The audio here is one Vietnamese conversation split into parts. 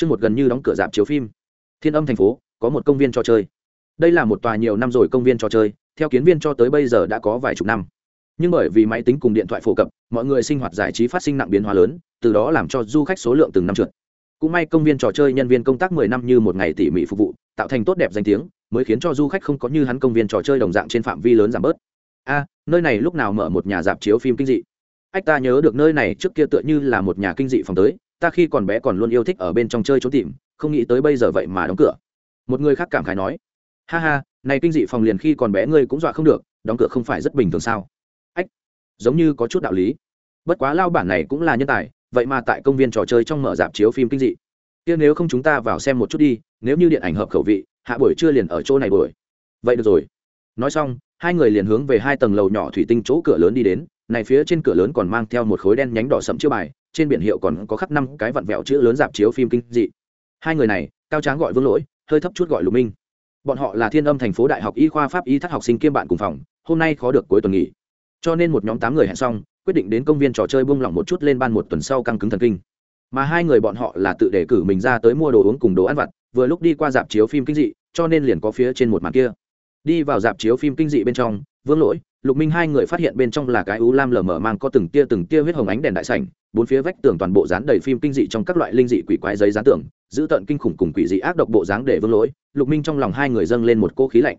chương một gần như đóng cửa dạp chiếu phim. Thiên âm thành phố, có một công viên trò chơi. Đây là một tòa nhiều năm rồi công viên trò chơi, theo kiến viên cho tới bây giờ đã có vài chục năm. Nhưng bởi vì máy tính cùng điện thoại phổ cập, mọi người sinh hoạt giải trí phát sinh nặng biến hóa lớn, từ đó làm cho du khách số lượng từng năm trượt. Cũng may công viên trò chơi nhân viên công tác mười năm như một ngày tỉ mỉ phục vụ, tạo thành tốt đẹp danh tiếng, mới khiến cho du khách không có như hắn công viên trò chơi đồng dạng trên phạm vi lớn giảm bớt. A, nơi này lúc nào mở một nhà dạp chiếu phim kinh dị? Ách, ta nhớ được nơi này trước kia tựa như là một nhà kinh dị phòng tới ta khi còn bé còn luôn yêu thích ở bên trong chơi trốn tìm, không nghĩ tới bây giờ vậy mà đóng cửa. Một người khác cảm khái nói, ha ha, này kinh dị phòng liền khi còn bé ngươi cũng dọa không được, đóng cửa không phải rất bình thường sao? Ách, giống như có chút đạo lý. Bất quá lao bản này cũng là nhân tài, vậy mà tại công viên trò chơi trong mở dạp chiếu phim kinh dị. Kia nếu không chúng ta vào xem một chút đi, nếu như điện ảnh hợp khẩu vị, hạ buổi trưa liền ở chỗ này buổi. Vậy được rồi. Nói xong, hai người liền hướng về hai tầng lầu nhỏ thủy tinh chỗ cửa lớn đi đến, này phía trên cửa lớn còn mang theo một khối đen nhánh đỏ sậm chiếu bài trên biển hiệu còn có khắc năm cái vặn vẹo chữ lớn dạp chiếu phim kinh dị. Hai người này, cao tráng gọi vương lỗi, hơi thấp chút gọi lục minh. Bọn họ là thiên âm thành phố đại học y khoa pháp y thắt học sinh kiêm bạn cùng phòng, hôm nay khó được cuối tuần nghỉ. Cho nên một nhóm tám người hẹn xong, quyết định đến công viên trò chơi buông lỏng một chút lên ban một tuần sau căng cứng thần kinh. Mà hai người bọn họ là tự đề cử mình ra tới mua đồ uống cùng đồ ăn vặt, vừa lúc đi qua dạp chiếu phim kinh dị, cho nên liền có phía trên một màn kia. Đi vào dạp chiếu phim kinh dị bên trong, vương lỗi, lục minh hai người phát hiện bên trong là cái ú lam lờ mờ mang có từng tia từng tia huyết hồng ánh đèn đại sảnh bốn phía vách tường toàn bộ dán đầy phim kinh dị trong các loại linh dị quỷ quái giấy dán tường, giữ tận kinh khủng cùng quỷ dị ác độc bộ dáng để vương lỗi, lục minh trong lòng hai người dâng lên một cô khí lạnh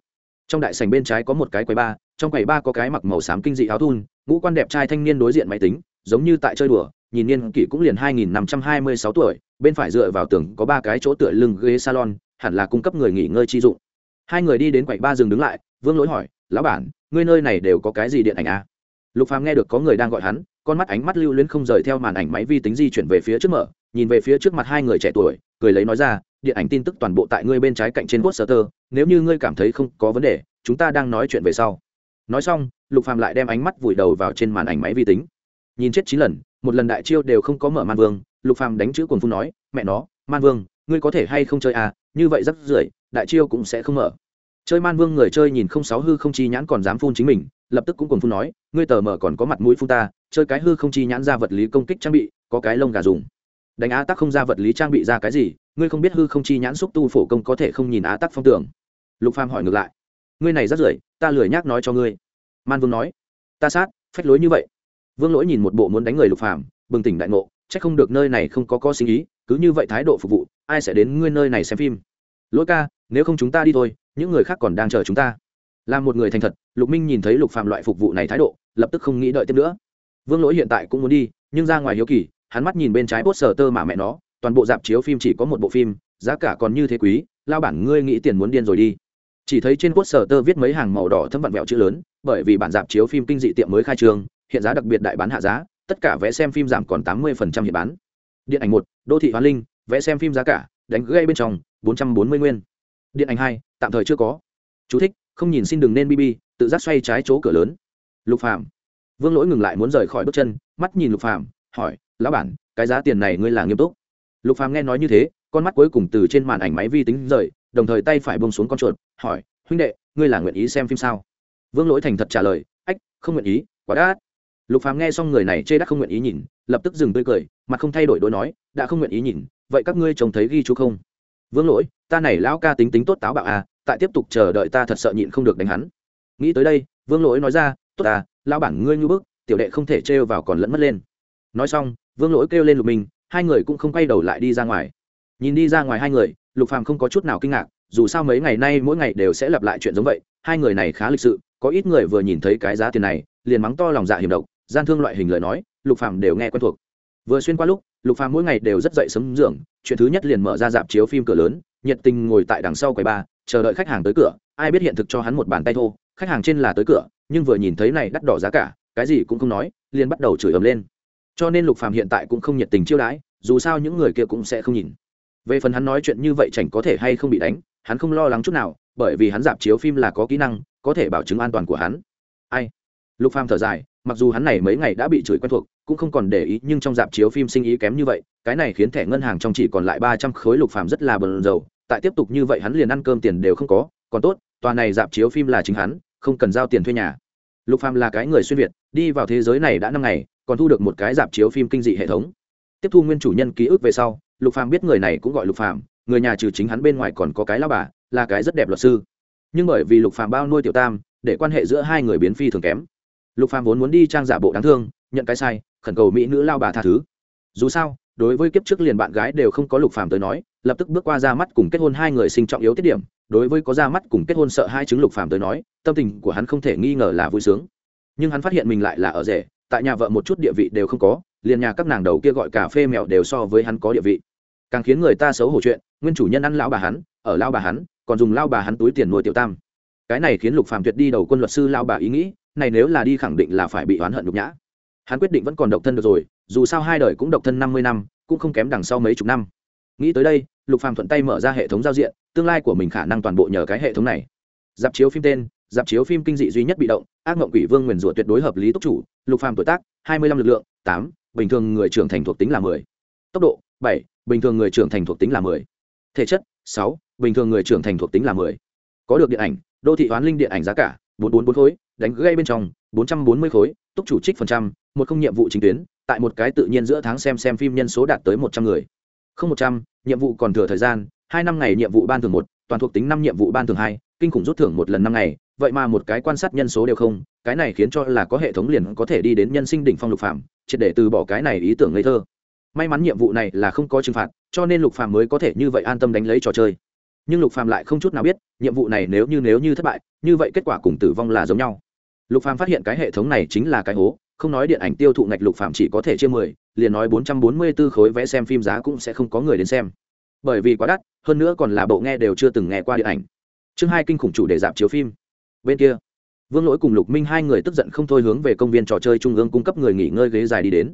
trong đại sảnh bên trái có một cái quầy ba, trong quầy ba có cái mặc màu xám kinh dị áo thun, ngũ quan đẹp trai thanh niên đối diện máy tính, giống như tại chơi đùa, nhìn niên kỷ cũng liền hai nghìn năm trăm hai mươi sáu tuổi, bên phải dựa vào tường có ba cái chỗ tựa lưng ghế salon, hẳn là cung cấp người nghỉ ngơi chi dụng hai người đi đến quầy ba dừng đứng lại, vương lỗi hỏi, lão bản, ngươi nơi này đều có cái gì điện ảnh à? lục phàm nghe được có người đang gọi hắn con mắt ánh mắt lưu luyến không rời theo màn ảnh máy vi tính di chuyển về phía trước mở, nhìn về phía trước mặt hai người trẻ tuổi, cười lấy nói ra, điện ảnh tin tức toàn bộ tại ngươi bên trái cạnh trên poster, nếu như ngươi cảm thấy không có vấn đề, chúng ta đang nói chuyện về sau. Nói xong, lục phàm lại đem ánh mắt vùi đầu vào trên màn ảnh máy vi tính. Nhìn chết chín lần, một lần đại chiêu đều không có mở man vương, lục phàm đánh chữ cuồng phun nói, mẹ nó, man vương, ngươi có thể hay không chơi à? Như vậy rất rưởi, đại chiêu cũng sẽ không mở. Chơi man vương người chơi nhìn không sáu hư không chi nhãn còn dám phun chính mình, lập tức cũng cuồng phun nói, ngươi tờ mở còn có mặt mũi phun ta chơi cái hư không chi nhãn ra vật lý công kích trang bị, có cái lông gà dùng. Đánh á tắc không ra vật lý trang bị ra cái gì, ngươi không biết hư không chi nhãn xúc tu phổ công có thể không nhìn á tắc phong tưởng. Lục phàm hỏi ngược lại. Ngươi này rất rưởi, ta lười nhác nói cho ngươi. Man vương nói. Ta sát, phách lối như vậy. Vương lỗi nhìn một bộ muốn đánh người lục phàm, bừng tỉnh đại ngộ, chắc không được nơi này không có có sinh ý, cứ như vậy thái độ phục vụ, ai sẽ đến ngươi nơi này xem phim? Lỗi ca, nếu không chúng ta đi thôi, những người khác còn đang chờ chúng ta. Là một người thành thật, lục minh nhìn thấy lục phàm loại phục vụ này thái độ, lập tức không nghĩ đợi tiếp nữa vương lỗi hiện tại cũng muốn đi nhưng ra ngoài hiếu kỳ hắn mắt nhìn bên trái bốt sờ tơ mà mẹ nó toàn bộ dạp chiếu phim chỉ có một bộ phim giá cả còn như thế quý lao bản ngươi nghĩ tiền muốn điên rồi đi. Chỉ thấy trên bốt sờ tơ viết mấy hàng màu đỏ thấm vặn vẹo chữ lớn bởi vì bản dạp chiếu phim kinh dị tiệm mới khai trương hiện giá đặc biệt đại bán hạ giá tất cả vé xem phim giảm còn tám mươi hiện bán. Điện ảnh một đô thị hoa linh vé xem phim giá cả đánh gây bên trong bốn trăm bốn mươi nguyên. Điện ảnh hai tạm thời chưa có. Chú thích, không nhìn xin đừng nên bb tự giác xoay trái chỗ cửa lớn. Lục phạm vương lỗi ngừng lại muốn rời khỏi bước chân, mắt nhìn lục phàm, hỏi, lão bản, cái giá tiền này ngươi là nghiêm túc? Lục phàm nghe nói như thế, con mắt cuối cùng từ trên màn ảnh máy vi tính rời, đồng thời tay phải bông xuống con chuột, hỏi, huynh đệ, ngươi là nguyện ý xem phim sao? Vương lỗi thành thật trả lời, ách, không nguyện ý, quá đắt. Lục phàm nghe xong người này chê đắt không nguyện ý nhìn, lập tức dừng tươi cười, mặt không thay đổi đối nói, đã không nguyện ý nhìn, vậy các ngươi trông thấy ghi chú không? Vương lỗi, ta này lão ca tính tính tốt táo bạo à tại tiếp tục chờ đợi ta thật sợ nhịn không được đánh hắn. Nghĩ tới đây, vương lỗi nói ra, tốt à lão bản ngươi như bức, tiểu đệ không thể trêu vào còn lẫn mất lên. Nói xong, vương lỗi kêu lên lục minh, hai người cũng không quay đầu lại đi ra ngoài. Nhìn đi ra ngoài hai người, lục phàm không có chút nào kinh ngạc, dù sao mấy ngày nay mỗi ngày đều sẽ lặp lại chuyện giống vậy, hai người này khá lịch sự, có ít người vừa nhìn thấy cái giá tiền này, liền mắng to lòng dạ hiểm độc, gian thương loại hình lời nói, lục phàm đều nghe quen thuộc. Vừa xuyên qua lúc, lục phàm mỗi ngày đều rất dậy sớm giường chuyện thứ nhất liền mở ra dạp chiếu phim cửa lớn, nhiệt tình ngồi tại đằng sau quầy ba chờ đợi khách hàng tới cửa, ai biết hiện thực cho hắn một bàn tay thô, khách hàng trên là tới cửa, nhưng vừa nhìn thấy này đắt đỏ giá cả, cái gì cũng không nói, liền bắt đầu chửi ầm lên. Cho nên lục phàm hiện tại cũng không nhiệt tình chiêu đãi, dù sao những người kia cũng sẽ không nhìn. Về phần hắn nói chuyện như vậy chảnh có thể hay không bị đánh, hắn không lo lắng chút nào, bởi vì hắn dạp chiếu phim là có kỹ năng, có thể bảo chứng an toàn của hắn. Ai? Lục phàm thở dài, mặc dù hắn này mấy ngày đã bị chửi quen thuộc, cũng không còn để ý, nhưng trong dạp chiếu phim sinh ý kém như vậy, cái này khiến thẻ ngân hàng trong chỉ còn lại ba trăm khối lục phàm rất là bần dầu tại tiếp tục như vậy hắn liền ăn cơm tiền đều không có, còn tốt, tòa này dạp chiếu phim là chính hắn, không cần giao tiền thuê nhà. Lục phàm là cái người xuyên việt, đi vào thế giới này đã năm ngày, còn thu được một cái dạp chiếu phim kinh dị hệ thống. Tiếp thu nguyên chủ nhân ký ức về sau, lục phàm biết người này cũng gọi lục phàm, người nhà trừ chính hắn bên ngoài còn có cái lao bà, là cái rất đẹp luật sư. Nhưng bởi vì lục phàm bao nuôi tiểu tam, để quan hệ giữa hai người biến phi thường kém. Lục phàm vốn muốn đi trang giả bộ đáng thương, nhận cái sai, khẩn cầu mỹ nữ lao bà tha thứ. Dù sao đối với kiếp trước liền bạn gái đều không có lục phàm tới nói, lập tức bước qua ra mắt cùng kết hôn hai người sinh trọng yếu tiết điểm, đối với có ra mắt cùng kết hôn sợ hai chứng lục phàm tới nói, tâm tình của hắn không thể nghi ngờ là vui sướng. Nhưng hắn phát hiện mình lại là ở rể, tại nhà vợ một chút địa vị đều không có, liền nhà các nàng đầu kia gọi cà phê mèo đều so với hắn có địa vị. Càng khiến người ta xấu hổ chuyện, nguyên chủ nhân ăn lão bà hắn, ở lao bà hắn, còn dùng lao bà hắn túi tiền nuôi tiểu tam. Cái này khiến lục phàm tuyệt đi đầu quân luật sư lao bà ý nghĩ, này nếu là đi khẳng định là phải bị oán hận nhục nhã. Hắn quyết định vẫn còn độc thân được rồi dù sao hai đời cũng độc thân năm mươi năm, cũng không kém đằng sau mấy chục năm. Nghĩ tới đây, lục phàm thuận tay mở ra hệ thống giao diện, tương lai của mình khả năng toàn bộ nhờ cái hệ thống này. Dạp chiếu phim tên, dạp chiếu phim kinh dị duy nhất bị động, ác mộng quỷ vương nguyền rủa tuyệt đối hợp lý tốc chủ, lục phàm tuổi tác, hai mươi lăm lực lượng, tám, bình thường người trưởng thành thuộc tính là mười. Tốc độ, bảy, bình thường người trưởng thành thuộc tính là mười. Thể chất, sáu, bình thường người trưởng thành thuộc tính là mười. Có được điện ảnh, đô thị hoán linh điện ảnh giá cả, bốn bốn bốn khối, đánh gây bên trong, bốn trăm bốn mươi khối, tốc chủ trích phần trăm, một không nhiệm vụ chính tuyến tại một cái tự nhiên giữa tháng xem xem phim nhân số đạt tới một trăm người. Không một trăm, nhiệm vụ còn thừa thời gian, hai năm ngày nhiệm vụ ban thường một, toàn thuộc tính năm nhiệm vụ ban thường hai, kinh khủng rút thưởng một lần năm ngày, vậy mà một cái quan sát nhân số đều không, cái này khiến cho là có hệ thống liền có thể đi đến nhân sinh đỉnh phong lục phạm triệt để từ bỏ cái này ý tưởng ngây thơ. May mắn nhiệm vụ này là không có trừng phạt, cho nên lục phàm mới có thể như vậy an tâm đánh lấy trò chơi. Nhưng lục phàm lại không chút nào biết, nhiệm vụ này nếu như nếu như thất bại, như vậy kết quả cùng tử vong là giống nhau. Lục phàm phát hiện cái hệ thống này chính là cái hố không nói điện ảnh tiêu thụ ngạch lục phạm chỉ có thể chia mười, liền nói bốn trăm bốn mươi 444 khối vé xem phim giá cũng sẽ không có người đến xem. Bởi vì quá đắt, hơn nữa còn là bộ nghe đều chưa từng nghe qua điện ảnh. Chương hai kinh khủng chủ để dạp chiếu phim. Bên kia, vương lỗi cùng lục minh hai người tức giận không thôi hướng về công viên trò chơi trung ương cung cấp người nghỉ ngơi ghế dài đi đến.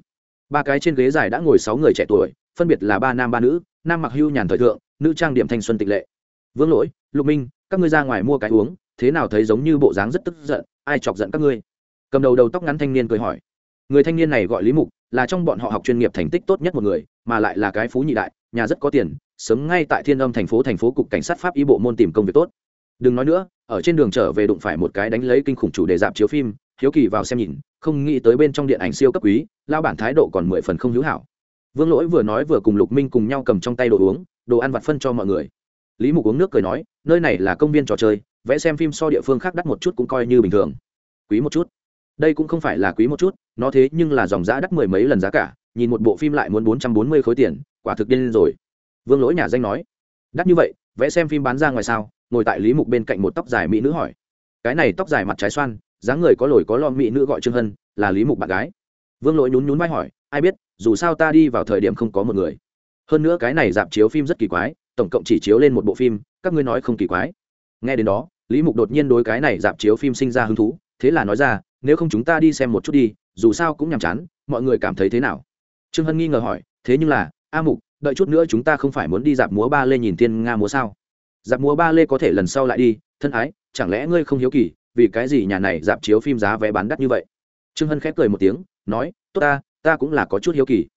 Ba cái trên ghế dài đã ngồi sáu người trẻ tuổi, phân biệt là ba nam ba nữ, nam mặc hưu nhàn thời thượng, nữ trang điểm thanh xuân tịch lệ. Vương lỗi, lục minh, các ngươi ra ngoài mua cái uống, thế nào thấy giống như bộ dáng rất tức giận, ai chọc giận các ngươi? Cầm đầu đầu tóc ngắn thanh niên cười hỏi. Người thanh niên này gọi lý mục, là trong bọn họ học chuyên nghiệp thành tích tốt nhất một người, mà lại là cái phú nhị đại, nhà rất có tiền, sớm ngay tại thiên âm thành phố thành phố cục cảnh sát pháp y bộ môn tìm công việc tốt. Đừng nói nữa, ở trên đường trở về đụng phải một cái đánh lấy kinh khủng chủ đề dạp chiếu phim, hiếu kỳ vào xem nhìn, không nghĩ tới bên trong điện ảnh siêu cấp quý, lao bản thái độ còn mười phần không hữu hảo. Vương lỗi vừa nói vừa cùng lục minh cùng nhau cầm trong tay đồ uống, đồ ăn vặt phân cho mọi người. Lý mục uống nước cười nói, nơi này là công viên trò chơi, vẽ xem phim so địa phương khác đắt một chút cũng coi như bình thường. Quý một chút đây cũng không phải là quý một chút, nó thế nhưng là dòng giá đắt mười mấy lần giá cả, nhìn một bộ phim lại muốn bốn trăm bốn mươi khối tiền, quả thực điên rồi. Vương lỗi nhà danh nói, đắt như vậy, vẽ xem phim bán ra ngoài sao? Ngồi tại lý mục bên cạnh một tóc dài mỹ nữ hỏi. Cái này tóc dài mặt trái xoan, dáng người có lồi có lo mỹ nữ gọi trương hân, là lý mục bạn gái. Vương lỗi nhún nhún vai hỏi, ai biết, dù sao ta đi vào thời điểm không có một người. Hơn nữa cái này dạp chiếu phim rất kỳ quái, tổng cộng chỉ chiếu lên một bộ phim, các ngươi nói không kỳ quái. Nghe đến đó, lý mục đột nhiên đối cái này dạp chiếu phim sinh ra hứng thú, thế là nói ra nếu không chúng ta đi xem một chút đi, dù sao cũng nhàm chán, mọi người cảm thấy thế nào? Trương hân nghi ngờ hỏi, thế nhưng là, a mục, đợi chút nữa chúng ta không phải muốn đi dạp múa ba lê nhìn tiên nga múa sao? Dạp múa ba lê có thể lần sau lại đi, thân ái, chẳng lẽ ngươi không hiếu kỳ, vì cái gì nhà này dạp chiếu phim giá vé bán đắt như vậy? Trương hân khép cười một tiếng, nói, tốt ta ta cũng là có chút hiếu kỳ.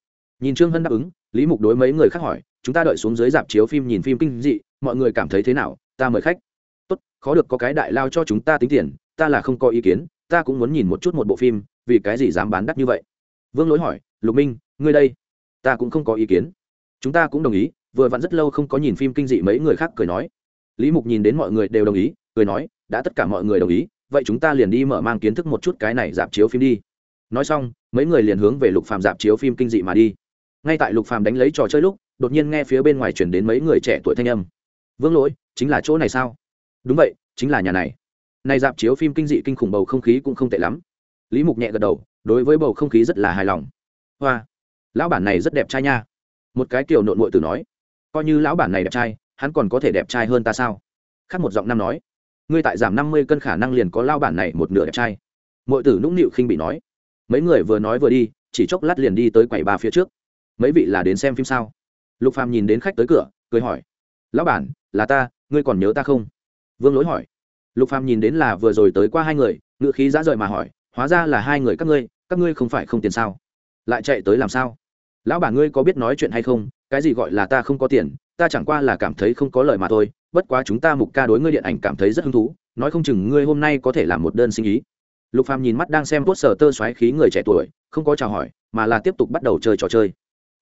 Nhìn trương hân đáp ứng, lý mục đối mấy người khác hỏi, chúng ta đợi xuống dưới dạp chiếu phim nhìn phim kinh dị, mọi người cảm thấy thế nào? Ta mời khách. Tốt, khó được có cái đại lao cho chúng ta tính tiền, ta là không có ý kiến ta cũng muốn nhìn một chút một bộ phim, vì cái gì dám bán đắt như vậy? Vương lỗi hỏi, lục minh, ngươi đây? Ta cũng không có ý kiến. Chúng ta cũng đồng ý. Vừa vặn rất lâu không có nhìn phim kinh dị mấy người khác cười nói. Lý mục nhìn đến mọi người đều đồng ý, cười nói, đã tất cả mọi người đồng ý, vậy chúng ta liền đi mở mang kiến thức một chút cái này dạp chiếu phim đi. Nói xong, mấy người liền hướng về lục phàm dạp chiếu phim kinh dị mà đi. Ngay tại lục phàm đánh lấy trò chơi lúc, đột nhiên nghe phía bên ngoài chuyển đến mấy người trẻ tuổi thanh âm. Vương lỗi, chính là chỗ này sao? Đúng vậy, chính là nhà này này dạp chiếu phim kinh dị kinh khủng bầu không khí cũng không tệ lắm. Lý mục nhẹ gật đầu, đối với bầu không khí rất là hài lòng. Hoa, lão bản này rất đẹp trai nha. Một cái kiểu nộn mội tử nói, coi như lão bản này đẹp trai, hắn còn có thể đẹp trai hơn ta sao? Khác một giọng nam nói, ngươi tại giảm năm mươi cân khả năng liền có lao bản này một nửa đẹp trai. Mọi tử nũng nịu khinh bị nói, mấy người vừa nói vừa đi, chỉ chốc lát liền đi tới quầy ba phía trước. Mấy vị là đến xem phim sao? Lục phàm nhìn đến khách tới cửa, cười hỏi, lão bản, là ta, ngươi còn nhớ ta không? Vương lỗi hỏi lục phàm nhìn đến là vừa rồi tới qua hai người ngựa khí dã rời mà hỏi, hóa ra là hai người các ngươi các ngươi không phải không tiền sao? Lại chạy tới làm sao? Lão bà ngươi có biết nói chuyện hay không? Cái gì gọi là ta không có tiền, ta chẳng qua là cảm thấy không có lời mà thôi, bất quá chúng ta mục ca đối ngươi điện ảnh cảm thấy rất hứng thú, nói không chừng ngươi hôm nay có thể làm một đơn sinh ý. Lục phàm nhìn mắt đang xem post sở tơ xoáy khí người trẻ tuổi, không có chào hỏi, mà là tiếp tục bắt đầu chơi trò chơi.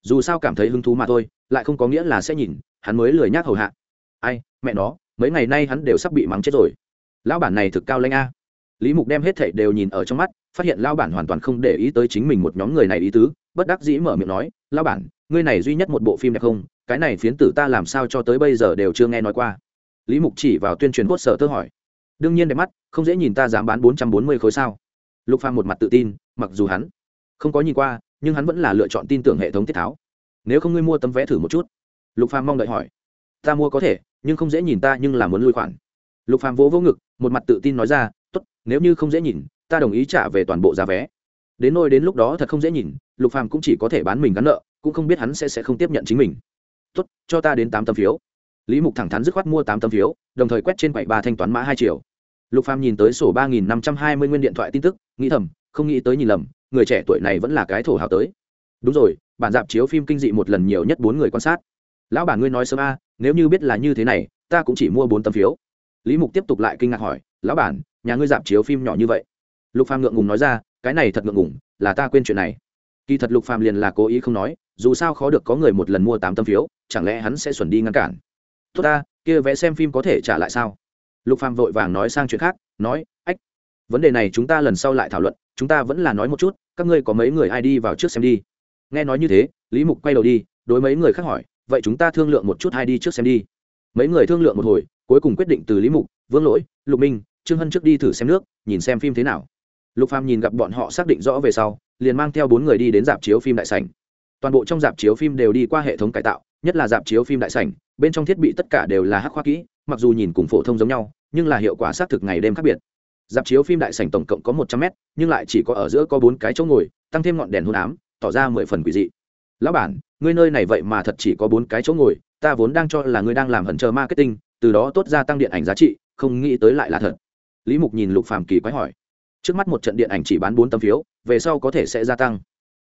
Dù sao cảm thấy hứng thú mà thôi, lại không có nghĩa là sẽ nhìn, hắn mới lười nhác hầu hạ. Ai, mẹ nó, mấy ngày nay hắn đều sắp bị mắng chết rồi lão bản này thực cao lanh a. Lý mục đem hết thảy đều nhìn ở trong mắt, phát hiện lão bản hoàn toàn không để ý tới chính mình một nhóm người này ý tứ, bất đắc dĩ mở miệng nói, lão bản, ngươi này duy nhất một bộ phim đẹp không? Cái này phiến tử ta làm sao cho tới bây giờ đều chưa nghe nói qua. Lý mục chỉ vào tuyên truyền cốt sở tơ hỏi, đương nhiên đẹp mắt, không dễ nhìn ta dám bán bốn trăm bốn mươi khối sao? Lục phàm một mặt tự tin, mặc dù hắn không có nhìn qua, nhưng hắn vẫn là lựa chọn tin tưởng hệ thống tiết tháo. Nếu không ngươi mua tấm vé thử một chút. Lục phàm mong đợi hỏi, ta mua có thể, nhưng không dễ nhìn ta, nhưng là muốn lui khoản lục phàm vỗ vỗ ngực, một mặt tự tin nói ra, tốt, nếu như không dễ nhìn, ta đồng ý trả về toàn bộ giá vé. Đến nôi đến lúc đó thật không dễ nhìn, lục phàm cũng chỉ có thể bán mình gắn nợ, cũng không biết hắn sẽ sẽ không tiếp nhận chính mình. Tốt, cho ta đến tám tấm phiếu. Lý mục thẳng thắn dứt khoát mua tám tấm phiếu, đồng thời quét trên quầy ba thanh toán mã hai triệu. Lục phàm nhìn tới sổ ba nghìn năm trăm hai mươi nguyên điện thoại tin tức, nghĩ thầm, không nghĩ tới nhìn lầm, người trẻ tuổi này vẫn là cái thổ hào tới. Đúng rồi, bản dạp chiếu phim kinh dị một lần nhiều nhất bốn người quan sát. Lão bản ngươi nói sớm a, nếu như biết là như thế này, ta cũng chỉ mua bốn tấm phiếu lý mục tiếp tục lại kinh ngạc hỏi, lão bản, nhà ngươi dạp chiếu phim nhỏ như vậy? Lục phàm ngượng ngùng nói ra, cái này thật ngượng ngùng, là ta quên chuyện này. Kỳ thật lục phàm liền là cố ý không nói, dù sao khó được có người một lần mua tám tấm phiếu, chẳng lẽ hắn sẽ xuẩn đi ngăn cản? Tốt ta, kia vẽ xem phim có thể trả lại sao? Lục phàm vội vàng nói sang chuyện khác, nói, ách, vấn đề này chúng ta lần sau lại thảo luận, chúng ta vẫn là nói một chút, các ngươi có mấy người ai đi vào trước xem đi? Nghe nói như thế, lý mục quay đầu đi, đối mấy người khác hỏi, vậy chúng ta thương lượng một chút ai đi trước xem đi? Mấy người thương lượng một hồi cuối cùng quyết định từ lý mục, vương lỗi, lục minh, trương hân trước đi thử xem nước, nhìn xem phim thế nào. Lục phàm nhìn gặp bọn họ xác định rõ về sau, liền mang theo bốn người đi đến dạp chiếu phim đại sảnh. Toàn bộ trong dạp chiếu phim đều đi qua hệ thống cải tạo, nhất là dạp chiếu phim đại sảnh, bên trong thiết bị tất cả đều là hắc khoa kỹ, mặc dù nhìn cùng phổ thông giống nhau, nhưng là hiệu quả xác thực ngày đêm khác biệt. Dạp chiếu phim đại sảnh tổng cộng có một trăm mét, nhưng lại chỉ có ở giữa có bốn cái chỗ ngồi, tăng thêm ngọn đèn hôn ám, tỏ ra mười phần quỷ dị. Lão bản, ngươi nơi này vậy mà thật chỉ có bốn cái chỗ ngồi, ta vốn đang cho là ngươi đang làm hận chờ marketing từ đó tốt ra tăng điện ảnh giá trị, không nghĩ tới lại là thật. Lý mục nhìn lục phàm kỳ quái hỏi. Trước mắt một trận điện ảnh chỉ bán bốn tấm phiếu, về sau có thể sẽ gia tăng.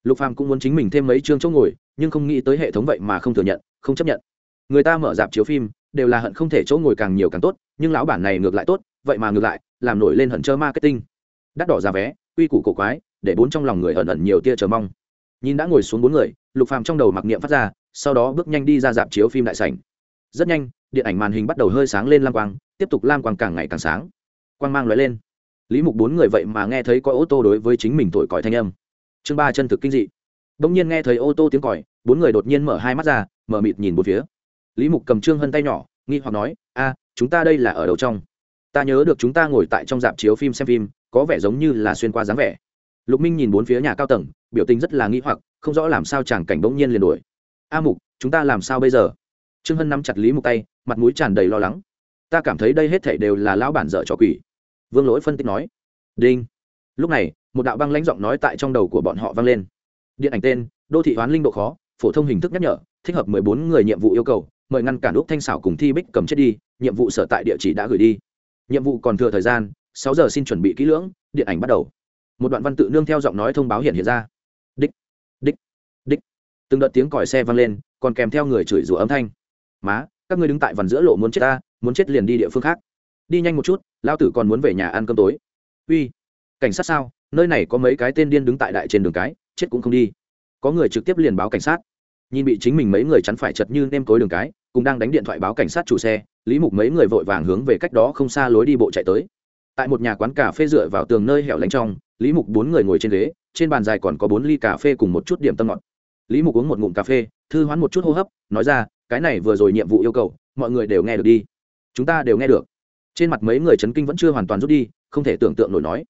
Lục phàm cũng muốn chính mình thêm mấy chương chỗ ngồi, nhưng không nghĩ tới hệ thống vậy mà không thừa nhận, không chấp nhận. Người ta mở dạp chiếu phim, đều là hận không thể chỗ ngồi càng nhiều càng tốt, nhưng lão bản này ngược lại tốt, vậy mà ngược lại, làm nổi lên hận chơ marketing. Đắt đỏ giá vé uy củ cổ quái, để bốn trong lòng người ẩn ẩn nhiều tia chờ mong. Nhìn đã ngồi xuống bốn người, lục phàm trong đầu mặc niệm phát ra, sau đó bước nhanh đi ra dạp chiếu phim đại sảnh rất nhanh, điện ảnh màn hình bắt đầu hơi sáng lên lam quang, tiếp tục lam quang càng ngày càng sáng. Quang mang lóe lên. Lý mục bốn người vậy mà nghe thấy có ô tô đối với chính mình thổi còi thanh âm. Chương ba, chân thực kinh dị. Bỗng nhiên nghe thấy ô tô tiếng còi, bốn người đột nhiên mở hai mắt ra, mở mịt nhìn một phía. Lý mục cầm trương hân tay nhỏ, nghi hoặc nói, a, chúng ta đây là ở đâu trong? Ta nhớ được chúng ta ngồi tại trong dạp chiếu phim xem phim, có vẻ giống như là xuyên qua dáng vẻ. Lục minh nhìn bốn phía nhà cao tầng, biểu tình rất là nghi hoặc, không rõ làm sao chàng cảnh bỗng nhiên liền đuổi. A mục, chúng ta làm sao bây giờ? Trương hân nắm chặt lý mục tay, mặt mũi tràn đầy lo lắng. Ta cảm thấy đây hết thể đều là lão bản dở trò quỷ. Vương lỗi phân tích nói. Đinh. Lúc này, một đạo băng lãnh giọng nói tại trong đầu của bọn họ vang lên. Điện ảnh tên, đô thị hoán linh độ khó, phổ thông hình thức nhắc nhở, thích hợp mười bốn người nhiệm vụ yêu cầu, mời ngăn cản úc thanh xảo cùng thi bích cầm chết đi, nhiệm vụ sở tại địa chỉ đã gửi đi. Nhiệm vụ còn thừa thời gian, sáu giờ xin chuẩn bị kỹ lưỡng, điện ảnh bắt đầu. Một đoạn văn tự nương theo giọng nói thông báo hiện hiện ra. Đích đích đích. Từng đợt tiếng còi xe vang lên, còn kèm theo người chửi rủa âm thanh má, các ngươi đứng tại vằn giữa lộ muốn chết ta, muốn chết liền đi địa phương khác. Đi nhanh một chút, lao tử còn muốn về nhà ăn cơm tối. Uy, cảnh sát sao? Nơi này có mấy cái tên điên đứng tại đại trên đường cái, chết cũng không đi. Có người trực tiếp liền báo cảnh sát. Nhìn bị chính mình mấy người chắn phải chật như nêm cối đường cái cũng đang đánh điện thoại báo cảnh sát chủ xe, lý mục mấy người vội vàng hướng về cách đó không xa lối đi bộ chạy tới. Tại một nhà quán cà phê dựa vào tường nơi hẻo lánh trong, lý mục bốn người ngồi trên ghế, trên bàn dài còn có bốn ly cà phê cùng một chút điểm tâm ngọt. Lý mục uống một ngụm cà phê, thư hoán một chút hô hấp, nói ra cái này vừa rồi nhiệm vụ yêu cầu, mọi người đều nghe được đi. Chúng ta đều nghe được. Trên mặt mấy người chấn kinh vẫn chưa hoàn toàn rút đi, không thể tưởng tượng nổi nói.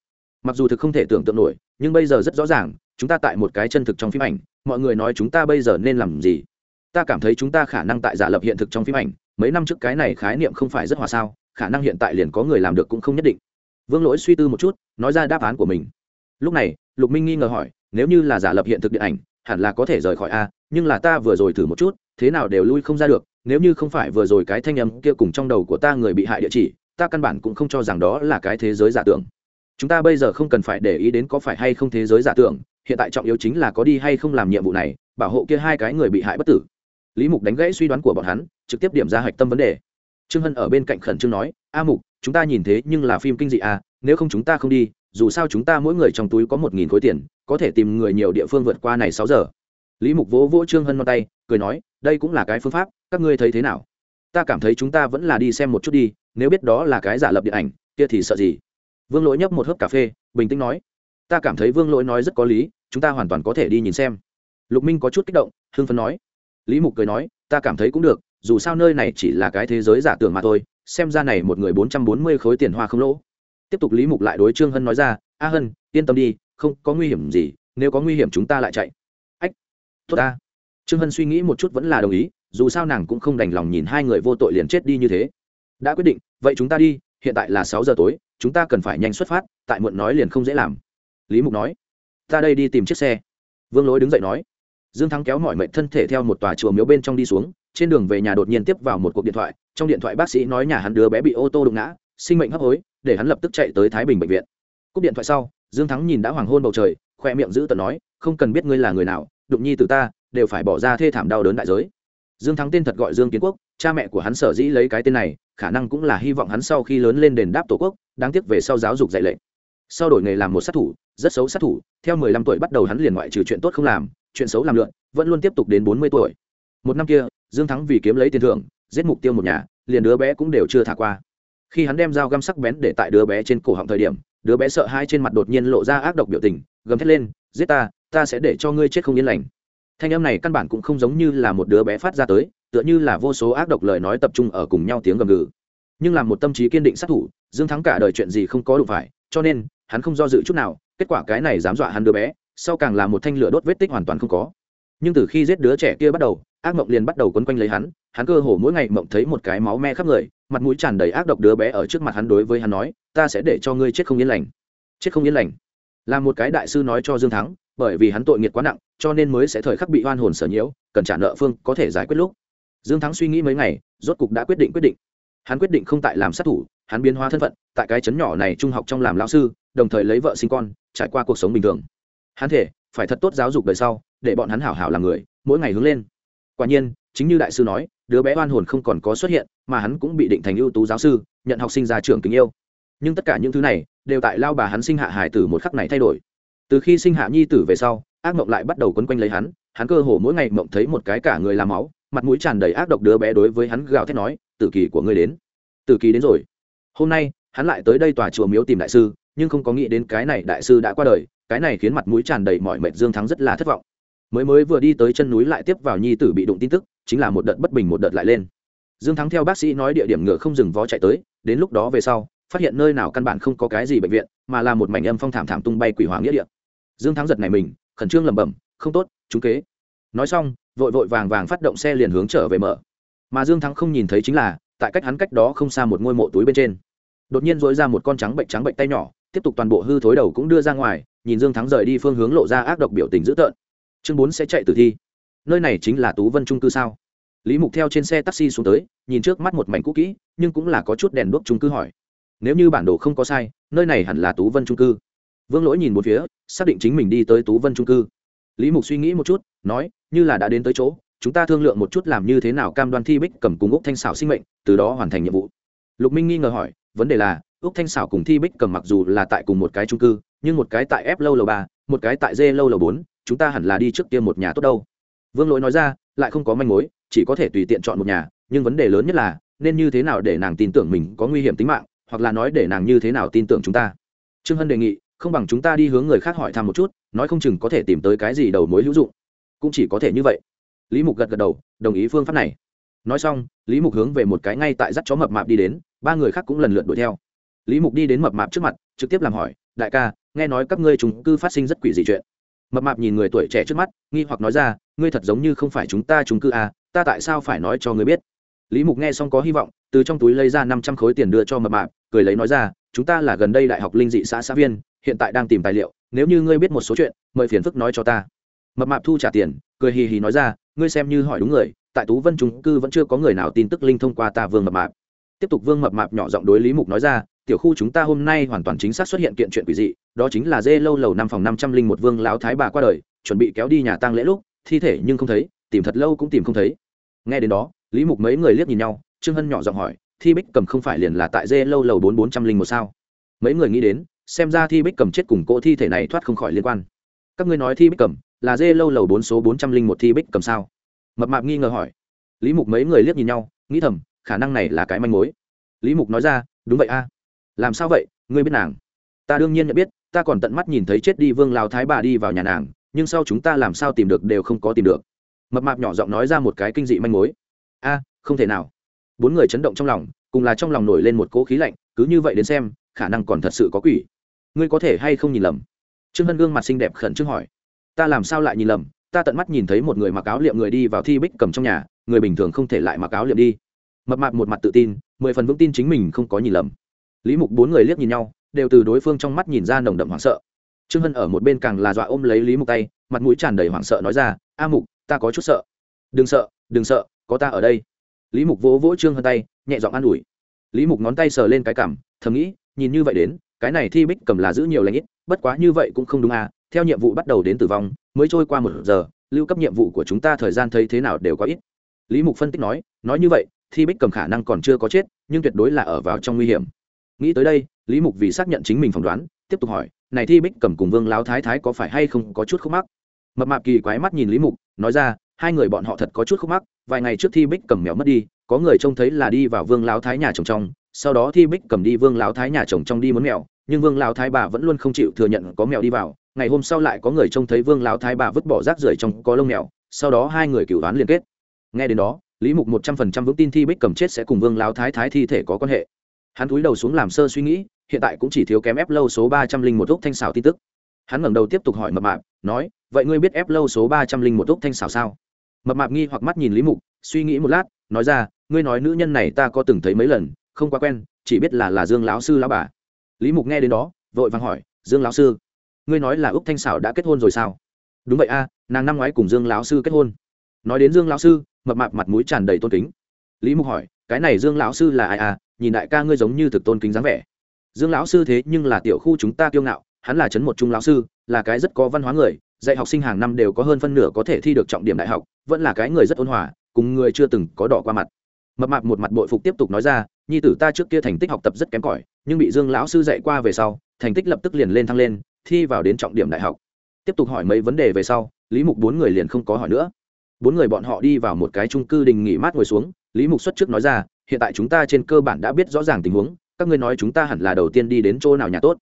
Mặc dù thực không thể tưởng tượng nổi, nhưng bây giờ rất rõ ràng, chúng ta tại một cái chân thực trong phim ảnh, mọi người nói chúng ta bây giờ nên làm gì? Ta cảm thấy chúng ta khả năng tại giả lập hiện thực trong phim ảnh, mấy năm trước cái này khái niệm không phải rất hòa sao, khả năng hiện tại liền có người làm được cũng không nhất định. Vương lỗi suy tư một chút, nói ra đáp án của mình. Lúc này, lục minh nghi ngờ hỏi, nếu như là giả lập hiện thực điện ảnh, hẳn là có thể rời khỏi a, nhưng là ta vừa rồi thử một chút thế nào đều lui không ra được, nếu như không phải vừa rồi cái thanh âm kia cùng trong đầu của ta người bị hại địa chỉ, ta căn bản cũng không cho rằng đó là cái thế giới giả tưởng. Chúng ta bây giờ không cần phải để ý đến có phải hay không thế giới giả tưởng, hiện tại trọng yếu chính là có đi hay không làm nhiệm vụ này, bảo hộ kia hai cái người bị hại bất tử. Lý mục đánh gãy suy đoán của bọn hắn, trực tiếp điểm ra hạch tâm vấn đề. Trương hân ở bên cạnh khẩn trương nói, a mục, chúng ta nhìn thế nhưng là phim kinh dị à nếu không chúng ta không đi, dù sao chúng ta mỗi người trong túi có một nghìn khối tiền, có thể tìm người nhiều địa phương vượt qua này sáu giờ. Lý mục vỗ vỗ trương hân non tay cười nói, đây cũng là cái phương pháp, các ngươi thấy thế nào? Ta cảm thấy chúng ta vẫn là đi xem một chút đi, nếu biết đó là cái giả lập điện ảnh, kia thì sợ gì? Vương lỗi nhấp một hớp cà phê, bình tĩnh nói, ta cảm thấy vương lỗi nói rất có lý, chúng ta hoàn toàn có thể đi nhìn xem. Lục minh có chút kích động, hưng phấn nói, lý mục cười nói, ta cảm thấy cũng được, dù sao nơi này chỉ là cái thế giới giả tưởng mà thôi, xem ra này một người bốn trăm bốn mươi khối tiền hoa không lỗ. Tiếp tục lý mục lại đối trương hân nói ra, a hân, yên tâm đi, không có nguy hiểm gì, nếu có nguy hiểm chúng ta lại chạy. Ách, tốt ta trương hân suy nghĩ một chút vẫn là đồng ý, dù sao nàng cũng không đành lòng nhìn hai người vô tội liền chết đi như thế. Đã quyết định, vậy chúng ta đi, hiện tại là sáu giờ tối, chúng ta cần phải nhanh xuất phát, tại muộn nói liền không dễ làm. Lý mục nói, ta đây đi tìm chiếc xe. Vương lối đứng dậy nói, dương thắng kéo mọi mệnh thân thể theo một tòa chùa miếu bên trong đi xuống, trên đường về nhà đột nhiên tiếp vào một cuộc điện thoại, trong điện thoại bác sĩ nói nhà hắn đứa bé bị ô tô đụng ngã, sinh mệnh hấp hối, để hắn lập tức chạy tới thái bình bệnh viện. Cúp điện thoại sau, dương thắng nhìn đã hoàng hôn bầu trời, khoe miệng giữ tận nói, không cần biết ngươi là người nào, đụng nhi từ ta đều phải bỏ ra thê thảm đau đớn đại giới. Dương thắng tên thật gọi dương kiến quốc, cha mẹ của hắn sở dĩ lấy cái tên này, khả năng cũng là hy vọng hắn sau khi lớn lên đền đáp tổ quốc, đáng tiếc về sau giáo dục dạy lệnh. Sau đổi nghề làm một sát thủ, rất xấu sát thủ, theo mười lăm tuổi bắt đầu hắn liền ngoại trừ chuyện tốt không làm, chuyện xấu làm lượn, vẫn luôn tiếp tục đến bốn mươi tuổi. Một năm kia, dương thắng vì kiếm lấy tiền thưởng, giết mục tiêu một nhà, liền đứa bé cũng đều chưa thả qua. Khi hắn đem dao găm sắc bén để tại đứa bé trên cổ họng thời điểm, đứa bé sợ hai trên mặt đột nhiên lộ ra ác độc biểu tình, gầm thét lên, giết ta ta sẽ để cho ngươi chết không yên lành thanh âm này căn bản cũng không giống như là một đứa bé phát ra tới, tựa như là vô số ác độc lời nói tập trung ở cùng nhau tiếng gầm gừ. Nhưng làm một tâm trí kiên định sát thủ, dương thắng cả đời chuyện gì không có đủ phải, cho nên, hắn không do dự chút nào, kết quả cái này dám dọa hắn đứa bé, sau càng là một thanh lửa đốt vết tích hoàn toàn không có. Nhưng từ khi giết đứa trẻ kia bắt đầu, ác mộng liền bắt đầu quấn quanh lấy hắn hắn cơ hồ mỗi ngày mộng thấy một cái máu me khắp người, mặt mũi tràn đầy ác độc đứa bé ở trước mặt hắn đối với hắn nói, ta sẽ để cho ngươi chết không yên lành. Chết không yên lành. Là một cái đại sư nói cho dương thắng bởi vì hắn tội nghiệt quá nặng, cho nên mới sẽ thời khắc bị oan hồn sở nhiễu, cần trả nợ phương có thể giải quyết lúc. Dương thắng suy nghĩ mấy ngày, rốt cục đã quyết định quyết định. Hắn quyết định không tại làm sát thủ, hắn biến hóa thân phận, tại cái chấn nhỏ này trung học trong làm lão sư, đồng thời lấy vợ sinh con, trải qua cuộc sống bình thường. Hắn thể, phải thật tốt giáo dục đời sau, để bọn hắn hảo hảo làm người, mỗi ngày hướng lên. Quả nhiên, chính như đại sư nói, đứa bé oan hồn không còn có xuất hiện, mà hắn cũng bị định thành ưu tú giáo sư, nhận học sinh ra trường kính yêu. Nhưng tất cả những thứ này, đều tại lao bà hắn sinh hạ hải tử một khắc này thay đổi từ khi sinh hạ nhi tử về sau, ác mộng lại bắt đầu quấn quanh lấy hắn hắn cơ hồ mỗi ngày mộng thấy một cái cả người làm máu, mặt mũi tràn đầy ác độc đứa bé đối với hắn gào thét nói, tử kỳ của ngươi đến, tử kỳ đến rồi. Hôm nay, hắn lại tới đây tòa chùa miếu tìm đại sư, nhưng không có nghĩ đến cái này đại sư đã qua đời, cái này khiến mặt mũi tràn đầy mọi mệt dương thắng rất là thất vọng. Mới mới vừa đi tới chân núi lại tiếp vào nhi tử bị đụng tin tức, chính là một đợt bất bình một đợt lại lên. Dương thắng theo bác sĩ nói địa điểm ngựa không dừng vó chạy tới, đến lúc đó về sau, phát hiện nơi nào căn bản không có cái gì bệnh viện, mà là một mảnh âm phong thảm thảm tung bay quỷ hoàng nghĩa địa dương thắng giật này mình, khẩn trương lẩm bẩm, không tốt chúng kế. Nói xong, vội vội vàng vàng phát động xe liền hướng trở về mở. Mà dương thắng không nhìn thấy chính là, tại cách hắn cách đó không xa một ngôi mộ túi bên trên. Đột nhiên dối ra một con trắng bệnh trắng bệnh tay nhỏ, tiếp tục toàn bộ hư thối đầu cũng đưa ra ngoài, nhìn dương thắng rời đi phương hướng lộ ra ác độc biểu tình dữ tợn. Chương bốn sẽ chạy tử thi. Nơi này chính là tú vân trung cư sao? Lý mục theo trên xe taxi xuống tới, nhìn trước mắt một mảnh cũ kỹ, nhưng cũng là có chút đèn đuốc trung cư hỏi. Nếu như bản đồ không có sai, nơi này hẳn là tú vân trung cư vương lỗi nhìn một phía, xác định chính mình đi tới tú vân trung cư. Lý mục suy nghĩ một chút, nói, như là đã đến tới chỗ, chúng ta thương lượng một chút làm như thế nào cam đoan thi bích cầm cùng úc thanh xảo sinh mệnh, từ đó hoàn thành nhiệm vụ. Lục minh nghi ngờ hỏi, vấn đề là, úc thanh xảo cùng thi bích cầm mặc dù là tại cùng một cái trung cư, nhưng một cái tại f lâu lầu ba, một cái tại d lâu lầu bốn, chúng ta hẳn là đi trước kia một nhà tốt đâu. Vương lỗi nói ra, lại không có manh mối, chỉ có thể tùy tiện chọn một nhà, nhưng vấn đề lớn nhất là, nên như thế nào để nàng tin tưởng mình có nguy hiểm tính mạng, hoặc là nói để nàng như thế nào tin tưởng chúng ta? Trương hân đề nghị không bằng chúng ta đi hướng người khác hỏi thăm một chút nói không chừng có thể tìm tới cái gì đầu mối hữu dụng. Cũng chỉ có thể như vậy. Lý mục gật gật đầu đồng ý phương pháp này. Nói xong lý mục hướng về một cái ngay tại dắt chó mập mạp đi đến ba người khác cũng lần lượt đuổi theo. Lý mục đi đến mập mạp trước mặt trực tiếp làm hỏi đại ca nghe nói các ngươi chúng cư phát sinh rất quỷ dị chuyện. Mập mạp nhìn người tuổi trẻ trước mắt nghi hoặc nói ra ngươi thật giống như không phải chúng ta chúng cư à, ta tại sao phải nói cho ngươi biết? Lý mục nghe xong có hy vọng từ trong túi lấy ra năm trăm khối tiền đưa cho mập mạp cười lấy nói ra chúng ta là gần đây đại học linh dị xã xã viên hiện tại đang tìm tài liệu, nếu như ngươi biết một số chuyện, mời phiền phức nói cho ta. Mập mạp thu trả tiền, cười hì hì nói ra, ngươi xem như hỏi đúng người, tại tú vân trung cư vẫn chưa có người nào tin tức linh thông qua ta vương mập mạp. Tiếp tục vương mập mạp nhỏ giọng đối lý mục nói ra, tiểu khu chúng ta hôm nay hoàn toàn chính xác xuất hiện kiện chuyện quỷ dị, đó chính là dê lâu lầu năm phòng năm trăm linh một vương lão thái bà qua đời, chuẩn bị kéo đi nhà tăng lễ lúc, thi thể nhưng không thấy, tìm thật lâu cũng tìm không thấy. Nghe đến đó, lý mục mấy người liếc nhìn nhau, trương hân nhỏ giọng hỏi, thi bích cầm không phải liền là tại dê lâu lầu bốn bốn trăm linh một sao? Mấy người nghĩ đến xem ra thi bích cầm chết cùng cỗ thi thể này thoát không khỏi liên quan. Các ngươi nói thi bích cầm là dê lâu lầu bốn số bốn trăm linh một thi bích cầm sao? Mập mạp nghi ngờ hỏi. Lý mục mấy người liếc nhìn nhau, nghĩ thầm, khả năng này là cái manh mối. Lý mục nói ra, đúng vậy a. Làm sao vậy? Ngươi biết nàng. Ta đương nhiên nhận biết, ta còn tận mắt nhìn thấy chết đi vương lao thái bà đi vào nhà nàng, nhưng sau chúng ta làm sao tìm được đều không có tìm được. Mập mạp nhỏ giọng nói ra một cái kinh dị manh mối. A, không thể nào. Bốn người chấn động trong lòng, cùng là trong lòng nổi lên một cỗ khí lạnh, cứ như vậy đến xem, khả năng còn thật sự có quỷ ngươi có thể hay không nhìn lầm? Trương hân gương mặt xinh đẹp khẩn trương hỏi. Ta làm sao lại nhìn lầm? Ta tận mắt nhìn thấy một người mặc áo liệm người đi vào thi bích cầm trong nhà, người bình thường không thể lại mặc áo liệm đi. Mập mạp một mặt tự tin, mười phần vững tin chính mình không có nhìn lầm. Lý mục bốn người liếc nhìn nhau, đều từ đối phương trong mắt nhìn ra nồng đậm hoảng sợ. Trương hân ở một bên càng là dọa ôm lấy lý mục tay, mặt mũi tràn đầy hoảng sợ nói ra, a mục, ta có chút sợ. Đừng sợ đừng sợ, có ta ở đây. Lý mục vỗ vỗ trương hân tay, nhẹ giọng an ủi. Lý mục ngón tay sờ lên cái cảm, thầm nghĩ, nhìn như vậy đến cái này thi bích cầm là giữ nhiều lãnh ít, bất quá như vậy cũng không đúng à theo nhiệm vụ bắt đầu đến tử vong, mới trôi qua một giờ, lưu cấp nhiệm vụ của chúng ta thời gian thấy thế nào đều có ít. Lý mục phân tích nói nói như vậy, thi bích cầm khả năng còn chưa có chết, nhưng tuyệt đối là ở vào trong nguy hiểm. Nghĩ tới đây, lý mục vì xác nhận chính mình phỏng đoán, tiếp tục hỏi, này thi bích cầm cùng vương lao thái thái có phải hay không có chút khúc mắc? Mập mạp kỳ quái mắt nhìn lý mục, nói ra, hai người bọn họ thật có chút khúc mắc, vài ngày trước thi bích cầm mèo mất đi, có người trông thấy là đi vào vương lao thái nhà chồng trong sau đó thi bích cầm đi vương lão thái nhà chồng trong đi muốn mèo, nhưng vương lão thái bà vẫn luôn không chịu thừa nhận có mèo đi vào. Ngày hôm sau lại có người trông thấy vương lão thái bà vứt bỏ rác rưởi trong có lông mèo, sau đó hai người cựu đoán liên kết. Nghe đến đó, lý mục một trăm phần trăm vững tin thi bích cầm chết sẽ cùng vương lão thái thái thi thể có quan hệ. Hắn cúi đầu xuống làm sơ suy nghĩ, hiện tại cũng chỉ thiếu kém ép lâu số ba trăm linh một úc thanh xảo tin tức. Hắn ngẩng đầu tiếp tục hỏi mập mạp, nói, vậy ngươi biết ép lâu số ba trăm linh một úc thanh xảo sao? Mập mạp nghi hoặc mắt nhìn lý mục, suy nghĩ một lát, nói ra, ngươi nói nữ nhân này ta có từng thấy mấy lần không quá quen, chỉ biết là là dương lão sư lão bà. Lý mục nghe đến đó, vội vàng hỏi, dương lão sư, ngươi nói là úc thanh xảo đã kết hôn rồi sao? Đúng vậy a, nàng năm ngoái cùng dương lão sư kết hôn. Nói đến dương lão sư, mập mạp mặt mũi tràn đầy tôn kính. Lý mục hỏi, cái này dương lão sư là ai à? Nhìn đại ca ngươi giống như thực tôn kính dáng vẻ. Dương lão sư thế nhưng là tiểu khu chúng ta kiêu ngạo, hắn là chấn một trung lão sư, là cái rất có văn hóa người, dạy học sinh hàng năm đều có hơn phân nửa có thể thi được trọng điểm đại học, vẫn là cái người rất ôn hòa, cùng người chưa từng có đỏ qua mặt. Mập mạp một mặt bội phục tiếp tục nói ra nhi tử ta trước kia thành tích học tập rất kém cỏi, nhưng bị dương lão sư dạy qua về sau, thành tích lập tức liền lên thăng lên, thi vào đến trọng điểm đại học. Tiếp tục hỏi mấy vấn đề về sau, lý mục bốn người liền không có hỏi nữa. Bốn người bọn họ đi vào một cái trung cư đình nghỉ mát ngồi xuống, lý mục xuất trước nói ra, hiện tại chúng ta trên cơ bản đã biết rõ ràng tình huống, các ngươi nói chúng ta hẳn là đầu tiên đi đến chỗ nào nhà tốt.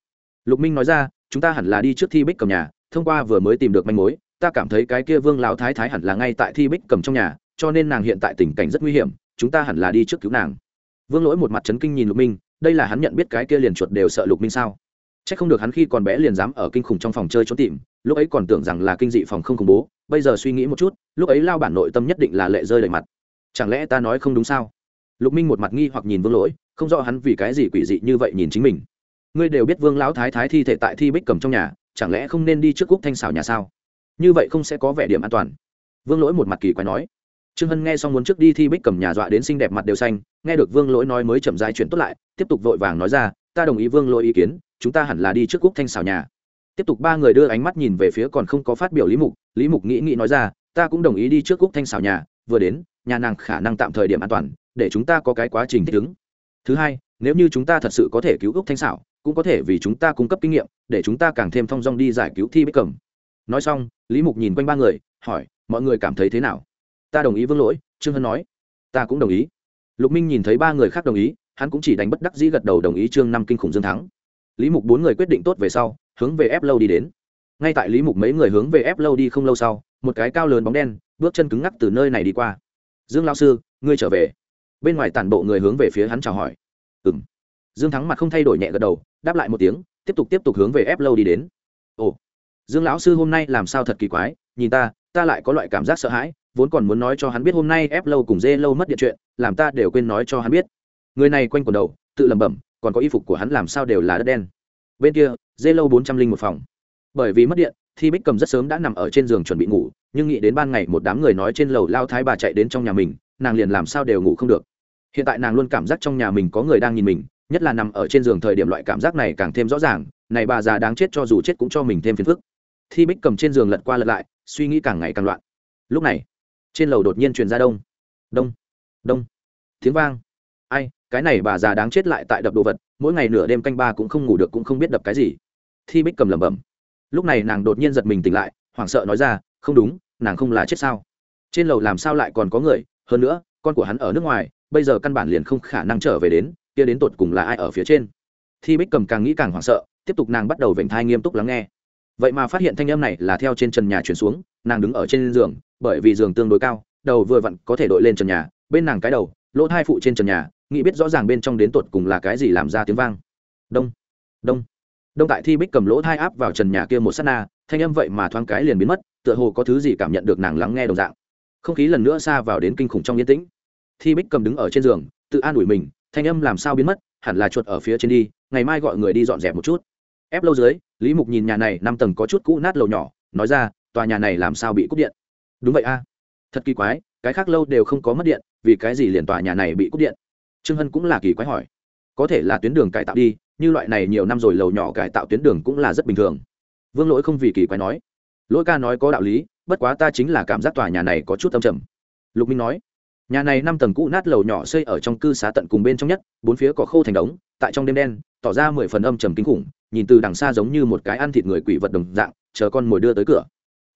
Lục minh nói ra, chúng ta hẳn là đi trước thi bích cầm nhà, thông qua vừa mới tìm được manh mối, ta cảm thấy cái kia vương lão thái thái hẳn là ngay tại thi bích cầm trong nhà, cho nên nàng hiện tại tình cảnh rất nguy hiểm, chúng ta hẳn là đi trước cứu nàng vương lỗi một mặt chấn kinh nhìn lục minh, đây là hắn nhận biết cái kia liền chuột đều sợ lục minh sao? C h ắ c không được hắn khi còn bé liền dám ở kinh khủng trong phòng chơi trốn tìm, lúc ấy còn tưởng rằng là kinh dị phòng không khủng bố, bây giờ suy nghĩ một chút, lúc ấy lao bản nội tâm nhất định là lệ rơi đầy mặt. Chẳng lẽ ta nói không đúng sao? Lục minh một mặt nghi hoặc nhìn vương lỗi, không rõ hắn vì cái gì quỷ dị như vậy nhìn chính mình. Ngươi đều biết vương lão thái thái thi thể tại thi bích cầm trong nhà, chẳng lẽ không nên đi trước cúc thanh xảo nhà sao? Như vậy không sẽ có vẻ điểm an toàn. Vương lỗi một mặt kỳ quái nói trương hân nghe xong muốn trước đi thi bích cầm nhà dọa đến xinh đẹp mặt đều xanh, nghe được vương lỗi nói mới chậm dài chuyện tốt lại, tiếp tục vội vàng nói ra, ta đồng ý vương lỗi ý kiến, chúng ta hẳn là đi trước cúc thanh xảo nhà. Tiếp tục ba người đưa ánh mắt nhìn về phía còn không có phát biểu lý mục lý mục nghĩ nghĩ nói ra, ta cũng đồng ý đi trước cúc thanh xảo nhà, vừa đến, nhà nàng khả năng tạm thời điểm an toàn, để chúng ta có cái quá trình thích ứng. Thứ hai, nếu như chúng ta thật sự có thể cứu Cúc thanh xảo, cũng có thể vì chúng ta cung cấp kinh nghiệm, để chúng ta càng thêm thong dong đi giải cứu thi bích cầm. Nói xong, lý mục nhìn quanh ba người, hỏi, mọi người cảm thấy thế nào? Ta đồng ý vương lỗi, trương hân nói. Ta cũng đồng ý. Lục minh nhìn thấy ba người khác đồng ý, hắn cũng chỉ đánh bất đắc dĩ gật đầu đồng ý trương năm kinh khủng dương thắng. Lý mục bốn người quyết định tốt về sau, hướng về ép lâu đi đến. Ngay tại lý mục mấy người hướng về ép lâu đi không lâu sau, một cái cao lớn bóng đen, bước chân cứng ngắc từ nơi này đi qua. Dương lao sư, ngươi trở về. Bên ngoài tản bộ người hướng về phía hắn chào hỏi. Ừ m dương thắng mặt không thay đổi nhẹ gật đầu, đáp lại một tiếng, tiếp tục tiếp tục hướng về ép lâu đi đến. Ồ. Dương lão sư hôm nay làm sao thật kỳ quái, nhìn ta ta lại có loại cảm giác sợ hãi vốn còn muốn nói cho hắn biết hôm nay ép lâu cùng dê lâu mất điện chuyện, làm ta đều quên nói cho hắn biết. Người này quanh quần đầu, tự lẩm bẩm, còn có y phục của hắn làm sao đều là đất đen. Bên kia, dê lâu bốn trăm linh một phòng. Bởi vì mất điện thì bích cầm rất sớm đã nằm ở trên giường chuẩn bị ngủ, nhưng nghĩ đến ban ngày một đám người nói trên lầu lao thái bà chạy đến trong nhà mình, nàng liền làm sao đều ngủ không được. Hiện tại nàng luôn cảm giác trong nhà mình có người đang nhìn mình, nhất là nằm ở trên giường thời điểm loại cảm giác này càng thêm rõ ràng, này bà già đáng chết cho dù chết cũng cho mình thêm phiền phức. Thi bích cầm trên giường lật qua lật lại, suy nghĩ càng ngày càng loạn. Lúc này trên lầu đột nhiên truyền ra đông. Đông đông. Tiếng vang. Ai, cái này bà già đáng chết lại tại đập đồ vật, mỗi ngày nửa đêm canh ba cũng không ngủ được cũng không biết đập cái gì. Thi bích cầm lẩm bẩm. Lúc này nàng đột nhiên giật mình tỉnh lại, hoảng sợ nói ra, không đúng, nàng không là chết sao? Trên lầu làm sao lại còn có người? Hơn nữa, con của hắn ở nước ngoài, bây giờ căn bản liền không khả năng trở về đến, kia đến tột cùng là ai ở phía trên? Thi bích cầm càng nghĩ càng hoảng sợ, tiếp tục nàng bắt đầu vểnh thai nghiêm túc lắng nghe. Vậy mà phát hiện thanh âm này là theo trên trần nhà chuyển xuống nàng đứng ở trên giường, bởi vì giường tương đối cao, đầu vừa vặn có thể đội lên trần nhà, bên nàng cái đầu, lỗ thai phụ trên trần nhà, nghĩ biết rõ ràng bên trong đến tột cùng là cái gì làm ra tiếng vang. Đông đông đông tại thi bích cầm lỗ thai áp vào trần nhà kia một s á t na, thanh âm vậy mà thoáng cái liền biến mất, tựa hồ có thứ gì cảm nhận được nàng lắng nghe đồng dạng. Không khí lần nữa xa vào đến kinh khủng trong yên tĩnh. Thi bích cầm đứng ở trên giường, tự an ủi mình, thanh âm làm sao biến mất, hẳn là chuột ở phía trên đi, ngày mai gọi người đi dọn dẹp một chút. Ép lâu dưới, lý mục nhìn nhà này năm tầng có chút cũ nát lầu nhỏ, nói ra tòa nhà này làm sao bị cúp điện? Đúng vậy a. Thật kỳ quái, cái khác lâu đều không có mất điện, vì cái gì liền tòa nhà này bị cúp điện? Trương hân cũng là kỳ quái hỏi. Có thể là tuyến đường cải tạo đi, như loại này nhiều năm rồi lầu nhỏ cải tạo tuyến đường cũng là rất bình thường. Vương lỗi không vì kỳ quái nói. Lỗi ca nói có đạo lý, bất quá ta chính là cảm giác tòa nhà này có chút tâm trầm. Lục minh nói. Nhà này năm tầng cũ nát lầu nhỏ xây ở trong cư xá tận cùng bên trong nhất, bốn phía có khô thành đống, tại trong đêm đen, tỏ ra mười phần âm trầm kinh khủng, nhìn từ đằng xa giống như một cái ăn thịt người quỷ vật đồng dạng, chờ con mồi đưa tới cửa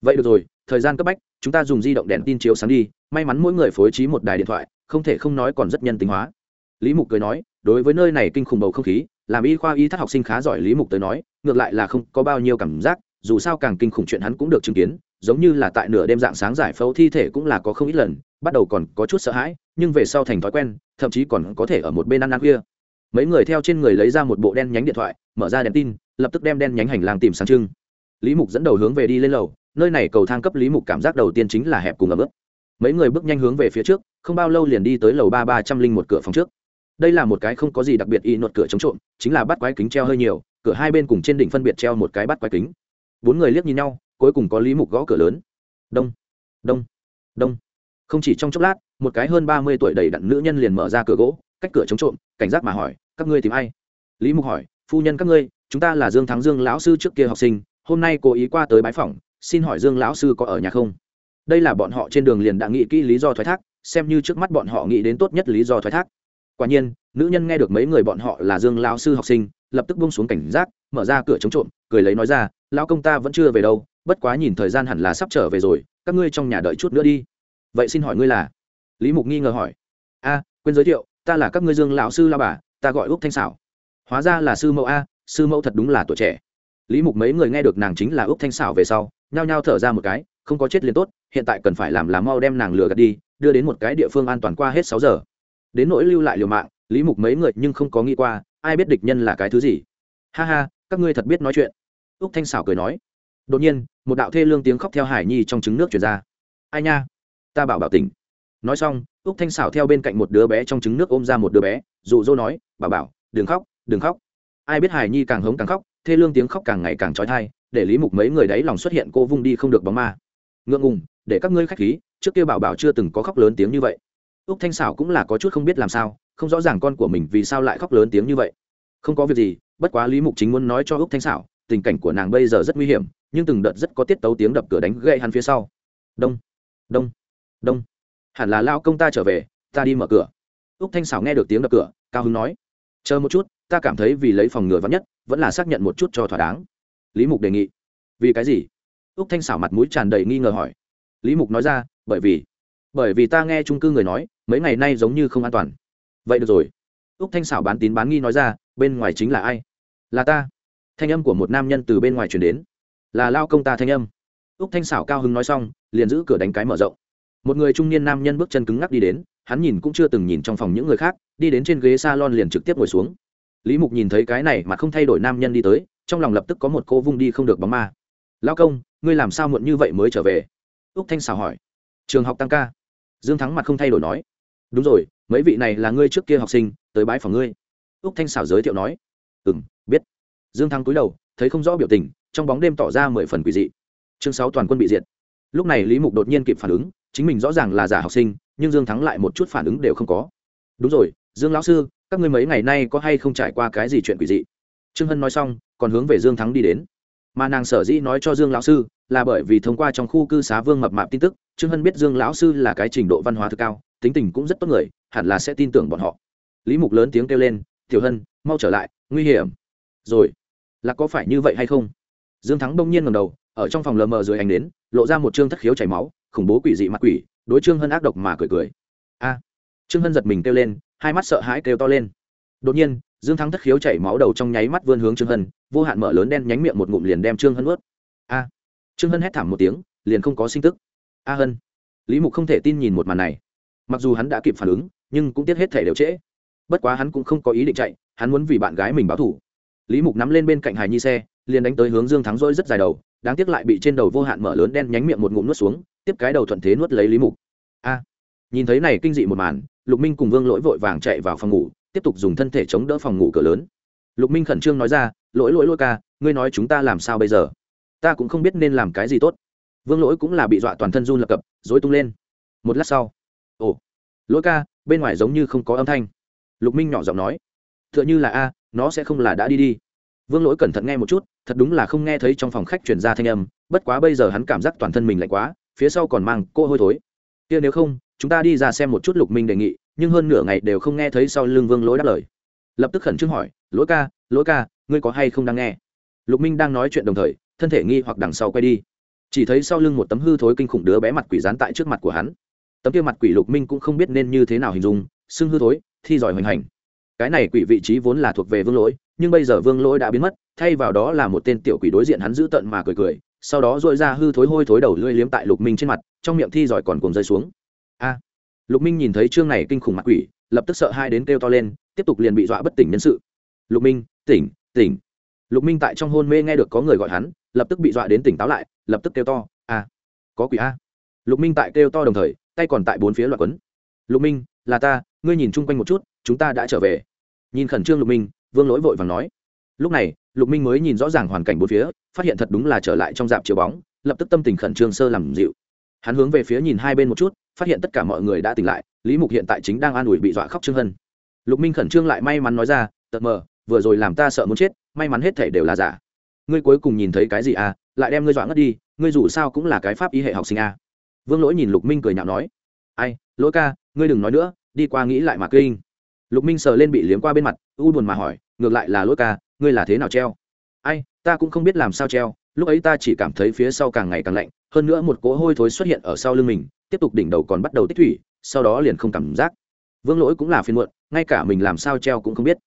vậy được rồi, thời gian cấp bách, chúng ta dùng di động đèn tin chiếu sáng đi. May mắn mỗi người phối trí một đài điện thoại, không thể không nói còn rất nhân tính hóa. Lý mục cười nói, đối với nơi này kinh khủng bầu không khí, làm y khoa y thắt học sinh khá giỏi lý mục tới nói, ngược lại là không có bao nhiêu cảm giác, dù sao càng kinh khủng chuyện hắn cũng được chứng kiến, giống như là tại nửa đêm dạng sáng giải phẫu thi thể cũng là có không ít lần, bắt đầu còn có chút sợ hãi, nhưng về sau thành thói quen, thậm chí còn có thể ở một bên ăn ăn khuya. Mấy người theo trên người lấy ra một bộ đen nhánh điện thoại, mở ra đèn tin, lập tức đem đen nhánh hành lang tìm sáng trưng lý mục dẫn đầu hướng về đi lên lầu, nơi này cầu thang cấp lý mục cảm giác đầu tiên chính là hẹp cùng ấm ướt. Mấy người bước nhanh hướng về phía trước, không bao lâu liền đi tới lầu ba ba trăm linh một cửa phòng trước. Đây là một cái không có gì đặc biệt y nột cửa chống trộm, chính là bắt quái kính treo hơi nhiều, cửa hai bên cùng trên đỉnh phân biệt treo một cái bắt quái kính. Bốn người liếc nhìn nhau, cuối cùng có lý mục gõ cửa lớn. Đông đông đông. Không chỉ trong chốc lát, một cái hơn ba mươi tuổi đầy đặn nữ nhân liền mở ra cửa gỗ, cách cửa chống trộm, cảnh giác mà hỏi, các ngươi tìm ai? Lý mục hỏi, phu nhân các ngươi, chúng ta là dương thắng dương lão sư trước kia học sinh hôm nay cố ý qua tới bái phỏng, xin hỏi dương lão sư có ở nhà không? Đây là bọn họ trên đường liền đã nghĩ kỹ lý do thoái thác, xem như trước mắt bọn họ nghĩ đến tốt nhất lý do thoái thác. Quả nhiên, nữ nhân nghe được mấy người bọn họ là dương lão sư học sinh, lập tức bung xuống cảnh giác, mở ra cửa chống trộm, cười lấy nói ra, lão công ta vẫn chưa về đâu, bất quá nhìn thời gian hẳn là sắp trở về rồi, các ngươi trong nhà đợi chút nữa đi. Vậy xin hỏi ngươi là? Lý mục nghi ngờ hỏi. A, quên giới thiệu, ta là các ngươi dương lão sư la bà, ta gọi úc thanh xảo hóa ra là sư mẫu a, sư mẫu thật đúng là tuổi trẻ lý mục mấy người nghe được nàng chính là ước thanh xảo về sau, nhao nhao thở ra một cái, không có chết liền tốt, hiện tại cần phải làm là mau đem nàng lừa gạt đi, đưa đến một cái địa phương an toàn qua hết sáu giờ. Đến nỗi lưu lại liều mạng, lý mục mấy người nhưng không có nghĩ qua, ai biết địch nhân là cái thứ gì. Ha ha, các ngươi thật biết nói chuyện. Úc thanh xảo cười nói. Đột nhiên, một đạo thê lương tiếng khóc theo hải nhi trong trứng nước chuyển ra. Ai nha? Ta bảo bảo tỉnh. Nói xong, úc thanh xảo theo bên cạnh một đứa bé trong trứng nước ôm ra một đứa bé, dụ dỗ nói, bảo bảo, đừng khóc đừng khóc. Ai biết hải nhi càng hống càng khóc thê lương tiếng khóc càng ngày càng trói thai, để lý mục mấy người đấy lòng xuất hiện cô vung đi không được bóng ma. Ngượng ngùng, để các ngươi khách khí, trước kia bảo bảo chưa từng có khóc lớn tiếng như vậy. Úc thanh xảo cũng là có chút không biết làm sao, không rõ ràng con của mình vì sao lại khóc lớn tiếng như vậy. Không có việc gì, bất quá lý mục chính muốn nói cho úc thanh xảo tình cảnh của nàng bây giờ rất nguy hiểm, nhưng từng đợt rất có tiết tấu tiếng đập cửa đánh gậy hắn phía sau. Đông đông đông. Hẳn là lao công ta trở về, ta đi mở cửa. Úc thanh xảo nghe được tiếng đập cửa, cao hứng nói chờ một chút, ta cảm thấy vì lấy phòng ngừa vắn nhất, vẫn là xác nhận một chút cho thỏa đáng. Lý mục đề nghị. Vì cái gì? Úc thanh xảo mặt mũi tràn đầy nghi ngờ hỏi. Lý mục nói ra, bởi vì bởi vì ta nghe trung cư người nói, mấy ngày nay giống như không an toàn. Vậy được rồi. Úc thanh xảo bán tín bán nghi nói ra, bên ngoài chính là ai? Là ta. Thanh âm của một nam nhân từ bên ngoài chuyển đến. Là lao công ta thanh âm. Úc thanh xảo cao hứng nói xong, liền giữ cửa đánh cái mở rộng một người trung niên nam nhân bước chân cứng ngắc đi đến, hắn nhìn cũng chưa từng nhìn trong phòng những người khác, đi đến trên ghế s a lon liền trực tiếp ngồi xuống. Lý mục nhìn thấy cái này mà không thay đổi nam nhân đi tới, trong lòng lập tức có một cô vung đi không được bóng ma. Lao công, ngươi làm sao muộn như vậy mới trở về? Úc thanh xào hỏi. Trường học tăng ca. Dương thắng mặt không thay đổi nói. Đúng rồi, mấy vị này là ngươi trước kia học sinh, tới bãi phòng ngươi. Úc thanh xảo giới thiệu nói. Ừ m biết. Dương thắng cúi đầu, thấy không rõ biểu tình, trong bóng đêm tỏ ra mười phần quỷ dị. Chương sáu toàn quân bị diệt. Lúc này lý mục đột nhiên kịp phản ứng chính mình rõ ràng là giả học sinh, nhưng dương thắng lại một chút phản ứng đều không có. Đúng rồi, dương lão sư, các ngươi mấy ngày nay có hay không trải qua cái gì chuyện quỷ dị? Trương hân nói xong, còn hướng về dương thắng đi đến. Mà nàng sở dĩ nói cho dương lão sư, là bởi vì thông qua trong khu cư xá vương mập mạp tin tức, trương hân biết dương lão sư là cái trình độ văn hóa thực cao, tính tình cũng rất tốt người, hẳn là sẽ tin tưởng bọn họ. Lý mục lớn tiếng kêu lên, tiểu hân, mau trở lại, nguy hiểm. Rồi là có phải như vậy hay không? Dương thắng bỗng nhiên ngầm đầu ở trong phòng lờ mờ dưới ánh đến, lộ ra một chương thất khiếu chảy máu, khủng bố quỷ dị mặt quỷ, đối trương hân ác độc mà cười cười. A! Trương hân giật mình kêu lên, hai mắt sợ hãi kêu to lên. Đột nhiên, dương thắng thất khiếu chảy máu đầu trong nháy mắt vươn hướng trương hân, vô hạn mở lớn đen nhánh miệng một ngụm liền đem trương hân ướt a! Trương hân hét thảm một tiếng, liền không có sinh tức. A hân! Lý mục không thể tin nhìn một màn này. Mặc dù hắn đã kịp phản ứng, nhưng cũng tiếc hết thể đều trễ. Bất quá hắn cũng không có ý định chạy, hắn muốn vì bạn gái mình báo thủ lý mục nắm lên bên cạnh hài nhi xe, liền đánh tới hướng dương thắng rỗi rất dài đầu đáng tiếc lại bị trên đầu vô hạn mở lớn đen nhánh miệng một ngụm nuốt xuống, tiếp cái đầu thuận thế nuốt lấy lý mục. A, nhìn thấy này kinh dị một màn, lục minh cùng vương lỗi vội vàng chạy vào phòng ngủ, tiếp tục dùng thân thể chống đỡ phòng ngủ cửa lớn. Lục minh khẩn trương nói ra, lỗi lỗi lỗi ca, ngươi nói chúng ta làm sao bây giờ? Ta cũng không biết nên làm cái gì tốt. Vương lỗi cũng là bị dọa toàn thân run lập cập dối tung lên. Một lát sau, ồ, lỗi ca, bên ngoài giống như không có âm thanh. Lục minh nhỏ giọng nói t h ư ợ n h ư là a, nó sẽ không là đã đi đi vương lỗi cẩn thận nghe một chút, thật đúng là không nghe thấy trong phòng khách chuyển ra thanh âm, bất quá bây giờ hắn cảm giác toàn thân mình lạnh quá, phía sau còn mang cô hôi thối. Kia nếu không, chúng ta đi ra xem một chút lục minh đề nghị, nhưng hơn nửa ngày đều không nghe thấy sau lưng vương lỗi đáp lời. Lập tức khẩn trương hỏi, lỗi ca lỗi ca, ngươi có hay không đang nghe? Lục minh đang nói chuyện đồng thời, thân thể nghi hoặc đằng sau quay đi. Chỉ thấy sau lưng một tấm hư thối kinh khủng đứa bé mặt quỷ dán tại trước mặt của hắn. Tấm kia mặt quỷ lục minh cũng không biết nên như thế nào hình dung, xưng hư thối, thi giỏi hoành hành. Cái này quỷ vị trí vốn là thuộc về vương lỗi nhưng bây giờ vương lỗi đã biến mất, thay vào đó là một tên tiểu quỷ đối diện hắn giữ tận mà cười cười, sau đó dội ra hư thối hôi thối đầu lưỡi liếm tại lục minh trên mặt, trong miệng thi giỏi còn cùng rơi xuống. A! Lục minh nhìn thấy chương này kinh khủng mặt quỷ, lập tức sợ hai đến kêu to lên, tiếp tục liền bị dọa bất tỉnh nhân sự. Lục minh, tỉnh tỉnh. Lục minh tại trong hôn mê nghe được có người gọi hắn, lập tức bị dọa đến tỉnh táo lại, lập tức kêu to, a! Có quỷ a! Lục minh tại kêu to đồng thời, tay còn tại bốn phía loạt quấn. Lục minh, là ta, ngươi nhìn chung quanh một chút, chúng ta đã trở về. Nhìn khẩn trương lục minh vương lỗi vội vàng nói. Lúc này, lục minh mới nhìn rõ ràng hoàn cảnh bốn phía, phát hiện thật đúng là trở lại trong dạp chiếu bóng, lập tức tâm tình khẩn trương sơ làm dịu. Hắn hướng về phía nhìn hai bên một chút, phát hiện tất cả mọi người đã tỉnh lại, lý mục hiện tại chính đang an ủi bị dọa khóc trương hân. Lục minh khẩn trương lại may mắn nói ra, tật mờ, vừa rồi làm ta sợ muốn chết, may mắn hết thể đều là giả. Ngươi cuối cùng nhìn thấy cái gì à? Lại đem ngươi dọa ngất đi, ngươi dù sao cũng là cái pháp y hệ học sinh à vương lỗi nhìn lục minh cười nhạo nói, ai, lỗi ca, ngươi đừng nói nữa, đi qua nghĩ lại mà kinh. Lục minh sờ lên bị liếm qua bên mặt u buồn mà hỏi, ngược lại là lỗi ca, ngươi là thế nào treo? Ai, ta cũng không biết làm sao treo, lúc ấy ta chỉ cảm thấy phía sau càng ngày càng lạnh, hơn nữa một cỗ hôi thối xuất hiện ở sau lưng mình, tiếp tục đỉnh đầu còn bắt đầu tích thủy, sau đó liền không cảm giác. Vương lỗi cũng là phiên muộn, ngay cả mình làm sao treo cũng không biết.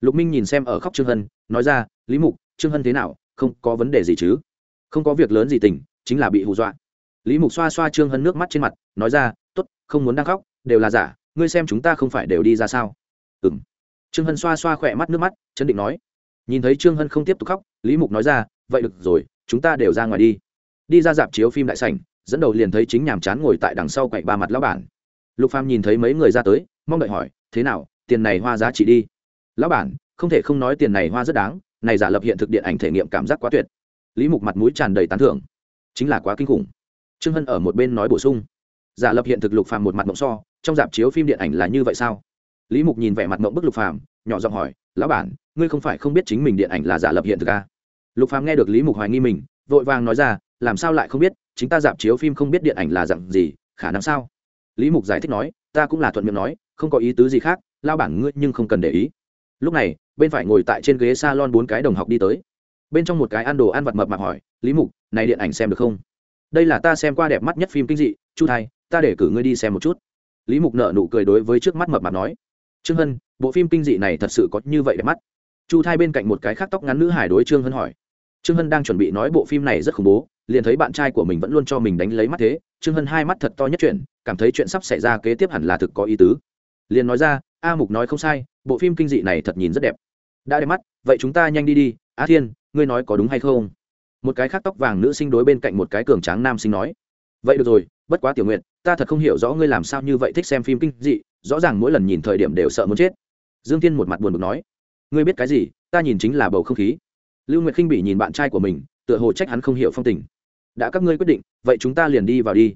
Lục minh nhìn xem ở khóc trương hân, nói ra, lý mục, trương hân thế nào, không có vấn đề gì chứ? Không có việc lớn gì tình, chính là bị hù dọa. Lý mục xoa xoa trương hân nước mắt trên mặt, nói ra t ố t không muốn đang khóc, đều là giả, ngươi xem chúng ta không phải đều đi ra sao. Ừ m trương hân xoa xoa khỏe mắt nước mắt, chấn định nói. Nhìn thấy trương hân không tiếp tục khóc, lý mục nói ra, vậy được rồi, chúng ta đều ra ngoài đi. Đi ra dạp chiếu phim đại sảnh, dẫn đầu liền thấy chính nhàm chán ngồi tại đằng sau quậy ba mặt lão bản. Lục phàm nhìn thấy mấy người ra tới, mong đợi hỏi, thế nào, tiền này hoa giá trị đi? Lão bản, không thể không nói tiền này hoa rất đáng, này giả lập hiện thực điện ảnh thể nghiệm cảm giác quá tuyệt. Lý mục mặt mũi tràn đầy tán thưởng. Chính là quá kinh khủng. Trương hân ở một bên nói bổ sung. Giả lập hiện thực lục phàm một mặt mộng so, trong dạp chiếu phim điện ảnh là như vậy sao? Lý mục nhìn vẻ mặt mộng bức lục phàm, nhỏ giọng hỏi, lão bản, ngươi không phải không biết chính mình điện ảnh là giả lập hiện thực à? lục phàm nghe được lý mục hoài nghi mình, vội vàng nói ra, làm sao lại không biết, chính ta dạp chiếu phim không biết điện ảnh là dạng gì, khả năng sao? Lý mục giải thích nói, ta cũng là thuận miệng nói, không có ý tứ gì khác lao bản ngươi nhưng không cần để ý. Lúc này, bên phải ngồi tại trên ghế salon bốn cái đồng học đi tới. Bên trong một cái ăn đồ ăn vặt mập mạp hỏi, lý mục, này điện ảnh xem được không? Đây là ta xem qua đẹp mắt nhất phim kinh dị, chu thai, ta để cử ngươi đi xem một chút. Lý mục nợ nụ cười đối với trước mắt mập mạp nói trương hân, bộ phim kinh dị này thật sự có như vậy đẹp mắt. Chu thai bên cạnh một cái khác tóc ngắn nữ hải đối trương hân hỏi. Trương hân đang chuẩn bị nói bộ phim này rất khủng bố, liền thấy bạn trai của mình vẫn luôn cho mình đánh lấy mắt thế. Trương hân hai mắt thật to nhất chuyện cảm thấy chuyện sắp xảy ra kế tiếp hẳn là thực có ý tứ. Liền nói ra, a mục nói không sai, bộ phim kinh dị này thật nhìn rất đẹp. Đã đẹp mắt, vậy chúng ta nhanh đi đi, á thiên, ngươi nói có đúng hay không? Một cái khác tóc vàng nữ sinh đối bên cạnh một cái cường tráng nam sinh nói. Vậy được rồi bất quá tiểu nguyện ta thật không hiểu rõ ngươi làm sao như vậy thích xem phim kinh dị, rõ ràng mỗi lần nhìn thời điểm đều sợ muốn chết. Dương thiên một mặt buồn bực nói, ngươi biết cái gì? Ta nhìn chính là bầu không khí. Lưu nguyệt khinh bị nhìn bạn trai của mình, tựa hồ trách hắn không hiểu phong tình. Đã các ngươi quyết định, vậy chúng ta liền đi vào đi.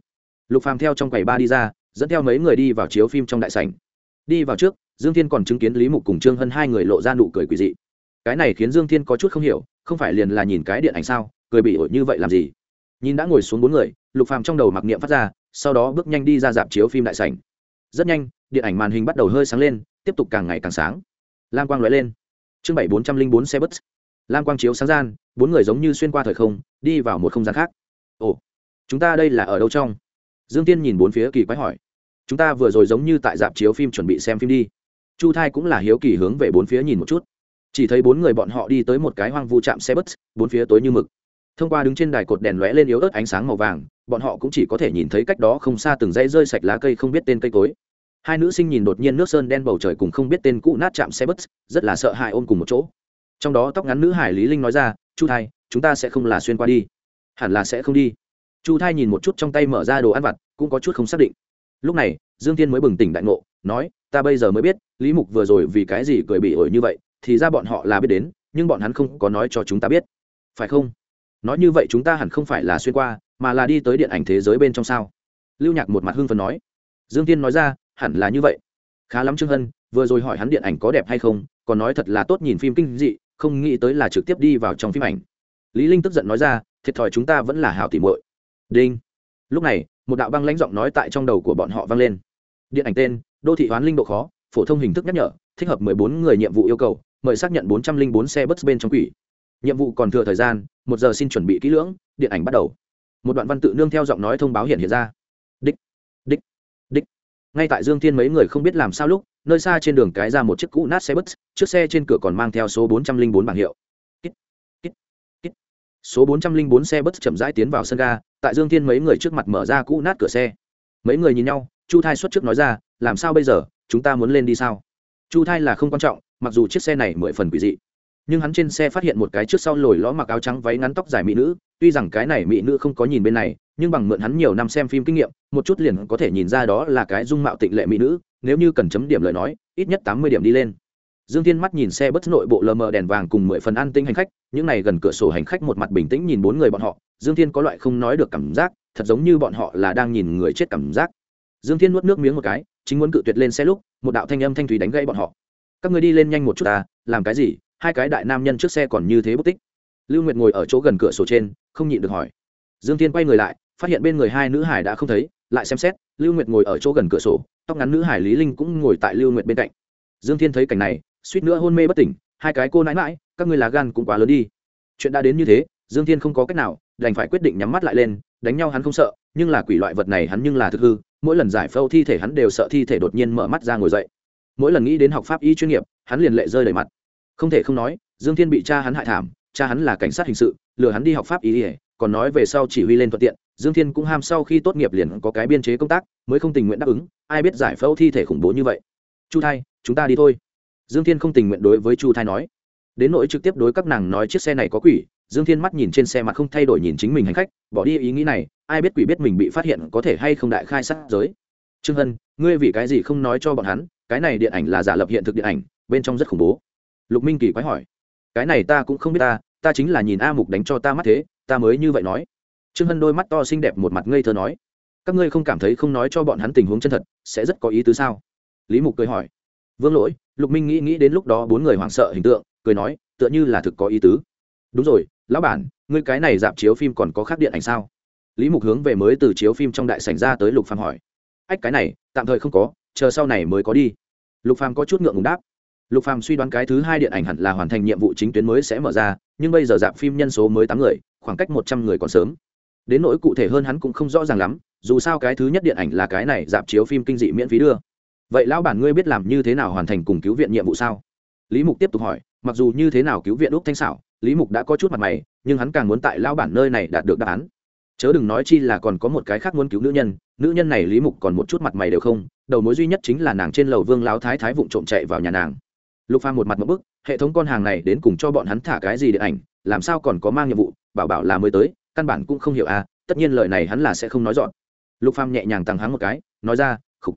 Lục phàm theo trong quầy ba đi ra, dẫn theo mấy người đi vào chiếu phim trong đại sảnh. Đi vào trước, dương thiên còn chứng kiến lý mục cùng trương hân hai người lộ ra nụ cười quỳ dị. Cái này khiến dương thiên có chút không hiểu, không phải liền là nhìn cái điện ảnh sao, cười bị ổi như vậy làm gì? Nhìn đã ngồi xuống bốn người, lục phàm trong đầu mặc niệm phát ra, sau đó bước nhanh đi ra dạp chiếu phim đại sảnh. Rất nhanh, điện ảnh màn hình bắt đầu hơi sáng lên, tiếp tục càng ngày càng sáng. Lam quang lóe lên. Chương bảy bốn trăm linh bốn xe bus. Lam quang chiếu sáng gian, bốn người giống như xuyên qua thời không, đi vào một không gian khác. Ồ, chúng ta đây là ở đâu trong? Dương tiên nhìn bốn phía kỳ quái hỏi. Chúng ta vừa rồi giống như tại dạp chiếu phim chuẩn bị xem phim đi. Chu thai cũng là hiếu kỳ hướng về bốn phía nhìn một chút. Chỉ thấy bốn người bọn họ đi tới một cái hoang vu chạm xe bus, bốn phía tối như mực thông qua đứng trên đài cột đèn lóe lên yếu ớt ánh sáng màu vàng, bọn họ cũng chỉ có thể nhìn thấy cách đó không xa từng dãy rơi sạch lá cây không biết tên cây cối. Hai nữ sinh nhìn đột nhiên nước sơn đen bầu trời cùng không biết tên cũ nát chạm xe bus, rất là sợ hãi ôm cùng một chỗ. Trong đó tóc ngắn nữ hải lý linh nói ra, chu thai, chúng ta sẽ không là xuyên qua đi. Hẳn là sẽ không đi. Chu thai nhìn một chút trong tay mở ra đồ ăn vặt, cũng có chút không xác định. Lúc này, dương thiên mới bừng tỉnh đại ngộ, nói, ta bây giờ mới biết, lý mục vừa rồi vì cái gì cười bị ổi như vậy, thì ra bọn họ là biết đến, nhưng bọn hắn không có nói cho chúng ta biết. Phải không? Nói như vậy chúng ta hẳn không phải là xuyên qua, mà là đi tới điện ảnh thế giới bên trong sao? Lưu nhạc một mặt hưng phần nói. Dương tiên nói ra, hẳn là như vậy. Khá lắm trương hân, vừa rồi hỏi hắn điện ảnh có đẹp hay không, còn nói thật là tốt nhìn phim kinh dị, không nghĩ tới là trực tiếp đi vào trong phim ảnh. Lý linh tức giận nói ra, thiệt thòi chúng ta vẫn là hảo tỉ muội. Đinh. Lúc này, một đạo băng lãnh giọng nói tại trong đầu của bọn họ vang lên. Điện ảnh tên, đô thị hoán linh độ khó, phổ thông hình thức nhắc nhở, thích hợp 14 người nhiệm vụ yêu cầu, mời xác nhận 404 xe bus bên trong quỷ nhiệm vụ còn thừa thời gian, một giờ xin chuẩn bị kỹ lưỡng, điện ảnh bắt đầu. Một đoạn văn tự nương theo giọng nói thông báo hiện hiện ra. Đích đích đích. Ngay tại dương thiên mấy người không biết làm sao lúc, nơi xa trên đường cái ra một chiếc cũ nát xe bus, chiếc xe trên cửa còn mang theo số 404 bảng hiệu. Số 404 xe bus chậm rãi tiến vào sân ga, tại dương thiên mấy người trước mặt mở ra cũ nát cửa xe. Mấy người nhìn nhau, chu thai xuất trước nói ra, làm sao bây giờ? Chúng ta muốn lên đi sao? Chu thai là không quan trọng, mặc dù chiếc xe này mười phần quỷ dị nhưng hắn trên xe phát hiện một cái trước sau lồi ló mặc áo trắng váy ngắn tóc dài mỹ nữ, tuy rằng cái này mỹ nữ không có nhìn bên này, nhưng bằng mượn hắn nhiều năm xem phim kinh nghiệm, một chút liền có thể nhìn ra đó là cái dung mạo tịnh lệ mỹ nữ, nếu như cần chấm điểm lời nói, ít nhất tám mươi điểm đi lên. Dương thiên mắt nhìn xe bất nội bộ lờ mờ đèn vàng cùng mười phần an tinh hành khách, những này gần cửa sổ hành khách một mặt bình tĩnh nhìn bốn người bọn họ, dương thiên có loại không nói được cảm giác, thật giống như bọn họ là đang nhìn người chết cảm giác. Dương thiên nuốt nước miếng một cái, chính muốn cự tuyệt lên xe lúc, một đạo thanh âm thanh thủy đánh gây bọn họ. Các người đi lên nhanh một chút ta, làm cái gì? Hai cái đại nam nhân trước xe còn như thế bất tích. Lưu nguyệt ngồi ở chỗ gần cửa sổ trên, không nhịn được hỏi. Dương thiên quay người lại, phát hiện bên người hai nữ hải đã không thấy, lại xem xét, lưu nguyệt ngồi ở chỗ gần cửa sổ, tóc ngắn nữ hải lý linh cũng ngồi tại lưu nguyệt bên cạnh. Dương thiên thấy cảnh này, suýt nữa hôn mê bất tỉnh, hai cái cô nãi mãi các ngươi lá gan cũng quá lớn đi. Chuyện đã đến như thế, dương thiên không có cách nào, đành phải quyết định nhắm mắt lại lên, đánh nhau hắn không sợ, nhưng là quỷ loại vật này hắn nhưng là thực hư, mỗi lần giải phẫu thi thể hắn đều sợ thi thể đột nhiên mở mắt ra ngồi dậy. Mỗi lần nghĩ đến học pháp y chuyên nghiệp, hắn liền lệ rơi đầy mặt không thể không nói, dương thiên bị cha hắn hại thảm, cha hắn là cảnh sát hình sự, lừa hắn đi học pháp y ỉa còn nói về sau chỉ huy lên thuận tiện, dương thiên cũng ham sau khi tốt nghiệp liền có cái biên chế công tác, mới không tình nguyện đáp ứng, ai biết giải phẫu thi thể khủng bố như vậy. Chu thai, chúng ta đi thôi. Dương thiên không tình nguyện đối với chu thai nói. Đến nỗi trực tiếp đối các nàng nói chiếc xe này có quỷ, dương thiên mắt nhìn trên xe mặt không thay đổi nhìn chính mình hành khách, bỏ đi ý nghĩ này, ai biết quỷ biết mình bị phát hiện có thể hay không đại khai sát giới. Trương hân, ngươi vì cái gì không nói cho bọn hắn, cái này điện ảnh là giả lập hiện thực điện ảnh, bên trong rất khủng bố lục minh kỳ quái hỏi. Cái này ta cũng không biết ta ta chính là nhìn a mục đánh cho ta mắt thế, ta mới như vậy nói. Trương hân đôi mắt to xinh đẹp một mặt ngây thơ nói. Các ngươi không cảm thấy không nói cho bọn hắn tình huống chân thật, sẽ rất có ý tứ sao? Lý mục cười hỏi. Vương lỗi, lục minh nghĩ nghĩ đến lúc đó bốn người hoảng sợ hình tượng, cười nói, tựa như là thực có ý tứ. Đúng rồi, lão bản, ngươi cái này dạp chiếu phim còn có khác điện ảnh sao? Lý mục hướng về mới từ chiếu phim trong đại sảnh ra tới lục phàm hỏi. Ách, cái này, tạm thời không có, chờ sau này mới có đi. Lục phàm có chút ngượng ngùng đáp lục phàm suy đoán cái thứ hai điện ảnh hẳn là hoàn thành nhiệm vụ chính tuyến mới sẽ mở ra, nhưng bây giờ dạp phim nhân số mới tám người, khoảng cách một trăm người còn sớm. Đến nỗi cụ thể hơn hắn cũng không rõ ràng lắm, dù sao cái thứ nhất điện ảnh là cái này dạp chiếu phim kinh dị miễn phí đưa. Vậy lão bản ngươi biết làm như thế nào hoàn thành cùng cứu viện nhiệm vụ sao? Lý mục tiếp tục hỏi, mặc dù như thế nào cứu viện úc thanh xảo lý mục đã có chút mặt mày, nhưng hắn càng muốn tại lão bản nơi này đạt được đáp án. Chớ đừng nói chi là còn có một cái khác muốn cứu nữ nhân nữ nhân này lý mục còn một chút mặt mày đều không, đầu mối duy nhất chính là nàng trên lầu vương lão thái thái vụng trộm chạy vào nhà nàng lục phàm một mặt một bức, hệ thống con hàng này đến cùng cho bọn hắn thả cái gì điện ảnh, làm sao còn có mang nhiệm vụ, bảo bảo là mới tới, căn bản cũng không hiểu à tất nhiên lời này hắn là sẽ không nói dọn. Lục phàm nhẹ nhàng tăng hắn một cái, nói ra, khục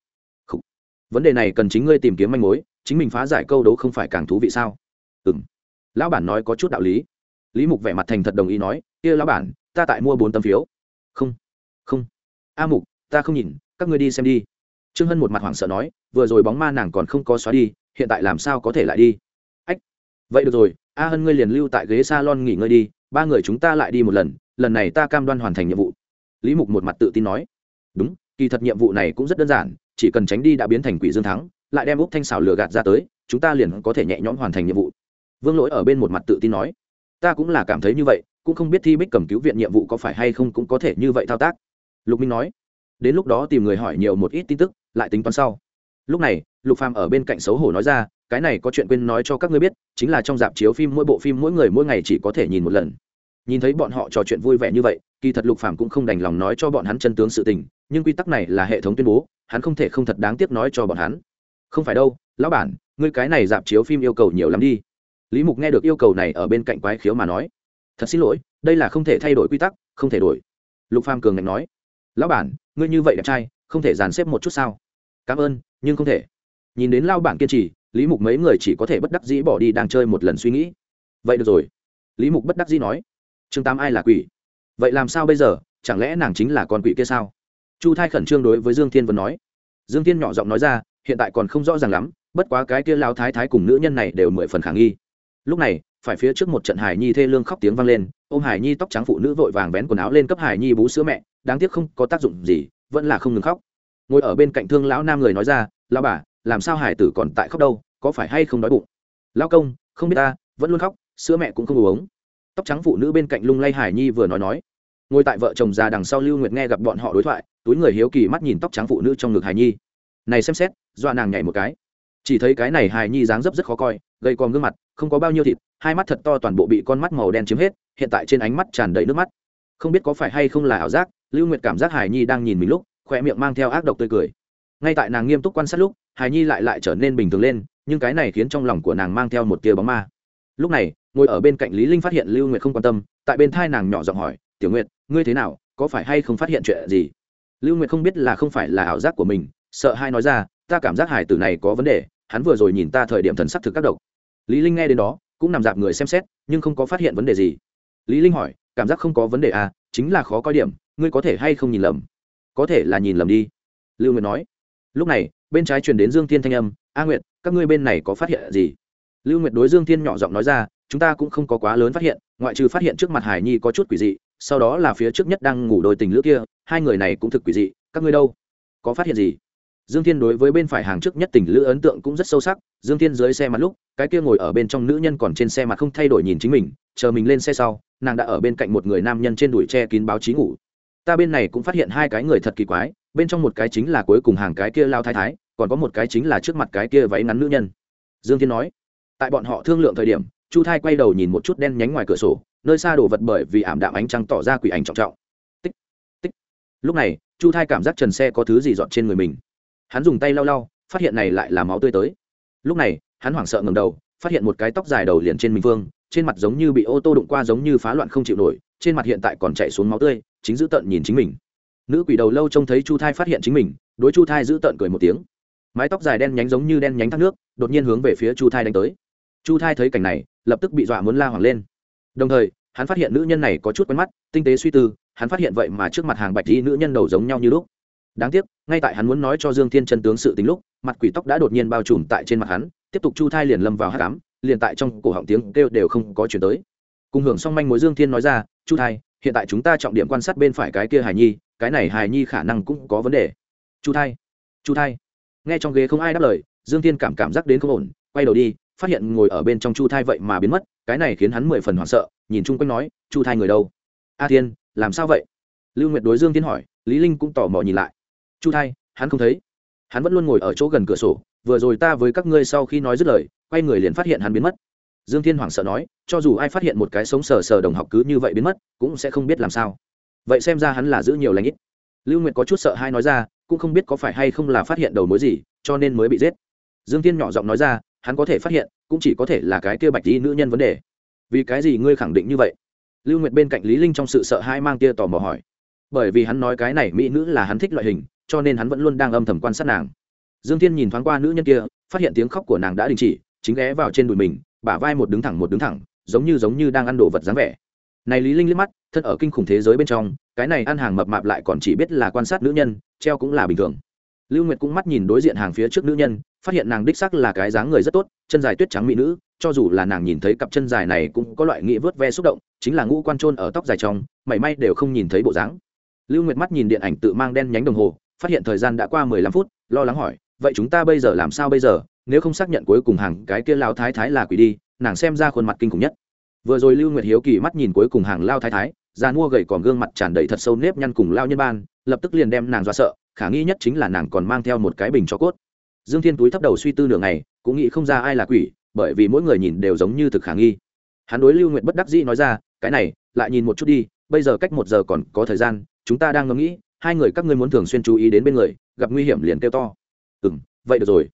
khục. Vấn đề này cần chính ngươi tìm kiếm manh mối, chính mình phá giải câu đấu không phải càng thú vị sao? Ừm. Lão bản nói có chút đạo lý. Lý mục vẻ mặt thành thật đồng ý nói, kia lão bản, ta tại mua bốn tấm phiếu. Không không. A mục, ta không nhìn, các ngươi đi xem đi. Trương hân một mặt hoảng sợ nói, vừa rồi bóng ma nàng còn không có xóa đi hiện tại làm sao có thể lại đi? Ách, vậy được rồi, a hân ngươi liền lưu tại ghế s a lon nghỉ ngơi đi, ba người chúng ta lại đi một lần lần này ta cam đoan hoàn thành nhiệm vụ. Lý mục một mặt tự tin nói. Đúng, kỳ thật nhiệm vụ này cũng rất đơn giản, chỉ cần tránh đi đã biến thành quỷ dương thắng, lại đem úc thanh xảo lừa gạt ra tới, chúng ta liền có thể nhẹ nhõm hoàn thành nhiệm vụ. Vương lỗi ở bên một mặt tự tin nói. Ta cũng là cảm thấy như vậy, cũng không biết thi bích cầm cứu viện nhiệm vụ có phải hay không cũng có thể như vậy thao tác. Lục minh nói. Đến lúc đó tìm người hỏi nhiều một ít tin tức, lại tính toán sau. Lúc này lục phàm ở bên cạnh xấu hổ nói ra, cái này có chuyện quên nói cho các ngươi biết, chính là trong dạp chiếu phim mỗi bộ phim mỗi người mỗi ngày chỉ có thể nhìn một lần. Nhìn thấy bọn họ trò chuyện vui vẻ như vậy, kỳ thật lục phàm cũng không đành lòng nói cho bọn hắn chân tướng sự tình, nhưng quy tắc này là hệ thống tuyên bố, hắn không thể không thật đáng tiếc nói cho bọn hắn. Không phải đâu, lão bản, ngươi cái này dạp chiếu phim yêu cầu nhiều lắm đi. Lý mục nghe được yêu cầu này ở bên cạnh quái khiếu mà nói, thật xin lỗi, đây là không thể thay đổi quy tắc, không thể đổi. Lục phàm cường ngạnh nói, lão bản, ngươi như vậy đẹp trai, không thể dàn xếp một chút sao? Cảm ơn, nhưng không thể nhìn đến lao bản kiên trì, lý mục mấy người chỉ có thể bất đắc dĩ bỏ đi đang chơi một lần suy nghĩ. Vậy được rồi. Lý mục bất đắc dĩ nói chương tám ai là quỷ? Vậy làm sao bây giờ? Chẳng lẽ nàng chính là con quỷ kia sao? Chu thai khẩn trương đối với dương thiên vân nói. Dương thiên nhỏ giọng nói ra, hiện tại còn không rõ ràng lắm, bất quá cái kia lao thái thái cùng nữ nhân này đều mười phần khả nghi. Lúc này, phải phía trước một trận hải nhi thê lương khóc tiếng vang lên ô m hải nhi tóc trắng phụ nữ vội vàng vén quần áo lên cấp hải nhi bú sữa mẹ, đáng tiếc không có tác dụng gì, vẫn là không ngừng khóc. Ngồi ở bên cạnh thương lão nam người nói ra lao bà làm sao hải tử còn tại khóc đâu, có phải hay không đói bụng? Lao công, không biết ta, vẫn luôn khóc, sữa mẹ cũng không uống. Tóc trắng phụ nữ bên cạnh lung lay hải nhi vừa nói nói. Ngồi tại vợ chồng già đằng sau lưu nguyệt nghe gặp bọn họ đối thoại, túi người hiếu kỳ mắt nhìn tóc trắng phụ nữ trong ngực hải nhi. Này xem xét, dọa nàng nhảy một cái. Chỉ thấy cái này hải nhi dáng dấp rất khó coi gây còm gương mặt, không có bao nhiêu thịt, hai mắt thật to toàn bộ bị con mắt màu đen chiếm hết, hiện tại trên ánh mắt tràn đầy nước mắt. Không biết có phải hay không là ảo giác, lưu nguyệt cảm giác hải nhi đang nhìn mình lúc khoe miệng mang theo ác độc tươi cười ngay tại nàng nghiêm túc quan sát lúc, hải nhi lại lại trở nên bình thường lên, nhưng cái này khiến trong lòng của nàng mang theo một tia bóng ma. Lúc này, ngồi ở bên cạnh lý linh phát hiện lưu nguyệt không quan tâm, tại bên thai nàng nhỏ giọng hỏi, tiểu nguyệt, ngươi thế nào? Có phải hay không phát hiện chuyện gì? Lưu nguyệt không biết là không phải là ảo giác của mình, sợ hai nói ra, ta cảm giác hải tử này có vấn đề, hắn vừa rồi nhìn ta thời điểm thần sắc thực các độc lý linh nghe đến đó, cũng nằm dạp người xem xét, nhưng không có phát hiện vấn đề gì. Lý linh hỏi, cảm giác không có vấn đề à? Chính là khó coi điểm, ngươi có thể hay không nhìn lầm? Có thể là nhìn lầm đi. Lưu nguyệt nói lúc này, bên trái truyền đến dương thiên thanh âm, a nguyệt, các ngươi bên này có phát hiện gì? Lưu nguyệt đối dương thiên nhỏ giọng nói ra, chúng ta cũng không có quá lớn phát hiện, ngoại trừ phát hiện trước mặt hải nhi có chút quỷ dị, sau đó là phía trước nhất đang ngủ đôi tình lữ kia, hai người này cũng thực quỷ dị, các ngươi đâu? Có phát hiện gì? Dương thiên đối với bên phải hàng trước nhất tình lữ ấn tượng cũng rất sâu sắc, dương thiên dưới xe mặt lúc, cái kia ngồi ở bên trong nữ nhân còn trên xe mặt không thay đổi nhìn chính mình, chờ mình lên xe sau, nàng đã ở bên cạnh một người nam nhân trên đùi che kín báo chí ngủ. Ta bên này cũng phát hiện hai cái người thật kỳ quái bên trong một cái chính là cuối cùng hàng cái kia lao thái thái, còn có một cái chính là trước mặt cái kia váy ngắn nữ nhân. Dương thiên nói, tại bọn họ thương lượng thời điểm, chu thai quay đầu nhìn một chút đen nhánh ngoài cửa sổ, nơi xa đổ vật bởi vì ảm đạm ánh trăng tỏ ra quỷ ảnh trọng trọng. Tích tích. Lúc này, chu thai cảm giác trần xe có thứ gì dọn trên người mình. Hắn dùng tay lau lau, phát hiện này lại là máu tươi tới. Lúc này, hắn hoảng sợ ngầm đầu, phát hiện một cái tóc dài đầu liền trên mình phương trên mặt giống như bị ô tô đụng qua giống như phá loạn không chịu nổi, trên mặt hiện tại còn chạy xuống máu tươi, chính giữ tận nhìn chính mình nữ quỷ đầu lâu trông thấy chu thai phát hiện chính mình, đối chu thai giữ tận cười một tiếng. Mái tóc dài đen nhánh giống như đen nhánh thác nước, đột nhiên hướng về phía chu thai đánh tới. Chu thai thấy cảnh này, lập tức bị dọa muốn la hoảng lên. Đồng thời, hắn phát hiện nữ nhân này có chút quen mắt, tinh tế suy tư, hắn phát hiện vậy mà trước mặt hàng bạch y nữ nhân đầu giống nhau như lúc. Đáng tiếc, ngay tại hắn muốn nói cho dương thiên chân tướng sự tính lúc, mặt quỷ tóc đã đột nhiên bao trùm tại trên mặt hắn, tiếp tục chu thai liền lâm vào hát cám liền tại trong cổ họng tiếng kêu đều không có chuyển tới. Cùng hưởng song manh mối dương thiên nói ra, chu thai, hiện tại chúng ta trọng điểm quan sát bên phải cái kia Hải nhi cái này hài nhi khả năng cũng có vấn đề. Chu thai chu thai. Nghe trong ghế không ai đáp lời, dương thiên cảm cảm giác đến không ổn, quay đầu đi, phát hiện ngồi ở bên trong chu thai vậy mà biến mất, cái này khiến hắn mười phần hoảng sợ, nhìn chung quanh nói, chu thai người đâu? A thiên, làm sao vậy? Lưu nguyệt đối dương thiên hỏi, lý linh cũng tò mò nhìn lại. Chu thai, hắn không thấy. Hắn vẫn luôn ngồi ở chỗ gần cửa sổ, vừa rồi ta với các ngươi sau khi nói dứt lời, quay người liền phát hiện hắn biến mất. Dương thiên hoảng sợ nói, cho dù ai phát hiện một cái sống sờ sờ đồng học cứ như vậy biến mất, cũng sẽ không biết làm sao vậy xem ra hắn là giữ nhiều lãnh ít. Lưu nguyệt có chút sợ hai nói ra, cũng không biết có phải hay không là phát hiện đầu mối gì, cho nên mới bị giết. Dương thiên nhỏ giọng nói ra, hắn có thể phát hiện, cũng chỉ có thể là cái kia bạch tí nữ nhân vấn đề. Vì cái gì ngươi khẳng định như vậy? Lưu nguyệt bên cạnh lý linh trong sự sợ hai mang tia tò mò hỏi. Bởi vì hắn nói cái này mỹ nữ là hắn thích loại hình, cho nên hắn vẫn luôn đang âm thầm quan sát nàng. Dương thiên nhìn thoáng qua nữ nhân kia, phát hiện tiếng khóc của nàng đã đình chỉ, chính ghé vào trên đùi mình, bả vai một đứng thẳng một đứng thẳng, giống như giống như đang ăn đồ vật dáng vẻ này lý linh liếc mắt, thân ở kinh khủng thế giới bên trong, cái này ăn hàng mập mạp lại còn chỉ biết là quan sát nữ nhân, treo cũng là bình thường. Lưu nguyệt cũng mắt nhìn đối diện hàng phía trước nữ nhân, phát hiện nàng đích sắc là cái dáng người rất tốt, chân dài tuyết trắng mỹ nữ, cho dù là nàng nhìn thấy cặp chân dài này cũng có loại nghĩ vớt ve xúc động, chính là ngũ quan trôn ở tóc dài trong, mảy may đều không nhìn thấy bộ dáng. Lưu nguyệt mắt nhìn điện ảnh tự mang đen nhánh đồng hồ, phát hiện thời gian đã qua mười lăm phút, lo lắng hỏi, vậy chúng ta bây giờ làm sao bây giờ? Nếu không xác nhận cuối cùng hàng cái kia lao thái thái là quỷ đi, nàng xem ra khuôn mặt kinh khủng nhất vừa rồi lưu nguyệt hiếu kỳ mắt nhìn cuối cùng hàng lao thái thái, già mua gầy còn gương mặt tràn đầy thật sâu nếp nhăn cùng lao nhân ban, lập tức liền đem nàng do sợ, khả nghi nhất chính là nàng còn mang theo một cái bình cho cốt. Dương thiên túi thấp đầu suy tư nửa ngày, cũng nghĩ không ra ai là quỷ, bởi vì mỗi người nhìn đều giống như thực khả nghi. Hắn đối lưu nguyện bất đắc dĩ nói ra, cái này, lại nhìn một chút đi, bây giờ cách một giờ còn có thời gian, chúng ta đang ngẫm nghĩ, hai người các ngươi muốn thường xuyên chú ý đến bên người, gặp nguy hiểm liền kêu to. Ừ m vậy được rồi.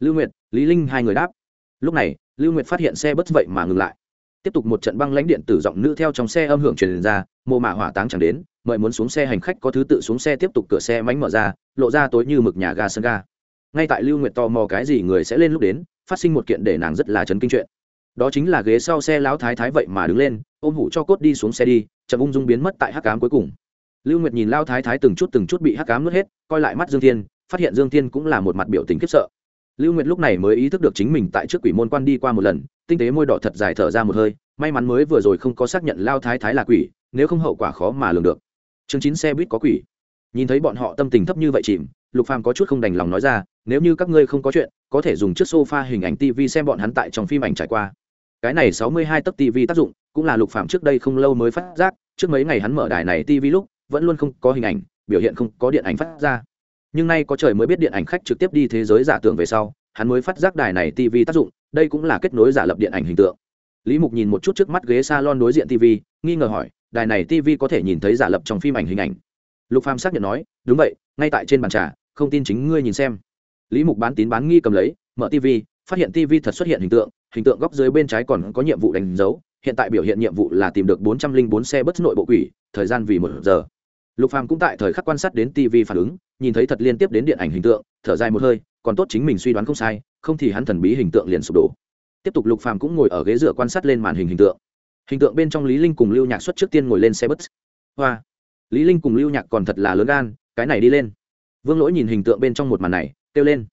Lưu nguyệt, lý linh hai người đáp. Lúc này, lưu nguyệt phát hiện xe bất vậy mà ngừng lại tiếp tục một trận băng lãnh điện tử giọng nữ theo trong xe âm hưởng truyền ra, mồ mả hỏa táng chẳng đến, mời muốn xuống xe hành khách có thứ tự xuống xe tiếp tục cửa xe mánh mở ra, lộ ra tối như mực nhà ga sân ga. Ngay tại lưu nguyệt tò mò cái gì người sẽ lên lúc đến, phát sinh một kiện để nàng rất là chấn kinh chuyện. Đó chính là ghế sau xe lão thái thái vậy mà đứng lên, ôm hủ cho cốt đi xuống xe đi, chậm ung dung biến mất tại hắc cám cuối cùng. Lưu nguyệt nhìn lao thái thái từng chút từng chút bị hắc cám nuốt hết, coi lại mắt dương thiên, phát hiện dương thiên cũng là một mặt biểu tình khiếp sợ. Lưu nguyệt lúc này mới ý thức được chính mình tại trước quỷ môn quan đi qua một lần tinh tế môi đỏ thật dài thở ra một hơi, may mắn mới vừa rồi không có xác nhận lao thái thái là quỷ, nếu không hậu quả khó mà lường được. Chương chín xe buýt có quỷ. Nhìn thấy bọn họ tâm tình thấp như vậy chìm, lục phàm có chút không đành lòng nói ra, nếu như các ngươi không có chuyện, có thể dùng chiếc sofa hình ảnh tv xem bọn hắn tại trong phim ảnh trải qua. Cái này sáu mươi hai tấc tv tác dụng, cũng là lục phàm trước đây không lâu mới phát giác, trước mấy ngày hắn mở đài này tv lúc, vẫn luôn không có hình ảnh, biểu hiện không có điện ảnh phát ra. Nhưng nay có trời mới biết điện ảnh khách trực tiếp đi thế giới giả tưởng về sau, hắn mới phát giác đài này tv tác dụng đây cũng là kết nối giả lập điện ảnh hình tượng. Lý mục nhìn một chút trước mắt ghế salon đối diện tv nghi ngờ hỏi, đài này tv có thể nhìn thấy giả lập trong phim ảnh hình ảnh? Lục phàm xác nhận nói, đúng vậy, ngay tại trên bàn trà, không tin chính ngươi nhìn xem. Lý mục bán tín bán nghi cầm lấy, mở tv phát hiện tv thật xuất hiện hình tượng hình tượng góc dưới bên trái còn có nhiệm vụ đánh dấu, hiện tại biểu hiện nhiệm vụ là tìm được bốn trăm linh bốn xe bất nội bộ quỷ, thời gian vì một giờ. Lục phàm cũng tại thời khắc quan sát đến tv phản ứng, nhìn thấy thật liên tiếp đến điện ảnh hình tượng, thở dài một hơi, còn tốt chính mình suy đoán không sai không thì hắn thần bí hình tượng liền sụp đổ. Tiếp tục lục phàm cũng ngồi ở ghế dựa quan sát lên màn hình hình tượng. Hình tượng bên trong lý linh cùng lưu nhạc xuất trước tiên ngồi lên xe bus. Hoa! Lý linh cùng lưu nhạc còn thật là lớn gan, cái này đi lên. Vương lỗi nhìn hình tượng bên trong một màn này, kêu lên.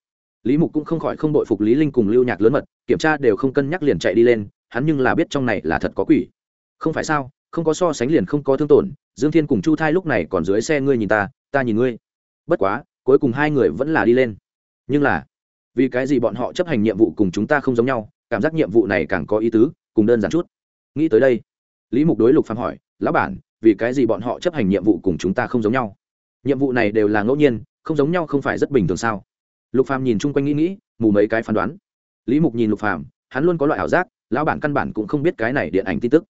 Lý mục cũng không khỏi không đội phục lý linh cùng lưu nhạc lớn mật, kiểm tra đều không cân nhắc liền chạy đi lên, hắn nhưng là biết trong này là thật có quỷ. Không phải sao, không có so sánh liền không có thương tổn, dương thiên cùng chu thai lúc này còn dưới xe ngươi nhìn ta ta nhìn ngươi. Bất quá, cuối cùng hai người vẫn là đi lên. Nhưng là vì cái gì bọn họ chấp hành nhiệm vụ cùng chúng ta không giống nhau, cảm giác nhiệm vụ này càng có ý tứ, cùng đơn giản chút. Nghĩ tới đây, lý mục đối lục phàm hỏi, lão bản, vì cái gì bọn họ chấp hành nhiệm vụ cùng chúng ta không giống nhau? Nhiệm vụ này đều là ngẫu nhiên, không giống nhau không phải rất bình thường sao? Lục phàm nhìn chung quanh nghĩ nghĩ, mù mấy cái phán đoán. Lý mục nhìn lục phàm, hắn luôn có loại ảo giác, lão bản căn bản cũng không biết cái này điện ảnh tin tức.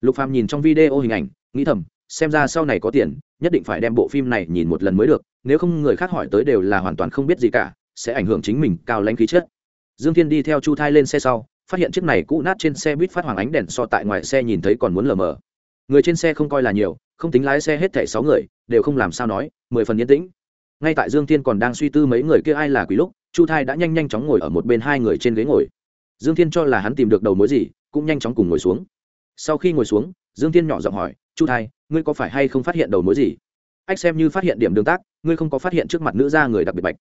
Lục phàm nhìn trong video hình ảnh, nghĩ thầm, xem ra sau này có tiền, nhất định phải đem bộ phim này nhìn một lần mới được, nếu không người khác hỏi tới đều là hoàn toàn không biết gì cả sẽ ảnh hưởng chính mình cao lãnh khí chất. Dương thiên đi theo chu thai lên xe sau, phát hiện chiếc này cũ nát trên xe buýt phát hoàng ánh đèn so tại ngoài xe nhìn thấy còn muốn lờ mờ. Người trên xe không coi là nhiều, không tính lái xe hết thảy sáu người, đều không làm sao nói, mười phần yên tĩnh. Ngay tại dương thiên còn đang suy tư mấy người kia ai là quỷ lúc, chu thai đã nhanh nhanh chóng ngồi ở một bên hai người trên ghế ngồi. Dương thiên cho là hắn tìm được đầu mối gì, cũng nhanh chóng cùng ngồi xuống. Sau khi ngồi xuống, dương thiên nhỏ giọng hỏi, chu thai, ngươi có phải hay không phát hiện đầu mối gì? Ách, xem như phát hiện điểm đường tác, ngươi không có phát hiện trước mặt nữ gia người đặc biệt bạch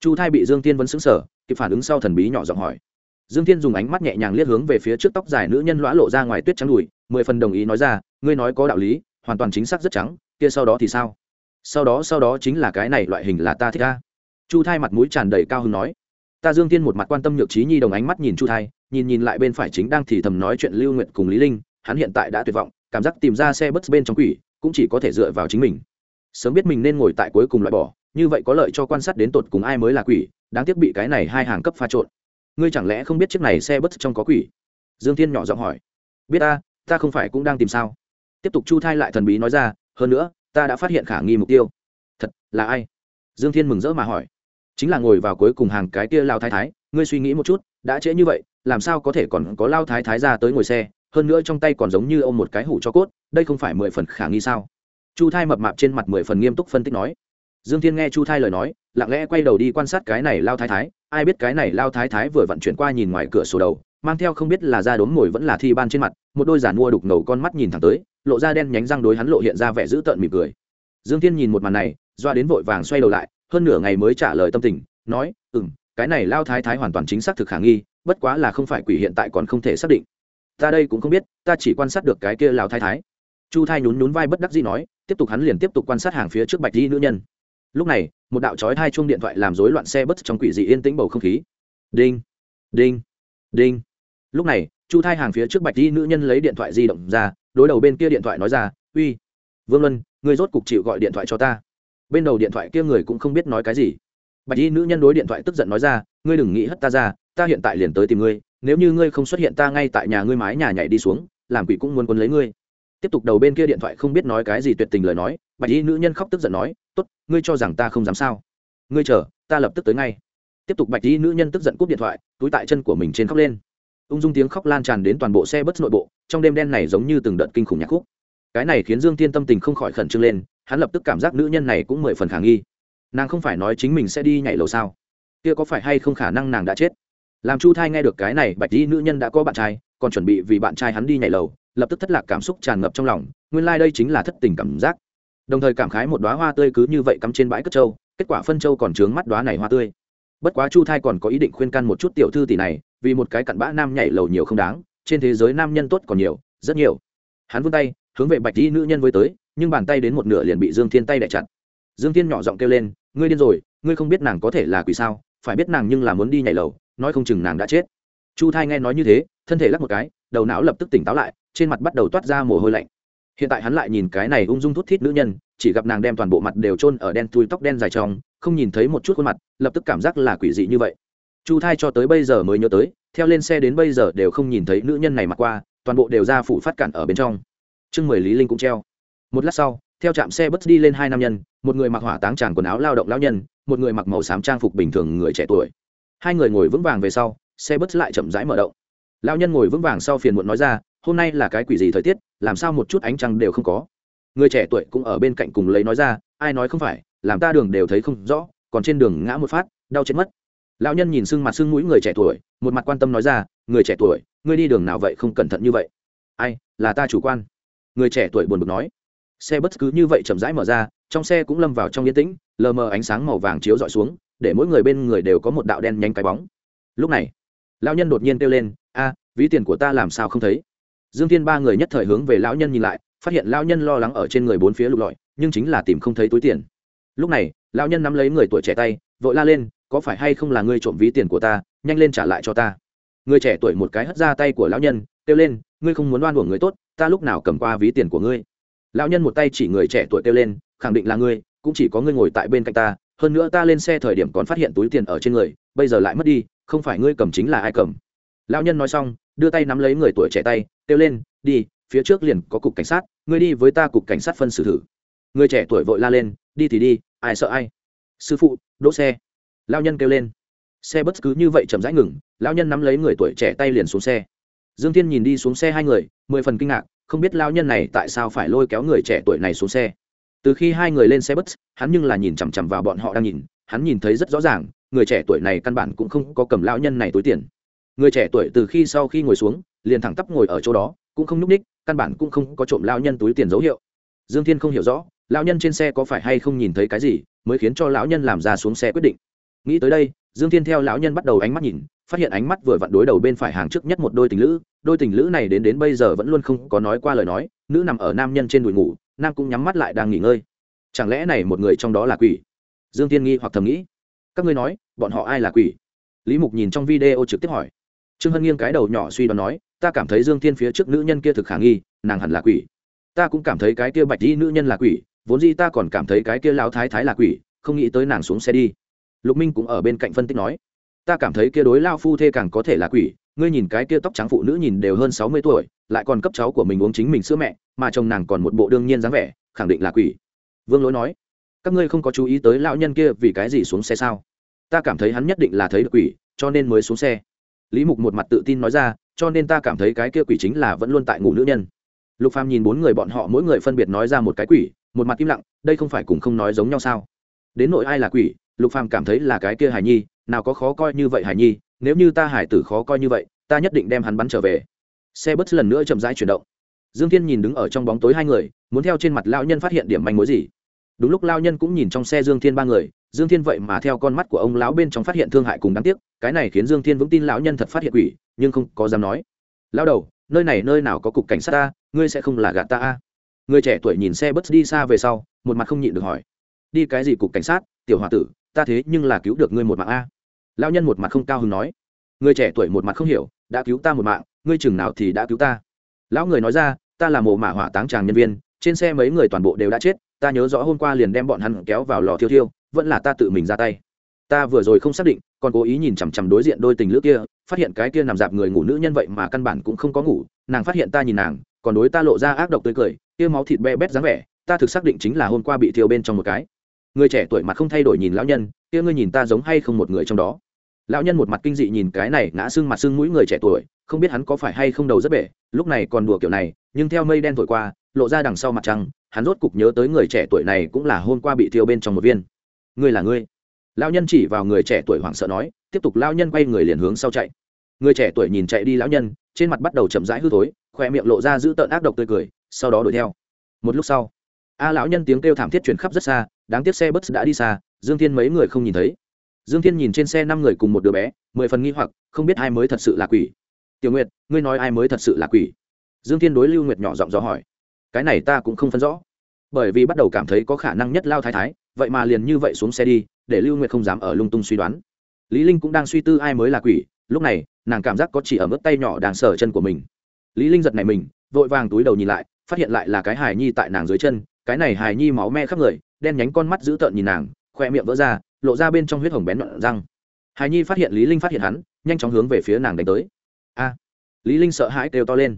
chu thai bị dương tiên vẫn xứng sở kịp phản ứng sau thần bí nhỏ giọng hỏi. Dương tiên dùng ánh mắt nhẹ nhàng liếc hướng về phía trước tóc dài nữ nhân lõa lộ ra ngoài tuyết trắng đùi, mười phần đồng ý nói ra, ngươi nói có đạo lý, hoàn toàn chính xác rất trắng, kia sau đó thì sao? Sau đó sau đó chính là cái này loại hình là ta thích ta. Chu thai mặt mũi tràn đầy cao hứng nói. Ta dương tiên một mặt quan tâm nhược trí nhi đồng ánh mắt nhìn chu thai, nhìn nhìn lại bên phải chính đang thì thầm nói chuyện lưu nguyện cùng lý linh, hắn hiện tại đã tuyệt vọng, cảm giác tìm ra xe bus bên trong quỷ, cũng chỉ có thể dựa vào chính mình. Sớm biết mình nên ngồi tại cuối cùng loại bỏ như vậy có lợi cho quan sát đến tột cùng ai mới là quỷ, đáng tiếc bị cái này hai hàng cấp pha trộn. Ngươi chẳng lẽ không biết chiếc này xe bất trong có quỷ? Dương thiên nhỏ giọng hỏi. Biết ta ta không phải cũng đang tìm sao? Tiếp tục chu thai lại thần bí nói ra, hơn nữa, ta đã phát hiện khả nghi mục tiêu. Thật, là ai? Dương thiên mừng rỡ mà hỏi. Chính là ngồi vào cuối cùng hàng cái kia lao thái thái, ngươi suy nghĩ một chút, đã trễ như vậy, làm sao có thể còn có lao thái thái ra tới ngồi xe, hơn nữa trong tay còn giống như ôm một cái hủ cho cốt, đây không phải mười phần khả nghi sao? Chu thai mập mạp trên mặt mười phần nghiêm túc phân tích nói dương thiên nghe chu thai lời nói, lặng lẽ quay đầu đi quan sát cái này lao thái thái. Ai biết cái này lao thái thái vừa vận chuyển qua nhìn ngoài cửa sổ đầu, mang theo không biết là da đốm mồi vẫn là thi ban trên mặt, một đôi giản mua đục ngầu con mắt nhìn thẳng tới, lộ ra đen nhánh răng đối hắn lộ hiện ra vẻ dữ tợn mỉm cười. Dương thiên nhìn một màn này, doa đến vội vàng xoay đầu lại, hơn nửa ngày mới trả lời tâm tình, nói ừ m cái này lao thái thái hoàn toàn chính xác thực khả nghi, bất quá là không phải quỷ hiện tại còn không thể xác định. Ta đây cũng không biết, ta chỉ quan sát được cái kia lao thái thái. Chu thai nhún nhún vai bất đắc dĩ nói, tiếp tục hắn liền tiếp tục quan sát hàng phía trước bạch di nữ nhân lúc này, một đạo chói hai chuông điện thoại làm rối loạn xe bất trong quỷ dị yên tĩnh bầu không khí. Đinh đinh đinh. Lúc này, chu thai hàng phía trước bạch đi nữ nhân lấy điện thoại di động ra, đối đầu bên kia điện thoại nói ra, uy, vương luân, ngươi rốt cục chịu gọi điện thoại cho ta. Bên đầu điện thoại kia người cũng không biết nói cái gì. Bạch y nữ nhân đối điện thoại tức giận nói ra, ngươi đừng nghĩ hất ta ra, ta hiện tại liền tới tìm ngươi, nếu như ngươi không xuất hiện ta ngay tại nhà ngươi mái nhà nhảy đi xuống, làm quỷ cũng muốn quân lấy ngươi tiếp tục đầu bên kia điện thoại không biết nói cái gì tuyệt tình lời nói, bạch y nữ nhân khóc tức giận nói, tốt, ngươi cho rằng ta không dám sao? Ngươi chờ, ta lập tức tới ngay. Tiếp tục bạch y nữ nhân tức giận cúp điện thoại, túi tại chân của mình trên khóc lên. Ung dung tiếng khóc lan tràn đến toàn bộ xe bất nội bộ, trong đêm đen này giống như từng đợt kinh khủng nhạc khúc. Cái này khiến dương tiên tâm tình không khỏi khẩn trương lên, hắn lập tức cảm giác nữ nhân này cũng mười phần khả nghi. Nàng không phải nói chính mình sẽ đi nhảy lầu sao? Kia có phải hay không khả năng nàng đã chết? Làm chu thai nghe được cái này, bạch y nữ nhân đã có bạn trai, còn chuẩn bị vì bạn trai hắn đi nhảy lầu lập tức thất lạc cảm xúc tràn ngập trong lòng, nguyên lai、like、đây chính là thất tình cảm giác. Đồng thời cảm khái một đoá hoa tươi cứ như vậy cắm trên bãi cất trâu, kết quả phân trâu còn trướng mắt đoá này hoa tươi. Bất quá chu thai còn có ý định khuyên can một chút tiểu thư tỷ này, vì một cái cặn bã nam nhảy lầu nhiều không đáng, trên thế giới nam nhân tốt còn nhiều, rất nhiều. Hắn vươn tay, hướng về bạch y nữ nhân với tới, nhưng bàn tay đến một nửa liền bị dương thiên tay đẻ chặt. Dương thiên nhỏ giọng kêu lên, ngươi điên rồi, ngươi không biết nàng có thể là quỷ sao? Phải biết nàng nhưng là muốn đi nhảy lầu, nói không chừng nàng đã chết. Chu thai nghe nói như thế, thân thể lắc một cái, đầu não lập tức tỉnh táo lại trên mặt bắt đầu toát ra mồ hôi lạnh. Hiện tại hắn lại nhìn cái này ung dung thút thít nữ nhân, chỉ gặp nàng đem toàn bộ mặt đều trôn ở đen thui tóc đen dài trong, không nhìn thấy một chút khuôn mặt, lập tức cảm giác là quỷ dị như vậy. Chu thai cho tới bây giờ mới nhớ tới, theo lên xe đến bây giờ đều không nhìn thấy nữ nhân này mặc qua, toàn bộ đều ra phủ phát cản ở bên trong. Chương mười lý linh cũng treo. Một lát sau, theo trạm xe bất đi lên hai nam nhân, một người mặc hỏa táng tràn quần áo lao động lão nhân, một người mặc màu xám trang phục bình thường người trẻ tuổi. Hai người ngồi vững vàng về sau, xe bất lại chậm rãi mở động lão nhân ngồi vững vàng sau phiền muộn nói ra, hôm nay là cái quỷ gì thời tiết, làm sao một chút ánh trăng đều không có? Người trẻ tuổi cũng ở bên cạnh cùng lấy nói ra, ai nói không phải, làm ta đường đều thấy không rõ, còn trên đường ngã một phát, đau chết mất. Lão nhân nhìn sưng mặt sưng mũi người trẻ tuổi, một mặt quan tâm nói ra, người trẻ tuổi, ngươi đi đường nào vậy không cẩn thận như vậy? Ai, là ta chủ quan. Người trẻ tuổi buồn bực nói. Xe bất cứ như vậy chậm rãi mở ra, trong xe cũng lâm vào trong yên tĩnh, lờ mờ ánh sáng màu vàng chiếu d ọ i xuống, để mỗi người bên người đều có một đạo đen nhanh cái bóng. Lúc này, lão nhân đột nhiên kêu lên a, ví tiền của ta làm sao không thấy? Dương thiên ba người nhất thời hướng về lão nhân nhìn lại, phát hiện lão nhân lo lắng ở trên người bốn phía lục lọi, nhưng chính là tìm không thấy túi tiền. Lúc này, lão nhân nắm lấy người tuổi trẻ tay, vội la lên, có phải hay không là ngươi trộm ví tiền của ta, nhanh lên trả lại cho ta? Người trẻ tuổi một cái hất ra tay của lão nhân, kêu lên, ngươi không muốn đoan của người tốt, ta lúc nào cầm qua ví tiền của ngươi? Lão nhân một tay chỉ người trẻ tuổi kêu lên, khẳng định là ngươi, cũng chỉ có ngươi ngồi tại bên cạnh ta, hơn nữa ta lên xe thời điểm còn phát hiện túi tiền ở trên người, bây giờ lại mất đi, không phải ngươi cầm chính là ai cầm lão nhân nói xong, đưa tay nắm lấy người tuổi trẻ tay, kêu lên, đi, phía trước liền có cục cảnh sát, ngươi đi với ta cục cảnh sát phân xử thử. Người trẻ tuổi vội la lên, đi thì đi, ai sợ ai? Sư phụ, đỗ xe. Lao nhân kêu lên. Xe bất cứ như vậy chậm rãi ngừng lao nhân nắm lấy người tuổi trẻ tay liền xuống xe. Dương thiên nhìn đi xuống xe hai người, mười phần kinh ngạc, không biết lao nhân này tại sao phải lôi kéo người trẻ tuổi này xuống xe. Từ khi hai người lên xe bus, hắn nhưng là nhìn chằm chằm vào bọn họ đang nhìn, hắn nhìn thấy rất rõ ràng, người trẻ tuổi này căn bản cũng không có cầm lao nhân này túi tiền người trẻ tuổi từ khi sau khi ngồi xuống, liền thẳng tắp ngồi ở chỗ đó, cũng không nhúc ních, căn bản cũng không có trộm lao nhân túi tiền dấu hiệu. Dương thiên không hiểu rõ, lão nhân trên xe có phải hay không nhìn thấy cái gì, mới khiến cho lão nhân làm ra xuống xe quyết định. Nghĩ tới đây, dương thiên theo lão nhân bắt đầu ánh mắt nhìn, phát hiện ánh mắt vừa vặn đối đầu bên phải hàng trước nhất một đôi tình lữ. Đôi tình lữ này đến đến bây giờ vẫn luôn không có nói qua lời nói, nữ nằm ở nam nhân trên đùi ngủ, nam cũng nhắm mắt lại đang nghỉ ngơi. Chẳng lẽ này một người trong đó là quỷ? Dương thiên nghi hoặc thầm nghĩ. Các ngươi nói, bọn họ ai là quỷ? Lý mục nhìn trong video trực tiếp hỏi trương hân nghiêng cái đầu nhỏ suy đoán nói, ta cảm thấy dương thiên phía trước nữ nhân kia thực khả nghi, nàng hẳn là quỷ. Ta cũng cảm thấy cái kia bạch y nữ nhân là quỷ, vốn dĩ ta còn cảm thấy cái kia lão thái thái là quỷ, không nghĩ tới nàng xuống xe đi. Lục minh cũng ở bên cạnh phân tích nói, ta cảm thấy kia đối lao phu thê càng có thể là quỷ, ngươi nhìn cái kia tóc trắng phụ nữ nhìn đều hơn sáu mươi tuổi, lại còn cấp cháu của mình uống chính mình sữa mẹ, mà chồng nàng còn một bộ đương nhiên dáng vẻ, khẳng định là quỷ. Vương lỗi nói, các ngươi không có chú ý tới lão nhân kia vì cái gì xuống xe sao? Ta cảm thấy hắn nhất định là thấy được quỷ, cho nên mới xuống xe lý mục một mặt tự tin nói ra, cho nên ta cảm thấy cái kia quỷ chính là vẫn luôn tại ngủ nữ nhân. Lục phàm nhìn bốn người bọn họ mỗi người phân biệt nói ra một cái quỷ, một mặt im lặng, đây không phải cùng không nói giống nhau sao? Đến nội ai là quỷ, lục phàm cảm thấy là cái kia hải nhi, nào có khó coi như vậy hải nhi, nếu như ta hải tử khó coi như vậy, ta nhất định đem hắn bắn trở về. Xe bus lần nữa chậm rãi chuyển động. Dương thiên nhìn đứng ở trong bóng tối hai người, muốn theo trên mặt lao nhân phát hiện điểm manh mối gì. Đúng lúc lao nhân cũng nhìn trong xe dương thiên ba người dương thiên vậy mà theo con mắt của ông lão bên trong phát hiện thương hại cùng đáng tiếc, cái này khiến dương thiên vững tin lão nhân thật phát hiện quỷ, nhưng không có dám nói. Lao đầu, nơi này nơi nào có cục cảnh sát ta, ngươi sẽ không là gạt ta a? Người trẻ tuổi nhìn xe bus đi xa về sau, một mặt không nhịn được hỏi. Đi cái gì cục cảnh sát, tiểu h o a tử, ta thế nhưng là cứu được ngươi một mạng a? Lão nhân một mặt không cao hứng nói. Người trẻ tuổi một mặt không hiểu, đã cứu ta một mạng, ngươi chừng nào thì đã cứu ta? Lão người nói ra, ta là mồ mả hỏa táng tràng nhân viên, trên xe mấy người toàn bộ đều đã chết ta nhớ rõ hôm qua liền đem bọn hắn kéo vào lò thiêu thiêu, vẫn là ta tự mình ra tay. Ta vừa rồi không xác định, còn cố ý nhìn chằm chằm đối diện đôi tình lữ kia, phát hiện cái kia nằm dạp người ngủ nữ nhân vậy mà căn bản cũng không có ngủ, nàng phát hiện ta nhìn nàng, còn đối ta lộ ra ác độc tươi cười, kia máu thịt be bét dáng vẻ, ta thực xác định chính là hôm qua bị thiêu bên trong một cái. Người trẻ tuổi mặt không thay đổi nhìn lão nhân, kia ngươi nhìn ta giống hay không một người trong đó. Lão nhân một mặt kinh dị nhìn cái này ngã xương mặt xương mũi người trẻ tuổi, không biết hắn có phải hay không đầu rất bể, lúc này còn đùa kiểu này, nhưng theo mây đen thổi qua, lộ ra đằng sau mặt trăng hắn rốt cục nhớ tới người trẻ tuổi này cũng là hôm qua bị thiêu bên trong một viên. Ngươi là ngươi? Lão nhân chỉ vào người trẻ tuổi hoảng sợ nói, tiếp tục lão nhân quay người liền hướng sau chạy. Người trẻ tuổi nhìn chạy đi lão nhân, trên mặt bắt đầu chậm rãi hư thối khoe miệng lộ ra giữ tợn ác độc tươi cười, sau đó đuổi theo. Một lúc sau, a lão nhân tiếng kêu thảm thiết chuyển khắp rất xa, đáng tiếc xe bus đã đi xa, dương thiên mấy người không nhìn thấy. Dương thiên nhìn trên xe năm người cùng một đứa bé, mười phần nghi hoặc, không biết ai mới thật sự là quỷ. Tiểu nguyệt, ngươi nói ai mới thật sự là quỷ? Dương thiên đối lưu nguyệt nhỏ giọng dò hỏi cái này ta cũng không phân rõ. Bởi vì bắt đầu cảm thấy có khả năng nhất lao thái thái, vậy mà liền như vậy xuống xe đi, để lưu nguyệt không dám ở lung tung suy đoán. Lý linh cũng đang suy tư ai mới là quỷ, lúc này, nàng cảm giác có chỉ ở mức tay nhỏ đang sờ chân của mình. Lý linh giật này mình, vội vàng túi đầu nhìn lại, phát hiện lại là cái hài nhi tại nàng dưới chân, cái này hài nhi máu me khắp người, đen nhánh con mắt dữ tợn nhìn nàng, khoe miệng vỡ ra, lộ ra bên trong huyết hồng bén nhọn răng. Hài nhi phát hiện lý linh phát hiện hắn, nhanh chóng hướng về phía nàng đánh tới. A! Lý linh sợ hãi kêu to lên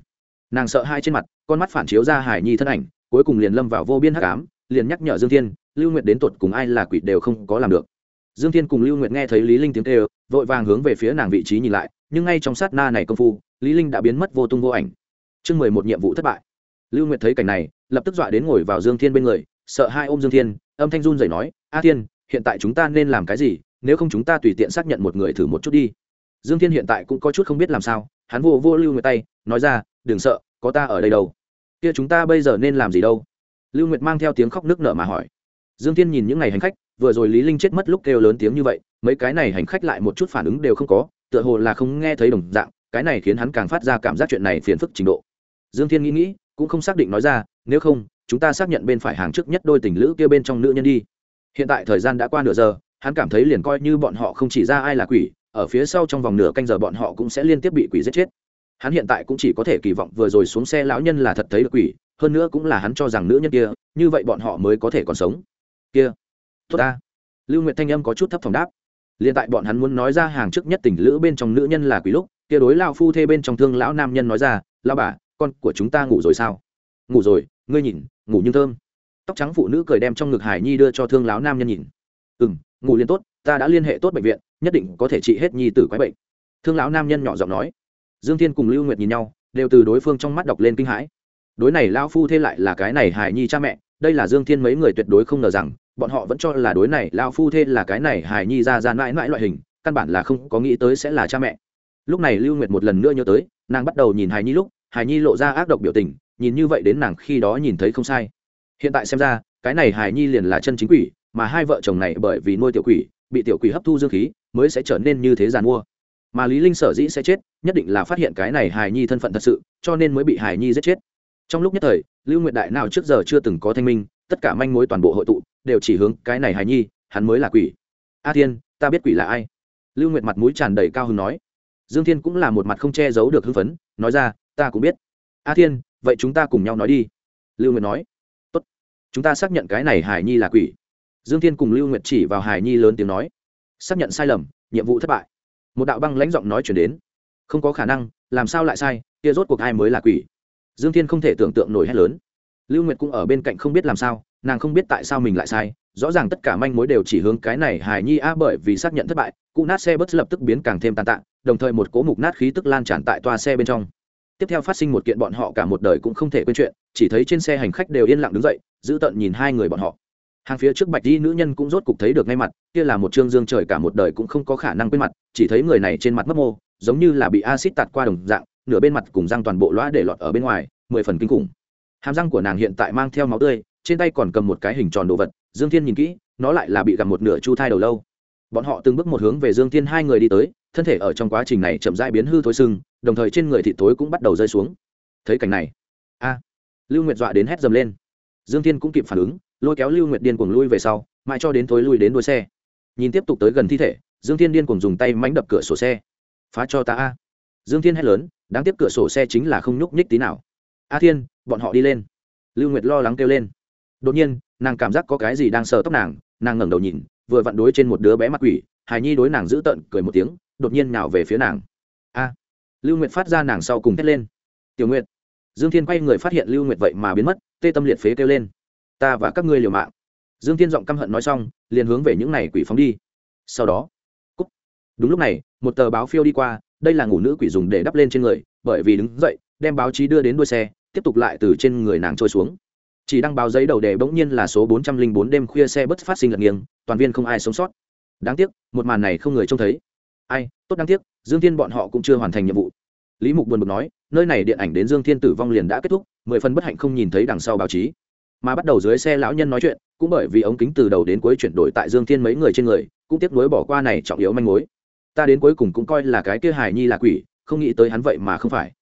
nàng sợ hai trên mặt, con mắt phản chiếu ra hài nhi thân ảnh, cuối cùng liền lâm vào vô biên hắc ám, liền nhắc nhở dương thiên, lưu nguyệt đến tột cùng ai là quỷ đều không có làm được. Dương thiên cùng lưu nguyệt nghe thấy lý linh tiếng kêu, vội vàng hướng về phía nàng vị trí nhìn lại, nhưng ngay trong sát na này công phu, lý linh đã biến mất vô tung vô ảnh. Chương mười một nhiệm vụ thất bại. Lưu nguyệt thấy cảnh này, lập tức dọa đến ngồi vào dương thiên bên người, sợ hai ôm dương thiên, âm thanh run rẩy nói, a thiên, hiện tại chúng ta nên làm cái gì? Nếu không chúng ta tùy tiện xác nhận một người thử một chút đi. Dương thiên hiện tại cũng có chút không biết làm sao, hắn vô vô lưu nguyệt tay, nói ra đừng sợ, có ta ở đây đâu. Kia chúng ta bây giờ nên làm gì đâu? Lưu nguyệt mang theo tiếng khóc nước nở mà hỏi. Dương thiên nhìn những ngày hành khách, vừa rồi lý linh chết mất lúc kêu lớn tiếng như vậy, mấy cái này hành khách lại một chút phản ứng đều không có, tựa hồ là không nghe thấy đồng dạng, cái này khiến hắn càng phát ra cảm giác chuyện này phiền phức trình độ. Dương thiên nghĩ nghĩ, cũng không xác định nói ra, nếu không, chúng ta xác nhận bên phải hàng trước nhất đôi tình lữ kia bên trong nữ nhân đi. Hiện tại thời gian đã qua nửa giờ, hắn cảm thấy liền coi như bọn họ không chỉ ra ai là quỷ, ở phía sau trong vòng nửa canh giờ bọn họ cũng sẽ liên tiếp bị quỷ giết chết hắn hiện tại cũng chỉ có thể kỳ vọng vừa rồi xuống xe lão nhân là thật thấy được quỷ, hơn nữa cũng là hắn cho rằng nữ nhân kia, như vậy bọn họ mới có thể còn sống. Kia, tốt ta. Lưu nguyệt thanh âm có chút thấp phòng đáp. Liền tại bọn hắn muốn nói ra hàng trước nhất tình lữ bên trong nữ nhân là quỷ lúc, kia đối lao phu thê bên trong thương lão nam nhân nói ra lao bà, con của chúng ta ngủ rồi sao? Ngủ rồi, ngươi nhìn, ngủ nhưng thơm. Tóc trắng phụ nữ cười đem trong ngực hải nhi đưa cho thương lão nam nhân nhìn. Ừ m ngủ liền tốt, ta đã liên hệ tốt bệnh viện, nhất định có thể trị hết nhi tử quái bệnh. Thương lão nam nhân nhỏ giọng nói dương thiên cùng lưu nguyệt nhìn nhau, đều từ đối phương trong mắt đọc lên kinh hãi. Đối này lao phu thê lại là cái này hải nhi cha mẹ, đây là dương thiên mấy người tuyệt đối không ngờ rằng, bọn họ vẫn cho là đối này lao phu thê là cái này hải nhi ra ra mãi mãi loại hình, căn bản là không có nghĩ tới sẽ là cha mẹ. Lúc này lưu nguyệt một lần nữa nhớ tới, nàng bắt đầu nhìn hải nhi lúc hải nhi lộ ra ác độc biểu tình, nhìn như vậy đến nàng khi đó nhìn thấy không sai. Hiện tại xem ra, cái này hải nhi liền là chân chính quỷ, mà hai vợ chồng này bởi vì nuôi tiểu quỷ, bị tiểu quỷ hấp thu dương khí, mới sẽ trở nên như thế giàn mua mà lý linh sở dĩ sẽ chết, nhất định là phát hiện cái này hải nhi thân phận thật sự, cho nên mới bị hải nhi giết chết. Trong lúc nhất thời, lưu nguyệt đại nào trước giờ chưa từng có thanh minh, tất cả manh mối toàn bộ hội tụ, đều chỉ hướng cái này hải nhi, hắn mới là quỷ. A thiên, ta biết quỷ là ai? Lưu nguyệt mặt mũi tràn đầy cao hứng nói. Dương thiên cũng là một mặt không che giấu được hưng phấn, nói ra, ta cũng biết. A thiên, vậy chúng ta cùng nhau nói đi. Lưu nguyệt nói. Tốt. Chúng ta xác nhận cái này hải nhi là quỷ. Dương thiên cùng lưu nguyệt chỉ vào hải nhi lớn tiếng nói. Xác nhận sai lầm, nhiệm vụ thất bại một đạo băng lãnh giọng nói chuyển đến. Không có khả năng, làm sao lại sai, kia rốt cuộc ai mới là quỷ? Dương thiên không thể tưởng tượng nổi hết lớn. Lưu nguyệt cũng ở bên cạnh không biết làm sao, nàng không biết tại sao mình lại sai, rõ ràng tất cả manh mối đều chỉ hướng cái này hài nhi a bởi vì xác nhận thất bại, cụ nát xe bất lập tức biến càng thêm tàn tạ, đồng thời một cố mục nát khí tức lan tràn tại toa xe bên trong. Tiếp theo phát sinh một kiện bọn họ cả một đời cũng không thể quên chuyện, chỉ thấy trên xe hành khách đều yên lặng đứng dậy, giữ tận nhìn hai người bọn họ hàng phía trước bạch di nữ nhân cũng rốt cục thấy được ngay mặt, kia là một trương dương trời cả một đời cũng không có khả năng quên mặt, chỉ thấy người này trên mặt mất mô, giống như là bị acid tạt qua đồng dạng, nửa bên mặt cùng răng toàn bộ loa để lọt ở bên ngoài, mười phần kinh khủng. Hàm răng của nàng hiện tại mang theo máu tươi, trên tay còn cầm một cái hình tròn đồ vật, dương thiên nhìn kỹ, nó lại là bị gặp một nửa chu thai đầu lâu. Bọn họ từng bước một hướng về dương thiên hai người đi tới, thân thể ở trong quá trình này chậm rãi biến hư thối sưng, đồng thời trên người thị tối cũng bắt đầu rơi xuống. Thấy cảnh này, a, lưu nguyệt dọa đến hét dầm lên. Dương thiên cũng kịp phản ứng lôi kéo lưu nguyệt điên cuồng lui về sau, mãi cho đến thối lui đến đuôi xe. Nhìn tiếp tục tới gần thi thể, dương thiên điên cuồng dùng tay mánh đập cửa sổ xe. Phá cho ta a. Dương thiên hét lớn, đáng tiếc cửa sổ xe chính là không nhúc nhích tí nào. A thiên, bọn họ đi lên. Lưu nguyệt lo lắng kêu lên. Đột nhiên, nàng cảm giác có cái gì đang sờ tóc nàng nàng ngẩng đầu nhìn, vừa vặn đối trên một đứa bé mặt quỷ, hài nhi đối nàng giữ tợn cười một tiếng, đột nhiên nào về phía nàng. A. Lưu nguyệt phát ra nàng sau cùng thét lên. Tiểu nguyệt. Dương thiên quay người phát hiện lưu nguyệt vậy mà biến mất, tê tâm liệt phế kêu lên ta và các ngươi liều mạng. Dương thiên giọng căm hận nói xong, liền hướng về những này quỷ phóng đi. Sau đó cúc đúng lúc này, một tờ báo phiêu đi qua, đây là ngủ nữ quỷ dùng để đắp lên trên người, bởi vì đứng dậy, đem báo chí đưa đến đuôi xe, tiếp tục lại từ trên người nàng trôi xuống. Chỉ đăng báo giấy đầu đề bỗng nhiên là số bốn trăm linh bốn đêm khuya xe bất phát sinh lật nghiêng toàn viên không ai sống sót. Đáng tiếc, một màn này không người trông thấy. Ai, tốt đáng tiếc, dương thiên bọn họ cũng chưa hoàn thành nhiệm vụ. Lý mục buồn bực nói, nơi này điện ảnh đến dương thiên tử vong liền đã kết thúc, mười phần bất hạnh không nhìn thấy đằng sau báo chí mà bắt đầu dưới xe lão nhân nói chuyện, cũng bởi vì ống kính từ đầu đến cuối chuyển đổi tại dương thiên mấy người trên người, cũng tiếp nối bỏ qua này trọng yếu manh mối. Ta đến cuối cùng cũng coi là cái kia hài nhi là quỷ, không nghĩ tới hắn vậy mà không phải.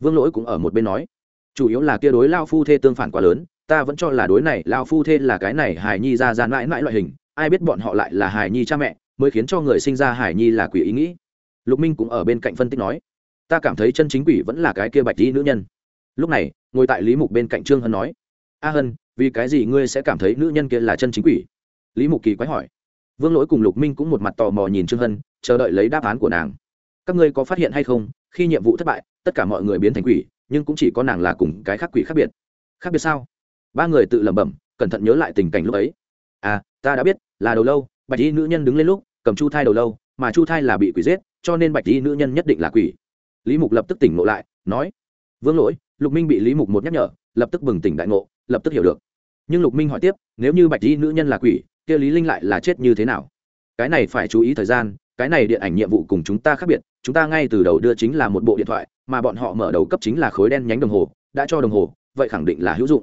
Vương lỗi cũng ở một bên nói, chủ yếu là kia đối lao phu thê tương phản quá lớn, ta vẫn cho là đối này, lao phu thê là cái này hài nhi ra ra mãi mãi loại hình, ai biết bọn họ lại là hài nhi cha mẹ, mới khiến cho người sinh ra hài nhi là quỷ ý nghĩ. Lục minh cũng ở bên cạnh phân tích nói, ta cảm thấy chân chính quỷ vẫn là cái kia bạch y nữ nhân. Lúc này, ngồi tại lý mục bên cạnh trương hân nói a hân, vì cái gì ngươi sẽ cảm thấy nữ nhân kia là chân chính quỷ? Lý mục kỳ quái hỏi. Vương lỗi cùng lục minh cũng một mặt tò mò nhìn trương hân, chờ đợi lấy đáp án của nàng. Các ngươi có phát hiện hay không, khi nhiệm vụ thất bại, tất cả mọi người biến thành quỷ, nhưng cũng chỉ có nàng là cùng cái khác quỷ khác biệt. Khác biệt sao? Ba người tự lẩm bẩm, cẩn thận nhớ lại tình cảnh lúc ấy. À ta đã biết, là đầu lâu, bạch y nữ nhân đứng lên lúc, cầm chu thai đầu lâu, mà chu thai là bị quỷ giết, cho nên bạch y nữ nhân nhất định là quỷ. Lý mục lập tức tỉnh ngộ lại, nói, vương lỗi, lục minh bị lý mục một nhắc nhở, lập tức bừng tỉnh đại ngộ lập tức hiểu được. Nhưng lục minh hỏi tiếp nếu như bạch y nữ nhân là quỷ kia lý linh lại là chết như thế nào? Cái này phải chú ý thời gian cái này điện ảnh nhiệm vụ cùng chúng ta khác biệt chúng ta ngay từ đầu đưa chính là một bộ điện thoại mà bọn họ mở đầu cấp chính là khối đen nhánh đồng hồ đã cho đồng hồ vậy khẳng định là hữu dụng.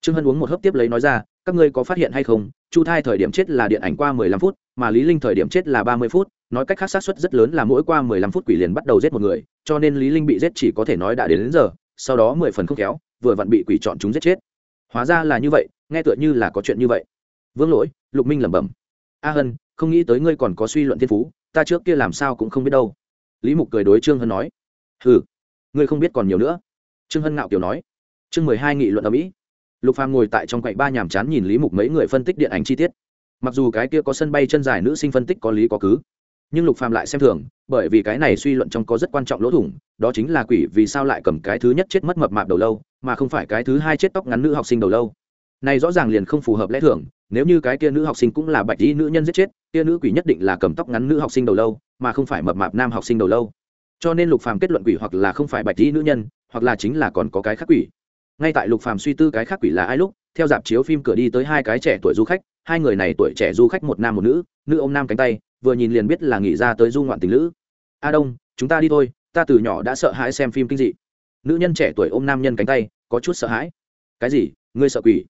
Trương hân uống một hớp tiếp lấy nói ra các ngươi có phát hiện hay không chu thai thời điểm chết là điện ảnh qua mười lăm phút mà lý linh thời điểm chết là ba mươi phút nói cách khác xác suất rất lớn là mỗi qua mười lăm phút quỷ liền bắt đầu giết một người cho nên lý linh bị giết chỉ có thể nói đã đến, đến giờ sau đó mười phần không kéo vừa vặn bị quỷ chọn chúng giết chết hóa ra là như vậy, nghe tựa như là có chuyện như vậy. Vương lỗi, lục minh lẩm bẩm. A hân, không nghĩ tới ngươi còn có suy luận thiên phú, ta trước kia làm sao cũng không biết đâu. Lý mục cười đối trương hân nói. Ừ ngươi không biết còn nhiều nữa. Trương hân ngạo kiều nói. Chương mười hai nghị luận ở mỹ. Lục phàm ngồi tại trong quầy ba nhàm chán nhìn lý mục mấy người phân tích điện ảnh chi tiết. Mặc dù cái kia có sân bay chân dài nữ sinh phân tích có lý có cứ, nhưng lục phàm lại xem thường, bởi vì cái này suy luận trong có rất quan trọng lỗ thủng, đó chính là quỷ vì sao lại cầm cái thứ nhất chết mất mập mạp đầu lâu mà không phải cái thứ hai chết tóc ngắn nữ học sinh đầu lâu. Này rõ ràng liền không phù hợp lẽ thường, nếu như cái kia nữ học sinh cũng là bạch y nữ nhân giết chết, kia nữ quỷ nhất định là cầm tóc ngắn nữ học sinh đầu lâu, mà không phải mập mạp nam học sinh đầu lâu. Cho nên lục phàm kết luận quỷ hoặc là không phải bạch y nữ nhân, hoặc là chính là còn có cái khác quỷ. Ngay tại lục phàm suy tư cái khác quỷ là ai lúc, theo dạp chiếu phim cửa đi tới hai cái trẻ tuổi du khách, hai người này tuổi trẻ du khách một nam một nữ nữ ô m nam cánh tay, vừa nhìn liền biết là nghỉ ra tới du ngoạn tình nữ a đông, chúng ta đi thôi, ta từ nhỏ đã sợ hãi xem phim kinh dị nữ nhân trẻ tuổi ôm nam nhân cánh tay, có chút sợ hãi. Cái gì? Ngươi sợ quỷ?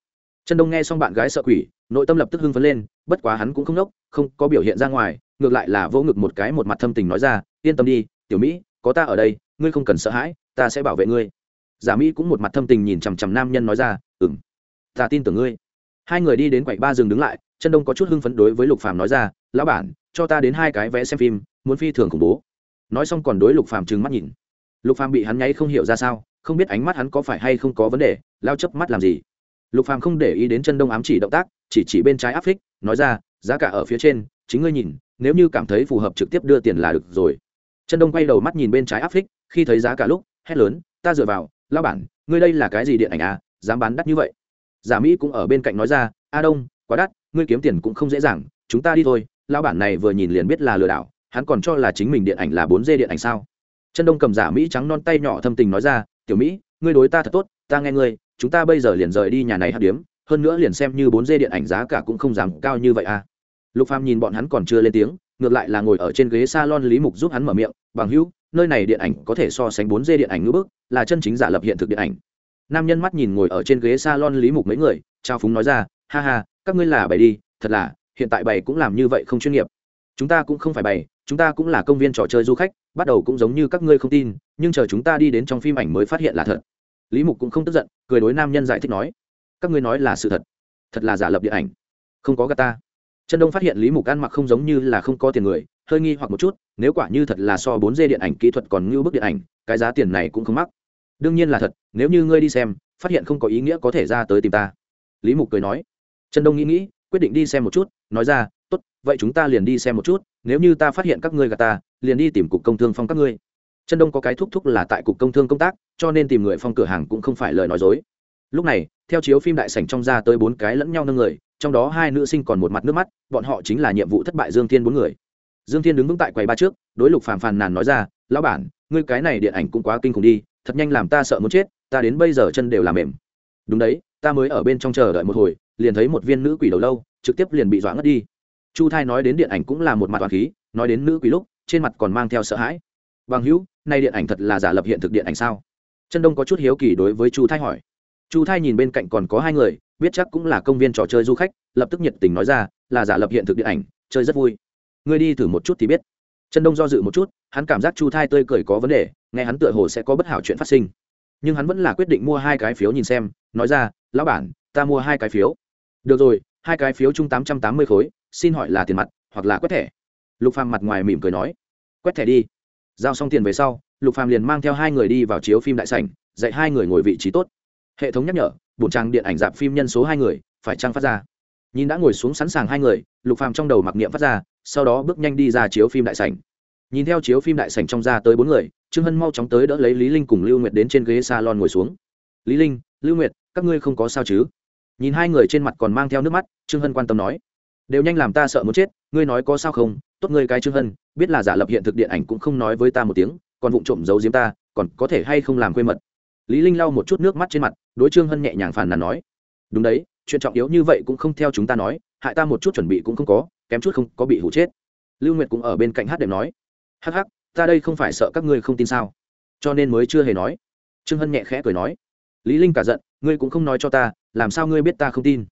Chân đông nghe xong bạn gái sợ quỷ, nội tâm lập tức hưng phấn lên, bất quá hắn cũng không nốc, không có biểu hiện ra ngoài, ngược lại là vỗ ngực một cái một mặt thâm tình nói ra, yên tâm đi, tiểu mỹ, có ta ở đây, ngươi không cần sợ hãi, ta sẽ bảo vệ ngươi. Giả mỹ cũng một mặt thâm tình nhìn chằm chằm nam nhân nói ra ừng ta tin tưởng ngươi. Hai người đi đến quầy ba rừng đứng lại, chân đông có chút hưng phấn đối với lục phàm nói ra, lão bản, cho ta đến hai cái vé xem phim, muốn phi thường khủng bố. Nói xong còn đối lục phàm trừng mắt nhìn lục phàm bị hắn nháy không hiểu ra sao, không biết ánh mắt hắn có phải hay không có vấn đề, lao chấp mắt làm gì. Lục phàm không để ý đến chân đông ám chỉ động tác, chỉ chỉ bên trái áp phích, nói ra, giá cả ở phía trên, chính ngươi nhìn, nếu như cảm thấy phù hợp trực tiếp đưa tiền là được rồi. Chân đông quay đầu mắt nhìn bên trái áp phích, khi thấy giá cả lúc, hét lớn, ta dựa vào, lao bản, ngươi đây là cái gì điện ảnh à dám bán đắt như vậy. Giả mỹ cũng ở bên cạnh nói ra, a đông, quá đắt, ngươi kiếm tiền cũng không dễ dàng, chúng ta đi thôi, lao bản này vừa nhìn liền biết là lừa đảo, hắn còn cho là chính mình điện ảnh là bốn d điện ảnh sao chân đông cầm giả mỹ trắng non tay nhỏ thâm tình nói ra, tiểu mỹ, ngươi đối ta thật tốt, ta nghe ngươi, chúng ta bây giờ liền rời đi nhà này hát điếm, hơn nữa liền xem như bốn dê điện ảnh giá cả cũng không dám cao như vậy à. Lục phàm nhìn bọn hắn còn chưa lên tiếng, ngược lại là ngồi ở trên ghế salon lý mục giúp hắn mở miệng, bằng hữu, nơi này điện ảnh có thể so sánh bốn dê điện ảnh ngữ bức, là chân chính giả lập hiện thực điện ảnh. Nam nhân mắt nhìn ngồi ở trên ghế salon lý mục mấy người, trao phúng nói ra, ha ha, các ngươi là bày đi, thật là, hiện tại bày cũng làm như vậy không chuyên nghiệp chúng ta cũng không phải bày, chúng ta cũng là công viên trò chơi du khách, bắt đầu cũng giống như các ngươi không tin, nhưng chờ chúng ta đi đến trong phim ảnh mới phát hiện là thật. Lý mục cũng không tức giận, cười đối nam nhân giải thích nói, các ngươi nói là sự thật. Thật là giả lập điện ảnh. Không có gà ta. Trần đông phát hiện lý mục ăn mặc không giống như là không có tiền người, hơi nghi hoặc một chút, nếu quả như thật là so bốn d điện ảnh kỹ thuật còn ngưu bức điện ảnh, cái giá tiền này cũng không mắc. Đương nhiên là thật, nếu như ngươi đi xem, phát hiện không có ý nghĩa có thể ra tới tìm ta. Lý mục cười nói. Trần đông nghĩ nghĩ, quyết định đi xem một chút, nói ra vậy chúng ta liền đi xem một chút, nếu như ta phát hiện các ngươi gà ta, liền đi tìm cục công thương phong các ngươi. Chân đông có cái thúc thúc là tại cục công thương công tác, cho nên tìm người phong cửa hàng cũng không phải lời nói dối. Lúc này, theo chiếu phim đại sảnh trong ra tới bốn cái lẫn nhau nâng người, trong đó hai nữ sinh còn một mặt nước mắt, bọn họ chính là nhiệm vụ thất bại dương thiên bốn người. Dương thiên đứng vững tại quầy ba trước, đối lục phàm phàn nàn nói ra, lão bản, ngươi cái này điện ảnh cũng quá kinh khủng đi, thật nhanh làm ta sợ muốn chết, ta đến bây giờ chân đều làm mềm. Đúng đấy, ta mới ở bên trong chờ đợi một hồi, liền thấy một viên nữ quỷ đầu lâu, trực tiếp liền bị dọa ngất đi chu thai nói đến điện ảnh cũng là một mặt toàn khí, nói đến nữ quý lúc, trên mặt còn mang theo sợ hãi. Bằng hữu nay điện ảnh thật là giả lập hiện thực điện ảnh sao? Chân đông có chút hiếu kỳ đối với chu thai hỏi. Chu thai nhìn bên cạnh còn có hai người, biết chắc cũng là công viên trò chơi du khách, lập tức nhiệt tình nói ra, là giả lập hiện thực điện ảnh, chơi rất vui. Ngươi đi thử một chút thì biết. Chân đông do dự một chút, hắn cảm giác chu thai tươi cười có vấn đề, nghe hắn tựa hồ sẽ có bất hảo chuyện phát sinh. Nhưng hắn vẫn là quyết định mua hai cái phiếu nhìn xem, nói ra, lão bản, ta mua hai cái phiếu. Được rồi, hai cái phiếu chung tám trăm tám mươi khối xin hỏi là tiền mặt, hoặc là quét thẻ. Lục phàm mặt ngoài mỉm cười nói, quét thẻ đi. Giao xong tiền về sau, lục phàm liền mang theo hai người đi vào chiếu phim đại sảnh, dạy hai người ngồi vị trí tốt. Hệ thống nhắc nhở, bổn trang điện ảnh dạp phim nhân số hai người, phải trang phát ra? Nhìn đã ngồi xuống sẵn sàng hai người, lục phàm trong đầu mặc niệm phát ra, sau đó bước nhanh đi ra chiếu phim đại sảnh. Nhìn theo chiếu phim đại sảnh trong ra tới bốn người, trương hân mau chóng tới đỡ lấy lý linh cùng lưu nguyệt đến trên ghế salon ngồi xuống. Lý linh, lưu nguyệt, các ngươi không có sao chứ? Nhìn hai người trên mặt còn mang theo nước mắt, trương hân quan tâm nói đều nhanh làm ta sợ muốn chết, ngươi nói có sao không? Tốt ngươi cái trương hân, biết là giả lập hiện thực điện ảnh cũng không nói với ta một tiếng, còn vụng trộm giấu giếm ta, còn có thể hay không làm quê mật? Lý linh lau một chút nước mắt trên mặt, đối trương hân nhẹ nhàng phàn nàn nói. Đúng đấy, chuyện trọng yếu như vậy cũng không theo chúng ta nói, hại ta một chút chuẩn bị cũng không có, kém chút không có bị hủ chết. Lưu nguyệt cũng ở bên cạnh hát đệm nói. Hắc hắc, ta đây không phải sợ các ngươi không tin sao? Cho nên mới chưa hề nói. Trương hân nhẹ khẽ cười nói. Lý linh cả giận, ngươi cũng không nói cho ta, làm sao ngươi biết ta không tin?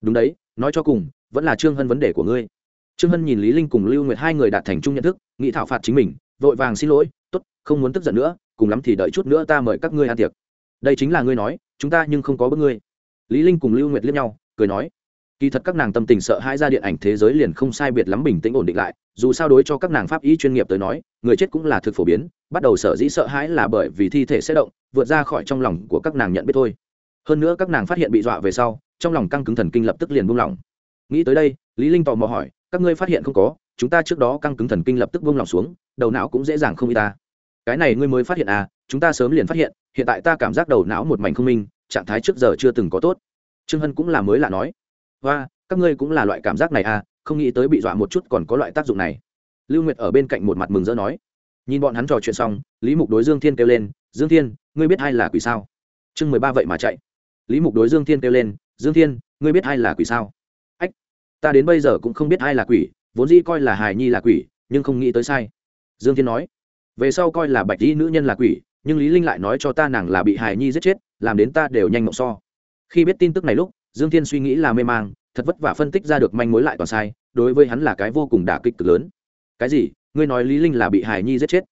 Đúng đấy, nói cho cùng vẫn là trương hân vấn đề của ngươi. Trương hân nhìn lý linh cùng lưu nguyệt hai người đạt thành chung nhận thức nghị thảo phạt chính mình, vội vàng xin lỗi, tốt, không muốn tức giận nữa, cùng lắm thì đợi chút nữa ta mời các ngươi ăn tiệc. Đây chính là ngươi nói, chúng ta nhưng không có bức ngươi. Lý linh cùng lưu nguyệt liếc nhau, cười nói, kỳ thật các nàng tâm tình sợ hãi ra điện ảnh thế giới liền không sai biệt lắm bình tĩnh ổn định lại, dù sao đối cho các nàng pháp y chuyên nghiệp tới nói, người chết cũng là thực phổ biến, bắt đầu sợ dĩ sợ hãi là bởi vì thi thể sẽ động, vượt ra khỏi trong lòng của các nàng nhận biết thôi. Hơn nữa các nàng phát hiện bị dọa về sau, trong lòng căng cứng thần kinh lập tức liền buông lỏng nghĩ tới đây, lý linh tò mò hỏi, các ngươi phát hiện không có, chúng ta trước đó căng cứng thần kinh lập tức buông lỏng xuống, đầu não cũng dễ dàng không y ta. Cái này ngươi mới phát hiện à chúng ta sớm liền phát hiện hiện tại ta cảm giác đầu não một mảnh không minh, trạng thái trước giờ chưa từng có tốt. Trương hân cũng là mới lạ nói và các ngươi cũng là loại cảm giác này à không nghĩ tới bị dọa một chút còn có loại tác dụng này. Lưu nguyệt ở bên cạnh một mặt mừng rỡ nói, nhìn bọn hắn trò chuyện xong, lý mục đối dương thiên kêu lên, dương thiên, ngươi biết ai là quỷ sao? Chương mười ba vậy mà chạy. Lý mục đối dương thiên kêu lên, dương thiên, ngươi biết ai là quỷ sao? Ta đến bây giờ cũng không biết ai là quỷ, vốn dĩ coi là hài nhi là quỷ, nhưng không nghĩ tới sai. Dương thiên nói, về sau coi là bạch y nữ nhân là quỷ, nhưng lý linh lại nói cho ta nàng là bị hài nhi giết chết, làm đến ta đều nhanh mộng so. Khi biết tin tức này lúc, dương thiên suy nghĩ là mê mang, thật vất vả phân tích ra được manh mối lại toàn sai, đối với hắn là cái vô cùng đả kích cực lớn. Cái gì? Ngươi nói lý linh là bị hài nhi giết chết?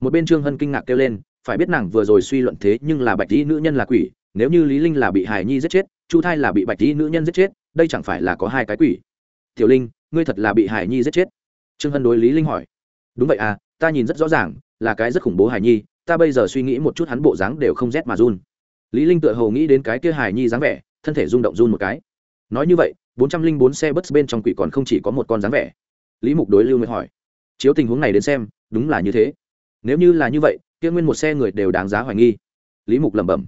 Một bên trương hân kinh ngạc kêu lên, phải biết nàng vừa rồi suy luận thế nhưng là bạch y nữ nhân là quỷ, nếu như lý linh là bị hài nhi giết chết, chu thai là bị bạch y nữ nhân giết chết, đây chẳng phải là có hai cái quỷ? Tiểu linh, ngươi thật là bị Hải nhi giết chết. Trương hân đối lý linh hỏi. Đúng vậy à ta nhìn rất rõ ràng, là cái rất khủng bố Hải nhi, ta bây giờ suy nghĩ một chút hắn bộ dáng đều không rét mà run. Lý linh tựa hồ nghĩ đến cái kia Hải nhi dáng vẻ, thân thể rung động run một cái. Nói như vậy, bốn trăm linh bốn xe bus bên trong quỷ còn không chỉ có một con dáng vẻ. Lý mục đối lưu nguyệt hỏi. Chiếu tình huống này đến xem, đúng là như thế. Nếu như là như vậy, kia nguyên một xe người đều đáng giá hoài nghi. Lý mục lẩm bẩm.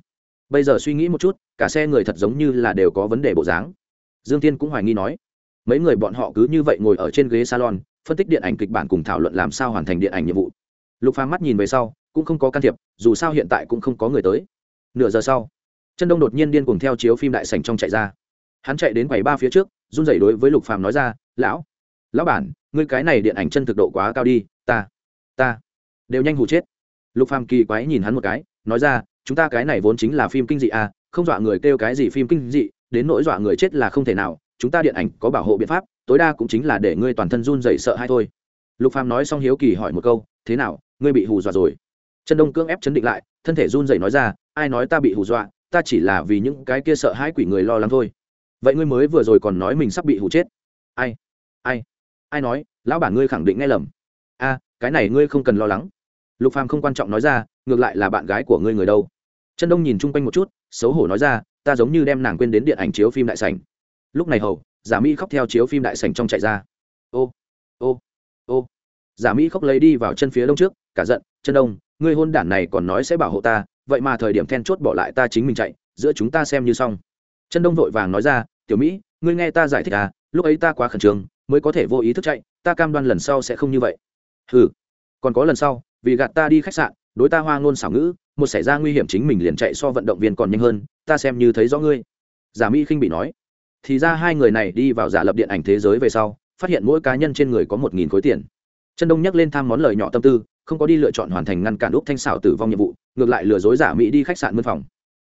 Bây giờ suy nghĩ một chút, cả xe người thật giống như là đều có vấn đề bộ dáng. Dương tiên cũng hoài nghi nói mấy người bọn họ cứ như vậy ngồi ở trên ghế salon, phân tích điện ảnh kịch bản cùng thảo luận làm sao hoàn thành điện ảnh nhiệm vụ. Lục phàm mắt nhìn về sau, cũng không có can thiệp, dù sao hiện tại cũng không có người tới. Nửa giờ sau chân đông đột nhiên điên cuồng theo chiếu phim đại sảnh trong chạy ra. Hắn chạy đến quầy ba phía trước, run rẩy đối với lục phàm nói ra, lão lão bản, ngươi cái này điện ảnh chân thực độ quá cao đi, ta ta đều nhanh hù chết. Lục phàm kỳ quái nhìn hắn một cái, nói ra, chúng ta cái này vốn chính là phim kinh dị à không dọa người kêu cái gì phim kinh dị, đến nỗi dọa người chết là không thể nào chúng ta điện ảnh có bảo hộ biện pháp, tối đa cũng chính là để ngươi toàn thân run rẩy sợ hay thôi. Lục phàm nói xong hiếu kỳ hỏi một câu, thế nào, ngươi bị hù dọa rồi? Chân đông cưỡng ép chấn định lại, thân thể run rẩy nói ra, ai nói ta bị hù dọa, ta chỉ là vì những cái kia sợ hãi quỷ người lo lắng thôi. Vậy ngươi mới vừa rồi còn nói mình sắp bị hù chết. Ai ai ai nói, lão bản ngươi khẳng định nghe lầm. A, cái này ngươi không cần lo lắng. Lục phàm không quan trọng nói ra, ngược lại là bạn gái của ngươi người đâu. Chân đông nhìn chung quanh một chút, xấu hổ nói ra, ta giống như đem nàng quên đến điện ảnh chiếu phim đại sảnh lúc này hầu, giả mỹ khóc theo chiếu phim đại sảnh trong chạy ra. Ô ô ô. Giả mỹ khóc lấy đi vào chân phía đông trước, cả giận, chân đông, ngươi hôn đản này còn nói sẽ bảo hộ ta, vậy mà thời điểm then chốt bỏ lại ta chính mình chạy, giữa chúng ta xem như xong. Chân đông vội vàng nói ra, tiểu mỹ, ngươi nghe ta giải thích à lúc ấy ta quá khẩn trương, mới có thể vô ý thức chạy, ta cam đoan lần sau sẽ không như vậy. Ừ còn có lần sau, vì gạt ta đi khách sạn, đối ta hoa ngôn xảo ngữ, một xảy ra nguy hiểm chính mình liền chạy so vận động viên còn nhanh hơn, ta xem như thấy rõ ngươi. Giả mỹ khinh bị nói thì ra hai người này đi vào giả lập điện ảnh thế giới về sau, phát hiện mỗi cá nhân trên người có một nghìn khối tiền. Chân đông nhắc lên tham món lời nhỏ tâm tư, không có đi lựa chọn hoàn thành ngăn cản úc thanh xảo tử vong nhiệm vụ, ngược lại lừa dối giả mỹ đi khách sạn mân phòng.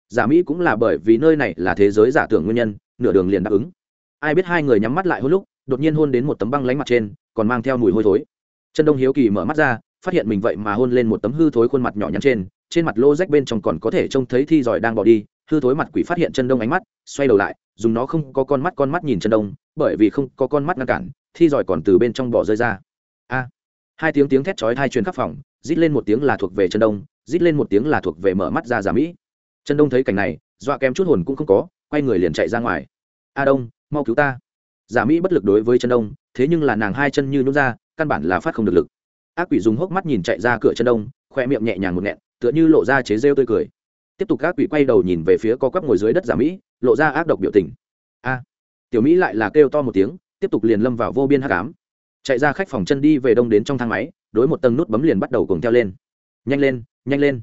Giả mỹ cũng là bởi vì nơi này là thế giới giả tưởng nguyên nhân, nửa đường liền đáp ứng. Ai biết hai người nhắm mắt lại hôn lúc, đột nhiên hôn đến một tấm băng lánh mặt trên, còn mang theo mùi hôi thối. Chân đông hiếu kỳ mở mắt ra, phát hiện mình vậy mà hôn lên một tấm hư thối khuôn mặt nhỏ nhắn trên trên mặt lô rách bên trong còn có thể trông thấy thi giỏi đang bỏ đi, hư thối mặt quỷ phát hiện chân đông ánh mắt, xoay đầu lại dùng nó không có con mắt con mắt nhìn chân đông, bởi vì không có con mắt ngăn cản, thi giỏi còn từ bên trong bỏ rơi ra. A. Hai tiếng tiếng thét chói hai truyền khắp phòng, rít lên một tiếng là thuộc về chân đông, rít lên một tiếng là thuộc về mở mắt ra giả mỹ. Chân đông thấy cảnh này, dọa kém chút hồn cũng không có, quay người liền chạy ra ngoài. A đông, mau cứu ta. Giả mỹ bất lực đối với chân đông, thế nhưng là nàng hai chân như nút ra, căn bản là phát không được lực. Ác quỷ dùng hốc mắt nhìn chạy ra cửa chân đông, khoe miệng nhẹ nhàng một nghẹn, tựa như lộ ra chế rêu tươi cười. Tiếp tục ác quỷ quay đầu nhìn về phía co quắp ngồi dưới đất giả mỹ lộ ra ác độc biểu tình. A, tiểu mỹ lại là kêu to một tiếng, tiếp tục liền lâm vào vô biên hắc ám. chạy ra khách phòng chân đi về đông đến trong thang máy, đối một tầng nút bấm liền bắt đầu cùng theo lên. Nhanh lên nhanh lên.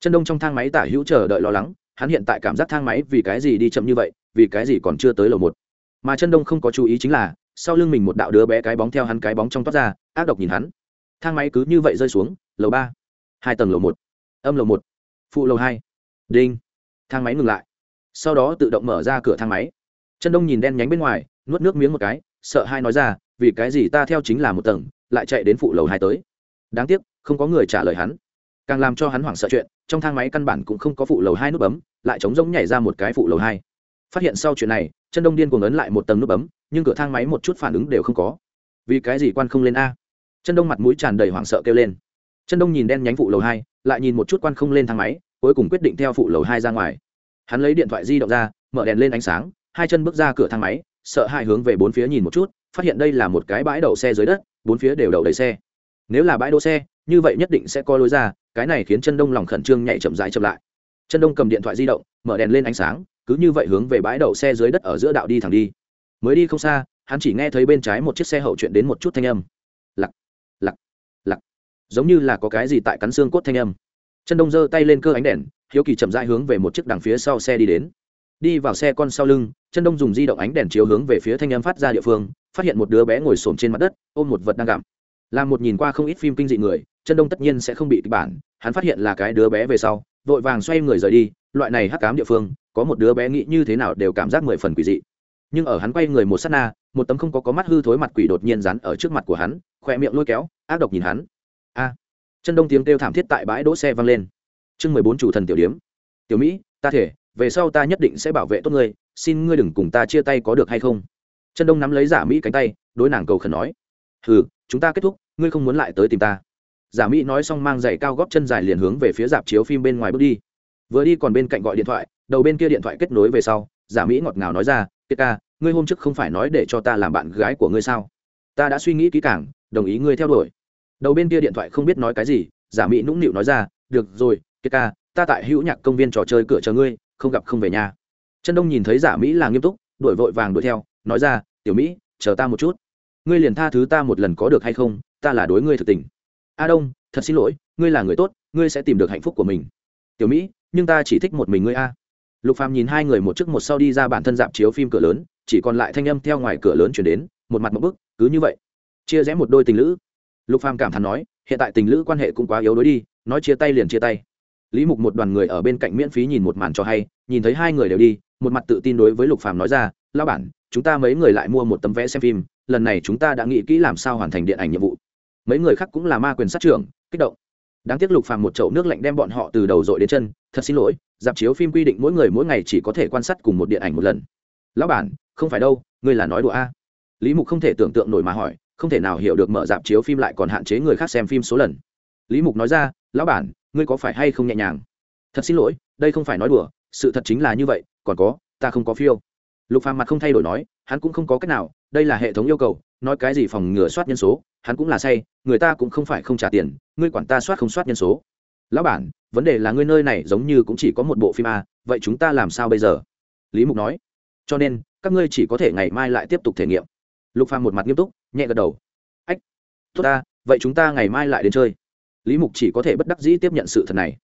Chân đông trong thang máy tả hữu chờ đợi lo lắng, hắn hiện tại cảm giác thang máy vì cái gì đi chậm như vậy, vì cái gì còn chưa tới lầu một. Mà chân đông không có chú ý chính là, sau lưng mình một đạo đứa bé cái bóng theo hắn cái bóng trong toát ra, ác độc nhìn hắn. Thang máy cứ như vậy rơi xuống, lầu ba, hai tầng lầu một, âm lầu một, phụ lầu hai. Đinh. Thang máy ngừng lại sau đó tự động mở ra cửa thang máy. Chân đông nhìn đen nhánh bên ngoài, nuốt nước miếng một cái, sợ hai nói ra, vì cái gì ta theo chính là một tầng, lại chạy đến phụ lầu hai tới? Đáng tiếc, không có người trả lời hắn. Càng làm cho hắn hoảng sợ chuyện, trong thang máy căn bản cũng không có phụ lầu hai nút bấm, lại trống rỗng nhảy ra một cái phụ lầu hai. Phát hiện sau chuyện này chân đông điên cuồng ấn lại một tầng nút bấm, nhưng cửa thang máy một chút phản ứng đều không có. Vì cái gì quan không lên a? Chân đông mặt mũi tràn đầy hoảng sợ kêu lên. Chân đông nhìn đen nhánh phụ lầu hai, lại nhìn một chút quan không lên thang máy, cuối cùng quyết định theo phụ lầu hai ra ngoài hắn lấy điện thoại di động ra, mở đèn lên ánh sáng, hai chân bước ra cửa thang máy, sợ hai hướng về bốn phía nhìn một chút, phát hiện đây là một cái bãi đậu xe dưới đất, bốn phía đều đậu đầy xe. Nếu là bãi đỗ xe, như vậy nhất định sẽ co lối ra, cái này khiến chân đông lòng khẩn trương nhảy chậm rãi chậm lại. Chân đông cầm điện thoại di động, mở đèn lên ánh sáng, cứ như vậy hướng về bãi đậu xe dưới đất ở giữa đạo đi thẳng đi. Mới đi không xa, hắn chỉ nghe thấy bên trái một chiếc xe hậu chuyện đến một chút thanh âm. Lặc lặc lặc. Giống như là có cái gì tại cắn xương cốt thanh âm. Chân đông giơ tay lên cơ ánh đèn hiếu kỳ chậm rãi hướng về một chiếc đằng phía sau xe đi đến. Đi vào xe con sau lưng, chân đông dùng di động ánh đèn chiếu hướng về phía thanh âm phát ra địa phương, phát hiện một đứa bé ngồi xổm trên mặt đất, ôm một vật đang gặm. Là một nhìn qua không ít phim kinh dị người, chân đông tất nhiên sẽ không bị kịch bản, hắn phát hiện là cái đứa bé về sau, vội vàng xoay người rời đi, loại này hắc cám địa phương, có một đứa bé nghĩ như thế nào đều cảm giác mười phần quỷ dị. Nhưng ở hắn quay người một s á t na, một tấm không có có mắt hư thối mặt quỷ đột nhiên rắn ở trước mặt của hắn, khỏe miệng lôi kéo, ác độc nhìn hắn. A! Chân đông tiếng kêu thảm thiết tại bãi đỗ xe vang lên chương mười bốn chủ thần tiểu điếm. Tiểu mỹ, ta thể, về sau ta nhất định sẽ bảo vệ tốt ngươi, xin ngươi đừng cùng ta chia tay có được hay không? Chân đông nắm lấy giả mỹ cánh tay, đối nàng cầu khẩn nói. Ừ chúng ta kết thúc, ngươi không muốn lại tới tìm ta. Giả mỹ nói xong mang giày cao góp chân dài liền hướng về phía dạp chiếu phim bên ngoài bước đi. Vừa đi còn bên cạnh gọi điện thoại, đầu bên kia điện thoại kết nối về sau, giả mỹ ngọt ngào nói ra, kiệt ca, ngươi hôm trước không phải nói để cho ta làm bạn gái của ngươi sao? Ta đã suy nghĩ kỹ càng, đồng ý ngươi theo đuổi. Đầu bên kia điện thoại không biết nói cái gì, giả mỹ nũng nịu nói ra, được rồi kiệt ca, ta tại hữu nhạc công viên trò chơi cửa chờ ngươi, không gặp không về nhà. Chân đông nhìn thấy giả mỹ là nghiêm túc, đuổi vội vàng đuổi theo, nói ra, tiểu mỹ, chờ ta một chút. Ngươi liền tha thứ ta một lần có được hay không, ta là đối ngươi thực tình. A đông, thật xin lỗi, ngươi là người tốt, ngươi sẽ tìm được hạnh phúc của mình. Tiểu mỹ, nhưng ta chỉ thích một mình ngươi a. Lục phàm nhìn hai người một trước một sau đi ra bản thân dạp chiếu phim cửa lớn, chỉ còn lại thanh âm theo ngoài cửa lớn chuyển đến, một mặt một bức, cứ như vậy. Chia rẽ một đôi tình lữ. Lục phàm cảm thán nói, hiện tại tình lữ quan hệ cũng quá yếu đối đi, nói chia tay liền chia tay lý mục một đoàn người ở bên cạnh miễn phí nhìn một màn cho hay, nhìn thấy hai người đều đi, một mặt tự tin đối với lục phàm nói ra lao bản, chúng ta mấy người lại mua một tấm vé xem phim, lần này chúng ta đã nghĩ kỹ làm sao hoàn thành điện ảnh nhiệm vụ. Mấy người khác cũng là ma quyền sát trưởng, kích động. Đáng tiếc lục phàm một chậu nước lạnh đem bọn họ từ đầu dội đến chân, thật xin lỗi, dạp chiếu phim quy định mỗi người mỗi ngày chỉ có thể quan sát cùng một điện ảnh một lần. Lão bản, không phải đâu, ngươi là nói đùa a. Lý mục không thể tưởng tượng nổi mà hỏi, không thể nào hiểu được mở dạp chiếu phim lại còn hạn chế người khác xem phim số lần. Lý mục nói ra, lão bản ngươi có phải hay không nhẹ nhàng? Thật xin lỗi, đây không phải nói đùa, sự thật chính là như vậy, còn có, ta không có phiêu. Lục phàm mặt không thay đổi nói, hắn cũng không có cách nào, đây là hệ thống yêu cầu, nói cái gì phòng ngừa soát nhân số, hắn cũng là say, người ta cũng không phải không trả tiền, ngươi quản ta soát không soát nhân số. Lão bản, vấn đề là ngươi nơi này giống như cũng chỉ có một bộ phim a, vậy chúng ta làm sao bây giờ? Lý mục nói. Cho nên, các ngươi chỉ có thể ngày mai lại tiếp tục thể nghiệm. Lục phàm một mặt nghiêm túc, nhẹ gật đầu. Ách, tốt ta, vậy chúng ta ngày mai lại đến chơi lý mục chỉ có thể bất đắc dĩ tiếp nhận sự thật này.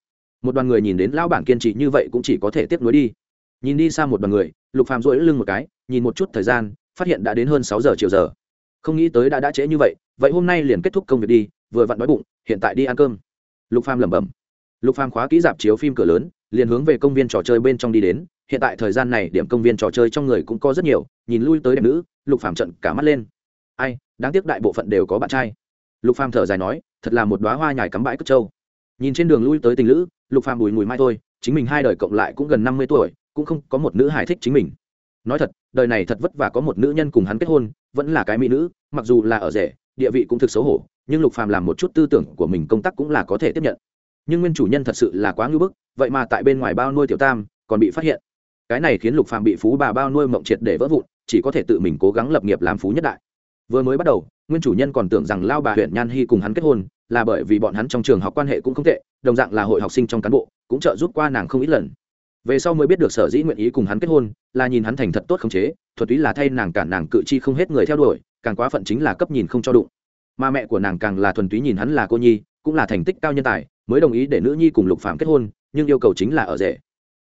Một đoàn người nhìn đến lão bản kiên trì như vậy cũng chỉ có thể tiếp nối đi. Nhìn đi xa một đoàn người, lục phàm duỗi lưng một cái, nhìn một chút thời gian, phát hiện đã đến hơn sáu giờ chiều giờ. Không nghĩ tới đã đã trễ như vậy vậy hôm nay liền kết thúc công việc đi, vừa vặn đói bụng, hiện tại đi ăn cơm. Lục phàm lẩm bẩm. Lục phàm khóa kỹ dạp chiếu phim cửa lớn, liền hướng về công viên trò chơi bên trong đi đến, hiện tại thời gian này điểm công viên trò chơi trong người cũng có rất nhiều, nhìn lui tới đẹp nữ, lục phàm trận cả mắt lên. Ai, đáng tiếc đại bộ phận đều có bạn trai. Lục phàm thở dài nói thật là một đóa hoa nhài cắm bãi cất trâu. Nhìn trên đường lui tới tình lữ, lục phàm bùi mùi mai thôi, chính mình hai đời cộng lại cũng gần năm mươi tuổi, cũng không có một nữ hài thích chính mình. Nói thật, đời này thật vất vả có một nữ nhân cùng hắn kết hôn, vẫn là cái mỹ nữ, mặc dù là ở rể, địa vị cũng thực xấu hổ, nhưng lục phàm làm một chút tư tưởng của mình công tác cũng là có thể tiếp nhận. Nhưng nguyên chủ nhân thật sự là quá ngưỡng bức, vậy mà tại bên ngoài bao nuôi tiểu tam, còn bị phát hiện. Cái này khiến lục phàm bị phú bà bao nuôi mộng triệt để vỡ vụn, chỉ có thể tự mình cố gắng lập nghiệp làm phú nhất đại. Vừa mới bắt đầu nguyên chủ nhân còn tưởng rằng lao bà huyện nhan hy cùng hắn kết hôn, là bởi vì bọn hắn trong trường học quan hệ cũng không tệ, đồng dạng là hội học sinh trong cán bộ, cũng trợ giúp qua nàng không ít lần. Về sau mới biết được sở dĩ nguyện ý cùng hắn kết hôn, là nhìn hắn thành thật tốt khống chế, thuật ý là thay nàng cản nàng cự chi không hết người theo đuổi, càng quá phận chính là cấp nhìn không cho đụng. Mà mẹ của nàng càng là thuần túy nhìn hắn là cô nhi, cũng là thành tích cao nhân tài, mới đồng ý để nữ nhi cùng lục phạm kết hôn, nhưng yêu cầu chính là ở rể.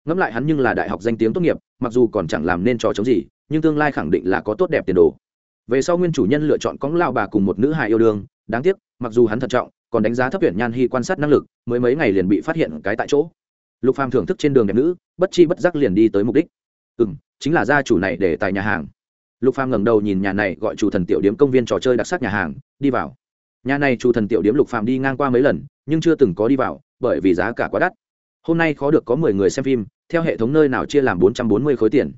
Ngẫm lại hắn nhưng là đại học danh tiếng tốt nghiệp, mặc dù còn chẳng làm nên trò chống gì, nhưng tương lai khẳng định là có tốt đẹp tiền đồ về sau nguyên chủ nhân lựa chọn cóng lao bà cùng một nữ hài yêu đương, đáng tiếc, mặc dù hắn thận trọng, còn đánh giá thấp huyện nhan hy quan sát năng lực, mới mấy ngày liền bị phát hiện cái tại chỗ. Lục phàm thưởng thức trên đường đẹp nữ, bất chi bất giác liền đi tới mục đích. Ừ m chính là gia chủ này để tại nhà hàng. Lục phàm ngẩng đầu nhìn nhà này gọi chủ thần tiểu điếm công viên trò chơi đặc sắc nhà hàng, đi vào. Nhà này chủ thần tiểu điếm lục phàm đi ngang qua mấy lần, nhưng chưa từng có đi vào, bởi vì giá cả quá đắt. Hôm nay khó được có mười người xem phim, theo hệ thống nơi nào chia làm bốn trăm bốn mươi khối tiền.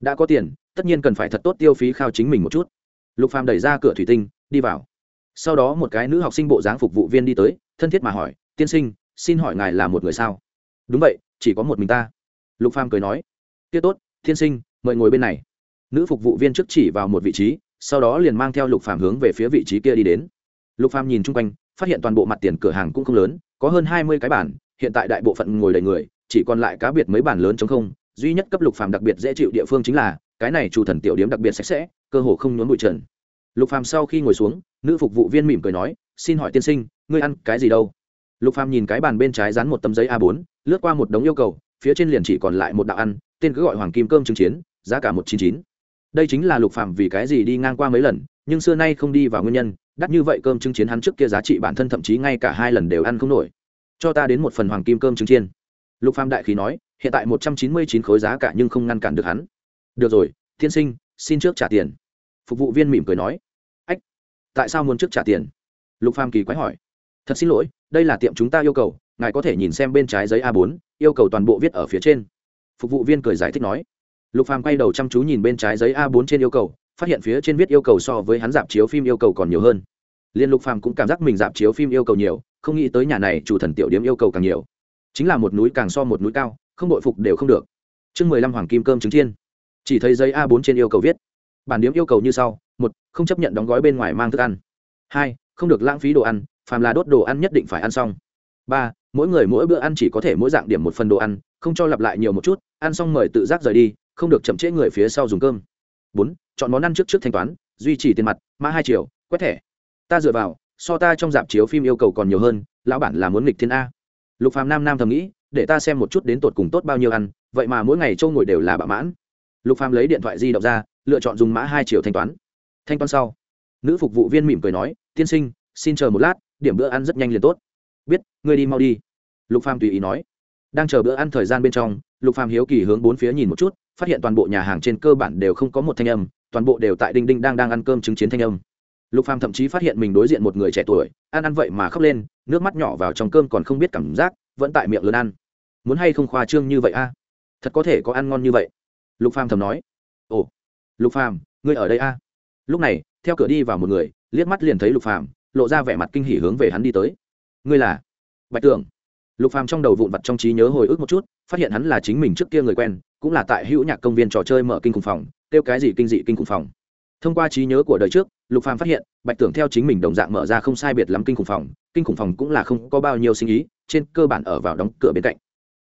Đã có tiền, tất nhiên cần phải thật tốt tiêu phí khao chính mình một chút lục phàm đẩy ra cửa thủy tinh, đi vào. Sau đó một cái nữ học sinh bộ dáng phục vụ viên đi tới, thân thiết mà hỏi, tiên sinh, xin hỏi ngài là một người sao? Đúng vậy, chỉ có một mình ta. Lục phàm cười nói tiết tốt, tiên sinh, mời ngồi bên này. Nữ phục vụ viên trước chỉ vào một vị trí, sau đó liền mang theo lục phàm hướng về phía vị trí kia đi đến. Lục phàm nhìn chung quanh, phát hiện toàn bộ mặt tiền cửa hàng cũng không lớn, có hơn hai mươi cái bàn, hiện tại đại bộ phận ngồi đầy người, chỉ còn lại cá biệt mấy bàn lớn chống không, duy nhất cấp lục phàm đặc biệt dễ chịu địa phương chính là cái này chủ thần tiểu điếm đặc biệt sạch sẽ, cơ hồ không nhốn bụi trần. Lục phàm sau khi ngồi xuống, nữ phục vụ viên mỉm cười nói, xin hỏi tiên sinh, ngươi ăn cái gì đâu? Lục phàm nhìn cái bàn bên trái dán một tấm giấy a 4 lướt qua một đống yêu cầu, phía trên liền chỉ còn lại một đạo ăn, tên cứ gọi hoàng kim cơm trứng chiến, giá cả một chín chín. Đây chính là lục phàm vì cái gì đi ngang qua mấy lần, nhưng xưa nay không đi vào nguyên nhân, đắt như vậy cơm trứng chiến hắn trước kia giá trị bản thân thậm chí ngay cả hai lần đều ăn không nổi. Cho ta đến một phần hoàng kim cơm trứng chiên lục phàm đại khí nói, hiện tại một trăm chín mươi chín khối giá cả nhưng không ngăn cản được hắn được rồi, tiên sinh, xin trước trả tiền. Phục vụ viên mỉm cười nói. Ách, tại sao muốn trước trả tiền? Lục phàm kỳ quái hỏi. Thật xin lỗi, đây là tiệm chúng ta yêu cầu, ngài có thể nhìn xem bên trái giấy a 4 yêu cầu toàn bộ viết ở phía trên. Phục vụ viên cười giải thích nói. Lục phàm quay đầu chăm chú nhìn bên trái giấy a 4 trên yêu cầu, phát hiện phía trên viết yêu cầu so với hắn dạp chiếu phim yêu cầu còn nhiều hơn. Liên lục phàm cũng cảm giác mình dạp chiếu phim yêu cầu nhiều, không nghĩ tới nhà này chủ thần tiểu điểm yêu cầu càng nhiều. Chính là một núi càng so một núi cao, không đội phục đều không được. Chương mười lăm hoàng kim cơm trứng chiên chỉ thấy giấy a 4 trên yêu cầu viết, bản điếm yêu cầu như sau, một, không chấp nhận đóng gói bên ngoài mang thức ăn. Hai, không được lãng phí đồ ăn, phàm là đốt đồ ăn nhất định phải ăn xong. Ba, mỗi người mỗi bữa ăn chỉ có thể mỗi dạng điểm một phần đồ ăn, không cho lặp lại nhiều một chút, ăn xong mời tự giác rời đi, không được chậm trễ người phía sau dùng cơm. Bốn, chọn món ăn trước trước thanh toán, duy trì tiền mặt, mã hai triệu, quét thẻ. Ta dựa vào, so ta trong dạp chiếu phim yêu cầu còn nhiều hơn, lão bản là muốn nghịch thiên a. Lục phàm nam nam thầm nghĩ, để ta xem một chút đến tột cùng tốt bao nhiêu ăn, vậy mà mỗi ngày châu ngồi đều là bạ mãn lục phàm lấy điện thoại di động ra, lựa chọn dùng mã hai triệu thanh toán. Thanh toán sau, nữ phục vụ viên mỉm cười nói, tiên sinh, xin chờ một lát, điểm bữa ăn rất nhanh liền tốt. Biết, ngươi đi mau đi. Lục phàm tùy ý nói. Đang chờ bữa ăn thời gian bên trong, lục phàm hiếu kỳ hướng bốn phía nhìn một chút, phát hiện toàn bộ nhà hàng trên cơ bản đều không có một thanh âm, toàn bộ đều tại đinh đinh đang đang ăn cơm chứng chiến thanh âm. Lục phàm thậm chí phát hiện mình đối diện một người trẻ tuổi, ăn ăn vậy mà khóc lên, nước mắt nhỏ vào trong cơm còn không biết cảm giác, vẫn tại miệng lớn ăn. Muốn hay không khoa trương như vậy a? Thật có thể có ăn ngon như vậy lục phàm thầm nói. Ồ, lục phàm, ngươi ở đây a? Lúc này, theo cửa đi vào một người, liếc mắt liền thấy lục phàm, lộ ra vẻ mặt kinh hỉ hướng về hắn đi tới. Ngươi là? Bạch Tưởng. lục phàm trong đầu vụn vặt trong trí nhớ hồi ức một chút, phát hiện hắn là chính mình trước kia người quen, cũng là tại hữu nhạc công viên trò chơi mở kinh khủng phòng, kêu cái gì kinh dị kinh khủng phòng. Thông qua trí nhớ của đời trước, lục phàm phát hiện, bạch tưởng theo chính mình đồng dạng mở ra không sai biệt lắm kinh khủng phòng, kinh khủng phòng cũng là không có bao nhiêu sinh ý, trên cơ bản ở vào đóng cửa bên cạnh.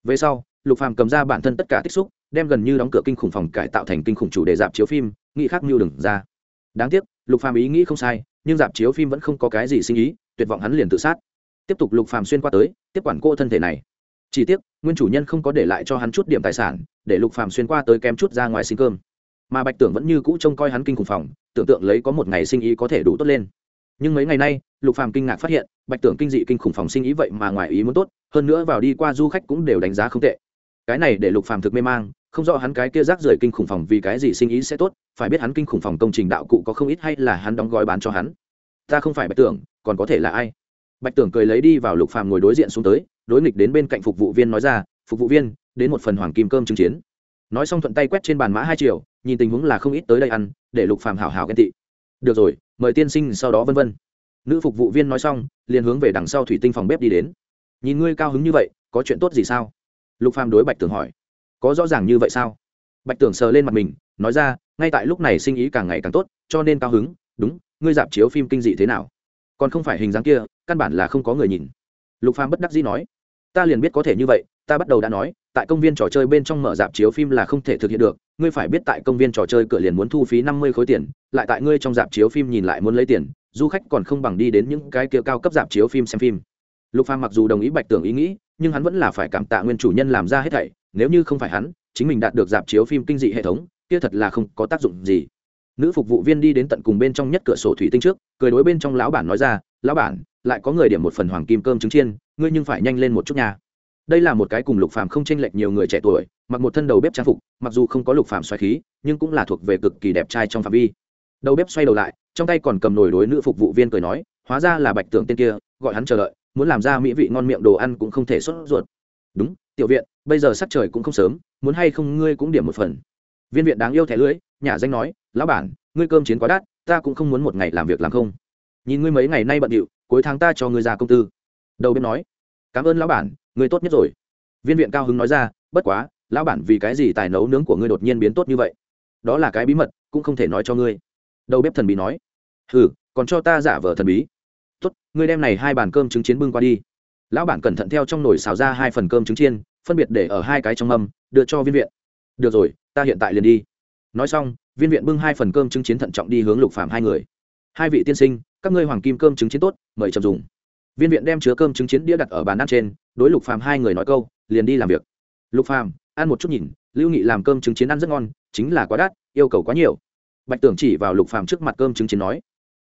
Về sau, lục phàm cầm ra bản thân tất cả tích xúc đem gần như đóng cửa kinh khủng phòng cải tạo thành kinh khủng chủ đề dạp chiếu phim, nghĩ khác mưu đừng ra. Đáng tiếc, lục phàm ý nghĩ không sai, nhưng dạp chiếu phim vẫn không có cái gì sinh ý, tuyệt vọng hắn liền tự sát. Tiếp tục lục phàm xuyên qua tới, tiếp quản cô thân thể này. Chỉ tiếc, nguyên chủ nhân không có để lại cho hắn chút điểm tài sản, để lục phàm xuyên qua tới kém chút ra ngoài xin cơm. Mà bạch tưởng vẫn như cũ trông coi hắn kinh khủng phòng, tưởng tượng lấy có một ngày sinh ý có thể đủ tốt lên. Nhưng mấy ngày nay, lục phàm kinh ngạc phát hiện, bạch tưởng kinh dị kinh khủng phòng sinh ý vậy mà ngoài ý muốn tốt, hơn nữa vào đi qua du khách cũng đều đánh giá không tệ. Cái này để lục phàm thực mê mang không rõ hắn cái kia rác rưởi kinh khủng phòng vì cái gì sinh ý sẽ tốt, phải biết hắn kinh khủng phòng công trình đạo cụ có không ít hay là hắn đóng gói bán cho hắn. Ta không phải bạch tưởng, còn có thể là ai? Bạch tưởng cười lấy đi vào lục phàm ngồi đối diện xuống tới, đối nghịch đến bên cạnh phục vụ viên nói ra, phục vụ viên, đến một phần hoàng kim cơm chứng chiến. Nói xong thuận tay quét trên bàn mã hai triệu nhìn tình huống là không ít tới đây ăn, để lục phàm hảo hảo ghen tị. Được rồi, mời tiên sinh sau đó vân vân. Nữ phục vụ viên nói xong, liền hướng về đằng sau thủy tinh phòng bếp đi đến. Nhìn ngươi cao hứng như vậy, có chuyện tốt gì sao? Lục phàm đối bạch tưởng hỏi có rõ ràng như vậy sao? Bạch tưởng sờ lên mặt mình, nói ra, ngay tại lúc này sinh ý càng ngày càng tốt, cho nên cao hứng, đúng, ngươi dạp chiếu phim kinh dị thế nào? Còn không phải hình dáng kia, căn bản là không có người nhìn. Lục phàm bất đắc dĩ nói, ta liền biết có thể như vậy, ta bắt đầu đã nói, tại công viên trò chơi bên trong mở dạp chiếu phim là không thể thực hiện được, ngươi phải biết tại công viên trò chơi cửa liền muốn thu phí năm mươi khối tiền, lại tại ngươi trong dạp chiếu phim nhìn lại muốn lấy tiền, du khách còn không bằng đi đến những cái kia cao cấp dạp chiếu phim xem phim. Lục phàm mặc dù đồng ý bạch tưởng ý nghĩ, nhưng hắn vẫn là phải cảm tạ nguyên chủ nhân làm ra hết thảy nếu như không phải hắn, chính mình đạt được dạp chiếu phim kinh dị hệ thống, kia thật là không có tác dụng gì. Nữ phục vụ viên đi đến tận cùng bên trong nhất cửa sổ thủy tinh trước, cười đối bên trong lão bản nói ra, lão bản, lại có người điểm một phần hoàng kim cơm trứng chiên, ngươi nhưng phải nhanh lên một chút nha. Đây là một cái cùng lục phàm không chênh lệch nhiều người trẻ tuổi, mặc một thân đầu bếp trang phục, mặc dù không có lục phàm xoáy khí, nhưng cũng là thuộc về cực kỳ đẹp trai trong phạm vi. Đầu bếp xoay đầu lại, trong tay còn cầm nồi đối nữ phục vụ viên cười nói, hóa ra là bạch tưởng tên kia, gọi hắn chờ đợi, muốn làm ra mỹ vị ngon miệng đồ ăn cũng không thể xuất ruột. Đúng, tiểu viện bây giờ sắc trời cũng không sớm, muốn hay không ngươi cũng điểm một phần. Viên viện đáng yêu thẻ lưỡi nhà danh nói, lão bản, ngươi cơm chiến quá đắt, ta cũng không muốn một ngày làm việc làm không. Nhìn ngươi mấy ngày nay bận điệu, cuối tháng ta cho ngươi ra công tư. Đầu bếp nói, cảm ơn lão bản, ngươi tốt nhất rồi. Viên viện cao hứng nói ra, bất quá, lão bản vì cái gì tài nấu nướng của ngươi đột nhiên biến tốt như vậy? Đó là cái bí mật, cũng không thể nói cho ngươi. Đầu bếp thần bí nói, hừ, còn cho ta giả vờ thần bí. Tốt, ngươi đem này hai bàn cơm trứng chiến bưng qua đi. Lão bản cẩn thận theo trong nồi xào ra hai phần cơm trứng chiên phân biệt để ở hai cái trong mâm, đưa cho viên viện. Được rồi, ta hiện tại liền đi. Nói xong, viên viện bưng hai phần cơm trứng chiến thận trọng đi hướng lục phạm hai người. Hai vị tiên sinh, các ngươi hoàng kim cơm trứng chiến tốt, mời chậm dùng. Viên viện đem chứa cơm trứng chiến đĩa đặt ở bàn ăn trên, đối lục phàm hai người nói câu, liền đi làm việc. Lục phàm, ăn một chút nhìn, lưu nghị làm cơm trứng chiến ăn rất ngon, chính là quá đắt, yêu cầu quá nhiều. Bạch tưởng chỉ vào lục phàm trước mặt cơm trứng chiến nói,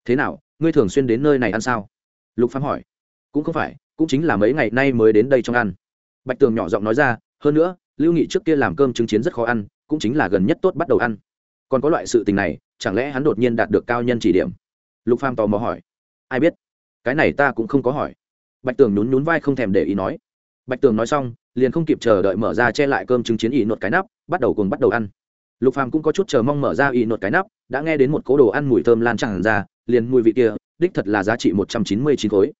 thế nào, ngươi thường xuyên đến nơi này ăn sao? Lục phàm hỏi, cũng không phải, cũng chính là mấy ngày nay mới đến đây trong ăn bạch tường nhỏ giọng nói ra, hơn nữa, lưu nghị trước kia làm cơm trứng chiến rất khó ăn, cũng chính là gần nhất tốt bắt đầu ăn. Còn có loại sự tình này, chẳng lẽ hắn đột nhiên đạt được cao nhân chỉ điểm? Lục phàm tò mò hỏi. Ai biết? Cái này ta cũng không có hỏi. Bạch tường nhún nhún vai không thèm để ý nói. Bạch tường nói xong, liền không kịp chờ đợi mở ra che lại cơm trứng chiến y nột cái nắp, bắt đầu cùng bắt đầu ăn. Lục phàm cũng có chút chờ mong mở ra y nột cái nắp, đã nghe đến một cố đồ ăn mùi thơm lan tràn ra, liền mùi vị kia, đích thật là giá trị một trăm chín mươi chín khối.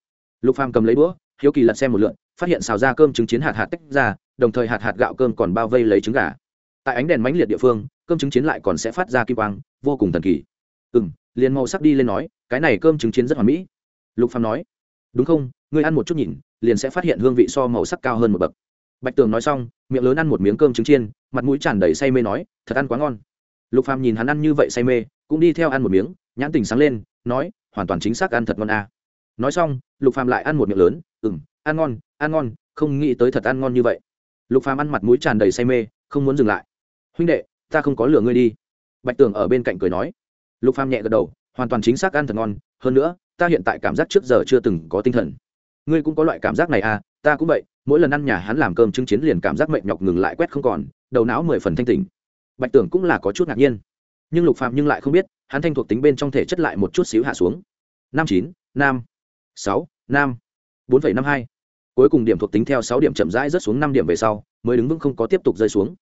Lục phàm cầm lấy đũa hiếu kỳ lật xem một lượn, phát hiện xào ra cơm trứng chiến hạt hạt tách ra, đồng thời hạt hạt gạo cơm còn bao vây lấy trứng gà. Tại ánh đèn mãnh liệt địa phương, cơm trứng chiến lại còn sẽ phát ra kim quang, vô cùng thần kỳ. Ừ m liền màu sắc đi lên nói, cái này cơm trứng chiến rất hoàn mỹ. Lục phàm nói, đúng không, ngươi ăn một chút nhìn, liền sẽ phát hiện hương vị so màu sắc cao hơn một bậc. Bạch tường nói xong, miệng lớn ăn một miếng cơm trứng chiên, mặt mũi tràn đầy say mê nói, thật ăn quá ngon. Lục phàm nhìn hắn ăn như vậy say mê, cũng đi theo ăn một miếng, nhãn tình sáng lên, nói, hoàn toàn chính xác ăn thật ngon à. nói xong, lục phàm lại ăn một miệng lớn ừm, ăn ngon ăn ngon, không nghĩ tới thật ăn ngon như vậy. Lục phàm ăn mặt mũi tràn đầy say mê, không muốn dừng lại. Huynh đệ, ta không có lừa ngươi đi. Bạch tường ở bên cạnh cười nói. Lục phàm nhẹ gật đầu, hoàn toàn chính xác ăn thật ngon, hơn nữa, ta hiện tại cảm giác trước giờ chưa từng có tinh thần. Ngươi cũng có loại cảm giác này à ta cũng vậy, mỗi lần ăn nhà hắn làm cơm chứng chiến liền cảm giác mệt nhọc ngừng lại quét không còn, đầu não mười phần thanh tỉnh. Bạch tưởng cũng là có chút ngạc nhiên. Nhưng lục phạm nhưng lại không biết, hắn thanh thuộc tính bên trong thể chất lại một chút xíu hạ xuống. Năm chín nam sáu nam bốn phẩy năm hai. Cuối cùng điểm thuộc tính theo sáu điểm chậm rãi rớt xuống năm điểm về sau, mới đứng vững không có tiếp tục rơi xuống.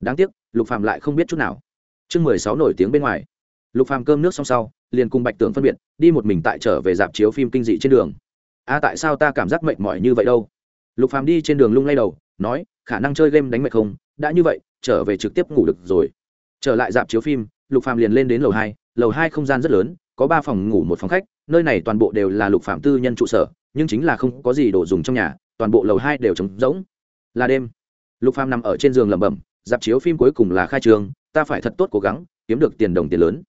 Đáng tiếc, lục Phàm lại không biết chút nào. Chương mười sáu nổi tiếng bên ngoài. Lục phàm cơm nước xong sau, liền cùng bạch tưởng phân biệt, đi một mình tại trở về dạp chiếu phim kinh dị trên đường. A, tại sao ta cảm giác mệt mỏi như vậy đâu? Lục phàm đi trên đường lung lay đầu, nói, khả năng chơi game đánh mệt không? Đã như vậy, trở về trực tiếp ngủ được rồi. Trở lại dạp chiếu phim, lục phàm liền lên đến lầu hai. Lầu hai không gian rất lớn, có ba phòng ngủ một phòng khách nơi này toàn bộ đều là lục phạm tư nhân trụ sở, nhưng chính là không có gì đồ dùng trong nhà, toàn bộ lầu hai đều trống rỗng. Là đêm. Lục phạm nằm ở trên giường lẩm bẩm, dạp chiếu phim cuối cùng là khai trường ta phải thật tốt cố gắng, kiếm được tiền đồng tiền lớn.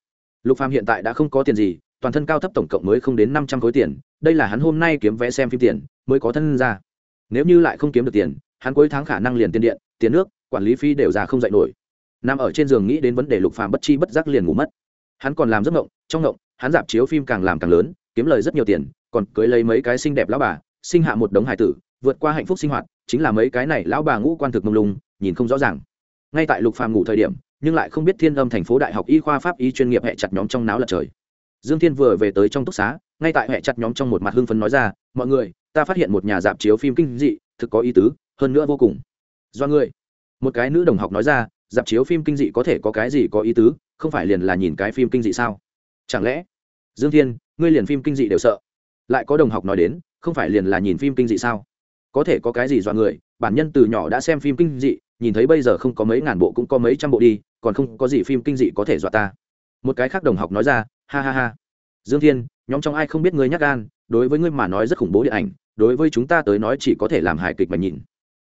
Lục phạm hiện tại đã không có tiền gì, toàn thân cao thấp tổng cộng mới không đến năm trăm khối tiền, đây là hắn hôm nay kiếm vé xem phim tiền, mới có thân ra. Nếu như lại không kiếm được tiền, hắn cuối tháng khả năng liền tiền điện, tiền nước, quản lý phí đều ra không dạy nổi. Nằm ở trên giường nghĩ đến vấn đề lục phàm bất chi bất giác liền ngủ mất. Hắn còn làm giấc ngộng trong ngộng hắn dạp chiếu phim càng làm càng lớn, kiếm lời rất nhiều tiền, còn cưới lấy mấy cái xinh đẹp lão bà, sinh hạ một đống hải tử, vượt qua hạnh phúc sinh hoạt, chính là mấy cái này lão bà ngũ quan thực mông lung, nhìn không rõ ràng. Ngay tại lục phàm ngủ thời điểm, nhưng lại không biết thiên âm thành phố đại học y khoa pháp y chuyên nghiệp hệ chặt nhóm trong náo lật trời. Dương thiên vừa về tới trong túc xá, ngay tại hệ chặt nhóm trong một mặt hưng phấn nói ra, mọi người, ta phát hiện một nhà dạp chiếu phim kinh dị, thực có ý tứ, hơn nữa vô cùng. Do người, một cái nữ đồng học nói ra, dạp chiếu phim kinh dị có thể có cái gì có ý tứ, không phải liền là nhìn cái phim kinh dị sao? Chẳng lẽ? Dương thiên, ngươi liền phim kinh dị đều sợ. Lại có đồng học nói đến, không phải liền là nhìn phim kinh dị sao? Có thể có cái gì dọa người, bản nhân từ nhỏ đã xem phim kinh dị, nhìn thấy bây giờ không có mấy ngàn bộ cũng có mấy trăm bộ đi, còn không có gì phim kinh dị có thể dọa ta. Một cái khác đồng học nói ra, ha ha ha. Dương thiên, nhóm trong ai không biết ngươi nhắc gan, đối với ngươi mà nói rất khủng bố điện ảnh, đối với chúng ta tới nói chỉ có thể làm hài kịch mà nhìn.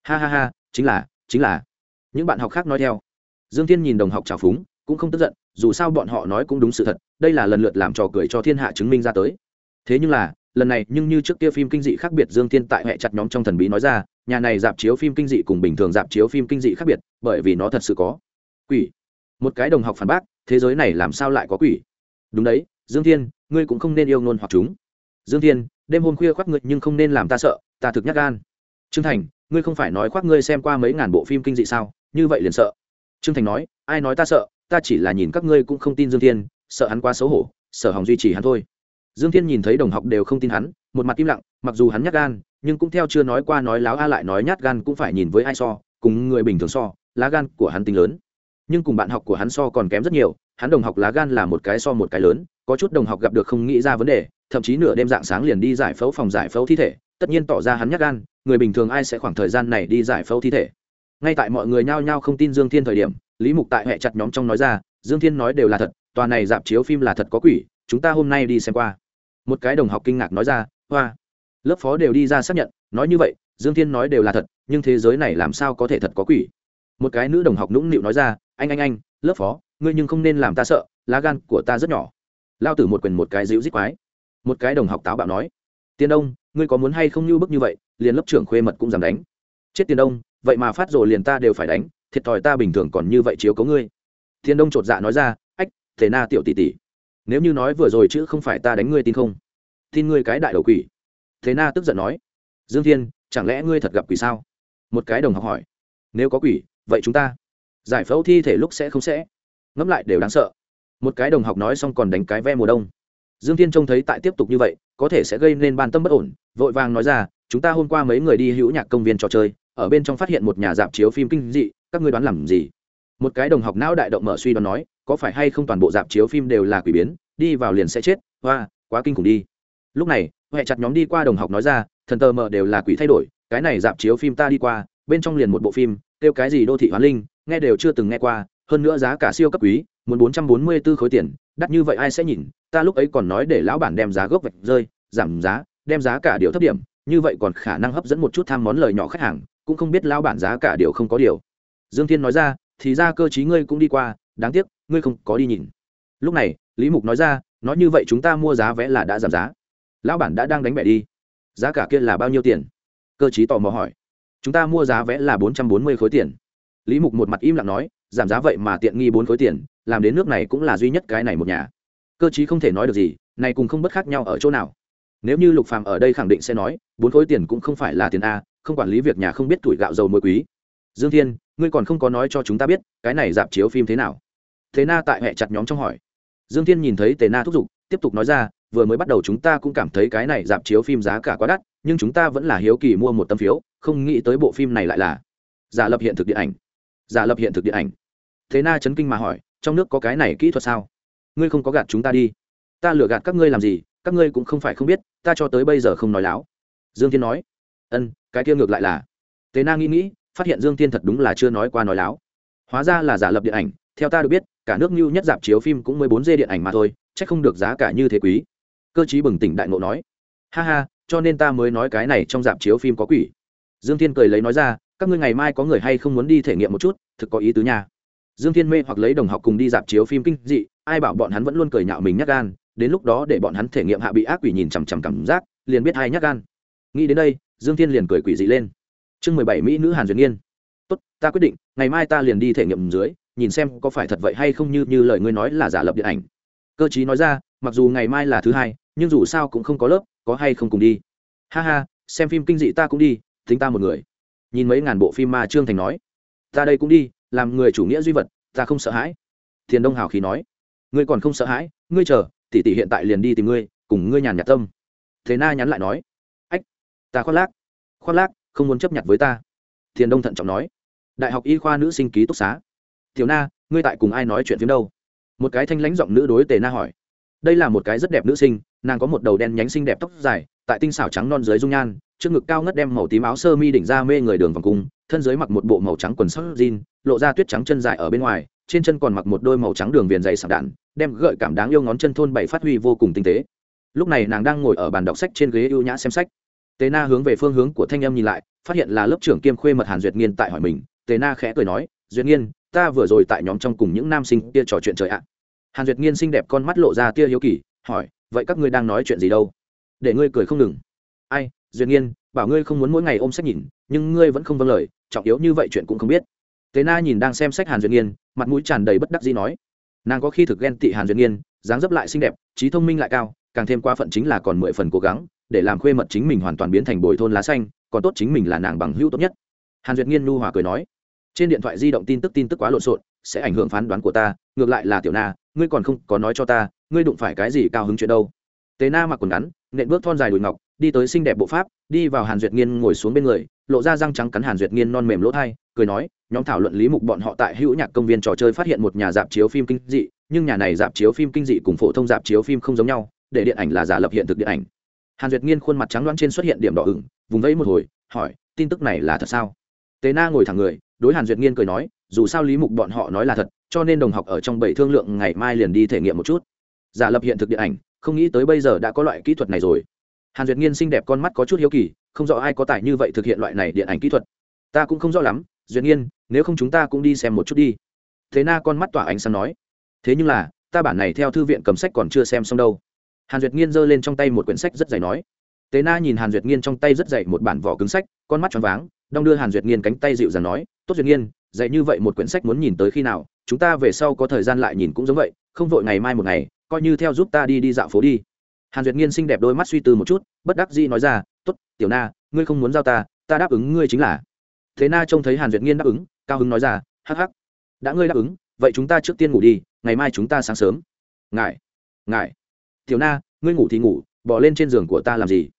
Ha ha ha, chính là chính là. Những bạn học khác nói theo. Dương thiên nhìn đồng học trào phúng cũng không tức giận, dù sao bọn họ nói cũng đúng sự thật, đây là lần lượt làm trò cười cho thiên hạ chứng minh ra tới. Thế nhưng là, lần này nhưng như trước kia phim kinh dị khác biệt dương thiên tại hệ chặt nhóm trong thần bí nói ra, nhà này dạp chiếu phim kinh dị cùng bình thường dạp chiếu phim kinh dị khác biệt, bởi vì nó thật sự có quỷ. Một cái đồng học phản bác, thế giới này làm sao lại có quỷ? Đúng đấy, dương thiên, ngươi cũng không nên yêu ngôn hoặc chúng. Dương thiên, đêm hôm khuya khoác ngươi nhưng không nên làm ta sợ, ta thực nhắc gan. Trương thành, ngươi không phải nói khoác ngươi xem qua mấy ngàn bộ phim kinh dị sao? Như vậy liền sợ. Trương thành nói, ai nói ta sợ? Ta chỉ là nhìn các ngươi cũng không tin dương thiên, sợ hắn quá xấu hổ, sợ hỏng duy trì hắn thôi. Dương thiên nhìn thấy đồng học đều không tin hắn, một mặt im lặng, mặc dù hắn nhát gan, nhưng cũng theo chưa nói qua nói láo a lại nói nhát gan cũng phải nhìn với ai so, cùng người bình thường so, lá gan của hắn tính lớn. Nhưng cùng bạn học của hắn so còn kém rất nhiều, hắn đồng học lá gan là một cái so một cái lớn, có chút đồng học gặp được không nghĩ ra vấn đề, thậm chí nửa đêm dạng sáng liền đi giải phẫu phòng giải phẫu thi thể, tất nhiên tỏ ra hắn nhát gan, người bình thường ai sẽ khoảng thời gian này đi giải phẫu thi thể. Ngay tại mọi người nhao nhao không tin dương thiên thời điểm lý mục tại hệ chặt nhóm trong nói ra, dương thiên nói đều là thật, tòa này dạp chiếu phim là thật có quỷ, chúng ta hôm nay đi xem qua. Một cái đồng học kinh ngạc nói ra, hoa, lớp phó đều đi ra xác nhận, nói như vậy, dương thiên nói đều là thật, nhưng thế giới này làm sao có thể thật có quỷ? Một cái nữ đồng học nũng nịu nói ra, anh anh anh, lớp phó, ngươi nhưng không nên làm ta sợ, lá gan của ta rất nhỏ. Lao tử một quyền một cái dịu dít quái. Một cái đồng học táo bạo nói tiền đông, ngươi có muốn hay không như bức như vậy, liền lớp trưởng khuê mật cũng dám đánh. Chết tiền đông, vậy mà phát rồi liền ta đều phải đánh thiệt thòi ta bình thường còn như vậy chiếu cố ngươi. Thiên đông chột dạ nói ra, ách, thế na tiểu tỷ tỷ, nếu như nói vừa rồi chứ không phải ta đánh ngươi tin không? Tin ngươi cái đại đầu quỷ. Thế na tức giận nói, dương thiên, chẳng lẽ ngươi thật gặp quỷ sao? Một cái đồng học hỏi, nếu có quỷ, vậy chúng ta giải phẫu thi thể lúc sẽ không sẽ. Ngẫm lại đều đáng sợ. Một cái đồng học nói xong còn đánh cái ve mùa đông. Dương thiên trông thấy tại tiếp tục như vậy, có thể sẽ gây nên ban tâm bất ổn, vội vàng nói ra, chúng ta hôm qua mấy người đi hữu nhạc công viên trò chơi, ở bên trong phát hiện một nhà dạp chiếu phim kinh dị các ngươi đoán làm gì? Một cái đồng học não đại động mở suy đoán nói, có phải hay không toàn bộ dạp chiếu phim đều là quỷ biến, đi vào liền sẽ chết, hoa, quá kinh khủng đi. Lúc này huệ chặt nhóm đi qua đồng học nói ra, thần tờ mờ đều là quỷ thay đổi, cái này dạp chiếu phim ta đi qua, bên trong liền một bộ phim, kêu cái gì đô thị hoán linh, nghe đều chưa từng nghe qua, hơn nữa giá cả siêu cấp quý, muốn bốn trăm bốn mươi b ố khối tiền, đắt như vậy ai sẽ nhìn, ta lúc ấy còn nói để lão bản đem giá gốc vạch rơi, giảm giá, đem giá cả điều thấp điểm, như vậy còn khả năng hấp dẫn một chút tham món lời nhỏ khách hàng, cũng không biết lão bản giá cả điều không có điều dương thiên nói ra, thì ra cơ chí ngươi cũng đi qua, đáng tiếc, ngươi không có đi nhìn. Lúc này, lý mục nói ra, nói như vậy chúng ta mua giá vé là đã giảm giá. Lão bản đã đang đánh bẻ đi. Giá cả kia là bao nhiêu tiền? Cơ chí tò mò hỏi. Chúng ta mua giá vé là bốn trăm bốn mươi khối tiền. Lý mục một mặt im lặng nói, giảm giá vậy mà tiện nghi bốn khối tiền, làm đến nước này cũng là duy nhất cái này một nhà. Cơ chí không thể nói được gì, này cùng không bất khác nhau ở chỗ nào. Nếu như lục phàm ở đây khẳng định sẽ nói, bốn khối tiền cũng không phải là tiền a, không quản lý việc nhà không biết tuổi gạo dầu muối quý dương thiên, ngươi còn không có nói cho chúng ta biết, cái này dạp chiếu phim thế nào? Thế na tại hệ chặt nhóm trong hỏi. Dương thiên nhìn thấy tề na thúc giục, tiếp tục nói ra, vừa mới bắt đầu chúng ta cũng cảm thấy cái này dạp chiếu phim giá cả quá đắt, nhưng chúng ta vẫn là hiếu kỳ mua một tấm phiếu, không nghĩ tới bộ phim này lại là giả lập hiện thực điện ảnh. Giả lập hiện thực điện ảnh. Thế na chấn kinh mà hỏi, trong nước có cái này kỹ thuật sao? Ngươi không có gạt chúng ta đi. Ta lừa gạt các ngươi làm gì, các ngươi cũng không phải không biết, ta cho tới bây giờ không nói láo. Dương thiên nói, ân, cái kia ngược lại là. Tế na nghĩ nghĩ phát hiện dương tiên thật đúng là chưa nói qua nói láo. Hóa ra là giả lập điện ảnh, theo ta được biết, cả nước như nhất dạp chiếu phim cũng mới bốn dê điện ảnh mà thôi c h ắ c không được giá cả như thế quý. Cơ chí bừng tỉnh đại ngộ nói. Ha ha, cho nên ta mới nói cái này trong dạp chiếu phim có quỷ. Dương thiên cười lấy nói ra, các ngươi ngày mai có người hay không muốn đi thể nghiệm một chút, thực có ý tứ nha. Dương thiên mê hoặc lấy đồng học cùng đi dạp chiếu phim kinh dị, ai bảo bọn hắn vẫn luôn cười nhạo mình nhắc gan, đến lúc đó để bọn hắn thể nghiệm hạ bị ác quỷ nhìn chằm chằm cảm giác, liền biết hai nhắc gan. Nghĩ đến đây, dương thiên liền cười quỷ dị lên chương mười bảy, mỹ nữ hàn duyệt nghiên tốt, ta quyết định, ngày mai ta liền đi thể nghiệm dưới, nhìn xem có phải thật vậy hay không như như lời ngươi nói là giả lập điện ảnh. Cơ chí nói ra, mặc dù ngày mai là thứ hai, nhưng dù sao cũng không có lớp, có hay không cùng đi. Ha ha, xem phim kinh dị ta cũng đi, tính ta một người. Nhìn mấy ngàn bộ phim mà trương thành nói. Ta đây cũng đi, làm người chủ nghĩa duy vật, ta không sợ hãi. Thiền đông hào khí nói. Ngươi còn không sợ hãi, ngươi chờ, tỷ tỷ hiện tại liền đi tìm ngươi, cùng ngươi nhàn nhạt tâm. Thế na nhắn lại nói. Ách, ta khoác lác. Khoác lác không muốn chấp nhận với ta. Thiền đông thận trọng nói. Đại học y khoa nữ sinh ký túc xá. Tiểu na, ngươi tại cùng ai nói chuyện phiếm đâu? Một cái thanh lãnh giọng nữ đối tề na hỏi. Đây là một cái rất đẹp nữ sinh, nàng có một đầu đen nhánh xinh đẹp tóc dài, tại tinh xảo trắng non dưới dung nhan, trước ngực cao ngất đem màu tím áo sơ mi đỉnh ra mê người đường vòng cung, thân dưới mặc một bộ màu trắng quần sắc jean, lộ ra tuyết trắng chân dài ở bên ngoài, trên chân còn mặc một đôi màu trắng đường viền dày sạc đạn, đem gợi cảm đáng yêu ngón chân thôn bảy phát huy vô cùng tinh tế. Lúc này nàng đang ngồi ở bàn đọc sách trên ghế ưu nhã xem sách tề na hướng về phương hướng của thanh em nhìn lại, phát hiện là lớp trưởng kiêm khuê mật hàn duyệt nghiên tại hỏi mình. Tề na khẽ cười nói, duyệt nghiên, ta vừa rồi tại nhóm trong cùng những nam sinh kia trò chuyện trời ạ. Hàn duyệt nghiên xinh đẹp con mắt lộ ra tia hiếu kỳ, hỏi, vậy các ngươi đang nói chuyện gì đâu? Để ngươi cười không ngừng. Ai, duyệt nghiên, bảo ngươi không muốn mỗi ngày ôm sách nhìn, nhưng ngươi vẫn không vâng lời, trọng yếu như vậy chuyện cũng không biết. Tế na nhìn đang xem sách hàn duyệt nghiên, mặt mũi tràn đầy bất đắc dĩ nói, nàng có khi thực ghen tị hàn duyệt nghiên, dáng dấp lại xinh đẹp, trí thông minh lại cao, càng thêm qua phận chính là còn mười phần cố gắng để làm khuê mật chính mình hoàn toàn biến thành bồi thôn lá xanh, còn tốt chính mình là nàng bằng hữu tốt nhất. Hàn duyệt nghiên nu hòa cười nói. Trên điện thoại di động tin tức tin tức quá lộn xộn, sẽ ảnh hưởng phán đoán của ta, ngược lại là tiểu na, ngươi còn không có nói cho ta, ngươi đụng phải cái gì cao hứng chuyện đâu. Tế na mặc quần ngắn, nện bước thon dài đùi ngọc, đi tới xinh đẹp bộ pháp, đi vào hàn duyệt nghiên ngồi xuống bên người, lộ ra răng trắng cắn hàn duyệt nghiên non mềm lỗ thai, cười nói, nhóm thảo luận lý mục bọn họ tại hữu nhạc công viên trò chơi phát hiện một nhà dạp chiếu phim kinh dị, nhưng nhà này dạp chiếu phim kinh dị cùng phổ thông dạp chiếu phim không giống nhau, để điện ảnh là giả lập hiện thực điện ảnh hàn duyệt nghiên khuôn mặt trắng loáng trên xuất hiện điểm đỏ ửng, vùng vẫy một hồi, hỏi, tin tức này là thật sao? Tế na ngồi thẳng người, đối hàn duyệt nghiên cười nói, dù sao lý mục bọn họ nói là thật, cho nên đồng học ở trong bảy thương lượng ngày mai liền đi thể nghiệm một chút. Giả lập hiện thực điện ảnh, không nghĩ tới bây giờ đã có loại kỹ thuật này rồi. Hàn duyệt nghiên xinh đẹp con mắt có chút hiếu kỳ, không rõ ai có tài như vậy thực hiện loại này điện ảnh kỹ thuật. Ta cũng không rõ lắm, duyệt nghiên, nếu không chúng ta cũng đi xem một chút đi. Thế na con mắt tỏa ánh sáng nói, thế nhưng là, ta bản này theo thư viện cầm sách còn chưa xem xong đâu hàn duyệt nghiên giơ lên trong tay một quyển sách rất dày nói. Tế na nhìn hàn duyệt nghiên trong tay rất dày một bản vỏ cứng sách, con mắt tròn váng, đong đưa hàn duyệt nghiên cánh tay dịu dàng nói, tốt duyệt nghiên, dạy như vậy một quyển sách muốn nhìn tới khi nào, chúng ta về sau có thời gian lại nhìn cũng giống vậy, không vội ngày mai một ngày, coi như theo giúp ta đi đi dạo phố đi. Hàn duyệt nghiên xinh đẹp đôi mắt suy tư một chút, bất đắc dĩ nói ra t ố t tiểu na, ngươi không muốn giao ta ta đáp ứng ngươi chính là. Thế na trông thấy hàn duyệt nghiên đáp ứng, cao hứng nói ra, hắc hắc, đã ngươi đáp ứng, vậy chúng ta trước tiên ngủ đi, ngày mai chúng ta sáng sớm. Ngài ngài tiểu na, ngươi ngủ thì ngủ, bỏ lên trên giường của ta làm gì?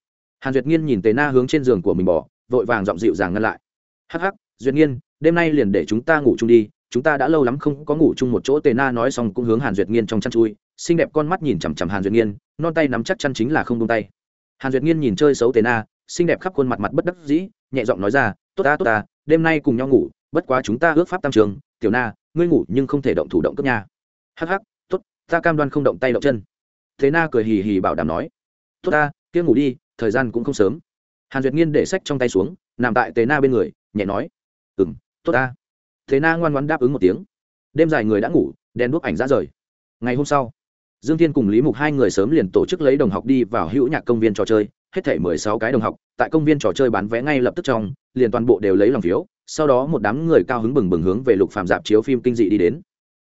Hàn duyệt nghiên nhìn tề na hướng trên giường của mình bỏ, vội vàng giọng dịu dàng ngăn lại. Hắc hắc, duyệt nghiên, đêm nay liền để chúng ta ngủ chung đi, chúng ta đã lâu lắm không có ngủ chung một chỗ. Tề na nói xong cũng hướng hàn duyệt nghiên trong chăn chui, xinh đẹp con mắt nhìn chằm chằm hàn duyệt nghiên, non tay nắm chắc chăn chính là không tung tay. Hàn duyệt nghiên nhìn chơi xấu tề na, xinh đẹp khắp khuôn mặt mặt bất đắc dĩ, nhẹ giọng nói ra, tốt ta tốt ta, đêm nay cùng nhau ngủ, bất quá chúng ta ước pháp tam trường tiểu na, ngươi ngủ nhưng không thể động thủ động cấp nhà. hắc hắc, tốt, ta cam đoan không động tay động chân thế na cười hì hì bảo đảm nói, tốt ta, kia ngủ đi, thời gian cũng không sớm. Hàn duyệt nghiên để sách trong tay xuống, nằm tại tế na bên người, nhẹ nói ừ m tốt ta. Thế na ngoan ngoan đáp ứng một tiếng. Đêm dài người đã ngủ, đèn đuốc ảnh ra rời. Ngày hôm sau, dương thiên cùng lý mục hai người sớm liền tổ chức lấy đồng học đi vào hữu nhạc công viên trò chơi, hết thể mười sáu cái đồng học, tại công viên trò chơi bán vé ngay lập tức trong, liền toàn bộ đều lấy lòng phiếu, sau đó một đám người cao hứng bừng bừng hướng về lục phạm dạp chiếu phim kinh dị đi đến.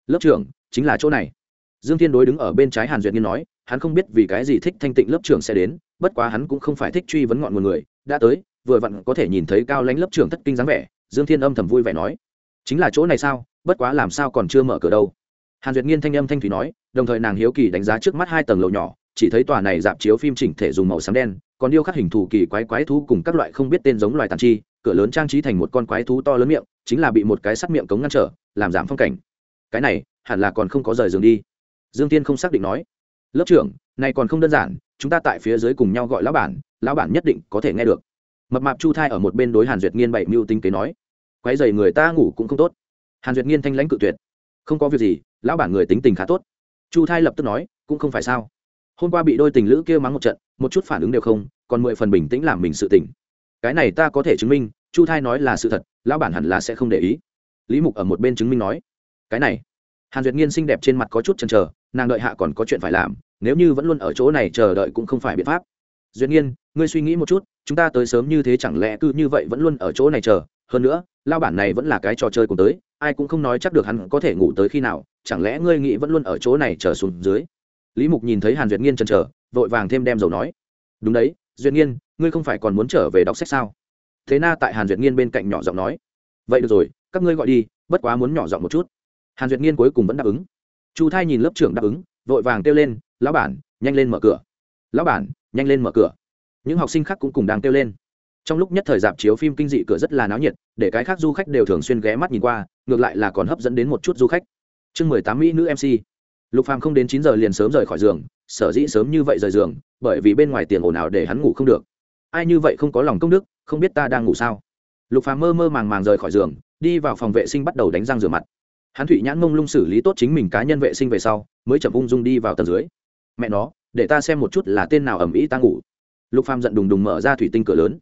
Lớp trưởng, chính là chỗ này dương thiên đối đứng ở bên trái hàn duyệt nghiên nói, hắn không biết vì cái gì thích thanh tịnh lớp trưởng sẽ đến, bất quá hắn cũng không phải thích truy vấn ngọn nguồn người. Đã tới, vừa vặn có thể nhìn thấy cao lãnh lớp trưởng thất kinh dáng vẻ, dương thiên âm thầm vui vẻ nói, chính là chỗ này sao, bất quá làm sao còn chưa mở cửa đâu. Hàn duyệt nghiên thanh âm thanh thủy nói, đồng thời nàng hiếu kỳ đánh giá trước mắt hai tầng lầu nhỏ, chỉ thấy tòa này dạp chiếu phim chỉnh thể dùng màu xám đen, còn điêu khắc hình thù kỳ quái quái thú cùng các loại không biết tên giống loài tàn chi, cửa lớn trang trí thành một con quái thú to lớn miệng, chính là bị một cái sắt miệng cống ngăn trở, làm giảm phong cảnh. Cái này, hẳn là còn không có rời giường đi dương tiên không xác định nói, lớp trưởng, này còn không đơn giản, chúng ta tại phía dưới cùng nhau gọi lão bản lão bản nhất định có thể nghe được. Mập mạp chu thai ở một bên đối hàn duyệt nghiên bảy mưu tính kế nói quái dày người ta ngủ cũng không tốt. Hàn duyệt nghiên thanh lãnh cự tuyệt, không có việc gì, lão bản người tính tình khá tốt. Chu thai lập tức nói, cũng không phải sao. Hôm qua bị đôi tình lữ kia mắng một trận, một chút phản ứng đều không, còn mười phần bình tĩnh làm mình sự tỉnh cái này ta có thể chứng minh, chu thai nói là sự thật, lão bản hẳn là sẽ không để ý. Lý mục ở một bên chứng minh nói, cái này. Hàn duyệt nghiên xinh đẹp trên mặt có chút chần chờ nàng đợi hạ còn có chuyện phải làm, nếu như vẫn luôn ở chỗ này chờ đợi cũng không phải biện pháp. Duyên nhiên ngươi suy nghĩ một chút, chúng ta tới sớm như thế chẳng lẽ cứ như vậy vẫn luôn ở chỗ này chờ? Hơn nữa lao bản này vẫn là cái trò chơi cùng tới, ai cũng không nói chắc được hắn có thể ngủ tới khi nào, chẳng lẽ ngươi nghĩ vẫn luôn ở chỗ này chờ xuống dưới? Lý mục nhìn thấy hàn duyệt nghiên chần chờ, vội vàng thêm đem dầu nói. Đúng đấy, duyệt nghiên, ngươi không phải còn muốn trở về đọc sách sao? Thế na tại hàn duyệt nghiên bên cạnh nhỏ giọng nói. Vậy được rồi, các ngươi gọi đi, bất quá muốn nhỏ giọng một chút. Hàn duyệt nghiên cuối cùng vẫn đáp ứng chu thai nhìn lớp trưởng đáp ứng, vội vàng kêu lên, lão bản, nhanh lên mở cửa. Lão bản, nhanh lên mở cửa. Những học sinh khác cũng cùng đang kêu lên. Trong lúc nhất thời dạp chiếu phim kinh dị cửa rất là náo nhiệt, để cái khác du khách đều thường xuyên ghé mắt nhìn qua, ngược lại là còn hấp dẫn đến một chút du khách. Chương mười tám mỹ nữ mc lục phàm không đến chín giờ liền sớm rời khỏi giường, sở dĩ sớm như vậy rời giường, bởi vì bên ngoài tiền ồn ào để hắn ngủ không được. Ai như vậy không có lòng công đức, không biết ta đang ngủ sao? Lục phàm mơ mơ màng màng rời khỏi giường, đi vào phòng vệ sinh bắt đầu đánh răng rửa mặt hắn thụy nhãn mông lung xử lý tốt chính mình cá nhân vệ sinh về sau, mới chậm ung dung đi vào tầng dưới. Mẹ nó, để ta xem một chút là tên nào ẩm ý ta ngủ. Lục phàm giận đùng đùng mở ra thủy tinh cửa lớn,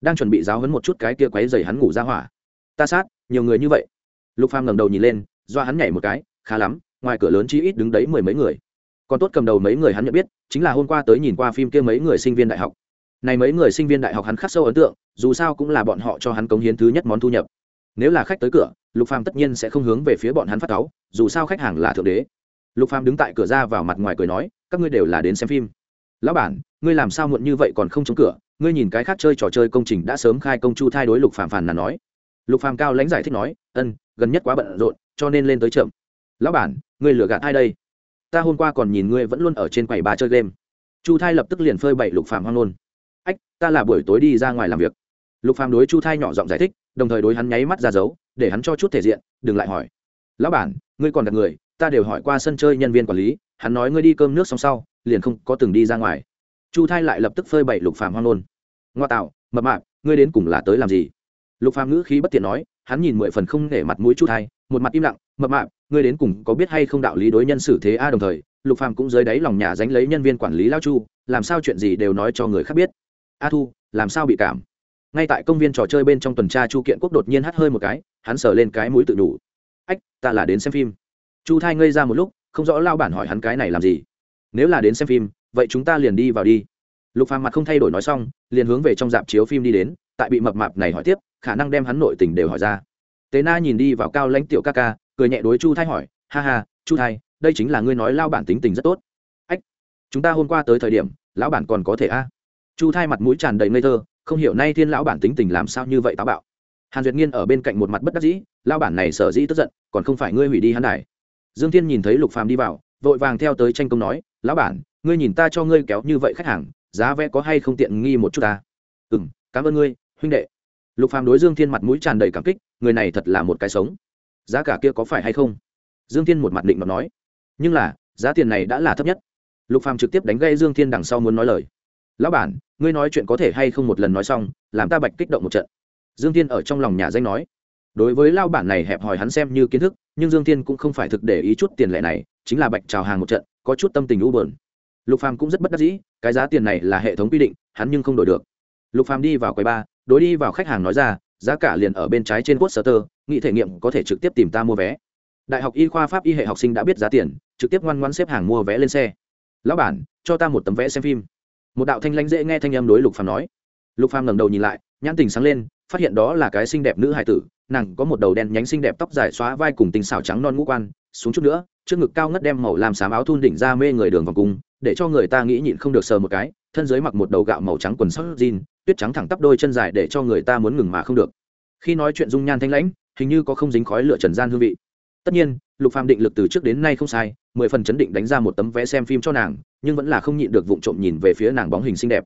đang chuẩn bị giáo hấn một chút cái kia quấy dày hắn ngủ ra hỏa. Ta sát, nhiều người như vậy. Lục phàm ngẩng đầu nhìn lên, do hắn nhảy một cái, khá lắm, ngoài cửa lớn chỉ ít đứng đấy mười mấy người. Còn tốt cầm đầu mấy người hắn nhận biết, chính là hôm qua tới nhìn qua phim kia mấy người sinh viên đại học. Này mấy người sinh viên đại học hắn khắc sâu ấn tượng, dù sao cũng là bọn họ cho hắn cống hiến thứ nhất món thu nhập. Nếu là khách tới cửa lục phàm tất nhiên sẽ không hướng về phía bọn hắn phát cáu, dù sao khách hàng là thượng đế. Lục phàm đứng tại cửa ra vào mặt ngoài cười nói, các ngươi đều là đến xem phim. Lão bản, ngươi làm sao muộn như vậy còn không chống cửa, ngươi nhìn cái khác chơi trò chơi công trình đã sớm khai công chu thay đối lục phàm phàn là nói. Lục phàm cao lãnh giải thích nói, ân, gần nhất quá bận rộn, cho nên lên tới chậm. Lão bản, ngươi lừa gạt ai đây? Ta hôm qua còn nhìn ngươi vẫn luôn ở trên quầy bà chơi game. Chu thai lập tức liền phơi bậy lục phàm hoang nôn ách, ta là buổi tối đi ra ngoài làm việc. Lục phàm đối chu thai nhỏ giọng giải thích, đồng thời đối hắn nháy mắt ra dấu để hắn cho chút thể diện, đừng lại hỏi. Lão bản, ngươi còn đặt người, ta đều hỏi qua sân chơi nhân viên quản lý, hắn nói ngươi đi cơm nước xong sau, liền không có từng đi ra ngoài. Chu thai lại lập tức phơi bậy lục phàm hoang nôn ngoa tạo, mập mạp, ngươi đến cùng là tới làm gì? Lục phàm ngữ khí bất tiện nói, hắn nhìn mười phần không để mặt mũi chu thai, một mặt im lặng, mập mạp, ngươi đến cùng có biết hay không đạo lý đối nhân xử thế a? Đồng thời, lục phàm cũng dưới đáy lòng nhà dánh lấy nhân viên quản lý lao chu, làm sao chuyện gì đều nói cho người khác biết? A thu, làm sao bị cảm? Ngay tại công viên trò chơi bên trong tuần tra chu kiện quốc đột nhiên hắt hơi một cái hắn sờ lên cái mũi tự đủ ách, ta là đến xem phim. Chu thai ngây ra một lúc, không rõ lao bản hỏi hắn cái này làm gì. Nếu là đến xem phim, vậy chúng ta liền đi vào đi. Lục phàm mặt không thay đổi nói xong, liền hướng về trong dạp chiếu phim đi đến, tại bị mập mạp này hỏi tiếp, khả năng đem hắn nội tình đều hỏi ra. Tế na nhìn đi vào cao lãnh tiểu ca ca, cười nhẹ đối chu thai hỏi, ha ha, chu thai, đây chính là ngươi nói lao bản tính tình rất tốt. Ách, chúng ta hôm qua tới thời điểm, lão bản còn có thể a? Chu thai mặt mũi tràn đầy ngây thơ, không hiểu nay thiên lão bản tính tình làm sao như vậy táo bạo hàn duyệt nghiên ở bên cạnh một mặt bất đắc dĩ lao bản này sở dĩ tức giận, còn không phải ngươi hủy đi hắn đài. Dương thiên nhìn thấy lục phàm đi vào, vội vàng theo tới tranh công nói, lão bản, ngươi nhìn ta cho ngươi kéo như vậy khách hàng, giá vé có hay không tiện nghi một chút ta? Ừ m cảm ơn ngươi, huynh đệ. Lục phàm đối dương thiên mặt mũi tràn đầy cảm kích, người này thật là một cái sống. Giá cả kia có phải hay không? Dương thiên một mặt định mà nói. Nhưng là, giá tiền này đã là thấp nhất. Lục phàm trực tiếp đánh gây dương thiên đằng sau muốn nói lời. Lão bản, ngươi nói chuyện có thể hay không một lần nói xong, làm ta bạch kích động một trận dương thiên ở trong lòng nhà danh nói. Đối với lao bản này hẹp hòi hắn xem như kiến thức, nhưng dương thiên cũng không phải thực để ý chút tiền lệ này, chính là bạch trào hàng một trận, có chút tâm tình u bờn lục phàm cũng rất bất đắc dĩ, cái giá tiền này là hệ thống quy định, hắn nhưng không đổi được. Lục phàm đi vào quầy ba, đối đi vào khách hàng nói ra, giá cả liền ở bên trái trên quốc sở tơ nghị thể nghiệm có thể trực tiếp tìm ta mua vé. Đại học y khoa pháp y hệ học sinh đã biết giá tiền, trực tiếp ngoan ngoan xếp hàng mua vé lên xe. Lão bản, cho ta một tấm vé xem phim. Một đạo thanh lãnh dễ nghe thanh âm đối lục phàm nói. Lục phàm ngẩng đầu nhìn lại, nhãn tình sáng lên phát hiện đó là cái xinh đẹp nữ hải tử, nàng có một đầu đen nhánh xinh đẹp tóc dài xóa vai cùng tinh xảo trắng non ngũ quan, xuống chút nữa, trước ngực cao ngất đem màu làm xám áo thun đỉnh ra mê người đường vòng cung, để cho người ta nghĩ nhịn không được sờ một cái, thân dưới mặc một đầu gạo màu trắng quần sóc jean, tuyết trắng thẳng tắp đôi chân dài để cho người ta muốn ngừng mà không được. Khi nói chuyện dung nhan thanh lãnh, hình như có không dính khói lửa trần gian hương vị. Tất nhiên, lục phàm định lực từ trước đến nay không sai, mười phần chấn định đánh ra một tấm vé xem phim cho nàng, nhưng vẫn là không nhịn được vụng trộm nhìn về phía nàng bóng hình xinh đẹp.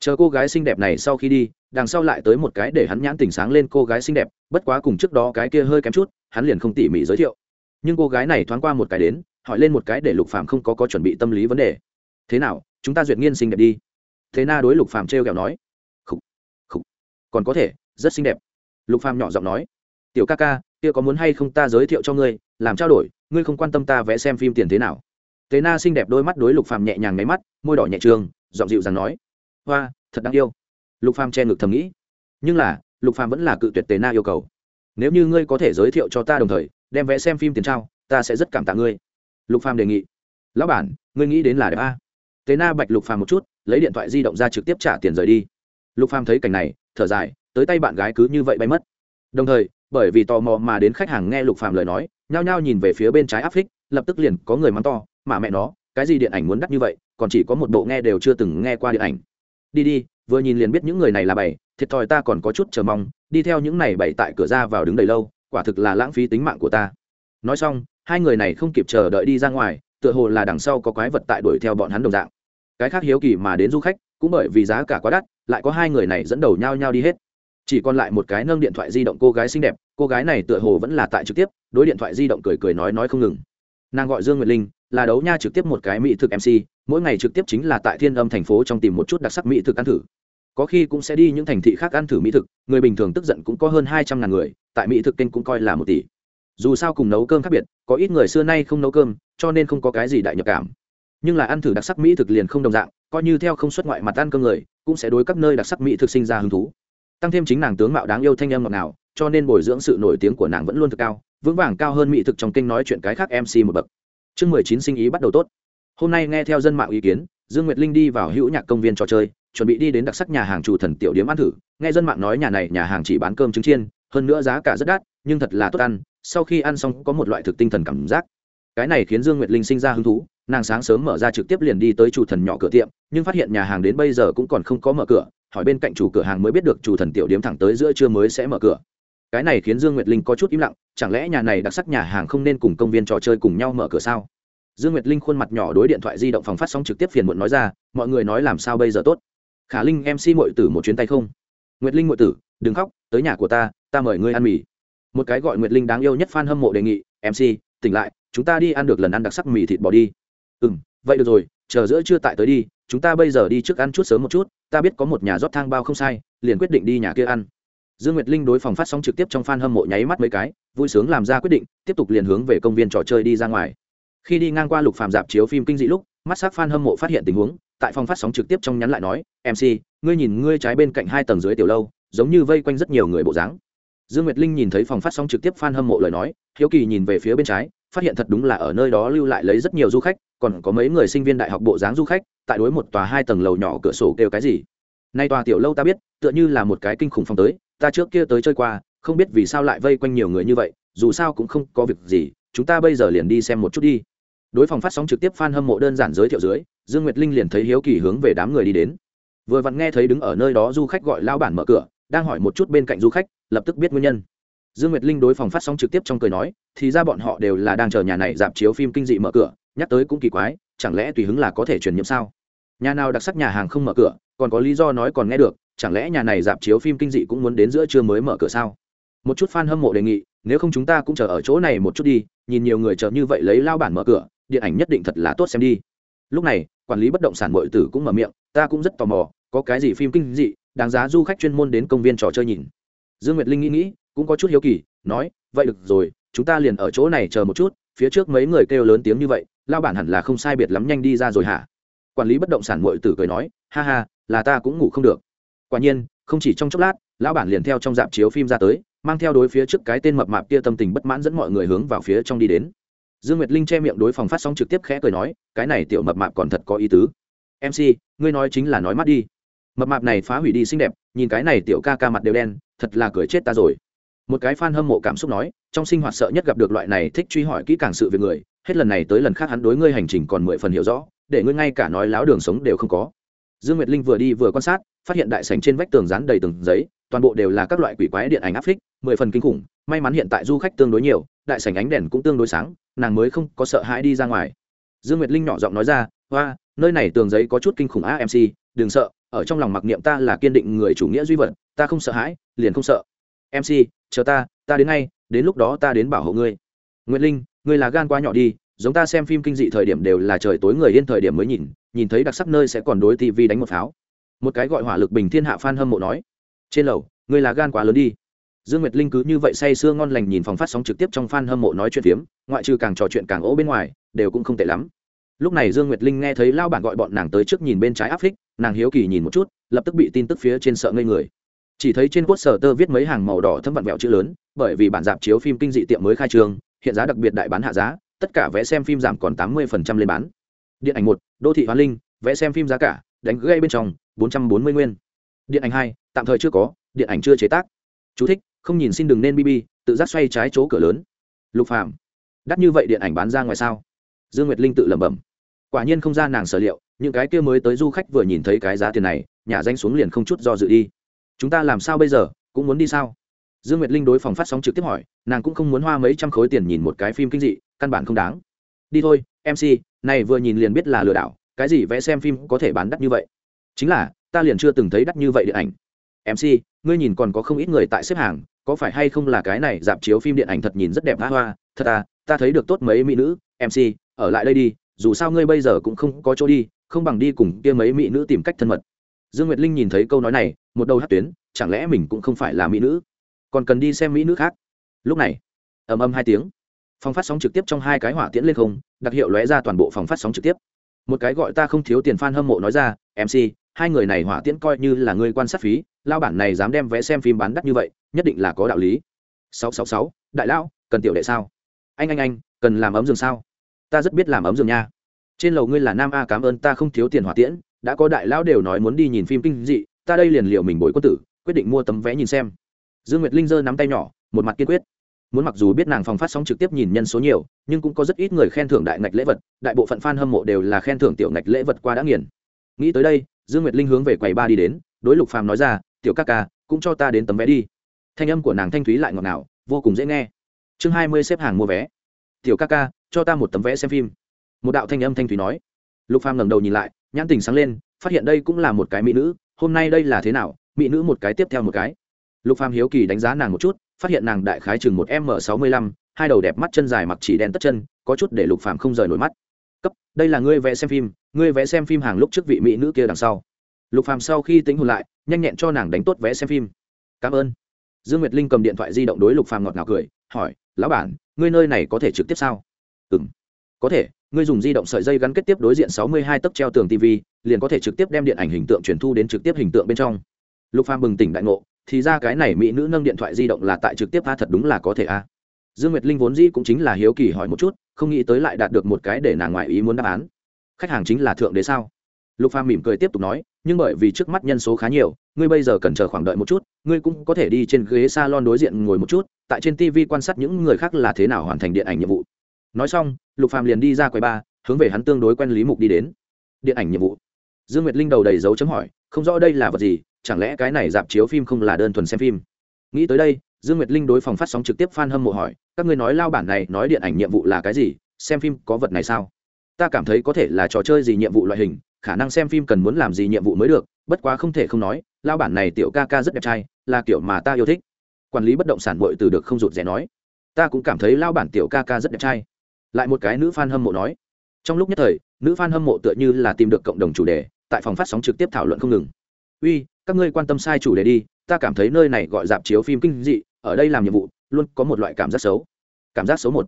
Chờ cô gái xinh đẹp này sau khi đi đằng sau lại tới một cái để hắn nhãn tỉnh sáng lên cô gái xinh đẹp, bất quá cùng trước đó cái kia hơi kém chút, hắn liền không tỉ mỉ giới thiệu. Nhưng cô gái này thoáng qua một cái đến, hỏi lên một cái để lục phàm không có có chuẩn bị tâm lý vấn đề. Thế nào, chúng ta duyệt nghiên xinh đẹp đi. Thế na đối lục phàm trêu ghẹo nói. Khục khục, còn có thể, rất xinh đẹp. Lục phàm nhỏ giọng nói. Tiểu ca ca, kia có muốn hay không ta giới thiệu cho ngươi, làm trao đổi, ngươi không quan tâm ta vẽ xem phim tiền thế nào. Tế na xinh đẹp đôi mắt đối lục phàm nhẹ nhàng máy mắt, môi đỏ nhẹ trường, giọng dịu dàng nói. Hoa, thật đáng yêu lục phàm che ngực thầm nghĩ. Nhưng là, lục phàm vẫn là cự tuyệt tế na yêu cầu. Nếu như ngươi có thể giới thiệu cho ta đồng thời, đem vẽ xem phim tiền trao, ta sẽ rất cảm tạ ngươi. Lục phàm đề nghị. Lão bản, ngươi nghĩ đến là đẹp a? Tế na bạch lục phàm một chút, lấy điện thoại di động ra trực tiếp trả tiền rời đi. Lục phàm thấy cảnh này, thở dài, tới tay bạn gái cứ như vậy bay mất. Đồng thời, bởi vì tò mò mà đến khách hàng nghe lục phàm lời nói, nhao nhao nhìn về phía bên trái áp phích, lập tức liền có người mắng to, mà mẹ nó, cái gì điện ảnh muốn đắt như vậy, còn chỉ có một bộ nghe đều chưa từng nghe qua điện ảnh. Đi đi vừa nhìn liền biết những người này là bảy, thiệt thòi ta còn có chút chờ mong đi theo những này bảy tại cửa ra vào đứng đầy lâu quả thực là lãng phí tính mạng của ta. Nói xong hai người này không kịp chờ đợi đi ra ngoài tựa hồ là đằng sau có quái vật tại đuổi theo bọn hắn đồng dạng. Cái khác hiếu kỳ mà đến du khách cũng bởi vì giá cả quá đắt lại có hai người này dẫn đầu nhau nhau đi hết. Chỉ còn lại một cái nâng điện thoại di động cô gái xinh đẹp cô gái này tựa hồ vẫn là tại trực tiếp đối điện thoại di động cười cười nói nói không ngừng nàng gọi dương nguyệt linh, là đấu nha trực tiếp một cái mỹ thực mc mỗi ngày trực tiếp chính là tại thiên âm thành phố trong tìm một chút đặc sắc mỹ thực ăn thử. Có khi cũng sẽ đi những thành thị khác ăn thử mỹ thực, người bình thường tức giận cũng có hơn hai trăm ngàn người, tại mỹ thực kênh cũng coi là một tỷ. Dù sao cùng nấu cơm khác biệt, có ít người xưa nay không nấu cơm, cho nên không có cái gì đại nhập cảm. Nhưng là ăn thử đặc sắc mỹ thực liền không đồng dạng, coi như theo không xuất ngoại mặt ăn cơm người, cũng sẽ đối các nơi đặc sắc mỹ thực sinh ra hứng thú. Tăng thêm chính nàng tướng mạo đáng yêu thanh em ngọt ngào, cho nên bồi dưỡng sự nổi tiếng của nàng vẫn luôn thực cao vững vàng cao hơn mỹ thực trong kênh nói chuyện cái khác mc một bậc. Chương mười chín sinh ý bắt đầu tốt. Hôm nay nghe theo dân mạng ý kiến, dương nguyệt linh đi vào hữu nhạc công viên trò chơi, chuẩn bị đi đến đặc sắc nhà hàng chủ thần tiểu điếm ăn thử. Nghe dân mạng nói nhà này nhà hàng chỉ bán cơm trứng chiên, hơn nữa giá cả rất đắt, nhưng thật là tốt ăn, sau khi ăn xong có một loại thực tinh thần cảm giác. Cái này khiến dương nguyệt linh sinh ra hứng thú, nàng sáng sớm mở ra trực tiếp liền đi tới chủ thần nhỏ cửa tiệm, nhưng phát hiện nhà hàng đến bây giờ cũng còn không có mở cửa, hỏi bên cạnh chủ cửa hàng mới biết được chủ thần tiểu điếm thẳng tới giữa trưa mới sẽ mở cửa cái này khiến dương nguyệt linh có chút im lặng, chẳng lẽ nhà này đặc sắc nhà hàng không nên cùng công viên trò chơi cùng nhau mở cửa sao? Dương nguyệt linh khuôn mặt nhỏ đối điện thoại di động phòng phát sóng trực tiếp phiền muộn nói ra, mọi người nói làm sao bây giờ tốt? Khả linh mc mội tử một chuyến tay không? Nguyệt linh mội tử, đừng khóc, tới nhà của ta ta mời ngươi ăn mì. Một cái gọi nguyệt linh đáng yêu nhất f a n hâm mộ đề nghị mc tỉnh lại, chúng ta đi ăn được lần ăn đặc sắc mì thịt bò đi. Ừ m vậy được rồi, chờ giữa trưa tại tới đi, chúng ta bây giờ đi trước ăn chút sớm một chút, ta biết có một nhà rót thang bao không sai, liền quyết định đi nhà kia ăn dương nguyệt linh đối phòng phát sóng trực tiếp trong f a n hâm mộ nháy mắt mấy cái, vui sướng làm ra quyết định, tiếp tục liền hướng về công viên trò chơi đi ra ngoài. Khi đi ngang qua lục phàm dạp chiếu phim kinh dị lúc, mắt s á c f a n hâm mộ phát hiện tình huống, tại phòng phát sóng trực tiếp trong nhắn lại nói mc ngươi nhìn ngươi trái bên cạnh hai tầng dưới tiểu lâu, giống như vây quanh rất nhiều người bộ dáng. Dương nguyệt linh nhìn thấy phòng phát sóng trực tiếp f a n hâm mộ lời nói, hiếu kỳ nhìn về phía bên trái, phát hiện thật đúng là ở nơi đó lưu lại lấy rất nhiều du khách, còn có mấy người sinh viên đại học bộ dáng du khách, tại đối một tòa hai tầng lầu nhỏ cửa sổ kêu cái gì. Nay tòa tiểu lâu ta biết, tựa như là một cái kinh khủng phòng tới ta trước kia tới chơi qua, không biết vì sao lại vây quanh nhiều người như vậy, dù sao cũng không có việc gì, chúng ta bây giờ liền đi xem một chút đi. Đối phòng phát sóng trực tiếp f a n hâm mộ đơn giản giới thiệu dưới, dương nguyệt linh liền thấy hiếu kỳ hướng về đám người đi đến. Vừa vặn nghe thấy đứng ở nơi đó du khách gọi lao bản mở cửa, đang hỏi một chút bên cạnh du khách, lập tức biết nguyên nhân. Dương nguyệt linh đối phòng phát sóng trực tiếp trong cười nói, thì ra bọn họ đều là đang chờ nhà này dạp chiếu phim kinh dị mở cửa, nhắc tới cũng kỳ quái, chẳng lẽ tùy hứng là có thể truyền nhiễm sao? Nhà nào đặc sắc nhà hàng không mở cửa, còn có lý do nói còn nghe được chẳng lẽ nhà này dạp chiếu phim kinh dị cũng muốn đến giữa trưa mới mở cửa sao? Một chút fan hâm mộ đề nghị, nếu không chúng ta cũng chờ ở chỗ này một chút đi, nhìn nhiều người chờ như vậy lấy lao bản mở cửa, điện ảnh nhất định thật là tốt xem đi. Lúc này, quản lý bất động sản muội tử cũng mở miệng, ta cũng rất tò mò, có cái gì phim kinh dị, đáng giá du khách chuyên môn đến công viên trò chơi nhìn. Dương nguyệt linh nghĩ nghĩ, cũng có chút hiếu kỳ, nói, vậy được rồi, chúng ta liền ở chỗ này chờ một chút, phía trước mấy người kêu lớn tiếng như vậy, lao bản hẳn là không sai biệt lắm nhanh đi ra rồi hả? Quản lý bất động sản muội tử cười nói, ha ha, là ta cũng ngủ không được quả nhiên, không chỉ trong chốc lát, lão bản liền theo trong dạp chiếu phim ra tới, mang theo đối phía trước cái tên mập mạp kia tâm tình bất mãn dẫn mọi người hướng vào phía trong đi đến. Dương nguyệt linh che miệng đối phòng phát sóng trực tiếp khẽ cười nói, cái này tiểu mập mạp còn thật có ý tứ. Mc ngươi nói chính là nói mắt đi. Mập mạp này phá hủy đi xinh đẹp, nhìn cái này tiểu ca ca mặt đều đen, thật là cười chết ta rồi. Một cái fan hâm mộ cảm xúc nói, trong sinh hoạt sợ nhất gặp được loại này thích truy hỏi kỹ càng sự về người, hết lần này tới lần khác hắn đối ngươi hành trình còn mười phần hiểu rõ, để ngươi ngay cả nói láo đường sống đều không có. Dương nguyệt linh vừa đi vừa quan sát phát hiện đại sảnh trên vách tường dán đầy từng giấy, toàn bộ đều là các loại quỷ quái điện ảnh áp phích, mười phần kinh khủng. May mắn hiện tại du khách tương đối nhiều, đại sảnh ánh đèn cũng tương đối sáng, nàng mới không có sợ hãi đi ra ngoài. Dương nguyệt linh nhỏ giọng nói ra hoa nơi này tường giấy có chút kinh khủng a mc đừng sợ, ở trong lòng mặc niệm ta là kiên định người chủ nghĩa duy vật, ta không sợ hãi, liền không sợ. Mc chờ ta ta đến ngay, đến lúc đó ta đến bảo hộ ngươi. Nguyệt linh, ngươi là gan quá nhỏ đi, giống ta xem phim kinh dị thời điểm đều là trời tối người yên thời điểm mới nhìn nhìn thấy đặc sắc nơi sẽ còn đối tv đánh một pháo một cái gọi hỏa lực bình thiên hạ phan hâm mộ nói, trên lầu người là gan quá lớn đi. Dương nguyệt linh cứ như vậy say sưa ngon lành nhìn phòng phát sóng trực tiếp trong f a n hâm mộ nói chuyện phiếm, ngoại trừ càng trò chuyện càng ố bên ngoài, đều cũng không tệ lắm. Lúc này dương nguyệt linh nghe thấy lao bản gọi bọn nàng tới trước nhìn bên trái áp phích, nàng hiếu kỳ nhìn một chút, lập tức bị tin tức phía trên sợ ngây người. Chỉ thấy trên quốc sở tơ viết mấy hàng màu đỏ thâm vặn vẹo chữ lớn, bởi vì bản dạp chiếu phim kinh dị tiệm mới khai trương hiện giá đặc biệt đại bán hạ giá, tất cả vé xem phim giảm còn tám mươi lên bán. Điện ảnh một đô thị hoa linh, vé xem phim giá cả đánh gây bên trong bốn trăm bốn mươi nguyên. Điện ảnh hai tạm thời chưa có điện ảnh chưa chế tác. Chú thích, không nhìn xin đừng nên bb tự giác xoay trái chỗ cửa lớn. Lục phạm đắt như vậy điện ảnh bán ra ngoài sao? Dương nguyệt linh tự lẩm bẩm. Quả nhiên không ra nàng sở liệu những cái kia mới tới du khách vừa nhìn thấy cái giá tiền này nhà danh xuống liền không chút do dự đi. Chúng ta làm sao bây giờ cũng muốn đi sao? Dương nguyệt linh đối phòng phát sóng trực tiếp hỏi nàng cũng không muốn hoa mấy trăm khối tiền nhìn một cái phim kinh dị căn bản không đáng. Đi thôi mc này vừa nhìn liền biết là lừa đảo cái gì vẽ xem phim có thể bán đắt như vậy? Chính là, ta liền chưa từng thấy đắt như vậy điện ảnh. Mc ngươi nhìn còn có không ít người tại xếp hàng, có phải hay không là cái này dạp chiếu phim điện ảnh thật nhìn rất đẹp hoa hoa? Thật à ta thấy được tốt mấy mỹ nữ. Mc ở lại đây đi, dù sao ngươi bây giờ cũng không có chỗ đi, không bằng đi cùng kia mấy mỹ nữ tìm cách thân mật. Dương nguyệt linh nhìn thấy câu nói này, một đầu hát tuyến, chẳng lẽ mình cũng không phải là mỹ nữ? Còn cần đi xem mỹ nữ khác? Lúc này, ầm ầm hai tiếng. Phòng phát sóng trực tiếp trong hai cái hỏa tiễn lên không, đặc hiệu lóe ra toàn bộ phòng phát sóng trực tiếp một cái gọi ta không thiếu tiền f a n hâm mộ nói ra mc hai người này hỏa tiễn coi như là người quan sát phí, lao bản này dám đem vé xem phim bán đắt như vậy, nhất định là có đạo lý. Sáu sáu sáu, đại lão, cần tiểu đệ sao? Anh anh anh, cần làm ấm giường sao? Ta rất biết làm ấm giường nha. Trên lầu ngươi là nam a, cảm ơn ta không thiếu tiền hỏa tiễn, đã có đại lão đều nói muốn đi nhìn phim kinh dị, ta đây liền liệu mình bồi quân tử, quyết định mua tấm vé nhìn xem. Dương nguyệt linh giơ nắm tay nhỏ, một mặt kiên quyết muốn mặc dù biết nàng phòng phát sóng trực tiếp nhìn nhân số nhiều, nhưng cũng có rất ít người khen thưởng đại ngạch lễ vật, đại bộ phận f a n hâm mộ đều là khen thưởng tiểu ngạch lễ vật qua đã nghiền. Nghĩ tới đây, dương nguyệt linh hướng về quầy ba đi đến, đối lục phàm nói ra, tiểu ca ca, cũng cho ta đến tấm vé đi. Thanh âm của nàng thanh thúy lại ngọt ngào, vô cùng dễ nghe. Chương hai mươi xếp hàng mua vé. Tiểu ca ca, cho ta một tấm vé xem phim. Một đạo thanh âm thanh thúy nói. Lục phàm ngẩng đầu nhìn lại, nhãn tình sáng lên, phát hiện đây cũng là một cái mỹ nữ, hôm nay đây là thế nào? Mỹ nữ một cái tiếp theo một cái. Lục phàm hiếu kỳ đánh giá nàng một chút phát hiện nàng đại khái chừng một m sáu mươi lăm, hai đầu đẹp mắt chân dài mặc chỉ đen tất chân, có chút để lục phàm không rời nổi mắt. Cấp, đây là ngươi vẽ xem phim, ngươi vẽ xem phim hàng lúc trước vị mỹ nữ kia đằng sau. Lục phàm sau khi tính hồn lại, nhanh nhẹn cho nàng đánh tốt vẽ xem phim. Cảm ơn. Dương nguyệt linh cầm điện thoại di động đối lục phàm ngọt ngào cười, hỏi, lão bản, ngươi nơi này có thể trực tiếp sao? Ừ m có thể, ngươi dùng di động sợi dây gắn kết tiếp đối diện 62 tấc treo tường tv liền có thể trực tiếp đem điện ảnh hình tượng truyền thu đến trực tiếp hình tượng bên trong. Lục phàm bừng tỉnh đại ngộ thì ra cái này mỹ nữ nâng điện thoại di động là tại trực tiếp a thật đúng là có thể a. Dương nguyệt linh vốn dĩ cũng chính là hiếu kỳ hỏi một chút, không nghĩ tới lại đạt được một cái để nàng ngoại ý muốn đáp án. Khách hàng chính là thượng đế sao? Lục phàm mỉm cười tiếp tục nói, nhưng bởi vì trước mắt nhân số khá nhiều, ngươi bây giờ cần chờ khoảng đợi một chút, ngươi cũng có thể đi trên ghế salon đối diện ngồi một chút, tại trên tv quan sát những người khác là thế nào hoàn thành điện ảnh nhiệm vụ. Nói xong, lục phàm liền đi ra quầy ba hướng về hắn tương đối quen lý mục đi đến. Điện ảnh nhiệm vụ. Dương nguyệt linh đầu đầy dấu chấm hỏi, không rõ đây là vật gì chẳng lẽ cái này dạp chiếu phim không là đơn thuần xem phim? Nghĩ tới đây, dương nguyệt linh đối phòng phát sóng trực tiếp fan hâm mộ hỏi, các ngươi nói lao bản này nói điện ảnh nhiệm vụ là cái gì? Xem phim có vật này sao? Ta cảm thấy có thể là trò chơi gì nhiệm vụ loại hình, khả năng xem phim cần muốn làm gì nhiệm vụ mới được, bất quá không thể không nói, lao bản này tiểu ca ca rất đẹp trai, là kiểu mà ta yêu thích. Quản lý bất động sản bội từ được không rụt rè nói, ta cũng cảm thấy lao bản tiểu ca ca rất đẹp trai. Lại một cái nữ fan hâm mộ nói, trong lúc nhất thời, nữ fan hâm mộ tựa như là tìm được cộng đồng chủ đề, tại phòng phát sóng trực tiếp thảo luận không ngừng. Uy các ngươi quan tâm sai chủ đề đi ta cảm thấy nơi này gọi dạp chiếu phim kinh dị ở đây làm nhiệm vụ luôn có một loại cảm giác xấu. Cảm giác xấu một.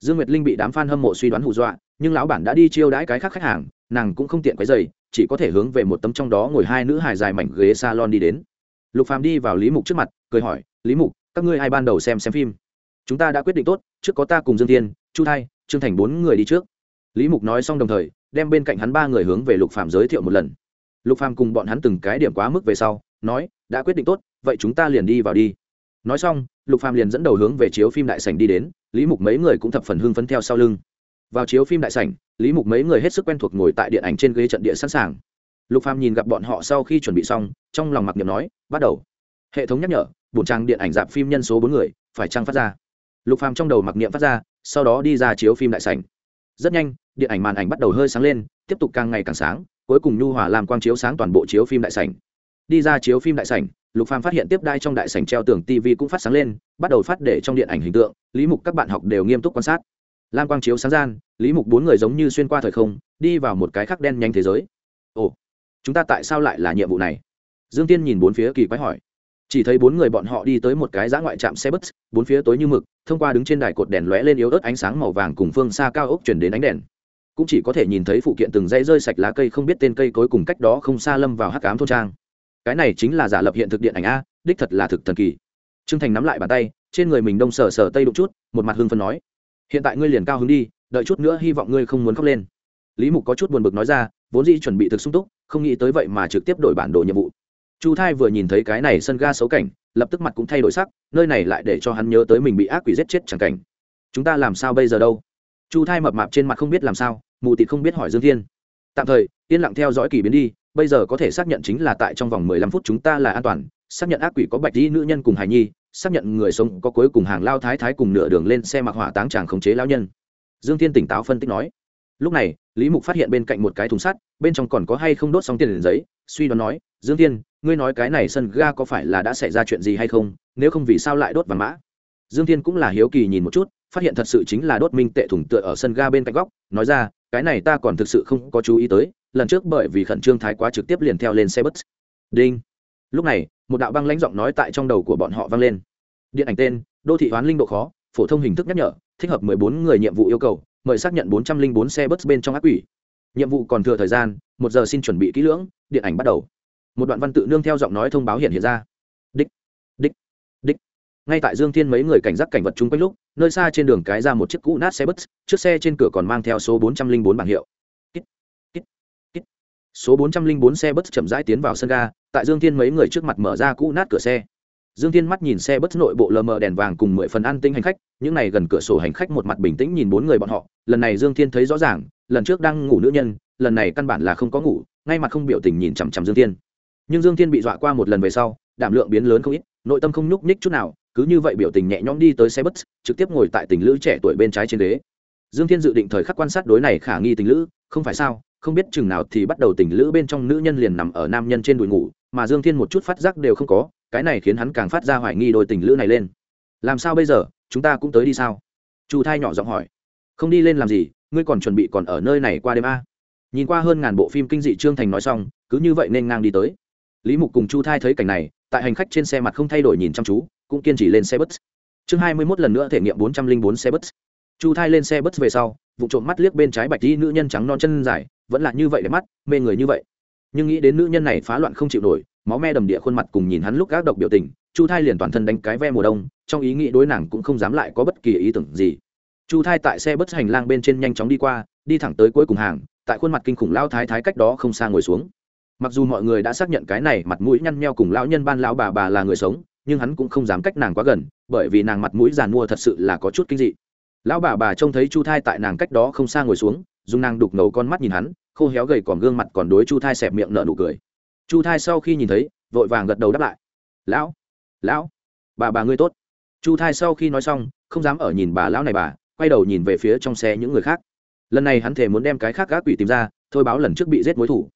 Dương nguyệt linh bị đám fan hâm mộ suy đoán hù dọa nhưng lão bản đã đi chiêu đãi cái khác khách hàng nàng cũng không tiện quấy dày chỉ có thể hướng về một tấm trong đó ngồi hai nữ hài dài mảnh ghế salon đi đến. Lục phàm đi vào lý mục trước mặt cười hỏi lý mục các ngươi ai ban đầu xem xem phim? Chúng ta đã quyết định tốt trước có ta cùng dương tiên chu thay, trương thành bốn người đi trước. Lý mục nói xong đồng thời đem bên cạnh hắn ba người hướng về lục phàm giới thiệu một lần lục phàm cùng bọn hắn từng cái điểm quá mức về sau, nói, đã quyết định tốt, vậy chúng ta liền đi vào đi. Nói xong, lục phàm liền dẫn đầu hướng về chiếu phim đại sảnh đi đến, lý mục mấy người cũng thập phần hưng phấn theo sau lưng. Vào chiếu phim đại sảnh, lý mục mấy người hết sức quen thuộc ngồi tại điện ảnh trên ghế trận địa sẵn sàng. Lục phàm nhìn gặp bọn họ sau khi chuẩn bị xong, trong lòng mặc niệm nói, bắt đầu. Hệ thống nhắc nhở, bổn trang điện ảnh dạp phim nhân số bốn người, phải trang phát ra. Lục phàm trong đầu mặc niệm phát ra, sau đó đi ra chiếu phim đại sảnh. Rất nhanh, điện ảnh màn ảnh bắt đầu hơi sáng lên, tiếp tục càng ngày càng sáng cuối cùng nhu hòa làm quang chiếu sáng toàn bộ chiếu phim đại sảnh. Đi ra chiếu phim đại sảnh, lục phàm phát hiện tiếp đai trong đại sảnh treo tường tv cũng phát sáng lên, bắt đầu phát để trong điện ảnh hình tượng, lý mục các bạn học đều nghiêm túc quan sát. Lam quang chiếu sáng gian, lý mục bốn người giống như xuyên qua thời không, đi vào một cái khắc đen nhanh thế giới. Ồ, chúng ta tại sao lại là nhiệm vụ này? Dương tiên nhìn bốn phía kỳ quái hỏi. Chỉ thấy bốn người bọn họ đi tới một cái giã ngoại trạm xe bus, bốn phía tối như mực, thông qua đứng trên đài cột đèn lóe lên yếu ớt ánh sáng màu vàng cùng phương xa cao ốc chuyển đến ánh đèn cũng chỉ có thể nhìn thấy phụ kiện từng dây rơi sạch lá cây không biết tên cây cối cùng cách đó không xa lâm vào hắc ám thôn trang. Cái này chính là giả lập hiện thực điện ảnh a, đích thật là thực thần kỳ. Trương thành nắm lại bàn tay, trên người mình đông sờ sờ tây đụng chút, một mặt hưng phân nói, hiện tại ngươi liền cao hứng đi, đợi chút nữa hy vọng ngươi không muốn khóc lên. Lý mục có chút buồn bực nói ra, vốn dĩ chuẩn bị thực sung túc, không nghĩ tới vậy mà trực tiếp đổi bản đồ nhiệm vụ. Chu thai vừa nhìn thấy cái này sân ga xấu cảnh, lập tức mặt cũng thay đổi sắc, nơi này lại để cho hắn nhớ tới mình bị ác quỷ giết chết chẳng cảnh. Chúng ta làm sao bây giờ đâu? Chu thai mập mạp trên mặt không biết làm sao mù tịt không biết hỏi dương thiên. Tạm thời, yên lặng theo dõi kỳ biến đi, bây giờ có thể xác nhận chính là tại trong vòng mười lăm phút chúng ta là an toàn. Xác nhận ác quỷ có bạch dĩ nữ nhân cùng hài nhi, xác nhận người sống có cuối cùng hàng lao thái thái cùng nửa đường lên xe mặc hỏa táng tràng khống chế lao nhân. Dương thiên tỉnh táo phân tích nói. Lúc này, lý mục phát hiện bên cạnh một cái thùng sắt, bên trong còn có hay không đốt xong tiền liền giấy, suy đoán nói, dương thiên, ngươi nói cái này sân ga có phải là đã xảy ra chuyện gì hay không? Nếu không vì sao lại đốt vàng mã? Dương thiên cũng là hiếu kỳ nhìn một chút, phát hiện thật sự chính là đốt minh tệ thủng tựa ở sân ga bên cạnh góc, nói ra cái này ta còn thực sự không có chú ý tới, lần trước bởi vì khẩn trương thái quá trực tiếp liền theo lên xe bus. Đinh. Lúc này, một đạo băng lãnh giọng nói tại trong đầu của bọn họ vang lên. Điện ảnh tên, đô thị hoán linh độ khó, phổ thông hình thức nhắc nhở, thích hợp 14 người nhiệm vụ yêu cầu, mời xác nhận 404 xe bus bên trong ác quỷ. Nhiệm vụ còn thừa thời gian, một giờ xin chuẩn bị kỹ lưỡng, điện ảnh bắt đầu. Một đoạn văn tự nương theo giọng nói thông báo hiện hiện ra ngay tại dương thiên mấy người cảnh giác cảnh vật chung quanh lúc nơi xa trên đường cái ra một chiếc cũ nát xe bus chiếc xe trên cửa còn mang theo số 404 bảng hiệu. Kít, kít, kít. số 404 xe bus chậm rãi tiến vào sân ga tại dương thiên mấy người trước mặt mở ra cũ nát cửa xe. Dương thiên mắt nhìn xe bus nội bộ lờ mờ đèn vàng cùng mười phần ăn tinh hành khách những này gần cửa sổ hành khách một mặt bình tĩnh nhìn bốn người bọn họ lần này dương thiên thấy rõ ràng lần trước đang ngủ nữ nhân lần này căn bản là không có ngủ ngay mặt không biểu tình nhìn chằm chằm dương thiên. Nhưng dương thiên bị dọa qua một lần về sau đảm lượng biến lớn không ít nội tâm không nhúc nhích chút nào cứ như vậy biểu tình nhẹ nhõm đi tới xe bus, trực tiếp ngồi tại tình lữ trẻ tuổi bên trái trên ghế. Dương thiên dự định thời khắc quan sát đối này khả nghi tình lữ, không phải sao, không biết chừng nào thì bắt đầu tình lữ bên trong nữ nhân liền nằm ở nam nhân trên đùi ngủ, mà dương thiên một chút phát giác đều không có, cái này khiến hắn càng phát ra hoài nghi đôi tình lữ này lên. Làm sao bây giờ, chúng ta cũng tới đi sao? Chu thai nhỏ giọng hỏi. Không đi lên làm gì, ngươi còn chuẩn bị còn ở nơi này qua đêm a nhìn qua hơn ngàn bộ phim kinh dị trương thành nói xong, cứ như vậy nên ngang đi tới. Lý mục cùng chu thai thấy cảnh này, tại hành khách trên xe mặt không thay đổi nhìn chăm chú cũng kiên trì lên xe bus. Chương hai mươi mốt lần nữa thể nghiệm bốn trăm linh bốn xe bus. Chu thai lên xe bus về sau, vụ trộm mắt liếc bên trái bạch đi nữ nhân trắng non chân dài, vẫn là như vậy để mắt, mê người như vậy. Nhưng nghĩ đến nữ nhân này phá loạn không chịu nổi, máu me đầm địa khuôn mặt cùng nhìn hắn lúc gác độc biểu tình, chu thai liền toàn thân đánh cái ve mùa đông, trong ý nghĩ đối nàng cũng không dám lại có bất kỳ ý tưởng gì. Chu thai tại xe bus hành lang bên trên nhanh chóng đi qua, đi thẳng tới cuối cùng hàng, tại khuôn mặt kinh khủng lao thái thái cách đó không xa ngồi xuống. Mặc dù mọi người đã xác nhận cái này mặt mũi nhăn nheo cùng lão nhân ban lão bà bà là người sống nhưng hắn cũng không dám cách nàng quá gần, bởi vì nàng mặt mũi giàn mua thật sự là có chút kinh dị. Lão bà bà trông thấy chu thai tại nàng cách đó không xa ngồi xuống, dùng nàng đục ngầu con mắt nhìn hắn, khô héo gầy còn gương mặt còn đối chu thai xẹp miệng nở nụ cười. Chu thai sau khi nhìn thấy, vội vàng gật đầu đáp lại. Lão lão, bà bà ngươi tốt. Chu thai sau khi nói xong, không dám ở nhìn bà lão này bà, quay đầu nhìn về phía trong xe những người khác. Lần này hắn thể muốn đem cái khác gác quỷ tìm ra, thôi báo lần trước bị giết mối thủ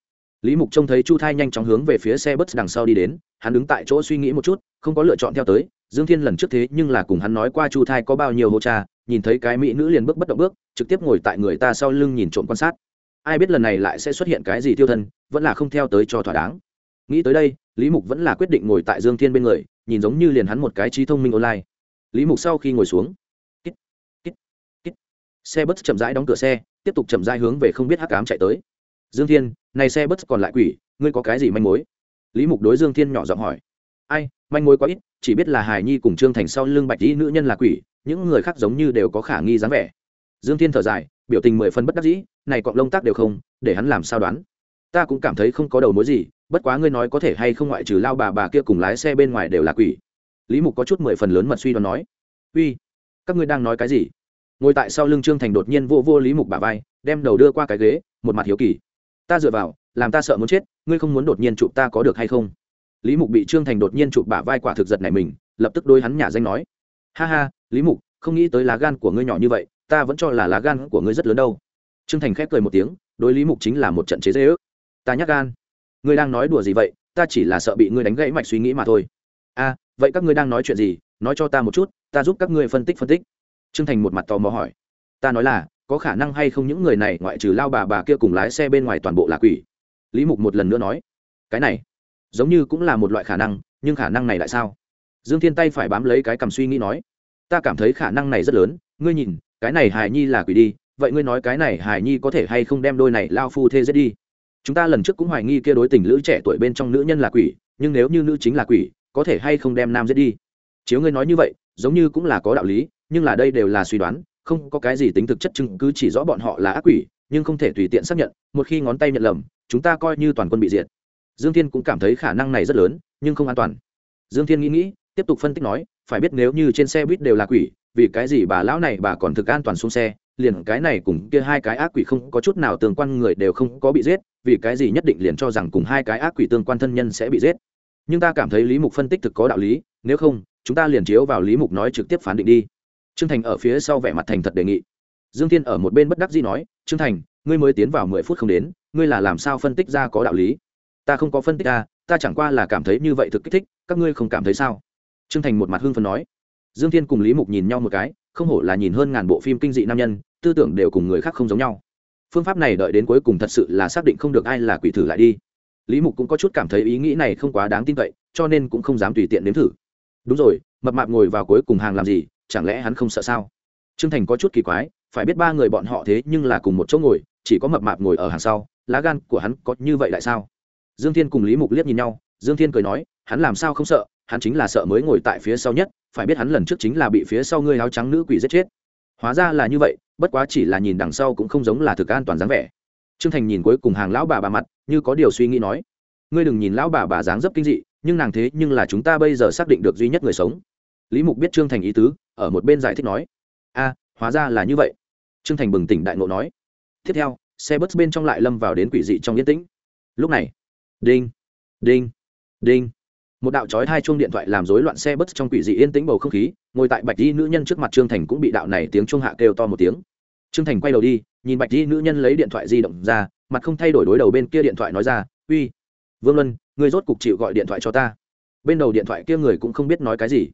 lý mục trông thấy chu thai nhanh chóng hướng về phía xe bus đằng sau đi đến hắn đứng tại chỗ suy nghĩ một chút không có lựa chọn theo tới. Dương thiên lần trước thế nhưng là cùng hắn nói qua chu thai có bao nhiêu hô cha nhìn thấy cái mỹ nữ liền bước bất động bước trực tiếp ngồi tại người ta sau lưng nhìn trộm quan sát. Ai biết lần này lại sẽ xuất hiện cái gì tiêu thân vẫn là không theo tới cho thỏa đáng. Nghĩ tới đây lý mục vẫn là quyết định ngồi tại dương thiên bên người nhìn giống như liền hắn một cái trí thông minh online. Lý mục sau khi ngồi xuống kít, kít, kít. xe bus chậm rãi đóng cửa xe tiếp tục chậm rãi hướng về không biết hắc cám chạy tới dương thiên, này xe bất còn lại quỷ, ngươi có cái gì manh mối? Lý mục đối dương thiên nhỏ giọng hỏi. Ai, manh mối quá ít, chỉ biết là hài nhi cùng trương thành sau lưng bạch dĩ nữ nhân là quỷ, những người khác giống như đều có khả nghi dáng vẻ. Dương thiên thở dài, biểu tình mười phân bất đắc dĩ, này cọng lông tác đều không, để hắn làm sao đoán? Ta cũng cảm thấy không có đầu mối gì, bất quá ngươi nói có thể hay không ngoại trừ lao bà bà kia cùng lái xe bên ngoài đều là quỷ. Lý mục có chút mười phần lớn mật suy đoán nói. Uy, các ngươi đang nói cái gì? Ngồi tại sau lưng trương thành đột nhiên vô vô lý mục bà vai, đem đầu đưa qua cái ghế, một mặt hiếu kỳ ta dựa vào làm ta sợ muốn chết ngươi không muốn đột nhiên chụp ta có được hay không? Lý mục bị trương thành đột nhiên chụp bả vai quả thực giật này mình lập tức đôi hắn nhả danh nói. Ha ha lý mục không nghĩ tới lá gan của ngươi nhỏ như vậy ta vẫn cho là lá gan của ngươi rất lớn đâu. Trương thành khép cười một tiếng đối lý mục chính là một trận chế dễ ước ta nhắc gan. Ngươi đang nói đùa gì vậy? Ta chỉ là sợ bị ngươi đánh gãy mạch suy nghĩ mà thôi. A à, vậy các ngươi đang nói chuyện gì? Nói cho ta một chút ta giúp các ngươi phân tích phân tích. Trương thành một mặt tò mò hỏi. Ta nói là có khả năng hay không những người này ngoại trừ lao bà bà kia cùng lái xe bên ngoài toàn bộ là quỷ? Lý mục một lần nữa nói, cái này, giống như cũng là một loại khả năng, nhưng khả năng này lại sao? Dương thiên tay phải bám lấy cái cầm suy nghĩ nói, ta cảm thấy khả năng này rất lớn, ngươi nhìn, cái này hài nhi là quỷ đi, vậy ngươi nói cái này hài nhi có thể hay không đem đôi này lao phu thê giết đi? Chúng ta lần trước cũng hoài nghi kia đối tình lữ trẻ tuổi bên trong nữ nhân là quỷ, nhưng nếu như nữ chính là quỷ, có thể hay không đem nam giết đi? Chiếu ngươi nói như vậy, giống như cũng là có đạo lý, nhưng là đây đều là suy đoán không có cái gì tính thực chất chứng cứ chỉ rõ bọn họ là ác quỷ, nhưng không thể tùy tiện xác nhận, một khi ngón tay nhận lầm, chúng ta coi như toàn quân bị diệt. Dương thiên cũng cảm thấy khả năng này rất lớn, nhưng không an toàn. Dương thiên nghĩ nghĩ, tiếp tục phân tích nói, phải biết nếu như trên xe buýt đều là quỷ, vì cái gì bà lão này bà còn thực an toàn xuống xe, liền cái này cùng kia hai cái ác quỷ không có chút nào tương quan người đều không có bị giết, vì cái gì nhất định liền cho rằng cùng hai cái ác quỷ tương quan thân nhân sẽ bị giết. Nhưng ta cảm thấy lý mục phân tích thực có đạo lý, nếu không, chúng ta liền chiếu vào lý mục nói trực tiếp phán định đi trương thành ở phía sau vẻ mặt thành thật đề nghị. Dương Thiên ở một bên bất đắc dĩ nói, trương thành, ngươi mới tiến vào mười phút không đến, ngươi là làm sao phân tích ra có đạo lý? Ta không có phân tích ra, ta chẳng qua là cảm thấy như vậy thực kích thích, các ngươi không cảm thấy sao? Trương thành một mặt hưng phấn nói. Dương Thiên cùng lý mục nhìn nhau một cái, không hổ là nhìn hơn ngàn bộ phim kinh dị nam nhân, tư tưởng đều cùng người khác không giống nhau. Phương pháp này đợi đến cuối cùng thật sự là xác định không được ai là quỷ thử lại đi. Lý mục cũng có chút cảm thấy ý nghĩ này không quá đáng tin cậy, cho nên cũng không dám tùy tiện nếm thử. Đúng rồi, mập mạp ngồi vào cuối cùng hàng làm gì chẳng lẽ hắn không sợ sao? Trương thành có chút kỳ quái, phải biết ba người bọn họ thế nhưng là cùng một chỗ ngồi, chỉ có mập mạp ngồi ở hàng sau, lá gan của hắn có như vậy lại sao? Dương thiên cùng lý mục liếc nhìn nhau, dương thiên cười nói, hắn làm sao không sợ, hắn chính là sợ mới ngồi tại phía sau nhất, phải biết hắn lần trước chính là bị phía sau ngươi áo trắng nữ quỷ giết chết. Hóa ra là như vậy, bất quá chỉ là nhìn đằng sau cũng không giống là thực an toàn dáng vẻ. Trương thành nhìn cuối cùng hàng lão bà bà mặt, như có điều suy nghĩ nói, ngươi đừng nhìn lão bà bà dáng dấp kinh dị, nhưng nàng thế nhưng là chúng ta bây giờ xác định được duy nhất người sống lý mục biết trương thành ý tứ, ở một bên giải thích nói, a, hóa ra là như vậy. Trương thành bừng tỉnh đại ngộ nói, tiếp theo, xe bus bên trong lại lâm vào đến quỷ dị trong yên tĩnh. Lúc này, đinh đinh đinh. Một đạo chói hai chuông điện thoại làm rối loạn xe bus trong quỷ dị yên tĩnh bầu không khí, ngồi tại bạch di nữ nhân trước mặt trương thành cũng bị đạo này tiếng chuông hạ kêu to một tiếng. Trương thành quay đầu đi, nhìn bạch di nữ nhân lấy điện thoại di động ra, mặt không thay đổi đối đầu bên kia điện thoại nói ra, uy, vương luân người rốt cục chịu gọi điện thoại cho ta. Bên đầu điện thoại kia người cũng không biết nói cái gì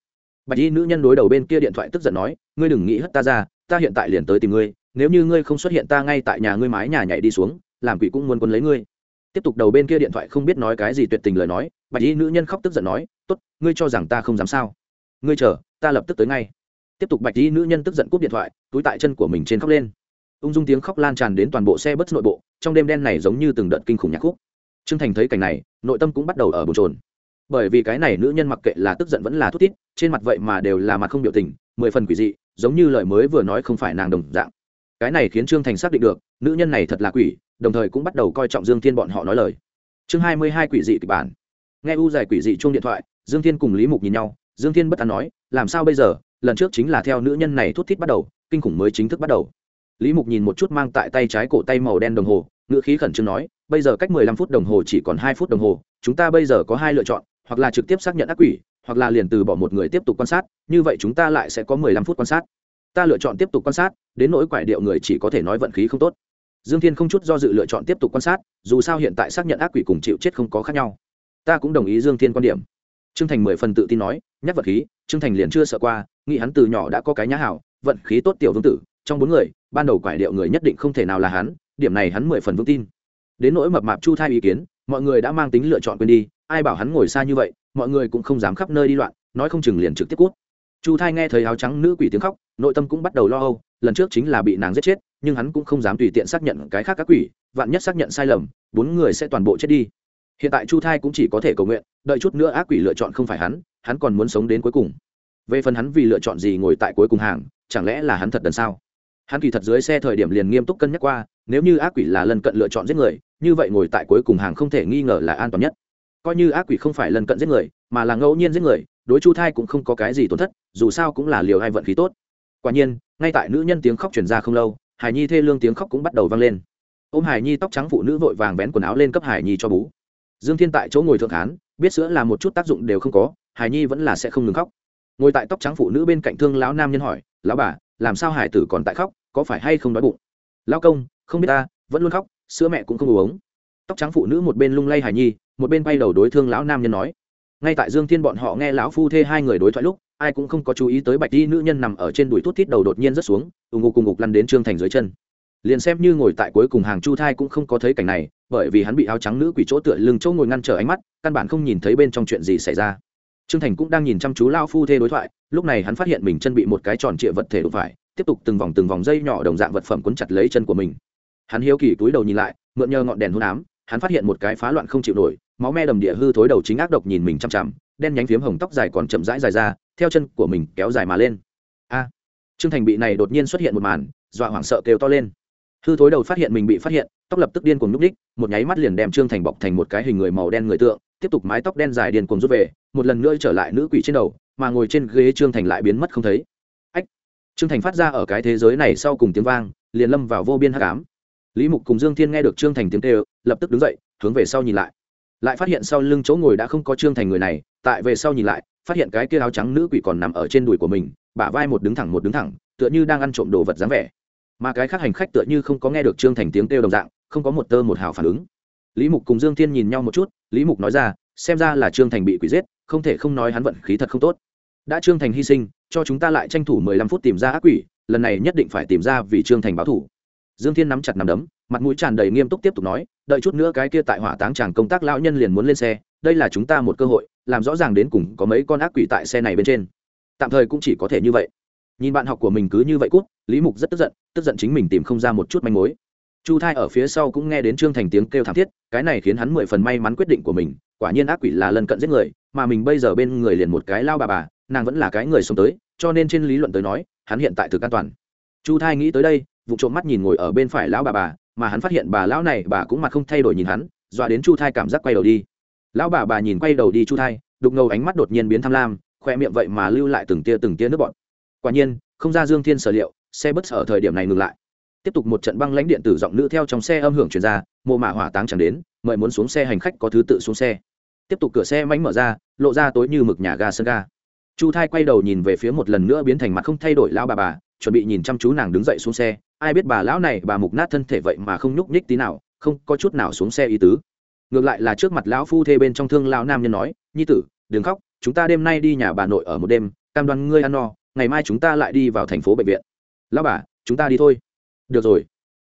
bạch y nữ nhân đối đầu bên kia điện thoại tức giận nói, ngươi đừng nghĩ hất ta ra, ta hiện tại liền tới tìm ngươi, nếu như ngươi không xuất hiện ta ngay tại nhà ngươi mái nhà nhảy đi xuống, làm quỷ cũng muốn quân lấy ngươi. Tiếp tục đầu bên kia điện thoại không biết nói cái gì tuyệt tình lời nói, bạch y nữ nhân khóc tức giận nói, tốt, ngươi cho rằng ta không dám sao? Ngươi chờ, ta lập tức tới ngay. Tiếp tục bạch y nữ nhân tức giận cúp điện thoại, túi tại chân của mình trên khóc lên. Ung dung tiếng khóc lan tràn đến toàn bộ xe bất nội bộ, trong đêm đen này giống như từng đợt kinh khủng nhạc khúc. Trương thành thấy cảnh này, nội tâm cũng bắt đầu ở bồn trồn bởi vì cái này nữ nhân mặc kệ là tức giận vẫn là thút thít, trên mặt vậy mà đều là mặt không biểu tình, mười phần quỷ dị, giống như lời mới vừa nói không phải nàng đồng dạng. Cái này khiến trương thành xác định được, nữ nhân này thật là quỷ, đồng thời cũng bắt đầu coi trọng dương thiên bọn họ nói lời. Chương hai mươi hai quỷ dị kịch bản. Nghe u dài quỷ dị chuông điện thoại, dương thiên cùng lý mục nhìn nhau, dương thiên bất an nói, làm sao bây giờ? Lần trước chính là theo nữ nhân này thút thít bắt đầu, kinh khủng mới chính thức bắt đầu. Lý mục nhìn một chút mang tại tay trái cổ tay màu đen đồng hồ, ngữ khí khẩn trương nói, bây giờ cách mười lăm phút đồng hồ chỉ còn hai phút đồng hồ, chúng ta bây giờ có hai lựa chọn hoặc là trực tiếp xác nhận ác quỷ, hoặc là liền từ bỏ một người tiếp tục quan sát, như vậy chúng ta lại sẽ có mười lăm phút quan sát. Ta lựa chọn tiếp tục quan sát, đến nỗi quải điệu người chỉ có thể nói vận khí không tốt. Dương thiên không chút do dự lựa chọn tiếp tục quan sát, dù sao hiện tại xác nhận ác quỷ cùng chịu chết không có khác nhau. Ta cũng đồng ý dương thiên quan điểm. Trương thành mười phần tự tin nói, nhắc vận khí, trương thành liền chưa sợ qua, nghĩ hắn từ nhỏ đã có cái nhã hảo, vận khí tốt tiểu vương tử, trong bốn người, ban đầu quải điệu người nhất định không thể nào là hắn, điểm này hắn mười phần vững tin. Đến nỗi mập mạp chu thai ý kiến, mọi người đã mang tính lựa chọn quên đi ai bảo hắn ngồi xa như vậy, mọi người cũng không dám khắp nơi đi loạn, nói không chừng liền trực tiếp cút. Chu thai nghe thấy áo trắng nữ quỷ tiếng khóc, nội tâm cũng bắt đầu lo âu, lần trước chính là bị nàng giết chết, nhưng hắn cũng không dám tùy tiện xác nhận cái khác các quỷ, vạn nhất xác nhận sai lầm, bốn người sẽ toàn bộ chết đi. Hiện tại chu thai cũng chỉ có thể cầu nguyện, đợi chút nữa ác quỷ lựa chọn không phải hắn hắn còn muốn sống đến cuối cùng. Về phần hắn vì lựa chọn gì ngồi tại cuối cùng hàng, chẳng lẽ là hắn thật đần sao? Hắn kỳ thật dưới xe thời điểm liền nghiêm túc cân nhắc qua, nếu như ác quỷ là lần cận lựa chọn giết người, như vậy ngồi tại cuối cùng hàng không thể nghi ngờ là an toàn nhất coi như ác quỷ không phải lần cận giết người, mà là ngẫu nhiên giết người, đối chu thai cũng không có cái gì tổn thất, dù sao cũng là liều hay vận khí tốt. Quả nhiên, ngay tại nữ nhân tiếng khóc chuyển ra không lâu, hải nhi thê lương tiếng khóc cũng bắt đầu vang lên. Ô m hải nhi tóc trắng phụ nữ vội vàng bén quần áo lên cấp hải nhi cho bú. Dương thiên tại chỗ ngồi thượng hán biết sữa là một chút tác dụng đều không có, hải nhi vẫn là sẽ không ngừng khóc. Ngồi tại tóc trắng phụ nữ bên cạnh thương lão nam nhân hỏi, lão bà, làm sao hải tử còn tại khóc, có phải hay không đói bụng? Lão công, không biết ta, vẫn luôn khóc, sữa mẹ cũng không uống. Tóc trắng phụ nữ một bên lung lay hải nhi một bên bay đầu đối thương lão nam nhân nói, ngay tại dương thiên bọn họ nghe lão phu thê hai người đối thoại lúc, ai cũng không có chú ý tới bạch đi nữ nhân nằm ở trên đùi thút thít đầu đột nhiên rất xuống ùng ục cùng ngục lăn đến trương thành dưới chân. Liền xem như ngồi tại cuối cùng hàng chu thai cũng không có thấy cảnh này, bởi vì hắn bị áo trắng nữ quỷ chỗ tựa lưng chỗ ngồi ngăn trở ánh mắt, căn bản không nhìn thấy bên trong chuyện gì xảy ra. Trương thành cũng đang nhìn chăm chú lao phu thê đối thoại, lúc này hắn phát hiện mình chân bị một cái tròn trịa vật thể đụng phải, tiếp tục từng vòng từng vòng dây nhỏ đồng dạng vật phẩm quấn chặt lấy chân của mình. Hắn hiếu kỳ túi đầu nhìn lại, mượn nhờ ngọn đèn hôn ám hắn phát hiện một cái phá loạn không chịu nổi, máu me đầm địa hư thối đầu chính ác độc nhìn mình chăm chằm đen nhánh phiếm hồng tóc dài còn chậm rãi dài ra, theo chân của mình kéo dài mà lên. A! Trương thành bị này đột nhiên xuất hiện một màn, dọa hoảng sợ kêu to lên. Hư thối đầu phát hiện mình bị phát hiện, tóc lập tức điên cuồng núp đích một nháy mắt liền đem trương thành bọc thành một cái hình người màu đen người tượng, tiếp tục mái tóc đen dài điên cuồng rút về, một lần nữa trở lại nữ quỷ trên đầu, mà ngồi trên ghế trương thành lại biến mất không thấy. Ách! Trương thành phát ra ở cái thế giới này sau cùng tiếng vang, liền lâm vào vô biên hắc ám lý mục cùng dương thiên nghe được trương thành tiếng kêu, lập tức đứng dậy, hướng về sau nhìn lại. Lại phát hiện sau lưng chỗ ngồi đã không có trương thành người này, tại về sau nhìn lại, phát hiện cái kia áo trắng nữ quỷ còn nằm ở trên đùi của mình, bả vai một đứng thẳng một đứng thẳng, tựa như đang ăn trộm đồ vật dáng vẻ. Mà cái khác hành khách tựa như không có nghe được trương thành tiếng kêu đồng dạng, không có một tơ một hào phản ứng. Lý mục cùng dương thiên nhìn nhau một chút, lý mục nói ra, xem ra là trương thành bị quỷ giết, không thể không nói hắn vận khí thật không tốt. Đã trương thành hy sinh, cho chúng ta lại tranh thủ mười lăm phút tìm ra ác quỷ, lần này nhất định phải tìm ra vì trương thành báo thủ dương thiên nắm chặt nắm đấm, mặt mũi tràn đầy nghiêm túc tiếp tục nói, đợi chút nữa cái kia tại hỏa táng chàng công tác lão nhân liền muốn lên xe, đây là chúng ta một cơ hội, làm rõ ràng đến cùng có mấy con ác quỷ tại xe này bên trên. Tạm thời cũng chỉ có thể như vậy. Nhìn bạn học của mình cứ như vậy cút, lý mục rất tức giận tức giận chính mình tìm không ra một chút manh mối. Chu thai ở phía sau cũng nghe đến trương thành tiếng kêu thảm thiết, cái này khiến hắn mười phần may mắn quyết định của mình, quả nhiên ác quỷ là lần cận giết người, mà mình bây giờ bên người liền một cái lao bà bà, nàng vẫn là cái người sống tới, cho nên trên lý luận tới nói, hắn hiện tại thực an toàn. Chu thai nghĩ tới đây vụ trộm mắt nhìn ngồi ở bên phải lão bà bà, mà hắn phát hiện bà lão này, bà cũng mặt không thay đổi nhìn hắn, dọa đến chu thai cảm giác quay đầu đi. Lão bà bà nhìn quay đầu đi chu thai, đục ngầu ánh mắt đột nhiên biến tham lam, khoe miệng vậy mà lưu lại từng tia từng tia nước bọt. Quả nhiên, không ra dương thiên sở liệu, xe bất ở thời điểm này ngừng lại. Tiếp tục một trận băng lãnh điện tử giọng nữ theo trong xe âm hưởng truyền ra, mồ mả hỏa táng chẳng đến, mời muốn xuống xe hành khách có thứ tự xuống xe. Tiếp tục cửa xe mánh mở ra, lộ ra tối như mực nhà ga sân ga. Chu thai quay đầu nhìn về phía một lần nữa biến thành mặt không thay đổi lão bà bà chuẩn bị nhìn chăm chú nàng đứng dậy xuống xe. Ai biết bà lão này, bà mục nát thân thể vậy mà không nhúc nhích tí nào, không có chút nào xuống xe ý tứ. Ngược lại là trước mặt lão phu thê bên trong thương lão nam nhân nói, nhi tử, đừng khóc, chúng ta đêm nay đi nhà bà nội ở một đêm, cam đoan ngươi ăn no, ngày mai chúng ta lại đi vào thành phố bệnh viện. Lão bà, chúng ta đi thôi. Được rồi.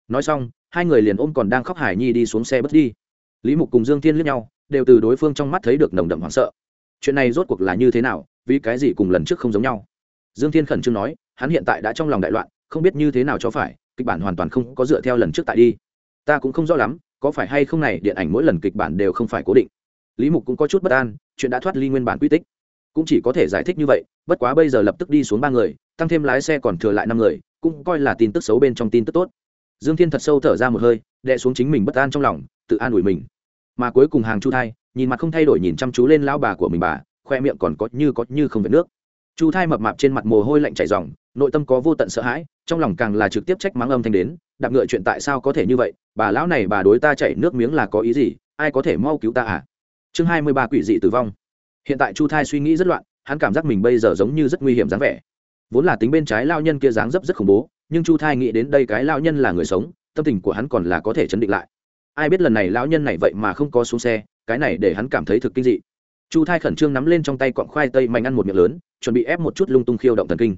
Nói xong, hai người liền ôm còn đang khóc hải nhi đi xuống xe bất đi. Lý mục cùng dương thiên liếc nhau, đều từ đối phương trong mắt thấy được nồng đậm hoảng sợ. Chuyện này rốt cuộc là như thế nào, vì cái gì cùng lần trước không giống nhau? Dương thiên khẩn trương nói hắn hiện tại đã trong lòng đại loạn, không biết như thế nào cho phải, kịch bản hoàn toàn không có dựa theo lần trước tại đi. Ta cũng không rõ lắm, có phải hay không này, điện ảnh mỗi lần kịch bản đều không phải cố định. Lý mục cũng có chút bất an, chuyện đã thoát ly nguyên bản quy tích. Cũng chỉ có thể giải thích như vậy, bất quá bây giờ lập tức đi xuống ba người, tăng thêm lái xe còn thừa lại năm người, cũng coi là tin tức xấu bên trong tin tức tốt. Dương thiên thật sâu thở ra một hơi, đè xuống chính mình bất an trong lòng, tự an ủi mình. Mà cuối cùng hàng chu thai, nhìn mặt không thay đổi nhìn chăm chú lên lão bà của mình bà, khoe miệng còn có như có như không vệt nước. Chu thai mập mạp trên mặt mồ hôi lạnh chảy ròng nội tâm có vô tận sợ hãi, trong lòng càng là trực tiếp trách mắng âm thanh đến, đạp ngựa chuyện tại sao có thể như vậy, bà lão này bà đối ta chảy nước miếng là có ý gì, ai có thể mau cứu ta à? Chương hai mươi ba quỷ dị tử vong. Hiện tại chu thai suy nghĩ rất loạn, hắn cảm giác mình bây giờ giống như rất nguy hiểm dáng vẻ. Vốn là tính bên trái lao nhân kia dáng dấp rất khủng bố, nhưng chu thai nghĩ đến đây cái lao nhân là người sống, tâm tình của hắn còn là có thể chấn định lại. Ai biết lần này lão nhân này vậy mà không có xuống xe, cái này để hắn cảm thấy thực kinh dị. Chu thai khẩn trương nắm lên trong tay cọng khoai tây mạnh ăn một miệng lớn, chuẩn bị ép một chút lung tung khiêu động thần kinh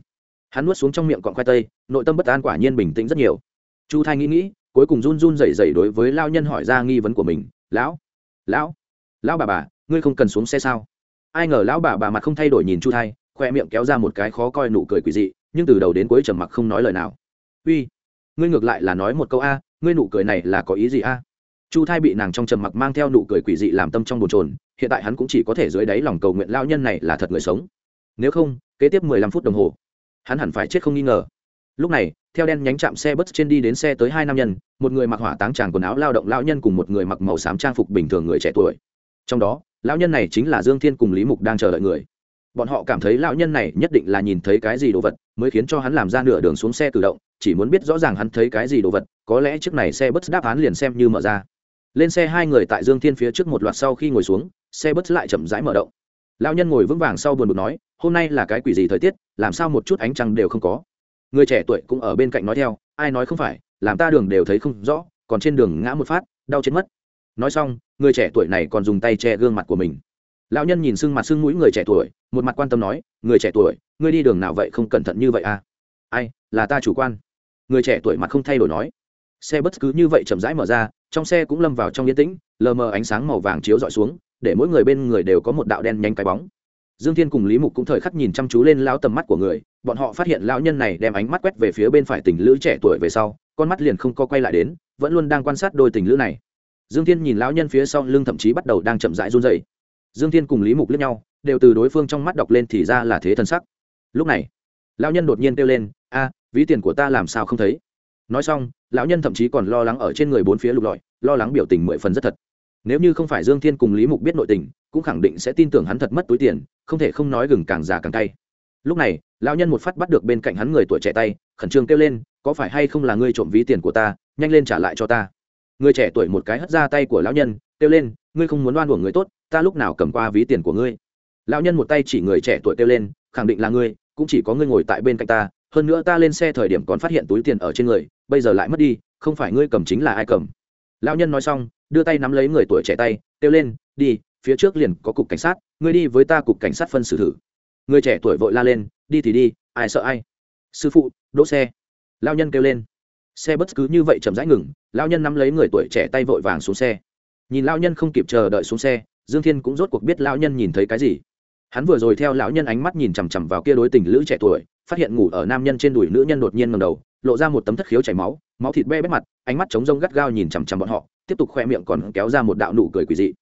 hắn nuốt xuống trong miệng cọng khoai tây, nội tâm bất an quả nhiên bình tĩnh rất nhiều. Chu thai nghĩ nghĩ, cuối cùng run run rẩy rẩy đối với lao nhân hỏi ra nghi vấn của mình, lão lão lão bà bà, ngươi không cần xuống xe sao? Ai ngờ lão bà bà mặt không thay đổi nhìn chu thai, khoe miệng kéo ra một cái khó coi nụ cười quỷ dị, nhưng từ đầu đến cuối trầm mặc không nói lời nào. Uy, ngươi ngược lại là nói một câu a, ngươi nụ cười này là có ý gì a? Chu thai bị nàng trong trầm mặc mang theo nụ cười quỷ dị làm tâm trong bồn trồn hiện tại hắn cũng chỉ có thể dưới đáy lòng cầu nguyện lao nhân này là thật người sống. Nếu không, kế tiếp mười lăm phút đồng hồ hắn hẳn phải chết không nghi ngờ. Lúc này, theo đen nhánh chạm xe bus trên đi đến xe tới hai nam nhân, một người mặc hỏa táng tràng quần áo lao động lao nhân cùng một người mặc màu xám trang phục bình thường người trẻ tuổi. Trong đó, lão nhân này chính là dương thiên cùng lý mục đang chờ đợi người. Bọn họ cảm thấy lão nhân này nhất định là nhìn thấy cái gì đồ vật, mới khiến cho hắn làm ra nửa đường xuống xe tự động, chỉ muốn biết rõ ràng hắn thấy cái gì đồ vật, có lẽ chiếc này xe bus đáp án liền xem như mở ra. Lên xe hai người tại dương thiên phía trước một loạt sau khi ngồi xuống, xe bus lại chậm rãi mở động. Lão nhân ngồi vững vàng sau buồn bực nói hôm nay là cái quỷ gì thời tiết, làm sao một chút ánh trăng đều không có? Người trẻ tuổi cũng ở bên cạnh nói theo, ai nói không phải, làm ta đường đều thấy không rõ, còn trên đường ngã một phát, đau chết mất. Nói xong, người trẻ tuổi này còn dùng tay che gương mặt của mình. Lão nhân nhìn sưng mặt sưng mũi người trẻ tuổi, một mặt quan tâm nói, người trẻ tuổi, ngươi đi đường nào vậy không cẩn thận như vậy à? Ai, là ta chủ quan. Người trẻ tuổi mặt không thay đổi nói. Xe bất cứ như vậy chậm rãi mở ra, trong xe cũng lâm vào trong yên tĩnh, lờ mờ ánh sáng màu vàng chiếu dọi xuống, để mỗi người bên người đều có một đạo đen nhanh cái bóng dương thiên cùng lý mục cũng thời khắc nhìn chăm chú lên lão tầm mắt của người, bọn họ phát hiện lão nhân này đem ánh mắt quét về phía bên phải tình lữ trẻ tuổi về sau, con mắt liền không co quay lại đến, vẫn luôn đang quan sát đôi tình lữ này. Dương thiên nhìn lão nhân phía sau lưng thậm chí bắt đầu đang chậm rãi run dày dương thiên cùng lý mục lướt nhau, đều từ đối phương trong mắt đọc lên thì ra là thế thân sắc. Lúc này, lão nhân đột nhiên kêu lên, a, ví tiền của ta làm sao không thấy? Nói xong, lão nhân thậm chí còn lo lắng ở trên người bốn phía lục lọi, lo lắng biểu tình mười phần rất thật nếu như không phải dương thiên cùng lý mục biết nội tình, cũng khẳng định sẽ tin tưởng hắn thật mất túi tiền, không thể không nói gừng càng già càng cay. Lúc này, lão nhân một phát bắt được bên cạnh hắn người tuổi trẻ tay, khẩn trương kêu lên, có phải hay không là ngươi trộm ví tiền của ta, nhanh lên trả lại cho ta? Người trẻ tuổi một cái hất ra tay của lão nhân, kêu lên, ngươi không muốn đoan của người tốt, ta lúc nào cầm qua ví tiền của ngươi? Lão nhân một tay chỉ người trẻ tuổi kêu lên, khẳng định là ngươi, cũng chỉ có ngươi ngồi tại bên cạnh ta, hơn nữa ta lên xe thời điểm còn phát hiện túi tiền ở trên người, bây giờ lại mất đi, không phải ngươi cầm chính là ai cầm. Lão nhân nói xong đưa tay nắm lấy người tuổi trẻ tay, kêu lên, đi, phía trước liền có cục cảnh sát, ngươi đi với ta cục cảnh sát phân xử thử. Người trẻ tuổi vội la lên, đi thì đi, ai sợ ai? Sư phụ, đỗ xe. Lao nhân kêu lên. Xe bất cứ như vậy chậm rãi ngừng, lao nhân nắm lấy người tuổi trẻ tay vội vàng xuống xe. Nhìn lao nhân không kịp chờ đợi xuống xe, dương thiên cũng rốt cuộc biết lao nhân nhìn thấy cái gì. Hắn vừa rồi theo lão nhân ánh mắt nhìn chằm chằm vào kia đối tình lữ trẻ tuổi, phát hiện ngủ ở nam nhân trên đùi nữ nhân đột nhiên ngầm đầu lộ ra một tấm thất khiếu chảy máu máu thịt be bét mặt, ánh mắt trống rông gắt gao nhìn chằm chằm bọn họ, tiếp tục khoe miệng còn kéo ra một đạo nụ cười quỳ dị.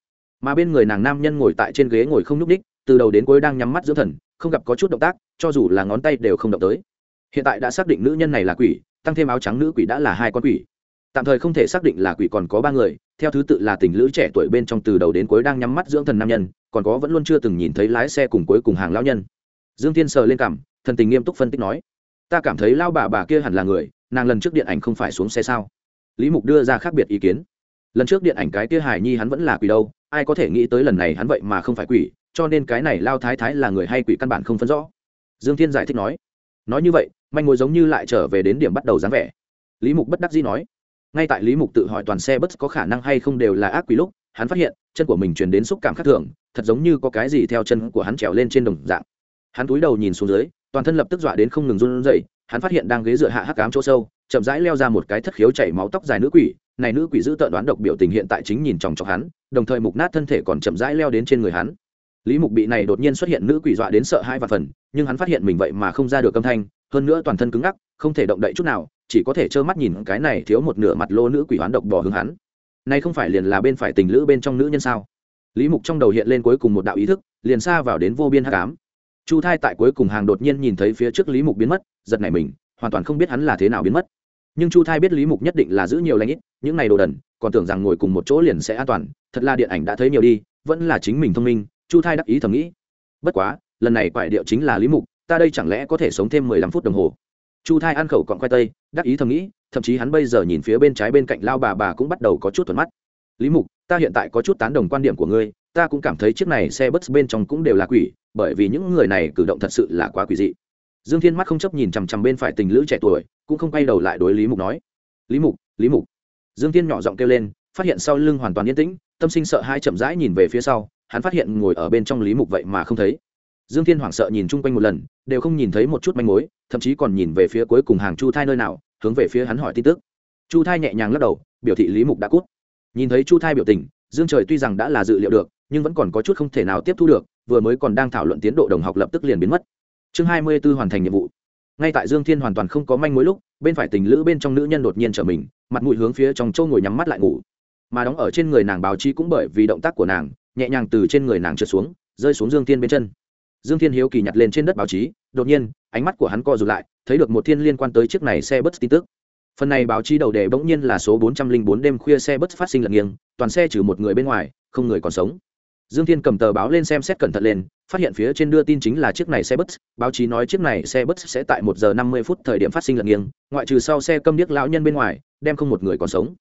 Mà bên người nàng nam nhân ngồi tại trên ghế ngồi không nhúc ních từ đầu đến cuối đang nhắm mắt dưỡng thần, không gặp có chút động tác, cho dù là ngón tay đều không động tới. Hiện tại đã xác định nữ nhân này là quỷ, tăng thêm áo trắng nữ quỷ đã là hai con quỷ. Tạm thời không thể xác định là quỷ còn có ba người, theo thứ tự là tình lữ trẻ tuổi bên trong từ đầu đến cuối đang nhắm mắt dưỡng thần nam nhân, còn có vẫn luôn chưa từng nhìn thấy lái xe cùng cuối cùng hàng lão nhân. Dương tiên sờ lên cảm thần tình nghiêm túc phân tích nói ta cảm thấy lao bà bà kia hẳn là người, nàng lần trước điện ảnh không phải xuống xe sao? Lý mục đưa ra khác biệt ý kiến. Lần trước điện ảnh cái kia hải nhi hắn vẫn là quỷ đâu, ai có thể nghĩ tới lần này hắn vậy mà không phải quỷ, cho nên cái này lao thái thái là người hay quỷ căn bản không phân rõ. Dương thiên giải thích nói. Nói như vậy, manh mối giống như lại trở về đến điểm bắt đầu dáng vẻ. Lý mục bất đắc dĩ nói. Ngay tại lý mục tự hỏi toàn xe bất có khả năng hay không đều là ác quỷ lúc, hắn phát hiện, chân của mình truyền đến xúc cảm khác thường, thật giống như có cái gì theo chân của hắn trèo lên trên đồng dạng. Hắn túi đầu nhìn xuống dưới toàn thân lập tức dọa đến không ngừng run rẩy, hắn phát hiện đang ghế dựa hạ hắc cám chỗ sâu, chậm rãi leo ra một cái thất khiếu chảy máu tóc dài nữ quỷ, này nữ quỷ giữ tợn đoán độc biểu tình hiện tại chính nhìn chòng chọc hắn, đồng thời mục nát thân thể còn chậm rãi leo đến trên người hắn. Lý mục bị này đột nhiên xuất hiện nữ quỷ dọa đến sợ hai và phần, nhưng hắn phát hiện mình vậy mà không ra được âm thanh, hơn nữa toàn thân cứng ngắc, không thể động đậy chút nào, chỉ có thể trơ mắt nhìn cái này thiếu một nửa mặt lô nữ quỷ hoán độc bỏ hướng hắn. Nay không phải liền là bên phải tình lữ bên trong nữ nhân sao? Lý mục trong đầu hiện lên cuối cùng một đạo ý thức, liền xa vào đến vô biên hắc cám chu thai tại cuối cùng hàng đột nhiên nhìn thấy phía trước lý mục biến mất, giật nảy mình, hoàn toàn không biết hắn là thế nào biến mất. Nhưng chu thai biết lý mục nhất định là giữ nhiều lãnh ít, những này đồ đần, còn tưởng rằng ngồi cùng một chỗ liền sẽ an toàn, thật là điện ảnh đã thấy nhiều đi, vẫn là chính mình thông minh, chu thai đắc ý thầm nghĩ. Bất quá, lần này quại điệu chính là lý mục, ta đây chẳng lẽ có thể sống thêm mười lăm phút đồng hồ? Chu thai ăn khẩu cọn khoai tây, đắc ý thầm nghĩ, thậm chí hắn bây giờ nhìn phía bên trái bên cạnh lao bà bà cũng bắt đầu có chút thuận mắt. Lý mục, ta hiện tại có chút tán đồng quan điểm của ngươi ta cũng cảm thấy chiếc này xe bus bên trong cũng đều là quỷ, bởi vì những người này cử động thật sự là quá quỷ dị. Dương thiên mắt không chấp nhìn chằm chằm bên phải tình lữ trẻ tuổi, cũng không quay đầu lại đối lý mục nói. Lý mục lý mục. Dương thiên nhỏ giọng kêu lên, phát hiện sau lưng hoàn toàn yên tĩnh, tâm sinh sợ hai chậm rãi nhìn về phía sau, hắn phát hiện ngồi ở bên trong lý mục vậy mà không thấy. Dương thiên hoảng sợ nhìn chung quanh một lần, đều không nhìn thấy một chút manh mối, thậm chí còn nhìn về phía cuối cùng hàng chu thai nơi nào, hướng về phía hắn hỏi tin tức. Chu thai nhẹ nhàng lắc đầu, biểu thị lý mục đã cút. Nhìn thấy chu thai biểu tình, dương trời tuy rằng đã là dự liệu được nhưng vẫn còn có chút không thể nào tiếp thu được, vừa mới còn đang thảo luận tiến độ đồng học lập tức liền biến mất. Chương hai mươi b ố hoàn thành nhiệm vụ. Ngay tại dương thiên hoàn toàn không có manh mối lúc, bên phải tình lữ bên trong nữ nhân đột nhiên trở mình, mặt mũi hướng phía trong châu ngồi nhắm mắt lại ngủ. Mà đóng ở trên người nàng báo chí cũng bởi vì động tác của nàng, nhẹ nhàng từ trên người nàng trượt xuống, rơi xuống dương thiên bên chân. Dương thiên hiếu kỳ nhặt lên trên đất báo chí, đột nhiên, ánh mắt của hắn co rụt lại, thấy được một thiên liên quan tới chiếc này xe bus tin tức. Phần này báo chí đầu đề bỗng nhiên là số bốn trăm linh bốn đêm khuya xe bus phát sinh lật nghiêng, toàn xe trừ một người bên ngoài, không người còn sống dương thiên cầm tờ báo lên xem xét cẩn thận lên, phát hiện phía trên đưa tin chính là chiếc này xe bus. Báo chí nói chiếc này xe bus sẽ tại một giờ năm mươi phút thời điểm phát sinh lật nghiêng, ngoại trừ sau xe câm điếc lão nhân bên ngoài, đem không một người còn sống.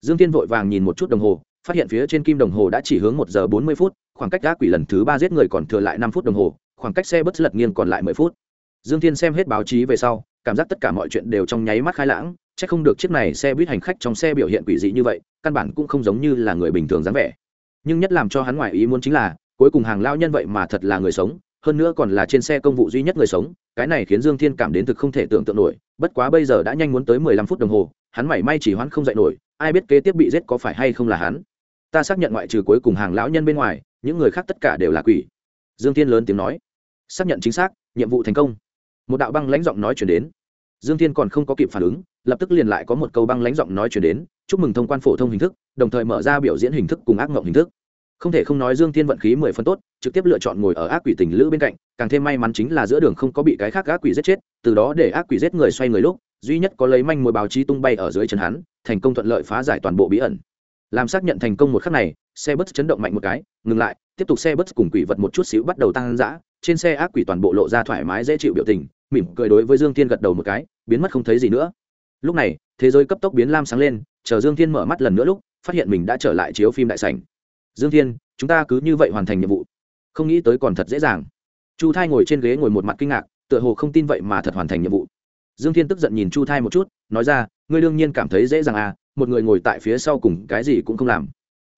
Dương thiên vội vàng nhìn một chút đồng hồ, phát hiện phía trên kim đồng hồ đã chỉ hướng một giờ bốn mươi phút, khoảng cách gã quỷ lần thứ ba giết người còn thừa lại năm phút đồng hồ, khoảng cách xe bus lật nghiêng còn lại mười phút. Dương thiên xem hết báo chí về sau, cảm giác tất cả mọi chuyện đều trong nháy mắt khai lãng c h ắ c không được chiếc này xe buýt hành khách trong xe biểu hiện quỷ dị như vậy, căn bản cũng không giống như là người bình thường dáng vẻ nhưng nhất làm cho hắn ngoại ý muốn chính là, cuối cùng hàng lao nhân vậy mà thật là người sống, hơn nữa còn là trên xe công vụ duy nhất người sống, cái này khiến dương thiên cảm đến thực không thể tưởng tượng nổi, bất quá bây giờ đã nhanh muốn tới mười lăm phút đồng hồ, hắn mảy may chỉ hoãn không dạy nổi, ai biết kế tiếp bị giết có phải hay không là hắn. Ta xác nhận ngoại trừ cuối cùng hàng lão nhân bên ngoài, những người khác tất cả đều là quỷ. Dương thiên lớn tiếng nói. Xác nhận chính xác, nhiệm vụ thành công. Một đạo băng lãnh giọng nói chuyển đến. Dương thiên còn không có kịp phản ứng, lập tức liền lại có một câu băng lãnh giọng nói chuyển đến, chúc mừng thông quan phổ thông hình thức, đồng thời mở ra biểu diễn hình thức cùng ác mộng hình thức không thể không nói dương thiên vận khí mười phân tốt, trực tiếp lựa chọn ngồi ở ác quỷ tình lữ bên cạnh, càng thêm may mắn chính là giữa đường không có bị cái khác ác quỷ giết chết, từ đó để ác quỷ giết người xoay người lúc, duy nhất có lấy manh mối báo chí tung bay ở dưới chân hắn, thành công thuận lợi phá giải toàn bộ bí ẩn. Làm xác nhận thành công một khắc này, xe bus chấn động mạnh một cái, ngừng lại, tiếp tục xe bus cùng quỷ vật một chút xíu bắt đầu tăng dã, trên xe ác quỷ toàn bộ lộ ra thoải mái dễ chịu biểu tình, mỉm cười đối với dương thiên gật đầu một cái, biến mất không thấy gì nữa. Lúc này, thế giới cấp tốc biến lam sáng lên, chờ dương thiên mở mắt lần nữa lúc, phát hiện mình đã trở lại chiếu phim đại sảnh dương thiên, chúng ta cứ như vậy hoàn thành nhiệm vụ. Không nghĩ tới còn thật dễ dàng. Chu thai ngồi trên ghế ngồi một mặt kinh ngạc, tựa hồ không tin vậy mà thật hoàn thành nhiệm vụ. Dương thiên tức giận nhìn chu thai một chút, nói ra, ngươi đương nhiên cảm thấy dễ dàng à một người ngồi tại phía sau cùng cái gì cũng không làm.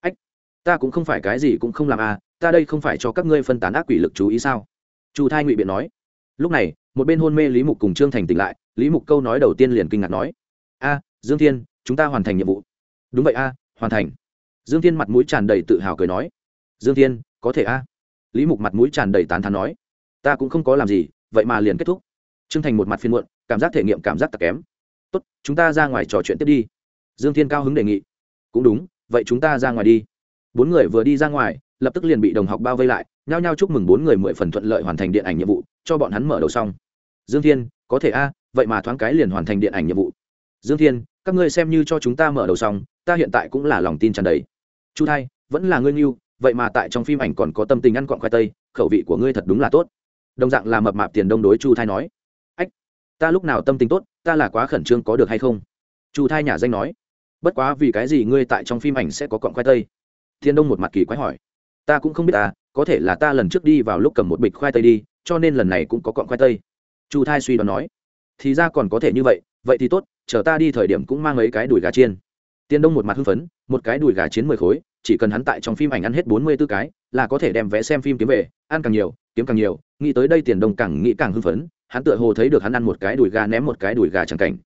Ách, ta cũng không phải cái gì cũng không làm à ta đây không phải cho các ngươi phân tán ác quỷ lực chú ý sao? Chu thai ngụy biện nói. Lúc này, một bên hôn mê lý mục cùng trương thành tỉnh lại, lý mục câu nói đầu tiên liền kinh ngạc nói, a, dương thiên, chúng ta hoàn thành nhiệm vụ. Đúng vậy a, hoàn thành dương thiên mặt mũi tràn đầy tự hào cười nói. Dương thiên, có thể a? Lý mục mặt mũi tràn đầy tán thán nói. Ta cũng không có làm gì, vậy mà liền kết thúc. Trương thành một mặt phiên muộn, cảm giác thể nghiệm cảm giác tặc kém. Tốt, chúng ta ra ngoài trò chuyện tiếp đi. Dương thiên cao hứng đề nghị. Cũng đúng, vậy chúng ta ra ngoài đi. Bốn người vừa đi ra ngoài, lập tức liền bị đồng học bao vây lại, nhao nhao chúc mừng bốn người mười phần thuận lợi hoàn thành điện ảnh nhiệm vụ, cho bọn hắn mở đầu xong. Dương thiên, có thể a, vậy mà thoáng cái liền hoàn thành điện ảnh nhiệm vụ. Dương thiên, các ngươi xem như cho chúng ta mở đầu xong ta hiện tại cũng là lòng tin tràn đầy. Chu thai vẫn là ngươi yêu, vậy mà tại trong phim ảnh còn có tâm tình ăn quọn khoai tây khẩu vị của ngươi thật đúng là tốt. Đồng dạng là mập mạp tiền đông đối chu thai nói. Ách ta lúc nào tâm tình tốt ta là quá khẩn trương có được hay không? Chu thai nhà danh nói. Bất quá vì cái gì ngươi tại trong phim ảnh sẽ có cọn khoai tây? Thiên đông một mặt kỳ quái hỏi. Ta cũng không biết ta có thể là ta lần trước đi vào lúc cầm một bịch khoai tây đi cho nên lần này cũng có cọn khoai tây. Chu thai suy đoán nói. Thì ra còn có thể như vậy vậy thì tốt chờ ta đi thời điểm cũng mang mấy cái đùi gà chiên tiên đông một mặt hưng phấn, một cái đùi gà chiến mười khối, chỉ cần hắn tại trong phim ảnh ăn hết bốn mươi b ố cái, là có thể đem vé xem phim kiếm về, ăn càng nhiều, kiếm càng nhiều, nghĩ tới đây tiền đông càng nghĩ càng hưng phấn, hắn tựa hồ thấy được hắn ăn một cái đùi gà ném một cái đùi gà chẳng cảnh.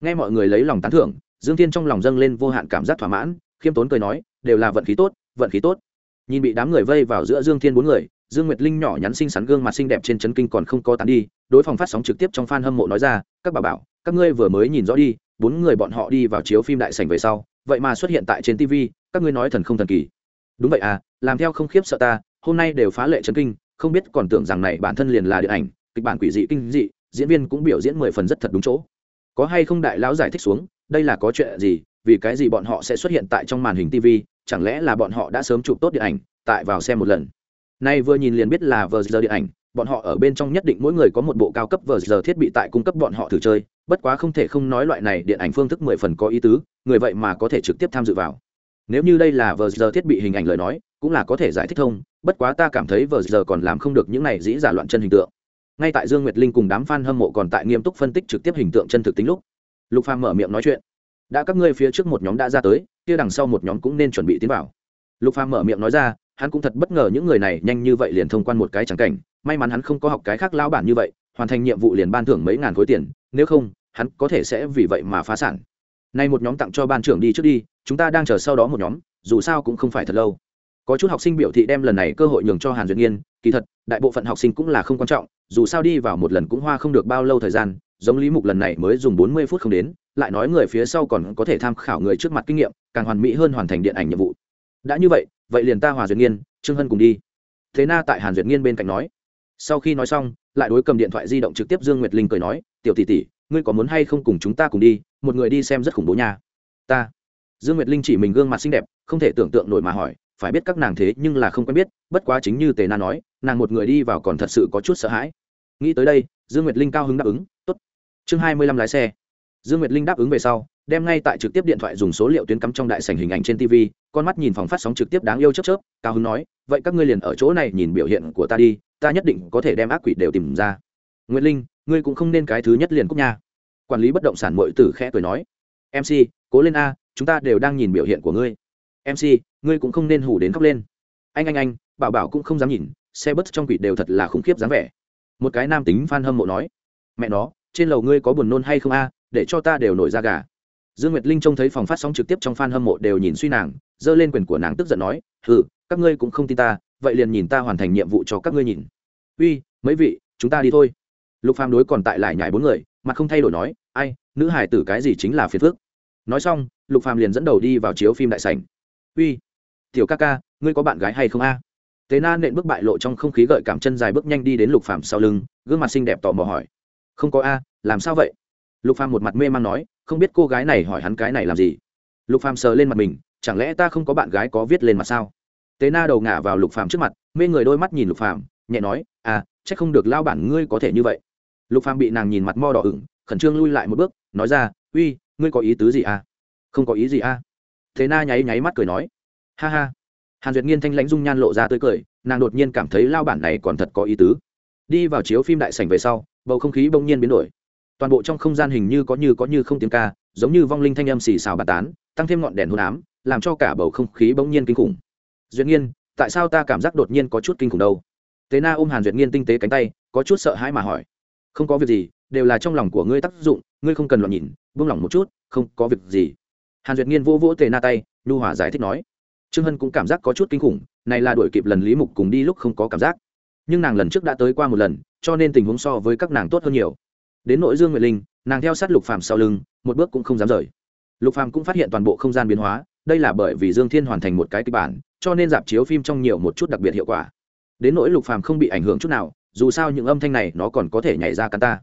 Nghe mọi người lấy lòng tán thưởng, dương Thiên trong lòng dâng lên vô hạn cảm giác thỏa mãn, khiêm tốn cười nói, đều là vận khí tốt, vận khí tốt. Nhìn bị đám người vây vào giữa dương thiên bốn người, dương nguyệt linh nhỏ nhắn xinh xắn gương mặt xinh đẹp trên chấn kinh còn không có tán đi, đối phòng phát sóng trực tiếp trong fan hâm mộ nói ra, các bà bảo, các ngươi vừa mới nhìn rõ đi, bốn người bọn họ đi vào chiếu phim đại sảnh về sau vậy mà xuất hiện tại trên tv các ngươi nói thần không thần kỳ. Đúng vậy à làm theo không khiếp sợ ta, hôm nay đều phá lệ chấn kinh, không biết còn tưởng rằng này bản thân liền là điện ảnh, kịch bản quỷ dị kinh dị, diễn viên cũng biểu diễn mười phần rất thật đúng chỗ. Có hay không đại lão giải thích xuống, đây là có chuyện gì, vì cái gì bọn họ sẽ xuất hiện tại trong màn hình tv chẳng lẽ là bọn họ đã sớm chụp tốt điện ảnh, tại vào xem một lần. Nay vừa nhìn liền biết là vờ giờ điện ảnh, bọn họ ở bên trong nhất định mỗi người có một bộ cao cấp vờ giờ thiết bị tại cung cấp bọn họ thử chơi bất quá không thể không nói loại này điện ảnh phương thức mười phần có ý tứ, người vậy mà có thể trực tiếp tham dự vào. Nếu như đây là vờ giờ thiết bị hình ảnh lời nói, cũng là có thể giải thích thông, bất quá ta cảm thấy vờ giờ còn làm không được những này dĩ giả loạn chân hình tượng. Ngay tại dương nguyệt linh cùng đám f a n hâm mộ còn tại nghiêm túc phân tích trực tiếp hình tượng chân thực tính lúc, lục phàm mở miệng nói chuyện. Đã các ngươi phía trước một nhóm đã ra tới, kia đằng sau một nhóm cũng nên chuẩn bị tiến vào. Lục phàm mở miệng nói ra, hắn cũng thật bất ngờ những người này nhanh như vậy liền thông quan một cái trắng cảnh, may mắn hắn không có học cái khác lao bản như vậy, hoàn thành nhiệm vụ liền ban thưởng mấy ngàn khối tiền, nếu không hắn có thể sẽ vì vậy mà phá sản. Nay một nhóm tặng cho ban trưởng đi trước đi, chúng ta đang chờ sau đó một nhóm, dù sao cũng không phải thật lâu. Có chút học sinh biểu thị đem lần này cơ hội nhường cho hàn duyệt nghiên, kỳ thật, đại bộ phận học sinh cũng là không quan trọng, dù sao đi vào một lần cũng hoa không được bao lâu thời gian, giống lý mục lần này mới dùng bốn mươi phút không đến, lại nói người phía sau còn có thể tham khảo người trước mặt kinh nghiệm, càng hoàn mỹ hơn hoàn thành điện ảnh nhiệm vụ. Đã như vậy vậy liền ta hòa duyệt nghiên, trương hân cùng đi. Thế na tại hàn duyệt nghiên bên cạnh nói. Sau khi nói xong, lại đối cầm điện thoại di động trực tiếp dương nguyệt linh cười nói, tiểu tỷ tỷ ngươi có muốn hay không cùng chúng ta cùng đi, một người đi xem rất khủng bố nha. Ta. Dương nguyệt linh chỉ mình gương mặt xinh đẹp, không thể tưởng tượng nổi mà hỏi, phải biết các nàng thế nhưng là không quen biết, bất quá chính như tề na nói, nàng một người đi vào còn thật sự có chút sợ hãi. Nghĩ tới đây, dương nguyệt linh cao hứng đáp ứng, tốt. Chương hai mươi lăm lái xe. Dương nguyệt linh đáp ứng về sau, đem ngay tại trực tiếp điện thoại dùng số liệu tuyến cắm trong đại sảnh hình ảnh trên tv con mắt nhìn phòng phát sóng trực tiếp đáng yêu chớp chớp, cao hứng nói, vậy các ngươi liền ở chỗ này nhìn biểu hiện của ta đi, ta nhất định có thể đem ác quỷ đều tìm ra nguyệt linh, ngươi cũng không nên cái thứ nhất liền cúc nha. Quản lý bất động sản mội tử khẽ cười nói. Mc cố lên a, chúng ta đều đang nhìn biểu hiện của ngươi. Mc ngươi cũng không nên hủ đến khóc lên. Anh anh anh, bảo bảo cũng không dám nhìn, xe bus trong quỷ đều thật là khủng khiếp dáng vẻ. Một cái nam tính f hâm mộ nói. Mẹ nó, trên lầu ngươi có buồn nôn hay không a, để cho ta đều nổi ra gà. Dương nguyệt linh trông thấy phòng phát sóng trực tiếp trong f a n hâm mộ đều nhìn suy nàng, giơ lên quyền của nàng tức giận nói ừ các ngươi cũng không tin ta, vậy liền nhìn ta hoàn thành nhiệm vụ cho các ngươi nhìn. Uy, mấy vị, chúng ta đi thôi lục phàm đối còn tại lại nhảy bốn người, mặt không thay đổi nói, ai, nữ hải tử cái gì chính là phiền phước nói xong, lục phàm liền dẫn đầu đi vào chiếu phim đại sảnh. Uy, tiểu ca ca, ngươi có bạn gái hay không a? Tế na nện bước bại lộ trong không khí gợi cảm chân dài bước nhanh đi đến lục phàm sau lưng, gương mặt xinh đẹp tò mò hỏi, không có a, làm sao vậy? Lục phàm một mặt mê man nói, không biết cô gái này hỏi hắn cái này làm gì? Lục phàm sờ lên mặt mình, chẳng lẽ ta không có bạn gái có viết lên mặt sao? Tế na đầu ngả vào lục phàm trước mặt, mê người đôi mắt nhìn lục phàm, nhẹ nói à chắc không được lao bản ngươi có thể như vậy lục phàm bị nàng nhìn mặt mo đỏ ửng, khẩn trương lui lại một bước, nói ra, uy, ngươi có ý tứ gì à? Không có ý gì à? Thế na nháy nháy mắt cười nói, ha ha. Hàn duyệt nghiên thanh lãnh dung nhan lộ ra tươi cười, nàng đột nhiên cảm thấy lao bản này còn thật có ý tứ. Đi vào chiếu phim đại sảnh về sau, bầu không khí bỗng nhiên biến đổi. Toàn bộ trong không gian hình như có như có như không tiếng ca, giống như vong linh thanh âm xì xào bà tán, tăng thêm ngọn đèn hôn ám, làm cho cả bầu không khí bỗng nhiên kinh khủng. Duyệt nghiên, tại sao ta cảm giác đột nhiên có chút kinh khủng đâu? Tế na ôm hàn duyệt nghiên tinh tế cánh tay, có chút sợ hãi mà hỏi không có việc gì, đều là trong lòng của ngươi tác dụng, ngươi không cần loạn nhìn, buông lỏng một chút, không có việc gì. Hàn duyệt nghiên vô vỗ tề na tay, nhu hòa giải thích nói. Trương hân cũng cảm giác có chút kinh khủng, này là đuổi kịp lần lý mục cùng đi lúc không có cảm giác. Nhưng nàng lần trước đã tới qua một lần, cho nên tình huống so với các nàng tốt hơn nhiều. Đến nội dương nguyệt linh, nàng theo sát lục phàm sau lưng, một bước cũng không dám rời. Lục phàm cũng phát hiện toàn bộ không gian biến hóa, đây là bởi vì dương thiên hoàn thành một cái kịch bản, cho nên dạp chiếu phim trong nhiều một chút đặc biệt hiệu quả. Đến nỗi lục phàm không bị ảnh hưởng chút nào dù sao những âm thanh này nó còn có thể nhảy ra cắn ta.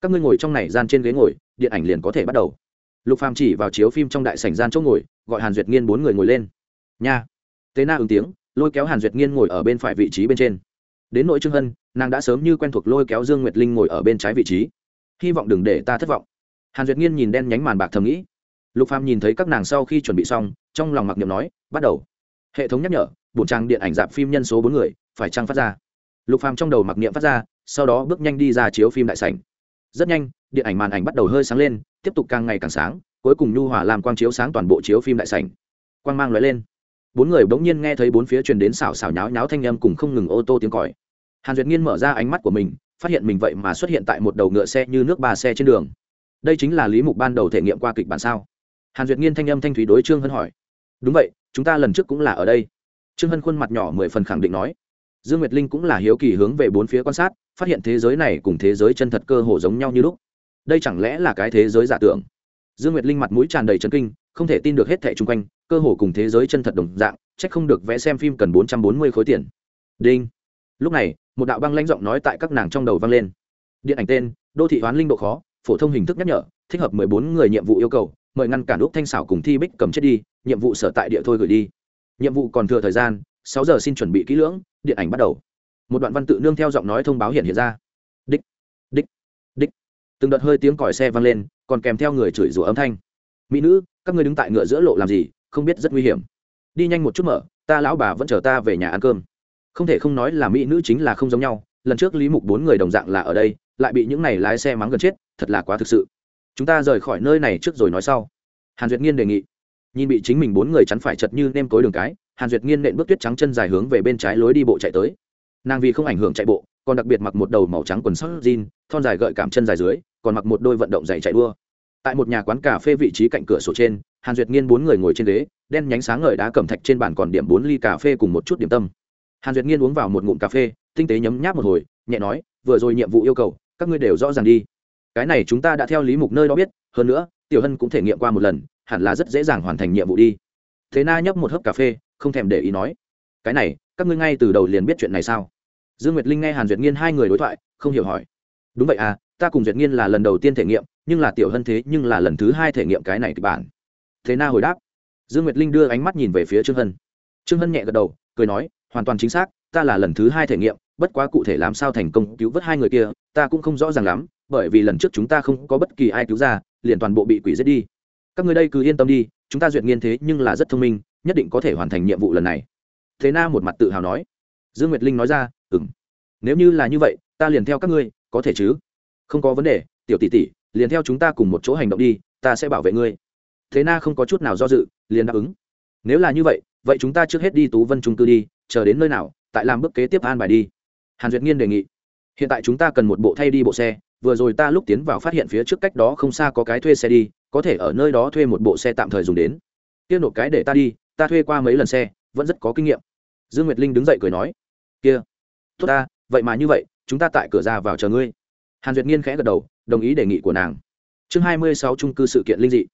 Các ngươi ngồi trong này gian trên ghế ngồi, điện ảnh liền có thể bắt đầu. Lục phàm chỉ vào chiếu phim trong đại sảnh gian chỗ ngồi, gọi hàn duyệt nghiên bốn người ngồi lên. Nha. Tế na ứng tiếng, lôi kéo hàn duyệt nghiên ngồi ở bên phải vị trí bên trên. Đến nội trương hân, nàng đã sớm như quen thuộc lôi kéo dương nguyệt linh ngồi ở bên trái vị trí. Hy vọng đừng để ta thất vọng. Hàn duyệt nghiên nhìn đen nhánh màn bạc thầm nghĩ. Lục phàm nhìn thấy các nàng sau khi chuẩn bị xong, trong lòng mặc niệm nói, bắt đầu. Hệ thống nhắc nhở, bổn trang điện ảnh dạp phim nhân số bốn người, phải trang phát ra? Lục phàm trong đầu mặc niệm phát ra, sau đó bước nhanh đi ra chiếu phim đại sảnh. Rất nhanh, điện ảnh màn ảnh bắt đầu hơi sáng lên, tiếp tục càng ngày càng sáng, cuối cùng nhu hòa làm quang chiếu sáng toàn bộ chiếu phim đại sảnh. Quang mang lóe lên. Bốn người bỗng nhiên nghe thấy bốn phía truyền đến xào xào nháo nháo thanh âm cùng không ngừng ô tô tiếng còi. Hàn duyệt nghiên mở ra ánh mắt của mình, phát hiện mình vậy mà xuất hiện tại một đầu ngựa xe như nước ba xe trên đường. Đây chính là lý mục ban đầu thể nghiệm qua kịch bản sao? Hàn duyệt nghiên thanh âm thanh thúy đối trương hân hỏi. Đúng vậy, chúng ta lần trước cũng là ở đây. Trương hân khuôn mặt nhỏ mười phần khẳng định nói dương nguyệt linh cũng là hiếu kỳ hướng về bốn phía quan sát, phát hiện thế giới này cùng thế giới chân thật cơ hồ giống nhau như lúc. Đây chẳng lẽ là cái thế giới giả tưởng? Dương nguyệt linh mặt mũi tràn đầy chân kinh, không thể tin được hết thẻ chung quanh, cơ hồ cùng thế giới chân thật đồng dạng c h ắ c không được vẽ xem phim cần bốn trăm bốn mươi khối tiền. Đinh. Lúc này, một đạo băng lãnh giọng nói tại các nàng trong đầu vang lên. Điện ảnh tên, đô thị hoán linh độ khó, phổ thông hình thức nhắc nhở, thích hợp mười bốn người nhiệm vụ yêu cầu, mời ngăn cản úc thanh xảo cùng thi bích cầm chết đi, nhiệm vụ sở tại địa thôi gửi đi. Nhiệm vụ còn thừa thời gian sáu giờ xin chuẩn bị kỹ lưỡng, điện ảnh bắt đầu. Một đoạn văn tự nương theo giọng nói thông báo hiện hiện ra. Đích đích đích. Từng đợt hơi tiếng còi xe vang lên, còn kèm theo người chửi rủa âm thanh. Mỹ nữ, các ngươi đứng tại ngựa giữa lộ làm gì, không biết rất nguy hiểm. Đi nhanh một chút mở, ta lão bà vẫn chờ ta về nhà ăn cơm. Không thể không nói là mỹ nữ chính là không giống nhau, lần trước lý mục bốn người đồng dạng là ở đây, lại bị những này lái xe mắng gần chết, thật là quá thực sự. Chúng ta rời khỏi nơi này trước rồi nói sau. Hàn duyệt nghiên đề nghị. Nhìn bị chính mình bốn người chắn phải chật như nêm tối đường cái hàn duyệt nghiên nện bước tuyết trắng chân dài hướng về bên trái lối đi bộ chạy tới. Nàng vì không ảnh hưởng chạy bộ, còn đặc biệt mặc một đầu màu trắng quần short jean, thon dài gợi cảm chân dài dưới, còn mặc một đôi vận động giày chạy đua. Tại một nhà quán cà phê vị trí cạnh cửa sổ trên, hàn duyệt nghiên bốn người ngồi trên ghế, đen nhánh sáng ngời đá cẩm thạch trên bàn còn điểm bốn ly cà phê cùng một chút điểm tâm. Hàn duyệt nghiên uống vào một ngụm cà phê, tinh tế nhấm nháp một hồi, nhẹ nói, vừa rồi nhiệm vụ yêu cầu, các ngươi đều rõ ràng đi. Cái này chúng ta đã theo lý mục nơi đó biết, hơn nữa, tiểu hân cũng thể nghiệm qua một lần, hẳn là rất dễ dàng hoàn thành nhiệm vụ đi. Thế na nhấp một hớp cà phê không thèm để ý nói, cái này, các ngươi ngay từ đầu liền biết chuyện này sao? Dương nguyệt linh nghe hàn duyệt nghiên hai người đối thoại, không hiểu hỏi, đúng vậy à ta cùng duyệt nghiên là lần đầu tiên thể nghiệm, nhưng là tiểu hân thế, nhưng là lần thứ hai thể nghiệm cái này kịch bản. Thế na hồi đáp, dương nguyệt linh đưa ánh mắt nhìn về phía trương hân. Trương hân nhẹ gật đầu, cười nói, hoàn toàn chính xác, ta là lần thứ hai thể nghiệm, bất quá cụ thể làm sao thành công cứu vớt hai người kia, ta cũng không rõ ràng lắm, bởi vì lần trước chúng ta không có bất kỳ ai cứu ra, liền toàn bộ bị quỷ giết đi. Các người đây cứ yên tâm đi, chúng ta duyệt nghiên thế nhưng là rất thông minh nhất định có thể hoàn thành nhiệm vụ lần này. Thế na một mặt tự hào nói. Dương nguyệt linh nói ra ừng nếu như là như vậy, ta liền theo các ngươi, có thể chứ? Không có vấn đề, tiểu tỷ tỷ, liền theo chúng ta cùng một chỗ hành động đi, ta sẽ bảo vệ ngươi. Thế na không có chút nào do dự, liền đáp ứng. Nếu là như vậy vậy chúng ta trước hết đi tú vân trung cư đi, chờ đến nơi nào, tại làm bước kế tiếp an bài đi. Hàn duyệt nghiên đề nghị. Hiện tại chúng ta cần một bộ thay đi bộ xe, vừa rồi ta lúc tiến vào phát hiện phía trước cách đó không xa có cái thuê xe đi, có thể ở nơi đó thuê một bộ xe tạm thời dùng đến. Tiêu nộp cái để ta đi ta thuê qua mấy lần xe, vẫn rất có kinh nghiệm. Dương nguyệt linh đứng dậy cười nói, kia, tốt ta, vậy mà như vậy, chúng ta tại cửa ra vào chờ ngươi. Hàn duyệt nghiên khẽ gật đầu, đồng ý đề nghị của nàng. Chương hai mươi sáu trung cư sự kiện linh dị.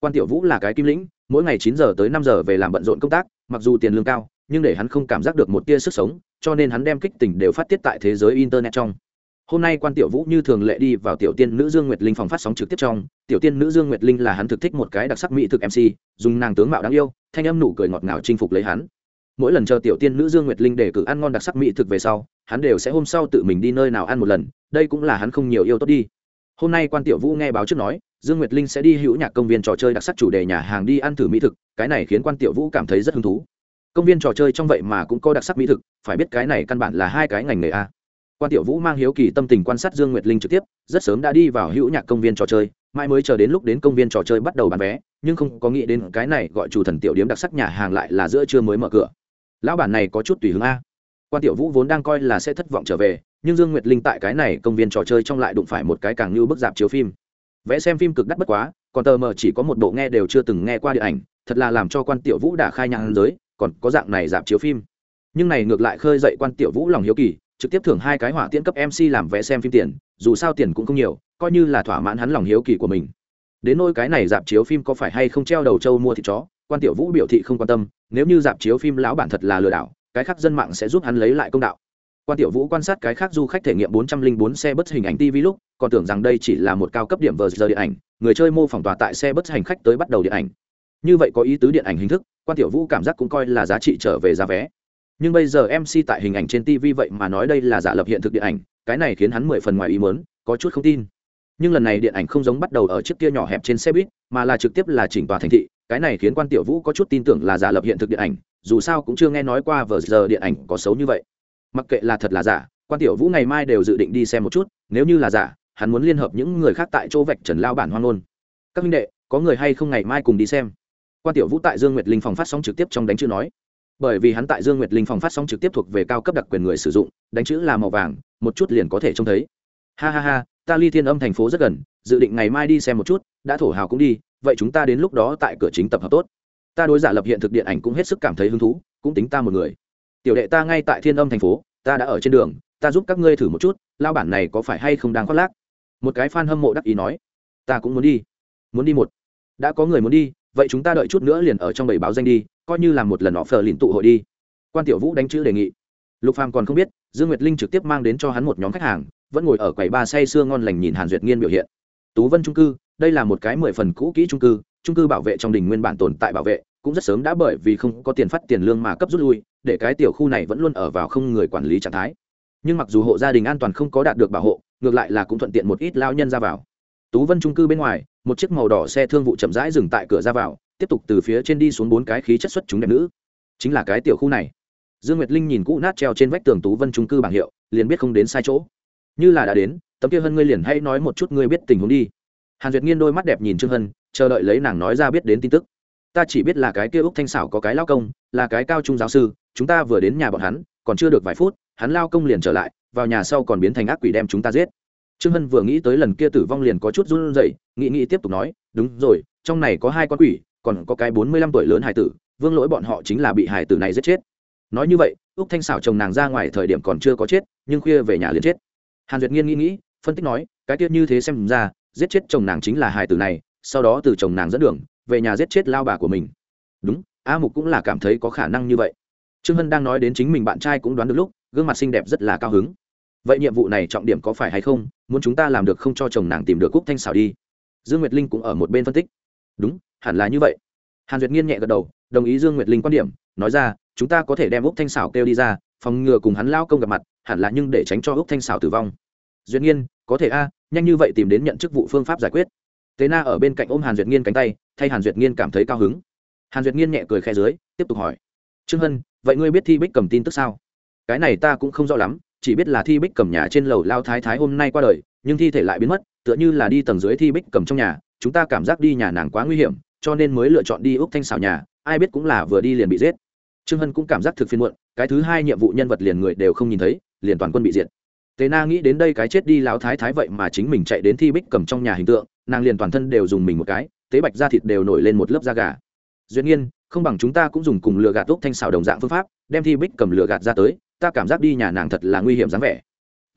Quan tiểu vũ là cái kim lĩnh, mỗi ngày chín giờ tới năm giờ về làm bận rộn công tác, mặc dù tiền lương cao, nhưng để hắn không cảm giác được một tia sức sống, cho nên hắn đem kích tỉnh đều phát tiết tại thế giới internet trong hôm nay quan tiểu vũ như thường lệ đi vào tiểu tiên nữ dương nguyệt linh phòng phát sóng trực tiếp trong. Tiểu tiên nữ dương nguyệt linh là hắn thực thích một cái đặc sắc mỹ thực mc dùng nàng tướng mạo đáng yêu, thanh âm nụ cười ngọt ngào chinh phục lấy hắn. Mỗi lần chờ tiểu tiên nữ dương nguyệt linh để cử ăn ngon đặc sắc mỹ thực về sau, hắn đều sẽ hôm sau tự mình đi nơi nào ăn một lần, đây cũng là hắn không nhiều yêu tốt đi. Hôm nay quan tiểu vũ nghe báo trước nói, dương nguyệt linh sẽ đi hữu nhạc công viên trò chơi đặc sắc chủ đề nhà hàng đi ăn thử mỹ thực, cái này khiến quan tiểu vũ cảm thấy rất hứng thú. Công viên trò chơi trong vậy mà cũng có đặc sắc mỹ thực, phải biết cái này căn bản là hai cái ngành nghề a quan tiểu vũ mang hiếu kỳ tâm tình quan sát dương nguyệt linh trực tiếp, rất sớm đã đi vào hữu nhạc công viên trò chơi, mãi mới chờ đến lúc đến công viên trò chơi bắt đầu bán vé, nhưng không có nghĩ đến cái này gọi chủ thần tiểu điếm đặc sắc nhà hàng lại là giữa trưa mới mở cửa. Lão bản này có chút tùy hướng a. Quan tiểu vũ vốn đang coi là sẽ thất vọng trở về, nhưng dương nguyệt linh tại cái này công viên trò chơi trong lại đụng phải một cái càng như bức dạp chiếu phim. Vẽ xem phim cực đắt bất quá, còn tờ mờ chỉ có một bộ nghe đều chưa từng nghe qua điện ảnh, thật là làm cho quan tiểu vũ đã khai nhang giới, còn có dạng này dạp chiếu phim. Nhưng này ngược lại khơi dậy quan tiểu vũ lòng hiếu kỳ trực tiếp thưởng hai cái hỏa tiễn cấp mc làm vé xem phim tiền, dù sao tiền cũng không nhiều, coi như là thỏa mãn hắn lòng hiếu kỳ của mình. Đến nỗi cái này dạp chiếu phim có phải hay không treo đầu trâu mua thịt chó, quan tiểu vũ biểu thị không quan tâm, nếu như dạp chiếu phim lão bản thật là lừa đảo, cái khác dân mạng sẽ giúp hắn lấy lại công đạo. Quan tiểu vũ quan sát cái khác du khách thể nghiệm 404 xe bất hình ảnh tv lúc, còn tưởng rằng đây chỉ là một cao cấp điểm vờ giờ điện ảnh, người chơi mô phỏng tòa tại xe bất hành khách tới bắt đầu điện ảnh. Như vậy có ý tứ điện ảnh hình thức, quan tiểu vũ cảm giác cũng coi là giá trị trở về giá vé nhưng bây giờ mc tại hình ảnh trên tv vậy mà nói đây là giả lập hiện thực điện ảnh, cái này khiến hắn mười phần ngoài ý mớn có chút không tin. Nhưng lần này điện ảnh không giống bắt đầu ở chiếc kia nhỏ hẹp trên xe buýt, mà là trực tiếp là chỉnh tòa thành thị, cái này khiến quan tiểu vũ có chút tin tưởng là giả lập hiện thực điện ảnh, dù sao cũng chưa nghe nói qua vờ giờ điện ảnh có xấu như vậy. Mặc kệ là thật là giả, quan tiểu vũ ngày mai đều dự định đi xem một chút, nếu như là giả, hắn muốn liên hợp những người khác tại chỗ vạch trần lao bản hoang ngôn. Các minh đệ, có người hay không ngày mai cùng đi xem? Quan tiểu vũ tại dương nguyệt linh phòng phát sóng trực tiếp trong đánh chữ nói bởi vì hắn tại dương nguyệt linh phòng phát sóng trực tiếp thuộc về cao cấp đặc quyền người sử dụng, đánh chữ là màu vàng, một chút liền có thể trông thấy. Ha ha ha, ta ly thiên âm thành phố rất gần, dự định ngày mai đi xem một chút, đã thổ hào cũng đi, vậy chúng ta đến lúc đó tại cửa chính tập hợp tốt. Ta đối giả lập hiện thực điện ảnh cũng hết sức cảm thấy hứng thú, cũng tính ta một người. Tiểu đệ ta ngay tại thiên âm thành phố, ta đã ở trên đường, ta giúp các ngươi thử một chút, lao bản này có phải hay không đang khoác lác? Một cái fan hâm mộ đắc ý nói, ta cũng muốn đi. Muốn đi một. Đã có người muốn đi vậy chúng ta đợi chút nữa liền ở trong bảy báo danh đi, coi như là một lần họ phờ lìn tụ hội đi. Quan tiểu vũ đánh chữ đề nghị. Lục phàm còn không biết, dương nguyệt linh trực tiếp mang đến cho hắn một nhóm khách hàng, vẫn ngồi ở quầy ba say sưa ngon lành nhìn hàn duyệt nghiên biểu hiện. Tú vân trung cư, đây là một cái mười phần cũ kỹ trung cư trung cư bảo vệ trong đình nguyên bản tồn tại bảo vệ, cũng rất sớm đã bởi vì không có tiền phát tiền lương mà cấp rút lui, để cái tiểu khu này vẫn luôn ở vào không người quản lý trạng thái. Nhưng mặc dù hộ gia đình an toàn không có đạt được bảo hộ, ngược lại là cũng thuận tiện một ít lao nhân ra vào. Tú vân trung cư bên ngoài một chiếc màu đỏ xe thương vụ chậm rãi dừng tại cửa ra vào, tiếp tục từ phía trên đi xuống bốn cái khí chất xuất chúng đẹp nữ. Chính là cái tiểu khu này. Dương nguyệt linh nhìn cũ nát treo trên vách tường tú vân trung cư bảng hiệu, liền biết không đến sai chỗ. Như là đã đến, tấm kia hân ngươi liền hay nói một chút ngươi biết tình huống đi. Hàn duyệt nghiên đôi mắt đẹp nhìn trương hân, chờ đợi lấy nàng nói ra biết đến tin tức. Ta chỉ biết là cái kia úc thanh xảo có cái lao công, là cái cao trung giáo sư, chúng ta vừa đến nhà bọn hắn, còn chưa được vài phút, hắn lao công liền trở lại, vào nhà sau còn biến thành ác quỷ đem chúng ta giết trương hân vừa nghĩ tới lần kia tử vong liền có chút run rẩy, nghĩ nghĩ tiếp tục nói, đúng rồi, trong này có hai con quỷ, còn có cái bốn mươi lăm tuổi lớn hải tử, vương lỗi bọn họ chính là bị hải tử này giết chết. Nói như vậy, úc thanh xảo chồng nàng ra ngoài thời điểm còn chưa có chết, nhưng khuya về nhà liền chết. Hàn duyệt nghiên nghĩ nghĩ, phân tích nói, cái tiết như thế xem ra, giết chết chồng nàng chính là hải tử này, sau đó từ chồng nàng dẫn đường, về nhà giết chết lao bà của mình. Đúng, a mục cũng là cảm thấy có khả năng như vậy. Trương hân đang nói đến chính mình bạn trai cũng đoán được lúc, gương mặt xinh đẹp rất là cao hứng vậy nhiệm vụ này trọng điểm có phải hay không? Muốn chúng ta làm được không cho chồng nàng tìm được cúc thanh xảo đi. Dương nguyệt linh cũng ở một bên phân tích. Đúng, hẳn là như vậy. Hàn duyệt nghiên nhẹ gật đầu, đồng ý dương nguyệt linh quan điểm, nói ra, chúng ta có thể đem úc thanh xảo kêu đi ra, phòng ngừa cùng hắn lao công gặp mặt, hẳn là nhưng để tránh cho úc thanh xảo tử vong. Duyệt nghiên, có thể a, nhanh như vậy tìm đến nhận chức vụ phương pháp giải quyết. Tế na ở bên cạnh ôm hàn duyệt nghiên cánh tay, thay hàn duyệt nghiên cảm thấy cao hứng. Hàn duyệt nghiên nhẹ cười khe dưới, tiếp tục hỏi. Trương hân, vậy ngươi biết thi bích cầm tin tức sao? Cái này ta cũng không rõ lắm chỉ biết là thi bích cầm nhà trên lầu lao thái thái hôm nay qua đời nhưng thi thể lại biến mất tựa như là đi tầng dưới thi bích cầm trong nhà chúng ta cảm giác đi nhà nàng quá nguy hiểm cho nên mới lựa chọn đi úc thanh xào nhà ai biết cũng là vừa đi liền bị giết trương hân cũng cảm giác thực phiên muộn cái thứ hai nhiệm vụ nhân vật liền người đều không nhìn thấy liền toàn quân bị diệt tề Na nghĩ đến đây cái chết đi lão thái thái vậy mà chính mình chạy đến thi bích cầm trong nhà hình tượng, nàng liền toàn thân đều dùng mình một cái, tế bạch da thịt đều nổi lên một lớp da gà. Duyên nhiên, không bằng chúng ta cũng dùng cùng lừa gạt úc thanh xảo đồng dạng phương pháp, đem thi bích cầm lừa gạt ra tới, ta cảm giác đi nhà nàng thật là nguy hiểm dáng vẻ.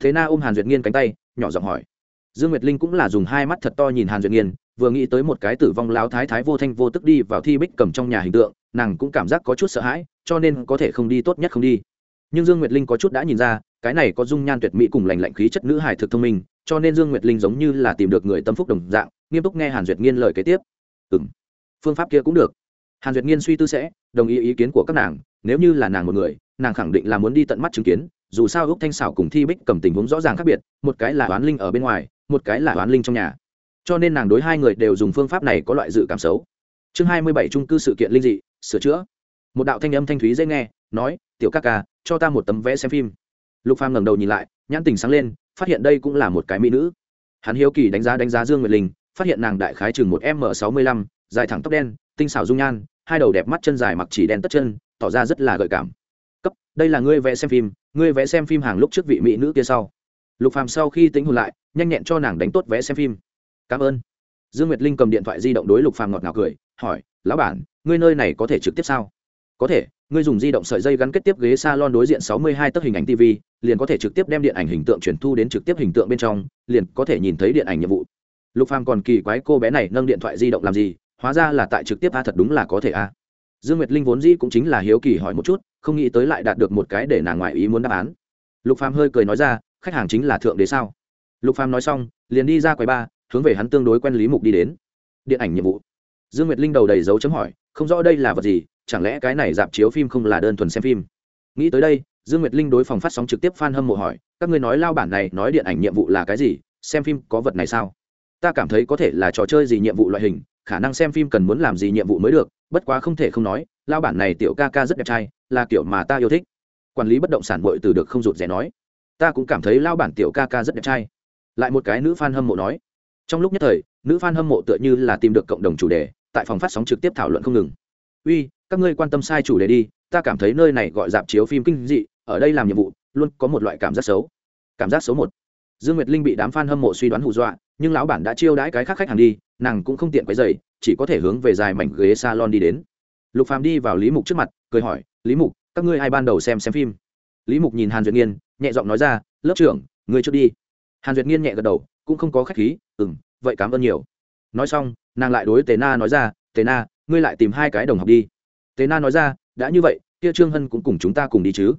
Thế na ôm hàn duyệt nghiên cánh tay, nhỏ giọng hỏi. Dương nguyệt linh cũng là dùng hai mắt thật to nhìn hàn duyệt nghiên, vừa nghĩ tới một cái tử vong láo thái thái vô thanh vô tức đi vào thi bích cầm trong nhà hình tượng, nàng cũng cảm giác có chút sợ hãi, cho nên có thể không đi tốt nhất không đi. Nhưng dương nguyệt linh có chút đã nhìn ra, cái này có dung nhan tuyệt mỹ cùng lành lạnh khí chất nữ hài thực thông minh, cho nên dương nguyệt linh giống như là tìm được người tâm phúc đồng dạng, nghiêm túc nghe hàn duyệt nghiên lời kế tiếp. Ừ m phương pháp kia cũng được. Hàn duyệt nghiên suy tư sẽ, đồng ý ý kiến của các nàng, nếu như là nàng một người nàng khẳng định là muốn đi tận mắt chứng kiến, dù sao ước thanh xảo cùng thi bích cầm tình huống rõ ràng khác biệt, một cái là oán linh ở bên ngoài, một cái là oán linh trong nhà. Cho nên nàng đối hai người đều dùng phương pháp này có loại dự cảm xấu. Chương hai mươi bảy trung cư sự kiện linh dị, sửa chữa. Một đạo thanh âm thanh thúy dễ nghe, nói, tiểu ca ca, cho ta một tấm vé xem phim. Lục phàm ngẩng đầu nhìn lại, nhãn tình sáng lên, phát hiện đây cũng là một cái mỹ nữ. Hắn hiếu kỳ đánh giá đánh giá dương nguyệt linh, phát hiện nàng đại khái chừng một m sáu mươi lăm, dài thẳng tóc đen, tinh xảo dung nhan, hai đầu đẹp mắt chân dài mặc chỉ đen tất chân, tỏ ra rất là gợi cảm đây là ngươi vẽ xem phim ngươi vẽ xem phim hàng lúc trước vị mỹ nữ kia sau lục phàm sau khi tính hồn lại nhanh nhẹn cho nàng đánh tốt vẽ xem phim cảm ơn dương nguyệt linh cầm điện thoại di động đối lục phàm ngọt ngào cười hỏi lão bản ngươi nơi này có thể trực tiếp sao có thể ngươi dùng di động sợi dây gắn kết tiếp ghế salon đối diện 62 tấc hình ảnh TV, liền có thể trực tiếp đem điện ảnh hình tượng chuyển thu đến trực tiếp hình tượng bên trong, liền có thể nhìn thấy điện ảnh nhiệm vụ. Lục Phàm còn kỳ quái cô bé này nâng điện thoại di động làm gì, hóa ra là tại trực tiếp a thật đúng là có thể a. Dương Nguyệt Linh vốn dĩ cũng chính là hiếu kỳ hỏi một chút, không nghĩ tới lại đạt được một cái để nàng ngoại ý muốn đáp án. Lục Phàm hơi cười nói ra, khách hàng chính là thượng đế sao? Lục Phàm nói xong, liền đi ra quầy ba, hướng về hắn tương đối quen lý mục đi đến. Điện ảnh nhiệm vụ. Dương Nguyệt Linh đầu đầy dấu chấm hỏi, không rõ đây là vật gì, chẳng lẽ cái này dạp chiếu phim không là đơn thuần xem phim nghĩ tới đây dương nguyệt linh đối phòng phát sóng trực tiếp f a n hâm mộ hỏi các ngươi nói lao bản này nói điện ảnh nhiệm vụ là cái gì xem phim có vật này sao ta cảm thấy có thể là trò chơi gì nhiệm vụ loại hình khả năng xem phim cần muốn làm gì nhiệm vụ mới được bất quá không thể không nói lao bản này tiểu ca ca rất đẹp trai, là kiểu mà ta yêu thích. Quản lý bất động sản bội từ được không rụt rè nói. Ta cũng cảm thấy lao bản tiểu ca ca rất đẹp trai. Lại một cái nữ f a n hâm mộ nói. Trong lúc nhất thời, nữ f a n hâm mộ tựa như là tìm được cộng đồng chủ đề, tại phòng phát sóng trực tiếp thảo luận không ngừng. Uy, các ngươi quan tâm sai chủ đề đi, ta cảm thấy nơi này gọi dạp chiếu phim kinh dị, ở đây làm nhiệm vụ, luôn có một loại cảm giác xấu. Cảm giác xấu một. Dương nguyệt linh bị đám f a n hâm mộ suy đoán hù dọa nhưng lão bản đã chiêu đãi cái khác khách hàng đi nàng cũng không tiện quấy dày chỉ có thể hướng về dài mảnh ghế salon đi đến. Lục phàm đi vào lý mục trước mặt cười hỏi lý mục các ngươi ai ban đầu xem xem phim? Lý mục nhìn hàn duyệt nghiên nhẹ giọng nói ra lớp trưởng ngươi trước đi. Hàn duyệt nghiên nhẹ gật đầu cũng không có khách khí ừm, vậy cảm ơn nhiều. Nói xong nàng lại đối tề na nói ra tề na ngươi lại tìm hai cái đồng học đi. Tế na nói ra đã như vậy kia trương hân cũng cùng chúng ta cùng đi chứ.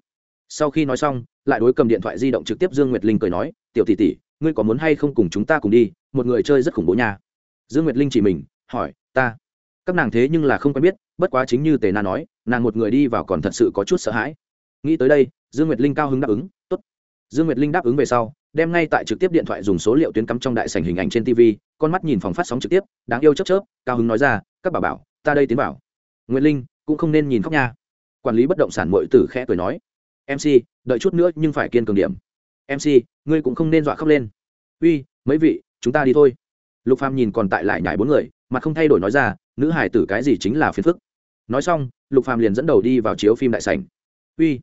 Sau khi nói xong lại đối cầm điện thoại di động trực tiếp dương nguyệt linh cười nói tiểu tỷ tỷ ngươi có muốn hay không cùng chúng ta cùng đi, một người chơi rất khủng bố nha. Dương nguyệt linh chỉ mình, hỏi, ta. Các nàng thế nhưng là không quen biết, bất quá chính như tề na nói, nàng một người đi vào còn thật sự có chút sợ hãi. Nghĩ tới đây, dương nguyệt linh cao hứng đáp ứng t ố t dương nguyệt linh đáp ứng về sau, đem ngay tại trực tiếp điện thoại dùng số liệu tuyến cắm trong đại sảnh hình ảnh trên tv con mắt nhìn phòng phát sóng trực tiếp, đáng yêu chớp chớp, cao hứng nói ra, các bà bảo, ta đây tiến bảo nguyệt linh cũng không nên nhìn khóc nha. Quản lý bất động sản mội tử khẽ cười nói mc đợi chút nữa nhưng phải kiên cường điểm mc ngươi cũng không nên dọa khóc lên. Uy, mấy vị, chúng ta đi thôi. Lục phàm nhìn còn tại lại nhảy bốn người mà không thay đổi nói ra, nữ hải tử cái gì chính là phiền phức. Nói xong, lục phàm liền dẫn đầu đi vào chiếu phim đại sảnh. Uy,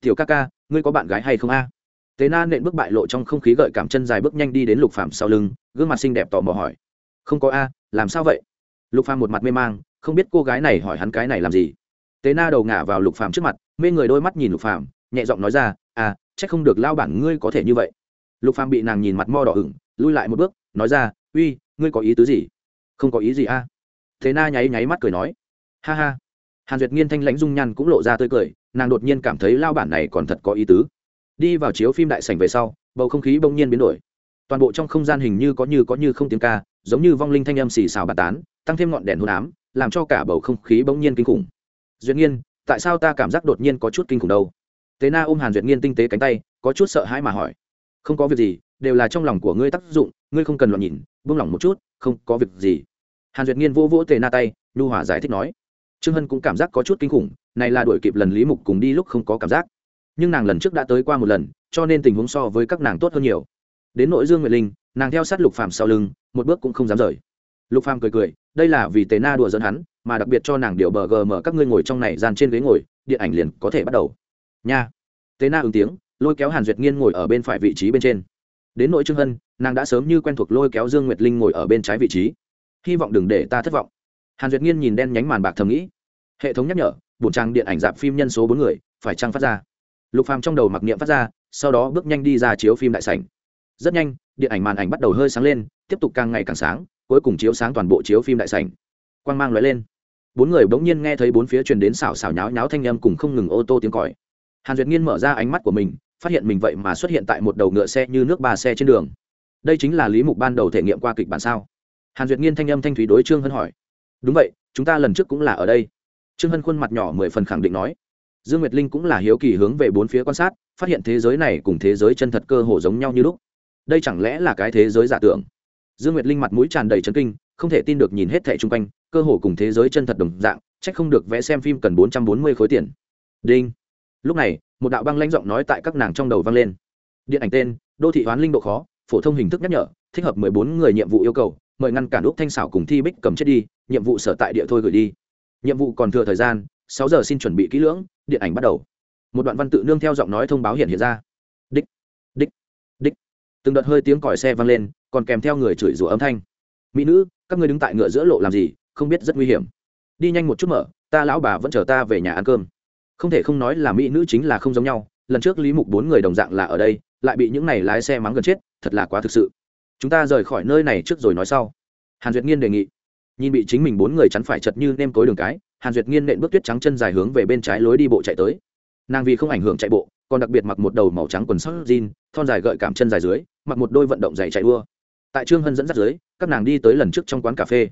tiểu ca ca, ngươi có bạn gái hay không a? Tế na nện bước bại lộ trong không khí gợi cảm chân dài bước nhanh đi đến lục phàm sau lưng, gương mặt xinh đẹp tò mò hỏi. Không có a, làm sao vậy? Lục phàm một mặt mê mang, không biết cô gái này hỏi hắn cái này làm gì. Tế na đầu ngả vào lục phàm trước mặt, mê người đôi mắt nhìn lục phàm, nhẹ giọng nói ra à chắc không được lao bản ngươi có thể như vậy. Lục phàm bị nàng nhìn mặt mo đỏ ửng lui lại một bước nói ra uy ngươi có ý tứ gì? Không có ý gì a. À? thế na nháy nháy mắt cười nói ha ha. Hàn duyệt nghiên thanh lãnh dung nhan cũng lộ ra tươi cười nàng đột nhiên cảm thấy lao bản này còn thật có ý tứ. Đi vào chiếu phim đại sảnh về sau bầu không khí bỗng nhiên biến đổi. Toàn bộ trong không gian hình như có như có như không tiếng ca giống như vong linh thanh âm xì xào bà tán tăng thêm ngọn đèn hôn ám làm cho cả bầu không khí bỗng nhiên kinh khủng. Duyệt Nhiên, tại sao ta cảm giác đột nhiên có chút kinh khủng đâu? Tế na ôm hàn duyệt nghiên tinh tế cánh tay, có chút sợ hãi mà hỏi, không có việc gì, đều là trong lòng của ngươi tác dụng, ngươi không cần loạn nhìn, buông lỏng một chút, không có việc gì. Hàn duyệt nghiên vô vỗ tề na tay, nhu hòa giải thích nói, trương hân cũng cảm giác có chút kinh khủng, này là đuổi kịp lần lý mục cùng đi lúc không có cảm giác. Nhưng nàng lần trước đã tới qua một lần, cho nên tình huống so với các nàng tốt hơn nhiều. Đến nội dương nguyệt linh, nàng theo sát lục phàm sau lưng, một bước cũng không dám rời. Lục phàm cười cười, đây là vì tế na đùa dẫn hắn, mà đặc biệt cho nàng điều bờ gm các ngươi ngồi trong này dàn trên ghế ngồi, điện ảnh liền có thể bắt đầu nha. Tế na ứng tiếng, lôi kéo hàn duyệt nghiên ngồi ở bên phải vị trí bên trên. Đến nội trương hân, nàng đã sớm như quen thuộc lôi kéo dương nguyệt linh ngồi ở bên trái vị trí. Hy vọng đừng để ta thất vọng. Hàn duyệt nghiên nhìn đen nhánh màn bạc thầm nghĩ. Hệ thống nhắc nhở, bổn trang điện ảnh dạp phim nhân số bốn người, phải trăng phát ra? Lục phàm trong đầu mặc niệm phát ra, sau đó bước nhanh đi ra chiếu phim đại sảnh. Rất nhanh, điện ảnh màn ảnh bắt đầu hơi sáng lên, tiếp tục càng ngày càng sáng, cuối cùng chiếu sáng toàn bộ chiếu phim đại sảnh. Quang mang lóe lên. Bốn người bỗng nhiên nghe thấy bốn phía truyền đến xào xào nháo nháo thanh âm cùng không ngừng ô tô tiếng còi hàn duyệt nghiên mở ra ánh mắt của mình, phát hiện mình vậy mà xuất hiện tại một đầu ngựa xe như nước ba xe trên đường. Đây chính là lý mục ban đầu thể nghiệm qua kịch bản sao? Hàn duyệt nghiên thanh âm thanh thúy đối trương hân hỏi. Đúng vậy, chúng ta lần trước cũng là ở đây. Trương hân khuôn mặt nhỏ mười phần khẳng định nói. Dương nguyệt linh cũng là hiếu kỳ hướng về bốn phía quan sát, phát hiện thế giới này cùng thế giới chân thật cơ hồ giống nhau như lúc. Đây chẳng lẽ là cái thế giới giả tưởng? Dương nguyệt linh mặt mũi tràn đầy trấn kinh, không thể tin được nhìn hết thẻ chung quanh, cơ hồ cùng thế giới chân thật đồng dạng c h ắ c không được vẽ xem phim cần bốn trăm bốn mươi khối tiền. Đinh lúc này, một đạo băng lãnh giọng nói tại các nàng trong đầu vang lên. Điện ảnh tên, đô thị hoán linh độ khó, phổ thông hình thức nhắc nhở, thích hợp mười bốn người nhiệm vụ yêu cầu, mời ngăn cản úc thanh xảo cùng thi bích cầm chết đi, nhiệm vụ sở tại địa thôi gửi đi. Nhiệm vụ còn thừa thời gian, sáu giờ xin chuẩn bị kỹ lưỡng, điện ảnh bắt đầu. Một đoạn văn tự nương theo giọng nói thông báo hiện hiện ra. Đích đích đích. Từng đợt hơi tiếng còi xe vang lên, còn kèm theo người chửi rủa âm thanh. Mỹ nữ, các ngươi đứng tại ngựa giữa lộ làm gì, không biết rất nguy hiểm. Đi nhanh một chút mở, ta lão bà vẫn chờ ta về nhà ăn cơm không thể không nói là mỹ nữ chính là không giống nhau, lần trước lý mục bốn người đồng dạng là ở đây, lại bị những này lái xe mắng gần chết, thật là quá thực sự. Chúng ta rời khỏi nơi này trước rồi nói sau. Hàn duyệt nghiên đề nghị. Nhìn bị chính mình bốn người chắn phải chật như nêm cối đường cái, hàn duyệt nghiên nện bước tuyết trắng chân dài hướng về bên trái lối đi bộ chạy tới. Nàng vì không ảnh hưởng chạy bộ, còn đặc biệt mặc một đầu màu trắng quần sóc jean, thon dài gợi cảm chân dài dưới, mặc một đôi vận động dày chạy đua. Tại trương hân dẫn dắt dưới, các nàng đi tới lần trước trong quán cà phê.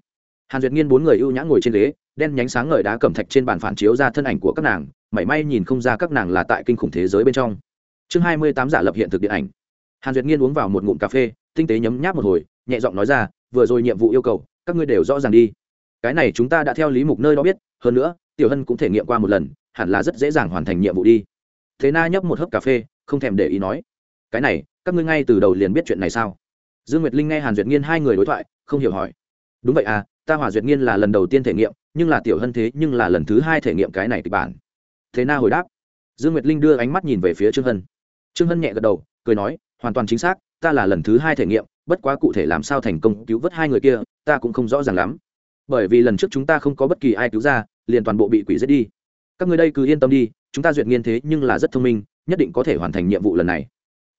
Hàn duyệt nghiên bốn người ưu nhã ngồi trên ghế, đen nhánh sáng ngời đá cẩm thạch trên bàn phản chiếu ra thân ảnh của các nàng mảy may nhìn không ra các nàng là tại kinh khủng thế giới bên trong. Chương hai mươi tám giả lập hiện thực điện ảnh. Hàn duyệt nghiên uống vào một ngụm cà phê, tinh tế nhấm nháp một hồi, nhẹ giọng nói ra, vừa rồi nhiệm vụ yêu cầu, các ngươi đều rõ ràng đi. Cái này chúng ta đã theo lý mục nơi đó biết, hơn nữa, tiểu hân cũng thể nghiệm qua một lần, hẳn là rất dễ dàng hoàn thành nhiệm vụ đi. Thế na nhấp một hớp cà phê, không thèm để ý nói, cái này, các ngươi ngay từ đầu liền biết chuyện này sao? Dương nguyệt linh nghe hàn duyệt nghiên hai người đối thoại, không hiểu hỏi, đúng vậy à ta hòa duyệt nghiên là lần đầu tiên thể nghiệm, nhưng là tiểu hân thế nhưng là lần thứ hai thể nghiệm cái này kịch bản thế na hồi đáp. Dương nguyệt linh đưa ánh mắt nhìn về phía trương hân. Trương hân nhẹ gật đầu, cười nói, hoàn toàn chính xác, ta là lần thứ hai thể nghiệm, bất quá cụ thể làm sao thành công cứu vớt hai người kia, ta cũng không rõ ràng lắm. Bởi vì lần trước chúng ta không có bất kỳ ai cứu ra, liền toàn bộ bị quỷ giết đi. Các người đây cứ yên tâm đi, chúng ta duyệt nghiên thế nhưng là rất thông minh, nhất định có thể hoàn thành nhiệm vụ lần này.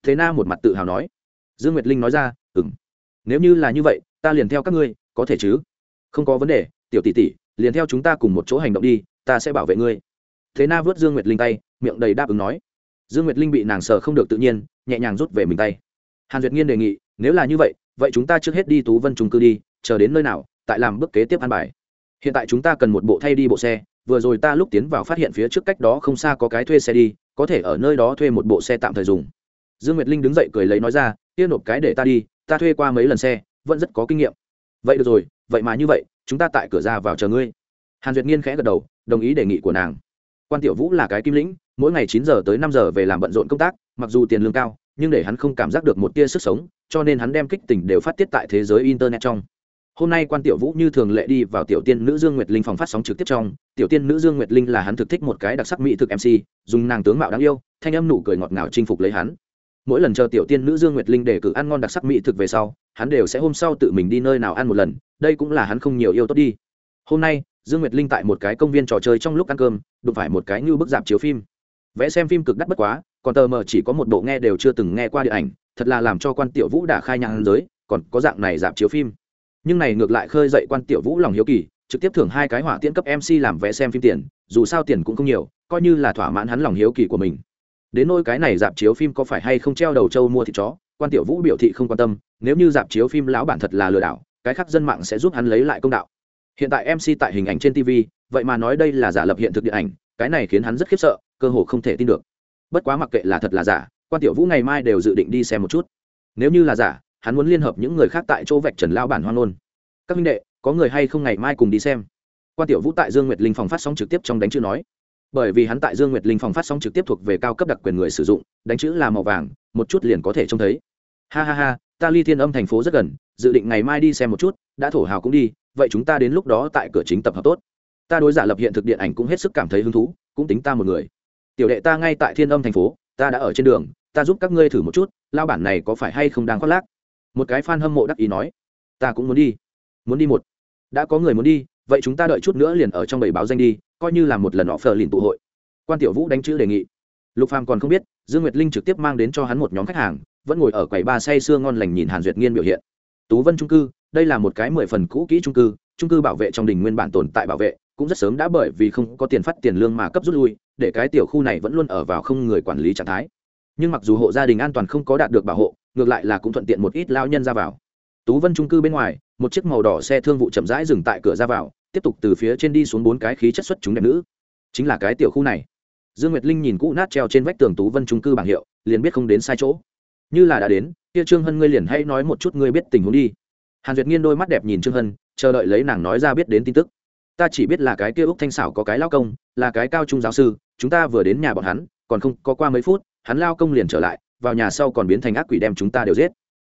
Thế na một mặt tự hào nói. Dương nguyệt linh nói ra ừng nếu như là như vậy, ta liền theo các ngươi, có thể chứ? Không có vấn đề, tiểu tỷ tỷ, liền theo chúng ta cùng một chỗ hành động đi, ta sẽ bảo vệ ngươi thế na vớt dương nguyệt linh tay, miệng đầy đáp ứng nói. Dương nguyệt linh bị nàng sờ không được tự nhiên, nhẹ nhàng rút về mình tay. Hàn duyệt nghiên đề nghị, nếu là như vậy vậy chúng ta trước hết đi tú vân trung cư đi, chờ đến nơi nào, tại làm bước kế tiếp an bài. Hiện tại chúng ta cần một bộ thay đi bộ xe, vừa rồi ta lúc tiến vào phát hiện phía trước cách đó không xa có cái thuê xe đi, có thể ở nơi đó thuê một bộ xe tạm thời dùng. Dương nguyệt linh đứng dậy cười lấy nói ra, tiên nộp cái để ta đi, ta thuê qua mấy lần xe, vẫn rất có kinh nghiệm. Vậy được rồi, vậy mà như vậy, chúng ta tại cửa ra vào chờ ngươi. Hàn duyệt nghiên khẽ gật đầu, đồng ý đề nghị của nàng quan tiểu vũ là cái kim lĩnh, mỗi ngày chín giờ tới năm giờ về làm bận rộn công tác, mặc dù tiền lương cao, nhưng để hắn không cảm giác được một tia sức sống, cho nên hắn đem kích tỉnh đều phát tiết tại thế giới internet trong. Hôm nay quan tiểu vũ như thường lệ đi vào tiểu tiên nữ dương nguyệt linh phòng phát sóng trực tiếp trong, tiểu tiên nữ dương nguyệt linh là hắn thực thích một cái đặc sắc mỹ thực mc dùng nàng tướng mạo đáng yêu, thanh âm nụ cười ngọt ngào chinh phục lấy hắn. Mỗi lần chờ tiểu tiên nữ dương nguyệt linh để cử ăn ngon đặc sắc mỹ thực về sau, hắn đều sẽ hôm sau tự mình đi nơi nào ăn một lần, đây cũng là hắn không nhiều yêu tốt đi. Hôm nay dương nguyệt linh tại một cái công viên trò chơi trong lúc ăn cơm, đụng phải một cái như bức dạp chiếu phim. Vẽ xem phim cực đắt bất quá, còn tờ mờ chỉ có một bộ nghe đều chưa từng nghe qua điện ảnh, thật là làm cho quan tiểu vũ đã khai nhang giới, còn có dạng này dạp chiếu phim. Nhưng này ngược lại khơi dậy quan tiểu vũ lòng hiếu kỳ, trực tiếp thưởng hai cái hỏa tiễn cấp mc làm vẽ xem phim tiền, dù sao tiền cũng không nhiều, coi như là thỏa mãn hắn lòng hiếu kỳ của mình. Đến nôi cái này dạp chiếu phim có phải hay không treo đầu trâu mua thịt chó, quan tiểu vũ biểu thị không quan tâm, nếu như dạp chiếu phim lão bản thật là lừa đảo, cái khác dân mạng sẽ giúp hắn lấy lại công đạo hiện tại mc tại hình ảnh trên tv vậy mà nói đây là giả lập hiện thực điện ảnh, cái này khiến hắn rất khiếp sợ, cơ hồ không thể tin được. Bất quá mặc kệ là thật là giả, quan tiểu vũ ngày mai đều dự định đi xem một chút. Nếu như là giả, hắn muốn liên hợp những người khác tại chỗ vạch trần lao bản hoan ôn các minh đệ, có người hay không ngày mai cùng đi xem? Quan tiểu vũ tại dương nguyệt linh phòng phát sóng trực tiếp trong đánh chữ nói. Bởi vì hắn tại dương nguyệt linh phòng phát sóng trực tiếp thuộc về cao cấp đặc quyền người sử dụng, đánh chữ là màu vàng, một chút liền có thể trông thấy. Ha ha ha, ta ly thiên âm thành phố rất gần, dự định ngày mai đi xem một chút, đã thổ hào cũng đi vậy chúng ta đến lúc đó tại cửa chính tập hợp tốt. Ta đối giả lập hiện thực điện ảnh cũng hết sức cảm thấy hứng thú, cũng tính ta một người. Tiểu đệ ta ngay tại thiên âm thành phố, ta đã ở trên đường, ta giúp các ngươi thử một chút lao bản này có phải hay không đang khoác lác? Một cái fan hâm mộ đắc ý nói, ta cũng muốn đi muốn đi một. Đã có người muốn đi, vậy chúng ta đợi chút nữa liền ở trong bảy báo danh đi, coi như là một lần họ phờ liền tụ hội. Quan tiểu vũ đánh chữ đề nghị. Lục phàm còn không biết, dương nguyệt linh trực tiếp mang đến cho hắn một nhóm khách hàng, vẫn ngồi ở quầy ba say sưa ngon lành nhìn hàn duyệt nghiên biểu hiện tú vân trung cư, đây là một cái mười phần cũ kỹ trung cư trung cư bảo vệ trong đình nguyên bản tồn tại bảo vệ, cũng rất sớm đã bởi vì không có tiền phát tiền lương mà cấp rút lui, để cái tiểu khu này vẫn luôn ở vào không người quản lý trạng thái. Nhưng mặc dù hộ gia đình an toàn không có đạt được bảo hộ, ngược lại là cũng thuận tiện một ít lao nhân ra vào. Tú vân trung cư bên ngoài, một chiếc màu đỏ xe thương vụ chậm rãi dừng tại cửa ra vào, tiếp tục từ phía trên đi xuống bốn cái khí chất xuất chúng đẹp nữ. Chính là cái tiểu khu này. Dương nguyệt linh nhìn cũ nát treo trên vách tường tú vân trung cư bảng hiệu, liền biết không đến sai chỗ. Như là đã đến kia trương hân ngươi liền hay nói một chút ngươi biết tình huống đi. Hàn duyệt nghiên đôi mắt đẹp nhìn trương hân, chờ đợi lấy nàng nói ra biết đến tin tức. Ta chỉ biết là cái kia úc thanh xảo có cái lao công, là cái cao trung giáo sư, chúng ta vừa đến nhà bọn hắn, còn không có qua mấy phút, hắn lao công liền trở lại, vào nhà sau còn biến thành ác quỷ đem chúng ta đều giết.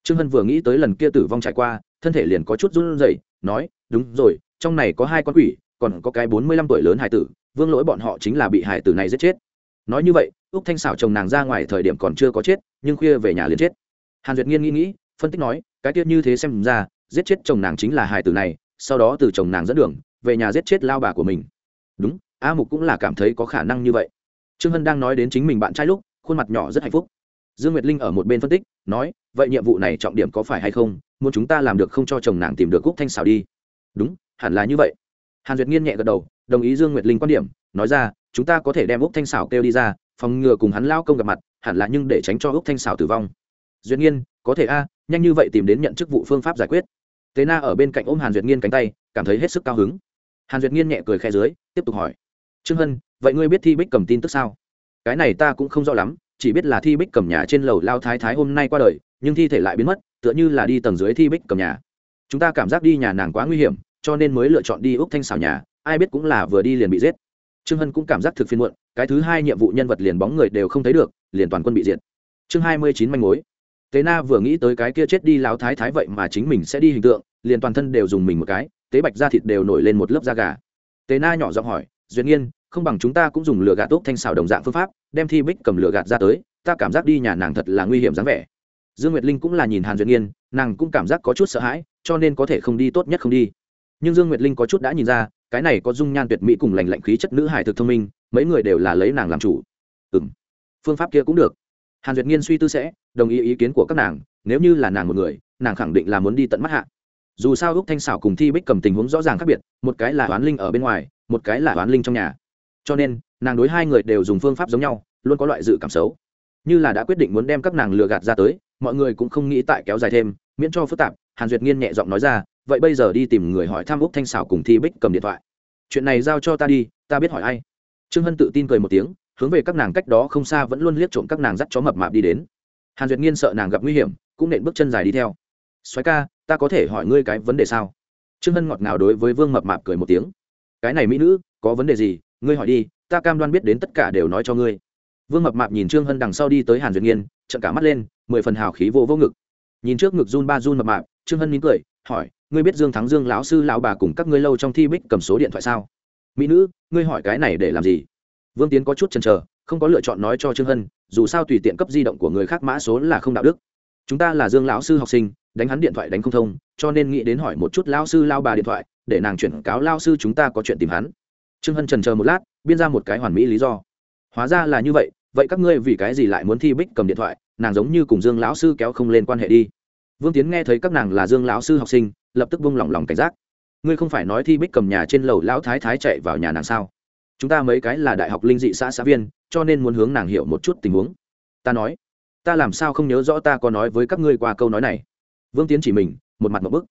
Trương hân vừa nghĩ tới lần kia tử vong trải qua, thân thể liền có chút run rẩy, nói, đúng rồi, trong này có hai con quỷ, còn có cái bốn mươi lăm tuổi lớn hải tử, vương lỗi bọn họ chính là bị hải tử này giết chết. Nói như vậy, úc thanh xảo chồng nàng ra ngoài thời điểm còn chưa có chết, nhưng khuya về nhà liền chết hàn duyệt nghiên nghĩ nghĩ, phân tích nói, cái tiết như thế xem ra, giết chết chồng nàng chính là hài tử này, sau đó từ chồng nàng dẫn đường, về nhà giết chết lao bà của mình. Đúng, a mục cũng là cảm thấy có khả năng như vậy. Trương hân đang nói đến chính mình bạn trai lúc, khuôn mặt nhỏ rất hạnh phúc. Dương nguyệt linh ở một bên phân tích, nói, vậy nhiệm vụ này trọng điểm có phải hay không? Muốn chúng ta làm được không cho chồng nàng tìm được cúc thanh xảo đi? Đúng, hẳn là như vậy. Hàn duyệt nghiên nhẹ gật đầu, đồng ý dương nguyệt linh quan điểm, nói ra, chúng ta có thể đem úc thanh xảo kêu đi ra, phòng ngừa cùng hắn lao công gặp mặt, hẳn là nhưng để tránh cho úc thanh xảo tử vong duyệt nghiên, có thể a, nhanh như vậy tìm đến nhận chức vụ phương pháp giải quyết. Tế na ở bên cạnh ôm hàn duyệt nghiên cánh tay, cảm thấy hết sức cao hứng. Hàn duyệt nghiên nhẹ cười khe dưới, tiếp tục hỏi. Trương hân, vậy ngươi biết thi bích cầm tin tức sao? Cái này ta cũng không rõ lắm, chỉ biết là thi bích cầm nhà trên lầu lao thái thái hôm nay qua đời, nhưng thi thể lại biến mất, tựa như là đi tầng dưới thi bích cầm nhà. Chúng ta cảm giác đi nhà nàng quá nguy hiểm, cho nên mới lựa chọn đi úc thanh xảo nhà, ai biết cũng là vừa đi liền bị giết. Trương hân cũng cảm giác thực phiên muộn, cái thứ hai nhiệm vụ nhân vật liền bóng người đều không thấy được, liền toàn quân bị diệt. Chương hai mươi chín manh mối tế na vừa nghĩ tới cái kia chết đi lão thái thái vậy mà chính mình sẽ đi hình tượng, liền toàn thân đều dùng mình một cái, tế bạch da thịt đều nổi lên một lớp da gà. Tế na nhỏ giọng hỏi duyên nhiên không bằng chúng ta cũng dùng lửa gạt tốt thanh xào đồng dạng phương pháp, đem thi bích cầm lửa gạt ra tới, ta cảm giác đi nhà nàng thật là nguy hiểm dáng vẻ. Dương nguyệt linh cũng là nhìn hàn duyên nhiên nàng cũng cảm giác có chút sợ hãi, cho nên có thể không đi tốt nhất không đi. Nhưng dương nguyệt linh có chút đã nhìn ra, cái này có dung nhan tuyệt mỹ cùng lành lạnh khí chất nữ hải thực thông minh, mấy người đều là lấy nàng làm chủ. Ừ m phương pháp kia cũng được. Hàn duyệt nghiên suy tư sẽ đồng ý ý kiến của các nàng, nếu như là nàng một người, nàng khẳng định là muốn đi tận mắt hạ. Dù sao úc thanh xảo cùng thi bích cầm tình huống rõ ràng khác biệt, một cái là oán linh ở bên ngoài, một cái là oán linh trong nhà. Cho nên, nàng đối hai người đều dùng phương pháp giống nhau, luôn có loại dự cảm xấu. Như là đã quyết định muốn đem các nàng lừa gạt ra tới, mọi người cũng không nghĩ tại kéo dài thêm, miễn cho phức tạp, hàn duyệt nghiên nhẹ giọng nói ra, vậy bây giờ đi tìm người hỏi thăm úc thanh xảo cùng thi bích cầm điện thoại. Chuyện này giao cho ta đi, ta biết hỏi ai. Trương hân tự tin cười một tiếng, hướng về các nàng cách đó không xa vẫn luôn liếc trộm các nàng dắt chó mập mạp đi đến hàn duyệt nghiên sợ nàng gặp nguy hiểm, cũng nện bước chân dài đi theo. Xoáy ca, ta có thể hỏi ngươi cái vấn đề sao? Trương hân ngọt ngào đối với vương mập mạp cười một tiếng. Cái này mỹ nữ, có vấn đề gì? Ngươi hỏi đi, ta cam đoan biết đến tất cả đều nói cho ngươi. Vương mập mạp nhìn trương hân đằng sau đi tới hàn duyệt nghiên trận cả mắt lên, mười phần hào khí vô vô ngực. Nhìn trước ngực run ba run mập mạp, trương hân nín cười, hỏi, ngươi biết dương thắng dương lão sư lão bà cùng các ngươi lâu trong thi bích cầm số điện thoại sao? Mỹ nữ, ngươi hỏi cái này để làm gì? Vương tiến có chút chần chờ không có lựa chọn nói cho trương hân, dù sao tùy tiện cấp di động của người khác mã số là không đạo đức. Chúng ta là dương lão sư học sinh, đánh hắn điện thoại đánh không thông, cho nên nghĩ đến hỏi một chút lão sư lao bà điện thoại, để nàng chuyển cáo lao sư chúng ta có chuyện tìm hắn. Trương hân trần chờ một lát, biên ra một cái hoàn mỹ lý do. Hóa ra là như vậy vậy các ngươi vì cái gì lại muốn thi bích cầm điện thoại, nàng giống như cùng dương lão sư kéo không lên quan hệ đi. Vương tiến nghe thấy các nàng là dương lão sư học sinh, lập tức vung lòng lòng cảnh giác. Ngươi không phải nói thi bích cầm nhà trên lầu lão thái thái chạy vào nhà nàng sao? Chúng ta mấy cái là đại học linh dị xã xã viên cho nên muốn hướng nàng hiểu một chút tình huống. Ta nói, ta làm sao không nhớ rõ ta có nói với các ngươi qua câu nói này? Vương tiến chỉ mình, một mặt một bức.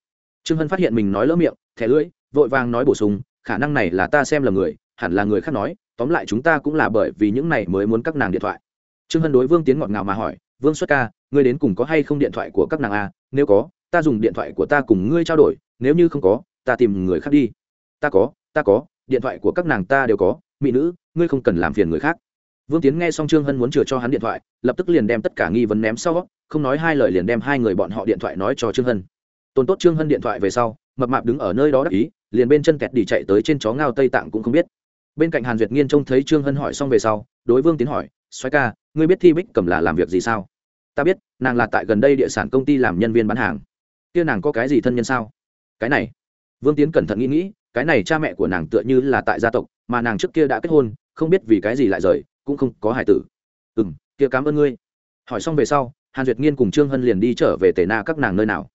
Trương hân phát hiện mình nói lỡ miệng, thẻ lưỡi, vội vàng nói bổ sung, khả năng này là ta xem là người, hẳn là người khác nói, tóm lại chúng ta cũng là bởi vì những này mới muốn các nàng điện thoại. Trương hân đối vương tiến ngọt ngào mà hỏi, vương xuất ca, ngươi đến cùng có hay không điện thoại của các nàng a à? nếu có, ta dùng điện thoại của ta cùng ngươi trao đổi, nếu như không có, ta tìm người khác đi. Ta có ta có, điện thoại của các nàng ta đều có, mỹ nữ, ngươi không cần làm phiền người khác vương tiến nghe xong trương hân muốn chừa cho hắn điện thoại, lập tức liền đem tất cả nghi vấn ném sau, không nói hai lời liền đem hai người bọn họ điện thoại nói cho trương hân. Tôn tốt trương hân điện thoại về sau, mập mạp đứng ở nơi đó đắc ý, liền bên chân kẹt đi chạy tới trên chó ngao tây tạng cũng không biết. Bên cạnh hàn duyệt nghiên trông thấy trương hân hỏi xong về sau, đối vương tiến hỏi xoáy ca, ngươi biết thi bích cầm là làm việc gì sao? Ta biết, nàng là tại gần đây địa sản công ty làm nhân viên bán hàng. Kia nàng có cái gì thân nhân sao? Cái này. Vương tiến cẩn thận nghĩ nghĩ, cái này cha mẹ của nàng tựa như là tại gia tộc, mà nàng trước kia đã kết hôn, không biết vì cái gì lại rời cũng không có hải tử. Ừ m kia cảm ơn ngươi. Hỏi xong về sau, hàn duyệt nghiên cùng trương hân liền đi trở về tề na các nàng nơi nào.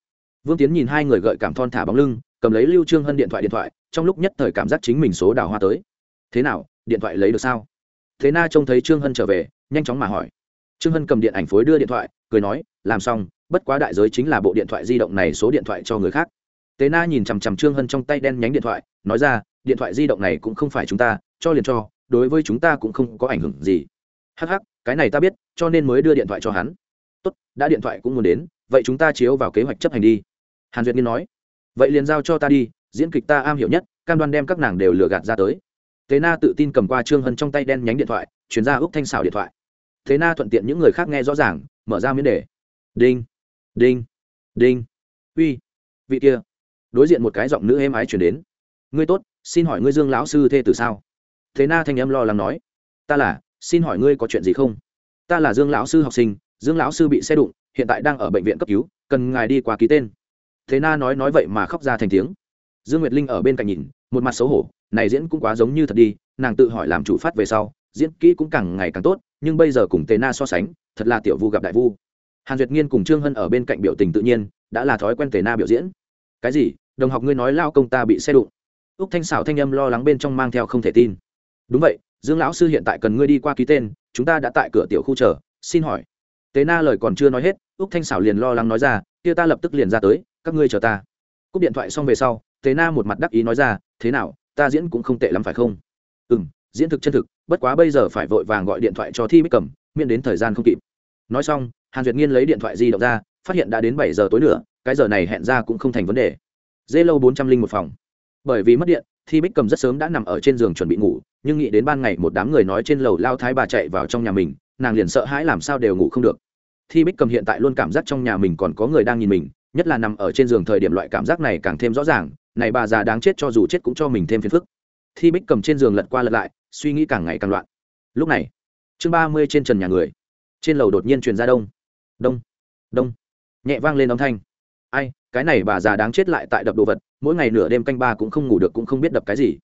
Vương tiến nhìn hai người gợi cảm thon thả bóng lưng, cầm lấy lưu trương hân điện thoại điện thoại, trong lúc nhất thời cảm giác chính mình số đào hoa tới. Thế nào, điện thoại lấy được sao? Thế na trông thấy trương hân trở về, nhanh chóng mà hỏi. Trương hân cầm điện ảnh phối đưa điện thoại, cười nói, làm xong, bất quá đại giới chính là bộ điện thoại di động này số điện thoại cho người khác. Tế na nhìn chằm chằm trương hân trong tay đen nhánh điện thoại, nói ra, điện thoại di động này cũng không phải chúng ta, cho liền cho đối với chúng ta cũng không có ảnh hưởng gì. Hắc hắc, cái này ta biết, cho nên mới đưa điện thoại cho hắn. Tốt, đã điện thoại cũng muốn đến, vậy chúng ta chiếu vào kế hoạch chấp hành đi. Hàn duyệt nghiên nói. Vậy liền giao cho ta đi, diễn kịch ta am hiểu nhất, cam đoan đem các nàng đều lừa gạt ra tới. Thế na tự tin cầm qua trương hân trong tay đen nhánh điện thoại, chuyển ra úc thanh xảo điện thoại. Thế na thuận tiện những người khác nghe rõ ràng, mở ra miễn đề. Đinh đinh đinh. Uy, vị kia. Đối diện một cái giọng nữ êm ái chuyển đến. Ngươi tốt, xin hỏi ngươi dương lão sư thê từ sao? Thế na thanh âm lo lắng nói, ta là, xin hỏi ngươi có chuyện gì không? Ta là dương lão sư học sinh, dương lão sư bị xe đụng, hiện tại đang ở bệnh viện cấp cứu, cần ngài đi qua ký tên. Thế na nói nói vậy mà khóc ra thành tiếng. Dương nguyệt linh ở bên cạnh nhìn, một mặt xấu hổ, này diễn cũng quá giống như thật đi, nàng tự hỏi làm chủ phát về sau, diễn kỹ cũng càng ngày càng tốt, nhưng bây giờ cùng tề na so sánh, thật là tiểu vu gặp đại vu. Hàn duyệt nghiên cùng trương hân ở bên cạnh biểu tình tự nhiên, đã là thói quen tề na biểu diễn. Cái gì? Đồng học ngươi nói lao công ta bị xe đụng. Úc thanh xảo thanh âm lo lắng bên trong mang theo không thể tin đúng vậy, dương lão sư hiện tại cần ngươi đi qua ký tên, chúng ta đã tại cửa tiểu khu chờ, xin hỏi. Tế na lời còn chưa nói hết, úc thanh xảo liền lo lắng nói ra, kia ta lập tức liền ra tới, các ngươi chờ ta. Cúp điện thoại xong về sau, tế na một mặt đắc ý nói ra, thế nào, ta diễn cũng không tệ lắm phải không? Ừ m diễn thực chân thực, bất quá bây giờ phải vội vàng gọi điện thoại cho thi bích cầm miễn đến thời gian không kịp. Nói xong, hàn duyệt nghiên lấy điện thoại di động ra, phát hiện đã đến bảy giờ tối nữa, cái giờ này hẹn ra cũng không thành vấn đề. Dê lâu bốn trăm linh một phòng. Bởi vì mất điện thi bích cầm rất sớm đã nằm ở trên giường chuẩn bị ngủ, nhưng nghĩ đến ban ngày một đám người nói trên lầu lao thái bà chạy vào trong nhà mình, nàng liền sợ hãi làm sao đều ngủ không được. Thi bích cầm hiện tại luôn cảm giác trong nhà mình còn có người đang nhìn mình, nhất là nằm ở trên giường thời điểm loại cảm giác này càng thêm rõ ràng, này bà già đáng chết cho dù chết cũng cho mình thêm phiền phức. Thi bích cầm trên giường lật qua lật lại, suy nghĩ càng ngày càng loạn. Lúc này, chương ba mươi trên trần nhà người, trên lầu đột nhiên truyền ra đông. Đông đông, nhẹ vang lên âm thanh. Ai? Cái này bà già đáng chết lại tại đập đồ vật, mỗi ngày nửa đêm canh ba cũng không ngủ được cũng không biết đập cái gì.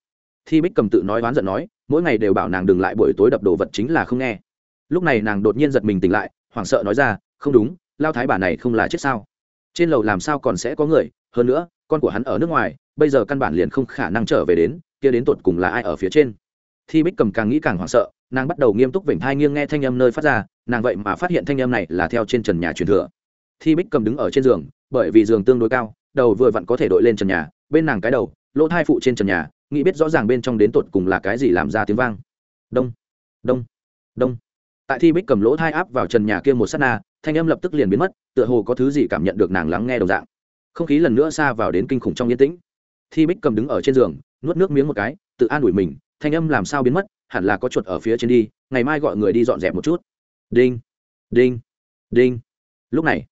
Thi bích cầm tự nói oán giận nói, mỗi ngày đều bảo nàng đừng lại buổi tối đập đồ vật chính là không nghe. Lúc này nàng đột nhiên giật mình tỉnh lại, hoảng sợ nói ra, không đúng, lao thái bà này không là chết sao? Trên lầu làm sao còn sẽ có người? Hơn nữa, con của hắn ở nước ngoài, bây giờ căn bản liền không khả năng trở về đến, kia đến tột cùng là ai ở phía trên? Thi bích cầm càng nghĩ càng hoảng sợ, nàng bắt đầu nghiêm túc vểnh thai nghiêng nghe thanh âm nơi phát ra, nàng vậy mà phát hiện thanh âm này là theo trên trần nhà truyền thừa. Thi bích cầm đứng ở trên giường bởi vì giường tương đối cao, đầu vừa vặn có thể đội lên trần nhà, bên nàng cái đầu, lỗ thai phụ trên trần nhà, nghĩ biết rõ ràng bên trong đến tột cùng là cái gì làm ra tiếng vang. Đông đông đông. Tại thi bích cầm lỗ thai áp vào trần nhà kia một s á t na, thanh âm lập tức liền biến mất, tựa hồ có thứ gì cảm nhận được nàng lắng nghe đồng dạng. Không khí lần nữa xa vào đến kinh khủng trong yên tĩnh. Thi bích cầm đứng ở trên giường, nuốt nước miếng một cái, tự an ủi mình, thanh âm làm sao biến mất, hẳn là có chuột ở phía trên đi, ngày mai gọi người đi dọn dẹp một chút. Đinh đinh đinh. Lúc này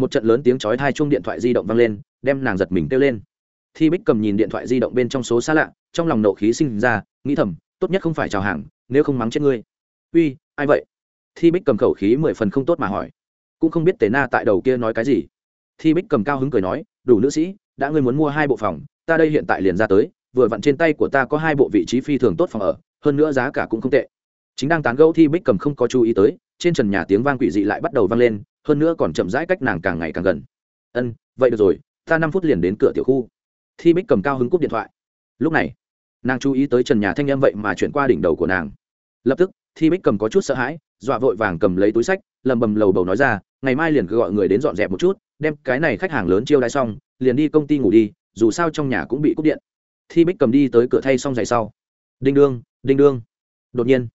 một trận lớn tiếng chói thai chuông điện thoại di động vang lên, đem nàng giật mình kêu lên. Thi bích cầm nhìn điện thoại di động bên trong số xa lạ, trong lòng nộ khí sinh ra, nghĩ thầm, tốt nhất không phải chào hàng, nếu không mắng chết ngươi. Uy, ai vậy? Thi bích cầm khẩu khí mười phần không tốt mà hỏi. Cũng không biết tề na tại đầu kia nói cái gì. Thi bích cầm cao hứng cười nói, đủ nữ sĩ, đã ngươi muốn mua hai bộ phòng, ta đây hiện tại liền ra tới, vừa vặn trên tay của ta có hai bộ vị trí phi thường tốt phòng ở, hơn nữa giá cả cũng không tệ. Chính đang tán gẫu thi bích cầm không có chú ý tới, trên trần nhà tiếng vang quỷ dị lại bắt đầu vang lên hơn nữa còn chậm rãi cách nàng càng ngày càng gần. Ân, vậy được rồi, ta năm phút liền đến cửa tiểu khu. Thi bích cầm cao hứng cúp điện thoại. Lúc này, nàng chú ý tới trần nhà thanh em vậy mà chuyển qua đỉnh đầu của nàng. Lập tức, thi bích cầm có chút sợ hãi, dọa vội vàng cầm lấy túi sách, lầm bầm lầu bầu nói ra, ngày mai liền cứ gọi người đến dọn dẹp một chút, đem cái này khách hàng lớn chiêu đãi xong, liền đi công ty ngủ đi, dù sao trong nhà cũng bị cúp điện. Thi bích cầm đi tới cửa thay xong giày sau. Đinh đương đinh đương. Đột nhiên,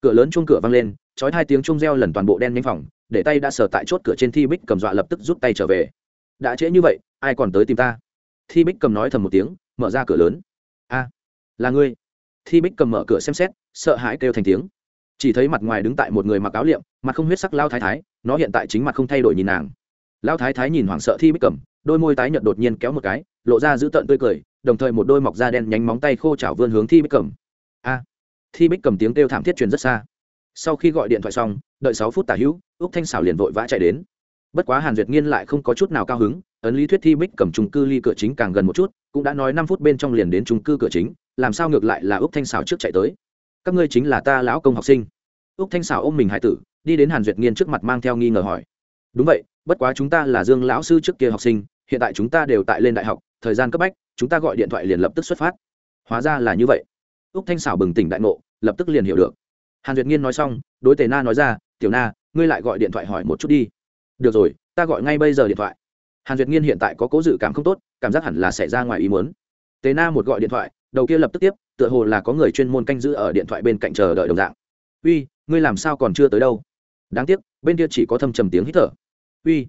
cửa lớn chuông cửa vang lên trói hai tiếng trung reo lần toàn bộ đen nhanh phòng, để tay đã sờ tại chốt cửa trên thi bích cầm dọa lập tức rút tay trở về. Đã trễ như vậy, ai còn tới tìm ta? Thi bích cầm nói thầm một tiếng, mở ra cửa lớn. A, là ngươi. Thi bích cầm mở cửa xem xét, sợ hãi kêu thành tiếng. Chỉ thấy mặt ngoài đứng tại một người mặc áo liệm, mặt không huyết sắc lao thái thái, nó hiện tại chính mặt không thay đổi nhìn nàng. Lao thái thái nhìn hoảng sợ thi bích cầm, đôi môi tái nhợt đột nhiên kéo một cái, lộ ra giữ tợn tươi cười, đồng thời một đôi mọc da đen nhánh móng tay khô chảo vươn hướng thi bích cầm. A. Thi bích cầm tiếng kêu thảm thiết truyền rất xa sau khi gọi điện thoại xong, đợi sáu phút tả hữu, úc thanh xảo liền vội vã chạy đến. Bất quá hàn duyệt nghiên lại không có chút nào cao hứng, ấn lý thuyết thi bích cầm trung cư ly cửa chính càng gần một chút, cũng đã nói năm phút bên trong liền đến trung cư cửa chính, làm sao ngược lại là úc thanh xảo trước chạy tới. Các ngươi chính là ta lão công học sinh. Úc thanh xảo ôm mình hải tử, đi đến hàn duyệt nghiên trước mặt mang theo nghi ngờ hỏi. Đúng vậy, bất quá chúng ta là dương lão sư trước kia học sinh, hiện tại chúng ta đều tại lên đại học, thời gian cấp bách, chúng ta gọi điện thoại liền lập tức xuất phát. Hóa ra là như vậy. Úc thanh xảo bừng tỉnh đại ngộ, lập tức liền hiểu được hàn duyệt nghiên nói xong, đối tề na nói ra, tiểu na, ngươi lại gọi điện thoại hỏi một chút đi. Được rồi, ta gọi ngay bây giờ điện thoại. Hàn duyệt nghiên hiện tại có cố dự cảm không tốt, cảm giác hẳn là xảy ra ngoài ý muốn. Tề na một gọi điện thoại, đầu kia lập tức tiếp, tựa hồ là có người chuyên môn canh giữ ở điện thoại bên cạnh chờ đợi đồng dạng. Uy, ngươi làm sao còn chưa tới đâu? Đáng tiếc, bên kia chỉ có thâm trầm tiếng hít thở. Uy,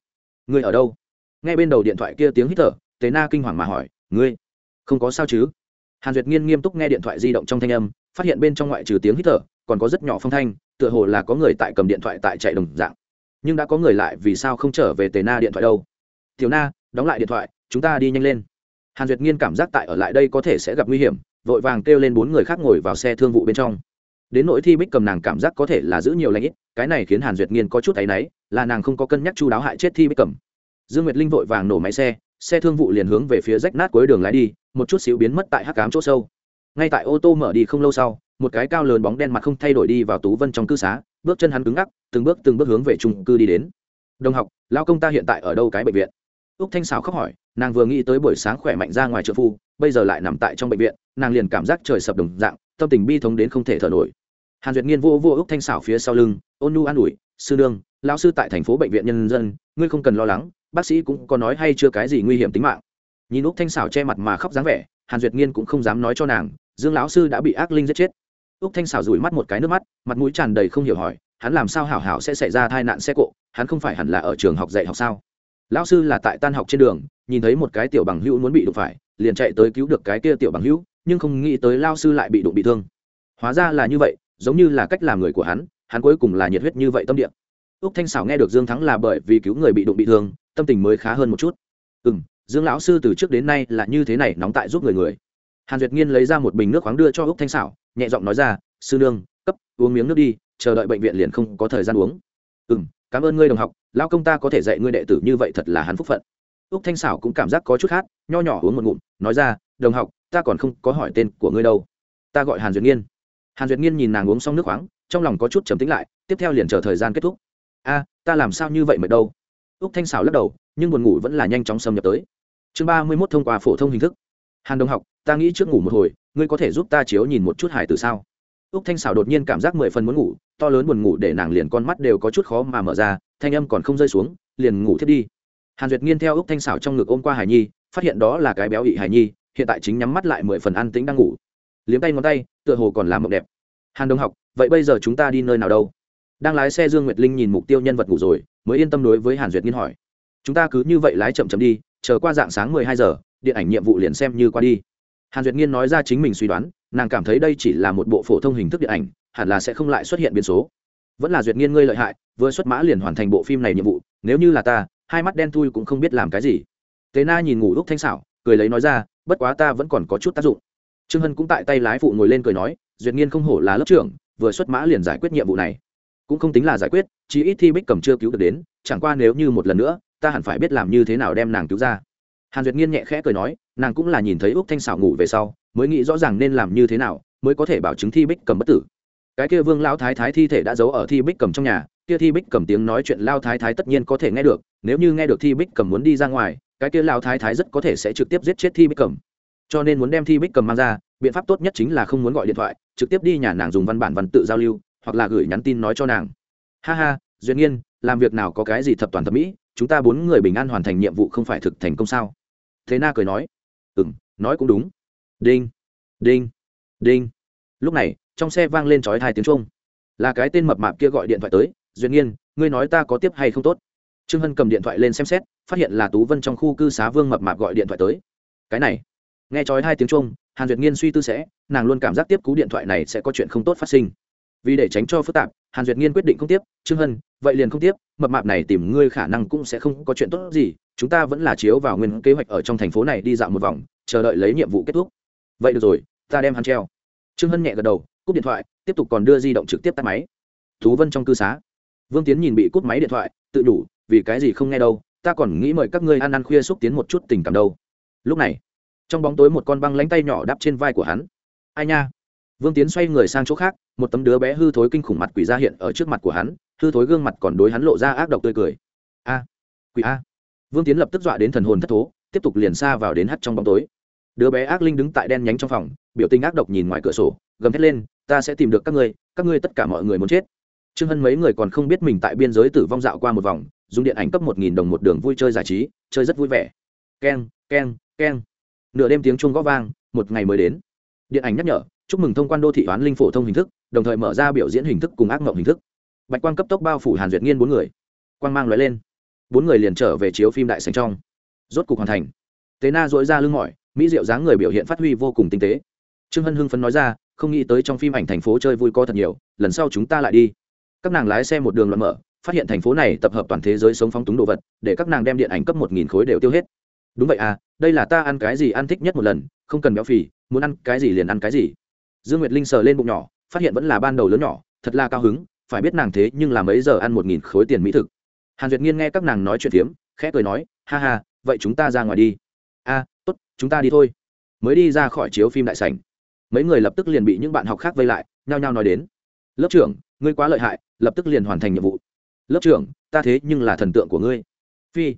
ngươi ở đâu? Nghe bên đầu điện thoại kia tiếng hít thở, tề na kinh hoàng mà hỏi, ngươi, không có sao chứ? Hàn duyệt nghiên nghiêm túc nghe điện thoại di động trong thanh âm, phát hiện bên trong ngoại trừ tiếng hít thở còn có rất nhỏ phong thanh, tựa hồ là có người tại cầm điện thoại tại chạy đồng dạng. Nhưng đã có người lại vì sao không trở về tề na điện thoại đâu? Tiểu na, đóng lại điện thoại, chúng ta đi nhanh lên. Hàn duyệt nghiên cảm giác tại ở lại đây có thể sẽ gặp nguy hiểm, vội vàng kêu lên bốn người khác ngồi vào xe thương vụ bên trong. Đến nỗi thi bích cầm nàng cảm giác có thể là giữ nhiều lãnh ít, cái này khiến hàn duyệt nghiên có chút áy náy, là nàng không có cân nhắc chu đáo hại chết thi bích cầm. Dương nguyệt linh vội vàng nổ máy xe xe thương vụ liền hướng về phía rách nát cuối đường lái đi, một chút xíu biến mất tại hắc cám chỗ sâu. Ngay tại ô tô mở đi không lâu sau một cái cao lớn bóng đen mặt không thay đổi đi vào tú vân trong cư xá, bước chân hắn cứng ngắc, từng bước từng bước hướng về trung cư đi đến. Đồng học lao công ta hiện tại ở đâu cái bệnh viện? Úc thanh xào khóc hỏi, nàng vừa nghĩ tới buổi sáng khỏe mạnh ra ngoài trợ phu, bây giờ lại nằm tại trong bệnh viện, nàng liền cảm giác trời sập đồng dạng, tâm tình bi thống đến không thể thở nổi. Hàn duyệt nghiên vô vô úc thanh xảo phía sau lưng, ôn nu an ủi, sư đương lao sư tại thành phố bệnh viện nhân dân, ngươi không cần lo lắng, bác sĩ cũng có nói hay chưa cái gì nguy hiểm tính mạng. Nhìn úc thanh xảo che mặt mà khóc dáng vẻ, hàn duyệt nghiên cũng không dám nói cho nàng, dương lão sư đã bị ác linh giết chết úc thanh xảo rủi mắt một cái nước mắt, mặt mũi tràn đầy không hiểu hỏi, hắn làm sao hảo hảo sẽ xảy ra tai nạn xe cộ, hắn không phải hẳn là ở trường học dạy học sao? Lão sư là tại tan học trên đường, nhìn thấy một cái tiểu bằng hữu muốn bị đụng phải, liền chạy tới cứu được cái kia tiểu bằng hữu, nhưng không nghĩ tới lao sư lại bị đụng bị thương. Hóa ra là như vậy, giống như là cách làm người của hắn hắn cuối cùng là nhiệt huyết như vậy tâm địa. Úc thanh xảo nghe được dương thắng là bởi vì cứu người bị đụng bị thương, tâm tình mới khá hơn một chút. Ừ m dương lão sư từ trước đến nay là như thế này nóng tại giúp người người. Hàn duyệt nghiên lấy ra một bình nước khoáng đưa cho úc thanh xảo nhẹ giọng nói ra, sư nương, cấp, uống miếng nước đi, chờ đợi bệnh viện liền không có thời gian uống. Ừ m cảm ơn ngươi đồng học lao công ta có thể dạy ngươi đệ tử như vậy thật là hắn phúc phận. Úc thanh xảo cũng cảm giác có chút khát, nho nhỏ uống một ngụm, nói ra, đồng học, ta còn không có hỏi tên của ngươi đâu. Ta gọi hàn duyệt nghiên. Hàn duyệt nghiên nhìn nàng uống xong nước khoáng, trong lòng có chút trầm tính lại, tiếp theo liền chờ thời gian kết thúc. A, ta làm sao như vậy mệt đâu? Úc thanh xảo lắc đầu, nhưng buồn ngủ vẫn là nhanh chóng xâm nhập tới. Chương ba mươi mốt thông qua phổ thông hình thức. Hàn đồng học, ta nghĩ trước ngủ một hồi ngươi có thể giúp ta chiếu nhìn một chút hải từ sao? Úc thanh xảo đột nhiên cảm giác mười phần muốn ngủ, to lớn buồn ngủ để nàng liền con mắt đều có chút khó mà mở ra, thanh âm còn không rơi xuống, liền ngủ thiết đi. Hàn duyệt nghiên theo úc thanh xảo trong ngực ôm qua hải nhi, phát hiện đó là cái béo ị hải nhi, hiện tại chính nhắm mắt lại mười phần an tĩnh đang ngủ. Liếm tay ngón tay, tựa hồ còn làm mộng đẹp. Hàn đồng học, vậy bây giờ chúng ta đi nơi nào đâu? Đang lái xe dương nguyệt linh nhìn mục tiêu nhân vật ngủ rồi, mới yên tâm đối với hàn duyệt nghiên hỏi. Chúng ta cứ như vậy lái chậm chậm đi, chờ qua dạng sáng mười hai giờ, điện ảnh nhiệm vụ liền xem như qua đi hàn duyệt nghiên nói ra chính mình suy đoán, nàng cảm thấy đây chỉ là một bộ phổ thông hình thức điện ảnh, hẳn là sẽ không lại xuất hiện biến số. Vẫn là duyệt nghiên ngươi lợi hại, vừa xuất mã liền hoàn thành bộ phim này nhiệm vụ, nếu như là ta, hai mắt đen thui cũng không biết làm cái gì. Tế na nhìn ngủ lúc thanh xảo, cười lấy nói ra, bất quá ta vẫn còn có chút tác dụng. Trương hân cũng tại tay lái phụ ngồi lên cười nói, duyệt nghiên không hổ là lớp trưởng, vừa xuất mã liền giải quyết nhiệm vụ này. Cũng không tính là giải quyết chỉ ít thi bích cầm chưa cứu được đến, chẳng qua nếu như một lần nữa, ta hẳn phải biết làm như thế nào đem nàng cứu ra hàn duyệt nghiên nhẹ khẽ cười nói, nàng cũng là nhìn thấy úc thanh xảo ngủ về sau, mới nghĩ rõ ràng nên làm như thế nào, mới có thể bảo chứng thi bích cầm bất tử. Cái kia vương lao thái thái thi thể đã giấu ở thi bích cầm trong nhà, kia thi bích cầm tiếng nói chuyện lao thái thái tất nhiên có thể nghe được, nếu như nghe được thi bích cầm muốn đi ra ngoài, cái kia lao thái thái rất có thể sẽ trực tiếp giết chết thi bích cầm. Cho nên muốn đem thi bích cầm mang ra, biện pháp tốt nhất chính là không muốn gọi điện thoại, trực tiếp đi nhà nàng dùng văn bản văn tự giao lưu, hoặc là gửi nhắn tin nói cho nàng. Ha ha duyên nhiên làm việc nào có cái gì thập toàn thập mỹ, chúng ta bốn người bình an hoàn thành nhiệm vụ không phải thực thành công sao? Thế na cười nói ừ m nói cũng đúng. Đinh đinh đinh. Lúc này, trong xe vang lên trói hai tiếng trung là cái tên mập mạp kia gọi điện thoại tới duyên nhiên ngươi nói ta có tiếp hay không tốt? Trương hân cầm điện thoại lên xem xét, phát hiện là tú vân trong khu cư xá vương mập mạp gọi điện thoại tới. Cái này. Nghe trói hai tiếng trung hàn duyệt nghiên suy tư sẽ, nàng luôn cảm giác tiếp cú điện thoại này sẽ có chuyện không tốt phát sinh vì để tránh cho phức tạp, hàn duyệt nghiên quyết định không tiếp, trương hân, vậy liền không tiếp, mập mạp này tìm ngươi khả năng cũng sẽ không có chuyện tốt gì, chúng ta vẫn là chiếu vào nguyên kế hoạch ở trong thành phố này đi dạo một vòng, chờ đợi lấy nhiệm vụ kết thúc. Vậy được rồi, ta đem hắn treo. Trương hân nhẹ gật đầu, cúp điện thoại, tiếp tục còn đưa di động trực tiếp tắt máy. Thú vân trong cư xá. Vương tiến nhìn bị cúp máy điện thoại, tự đủ vì cái gì không nghe đâu, ta còn nghĩ mời các ngươi ăn ăn khuya xúc tiến một chút tình cảm đâu. Lúc này, trong bóng tối một con băng lánh tay nhỏ đắp trên vai của hắn. Ai nha? Vương tiến xoay người sang chỗ khác, một tấm đứa bé hư thối kinh khủng mặt quỷ ra hiện ở trước mặt của hắn, hư thối gương mặt còn đối hắn lộ ra ác độc tươi cười. A, quỷ a. Vương tiến lập tức dọa đến thần hồn thất thố, tiếp tục liền xa vào đến hắt trong bóng tối. Đứa bé ác linh đứng tại đen nhánh trong phòng, biểu tình ác độc nhìn ngoài cửa sổ, gầm thét lên, ta sẽ tìm được các ngươi các ngươi tất cả mọi người muốn chết. Trương hân mấy người còn không biết mình tại biên giới tử vong dạo qua một vòng, dùng điện ảnh cấp một nghìn đồng một đường vui chơi giải trí, chơi rất vui vẻ. Keng keng keng. Nửa đêm tiếng chuông g ó vang, một ngày mới đến. Điện ảnh nhắc nhở chúc mừng thông quan đô thị toán linh phổ thông hình thức, đồng thời mở ra biểu diễn hình thức cùng ác mộng hình thức. Bạch quang cấp tốc bao phủ hàn duyệt nghiên bốn người. Quang mang l lên. Bốn người liền trở về chiếu phim đại sành trong. Rốt cục hoàn thành. Tế na dỗi ra lưng mỏi, mỹ diệu dáng người biểu hiện phát huy vô cùng tinh tế. Trương hân hưng phấn nói ra, không nghĩ tới trong phim ảnh thành phố chơi vui co thật nhiều, lần sau chúng ta lại đi. Các nàng lái xe một đường loạn mở, phát hiện thành phố này tập hợp toàn thế giới sống phóng túng đồ vật, để các nàng đem điện ảnh cấp một nghìn khối đều tiêu hết. Đúng vậy à đây là ta ăn cái gì ăn thích nhất một lần, không cần béo phì, muốn ăn cái gì liền ăn cái gì dương nguyệt linh sờ lên bụng nhỏ, phát hiện vẫn là ban đầu lớn nhỏ, thật là cao hứng, phải biết nàng thế nhưng là mấy giờ ăn một nghìn khối tiền mỹ thực. Hàn duyệt nghiên nghe các nàng nói chuyện phiếm, khẽ cười nói, ha ha, vậy chúng ta ra ngoài đi. A, tốt, chúng ta đi thôi. Mới đi ra khỏi chiếu phim đại sảnh, mấy người lập tức liền bị những bạn học khác vây lại, nhao nhao nói đến, lớp trưởng, ngươi quá lợi hại, lập tức liền hoàn thành nhiệm vụ. Lớp trưởng, ta thế nhưng là thần tượng của ngươi. Phi,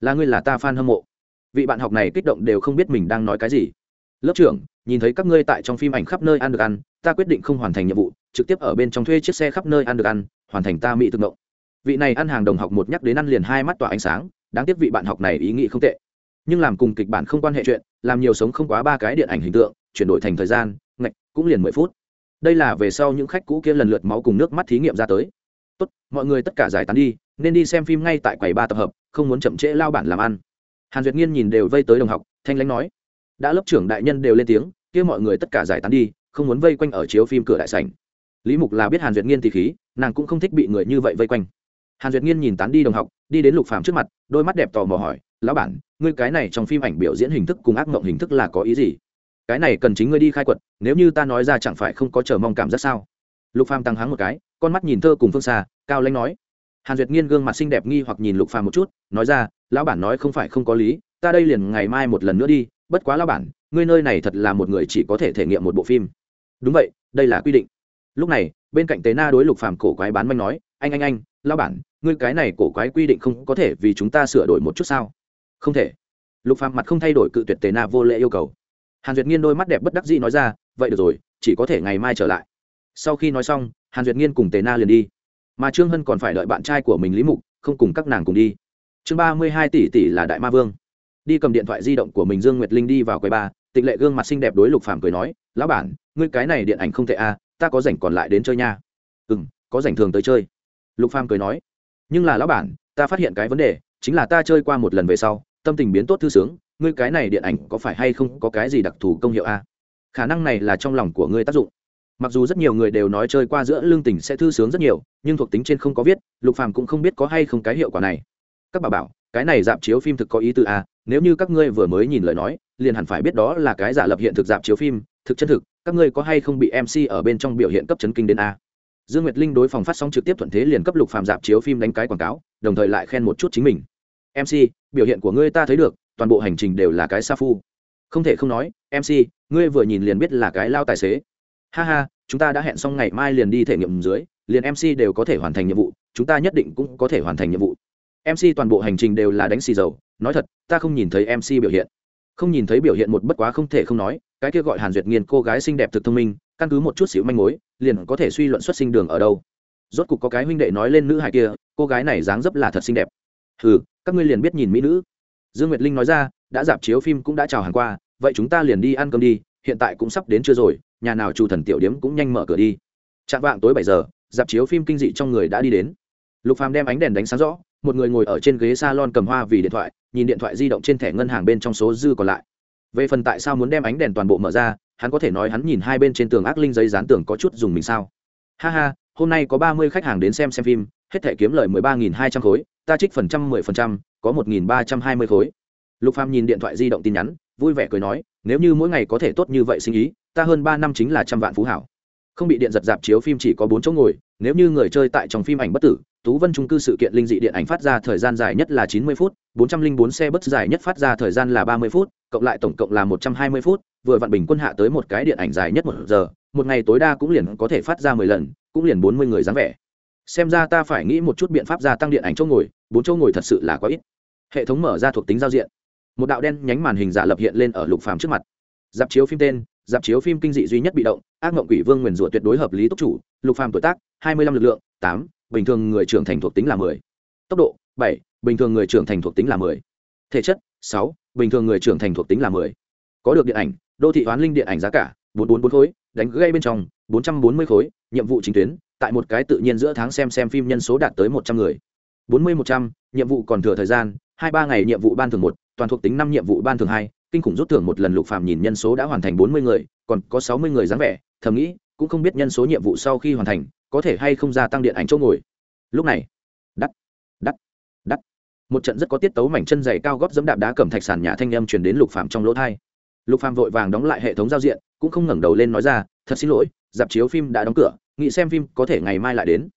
là ngươi là ta f a n hâm mộ. Vị bạn học này kích động đều không biết mình đang nói cái gì lớp trưởng, nhìn thấy các ngươi tại trong phim ảnh khắp nơi ăn được ăn, ta quyết định không hoàn thành nhiệm vụ, trực tiếp ở bên trong thuê chiếc xe khắp nơi ăn được ăn, hoàn thành ta mỹ thực mộng vị này ăn hàng đồng học một nhắc đến ăn liền hai mắt tỏa ánh sáng, đáng tiếc vị bạn học này ý nghĩ không tệ. Nhưng làm cùng kịch bản không quan hệ chuyện, làm nhiều sống không quá ba cái điện ảnh hình tượng, chuyển đổi thành thời gian, ngạch, cũng liền mười phút. Đây là về sau những khách cũ kia lần lượt máu cùng nước mắt thí nghiệm ra tới. Tốt, mọi người tất cả giải tán đi, nên đi xem phim ngay tại quầy ba tập hợp, không muốn chậm trễ lao bản làm ăn. Hàn duyệt nghiên nhìn đều vây tới đồng học, thanh lãnh nói đã lớp trưởng đại nhân đều lên tiếng, kia mọi người tất cả giải tán đi, không muốn vây quanh ở chiếu phim cửa đại sảnh. Lý mục là biết hàn duyệt nghiên thì khí, nàng cũng không thích bị người như vậy vây quanh. Hàn duyệt nghiên nhìn tán đi đồng học, đi đến lục phàm trước mặt, đôi mắt đẹp tò mò hỏi, lão bản, ngươi cái này trong phim ảnh biểu diễn hình thức cùng ác mộng hình thức là có ý gì? Cái này cần chính ngươi đi khai quật, nếu như ta nói ra chẳng phải không có chờ mong cảm giác sao? Lục phàm tăng háng một cái, con mắt nhìn thơ cùng phương xa, cao lãnh nói. Hàn duyệt nghiên gương mặt xinh đẹp nghi hoặc nhìn lục phàm một chút, nói ra, lão bản nói không phải không có lý, ta đây liền ngày mai một lần nữa đi bất quá lão bản, ngươi nơi này thật là một người chỉ có thể thể nghiệm một bộ phim. Đúng vậy, đây là quy định. Lúc này, bên cạnh tế na đối lục phàm cổ quái bán manh nói, anh anh anh, lão bản, ngươi cái này cổ quái quy định không có thể vì chúng ta sửa đổi một chút sao? Không thể. Lục phàm mặt không thay đổi cự tuyệt tế na vô lễ yêu cầu. Hàn duyệt nghiên đôi mắt đẹp bất đắc dĩ nói ra, vậy được rồi, chỉ có thể ngày mai trở lại. Sau khi nói xong, hàn duyệt nghiên cùng tế na liền đi. Mà trương hân còn phải đợi bạn trai của mình lý mục, không cùng các nàng cùng đi. Chương ba mươi hai tỷ tỷ là đại ma vương đi cầm điện thoại di động của mình dương nguyệt linh đi vào quầy ba tịch lệ gương mặt xinh đẹp đối lục phàm cười nói lão bản ngươi cái này điện ảnh không thể a à, ta có rảnh còn lại đến chơi nha. Ừ m có rảnh thường tới chơi. Lục phàm cười nói nhưng là lão bản ta phát hiện cái vấn đề chính là ta chơi qua một lần về sau tâm tình biến tốt thư sướng ngươi cái này điện ảnh có phải hay không có cái gì đặc thù công hiệu a khả năng này là trong lòng của ngươi tác dụng. Mặc dù rất nhiều người đều nói chơi qua giữa lương tình sẽ thư sướng rất nhiều nhưng thuộc tính trên không có viết lục phàm cũng không biết có hay không cái hiệu quả này. Các bà bảo cái này dạp chiếu phim thực có ý tư a à, nếu như các ngươi vừa mới nhìn lời nói, liền hẳn phải biết đó là cái giả lập hiện thực dạp chiếu phim, thực chân thực, các ngươi có hay không bị mc ở bên trong biểu hiện cấp chấn kinh đến a? Dương nguyệt linh đối phòng phát sóng trực tiếp thuận thế liền cấp lục phàm dạp chiếu phim đánh cái quảng cáo, đồng thời lại khen một chút chính mình. Mc biểu hiện của ngươi ta thấy được, toàn bộ hành trình đều là cái sa phu. Không thể không nói mc ngươi vừa nhìn liền biết là cái lao tài xế. Ha ha, chúng ta đã hẹn xong ngày mai liền đi thể nghiệm dưới, liền mc đều có thể hoàn thành nhiệm vụ, chúng ta nhất định cũng có thể hoàn thành nhiệm vụ. Mc toàn bộ hành trình đều là đánh xì dầu nói thật, ta không nhìn thấy mc biểu hiện. Không nhìn thấy biểu hiện một bất quá không thể không nói, cái kia gọi hàn duyệt nghiên cô gái xinh đẹp thực thông minh, căn cứ một chút xíu manh mối, liền có thể suy luận xuất sinh đường ở đâu. Rốt cục có cái huynh đệ nói lên nữ hài kia, cô gái này dáng dấp là thật xinh đẹp. Ừ các ngươi liền biết nhìn mỹ nữ. Dương nguyệt linh nói ra, đã dạp chiếu phim cũng đã chào hàng qua, vậy chúng ta liền đi ăn cơm đi, hiện tại cũng sắp đến chưa rồi, nhà nào chủ thần tiểu điếm cũng nhanh mở cửa đi. Chạm vạng tối bảy giờ, dạp chiếu phim kinh dị trong người đã đi đến. Lục phàm đem ánh đèn đánh sáng rõ, một người ngồi ở trên ghế salon cầm hoa vì điện thoại nhìn điện thoại di động trên thẻ ngân hàng bên trong số dư còn lại. Về phần tại sao muốn đem ánh đèn toàn bộ mở ra, hắn có thể nói hắn nhìn hai bên trên tường ác linh giấy dán tường có chút dùng mình sao? Ha ha, hôm nay có ba mươi khách hàng đến xem xem phim, hết thẻ kiếm lời mười ba nghìn hai trăm khối, ta trích phần trăm mười phần trăm, có một nghìn ba trăm hai mươi khối. Lục phàm nhìn điện thoại di động tin nhắn, vui vẻ cười nói, nếu như mỗi ngày có thể tốt như vậy sinh ý, ta hơn ba năm chính là trăm vạn phú hảo. Không bị điện giật dạp chiếu phim chỉ có bốn chỗ ngồi nếu như người chơi tại trong phim ảnh bất tử, tú vân trung cư sự kiện linh dị điện ảnh phát ra thời gian dài nhất là chín mươi phút, bốn trăm linh bốn xe bất dài nhất phát ra thời gian là ba mươi phút, cộng lại tổng cộng là một trăm hai mươi phút, vừa vặn bình quân hạ tới một cái điện ảnh dài nhất một giờ, một ngày tối đa cũng liền có thể phát ra mười lần, cũng liền bốn mươi người dáng vẻ. Xem ra ta phải nghĩ một chút biện pháp gia tăng điện ảnh chỗ ngồi, bốn chỗ ngồi thật sự là quá ít. Hệ thống mở ra thuộc tính giao diện. Một đạo đen nhánh màn hình giả lập hiện lên ở lục phàm trước mặt. Dạp chiếu phim tên dạp chiếu phim kinh dị duy nhất bị động, ác mộng quỷ vương nguyền rủa tuyệt đối hợp lý tốc chủ, lục phàm tuổi tác, hai mươi lăm lực lượng, tám, bình thường người trưởng thành thuộc tính là mười. Tốc độ, bảy, bình thường người trưởng thành thuộc tính là mười. Thể chất, sáu, bình thường người trưởng thành thuộc tính là mười. Có được điện ảnh, đô thị hoán linh điện ảnh giá cả, bốn bốn bốn khối, đánh gây bên trong, bốn trăm bốn mươi khối, nhiệm vụ chính tuyến, tại một cái tự nhiên giữa tháng xem xem phim nhân số đạt tới một trăm người. bốn mươi một trăm, nhiệm vụ còn thừa thời gian, hai ba ngày nhiệm vụ ban thường một, toàn thuộc tính năm nhiệm vụ ban thường hai kinh khủng rút thưởng một lần lục phàm nhìn nhân số đã hoàn thành bốn mươi người, còn có sáu mươi người dáng vẻ, thầm nghĩ, cũng không biết nhân số nhiệm vụ sau khi hoàn thành, có thể hay không gia tăng điện ảnh chỗ ngồi. Lúc này, đắt đắt đắt. Một trận rất có tiết tấu mảnh chân dày cao góp dẫm đạp đá cẩm thạch sàn nhà thanh âm truyền đến lục phàm trong lỗ thai. Lục phàm vội vàng đóng lại hệ thống giao diện, cũng không ngẩng đầu lên nói ra, thật xin lỗi, dạp chiếu phim đã đóng cửa, nghĩ xem phim có thể ngày mai lại đến.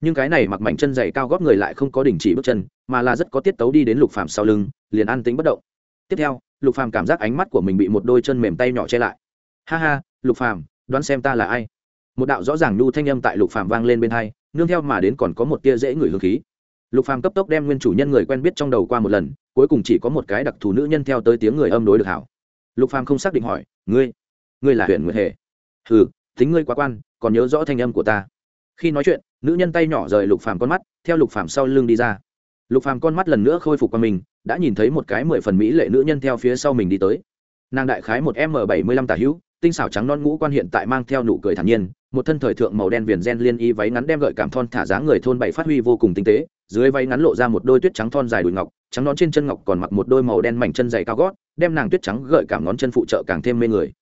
Nhưng cái này mặc mảnh chân dày cao góp người lại không có đình chỉ bước chân, mà là rất có tiết tấu đi đến lục phàm sau lưng, liền an tĩnh bất động. Tiếp theo lục phàm cảm giác ánh mắt của mình bị một đôi chân mềm tay nhỏ che lại. Ha ha, lục phàm, đoán xem ta là ai? Một đạo rõ ràng nhu thanh âm tại lục phàm vang lên bên hai, nương theo mà đến còn có một tia dễ người hương khí. Lục phàm cấp tốc đem nguyên chủ nhân người quen biết trong đầu qua một lần, cuối cùng chỉ có một cái đặc thù nữ nhân theo tới tiếng người âm đối được hảo. Lục phàm không xác định hỏi, ngươi ngươi là huyện nguyệt hề? Ừ tính ngươi quá quan, còn nhớ rõ thanh âm của ta. Khi nói chuyện, nữ nhân tay nhỏ rời lục phàm con mắt, theo lục phàm sau lưng đi ra lục phàm con mắt lần nữa khôi phục qua mình, đã nhìn thấy một cái mười phần mỹ lệ nữ nhân theo phía sau mình đi tới. Nàng đại khái một m bảy mươi lăm tả hữu, tinh xảo trắng non ngũ quan hiện tại mang theo nụ cười thản nhiên, một thân thời thượng màu đen viền gen liên y váy ngắn đem gợi cảm thon thả dáng người thôn bảy phát huy vô cùng tinh tế, dưới váy ngắn lộ ra một đôi tuyết trắng thon dài đùi ngọc, trắng non trên chân ngọc còn mặc một đôi màu đen mảnh chân dày cao gót, đem nàng tuyết trắng gợi cảm ngón chân phụ trợ càng thêm mê người.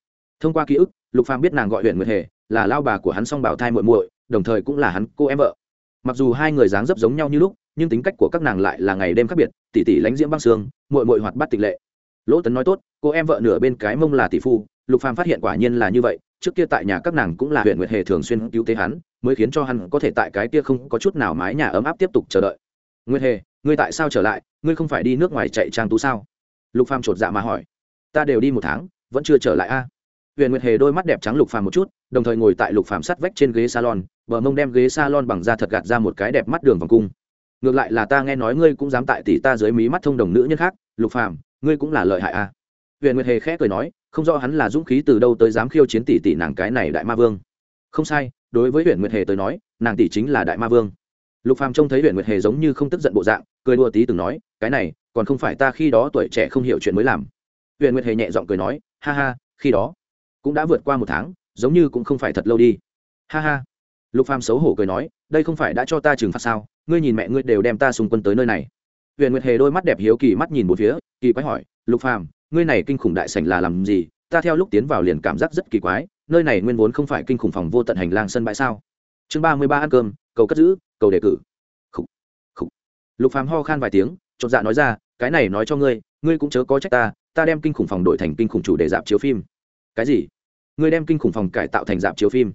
Thông qua ký ức, lục phàm biết nàng gọi huyện nguyệt hề, là lao bà của hắn song bảo thai muội muội, đồng thời cũng là hắn cô em vợ. Mặc dù hai người dáng dấp giống nhau như lúc nhưng tính cách của các nàng lại là ngày đêm khác biệt tỷ tỷ lánh diễm băng xương muội muội hoạt bát tịch lệ. Lỗ tấn nói tốt, cô em vợ nửa bên cái mông là tỷ phu, lục phàm phát hiện quả nhiên là như vậy, trước kia tại nhà các nàng cũng là huyện nguyệt hề thường xuyên cứu tế hắn, mới khiến cho hắn có thể tại cái kia không có chút nào mái nhà ấm áp tiếp tục chờ đợi. Nguyệt hề, ngươi tại sao trở lại? Ngươi không phải đi nước ngoài chạy trang tú sao? Lục phàm chột dạ mà hỏi. Ta đều đi một tháng, vẫn chưa trở lại a. Huyện nguyệt hề đôi mắt đẹp trắng lục phàm một chút, đồng thời ngồi tại lục phàm sắt vách trên ghế salon, bờ mông đem ghế salon bằng da thật gạt ra một cái đẹp mắt đường vòng cung ngược lại là ta nghe nói ngươi cũng dám tại tỷ ta dưới mí mắt thông đồng nữ nhân khác, lục phàm, ngươi cũng là lợi hại a huyền nguyệt hề khẽ cười nói, không rõ hắn là dũng khí từ đâu tới dám khiêu chiến tỷ tỷ nàng cái này đại ma vương. Không sai, đối với huyền nguyệt hề tới nói, nàng tỷ chính là đại ma vương. Lục phàm trông thấy huyền nguyệt hề giống như không tức giận bộ dạng, cười đùa tí từng nói, cái này, còn không phải ta khi đó tuổi trẻ không hiểu chuyện mới làm. Huyền nguyệt hề nhẹ giọng cười nói, ha ha, khi đó cũng đã vượt qua một tháng, giống như cũng không phải thật lâu đi. Ha ha. Lục phàm xấu hổ cười nói, đây không phải đã cho ta trừng phạt sao? Ngươi nhìn mẹ ngươi đều đem ta xung quân tới nơi này. Huyền nguyệt hề đôi mắt đẹp hiếu kỳ mắt nhìn một phía kỳ quái hỏi lục phàm ngươi này kinh khủng đại sảnh là làm gì? Ta theo lúc tiến vào liền cảm giác rất kỳ quái nơi này nguyên vốn không phải kinh khủng phòng vô tận hành lang sân bãi sao? Chương ba mươi ba ăn cơm cầu cất giữ cầu đề cử. Khủ, khủ. lục phàm ho khan vài tiếng chột dạ nói ra cái này nói cho ngươi ngươi cũng chớ có trách ta ta đem kinh khủng phòng đổi thành kinh khủng chủ để dạp chiếu phim. Cái gì? Ngươi đem kinh khủng phòng cải tạo thành dạp chiếu phim?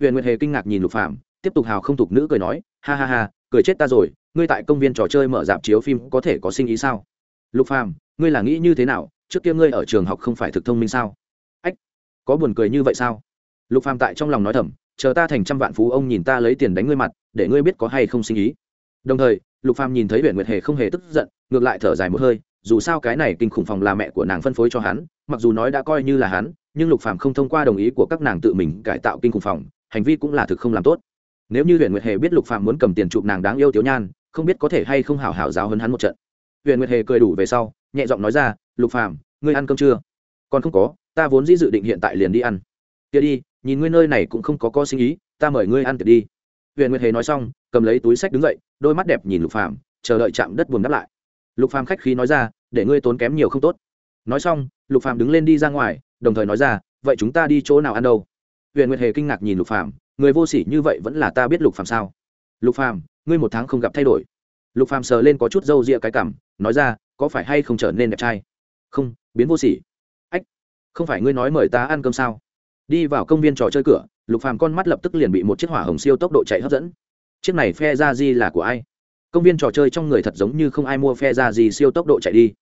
Huyền nguyệt hề kinh ngạc nhìn lục phàm tiếp tục hào không tục nữ cười nói ha ha ha cười chết ta rồi, ngươi tại công viên trò chơi mở dạp chiếu phim có thể có sinh ý sao? Lục phàm, ngươi là nghĩ như thế nào? Trước kia ngươi ở trường học không phải thực thông minh sao? Ách, có buồn cười như vậy sao? Lục phàm tại trong lòng nói thầm, chờ ta thành trăm vạn phú ông nhìn ta lấy tiền đánh ngươi mặt, để ngươi biết có hay không sinh ý. Đồng thời, lục phàm nhìn thấy huyện nguyệt hề không hề tức giận, ngược lại thở dài một hơi, dù sao cái này kinh khủng phòng là mẹ của nàng phân phối cho hắn, mặc dù nói đã coi như là hắn, nhưng lục phàm không thông qua đồng ý của các nàng tự mình cải tạo kinh khủng phòng, hành vi cũng là thực không làm tốt nếu như huyện nguyệt hề biết lục phàm muốn cầm tiền chụp nàng đáng yêu tiểu nhan, không biết có thể hay không hảo hảo giáo hơn hắn một trận. Huyện nguyệt hề cười đủ về sau, nhẹ giọng nói ra, lục phàm, ngươi ăn cơm chưa? Còn không có, ta vốn dĩ dự định hiện tại liền đi ăn. Kia đi, nhìn ngươi nơi này cũng không có co sinh ý, ta mời ngươi ăn tiệc đi. Huyện nguyệt hề nói xong, cầm lấy túi sách đứng dậy, đôi mắt đẹp nhìn lục phàm, chờ đợi chạm đất buồn đáp lại. Lục phàm khách khí nói ra, để ngươi tốn kém nhiều không tốt. Nói xong, lục phàm đứng lên đi ra ngoài, đồng thời nói ra, vậy chúng ta đi chỗ nào ăn đâu? Huyện nguyệt hề kinh ngạc nhìn lục phàm người vô sỉ như vậy vẫn là ta biết lục phàm sao? Lục phàm, ngươi một tháng không gặp thay đổi. Lục phàm sờ lên có chút râu ria cái cảm, nói ra, có phải hay không trở nên đẹp trai? Không, biến vô sỉ. Ách, không phải ngươi nói mời ta ăn cơm sao? Đi vào công viên trò chơi cửa, lục phàm con mắt lập tức liền bị một chiếc hỏa hồng siêu tốc độ chạy hấp dẫn. Chiếc này phe ra di là của ai? Công viên trò chơi trong người thật giống như không ai mua phe ra gì siêu tốc độ chạy đi.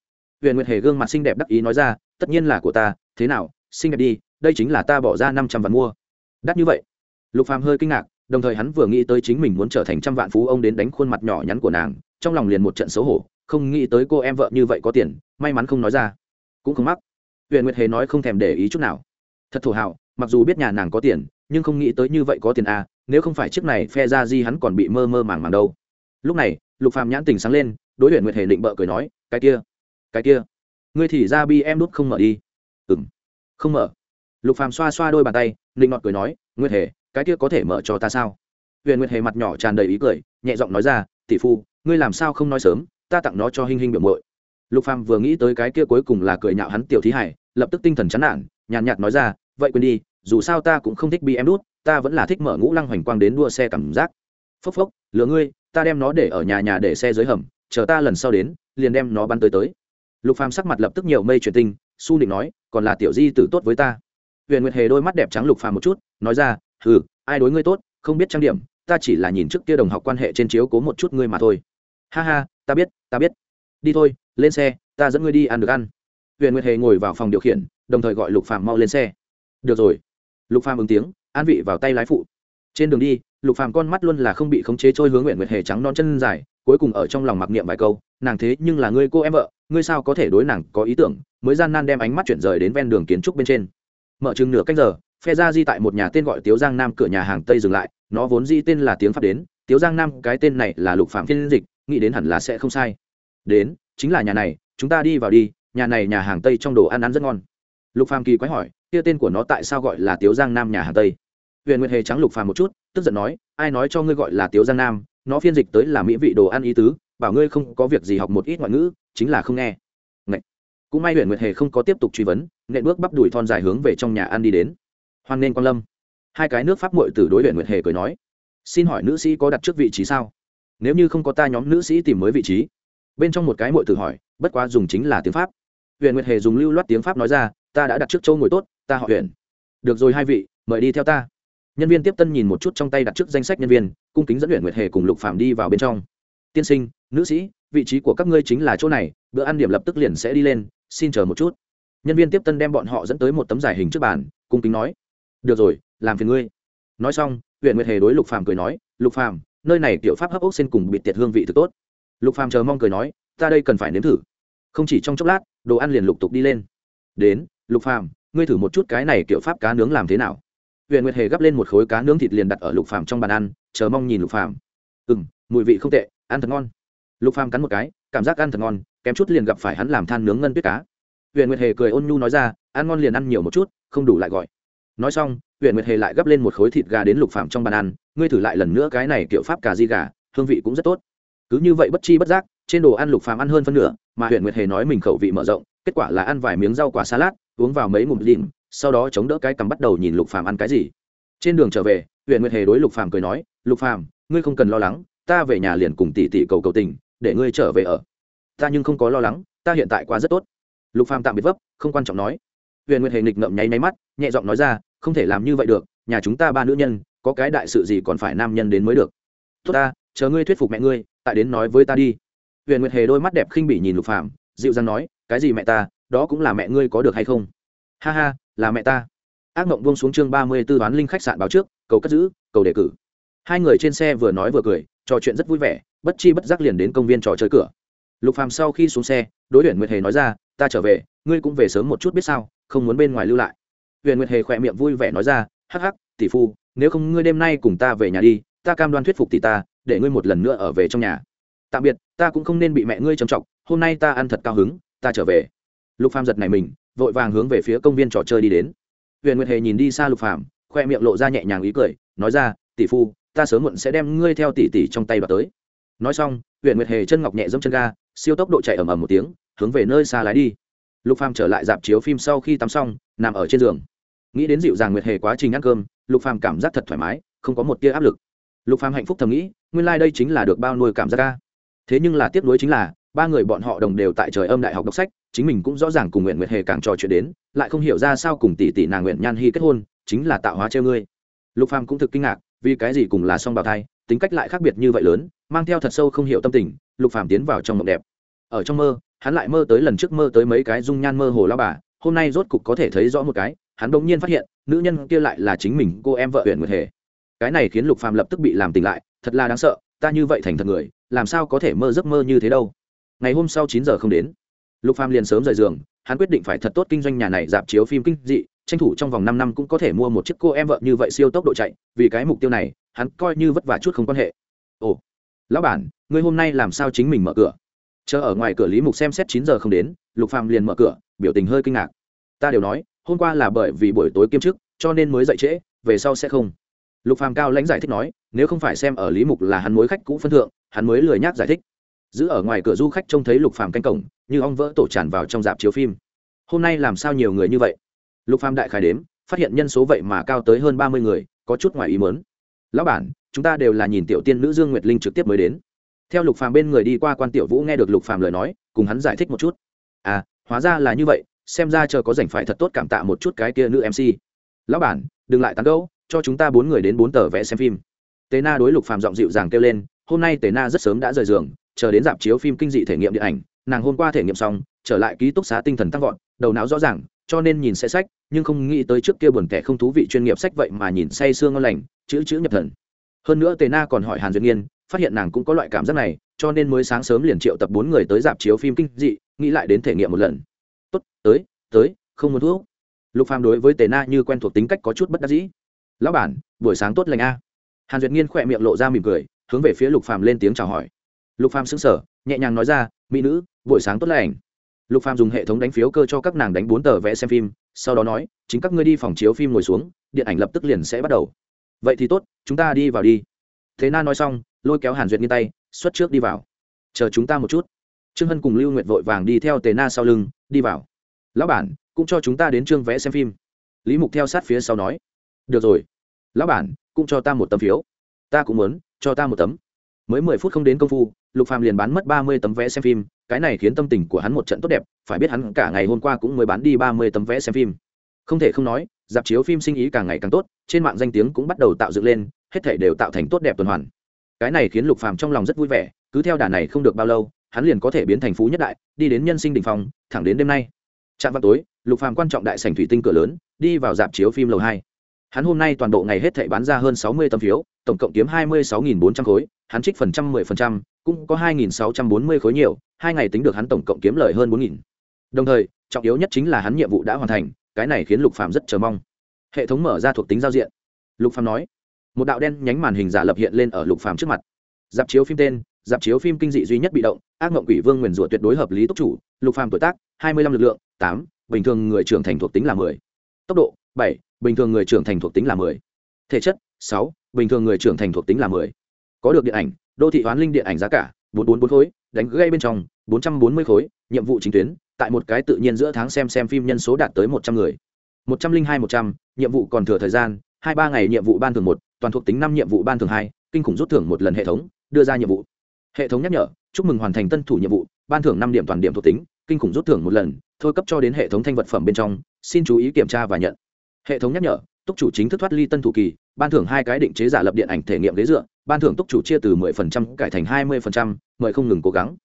Huyền nguyệt hề gương mặt xinh đẹp đắc ý nói ra, tất nhiên là của ta, thế nào, xinh đẹp đi, đây chính là ta bỏ ra năm trăm vạn mua. Đắt như vậy? Lục phàm hơi kinh ngạc, đồng thời hắn vừa nghĩ tới chính mình muốn trở thành trăm vạn phú ông đến đánh khuôn mặt nhỏ nhắn của nàng, trong lòng liền một trận xấu hổ, không nghĩ tới cô em vợ như vậy có tiền, may mắn không nói ra. Cũng không mắc. Huyện nguyệt hề nói không thèm để ý chút nào. Thật thổ hào mặc dù biết nhà nàng có tiền, nhưng không nghĩ tới như vậy có tiền à nếu không phải chiếc này phe ra di hắn còn bị mơ mơ màng màng đâu. Lúc này, lục phàm nhãn tình sáng lên, đối huyện nguyệt hề định bợ cười nói, cái kia cái kia, ngươi thì ra bi em đút không mở đi. Ừng không mở. Lục phàm xoa xoa đôi bàn tay, định ngọt cười nói, nguyệt hề cái kia có thể mở cho ta sao? Huyền nguyệt hề mặt nhỏ tràn đầy ý cười, nhẹ giọng nói ra, tỷ phu, ngươi làm sao không nói sớm, ta tặng nó cho hình hình biểu mội lục phàm vừa nghĩ tới cái kia cuối cùng là cười nhạo hắn tiểu thí hải, lập tức tinh thần chán nản, nhàn nhạt nói ra, vậy quên đi, dù sao ta cũng không thích bi em đút, ta vẫn là thích mở ngũ lăng hoành quang đến đua xe cảm giác. Phốc phốc, lừa ngươi, ta đem nó để ở nhà nhà để xe dưới hầm, chờ ta lần sau đến, liền đem nó bắn tới tới. Lục phàm sắc mặt lập tức nhiều mây chuyển tinh, su định nói, còn là tiểu di tử tốt với ta. Huyền nguyệt hề đôi mắt đẹp trắng lục phàm một chút, nói ra hừ, ai đối ngươi tốt, không biết trang điểm, ta chỉ là nhìn trước kia đồng học quan hệ trên chiếu cố một chút ngươi mà thôi. Ha ha, ta biết ta biết. Đi thôi, lên xe, ta dẫn ngươi đi ăn được ăn. Huyền nguyệt hề ngồi vào phòng điều khiển, đồng thời gọi lục phàm mau lên xe. Được rồi. Lục phàm ứng tiếng, an vị vào tay lái phụ. Trên đường đi, lục phàm con mắt luôn là không bị khống chế trôi hướng nguyện nguyệt hề trắng non chân dài, cuối cùng ở trong lòng mặc niệm vài câu, nàng thế nhưng là ngươi cô em vợ, ngươi sao có thể đối nàng có ý tưởng, mới gian nan đem ánh mắt chuyển rời đến ven đường kiến trúc bên trên. Mở chừng nửa cách giờ phe ra di tại một nhà tên gọi tiếu giang nam cửa nhà hàng tây dừng lại, nó vốn di tên là tiếng pháp đến, tiếu giang nam cái tên này là lục phạm phiên dịch, nghĩ đến hẳn là sẽ không sai. Đến, chính là nhà này, chúng ta đi vào đi, nhà này nhà hàng tây trong đồ ăn ăn rất ngon. Lục Phạm kỳ quái hỏi, kia tên của nó tại sao gọi là tiếu giang nam nhà hàng tây? Huyền nguyệt hề trắng lục phàm một chút, tức giận nói, ai nói cho ngươi gọi là tiếu giang nam, nó phiên dịch tới là mỹ vị đồ ăn ý tứ, bảo ngươi không có việc gì học một ít ngoại ngữ, chính là không nghe. Ngậy. cũng may huyền nguyệt hề không có tiếp tục truy vấn nện bước bắp đùi thon dài hướng về trong nhà ăn đi đến hoan nên quan lâm. Hai cái nước pháp muội từ đối huyền nguyệt hề cười nói, xin hỏi nữ sĩ có đặt trước vị trí sao? Nếu như không có ta nhóm nữ sĩ tìm mới vị trí. Bên trong một cái muội tử hỏi, bất quá dùng chính là tiếng pháp. Huyền nguyệt hề dùng lưu loát tiếng pháp nói ra, ta đã đặt trước châu ngồi tốt, ta họ huyền được rồi hai vị, mời đi theo ta. Nhân viên tiếp tân nhìn một chút trong tay đặt trước danh sách nhân viên, cung kính dẫn huyền nguyệt hề cùng lục phạm đi vào bên trong. Tiên sinh, nữ sĩ, vị trí của các ngươi chính là chỗ này, bữa ăn điểm lập tức liền sẽ đi lên, xin chờ một chút. Nhân viên tiếp tân đem bọn họ dẫn tới một tấm giải hình trước bàn, cung kính nói được rồi, làm phiền ngươi. Nói xong huyện nguyệt hề đối lục phàm cười nói, lục phàm, nơi này tiểu pháp hấp ốc xin cùng bịt tiệt hương vị thực tốt. Lục phàm chờ mong cười nói, ta đây cần phải nếm thử. Không chỉ trong chốc lát, đồ ăn liền lục tục đi lên. Đến, lục phàm, ngươi thử một chút cái này kiểu pháp cá nướng làm thế nào? Huyện nguyệt hề gắp lên một khối cá nướng thịt liền đặt ở lục phàm trong bàn ăn, chờ mong nhìn lục phàm. Ừ m mùi vị không tệ, ăn thật ngon. Lục phàm cắn một cái, cảm giác ăn thật ngon, kém chút liền gặp phải hắn làm than nướng ngân tuyết cá. Huyện nguyệt hề cười ôn nhu nói ra, ăn ngon liền ăn nhiều một chút, không đủ lại gọi nói xong huyện nguyệt hề lại gấp lên một khối thịt gà đến lục phàm trong bàn ăn, ngươi thử lại lần nữa cái này kiểu pháp cà di gà, hương vị cũng rất tốt. Cứ như vậy bất chi bất giác, trên đồ ăn lục phàm ăn hơn phân nửa, mà huyện nguyệt hề nói mình khẩu vị mở rộng, kết quả là ăn vài miếng rau quả salad, uống vào mấy ngụm đỉnh sau đó chống đỡ cái cằm bắt đầu nhìn lục phàm ăn cái gì. Trên đường trở về huyện nguyệt hề đối lục phàm cười nói, lục phàm, ngươi không cần lo lắng, ta về nhà liền cùng tỷ tỷ cầu cầu tình, để ngươi trở về ở. Ta nhưng không có lo lắng, ta hiện tại quá rất tốt. Lục phàm tạm biệt vấp, không quan trọng nói. Huyện nguyệt hề nghịch ngậm nháy máy mắt, nhẹ giọng nói ra không thể làm như vậy được, nhà chúng ta ba nữ nhân, có cái đại sự gì còn phải nam nhân đến mới được. Tốt ta, chờ ngươi thuyết phục mẹ ngươi, tại đến nói với ta đi. Huyền nguyệt hề đôi mắt đẹp khinh bỉ nhìn lục phàm, dịu dàng nói, cái gì mẹ ta, đó cũng là mẹ ngươi có được hay không? Ha ha, là mẹ ta. Ác mộng buông xuống chương ba mươi tư toán linh khách sạn báo trước, cầu cất giữ, cầu đề cử. Hai người trên xe vừa nói vừa cười, trò chuyện rất vui vẻ, bất chi bất giác liền đến công viên trò chơi cửa. Lục phàm sau khi xuống xe, đối huyền nguyệt hề nói ra, ta trở về, ngươi cũng về sớm một chút biết sao, không muốn bên ngoài lưu lại huyền nguyệt hề khỏe miệng vui vẻ nói ra, hắc hắc, tỷ phu, nếu không ngươi đêm nay cùng ta về nhà đi, ta cam đoan thuyết phục tỷ ta, để ngươi một lần nữa ở về trong nhà. Tạm biệt, ta cũng không nên bị mẹ ngươi trầm trọng hôm nay ta ăn thật cao hứng, ta trở về. Lục phàm giật này mình, vội vàng hướng về phía công viên trò chơi đi đến. Huyền nguyệt hề nhìn đi xa lục phàm khoe miệng lộ ra nhẹ nhàng ý cười, nói ra, tỷ phu, ta sớm muộn sẽ đem ngươi theo tỷ tỷ trong tay vào tới. Nói xong, huyền nguyệt hề chân ngọc nhẹ dẫm chân ga, siêu tốc độ chạy ầm ầm một tiếng, hướng về nơi xa lái đi lục phàm trở lại dạp chiếu phim sau khi tắm xong, nằm ở trên giường. Nghĩ đến dịu dàng nguyệt hề quá trình ăn cơm, lục phàm cảm giác thật thoải mái, không có một tia áp lực. Lục phàm hạnh phúc thầm nghĩ, nguyên lai đây chính là được bao nuôi cảm giác ca. Thế nhưng là tiếp nối chính là, ba người bọn họ đồng đều tại trời âm đại học đọc sách, chính mình cũng rõ ràng cùng nguyện nguyệt hề càng trò chuyện đến, lại không hiểu ra sao cùng tỷ tỷ nàng nguyện nhan hy kết hôn, chính là tạo hóa treo ngươi. Lục phàm cũng thực kinh ngạc, vì cái gì cùng là song bào thai, tính cách lại khác biệt như vậy lớn, mang theo thật sâu không hiểu tâm tình, lục phàm tiến vào trong mộng đẹp. Ở trong mơ hắn lại mơ tới lần trước mơ tới mấy cái dung nhan mơ hồ lao bà, hôm nay rốt cục có thể thấy rõ một cái, hắn bỗng nhiên phát hiện, nữ nhân kia lại là chính mình, cô em vợ huyện nguyệt hề. Cái này khiến lục phàm lập tức bị làm tỉnh lại, thật là đáng sợ, ta như vậy thành thật người, làm sao có thể mơ giấc mơ như thế đâu. Ngày hôm sau chín giờ không đến, lục phàm liền sớm rời giường, hắn quyết định phải thật tốt kinh doanh nhà này dạp chiếu phim kinh dị, tranh thủ trong vòng năm năm cũng có thể mua một chiếc cô em vợ như vậy siêu tốc độ chạy, vì cái mục tiêu này, hắn coi như vất vả chút không quan hệ. Ồ, lão bản ngươi hôm nay làm sao chính mình mở cửa? Chờ ở ngoài cửa lý mục xem xét chín giờ không đến, lục phàm liền mở cửa, biểu tình hơi kinh ngạc. Ta đều nói, hôm qua là bởi vì buổi tối kiêm chức, cho nên mới dậy trễ, về sau sẽ không. Lục phàm cao lãnh giải thích nói, nếu không phải xem ở lý mục là hắn mối khách cũ phân thượng, hắn mới lười nhác giải thích. Giữ ở ngoài cửa du khách trông thấy lục phàm canh cổng, như ong vỡ tổ tràn vào trong dạp chiếu phim. Hôm nay làm sao nhiều người như vậy? Lục phàm đại khai đếm, phát hiện nhân số vậy mà cao tới hơn ba mươi người, có chút ngoài ý mớn lão bản, chúng ta đều là nhìn tiểu tiên nữ dương nguyệt linh trực tiếp mới đến theo lục phàm bên người đi qua quan tiểu vũ nghe được lục phàm lời nói, cùng hắn giải thích một chút. À hóa ra là như vậy, xem ra chờ có rảnh phải thật tốt cảm tạ một chút cái kia nữ mc lão bản, đừng lại tán gẫu, cho chúng ta bốn người đến bốn tờ vẽ xem phim. Tế na đối lục phàm giọng dịu dàng kêu lên, hôm nay tế na rất sớm đã rời giường, chờ đến dạp chiếu phim kinh dị thể nghiệm điện ảnh, nàng hôm qua thể nghiệm xong, trở lại ký túc xá tinh thần tăng vọt, đầu não rõ ràng, cho nên nhìn sẽ sách, nhưng không nghĩ tới trước kia buồn kẻ không thú vị chuyên nghiệp sách vậy mà nhìn say sương ngon lành, chữ chữ nhập thần. Hơn nữa tề na còn hỏi hàn duyên nghiên phát hiện nàng cũng có loại cảm giác này, cho nên mới sáng sớm liền triệu tập bốn người tới dạp chiếu phim kinh dị, nghĩ lại đến thể nghiệm một lần. Tốt, tới tới, không muốn thuốc. Lục phàm đối với tề na như quen thuộc tính cách có chút bất đắc dĩ. Lão bản, buổi sáng tốt lành a. Hàn duyệt nghiên khỏe miệng lộ ra mỉm cười, hướng về phía lục phàm lên tiếng chào hỏi. Lục phàm sững sờ, nhẹ nhàng nói ra, mỹ nữ, buổi sáng tốt lành. Lục phàm dùng hệ thống đánh phiếu cơ cho các nàng đánh bốn tờ vẽ xem phim, sau đó nói, chính các ngươi đi phòng chiếu phim ngồi xuống, điện ảnh lập tức liền sẽ bắt đầu. Vậy thì tốt, chúng ta đi vào đi. Thế na nói xong lôi kéo hàn duyệt nghiêng tay, xuất trước đi vào. Chờ chúng ta một chút. Trương hân cùng lưu nguyệt vội vàng đi theo tề na sau lưng, đi vào. Lão bản, cũng cho chúng ta đến trương vẽ xem phim. Lý mục theo sát phía sau nói. Được rồi. Lão bản, cũng cho ta một tấm phiếu. Ta cũng muốn, cho ta một tấm. Mới mười phút không đến công phu, lục phàm liền bán mất ba mươi tấm vé xem phim, cái này khiến tâm tình của hắn một trận tốt đẹp, phải biết hắn cả ngày hôm qua cũng mới bán đi ba mươi tấm vé xem phim. Không thể không nói, dạp chiếu phim sinh ý càng ngày càng tốt, trên mạng danh tiếng cũng bắt đầu tạo dựng lên, hết thể đều tạo thành tốt đẹp tuần hoàn cái này khiến lục phàm trong lòng rất vui vẻ, cứ theo đà này không được bao lâu, hắn liền có thể biến thành phú nhất đại, đi đến nhân sinh đỉnh phong, thẳng đến đêm nay. Trạm vào tối, lục phàm quan trọng đại sảnh thủy tinh cửa lớn, đi vào dạp chiếu phim lầu hai. Hắn hôm nay toàn bộ ngày hết thảy bán ra hơn sáu mươi tấm phiếu, tổng cộng kiếm hai mươi sáu bốn trăm khối, hắn trích phần trăm mười phần trăm, cũng có hai nghìn sáu trăm bốn mươi khối nhiều, hai ngày tính được hắn tổng cộng kiếm lời hơn bốn nghìn. Đồng thời, trọng yếu nhất chính là hắn nhiệm vụ đã hoàn thành, cái này khiến lục phàm rất chờ mong. Hệ thống mở ra thuộc tính giao diện. Lục phàm nói một đạo đen nhánh màn hình giả lập hiện lên ở lục phàm trước mặt. Dạp chiếu phim tên, dạp chiếu phim kinh dị duy nhất bị động, ác mộng quỷ vương nguyền rủa tuyệt đối hợp lý tốc chủ, lục phàm tuổi tác, hai mươi lăm lực lượng, tám, bình thường người trưởng thành thuộc tính là mười. Tốc độ, bảy, bình thường người trưởng thành thuộc tính là mười. Thể chất, sáu, bình thường người trưởng thành thuộc tính là mười. Có được điện ảnh, đô thị hoán linh điện ảnh giá cả, bốn bốn bốn khối, đánh gây bên trong, bốn trăm bốn mươi khối, nhiệm vụ chính tuyến, tại một cái tự nhiên giữa tháng xem xem phim nhân số đạt tới một trăm người. một trăm linh hai một trăm, nhiệm vụ còn thừa thời gian, hai ba ngày nhiệm vụ ban thường một toàn thuộc tính năm nhiệm vụ ban thường hai kinh khủng rút thưởng một lần hệ thống đưa ra nhiệm vụ. Hệ thống nhắc nhở chúc mừng hoàn thành tân thủ nhiệm vụ ban thưởng năm điểm toàn điểm thuộc tính kinh khủng rút thưởng một lần thôi cấp cho đến hệ thống thanh vật phẩm bên trong xin chú ý kiểm tra và nhận. Hệ thống nhắc nhở túc chủ chính thức thoát ly tân thủ kỳ ban thưởng hai cái định chế giả lập điện ảnh thể nghiệm ghế dựa ban thưởng túc chủ chia từ 10% cải thành 20%, mời không ngừng cố gắng.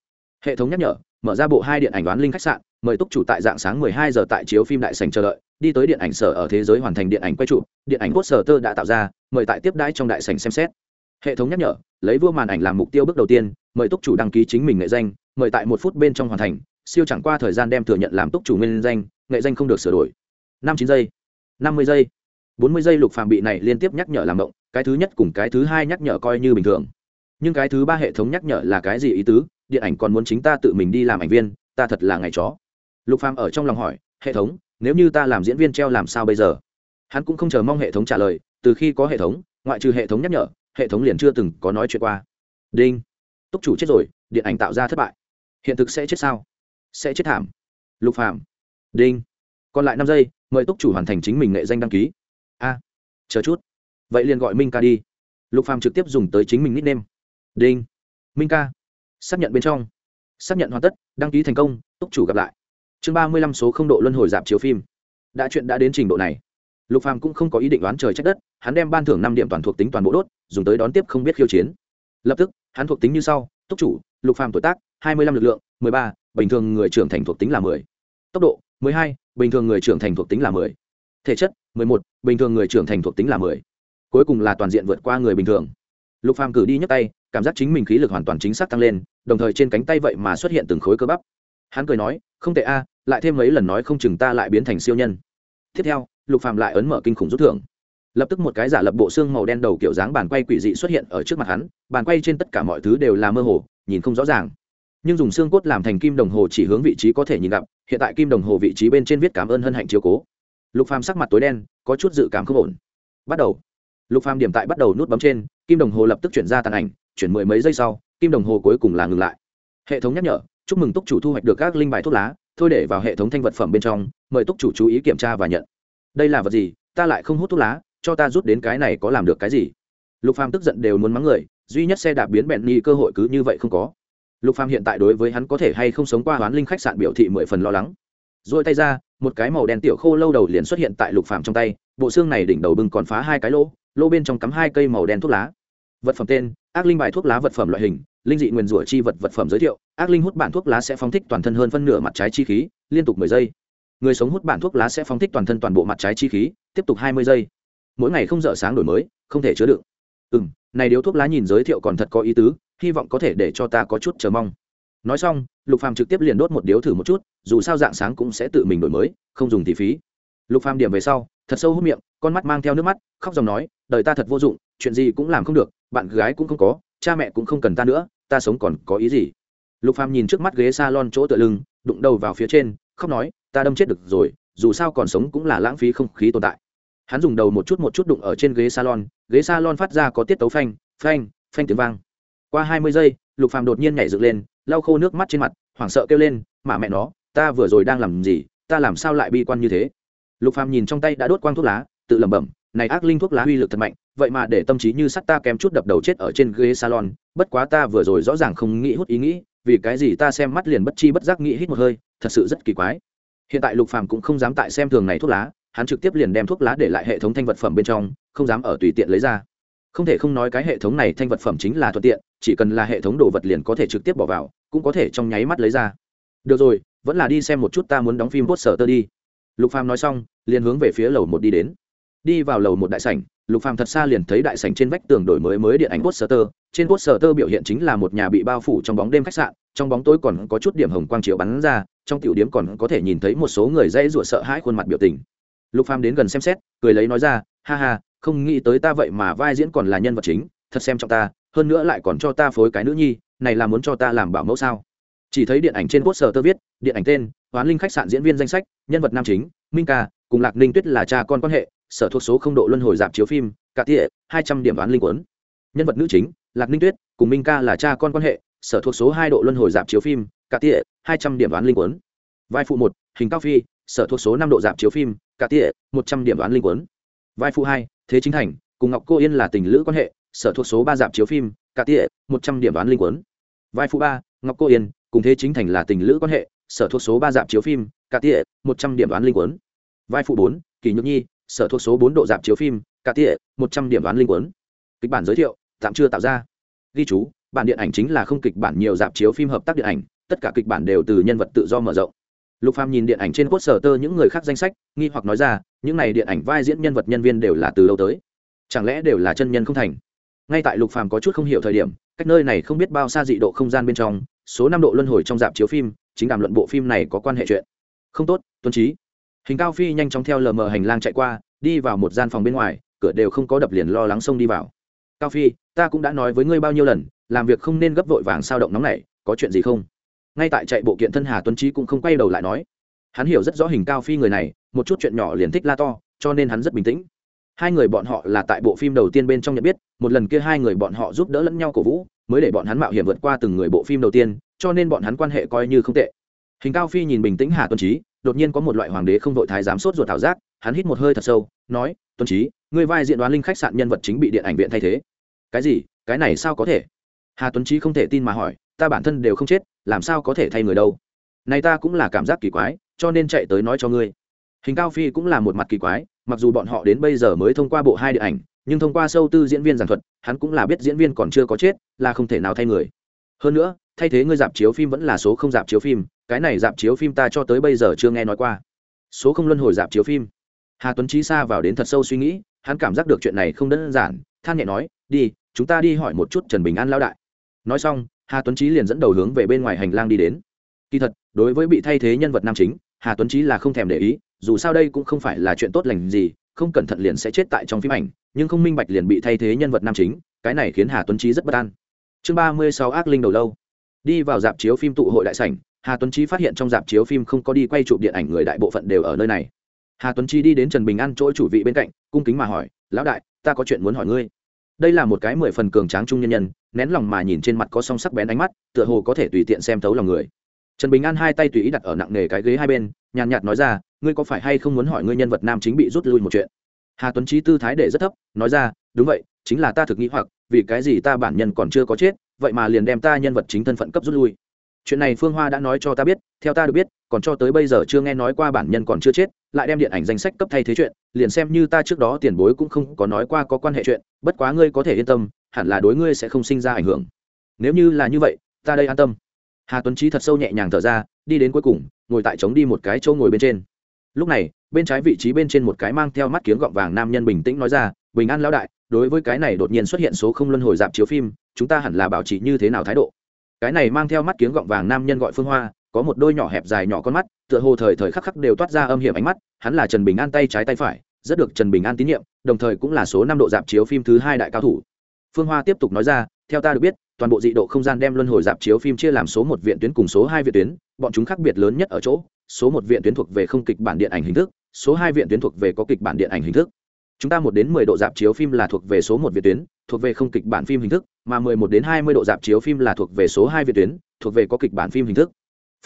Hệ thống nhắc nhở mở ra bộ hai điện ảnh đoán linh khách sạn, mời túc chủ tại dạng sáng 12 giờ tại chiếu phim đại sành chờ đợi, đi tới điện ảnh sở ở thế giới hoàn thành điện ảnh quay trụ điện ảnh poster tơ đã tạo ra, mời tại tiếp đãi trong đại sành xem xét. Hệ thống nhắc nhở, lấy vua màn ảnh làm mục tiêu bước đầu tiên, mời túc chủ đăng ký chính mình nghệ danh, mời tại một phút bên trong hoàn thành, siêu chẳng qua thời gian đem thừa nhận làm túc chủ nguyên danh, nghệ danh không được sửa đổi. Năm chín giây, năm mươi giây, bốn mươi giây lục phàm bị này liên tiếp nhắc nhở làm động, cái thứ nhất cùng cái thứ hai nhắc nhở coi như bình thường nhưng cái thứ ba hệ thống nhắc nhở là cái gì ý tứ? Điện ảnh còn muốn chính ta tự mình đi làm ảnh viên, ta thật là ngày chó. Lục phàm ở trong lòng hỏi, hệ thống, nếu như ta làm diễn viên treo làm sao bây giờ? Hắn cũng không chờ mong hệ thống trả lời, từ khi có hệ thống, ngoại trừ hệ thống nhắc nhở, hệ thống liền chưa từng có nói chuyện qua. Đinh. Túc chủ chết rồi, điện ảnh tạo ra thất bại. Hiện thực sẽ chết sao? Sẽ chết thảm. Lục phàm. Đinh. Còn lại năm giây, mời túc chủ hoàn thành chính mình nghệ danh đăng ký. A. Chờ chút. Vậy liền gọi minh ca đi. Lục phàm trực tiếp dùng tới chính mình nickname đinh. Minh ca. Xác nhận bên trong. Xác nhận hoàn tất, đăng ký thành công, túc chủ gặp lại. Chương ba mươi lăm số không độ luân hồi dạp chiếu phim. Đã chuyện đã đến trình độ này. Lục phàm cũng không có ý định đoán trời trách đất, hắn đem ban thưởng năm điểm toàn thuộc tính toàn bộ đốt, dùng tới đón tiếp không biết khiêu chiến. Lập tức, hắn thuộc tính như sau, túc chủ, lục phàm tuổi tác, hai mươi lăm lực lượng, mười ba, bình thường người trưởng thành thuộc tính là mười. Tốc độ, mười hai, bình thường người trưởng thành thuộc tính là mười. Thể chất, mười một, bình thường người trưởng thành thuộc tính là mười. Cuối cùng là toàn diện vượt qua người bình thường lục phàm cử đi nhấc tay, cảm giác chính mình khí lực hoàn toàn chính xác tăng lên, đồng thời trên cánh tay vậy mà xuất hiện từng khối cơ bắp. Hắn cười nói, không tệ a, lại thêm mấy lần nói không chừng ta lại biến thành siêu nhân. Tiếp theo, lục phàm lại ấn mở kinh khủng rút thưởng. Lập tức một cái giả lập bộ xương màu đen đầu kiểu dáng bàn quay quỷ dị xuất hiện ở trước mặt hắn, bàn quay trên tất cả mọi thứ đều là mơ hồ, nhìn không rõ ràng. Nhưng dùng xương cốt làm thành kim đồng hồ chỉ hướng vị trí có thể nhìn gặp, hiện tại kim đồng hồ vị trí bên trên viết cảm ơn hân hạnh chiếu cố. Lục phàm sắc mặt tối đen, có chút dự cảm không ổn. Bắt đầu lục phàm điểm tại bắt đầu nút bấm trên, kim đồng hồ lập tức chuyển ra tàn ảnh, chuyển mười mấy giây sau, kim đồng hồ cuối cùng là ngừng lại. Hệ thống nhắc nhở, chúc mừng túc chủ thu hoạch được các linh bài thuốc lá, thôi để vào hệ thống thanh vật phẩm bên trong, mời túc chủ chú ý kiểm tra và nhận. Đây là vật gì? Ta lại không hút thuốc lá, cho ta rút đến cái này có làm được cái gì? Lục phàm tức giận đều muốn mắng người, duy nhất xe đạp biến bẹn ni cơ hội cứ như vậy không có. Lục phàm hiện tại đối với hắn có thể hay không sống qua hoán linh khách sạn biểu thị mười phần lo lắng. Rồi tay ra, một cái màu đen tiểu khô lâu đầu liền xuất hiện tại lục phàm trong tay, bộ xương này đỉnh đầu bưng còn phá hai cái lỗ lỗ bên trong cắm hai cây màu đen thuốc lá. Vật phẩm tên, ác linh bài thuốc lá vật phẩm loại hình, linh dị nguyên rủa chi vật vật phẩm giới thiệu, ác linh hút bản thuốc lá sẽ phóng thích toàn thân hơn phân nửa mặt trái chi khí, liên tục mười giây. Người sống hút bản thuốc lá sẽ phóng thích toàn thân toàn bộ mặt trái chi khí, tiếp tục hai mươi giây. Mỗi ngày không dở sáng đổi mới, không thể chứa đựng. Ừ m này điếu thuốc lá nhìn giới thiệu còn thật có ý tứ, hy vọng có thể để cho ta có chút chờ mong. Nói xong, lục phàm trực tiếp liền đốt một điếu thử một chút, dù sao dạng sáng cũng sẽ tự mình đổi mới, không dùng thì phí. Lục phàm điểm về sau, thật sâu hút miệng, con mắt mang theo nước mắt, khóc dòng nói đời ta thật vô dụng, chuyện gì cũng làm không được, bạn gái cũng không có, cha mẹ cũng không cần ta nữa, ta sống còn có ý gì? Lục phàm nhìn trước mắt ghế salon chỗ tựa lưng, đụng đầu vào phía trên, khóc nói, ta đâm chết được rồi, dù sao còn sống cũng là lãng phí không khí tồn tại. Hắn dùng đầu một chút một chút đụng ở trên ghế salon ghế salon phát ra có tiết tấu phanh phanh phanh tiếng vang. Qua hai mươi giây, lục phàm đột nhiên nhảy dựng lên, lau khô nước mắt trên mặt, hoảng sợ kêu lên mà mẹ nó, ta vừa rồi đang làm gì, ta làm sao lại bi quan như thế? Lục phàm nhìn trong tay đã đốt quang thuốc lá, tự lẩm bẩm này ác linh thuốc lá uy lực thật mạnh, vậy mà để tâm trí như sắt ta kém chút đập đầu chết ở trên ghế salon, bất quá ta vừa rồi rõ ràng không nghĩ hút ý nghĩ, vì cái gì ta xem mắt liền bất chi bất giác nghĩ hít một hơi, thật sự rất kỳ quái. Hiện tại lục phàm cũng không dám tại xem thường này thuốc lá, hắn trực tiếp liền đem thuốc lá để lại hệ thống thanh vật phẩm bên trong, không dám ở tùy tiện lấy ra. Không thể không nói cái hệ thống này thanh vật phẩm chính là thuận tiện, chỉ cần là hệ thống đồ vật liền có thể trực tiếp bỏ vào, cũng có thể trong nháy mắt lấy ra. Được rồi, vẫn là đi xem một chút ta muốn đóng phim poster tơ đi. Lục phàm nói xong, liền hướng về phía lầu một đi đến đi vào lầu một đại sảnh, lục phàm thật xa liền thấy đại sảnh trên vách tường đổi mới mới điện ảnh poster. Tơ trên poster tơ biểu hiện chính là một nhà bị bao phủ trong bóng đêm khách sạn, trong bóng tối còn có chút điểm hồng quang chiếu bắn ra, trong tiểu điểm còn có thể nhìn thấy một số người dây rủa sợ hãi khuôn mặt biểu tình. Lục phàm đến gần xem xét, cười lấy nói ra, ha ha, không nghĩ tới ta vậy mà vai diễn còn là nhân vật chính, thật xem trọng ta, hơn nữa lại còn cho ta phối cái nữ nhi, này là muốn cho ta làm bảo mẫu sao? Chỉ thấy điện ảnh trên poster tơ viết, điện ảnh tên, hoán linh khách sạn diễn viên danh sách, nhân vật nam chính, minh ca, cùng lạc ninh tuyết là cha con quan hệ sở thuộc số không độ luân hồi dạp chiếu phim, cả tỉa, hai trăm điểm đoán linh quấn nhân vật nữ chính, lạc ninh tuyết, cùng minh ca là cha con quan hệ, sở thuộc số hai độ luân hồi dạp chiếu phim, cả tỉa, hai trăm điểm đoán linh quấn vai phụ một, hình cao phi, sở thuộc số năm độ dạp chiếu phim, cả tỉa, một trăm điểm đoán linh quấn vai phụ hai, thế chính thành, cùng ngọc cô yên là tình lữ quan hệ, sở thuộc số ba dạp chiếu phim, cả tỉa, một trăm điểm đoán linh quấn vai phụ ba, ngọc cô yên, cùng thế chính thành là tình lữ quan hệ, sở thuộc số ba dạp chiếu phim, cả tỉa, một trăm điểm đoán linh quấn vai phụ bốn, kỳ nhược nhi sở thuộc số bốn độ dạp chiếu phim, cả tỉa, một trăm điểm đoán linh quấn kịch bản giới thiệu, tạm chưa tạo ra. Ghi chú, bản điện ảnh chính là không kịch bản nhiều dạp chiếu phim hợp tác điện ảnh, tất cả kịch bản đều từ nhân vật tự do mở rộng. Lục phàm nhìn điện ảnh trên cốt sở tơ những người khác danh sách, nghi hoặc nói ra, những này điện ảnh vai diễn nhân vật nhân viên đều là từ đâu tới. Chẳng lẽ đều là chân nhân không thành? Ngay tại lục phàm có chút không hiểu thời điểm, cách nơi này không biết bao xa dị độ không gian bên trong, số năm độ luân hồi trong dạp chiếu phim, chính đàm luận bộ phim này có quan hệ chuyện. Không tốt tuân trí hình cao phi nhanh chóng theo lờ mờ hành lang chạy qua, đi vào một gian phòng bên ngoài, cửa đều không có đập liền lo lắng xông đi vào. Cao phi, ta cũng đã nói với ngươi bao nhiêu lần, làm việc không nên gấp vội vàng sao động nóng này có chuyện gì không? Ngay tại chạy bộ kiện thân hà tuấn trí cũng không quay đầu lại nói. Hắn hiểu rất rõ hình cao phi người này, một chút chuyện nhỏ liền thích la to, cho nên hắn rất bình tĩnh. Hai người bọn họ là tại bộ phim đầu tiên bên trong nhận biết, một lần kia hai người bọn họ giúp đỡ lẫn nhau cổ vũ, mới để bọn hắn mạo hiểm vượt qua từng người bộ phim đầu tiên, cho nên bọn hắn quan hệ coi như không tệ. Hình cao phi nhìn bình tĩnh hà tuấn trí đột nhiên có một loại hoàng đế không đội thái giám sốt ruột thảo giác, hắn hít một hơi thật sâu, nói, tuấn trí người vai diện đoán linh khách sạn nhân vật chính bị điện ảnh viện thay thế. Cái gì? Cái này sao có thể? Hà tuấn trí không thể tin mà hỏi, ta bản thân đều không chết, làm sao có thể thay người đâu? Này ta cũng là cảm giác kỳ quái, cho nên chạy tới nói cho ngươi. Hình cao phi cũng là một mặt kỳ quái, mặc dù bọn họ đến bây giờ mới thông qua bộ hai điện ảnh, nhưng thông qua sâu tư diễn viên giảng thuật, hắn cũng là biết diễn viên còn chưa có chết, là không thể nào thay người. Hơn nữa thay thế ngươi dạp chiếu phim vẫn là số không dạp chiếu phim, cái này dạp chiếu phim ta cho tới bây giờ chưa nghe nói qua. Số không luân hồi dạp chiếu phim. Hà tuấn trí xa vào đến thật sâu suy nghĩ, hắn cảm giác được chuyện này không đơn giản, than nhẹ nói, đi, chúng ta đi hỏi một chút trần bình an lão đại. Nói xong, hà tuấn trí liền dẫn đầu hướng về bên ngoài hành lang đi đến. Kỳ thật, đối với bị thay thế nhân vật nam chính, hà tuấn trí là không thèm để ý, dù sao đây cũng không phải là chuyện tốt lành gì, không cẩn thận liền sẽ chết tại trong phim ảnh, nhưng không minh bạch liền bị thay thế nhân vật nam chính, cái này khiến hà tuấn trí rất bất an. Chương ba mươi sáu ác linh đầu lâu đi vào dạp chiếu phim tụ hội đại sảnh, hà tuấn trí phát hiện trong dạp chiếu phim không có đi quay chụp điện ảnh người đại bộ phận đều ở nơi này. Hà tuấn trí đi đến trần bình an chỗ chủ vị bên cạnh, cung kính mà hỏi, lão đại, ta có chuyện muốn hỏi ngươi. Đây là một cái mười phần cường tráng trung nhân nhân, nén lòng mà nhìn trên mặt có song sắc bén ánh mắt, tựa hồ có thể tùy tiện xem thấu lòng người. Trần bình an hai tay tùy ý đặt ở nặng nề cái ghế hai bên, nhàn nhạt nói ra, ngươi có phải hay không muốn hỏi ngươi nhân vật nam chính bị rút lui một chuyện? Hà tuấn trí tư thái để rất thấp, nói ra, đúng vậy, chính là ta thực nghĩ hoặc, vì cái gì ta bản nhân còn chưa có chết vậy mà liền đem ta nhân vật chính thân phận cấp rút lui. Chuyện này phương hoa đã nói cho ta biết, theo ta được biết, còn cho tới bây giờ chưa nghe nói qua bản nhân còn chưa chết, lại đem điện ảnh danh sách cấp thay thế chuyện, liền xem như ta trước đó tiền bối cũng không có nói qua có quan hệ chuyện, bất quá ngươi có thể yên tâm, hẳn là đối ngươi sẽ không sinh ra ảnh hưởng. Nếu như là như vậy, ta đây an tâm. Hà tuấn trí thật sâu nhẹ nhàng thở ra, đi đến cuối cùng, ngồi tại trống đi một cái chỗ ngồi bên trên lúc này, bên trái vị trí bên trên một cái mang theo mắt kiếng gọng vàng nam nhân bình tĩnh nói ra, bình an lão đại, đối với cái này đột nhiên xuất hiện số không luân hồi dạp chiếu phim, chúng ta hẳn là bảo trì như thế nào thái độ? Cái này mang theo mắt kiếng gọng vàng nam nhân gọi phương hoa, có một đôi nhỏ hẹp dài nhỏ con mắt, tựa hồ thời thời khắc khắc đều toát ra âm hiểm ánh mắt, hắn là trần bình an tay trái tay phải, rất được trần bình an tín nhiệm, đồng thời cũng là số năm độ dạp chiếu phim thứ hai đại cao thủ. Phương hoa tiếp tục nói ra, theo ta được biết, toàn bộ dị độ không gian đem luân hồi dạp chiếu phim chia làm số một viện tuyến cùng số hai viện tuyến, bọn chúng khác biệt lớn nhất ở chỗ số một viện tuyến thuộc về không kịch bản điện ảnh hình thức, số hai viện tuyến thuộc về có kịch bản điện ảnh hình thức. Chúng ta một đến mười độ dạp chiếu phim là thuộc về số một viện tuyến, thuộc về không kịch bản phim hình thức, mà mười một đến hai mươi độ dạp chiếu phim là thuộc về số hai viện tuyến, thuộc về có kịch bản phim hình thức.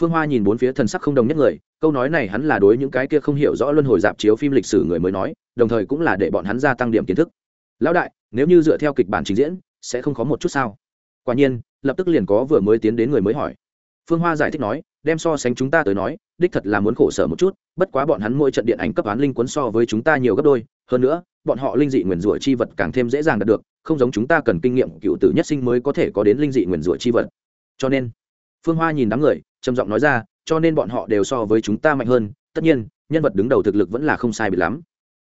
Phương hoa nhìn bốn phía thần sắc không đồng nhất người, câu nói này hắn là đối những cái kia không hiểu rõ luân hồi dạp chiếu phim lịch sử người mới nói, đồng thời cũng là để bọn hắn gia tăng điểm kiến thức. Lão đại, nếu như dựa theo kịch bản trình diễn, sẽ không có một chút sao? Quả nhiên, lập tức liền có vừa mới tiến đến người mới hỏi. Phương hoa giải thích nói đem so sánh chúng ta tới nói, đích thật là muốn khổ sở một chút, bất quá bọn hắn mỗi trận điện ảnh cấp án linh cuốn so với chúng ta nhiều gấp đôi, hơn nữa, bọn họ linh dị nguyền rủa chi vật càng thêm dễ dàng đạt được, không giống chúng ta cần kinh nghiệm cựu tử nhất sinh mới có thể có đến linh dị nguyền rủa chi vật. Cho nên, phương hoa nhìn đám người, trầm giọng nói ra, cho nên bọn họ đều so với chúng ta mạnh hơn, tất nhiên, nhân vật đứng đầu thực lực vẫn là không sai bị lắm.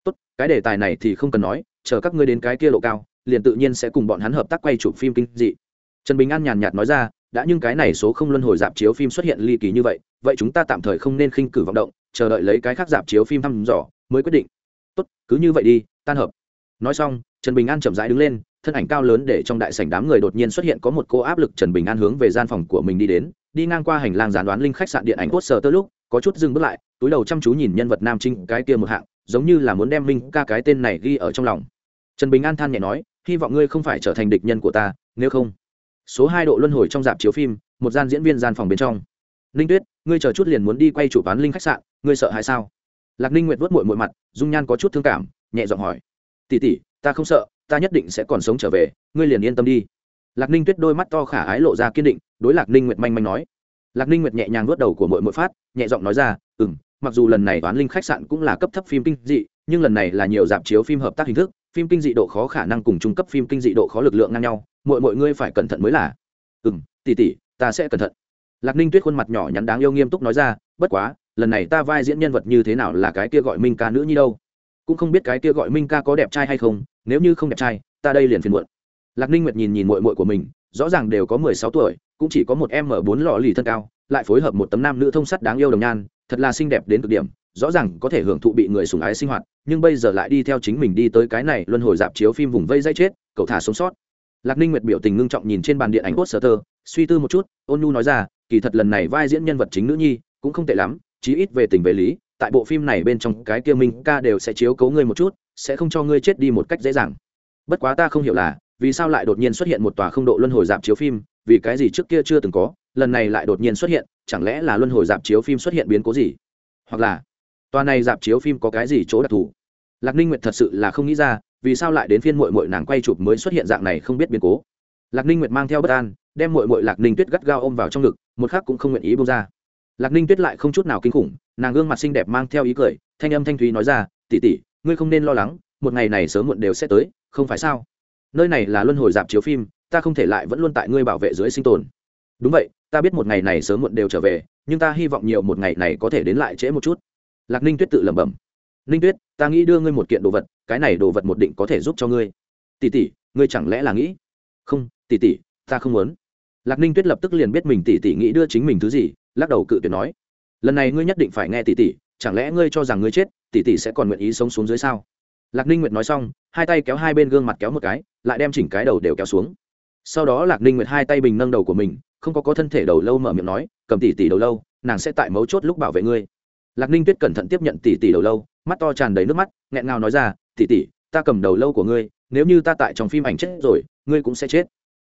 Tốt, cái đề tài này thì không cần nói, chờ các ngươi đến cái kia lộ cao, liền tự nhiên sẽ cùng bọn hắn hợp tác quay chụp phim kinh dị. Trần bình an nhàn nhạt nói ra đã nhưng cái này số không luân hồi dạp chiếu phim xuất hiện ly kỳ như vậy vậy chúng ta tạm thời không nên khinh cử vọng động, chờ đợi lấy cái khác dạp chiếu phim thăm dò, mới quyết định. Tốt, cứ như vậy đi, tan hợp. Nói xong, trần bình an chậm rãi đứng lên, thân ảnh cao lớn để trong đại sảnh đám người đột nhiên xuất hiện có một cô áp lực trần bình an hướng về gian phòng của mình đi đến, đi ngang qua hành lang gián đoán linh khách sạn điện ảnh quốc sờ tơ lúc, có chút dừng bước lại, túi đầu chăm chú nhìn nhân vật nam trinh cái kia một hạng, giống như là muốn đem minh ca cái tên này ghi ở trong lòng. Trần bình an than nhẹ nói, hy vọng ngươi không phải trở thành địch nhân của ta, nếu không số hai độ luân hồi trong dạp chiếu phim, một gian diễn viên gian phòng bên trong. Ninh tuyết, ngươi chờ chút liền muốn đi quay chủ bán linh khách sạn, ngươi sợ hay sao? Lạc ninh nguyệt vớt mội mội mặt, dung nhan có chút thương cảm, nhẹ giọng hỏi. Tỉ tỉ ta không sợ, ta nhất định sẽ còn sống trở về, ngươi liền yên tâm đi. Lạc ninh tuyết đôi mắt to khả ái lộ ra kiên định, đối lạc ninh nguyệt manh manh nói. Lạc ninh nguyệt nhẹ nhàng vớt đầu của mội mội phát, nhẹ giọng nói ra ừ m mặc dù lần này toán linh khách sạn cũng là cấp thấp phim kinh dị, nhưng lần này là nhiều dạp chiếu phim hợp tác hình thức phim kinh dị độ khó khả năng cùng trung cấp phim kinh dị độ khó lực lượng ngang nhau mọi mọi ngươi phải cẩn thận mới là. Ừ m tỉ tỉ ta sẽ cẩn thận. Lạc ninh tuyết khuôn mặt nhỏ nhắn đáng yêu nghiêm túc nói ra, bất quá, lần này ta vai diễn nhân vật như thế nào là cái kia gọi minh ca nữ nhi đâu? Cũng không biết cái kia gọi minh ca có đẹp trai hay không, nếu như không đẹp trai, ta đây liền phiền muộn. Lạc ninh nguyệt nhìn nhìn mội mội của mình, rõ ràng đều có mười sáu tuổi, cũng chỉ có một em m bốn lọ lì thân cao, lại phối hợp một tấm nam nữ thông sắt đáng yêu đồng nhan, thật là xinh đẹp đến cực điểm rõ ràng có thể hưởng thụ bị người sùng ái sinh hoạt, nhưng bây giờ lại đi theo chính mình đi tới cái này luân hồi dạp chiếu phim vùng vây dây chết, cậu thả sống sót. Lạc ninh nguyệt biểu tình ngưng trọng nhìn trên bàn điện ảnh quốc sở tơ suy tư một chút, ôn nhu nói ra, kỳ thật lần này vai diễn nhân vật chính nữ nhi cũng không tệ lắm, chí ít về tình về lý, tại bộ phim này bên trong cái kia minh ca đều sẽ chiếu cấu ngươi một chút, sẽ không cho ngươi chết đi một cách dễ dàng. Bất quá ta không hiểu là, vì sao lại đột nhiên xuất hiện một tòa không độ luân hồi dạp chiếu phim, vì cái gì trước kia chưa từng có, lần này lại đột nhiên xuất hiện, chẳng lẽ là luân hồi dạp chiếu phim xuất hiện biến cố gì? Hoặc là tòa này dạp chiếu phim có cái gì chỗ đặc thù? Lạc ninh nguyệt thật sự là không nghĩ ra, vì sao lại đến phiên mội mội nàng quay chụp mới xuất hiện dạng này không biết biến cố. Lạc ninh nguyệt mang theo bất an, đem mội mội lạc ninh tuyết gắt gao ôm vào trong ngực, một khác cũng không nguyện ý bông ra. Lạc ninh tuyết lại không chút nào kinh khủng, nàng gương mặt xinh đẹp mang theo ý cười, thanh âm thanh thúy nói ra tỉ tỉ ngươi không nên lo lắng, một ngày này sớm muộn đều sẽ tới, không phải sao? Nơi này là luân hồi dạp chiếu phim, ta không thể lại vẫn luôn tại ngươi bảo vệ dưới sinh tồn. Đúng vậy, ta biết một ngày này sớm muộn đều trở về, nhưng ta hy vọng nhiều một ngày này có thể đến lại trễ một chút lạc ninh tuyết tự lẩm bẩm. Ninh tuyết, ta nghĩ đưa ngươi một kiện đồ vật, cái này đồ vật một định có thể giúp cho ngươi. Tỷ tỷ, ngươi chẳng lẽ là nghĩ? Không, tỷ tỷ, ta không muốn. Lạc ninh tuyết lập tức liền biết mình tỷ tỷ nghĩ đưa chính mình thứ gì, lắc đầu cự tuyệt nói. Lần này ngươi nhất định phải nghe tỷ tỷ, chẳng lẽ ngươi cho rằng ngươi chết, tỷ tỷ sẽ còn nguyện ý sống xuống dưới sao? Lạc ninh nguyệt nói xong, hai tay kéo hai bên gương mặt kéo một cái, lại đem chỉnh cái đầu đều kéo xuống. Sau đó lạc ninh nguyệt hai tay bình nâng đầu của mình, không có có thân thể đầu lâu mở miệng nói, cầm tỷ tỷ đầu lâu, nàng sẽ tại mấu chốt lúc bảo vệ ngươi lạc ninh tuyết cẩn thận tiếp nhận tỷ tỷ đầu lâu, mắt to tràn đầy nước mắt, nghẹn ngào nói ra, tỷ tỷ, ta cầm đầu lâu của ngươi, nếu như ta tại trong phim ảnh chết rồi, ngươi cũng sẽ chết.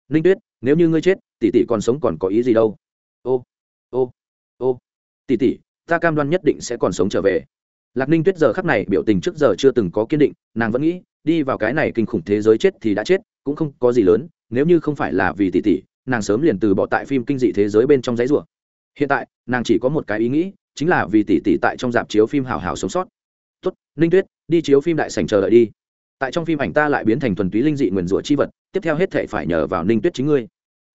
Ninh tuyết, nếu như ngươi chết, tỷ tỷ còn sống còn có ý gì đâu? Ô ô ô, tỷ tỷ, ta cam đoan nhất định sẽ còn sống trở về. Lạc ninh tuyết giờ khắc này biểu tình trước giờ chưa từng có kiên định, nàng vẫn nghĩ, đi vào cái này kinh khủng thế giới chết thì đã chết, cũng không có gì lớn, nếu như không phải là vì tỷ tỷ, nàng sớm liền từ bỏ tại phim kinh dị thế giới bên trong giấy rùa. hiện tại, nàng chỉ có một cái ý nghĩ chính là vì tỷ tỷ tại trong dạp chiếu phim hào hào sống sót. Tốt, ninh tuyết, đi chiếu phim đại sảnh chờ đợi đi. Tại trong phim ảnh ta lại biến thành thuần túy linh dị nguyền rủa chi vật, tiếp theo hết thể phải nhờ vào ninh tuyết chính ngươi.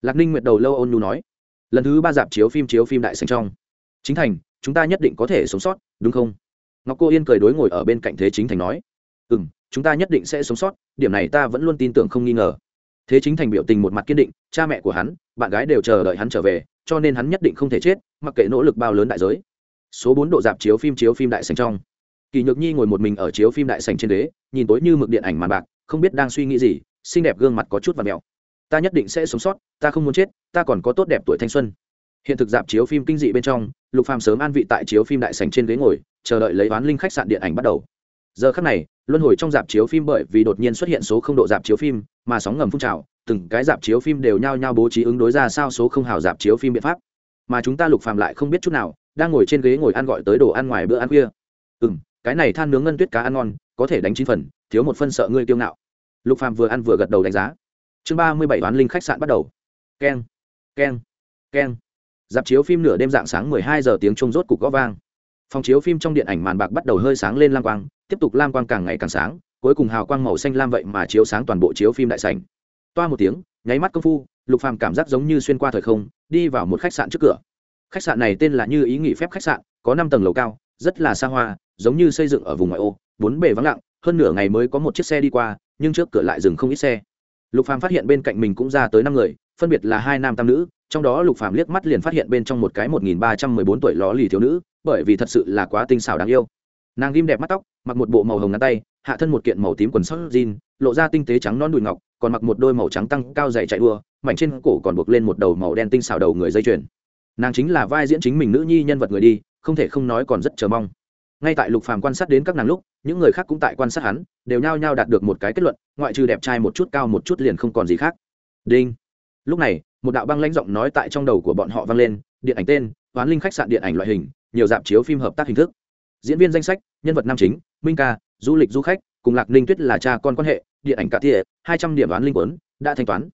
Lạc ninh nguyệt đầu lâu ôn nhu nói. Lần thứ ba dạp chiếu phim chiếu phim đại sảnh trong. Chính thành, chúng ta nhất định có thể sống sót, đúng không? Ngọc cô yên cười đối ngồi ở bên cạnh thế chính thành nói. Ừ m chúng ta nhất định sẽ sống sót, điểm này ta vẫn luôn tin tưởng không nghi ngờ. Thế chính thành biểu tình một mặt kiên định, cha mẹ của hắn, bạn gái đều chờ đợi hắn trở về, cho nên hắn nhất định không thể chết, mặc kệ nỗ lực bao lớn đại giới số bốn độ dạp chiếu phim chiếu phim đại sành trong. Kỳ nhược nhi ngồi một mình ở chiếu phim đại sành trên đế nhìn tối như mực điện ảnh màn bạc, không biết đang suy nghĩ gì, xinh đẹp gương mặt có chút và mẹo ta nhất định sẽ sống sót, ta không muốn chết, ta còn có tốt đẹp tuổi thanh xuân. Hiện thực dạp chiếu phim kinh dị bên trong, lục phàm sớm an vị tại chiếu phim đại sành trên ghế ngồi, chờ đợi lấy oán linh khách sạn điện ảnh bắt đầu. Giờ khắc này, luân hồi trong dạp chiếu phim bởi vì đột nhiên xuất hiện số không độ dạp chiếu phim, mà sóng ngầm phun trào, từng cái dạp chiếu phim đều nhao nhao bố trí ứng đối ra sao số không hào dạp chiếu phim biện pháp. Mà chúng ta lục phàm lại không biết chút nào đang ngồi trên ghế ngồi ăn gọi tới đồ ăn ngoài bữa ăn khuya. Ừ m cái này than nướng ngân tuyết cá ăn ngon, có thể đánh chín phần, thiếu một phân sợ ngươi kiêu ngạo. Lục phàm vừa ăn vừa gật đầu đánh giá. Chương ba mươi bảy oán linh khách sạn bắt đầu. Keng keng keng. Dạp chiếu phim nửa đêm dạng sáng mười hai giờ tiếng trung rốt cục gõ vang. Phòng chiếu phim trong điện ảnh màn bạc bắt đầu hơi sáng lên lam quang, tiếp tục lam quang càng ngày càng sáng, cuối cùng hào quang màu xanh lam vậy mà chiếu sáng toàn bộ chiếu phim đại sảnh. Toa một tiếng, nháy mắt công phu, lục phàm cảm giác giống như xuyên qua thời không, đi vào một khách sạn trước cửa khách sạn này tên là như ý nghỉ phép khách sạn, có năm tầng lầu cao, rất là xa hoa, giống như xây dựng ở vùng ngoại ô, bốn bề vắng lặng, hơn nửa ngày mới có một chiếc xe đi qua, nhưng trước cửa lại dừng không ít xe. Lục phàm phát hiện bên cạnh mình cũng ra tới năm người, phân biệt là hai nam tam nữ, trong đó lục phàm liếc mắt liền phát hiện bên trong một cái một nghìn ba trăm mười bốn tuổi ló lì thiếu nữ, bởi vì thật sự là quá tinh xảo đáng yêu. Nàng ghim đẹp mắt tóc, mặc một bộ màu hồng ngắn tay, hạ thân một kiện màu tím quần sót jean, lộ ra tinh tế trắng non đùi ngọc, còn mặc một đôi màu trắng tăng cao dày chạy đua, mảnh trên cổ còn buộc lên một đầu màu đen tinh xảo đầu người dây chuyền nàng chính là vai diễn chính mình nữ nhi nhân vật người đi, không thể không nói còn rất chờ mong. Ngay tại lục phàm quan sát đến các nàng lúc, những người khác cũng tại quan sát hắn, đều nhao nhao đạt được một cái kết luận, ngoại trừ đẹp trai một chút cao một chút liền không còn gì khác. Đinh. Lúc này, một đạo băng lãnh giọng nói tại trong đầu của bọn họ vang lên, điện ảnh tên, hoán linh khách sạn điện ảnh loại hình, nhiều dạp chiếu phim hợp tác hình thức. Diễn viên danh sách, nhân vật nam chính, minh ca, du lịch du khách, cùng lạc ninh tuyết là cha con quan hệ, điện ảnh cả thiệ hai trăm điểm đoán linh quấn đã thanh toán.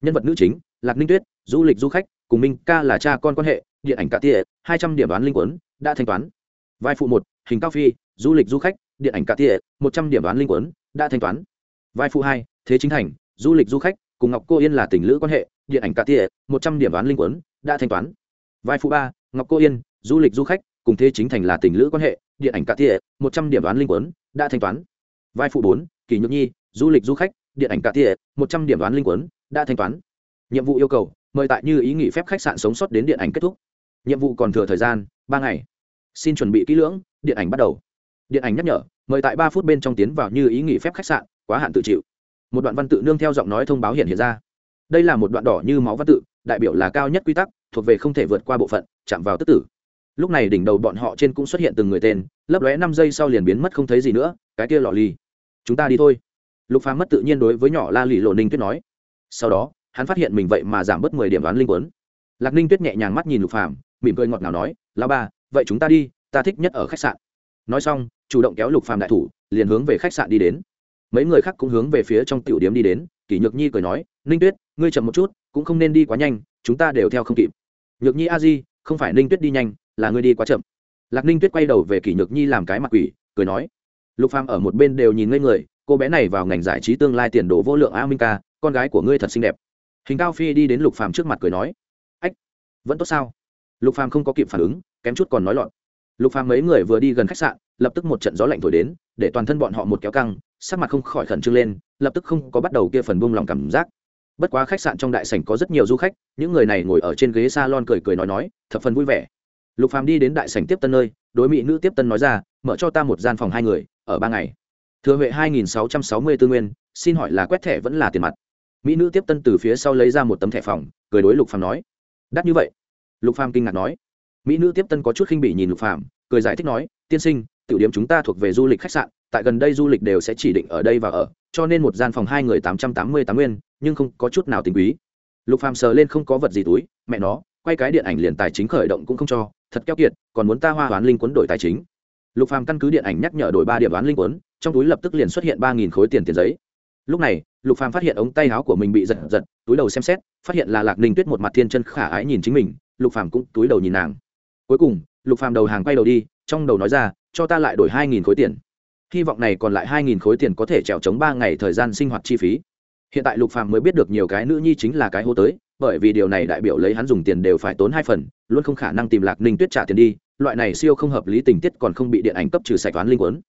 Nhân vật nữ chính, lạc ninh tuyết, du lịch du khách cùng minh ca là cha con quan hệ, điện ảnh cả thiệ hai trăm điểm đoán linh quấn đã thanh toán. Vai phụ một, hình cao phi, du lịch du khách, điện ảnh cả thiệ một trăm điểm đoán linh quấn đã thanh toán. Vai phụ hai, thế chính thành, du lịch du khách, cùng ngọc cô yên là tình lữ quan hệ, điện ảnh cả thiệ một trăm điểm đoán linh quấn đã thanh toán. Vai phụ ba, ngọc cô yên, du lịch du khách, cùng thế chính thành là tình lữ quan hệ, điện ảnh cả thiệ một trăm điểm đoán linh quấn đã thanh toán. Vai phụ bốn kỳ nhược nhi, du lịch du khách, điện ảnh cả thiệ một trăm điểm đoán linh quấn đã thanh toán. Nhiệm vụ yêu cầu mời tại như ý nghỉ phép khách sạn sống sót đến điện ảnh kết thúc. Nhiệm vụ còn thừa thời gian, ba ngày. Xin chuẩn bị kỹ lưỡng, điện ảnh bắt đầu. Điện ảnh nhắc nhở, mời tại ba phút bên trong tiến vào như ý nghỉ phép khách sạn, quá hạn tự chịu. Một đoạn văn tự nương theo giọng nói thông báo hiện hiện ra. Đây là một đoạn đỏ như máu văn tự, đại biểu là cao nhất quy tắc, thuộc về không thể vượt qua bộ phận, chạm vào tức tử. Lúc này đỉnh đầu bọn họ trên cũng xuất hiện từng người tên, lấp lóe năm giây sau liền biến mất không thấy gì nữa, cái kia lò ly chúng ta đi thôi. Lục phàm mất tự nhiên đối với nhỏ la lì lộ ninh tuyết nói. Sau đó hắn phát hiện mình vậy mà giảm bớt mười điểm đoán linh quấn. Lạc ninh tuyết nhẹ nhàng mắt nhìn lục phàm, mỉm cười ngọt ngào nói lao ba, vậy chúng ta đi, ta thích nhất ở khách sạn. Nói xong, chủ động kéo lục phàm đại thủ, liền hướng về khách sạn đi đến. Mấy người khác cũng hướng về phía trong tiểu điếm đi đến, kỷ nhược nhi cười nói, ninh tuyết, ngươi chậm một chút, cũng không nên đi quá nhanh, chúng ta đều theo không kịp. Nhược nhi a di, không phải ninh tuyết đi nhanh, là ngươi đi quá chậm. Lạc ninh tuyết quay đầu về kỷ nhược nhi làm cái mặt quỷ, cười nói, lục phàm ở một bên đều nhìn ngây người, cô bé này vào ngành giải trí tương lai tiền đồ vô lượng a minh ca, con gái của ngươi thật xinh đẹp hình cao phi đi đến lục phàm trước mặt cười nói, ách, vẫn tốt sao? Lục phàm không có kịp phản ứng, kém chút còn nói lọt. Lục phàm mấy người vừa đi gần khách sạn, lập tức một trận gió lạnh thổi đến, để toàn thân bọn họ một kéo căng, sắc mặt không khỏi khẩn trương lên, lập tức không có bắt đầu kia phần buông lòng cảm giác. Bất quá khách sạn trong đại sảnh có rất nhiều du khách, những người này ngồi ở trên ghế salon cười cười nói nói, thập phần vui vẻ. Lục phàm đi đến đại sảnh tiếp tân nơi, đối mỹ nữ tiếp tân nói ra, mở cho ta một gian phòng hai người, ở ba ngày. Thừa huệ hai nghìn sáu trăm sáu mươi tư nguyên, xin hỏi là quét thẻ vẫn là tiền mặt? Mỹ nữ tiếp tân từ phía sau lấy ra một tấm thẻ phòng, cười đối lục phàm nói, đắt như vậy? Lục phàm kinh ngạc nói, mỹ nữ tiếp tân có chút khinh bỉ nhìn lục phàm, cười giải thích nói, tiên sinh, tiểu điểm chúng ta thuộc về du lịch khách sạn, tại gần đây du lịch đều sẽ chỉ định ở đây và ở, cho nên một gian phòng hai người tám trăm tám mươi tám nguyên, nhưng không có chút nào tình quý. Lục phàm sờ lên không có vật gì túi, mẹ nó, quay cái điện ảnh liền tài chính khởi động cũng không cho, thật keo kiệt, còn muốn ta hoa hoán linh quấn đổi tài chính. Lục phàm căn cứ điện ảnh nhắc nhở đổi ba điểm đoán linh quấn trong túi lập tức liền xuất hiện ba nghìn khối tiền tiền giấy. Lúc này lục phàm phát hiện ống tay áo của mình bị giật giật, túi đầu xem xét, phát hiện là lạc ninh tuyết một mặt thiên chân khả ái nhìn chính mình, lục phàm cũng túi đầu nhìn nàng. Cuối cùng, lục phàm đầu hàng quay đầu đi, trong đầu nói ra, cho ta lại đổi hai nghìn khối tiền. Hy vọng này còn lại hai nghìn khối tiền có thể trèo chống ba ngày thời gian sinh hoạt chi phí. Hiện tại lục phàm mới biết được nhiều cái nữ nhi chính là cái hô tới, bởi vì điều này đại biểu lấy hắn dùng tiền đều phải tốn hai phần, luôn không khả năng tìm lạc ninh tuyết trả tiền đi, loại này siêu không hợp lý tình tiết còn không bị điện ảnh cấp trừ sạch toán linh quấn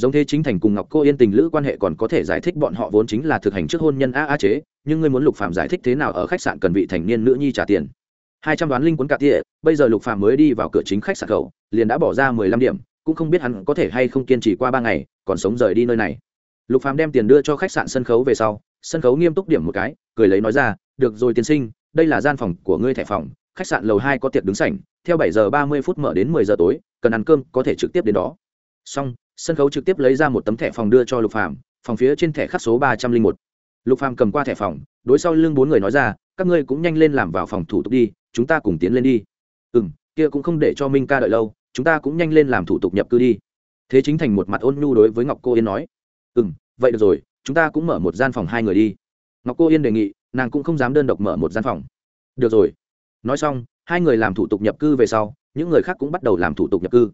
giống thế chính thành cùng ngọc cô yên tình lữ quan hệ còn có thể giải thích bọn họ vốn chính là thực hành trước hôn nhân a a chế, nhưng ngươi muốn lục phàm giải thích thế nào ở khách sạn cần vị thành niên nữ nhi trả tiền? Hai trăm đoán linh cuốn cà tỉa, bây giờ lục phàm mới đi vào cửa chính khách sạn khẩu liền đã bỏ ra mười lăm điểm, cũng không biết hắn có thể hay không kiên trì qua ba ngày, còn sống rời đi nơi này. Lục phàm đem tiền đưa cho khách sạn sân khấu về sau, sân khấu nghiêm túc điểm một cái, cười lấy nói ra, được rồi tiên sinh, đây là gian phòng của ngươi thẻ phòng, khách sạn lầu hai có tiệc đứng sảnh, theo bảy giờ ba mươi phút mở đến mười giờ tối, cần ăn cơm có thể trực tiếp đến đó. Xong sân khấu trực tiếp lấy ra một tấm thẻ phòng đưa cho lục phàm, phòng phía trên thẻ khắc số ba trăm linh một. Lục phàm cầm qua thẻ phòng, đối sau lưng bốn người nói ra, các ngươi cũng nhanh lên làm vào phòng thủ tục đi, chúng ta cùng tiến lên đi. Ừ m kia cũng không để cho minh ca đợi lâu, chúng ta cũng nhanh lên làm thủ tục nhập cư đi. Thế chính thành một mặt ôn nhu đối với ngọc cô yên nói. Ừ m vậy được rồi, chúng ta cũng mở một gian phòng hai người đi. Ngọc cô yên đề nghị, nàng cũng không dám đơn độc mở một gian phòng. Được rồi. Nói xong, hai người làm thủ tục nhập cư về sau, những người khác cũng bắt đầu làm thủ tục nhập cư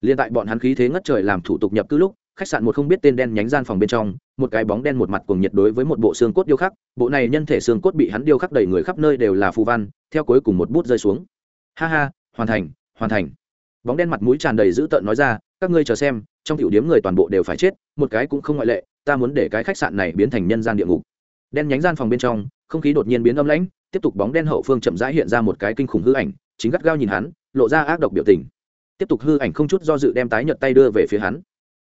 liên tại bọn hắn khí thế ngất trời làm thủ tục nhập cư lúc, khách sạn một không biết tên đen nhánh gian phòng bên trong, một cái bóng đen một mặt cuồng nhiệt đối với một bộ xương cốt điêu khắc, bộ này nhân thể xương cốt bị hắn điêu khắc đầy người khắp nơi đều là phù văn, theo cuối cùng một bút rơi xuống. Ha ha, hoàn thành hoàn thành. Bóng đen mặt mũi tràn đầy dữ tợn nói ra, các ngươi chờ xem, trong tiểu điếm người toàn bộ đều phải chết, một cái cũng không ngoại lệ, ta muốn để cái khách sạn này biến thành nhân gian địa ngục. Đen nhánh gian phòng bên trong, không khí đột nhiên biến âm lãnh, tiếp tục bóng đen hậu phương chậm rãi hiện ra một cái kinh khủng hư ảnh, chính gắt gao nhìn hắn, lộ ra ác độc biểu tình tiếp tục hư ảnh không chút do dự đem tái nhợt tay đưa về phía hắn.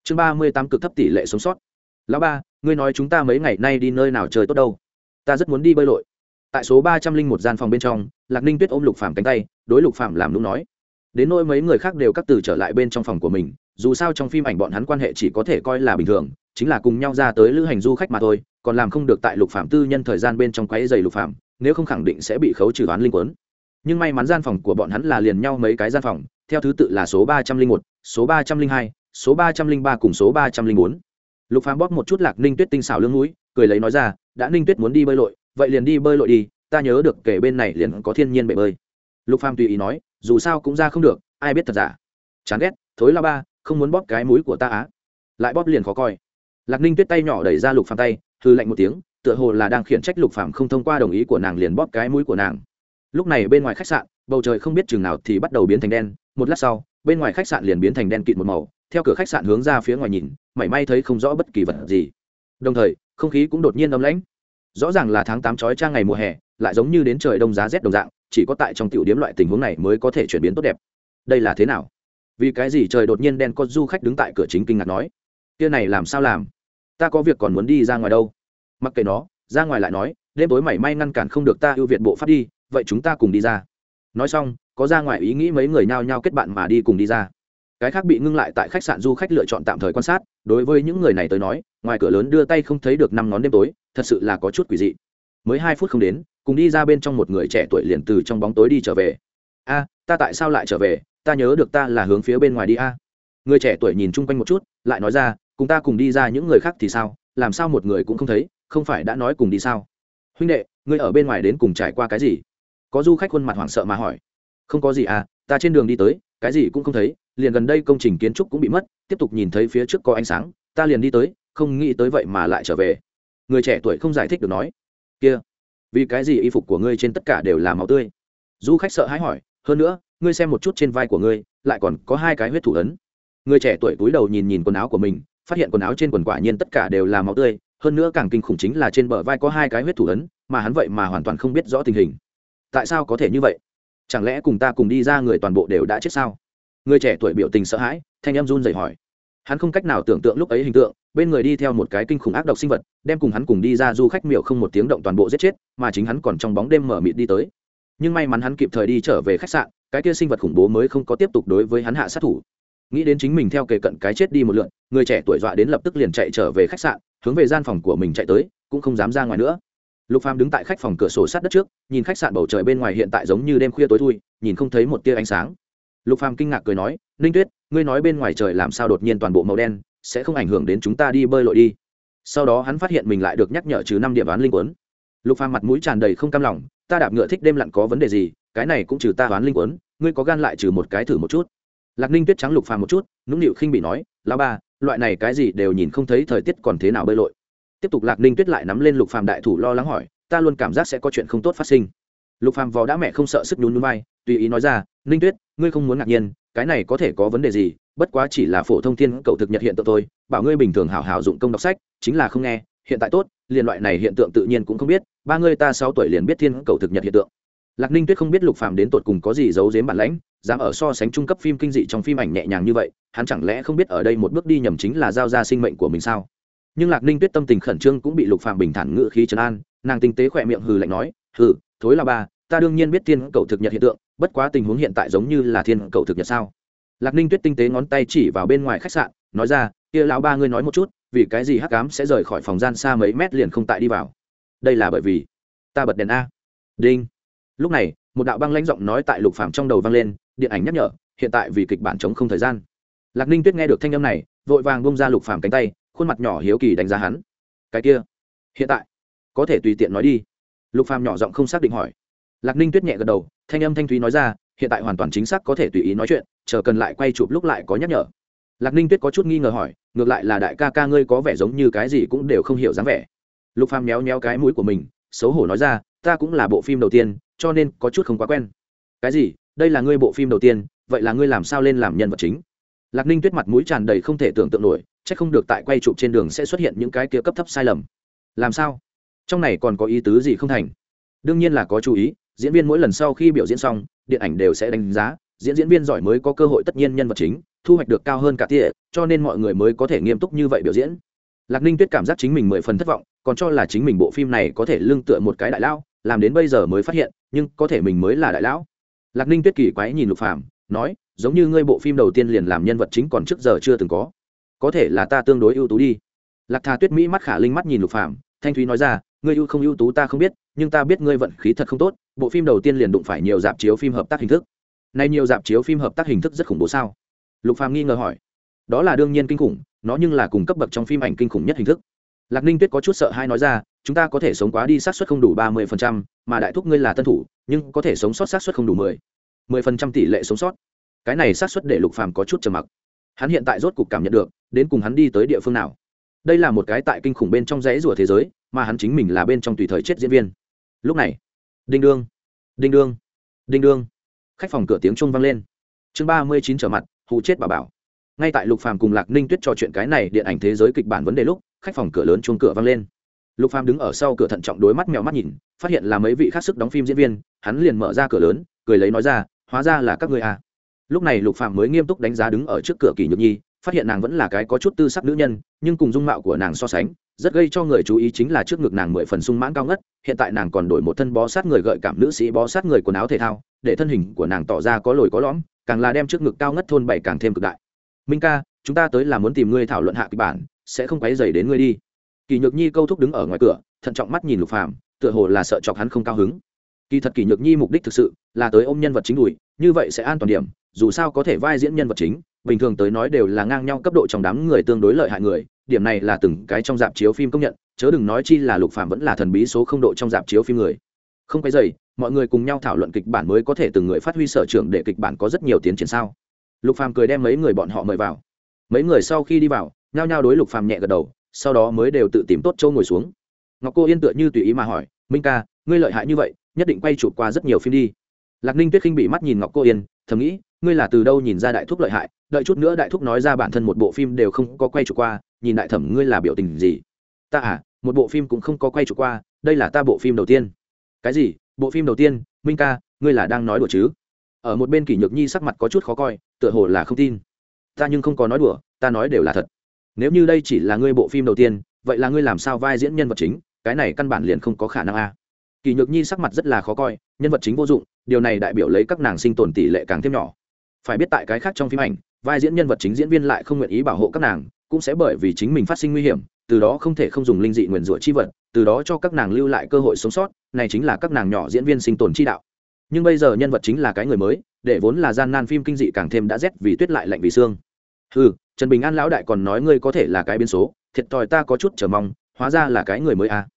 Chương ba mươi tám cực thấp tỷ lệ sống sót. Lão ba, ngươi nói chúng ta mấy ngày nay đi nơi nào chơi tốt đâu? Ta rất muốn đi bơi lội. Tại số ba trăm linh một gian phòng bên trong, lạc ninh tuyết ôm lục phạm cánh tay, đối lục phạm làm nũng nói. Đến nỗi mấy người khác đều cắt từ trở lại bên trong phòng của mình, dù sao trong phim ảnh bọn hắn quan hệ chỉ có thể coi là bình thường, chính là cùng nhau ra tới lữ hành du khách mà thôi, còn làm không được tại lục phạm tư nhân thời gian bên trong quáy dày lục phạm nếu không khẳng định sẽ bị khấu trừ toán linh quấn nhưng may mắn gian phòng của bọn hắn là liền nhau mấy cái gian phòng, theo thứ tự là số ba trăm linh một, số ba trăm linh hai, số ba trăm linh ba cùng số ba trăm linh bốn. Lục phàm bóp một chút lạc ninh tuyết tinh xảo lưng núi, cười lấy nói ra, đã ninh tuyết muốn đi bơi lội, vậy liền đi bơi lội đi, ta nhớ được kể bên này liền có thiên nhiên bể bơi. Lục phàm tùy ý nói, dù sao cũng ra không được, ai biết thật giả. Chán ghét, thối la ba, không muốn bóp cái mũi của ta á. Lại bóp liền khó coi. Lạc ninh tuyết tay nhỏ đẩy ra lục phàm tay hư lạnh một tiếng, tựa hồ là đang khiển trách lục phàm không thông qua đồng ý của nàng liền bóp cái mũi của nàng lúc này bên ngoài khách sạn, bầu trời không biết chừng nào thì bắt đầu biến thành đen. Một lát sau, bên ngoài khách sạn liền biến thành đen kịt một màu. Theo cửa khách sạn hướng ra phía ngoài nhìn, mảy may thấy không rõ bất kỳ vật gì. Đồng thời, không khí cũng đột nhiên ấm lãnh. Rõ ràng là tháng tám trói trang ngày mùa hè, lại giống như đến trời đông giá rét đồng dạng, chỉ có tại trong tiểu điếm loại tình huống này mới có thể chuyển biến tốt đẹp. Đây là thế nào? Vì cái gì trời đột nhiên đen có du khách đứng tại cửa chính kinh ngạc nói? Kia này làm sao làm? Ta có việc còn muốn đi ra ngoài đâu. Mặc kệ nó, ra ngoài lại nói, đêm tối mảy may ngăn cản không được ta ưu việt bộ phát đi vậy chúng ta cùng đi ra. Nói xong, có ra ngoài ý nghĩ mấy người nhao nhao kết bạn mà đi cùng đi ra. Cái khác bị ngưng lại tại khách sạn du khách lựa chọn tạm thời quan sát, đối với những người này tới nói, ngoài cửa lớn đưa tay không thấy được năm ngón đêm tối, thật sự là có chút quỷ dị. Mới hai phút không đến, cùng đi ra bên trong một người trẻ tuổi liền từ trong bóng tối đi trở về. A, ta tại sao lại trở về? Ta nhớ được ta là hướng phía bên ngoài đi a. Người trẻ tuổi nhìn chung quanh một chút, lại nói ra, cùng ta cùng đi ra những người khác thì sao? Làm sao một người cũng không thấy? Không phải đã nói cùng đi sao? Huynh đệ, ngươi ở bên ngoài đến cùng trải qua cái gì? Có du khách khuôn mặt hoảng sợ mà hỏi, không có gì à ta trên đường đi tới, cái gì cũng không thấy, liền gần đây công trình kiến trúc cũng bị mất, tiếp tục nhìn thấy phía trước có ánh sáng, ta liền đi tới, không nghĩ tới vậy mà lại trở về. Người trẻ tuổi không giải thích được nói, kia, vì cái gì y phục của ngươi trên tất cả đều là máu tươi? Du khách sợ hãi hỏi, hơn nữa, ngươi xem một chút trên vai của ngươi, lại còn có hai cái huyết thủ ấn. Người trẻ tuổi túi đầu nhìn nhìn quần áo của mình, phát hiện quần áo trên quần quả nhiên tất cả đều là máu tươi, hơn nữa càng kinh khủng chính là trên bờ vai có hai cái huyết thủ ấn, mà hắn vậy mà hoàn toàn không biết rõ tình hình tại sao có thể như vậy? Chẳng lẽ cùng ta cùng đi ra người toàn bộ đều đã chết sao? Người trẻ tuổi biểu tình sợ hãi, thanh em run dậy hỏi. Hắn không cách nào tưởng tượng lúc ấy hình tượng, bên người đi theo một cái kinh khủng ác độc sinh vật, đem cùng hắn cùng đi ra du khách miệu không một tiếng động toàn bộ giết chết, mà chính hắn còn trong bóng đêm mở mịt đi tới. Nhưng may mắn hắn kịp thời đi trở về khách sạn, cái kia sinh vật khủng bố mới không có tiếp tục đối với hắn hạ sát thủ. Nghĩ đến chính mình theo kề cận cái chết đi một lượn, người trẻ tuổi dọa đến lập tức liền chạy trở về khách sạn, hướng về gian phòng của mình chạy tới, cũng không dám ra ngoài nữa lục phàm đứng tại khách phòng cửa sổ sát đất trước, nhìn khách sạn bầu trời bên ngoài hiện tại giống như đêm khuya tối thui, nhìn không thấy một tia ánh sáng. Lục phàm kinh ngạc cười nói, ninh tuyết, ngươi nói bên ngoài trời làm sao đột nhiên toàn bộ màu đen, sẽ không ảnh hưởng đến chúng ta đi bơi lội đi. Sau đó hắn phát hiện mình lại được nhắc nhở trừ năm điểm đoán linh quấn lục phàm mặt mũi tràn đầy không cam lòng, ta đạp ngựa thích đêm lặn có vấn đề gì, cái này cũng trừ ta đoán linh quấn ngươi có gan lại trừ một cái thử một chút. Lạc ninh tuyết trắng lục phàm một chút, nũng nịu khinh bị nói, lão ba, loại này cái gì đều nhìn không thấy thời tiết còn thế nào bơi lội tiếp tục lạc ninh tuyết lại nắm lên lục phàm đại thủ lo lắng hỏi, ta luôn cảm giác sẽ có chuyện không tốt phát sinh. Lục phàm vò đã mẹ không sợ sức nhún nhún vai, tùy ý nói ra, ninh tuyết, ngươi không muốn ngạc nhiên, cái này có thể có vấn đề gì, bất quá chỉ là phổ thông thiên cậu thực nhật hiện tượng thôi, bảo ngươi bình thường hảo hảo dụng công đọc sách, chính là không nghe, hiện tại tốt, liền loại này hiện tượng tự nhiên cũng không biết, ba ngươi ta sáu tuổi liền biết thiên cậu thực nhật hiện tượng. Lạc ninh tuyết không biết lục phàm đến tột cùng có gì giấu giếm bản lãnh, dám ở so sánh trung cấp phim kinh dị trong phim ảnh nhẹ nhàng như vậy, hắn chẳng lẽ không biết ở đây một bước đi nhầm chính là giao ra sinh mệnh của mình sao? Nhưng lạc ninh tuyết tâm tình khẩn trương cũng bị lục phàm bình thản ngự khí trấn an, nàng tinh tế khỏe miệng hừ lạnh nói, hừ, thối là ba, ta đương nhiên biết thiên cầu thực nhật hiện tượng, bất quá tình huống hiện tại giống như là thiên cầu thực nhật sao? Lạc ninh tuyết tinh tế ngón tay chỉ vào bên ngoài khách sạn, nói ra, kia lão ba ngươi nói một chút, vì cái gì hắc cám sẽ rời khỏi phòng gian xa mấy mét liền không tại đi vào? Đây là bởi vì ta bật đèn a. Đinh. Lúc này, một đạo băng lãnh giọng nói tại lục phàm trong đầu vang lên, điện ảnh nhắc nhở, hiện tại vì kịch bản chống không thời gian. Lạc ninh tuyết nghe được thanh âm này, vội vàng bông ra lục phàm cánh tay khuôn mặt nhỏ hiếu kỳ đánh giá hắn. Cái kia, hiện tại, có thể tùy tiện nói đi. Lục phàm nhỏ giọng không xác định hỏi. Lạc ninh tuyết nhẹ gật đầu, thanh âm thanh thúy nói ra, hiện tại hoàn toàn chính xác có thể tùy ý nói chuyện, chờ cần lại quay chụp lúc lại có nhắc nhở. Lạc ninh tuyết có chút nghi ngờ hỏi, ngược lại là đại ca ca ngươi có vẻ giống như cái gì cũng đều không hiểu dáng vẻ. Lục phàm méo méo cái mũi của mình, xấu hổ nói ra, ta cũng là bộ phim đầu tiên, cho nên có chút không quá quen. Cái gì? Đây là ngươi bộ phim đầu tiên, vậy là ngươi làm sao lên làm nhân vật chính? Lạc ninh tuyết mặt mũi tràn đầy không thể tưởng tượng nổi c h ắ c không được tại quay chụp trên đường sẽ xuất hiện những cái kia cấp thấp sai lầm. Làm sao? Trong này còn có ý tứ gì không thành? Đương nhiên là có chú ý diễn viên mỗi lần sau khi biểu diễn xong điện ảnh đều sẽ đánh giá diễn diễn viên giỏi mới có cơ hội tất nhiên nhân vật chính thu hoạch được cao hơn cả tỉa cho nên mọi người mới có thể nghiêm túc như vậy biểu diễn. Lạc ninh tuyết cảm giác chính mình mười phần thất vọng còn cho là chính mình bộ phim này có thể lương tựa một cái đại lão, làm đến bây giờ mới phát hiện nhưng có thể mình mới là đại lão. Lạc ninh tuyết kỳ quái nhìn lục phàm nói giống như ngươi bộ phim đầu tiên liền làm nhân vật chính còn trước giờ chưa từng có có thể là ta tương đối ưu tú đi. Lạc thà tuyết mỹ mắt khả linh mắt nhìn lục phàm, thanh thúy nói ra, ngươi ưu không ưu tú ta không biết, nhưng ta biết ngươi vận khí thật không tốt, bộ phim đầu tiên liền đụng phải nhiều dạp chiếu phim hợp tác hình thức. Nay nhiều dạp chiếu phim hợp tác hình thức rất khủng bố sao? Lục phàm nghi ngờ hỏi. Đó là đương nhiên kinh khủng, nó nhưng là cùng cấp bậc trong phim ảnh kinh khủng nhất hình thức. Lạc ninh tuyết có chút sợ hai nói ra, chúng ta có thể sống quá đi sát suất không đủ ba mươi phần trăm, mà đại thúc ngươi là tân thủ, nhưng có thể sống sót sát suất không đủ mười mười phần trăm tỷ lệ sống sót. Cái này sát suất để lục phàm có chút trầm mặc hắn hiện tại rốt cục cảm nhận được, đến cùng hắn đi tới địa phương nào. Đây là một cái tại kinh khủng bên trong rẫy rùa thế giới, mà hắn chính mình là bên trong tùy thời chết diễn viên. Lúc này, đinh đương đinh đương đinh đương. Khách phòng cửa tiếng trung vang lên. Chương ba mươi chín trở mặt, hù chết bà bảo. Ngay tại lục phàm cùng lạc ninh tuyết trò chuyện cái này điện ảnh thế giới kịch bản vấn đề lúc, khách phòng cửa lớn chuông cửa vang lên. Lục phàm đứng ở sau cửa thận trọng đối mắt mèo mắt nhìn, phát hiện là mấy vị khác sức đóng phim diễn viên, hắn liền mở ra cửa lớn, cười lấy nói ra, hóa ra là các người à lúc này lục phàm mới nghiêm túc đánh giá đứng ở trước cửa kỳ nhược nhi, phát hiện nàng vẫn là cái có chút tư sắc nữ nhân, nhưng cùng dung mạo của nàng so sánh, rất gây cho người chú ý chính là trước ngực nàng mười phần sung mãn cao ngất, hiện tại nàng còn đổi một thân bó sát người gợi cảm nữ sĩ bó sát người quần áo thể thao, để thân hình của nàng tỏ ra có lồi có lõm, càng là đem trước ngực cao ngất thôn bảy càng thêm cực đại. Minh ca, chúng ta tới là muốn tìm ngươi thảo luận hạ kịch bản, sẽ không quấy dày đến ngươi đi. Kỳ nhược nhi câu thúc đứng ở ngoài cửa, thận trọng mắt nhìn lục phàm, tựa hồ là sợ chọc hắn không cao hứng. Kỳ thật kỳ nhược nhi mục đích thực sự là tới ôm nhân vật chính đùi, như vậy sẽ an toàn điểm dù sao có thể vai diễn nhân vật chính, bình thường tới nói đều là ngang nhau cấp độ trong đám người tương đối lợi hại người, điểm này là từng cái trong dạp chiếu phim công nhận, chớ đừng nói chi là lục phàm vẫn là thần bí số không độ trong dạp chiếu phim người. Không cái dày mọi người cùng nhau thảo luận kịch bản mới có thể từng người phát huy sở trường để kịch bản có rất nhiều tiến triển sao? Lục phàm cười đem mấy người bọn họ mời vào. Mấy người sau khi đi vào, nhao nhao đối lục phàm nhẹ gật đầu, sau đó mới đều tự tìm tốt châu ngồi xuống. Ngọc cô yên tựa như tùy ý mà hỏi, minh ca, ngươi lợi hại như vậy, nhất định quay chụp qua rất nhiều phim đi lạc ninh tuyết khinh bị mắt nhìn ngọc cô yên, thầm nghĩ, ngươi là từ đâu nhìn ra đại thúc lợi hại? Đợi chút nữa đại thúc nói ra bản thân một bộ phim đều không có quay trục qua, nhìn đại thẩm ngươi là biểu tình gì? Ta à một bộ phim cũng không có quay trục qua, đây là ta bộ phim đầu tiên. Cái gì? Bộ phim đầu tiên? Minh ca, ngươi là đang nói đùa chứ? Ở một bên kỷ nhược nhi sắc mặt có chút khó coi, tựa hồ là không tin. Ta nhưng không có nói đùa, ta nói đều là thật. Nếu như đây chỉ là ngươi bộ phim đầu tiên, vậy là ngươi làm sao vai diễn nhân vật chính? Cái này căn bản liền không có khả năng a. à kỳ nhược nhi sắc mặt rất là khó coi, nhân vật chính vô dụng, điều này đại biểu lấy các nàng sinh tồn tỷ lệ càng thêm nhỏ. Phải biết tại cái khác trong phim ảnh, vai diễn nhân vật chính diễn viên lại không nguyện ý bảo hộ các nàng, cũng sẽ bởi vì chính mình phát sinh nguy hiểm, từ đó không thể không dùng linh dị nguyền rủa chi vật, từ đó cho các nàng lưu lại cơ hội sống sót, này chính là các nàng nhỏ diễn viên sinh tồn chi đạo. Nhưng bây giờ nhân vật chính là cái người mới, để vốn là gian nan phim kinh dị càng thêm đã rét vì tuyết lại lạnh vì xương. Ừ trần bình an lão đại còn nói ngươi có thể là cái biến số, thiệt thòi ta có chút chờ mong, hóa ra là cái người mới à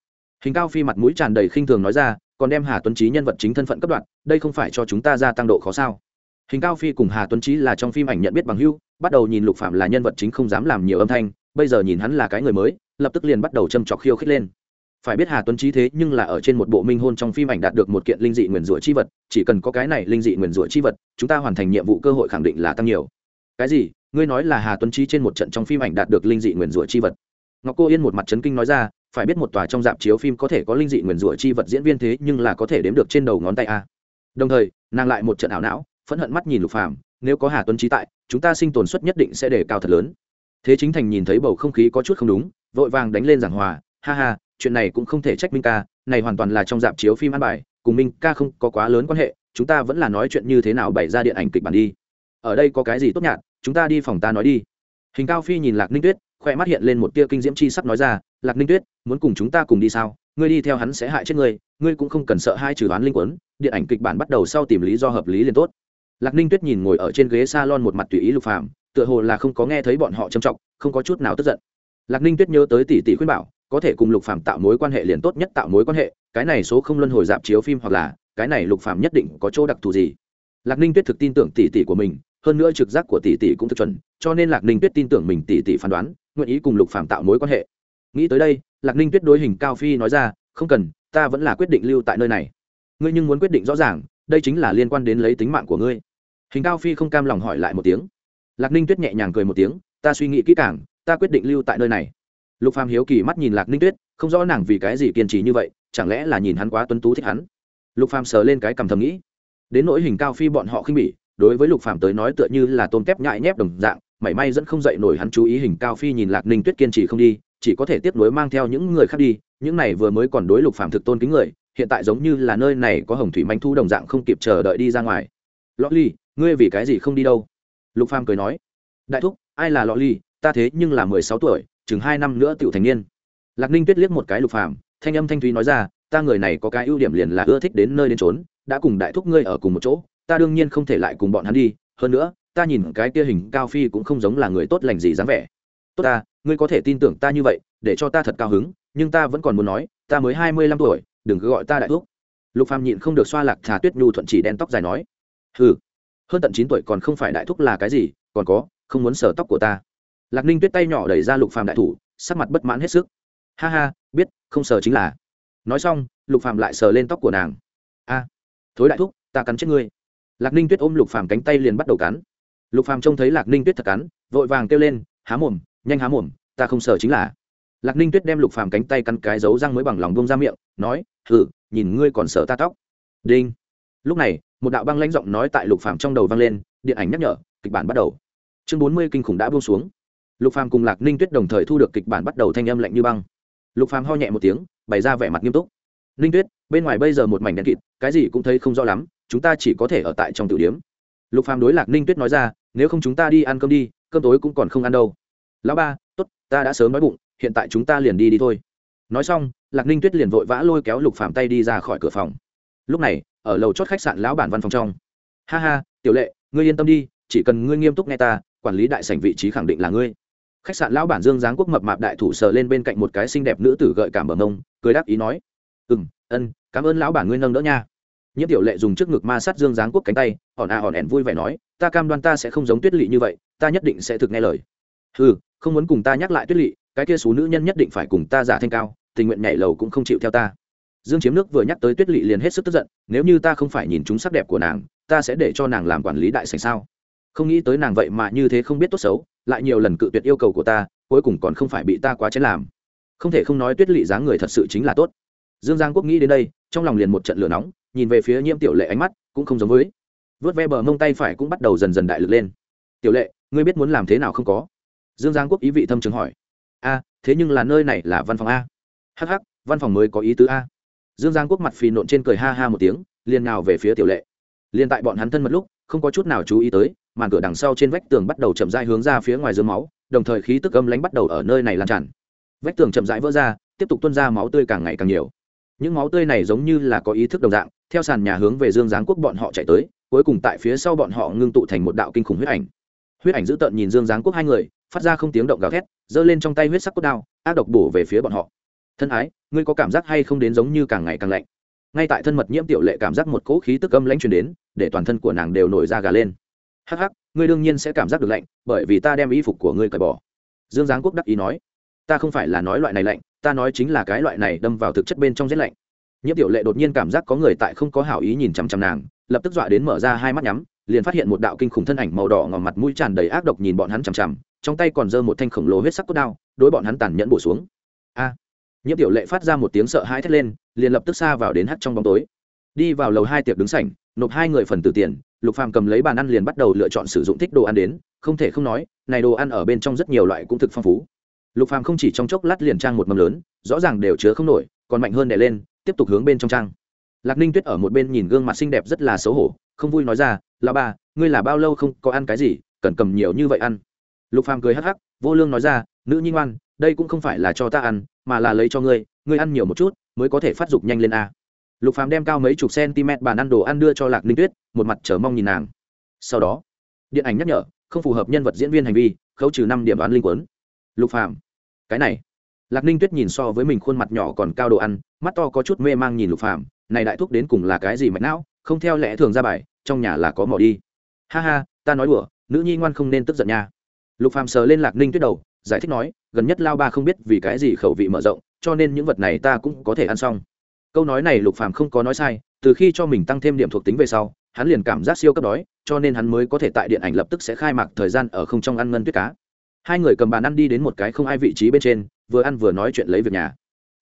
hình cao phi mặt mũi tràn đầy khinh thường nói ra, còn đem hà tuấn trí nhân vật chính thân phận cấp đoạn đây không phải cho chúng ta gia tăng độ khó sao? Hình cao phi cùng hà tuấn trí là trong phim ảnh nhận biết bằng hưu bắt đầu nhìn lục phạm là nhân vật chính không dám làm nhiều âm thanh, bây giờ nhìn hắn là cái người mới, lập tức liền bắt đầu châm trọc khiêu khích lên. Phải biết hà tuấn trí thế nhưng là ở trên một bộ minh hôn trong phim ảnh đạt được một kiện linh dị nguyền rủa chi vật, chỉ cần có cái này linh dị nguyền rủa chi vật, chúng ta hoàn thành nhiệm vụ cơ hội khẳng định là tăng nhiều. Cái gì? Ngươi nói là hà tuấn trí trên một trận trong phim ảnh đạt được linh dị nguyền rủa chi vật. Ngọc cô yên một mặt chấn kinh nói ra phải biết một tòa trong dạp chiếu phim có thể có linh dị nguyền rủa chi vật diễn viên thế nhưng là có thể đếm được trên đầu ngón tay a. Đồng thời, nàng lại một trận ảo não, phẫn hận mắt nhìn lục phàm, nếu có hà tuấn trí tại, chúng ta sinh tồn suất nhất định sẽ đề cao thật lớn. Thế chính thành nhìn thấy bầu không khí có chút không đúng, vội vàng đánh lên giảng hòa, ha ha, chuyện này cũng không thể trách minh ca, này hoàn toàn là trong dạp chiếu phim ăn bài, cùng minh ca không có quá lớn quan hệ, chúng ta vẫn là nói chuyện như thế nào bày ra điện ảnh kịch bản đi. Ở đây có cái gì tốt nhạt, chúng ta đi phòng ta nói đi. Hình cao phi nhìn lạc ninh tuyết khoe mắt hiện lên một tia kinh diễm chi sắp nói ra, lạc ninh tuyết, muốn cùng chúng ta cùng đi sao? Ngươi đi theo hắn sẽ hại chết ngươi ngươi cũng không cần sợ hai trừ đoán linh quấn, điện ảnh kịch bản bắt đầu sau tìm lý do hợp lý liền tốt. Lạc ninh tuyết nhìn ngồi ở trên ghế s a lon một mặt tùy ý lục phàm, tựa hồ là không có nghe thấy bọn họ trầm trọng, không có chút nào tức giận. Lạc ninh tuyết nhớ tới tỷ tỷ khuyên bảo, có thể cùng lục phàm tạo mối quan hệ liền tốt nhất tạo mối quan hệ, cái này số không luân hồi dạp chiếu phim hoặc là, cái này lục phàm nhất định có chỗ đặc thù gì. Lạc ninh tuyết thực tin tưởng tỷ tỷ của mình, hơn nữa trực giác của tỷ tỷ cũng thực chuẩn, cho nên lạc ninh tuyết tin tưởng mình tỷ tỷ phán đoán nguyện ý cùng lục phàm tạo mối quan hệ. Nghĩ tới đây, lạc ninh tuyết đối hình cao phi nói ra, không cần, ta vẫn là quyết định lưu tại nơi này. Ngươi nhưng muốn quyết định rõ ràng, đây chính là liên quan đến lấy tính mạng của ngươi. Hình cao phi không cam lòng hỏi lại một tiếng. Lạc ninh tuyết nhẹ nhàng cười một tiếng, ta suy nghĩ kỹ càng, ta quyết định lưu tại nơi này. Lục phàm hiếu kỳ mắt nhìn lạc ninh tuyết, không rõ nàng vì cái gì kiên trì như vậy, chẳng lẽ là nhìn hắn quá tuấn tú thích hắn? Lục phàm sờ lên cái cầm thầm nghĩ. Đến nỗi hình cao phi bọn họ khinh bỉ, đối với lục phàm tới nói tựa như là tôm tép nhại nhép đồng dạng mảy may dẫn không dậy nổi hắn chú ý hình cao phi nhìn lạc ninh tuyết kiên trì không đi, chỉ có thể tiếp nối mang theo những người khác đi, những này vừa mới còn đối lục phàm thực tôn kính người, hiện tại giống như là nơi này có hồng thủy manh thu đồng dạng không kịp chờ đợi đi ra ngoài. Lõ ly, ngươi vì cái gì không đi đâu? Lục phàm cười nói. Đại thúc, ai là lọ ly? Ta thế nhưng là mười sáu tuổi, chừng hai năm nữa tựu thành niên. Lạc ninh tuyết liếc một cái lục phàm, thanh âm thanh thúy nói ra, ta người này có cái ưu điểm liền là ưa thích đến nơi đến trốn đã cùng đại thúc ngươi ở cùng một chỗ, ta đương nhiên không thể lại cùng bọn hắn đi, hơn nữa ta nhìn cái kia hình cao phi cũng không giống là người tốt lành gì dáng vẻ. Tốt ta, ngươi có thể tin tưởng ta như vậy, để cho ta thật cao hứng, nhưng ta vẫn còn muốn nói, ta mới hai mươi lăm tuổi, đừng cứ gọi ta đại thuốc. lục phàm nhịn không được xoa lạc thà tuyết nhu thuận chỉ đen tóc dài nói, hừ, hơn tận chín tuổi còn không phải đại thúc là cái gì, còn có, không muốn sờ tóc của ta. Lạc ninh tuyết tay nhỏ đẩy ra lục phàm đại thủ, sắc mặt bất mãn hết sức. Ha ha, biết, không sờ chính là. Nói xong, lục phàm lại sờ lên tóc của nàng. A, thối đại thúc, ta cắn chết ngươi. Lạc ninh tuyết ôm lục phàm cánh tay liền bắt đầu cắn lục phàm trông thấy lạc ninh tuyết thật cắn vội vàng kêu lên há mồm nhanh há mồm ta không sợ chính là. Lạc ninh tuyết đem lục phàm cánh tay cắn cái dấu răng mới bằng lòng bông ra miệng nói thử, nhìn ngươi còn sợ ta tóc. Đinh. Lúc này một đạo băng lãnh giọng nói tại lục phàm trong đầu vang lên điện ảnh nhắc nhở kịch bản bắt đầu. Chương bốn mươi kinh khủng đã buông xuống. Lục phàm cùng lạc ninh tuyết đồng thời thu được kịch bản bắt đầu thanh âm lạnh như băng. Lục phàm ho nhẹ một tiếng bày ra vẻ mặt nghiêm túc. Ninh tuyết bên ngoài bây giờ một mảnh đen kịt cái gì cũng thấy không rõ lắm chúng ta chỉ có thể ở tại trong tiểu điếm lục phàm đối lạc ninh tuyết nói ra, nếu không chúng ta đi ăn cơm đi, cơm tối cũng còn không ăn đâu. Lão ba, tốt, ta đã sớm nói bụng, hiện tại chúng ta liền đi đi thôi. Nói xong, lạc ninh tuyết liền vội vã lôi kéo lục phàm tay đi ra khỏi cửa phòng. Lúc này, ở lầu chót khách sạn lão bản văn phòng trong. Ha ha, tiểu lệ, ngươi yên tâm đi, chỉ cần ngươi nghiêm túc nghe ta, quản lý đại sảnh vị trí khẳng định là ngươi. Khách sạn lão bản dương giáng quốc mập mạp đại thủ sờ lên bên cạnh một cái xinh đẹp nữ tử gợi cảm bờ mông, cười đáp ý nói ừ ân, cảm ơn lão bản ngươi nâng đỡ nha nhiễm tiểu lệ dùng trước ngực ma sát dương giáng quốc cánh tay hòn à hòn ẻn vui vẻ nói, ta cam đoan ta sẽ không giống tuyết lỵ như vậy, ta nhất định sẽ thực nghe lời. Ừ không muốn cùng ta nhắc lại tuyết lỵ, cái kia số nữ nhân nhất định phải cùng ta giả thanh cao, tình nguyện nhảy lầu cũng không chịu theo ta. Dương chiếm nước vừa nhắc tới tuyết lỵ liền hết sức tức giận, nếu như ta không phải nhìn chúng sắc đẹp của nàng, ta sẽ để cho nàng làm quản lý đại sành sao? Không nghĩ tới nàng vậy mà như thế không biết tốt xấu, lại nhiều lần cự tuyệt yêu cầu của ta, cuối cùng còn không phải bị ta quá chén làm. Không thể không nói tuyết lỵ dáng người thật sự chính là tốt. Dương giang quốc nghĩ đến đây, trong lòng liền một trận lửa nóng nhìn về phía nhiễm tiểu lệ ánh mắt cũng không giống với. Vớt ve bờ mông tay phải cũng bắt đầu dần dần đại lực lên. Tiểu lệ, ngươi biết muốn làm thế nào không có? Dương giang quốc ý vị thâm trường hỏi. A, thế nhưng là nơi này là văn phòng a. Hh văn phòng mới có ý tứ a. Dương giang quốc mặt phì nộn trên cười ha ha một tiếng, liền nào về phía tiểu lệ. Liền tại bọn hắn thân mật lúc, không có chút nào chú ý tới, màn cửa đằng sau trên vách tường bắt đầu chậm rãi hướng ra phía ngoài dương máu, đồng thời khí tức âm lánh bắt đầu ở nơi này lan tràn. Vách tường chậm rãi vỡ ra, tiếp tục tuôn ra máu tươi càng ngày càng nhiều những máu tươi này giống như là có ý thức đồng dạng, theo sàn nhà hướng về dương giáng quốc bọn họ chạy tới, cuối cùng tại phía sau bọn họ ngưng tụ thành một đạo kinh khủng huyết ảnh. Huyết ảnh dữ tợn nhìn dương giáng quốc hai người, phát ra không tiếng động gào thét, giơ lên trong tay huyết sắc cốt đao, ác độc bổ về phía bọn họ. Thân ái, ngươi có cảm giác hay không đến giống như càng ngày càng lạnh? Ngay tại thân mật nhiễm tiểu lệ cảm giác một cỗ khí tức âm lãnh truyền đến, để toàn thân của nàng đều nổi ra gà lên. Hắc hắc, ngươi đương nhiên sẽ cảm giác được lạnh, bởi vì ta đem y phục của ngươi cởi bỏ. Dương giáng quốc đắc ý nói. Ta không phải là nói loại này lạnh ta nói chính là cái loại này đâm vào thực chất bên trong rét lạnh. Nhiễm tiểu lệ đột nhiên cảm giác có người tại không có hảo ý nhìn chằm chằm nàng, lập tức dọa đến mở ra hai mắt nhắm, liền phát hiện một đạo kinh khủng thân ảnh màu đỏ ngòm mặt mũi tràn đầy ác độc nhìn bọn hắn chằm chằm, trong tay còn giơ một thanh khổng lồ huyết sắc cốt đao, đối bọn hắn tàn nhẫn bổ xuống. A! Nhiễm tiểu lệ phát ra một tiếng sợ hãi thét lên, liền lập tức xa vào đến hắt trong bóng tối. Đi vào lầu hai tiệc đứng sảnh, nộp hai người phần từ tiền, lục phàm cầm lấy bàn ăn liền bắt đầu lựa chọn sử dụng thích đồ ăn đến, không thể không nói, này đồ ăn ở bên trong rất nhiều loại cũng thực phong phú lục phàm không chỉ trong chốc lát liền trang một mâm lớn, rõ ràng đều chứa không nổi, còn mạnh hơn đè lên, tiếp tục hướng bên trong trang. Lạc ninh tuyết ở một bên nhìn gương mặt xinh đẹp rất là xấu hổ, không vui nói ra là ba ngươi là bao lâu không có ăn cái gì, cần cầm nhiều như vậy ăn? Lục phàm cười hắc hắc, vô lương nói ra, nữ nhi ngoan, đây cũng không phải là cho ta ăn, mà là lấy cho ngươi ngươi ăn nhiều một chút, mới có thể phát dục nhanh lên a. Lục phàm đem cao mấy chục cm bàn ăn đồ ăn đưa cho lạc ninh tuyết, một mặt chờ mong nhìn nàng. Sau đó, điện ảnh nhắc nhở, không phù hợp nhân vật diễn viên hành vi, khấu trừ năm điểm đoán linh quấn lục phàm, cái này. Lạc ninh tuyết nhìn so với mình khuôn mặt nhỏ còn cao đồ ăn, mắt to có chút mê mang nhìn lục phàm, này đại thúc đến cùng là cái gì mạch não, không theo lẽ thường ra bài, trong nhà là có mỏ đi. Ha ha, ta nói đùa, nữ nhi ngoan không nên tức giận nha. Lục phàm sờ lên lạc ninh tuyết đầu, giải thích nói, gần nhất lao ba không biết vì cái gì khẩu vị mở rộng, cho nên những vật này ta cũng có thể ăn xong. Câu nói này lục phàm không có nói sai, từ khi cho mình tăng thêm điểm thuộc tính về sau, hắn liền cảm giác siêu cấp đói, cho nên hắn mới có thể tại điện ảnh lập tức sẽ khai mạc thời gian ở không trong ăn ngân tuyết cá hai người cầm bàn ăn đi đến một cái không ai vị trí bên trên, vừa ăn vừa nói chuyện lấy việc nhà.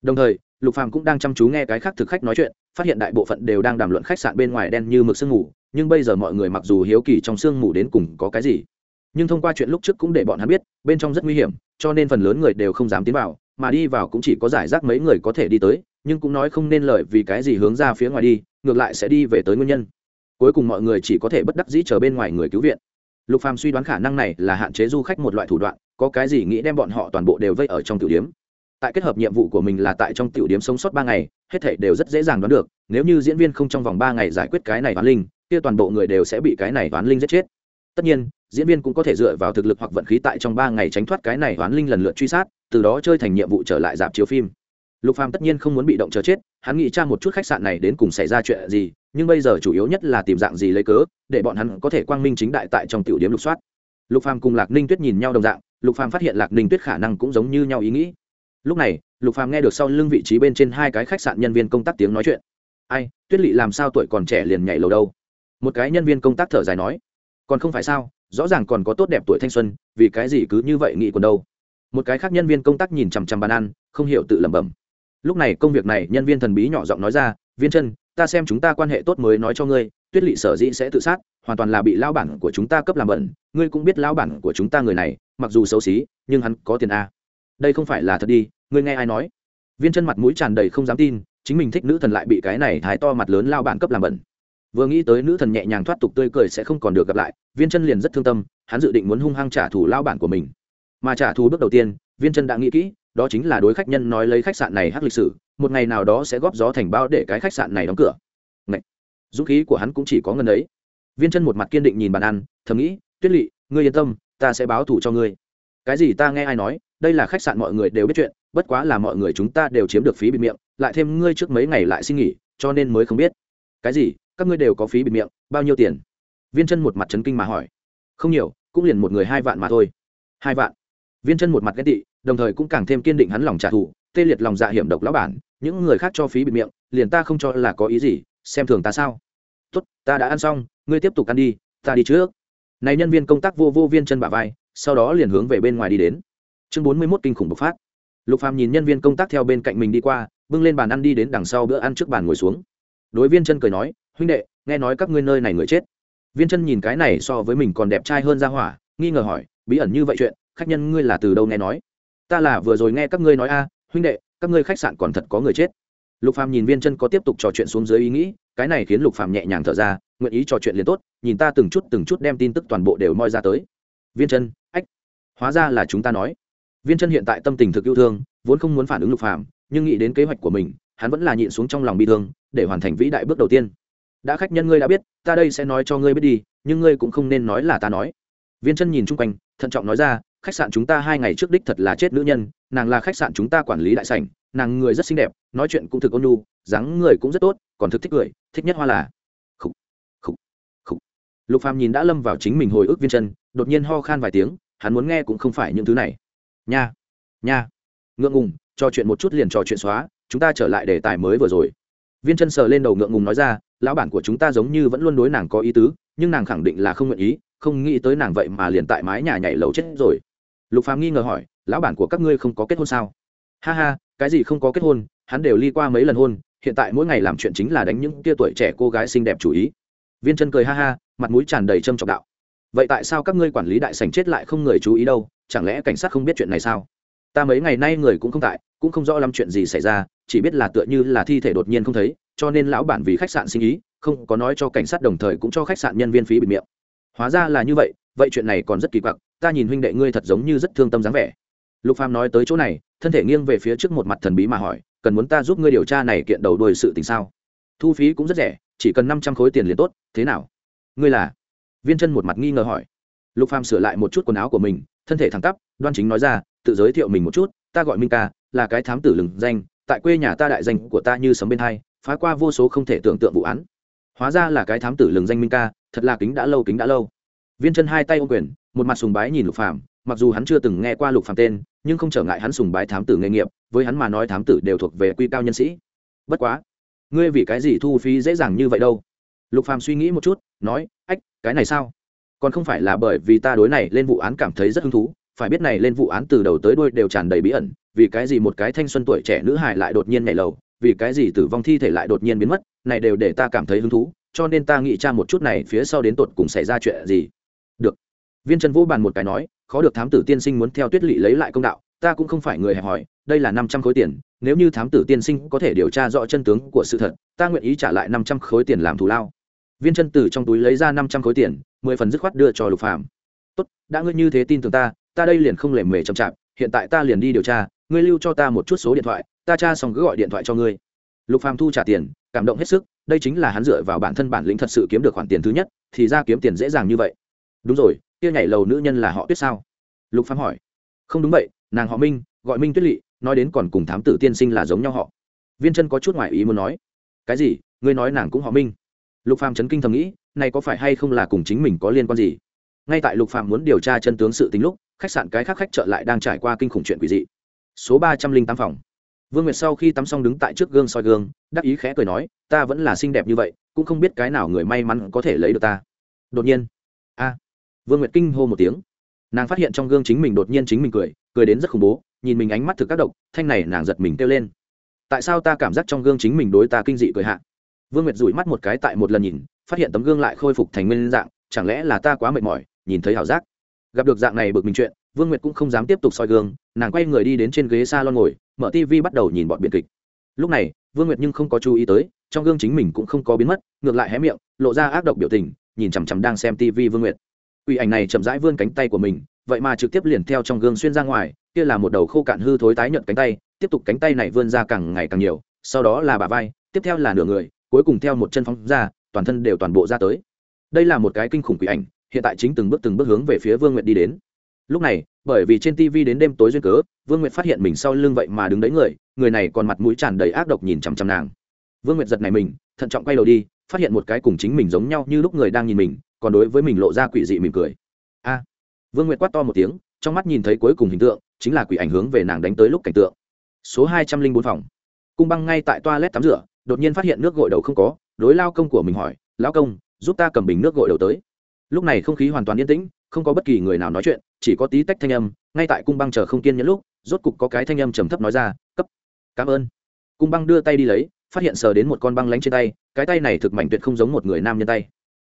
Đồng thời, lục phàm cũng đang chăm chú nghe cái khác thực khách nói chuyện, phát hiện đại bộ phận đều đang đàm luận khách sạn bên ngoài đen như mực sương mù, nhưng bây giờ mọi người mặc dù hiếu kỳ trong sương mù đến cùng có cái gì. Nhưng thông qua chuyện lúc trước cũng để bọn hắn biết, bên trong rất nguy hiểm, cho nên phần lớn người đều không dám tiến vào, mà đi vào cũng chỉ có giải rác mấy người có thể đi tới, nhưng cũng nói không nên lời vì cái gì hướng ra phía ngoài đi, ngược lại sẽ đi về tới nguyên nhân. Cuối cùng mọi người chỉ có thể bất đắc dĩ chờ bên ngoài người cứu viện lục phàm suy đoán khả năng này là hạn chế du khách một loại thủ đoạn, có cái gì nghĩ đem bọn họ toàn bộ đều vây ở trong tiểu điếm. Tại kết hợp nhiệm vụ của mình là tại trong tiểu điếm sống sót ba ngày, hết thảy đều rất dễ dàng đoán được, nếu như diễn viên không trong vòng ba ngày giải quyết cái này toán linh, kia toàn bộ người đều sẽ bị cái này toán linh giết chết. Tất nhiên, diễn viên cũng có thể dựa vào thực lực hoặc vận khí tại trong ba ngày tránh thoát cái này toán linh lần lượt truy sát, từ đó chơi thành nhiệm vụ trở lại dạp chiếu phim. Lục phàm tất nhiên không muốn bị động chờ chết, hắn nghĩ tra một chút khách sạn này đến cùng xảy ra chuyện gì nhưng bây giờ chủ yếu nhất là tìm dạng gì lấy cớ, để bọn hắn có thể quang minh chính đại tại trong tiểu điểm lục soát. Lục phàm cùng lạc ninh tuyết nhìn nhau đồng dạng, lục phàm phát hiện lạc ninh tuyết khả năng cũng giống như nhau ý nghĩ. Lúc này, lục phàm nghe được sau lưng vị trí bên trên hai cái khách sạn nhân viên công tác tiếng nói chuyện. Ai, tuyết lỵ làm sao tuổi còn trẻ liền nhảy lầu đâu? Một cái nhân viên công tác thở dài nói. Còn không phải sao, rõ ràng còn có tốt đẹp tuổi thanh xuân, vì cái gì cứ như vậy nghĩ còn đâu? Một cái khác nhân viên công tác nhìn chằm chằm bàn ăn, không hiểu tự lẩm bẩm. Lúc này công việc này, nhân viên thần bí nhỏ giọng nói ra, viên chân ta xem chúng ta quan hệ tốt mới nói cho ngươi, tuyết lỵ sở dĩ sẽ tự sát, hoàn toàn là bị lao bản của chúng ta cấp làm bẩn, ngươi cũng biết lao bản của chúng ta người này, mặc dù xấu xí, nhưng hắn có tiền a. Đây không phải là thật đi, ngươi nghe ai nói? Viên chân mặt mũi tràn đầy không dám tin, chính mình thích nữ thần lại bị cái này thái to mặt lớn lao bản cấp làm bẩn. Vừa nghĩ tới nữ thần nhẹ nhàng thoát tục tươi cười sẽ không còn được gặp lại, viên chân liền rất thương tâm, hắn dự định muốn hung hăng trả thù lao bản của mình. Mà trả thù bước đầu tiên, viên chân đã nghĩ kỹ đó chính là đối khách nhân nói lấy khách sạn này hát lịch sử, một ngày nào đó sẽ góp gió thành bao để cái khách sạn này đóng cửa. Ngậy! dũng khí của hắn cũng chỉ có ngần ấy. Viên chân một mặt kiên định nhìn bàn ăn, thầm nghĩ, tuyết lỵ ngươi yên tâm, ta sẽ báo thù cho ngươi. Cái gì ta nghe ai nói, đây là khách sạn mọi người đều biết chuyện, bất quá là mọi người chúng ta đều chiếm được phí bịt miệng, lại thêm ngươi trước mấy ngày lại xin nghỉ, cho nên mới không biết. Cái gì? Các ngươi đều có phí bịt miệng, bao nhiêu tiền? Viên chân một mặt trấn kinh mà hỏi. Không nhiều, cũng liền một người hai vạn mà thôi. Hai vạn? Viên chân một mặt ghét tị đồng thời cũng càng thêm kiên định hắn lòng trả thù, tê liệt lòng dạ hiểm độc lão bản, những người khác cho phí bịt miệng, liền ta không cho là có ý gì, xem thường ta sao? Tốt, ta đã ăn xong, ngươi tiếp tục ăn đi, ta đi trước. Này nhân viên công tác vô vô viên chân bả vai, sau đó liền hướng về bên ngoài đi đến. Chương bốn mươi mốt kinh khủng bộc phát. Lục phàm nhìn nhân viên công tác theo bên cạnh mình đi qua, bưng lên bàn ăn đi đến đằng sau bữa ăn trước bàn ngồi xuống. Đối viên chân cười nói, huynh đệ, nghe nói các ngươi nơi này người chết. Viên chân nhìn cái này so với mình còn đẹp trai hơn ra hỏa, nghi ngờ hỏi, bí ẩn như vậy chuyện, khách nhân ngươi là từ đâu nghe nói? Ta là vừa rồi nghe các ngươi nói a, huynh đệ, các ngươi khách sạn còn thật có người chết. Lục phàm nhìn viên chân có tiếp tục trò chuyện xuống dưới ý nghĩ, cái này khiến lục phàm nhẹ nhàng thở ra, nguyện ý trò chuyện liền tốt, nhìn ta từng chút từng chút đem tin tức toàn bộ đều moi ra tới. Viên chân, ách, hóa ra là chúng ta nói. Viên chân hiện tại tâm tình thực yêu thương, vốn không muốn phản ứng lục phàm, nhưng nghĩ đến kế hoạch của mình, hắn vẫn là nhịn xuống trong lòng bi thương, để hoàn thành vĩ đại bước đầu tiên. Đã khách nhân ngươi đã biết, ta đây sẽ nói cho ngươi biết đi, nhưng ngươi cũng không nên nói là ta nói. Viên chân nhìn chung quanh, thận trọng nói ra khách sạn chúng ta hai ngày trước đích thật là chết nữ nhân, nàng là khách sạn chúng ta quản lý đại sảnh, nàng người rất xinh đẹp, nói chuyện cũng thực ôn nhu, dáng người cũng rất tốt, còn thực thích cười, thích nhất hoa là khúc khúc khúc lục phàm nhìn đã lâm vào chính mình hồi ức viên chân, đột nhiên ho khan vài tiếng, hắn muốn nghe cũng không phải những thứ này. Nha nha, ngượng ngùng, trò chuyện một chút liền trò chuyện xóa, chúng ta trở lại đề tài mới vừa rồi. Viên chân sờ lên đầu ngượng ngùng nói ra, lão bản của chúng ta giống như vẫn luôn đối nàng có ý tứ, nhưng nàng khẳng định là không nguyện ý, không nghĩ tới nàng vậy mà liền tại mái nhà nhảy lầu chết rồi lục phàm nghi ngờ hỏi, lão bản của các ngươi không có kết hôn sao? Ha ha, cái gì không có kết hôn, hắn đều ly qua mấy lần hôn, hiện tại mỗi ngày làm chuyện chính là đánh những tia tuổi trẻ cô gái xinh đẹp chủ ý. Viên chân cười ha ha, mặt mũi tràn đầy trâm trọng đạo, vậy tại sao các ngươi quản lý đại sành chết lại không người chú ý đâu, chẳng lẽ cảnh sát không biết chuyện này sao? Ta mấy ngày nay người cũng không tại, cũng không rõ lắm chuyện gì xảy ra, chỉ biết là tựa như là thi thể đột nhiên không thấy, cho nên lão bản vì khách sạn sinh ý, không có nói cho cảnh sát đồng thời cũng cho khách sạn nhân viên phí bịt miệng. Hóa ra là như vậy vậy chuyện này còn rất kỳ quặc, ta nhìn huynh đệ ngươi thật giống như rất thương tâm dáng vẻ. Lục phàm nói tới chỗ này, thân thể nghiêng về phía trước một mặt thần bí mà hỏi, cần muốn ta giúp ngươi điều tra này kiện đầu đuôi sự tình sao? Thu phí cũng rất rẻ, chỉ cần năm trăm khối tiền liền tốt, thế nào? Ngươi là? Viên chân một mặt nghi ngờ hỏi. Lục phàm sửa lại một chút quần áo của mình, thân thể thẳng tắp, đoan chính nói ra, tự giới thiệu mình một chút, ta gọi minh ca, là cái thám tử lừng danh, tại quê nhà ta đại danh của ta như sấm bên hai, phá qua vô số không thể tưởng tượng vụ án. Hóa ra là cái thám tử lừng danh minh ca, thật là kính đã lâu kính đã lâu viên chân hai tay ô quyền, một mặt sùng bái nhìn lục phàm, mặc dù hắn chưa từng nghe qua lục phàm tên, nhưng không trở ngại hắn sùng bái thám tử nghề nghiệp, với hắn mà nói thám tử đều thuộc về quy cao nhân sĩ. Bất quá, ngươi vì cái gì thu phí dễ dàng như vậy đâu? Lục phàm suy nghĩ một chút, nói, ách, cái này sao? Còn không phải là bởi vì ta đối này lên vụ án cảm thấy rất hứng thú, phải biết này lên vụ án từ đầu tới đuôi đều tràn đầy bí ẩn, vì cái gì một cái thanh xuân tuổi trẻ nữ hài lại đột nhiên nhảy lầu, vì cái gì tử vong thi thể lại đột nhiên biến mất, này đều để ta cảm thấy hứng thú, cho nên ta nghĩ tra một chút này phía sau đến tột cùng xảy ra chuyện gì được. Viên trần vũ bàn một cái nói, khó được thám tử tiên sinh muốn theo tuyết lỵ lấy lại công đạo, ta cũng không phải người hẹp hòi, đây là năm trăm khối tiền, nếu như thám tử tiên sinh có thể điều tra rõ chân tướng của sự thật, ta nguyện ý trả lại năm trăm khối tiền làm thù lao. Viên chân tử trong túi lấy ra năm trăm khối tiền, mười phần dứt khoát đưa cho lục phàm. Tốt, đã ngươi như thế tin tưởng ta ta đây liền không lề mề chậm chạp, hiện tại ta liền đi điều tra, ngươi lưu cho ta một chút số điện thoại, ta tra xong cứ gọi điện thoại cho ngươi. Lục phàm thu trả tiền, cảm động hết sức, đây chính là hắn dựa vào bản thân bản lĩnh thật sự kiếm được khoản tiền thứ nhất, thì ra kiếm tiền dễ dàng như vậy đúng rồi, kia nhảy lầu nữ nhân là họ tuyết sao? Lục phàm hỏi. Không đúng vậy, nàng họ minh, gọi minh tuyết lỵ nói đến còn cùng thám tử tiên sinh là giống nhau họ. Viên chân có chút ngoại ý muốn nói. Cái gì? Ngươi nói nàng cũng họ minh. Lục phàm chấn kinh thầm nghĩ, này có phải hay không là cùng chính mình có liên quan gì? Ngay tại lục phàm muốn điều tra chân tướng sự tính lúc, khách sạn cái khác khách chợ lại đang trải qua kinh khủng chuyện quỷ dị. Số ba trăm linh tám phòng. Vương nguyệt sau khi tắm xong đứng tại trước gương soi gương, đắc ý khẽ cười nói, ta vẫn là xinh đẹp như vậy, cũng không biết cái nào người may mắn có thể lấy được ta. Đột nhiên, a vương nguyệt kinh hô một tiếng. Nàng phát hiện trong gương chính mình đột nhiên chính mình cười cười đến rất khủng bố, nhìn mình ánh mắt thực các độc, thanh này nàng giật mình kêu lên. Tại sao ta cảm giác trong gương chính mình đối ta kinh dị cười hạ? Vương nguyệt rủi mắt một cái tại một lần nhìn, phát hiện tấm gương lại khôi phục thành nguyên dạng, chẳng lẽ là ta quá mệt mỏi, nhìn thấy hảo giác. Gặp được dạng này bực mình chuyện, vương nguyệt cũng không dám tiếp tục soi gương, nàng quay người đi đến trên ghế s a lon ngồi, mở tv bắt đầu nhìn bọn biệt kịch. Lúc này, vương nguyệt nhưng không có chú ý tới, trong gương chính mình cũng không có biến mất, ngược lại hé miệng, lộ ra ác độc biểu tình, nhìn chằm chằm đang xem tv vương nguyệt quỷ ảnh này chậm rãi vươn cánh tay của mình, vậy mà trực tiếp liền theo trong gương xuyên ra ngoài, kia là một đầu khô cạn hư thối tái nhận cánh tay, tiếp tục cánh tay này vươn ra càng ngày càng nhiều, sau đó là bả vai, tiếp theo là nửa người, cuối cùng theo một chân phóng ra, toàn thân đều toàn bộ ra tới. Đây là một cái kinh khủng quỷ ảnh, hiện tại chính từng bước từng bước hướng về phía vương nguyệt đi đến. Lúc này, bởi vì trên tv đến đêm tối duyên cớ, vương nguyệt phát hiện mình sau lưng vậy mà đứng đấy người người này còn mặt mũi tràn đầy ác độc nhìn chằm chằm nàng. Vương nguyệt giật này mình, thận trọng quay đầu đi, phát hiện một cái cùng chính mình giống nhau như lúc người đang nhìn mình còn đối với mình lộ ra quỷ dị mỉm cười. A. Vương nguyệt quát to một tiếng, trong mắt nhìn thấy cuối cùng hình tượng, chính là quỷ ảnh hướng về nàng đánh tới lúc cảnh tượng. Số hai trăm linh bốn phòng. Cung băng ngay tại toilet tắm rửa, đột nhiên phát hiện nước gội đầu không có, đối lao công của mình hỏi lao công, giúp ta cầm bình nước gội đầu tới. Lúc này không khí hoàn toàn yên tĩnh, không có bất kỳ người nào nói chuyện, chỉ có tí tách thanh âm, ngay tại cung băng chờ không kiên nhẫn lúc, rốt cục có cái thanh âm trầm thấp nói ra, cấp, cảm ơn. Cung băng đưa tay đi lấy, phát hiện sờ đến một con băng lánh trên tay, cái tay này thực mảnh tuyệt không giống một người nam nhân tay.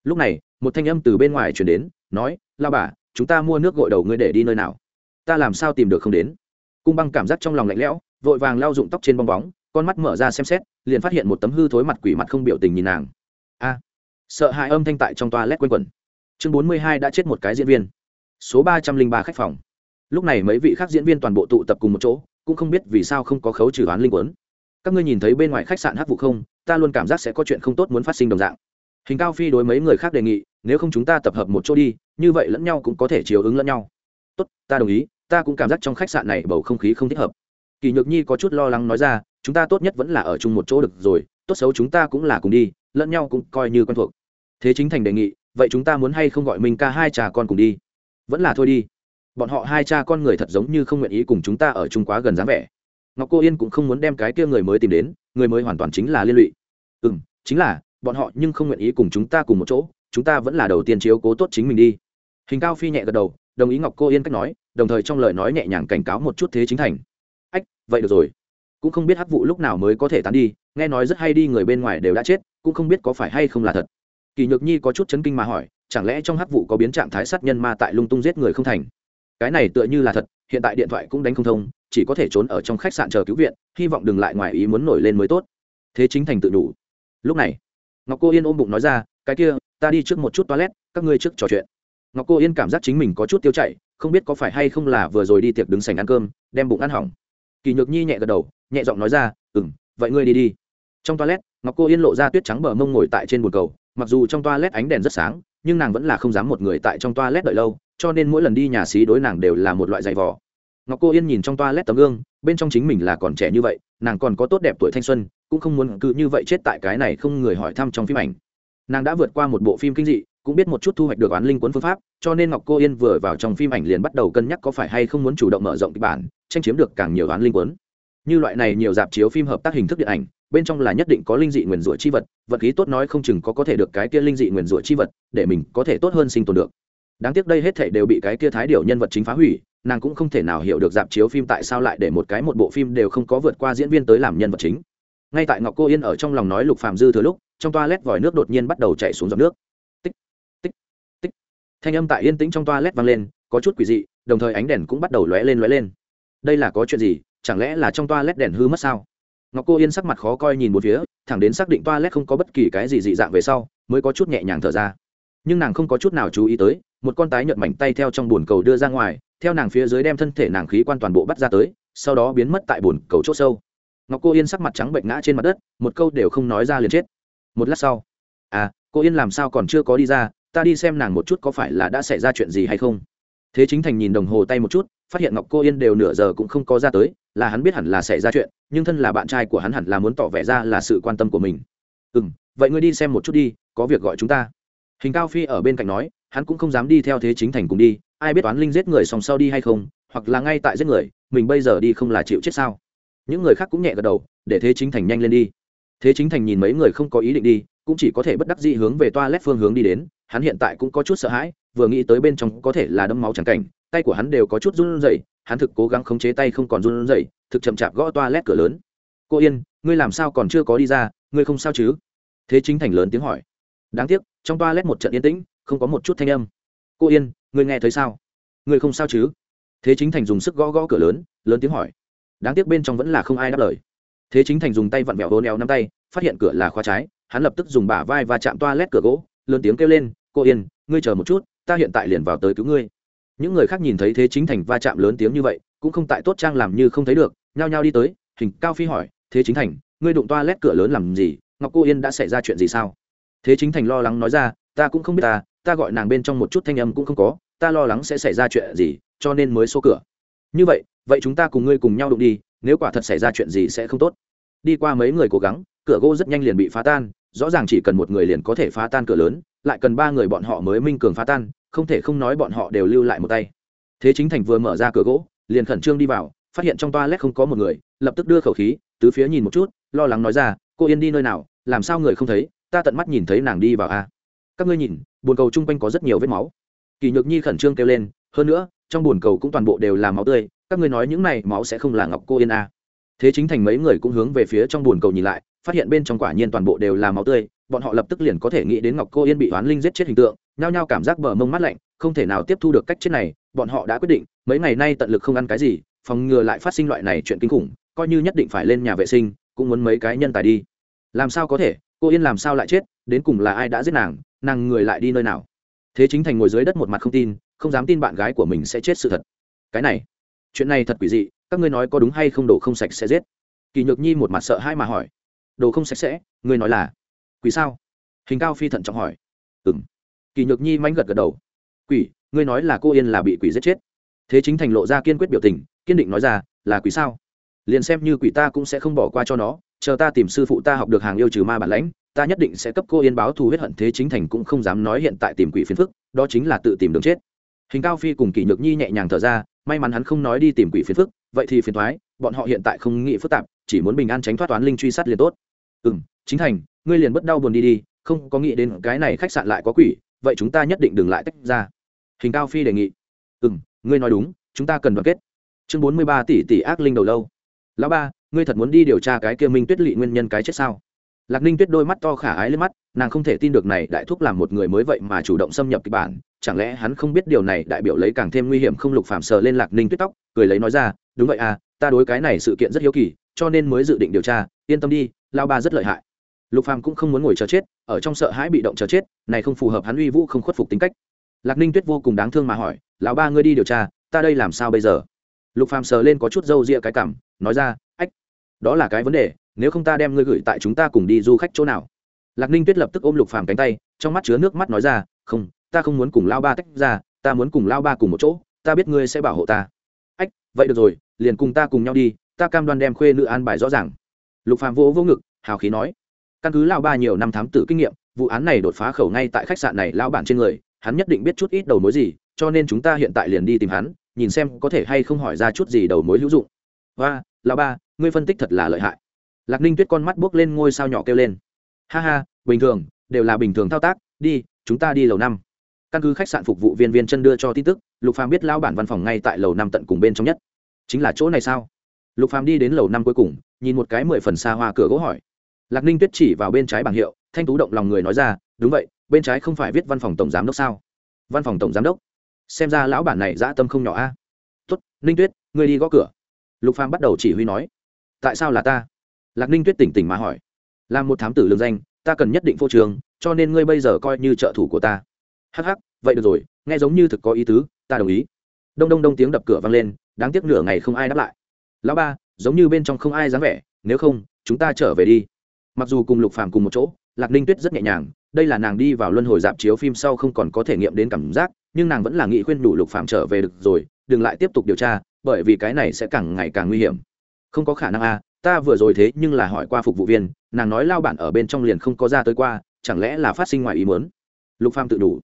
Lúc này một thanh âm từ bên ngoài chuyển đến, nói lao bà, chúng ta mua nước gội đầu ngươi để đi nơi nào? Ta làm sao tìm được không đến? Cung băng cảm giác trong lòng lạnh lẽo, vội vàng lao dụng tóc trên bong bóng, con mắt mở ra xem xét, liền phát hiện một tấm hư thối mặt quỷ mặt không biểu tình nhìn nàng. A! Sợ hãi âm thanh tại trong toa lét quanh quẩn. Chương bốn mươi hai đã chết một cái diễn viên. Số ba trăm linh ba khách phòng. Lúc này mấy vị khác diễn viên toàn bộ tụ tập cùng một chỗ, cũng không biết vì sao không có khấu trừ oán linh quấn. Các ngươi nhìn thấy bên ngoài khách sạn hát vụ không, ta luôn cảm giác sẽ có chuyện không tốt muốn phát sinh đồng dạng hình cao phi đối mấy người khác đề nghị, nếu không chúng ta tập hợp một chỗ đi, như vậy lẫn nhau cũng có thể chiều ứng lẫn nhau. Tốt, ta đồng ý, ta cũng cảm giác trong khách sạn này bầu không khí không thích hợp. Kỳ nhược nhi có chút lo lắng nói ra, chúng ta tốt nhất vẫn là ở chung một chỗ được rồi, tốt xấu chúng ta cũng là cùng đi, lẫn nhau cũng coi như quen thuộc. Thế chính thành đề nghị, vậy chúng ta muốn hay không gọi mình ca hai cha con cùng đi? Vẫn là thôi đi. Bọn họ hai cha con người thật giống như không nguyện ý cùng chúng ta ở chung quá gần dáng vẻ. Ngọc cô yên cũng không muốn đem cái kia người mới tìm đến, người mới hoàn toàn chính là liên lụy. Ừ m chính là bọn họ nhưng không nguyện ý cùng chúng ta cùng một chỗ, chúng ta vẫn là đầu tiên chiếu cố tốt chính mình đi. Hình cao phi nhẹ gật đầu, đồng ý ngọc cô yên cách nói, đồng thời trong lời nói nhẹ nhàng cảnh cáo một chút thế chính thành. Ách, vậy được rồi. Cũng không biết hắc vụ lúc nào mới có thể tán đi, nghe nói rất hay đi người bên ngoài đều đã chết, cũng không biết có phải hay không là thật. Kỳ nhược nhi có chút chấn kinh mà hỏi, chẳng lẽ trong hắc vụ có biến trạng thái sát nhân ma tại lung tung giết người không thành? Cái này tựa như là thật, hiện tại điện thoại cũng đánh không thông, chỉ có thể trốn ở trong khách sạn chờ cứu viện, hy vọng đừng lại ngoài ý muốn nổi lên mới tốt. Thế chính thành tự đủ. Lúc này ngọc cô yên ôm bụng nói ra, cái kia, ta đi trước một chút toilet, các ngươi trước trò chuyện. Ngọc cô yên cảm giác chính mình có chút tiêu chảy, không biết có phải hay không là vừa rồi đi tiệc đứng sành ăn cơm, đem bụng ăn hỏng. Kỳ nhược nhi nhẹ gật đầu, nhẹ giọng nói ra ừ m vậy ngươi đi đi. Trong toilet, ngọc cô yên lộ ra tuyết trắng bờ mông ngồi tại trên bồn cầu, mặc dù trong toilet ánh đèn rất sáng, nhưng nàng vẫn là không dám một người tại trong toilet đợi lâu, cho nên mỗi lần đi nhà xí đối nàng đều là một loại giày vò ngọc cô yên nhìn trong toilet tấm gương, bên trong chính mình là còn trẻ như vậy, nàng còn có tốt đẹp tuổi thanh xuân, cũng không muốn cứ như vậy chết tại cái này không người hỏi thăm trong phim ảnh nàng đã vượt qua một bộ phim kinh dị, cũng biết một chút thu hoạch được oán linh cuốn phương pháp, cho nên ngọc cô yên vừa vào trong phim ảnh liền bắt đầu cân nhắc có phải hay không muốn chủ động mở rộng kịch bản, tranh chiếm được càng nhiều oán linh cuốn. như loại này nhiều dạp chiếu phim hợp tác hình thức điện ảnh, bên trong là nhất định có linh dị nguyền rủa chi vật vật khí tốt nói không chừng có có thể được cái kia linh dị nguyền rủa chi vật, để mình có thể tốt hơn sinh tồn được đáng tiếc đây hết thể đều bị cái kia thái điểu nhân vật chính phá hủy nàng cũng không thể nào hiểu được dạp chiếu phim tại sao lại để một cái một bộ phim đều không có vượt qua diễn viên tới làm nhân vật chính. Ngay tại ngọc cô yên ở trong lòng nói lục phàm dư thừa lúc, trong toa lét vòi nước đột nhiên bắt đầu chạy xuống dòng nước. Tích tích tích. Thanh âm tại yên tĩnh trong toa lét vang lên, có chút quỷ dị, đồng thời ánh đèn cũng bắt đầu lóe lên lóe lên. Đây là có chuyện gì? Chẳng lẽ là trong toa lét đèn hư mất sao? Ngọc cô yên sắc mặt khó coi nhìn một phía, thẳng đến xác định toa lét không có bất kỳ cái gì dị dạng về sau, mới có chút nhẹ nhàng thở ra. Nhưng nàng không có chút nào chú ý tới, một con tái nhợt mảnh tay theo trong bồn cầu đưa ra ngoài theo nàng phía dưới đem thân thể nàng khí quan toàn bộ bắt ra tới, sau đó biến mất tại bồn cầu c h ỗ sâu. Ngọc cô yên sắc mặt trắng bệnh ngã trên mặt đất, một câu đều không nói ra liền chết. Một lát sau à cô yên làm sao còn chưa có đi ra, ta đi xem nàng một chút có phải là đã xảy ra chuyện gì hay không. Thế chính thành nhìn đồng hồ tay một chút, phát hiện ngọc cô yên đều nửa giờ cũng không có ra tới, là hắn biết hẳn là xảy ra chuyện, nhưng thân là bạn trai của hắn hẳn là muốn tỏ vẻ ra là sự quan tâm của mình. Ừ m vậy ngươi đi xem một chút đi, có việc gọi chúng ta. Hình cao phi ở bên cạnh nói, hắn cũng không dám đi theo thế chính thành cùng đi ai biết toán linh giết người song sau đi hay không, hoặc là ngay tại giết người, mình bây giờ đi không là chịu chết sao? Những người khác cũng nhẹ gật đầu, để thế chính thành nhanh lên đi. Thế chính thành nhìn mấy người không có ý định đi, cũng chỉ có thể bất đắc dĩ hướng về toa lét phương hướng đi đến, hắn hiện tại cũng có chút sợ hãi, vừa nghĩ tới bên trong có thể là đấm máu trắng cảnh, tay của hắn đều có chút run rẩy, hắn thực cố gắng khống chế tay không còn run rẩy, thực chậm chạp gõ toa lét cửa lớn. Cô yên, ngươi làm sao còn chưa có đi ra, ngươi không sao chứ? Thế chính thành lớn tiếng hỏi. Đáng tiếc, trong toa lét một trận yên tĩnh, không có một chút thanh âm cô yên, ngươi nghe thấy sao? Ngươi không sao chứ? Thế chính thành dùng sức gõ gõ cửa lớn lớn tiếng hỏi. Đáng tiếc bên trong vẫn là không ai đáp lời. Thế chính thành dùng tay vặn vẹo hô neo năm tay, phát hiện cửa là khóa trái, hắn lập tức dùng bả vai và chạm toa lét cửa gỗ, lớn tiếng kêu lên, cô yên, ngươi chờ một chút, ta hiện tại liền vào tới cứu ngươi. Những người khác nhìn thấy thế chính thành va chạm lớn tiếng như vậy, cũng không tại tốt trang làm như không thấy được, nhao nhao đi tới, hình cao phi hỏi, thế chính thành, ngươi đụng toa lét cửa lớn làm gì? Ngọc cô yên đã xảy ra chuyện gì sao? Thế chính thành lo lắng nói ra, ta cũng không biết ta ta gọi nàng bên trong một chút thanh âm cũng không có, ta lo lắng sẽ xảy ra chuyện gì, cho nên mới xô cửa. Như vậy vậy chúng ta cùng ngươi cùng nhau đụng đi, nếu quả thật xảy ra chuyện gì sẽ không tốt. Đi qua mấy người cố gắng, cửa gỗ rất nhanh liền bị phá tan, rõ ràng chỉ cần một người liền có thể phá tan cửa lớn, lại cần ba người bọn họ mới minh cường phá tan, không thể không nói bọn họ đều lưu lại một tay. Thế chính thành vừa mở ra cửa gỗ, liền khẩn trương đi vào, phát hiện trong toilet không có một người, lập tức đưa khẩu khí, tứ phía nhìn một chút, lo lắng nói ra, cô yên đi nơi nào, làm sao người không thấy, ta tận mắt nhìn thấy nàng đi vào a các ngươi nhìn bồn cầu chung quanh có rất nhiều vết máu. Kỳ nhược nhi khẩn trương kêu lên, hơn nữa, trong bồn cầu cũng toàn bộ đều là máu tươi, các ngươi nói những này máu sẽ không là ngọc cô yên a thế chính thành mấy người cũng hướng về phía trong bồn cầu nhìn lại, phát hiện bên trong quả nhiên toàn bộ đều là máu tươi, bọn họ lập tức liền có thể nghĩ đến ngọc cô yên bị oán linh giết chết hình tượng, nhao nhao cảm giác bờ mông mát lạnh, không thể nào tiếp thu được cách chết này, bọn họ đã quyết định, mấy ngày nay tận lực không ăn cái gì, phòng ngừa lại phát sinh loại này chuyện kinh khủng, coi như nhất định phải lên nhà vệ sinh, cũng muốn mấy cái nhân tài đi. Làm sao có thể, cô yên làm sao lại chết, đến cùng là ai đã giết nàng nàng người lại đi nơi nào? Thế chính thành ngồi dưới đất một mặt không tin, không dám tin bạn gái của mình sẽ chết sự thật. Cái này, chuyện này thật quỷ dị, các ngươi nói có đúng hay không đồ không sạch sẽ giết? Kỳ nhược nhi một mặt sợ hai mà hỏi. Đồ không sạch sẽ, ngươi nói là quỷ sao? Hình cao phi thận trọng hỏi. Ừng kỳ nhược nhi manh gật gật đầu. Quỷ, ngươi nói là cô yên là bị quỷ giết chết. Thế chính thành lộ ra kiên quyết biểu tình, kiên định nói ra, là quỷ sao? Liền xem như quỷ ta cũng sẽ không bỏ qua cho nó, chờ ta tìm sư phụ ta học được hàng yêu trừ ma bản lãnh ta nhất định sẽ cấp cô yên báo thù huyết hận thế chính thành cũng không dám nói hiện tại tìm quỷ phiền phức, đó chính là tự tìm đường chết. Hình cao phi cùng kỷ nhược nhi nhẹ nhàng thở ra, may mắn hắn không nói đi tìm quỷ phiền phức, vậy thì phiền thoái bọn họ hiện tại không nghĩ phức tạp, chỉ muốn bình an tránh thoát toán linh truy sát liền tốt. Ừ m chính thành, ngươi liền bất đau buồn đi đi, không có nghĩ đến cái này khách sạn lại có quỷ, vậy chúng ta nhất định đừng lại tách ra. Hình cao phi đề nghị. Ừ m ngươi nói đúng, chúng ta cần đoàn kết. Chương bốn mươi ba tỷ tỷ ác linh đầu lâu. Lão ba, ngươi thật muốn đi điều tra cái kia minh tuyết lị nguyên nhân cái chết sao? Lạc ninh tuyết đôi mắt to khả ái lên mắt, nàng không thể tin được này đại thúc làm một người mới vậy mà chủ động xâm nhập kịch bản. Chẳng lẽ hắn không biết điều này đại biểu lấy càng thêm nguy hiểm không lục phạm sờ lên lạc ninh tuyết tóc, cười lấy nói ra, đúng vậy à ta đối cái này sự kiện rất hiếu kỳ, cho nên mới dự định điều tra, yên tâm đi lao ba rất lợi hại. Lục phàm cũng không muốn ngồi chờ chết, ở trong sợ hãi bị động chờ chết, này không phù hợp hắn uy vũ không khuất phục tính cách. Lạc ninh tuyết vô cùng đáng thương mà hỏi, lão ba ngươi đi điều tra, ta đây làm sao bây giờ? Lục phàm sờ lên có chút râu ria cái cảm, nói ra, ách, đó là cái vấn đề nếu không ta đem ngươi gửi tại chúng ta cùng đi du khách chỗ nào? Lạc ninh tuyết lập tức ôm lục phàm cánh tay, trong mắt chứa nước mắt nói ra, không, ta không muốn cùng lao ba tách ra, ta muốn cùng lao ba cùng một chỗ, ta biết ngươi sẽ bảo hộ ta. Ách, vậy được rồi, liền cùng ta cùng nhau đi, ta cam đoan đem khuê nữ an bài rõ ràng. Lục phàm vỗ vỗ ngực, hào khí nói, căn cứ lao ba nhiều năm thám tử kinh nghiệm, vụ án này đột phá khẩu ngay tại khách sạn này lao bản trên người, hắn nhất định biết chút ít đầu mối gì, cho nên chúng ta hiện tại liền đi tìm hắn, nhìn xem có thể hay không hỏi ra chút gì đầu mối hữu dụng. Và lao ba, ngươi phân tích thật là lợi hại lạc ninh tuyết con mắt buốc lên ngôi sao nhỏ kêu lên. Ha ha, bình thường, đều là bình thường thao tác, đi, chúng ta đi lầu năm. Căn cứ khách sạn phục vụ viên viên chân đưa cho tin tức, lục phàm biết lao bản văn phòng ngay tại lầu năm tận cùng bên trong nhất. Chính là chỗ này sao? Lục phàm đi đến lầu năm cuối cùng, nhìn một cái mười phần xa hoa cửa gỗ hỏi. Lạc ninh tuyết chỉ vào bên trái bảng hiệu, thanh tú động lòng người nói ra, đúng vậy, bên trái không phải viết văn phòng tổng giám đốc sao? Văn phòng tổng giám đốc. Xem ra lão bản này dã tâm không nhỏ a. À? tuất ninh tuyết, ngươi đi gõ cửa. Lục phàm bắt đầu chỉ huy nói. Tại sao là ta? Lạc ninh tuyết tỉnh tỉnh mà hỏi làm một thám tử lương danh, ta cần nhất định phô trường cho nên ngươi bây giờ coi như trợ thủ của ta. Hắc hắc, vậy được rồi, nghe giống như thực có ý tứ, ta đồng ý. Đông đông đông tiếng đập cửa vang lên, đáng tiếc nửa ngày không ai đáp lại. Lão ba, giống như bên trong không ai dám vẻ, nếu không, chúng ta trở về đi. Mặc dù cùng lục phàm cùng một chỗ, lạc ninh tuyết rất nhẹ nhàng, đây là nàng đi vào luân hồi dạp chiếu phim sau không còn có thể nghiệm đến cảm giác, nhưng nàng vẫn là nghị khuyên đủ lục phàm trở về được rồi, đừng lại tiếp tục điều tra, bởi vì cái này sẽ càng ngày càng nguy hiểm. Không có khả năng a ta vừa rồi thế nhưng là hỏi qua phục vụ viên, nàng nói lao bản ở bên trong liền không có ra tới qua, chẳng lẽ là phát sinh ngoài ý muốn? Lục phàm tự đủ.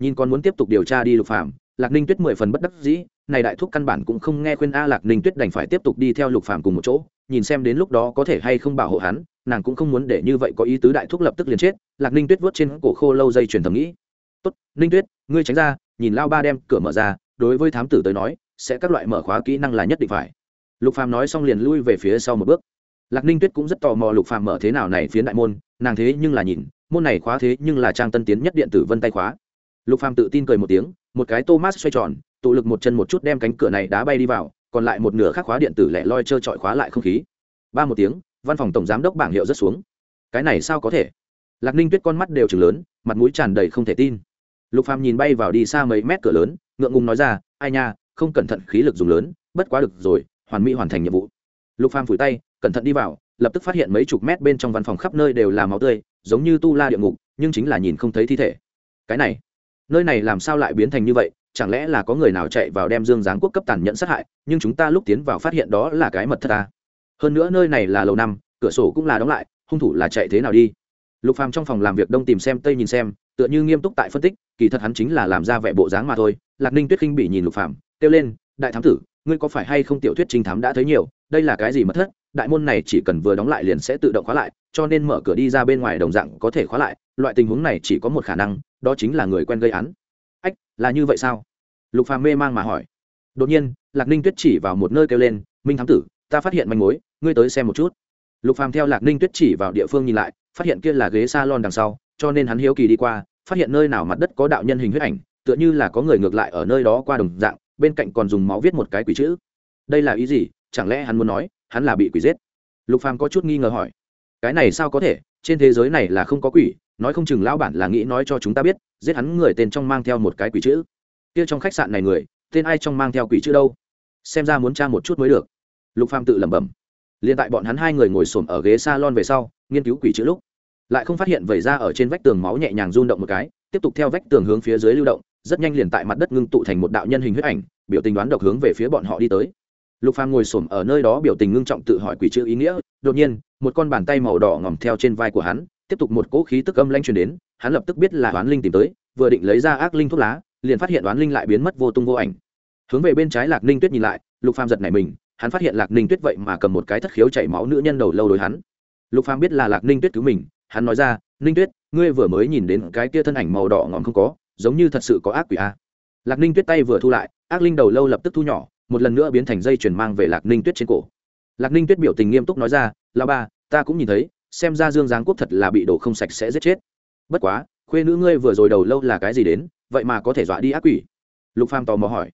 Nhìn con muốn tiếp tục điều tra đi lục phàm, lạc ninh tuyết mười phần bất đắc dĩ, này đại thúc căn bản cũng không nghe khuyên a lạc ninh tuyết đành phải tiếp tục đi theo lục phàm cùng một chỗ, nhìn xem đến lúc đó có thể hay không bảo hộ hắn, nàng cũng không muốn để như vậy có ý tứ đại thúc lập tức liền chết, lạc ninh tuyết vớt trên cổ khô lâu dây truyền thầm nghĩ. Tốt, ninh tuyết, ngươi tránh ra, nhìn lao ba đem cửa mở ra, đối với thám tử tới nói, sẽ các loại mở khóa kỹ năng là nhất định phải lục phàm nói xong liền lui về phía sau một bước. Lạc ninh tuyết cũng rất tò mò lục phàm mở thế nào này phiến đại môn, nàng thế nhưng là nhìn, môn này khóa thế nhưng là trang tân tiến nhất điện tử vân tay khóa. Lục phàm tự tin cười một tiếng, một cái thomas xoay tròn, tụ lực một chân một chút đem cánh cửa này đá bay đi vào, còn lại một nửa khác khóa điện tử lẻ loi trơ trọi khóa lại không khí. Ba một tiếng, văn phòng tổng giám đốc bảng hiệu rất xuống. Cái này sao có thể? Lạc ninh tuyết con mắt đều chừng lớn, mặt mũi tràn đầy không thể tin. Lục phàm nhìn bay vào đi xa mấy mét cửa lớn, ngượng ngùng nói ra, ai nha, không cẩn thận khí lực dùng lớn, bất quá được rồi hoàn mỹ hoàn thành nhiệm vụ. Lục phàm phủi tay, cẩn thận đi vào, lập tức phát hiện mấy chục mét bên trong văn phòng khắp nơi đều là máu tươi, giống như tu la địa ngục, nhưng chính là nhìn không thấy thi thể. Cái này, nơi này làm sao lại biến thành như vậy? Chẳng lẽ là có người nào chạy vào đem dương giáng quốc cấp tàn nhẫn sát hại, nhưng chúng ta lúc tiến vào phát hiện đó là cái mật thất ta hơn nữa nơi này là lầu năm, cửa sổ cũng là đóng lại, hung thủ là chạy thế nào đi? Lục phàm trong phòng làm việc đông tìm xem, tây nhìn xem, tựa như nghiêm túc tại phân tích, kỳ thật hắn chính là làm ra vẻ bộ dáng mà thôi. Lạc ninh tuyết khinh bị nhìn lục phàm, kêu lên, đại thám tử ngươi có phải hay không tiểu thuyết trinh thám đã thấy nhiều, đây là cái gì mất thất, đại môn này chỉ cần vừa đóng lại liền sẽ tự động khóa lại, cho nên mở cửa đi ra bên ngoài đồng dạng có thể khóa lại, loại tình huống này chỉ có một khả năng, đó chính là người quen gây án. Ách, là như vậy sao? Lục phàm mê mang mà hỏi. Đột nhiên, lạc ninh tuyết chỉ vào một nơi kêu lên, minh thám tử, ta phát hiện manh mối, ngươi tới xem một chút. Lục phàm theo lạc ninh tuyết chỉ vào địa phương nhìn lại, phát hiện kia là ghế salon đằng sau, cho nên hắn hiếu kỳ đi qua, phát hiện nơi nào mặt đất có đạo nhân hình huyết ảnh, tựa như là có người ngược lại ở nơi đó qua đồng dạng bên cạnh còn dùng máu viết một cái quỷ chữ. Đây là ý gì? Chẳng lẽ hắn muốn nói, hắn là bị quỷ giết? Lục phàm có chút nghi ngờ hỏi. Cái này sao có thể? Trên thế giới này là không có quỷ, nói không chừng lão bản là nghĩ nói cho chúng ta biết, giết hắn người tên trong mang theo một cái quỷ chữ. Kia trong khách sạn này người, tên ai trong mang theo quỷ chữ đâu? Xem ra muốn tra một chút mới được. Lục phàm tự lẩm bẩm. Liền tại bọn hắn hai người ngồi xổm ở ghế salon về sau, nghiên cứu quỷ chữ lúc, lại không phát hiện vẩy ra ở trên vách tường máu nhẹ nhàng run động một cái, tiếp tục theo vách tường hướng phía dưới lưu động rất nhanh liền tại mặt đất ngưng tụ thành một đạo nhân hình huyết ảnh, biểu tình đoán độc hướng về phía bọn họ đi tới. Lục phàm ngồi xổm ở nơi đó biểu tình ngưng trọng tự hỏi quỷ chữ ý nghĩa, đột nhiên, một con bàn tay màu đỏ ngòm theo trên vai của hắn, tiếp tục một cỗ khí tức âm lanh truyền đến, hắn lập tức biết là oán linh tìm tới, vừa định lấy ra ác linh thuốc lá, liền phát hiện oán linh lại biến mất vô tung vô ảnh. Hướng về bên trái lạc ninh tuyết nhìn lại, lục phàm giật nảy mình, hắn phát hiện lạc ninh tuyết vậy mà cầm một cái thất khiếu chảy máu nữ nhân đầu lâu đối hắn. Lục phàm biết là lạc ninh tuyết cứu mình, hắn nói ra, ninh tuyết, ngươi vừa mới nhìn đến cái kia thân ảnh màu đỏ ngòm không có giống như thật sự có ác quỷ a. Lạc ninh tuyết tay vừa thu lại, ác linh đầu lâu lập tức thu nhỏ, một lần nữa biến thành dây chuyển mang về lạc ninh tuyết trên cổ. Lạc ninh tuyết biểu tình nghiêm túc nói ra là ba, ta cũng nhìn thấy, xem ra dương giáng quốc thật là bị đổ không sạch sẽ giết chết. Bất quá, khuê nữ ngươi vừa rồi đầu lâu là cái gì đến, vậy mà có thể dọa đi ác quỷ? Lục phàm tò mò hỏi.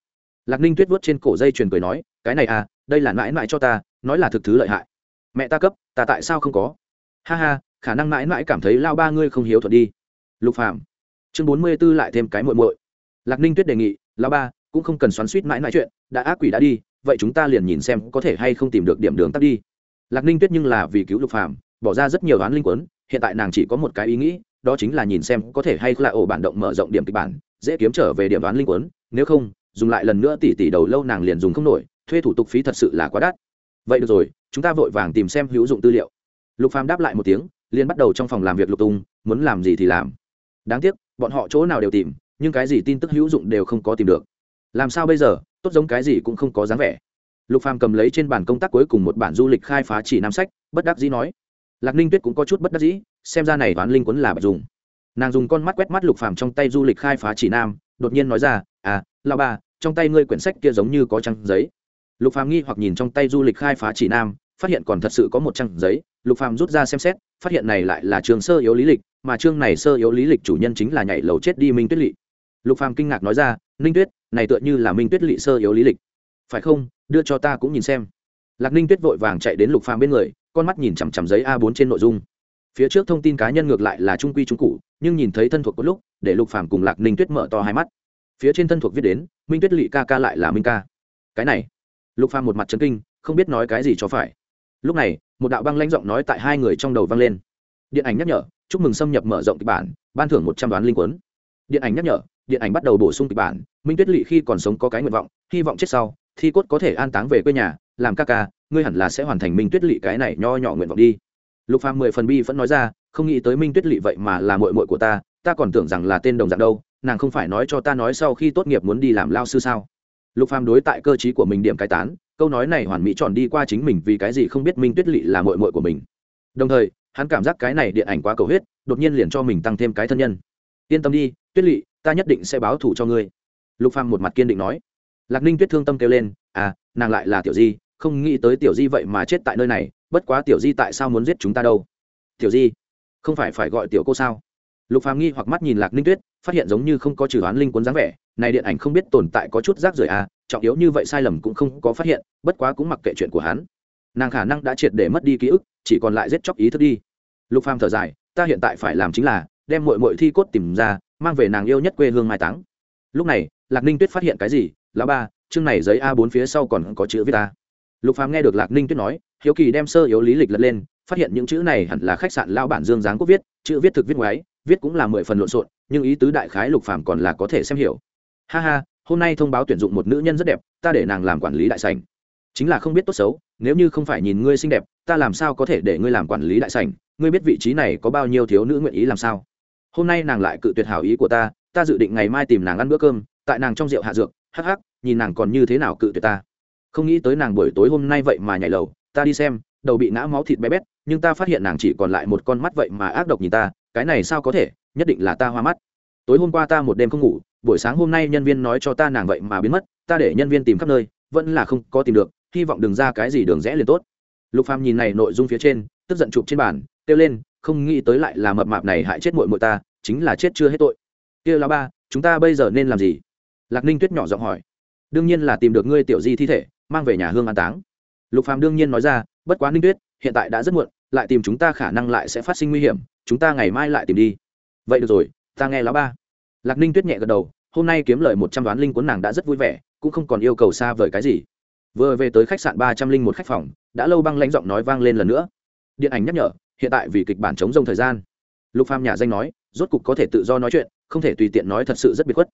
Lạc ninh tuyết vuốt trên cổ dây chuyền cười nói, cái này à đây là mãi mãi cho ta, nói là thực thứ lợi hại. Mẹ ta cấp, ta tại sao không có? Ha ha, khả năng mãi mãi cảm thấy lao ba ngươi không hiếu thuận đi. Lục phàm chương bốn mươi 44 lại thêm cái muội muội. Lạc ninh tuyết đề nghị lao ba, cũng không cần xoắn suýt mãi mãi chuyện, đã ác quỷ đã đi, vậy chúng ta liền nhìn xem có thể hay không tìm được điểm đường tắt đi. Lạc ninh tuyết nhưng là vì cứu lục phàm, bỏ ra rất nhiều đoán linh quấn, hiện tại nàng chỉ có một cái ý nghĩ, đó chính là nhìn xem có thể hay là ổ bản động mở rộng điểm kịch bản, dễ kiếm trở về điểm đoán linh quấn, nếu không, dùng lại lần nữa tỷ tỷ đầu lâu nàng liền dùng không nổi, thuê thủ tục phí thật sự là quá đắt. Vậy được rồi, chúng ta vội vàng tìm xem hữu dụng tư liệu. Lục phàm đáp lại một tiếng, liền bắt đầu trong phòng làm việc lục tung muốn làm gì thì làm. Đáng tiếc bọn họ chỗ nào đều tìm, nhưng cái gì tin tức hữu dụng đều không có tìm được. Làm sao bây giờ, tốt giống cái gì cũng không có dáng vẻ. Lục phàm cầm lấy trên bàn công tác cuối cùng một bản du lịch khai phá chỉ nam sách, bất đắc dĩ nói, lạc ninh tuyết cũng có chút bất đắc dĩ, xem ra này toán linh quấn là bạch dùng. Nàng dùng con mắt quét mắt lục phàm trong tay du lịch khai phá chỉ nam, đột nhiên nói ra à lao ba trong tay ngươi quyển sách kia giống như có trang giấy. Lục phàm nghi hoặc nhìn trong tay du lịch khai phá chỉ nam phát hiện còn thật sự có một trang giấy, lục phàm rút ra xem xét, phát hiện này lại là trường sơ yếu lý lịch, mà chương này sơ yếu lý lịch chủ nhân chính là nhảy lầu chết đi minh tuyết lỵ lục phàm kinh ngạc nói ra, ninh tuyết, này tựa như là minh tuyết lỵ sơ yếu lý lịch. Phải không? Đưa cho ta cũng nhìn xem. Lạc ninh tuyết vội vàng chạy đến lục phàm bên người, con mắt nhìn chằm chằm giấy a 4 trên nội dung. Phía trước thông tin cá nhân ngược lại là trung quy trung cụ nhưng nhìn thấy thân thuộc có lúc, để lục phàm cùng lạc ninh tuyết mở to hai mắt. Phía trên thân thuộc viết đến, minh tuyết lỵ ca ca lại là minh ca. Cái này, lục phàm một mặt chấn kinh, không biết nói cái gì cho phải lúc này, một đạo băng lãnh giọng nói tại hai người trong đầu vang lên. Điện ảnh nhắc nhở, chúc mừng xâm nhập mở rộng kịch bản, ban thưởng một trăm đoán linh quấn điện ảnh nhắc nhở, điện ảnh bắt đầu bổ sung kịch bản, minh tuyết lỵ khi còn sống có cái nguyện vọng, hy vọng chết sau, thi cốt có thể an táng về quê nhà, làm ca ca, ngươi hẳn là sẽ hoàn thành minh tuyết lỵ cái này nho nhỏ nguyện vọng đi. Lục phàm mười phần bi vẫn nói ra, không nghĩ tới minh tuyết lỵ vậy mà là muội muội của ta ta còn tưởng rằng là tên đồng dạng đâu, nàng không phải nói cho ta nói sau khi tốt nghiệp muốn đi làm lao sư sao? Lục phàm đối tại cơ chí của mình điểm cái tán câu nói này hoàn mỹ tròn đi qua chính mình vì cái gì không biết minh tuyết lỵ là muội muội của mình. Đồng thời, hắn cảm giác cái này điện ảnh quá cầu huyết, đột nhiên liền cho mình tăng thêm cái thân nhân. Yên tâm đi, tuyết lỵ ta nhất định sẽ báo thù cho ngươi. Lục phàm một mặt kiên định nói. Lạc ninh tuyết thương tâm kêu lên à nàng lại là tiểu di, không nghĩ tới tiểu di vậy mà chết tại nơi này, bất quá tiểu di tại sao muốn giết chúng ta đâu? Tiểu di? Không phải phải gọi tiểu cô sao? Lục phàm nghi hoặc mắt nhìn lạc ninh tuyết, phát hiện giống như không có trừ oán linh cuốn dáng vẻ, này điện ảnh không biết tồn tại có chút rác rưởi à trọng yếu như vậy sai lầm cũng không có phát hiện, bất quá cũng mặc kệ chuyện của hắn. Nàng khả năng đã triệt để mất đi ký ức, chỉ còn lại giết chóc ý thức đi. Lục phàm thở dài, ta hiện tại phải làm chính là, đem muội muội thi cốt tìm ra, mang về nàng yêu nhất quê hương mai táng. Lúc này, lạc ninh tuyết phát hiện cái gì? Lão ba, chương này giấy a 4 phía sau còn có chữ viết ta lục phàm nghe được lạc ninh tuyết nói, hiếu kỳ đem sơ yếu lý lịch lật lên, phát hiện những chữ này hẳn là khách sạn lao bản dương giáng quốc viết, chữ viết thực viết ngoái, viết cũng là mười phần lộn xộn, nhưng ý tứ đại khái lục phàm còn là có thể xem hiểu. Ha ha hôm nay thông báo tuyển dụng một nữ nhân rất đẹp, ta để nàng làm quản lý đại sảnh. Chính là không biết tốt xấu, nếu như không phải nhìn ngươi xinh đẹp, ta làm sao có thể để ngươi làm quản lý đại sảnh? Ngươi biết vị trí này có bao nhiêu thiếu nữ nguyện ý làm sao? Hôm nay nàng lại cự tuyệt hảo ý của ta ta dự định ngày mai tìm nàng ăn bữa cơm, tại nàng trong rượu hạ dược, hắc hắc, nhìn nàng còn như thế nào cự tuyệt ta. Không nghĩ tới nàng buổi tối hôm nay vậy mà nhảy lầu, ta đi xem, đầu bị ngã máu thịt bé bét, nhưng ta phát hiện nàng chỉ còn lại một con mắt vậy mà ác độc nhìn ta, cái này sao có thể, nhất định là ta hoa mắt. Tối hôm qua ta một đêm không ngủ buổi sáng hôm nay nhân viên nói cho ta nàng vậy mà biến mất, ta để nhân viên tìm khắp nơi, vẫn là không có tìm được, hy vọng đừng ra cái gì đường rẽ liền tốt. Lục phàm nhìn này nội dung phía trên, tức giận chụp trên bàn, kêu lên, không nghĩ tới lại là mập mạp này hại chết muội muội ta, chính là chết chưa hết tội. Kia là ba, chúng ta bây giờ nên làm gì? Lạc ninh tuyết nhỏ giọng hỏi. Đương nhiên là tìm được ngươi tiểu di thi thể, mang về nhà hương an táng. Lục phàm đương nhiên nói ra, bất quá ninh tuyết, hiện tại đã rất muộn, lại tìm chúng ta khả năng lại sẽ phát sinh nguy hiểm, chúng ta ngày mai lại tìm đi. Vậy được rồi, ta nghe lão ba lạc ninh tuyết nhẹ gật đầu, hôm nay kiếm lời một trăm đoán linh cuốn nàng đã rất vui vẻ, cũng không còn yêu cầu xa vời cái gì. Vừa về tới khách sạn ba trăm linh một khách phòng, đã lâu băng lãnh giọng nói vang lên lần nữa. Điện ảnh nhắc nhở, hiện tại vì kịch bản chống rông thời gian. Lục phàm nhà danh nói, rốt cục có thể tự do nói chuyện, không thể tùy tiện nói thật sự rất biệt khuất.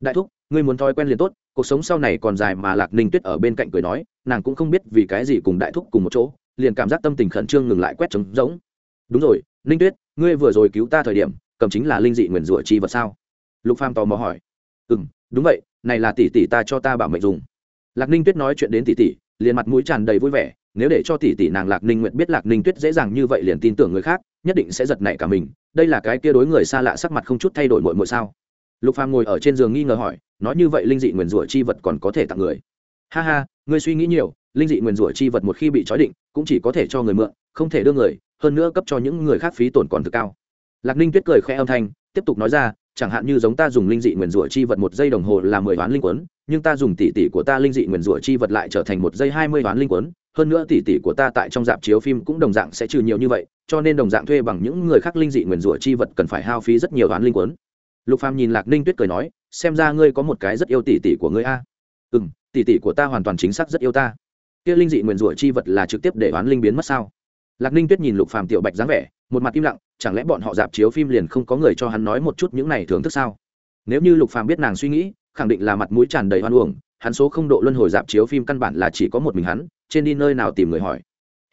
Đại thúc, ngươi muốn thói quen liền tốt, cuộc sống sau này còn dài mà lạc ninh tuyết ở bên cạnh cười nói, nàng cũng không biết vì cái gì cùng đại thúc cùng một chỗ, liền cảm giác tâm tình khẩn trương ngừng lại quét trống rỗng. Đúng rồi, ninh tuyết, ngươi vừa rồi cứu ta thời điểm, cầm chính là linh dị nguyền rủa chi vật sao? Lục phàm tò mò hỏi. Ừ m đúng vậy, này là tỷ tỷ ta cho ta bảo mệnh dùng. Lạc ninh tuyết nói chuyện đến tỷ tỷ, liền mặt mũi tràn đầy vui vẻ, nếu để cho tỷ tỷ nàng lạc ninh nguyện biết lạc ninh tuyết dễ dàng như vậy liền tin tưởng người khác, nhất định sẽ giật nảy cả mình, đây là cái kia đối người xa lạ sắc mặt không chút thay đổi muội muội sao? Lục phàm ngồi ở trên giường nghi ngờ hỏi, nói như vậy linh dị nguyền rủa chi vật còn có thể tặng người? Ha ha, ngươi suy nghĩ nhiều, linh dị nguyền rủa chi vật một khi bị trói định, cũng chỉ có thể cho người mượn, không thể đưa người, hơn nữa cấp cho những người khác phí tổn còn thực cao. Lạc ninh tuyết cười khẽ âm thanh, tiếp tục nói ra chẳng hạn như giống ta dùng linh dị nguyền rủa chi vật một giây đồng hồ là mười toán linh quấn, nhưng ta dùng tỷ tỷ của ta linh dị nguyền rủa chi vật lại trở thành một giây hai mươi toán linh quấn. Hơn nữa tỷ tỷ của ta tại trong dạp chiếu phim cũng đồng dạng sẽ trừ nhiều như vậy, cho nên đồng dạng thuê bằng những người khác linh dị nguyền rủa chi vật cần phải hao phí rất nhiều toán linh quấn. Lục phàm nhìn lạc ninh tuyết cười nói, xem ra ngươi có một cái rất yêu tỷ tỷ của ngươi a. Ừ tỷ tỷ của ta hoàn toàn chính xác rất yêu ta. Kia linh dị nguyền rủa chi vật là trực tiếp để oán linh biến mất sao? Lạc ninh tuyết nhìn lục phàm tiểu bạch dáng vẻ một mặt im lặng chẳng lẽ bọn họ dạp chiếu phim liền không có người cho hắn nói một chút những này thưởng thức sao? Nếu như lục phàm biết nàng suy nghĩ khẳng định là mặt mũi tràn đầy hoan uổng hắn số không độ luân hồi dạp chiếu phim căn bản là chỉ có một mình hắn trên đi nơi nào tìm người hỏi.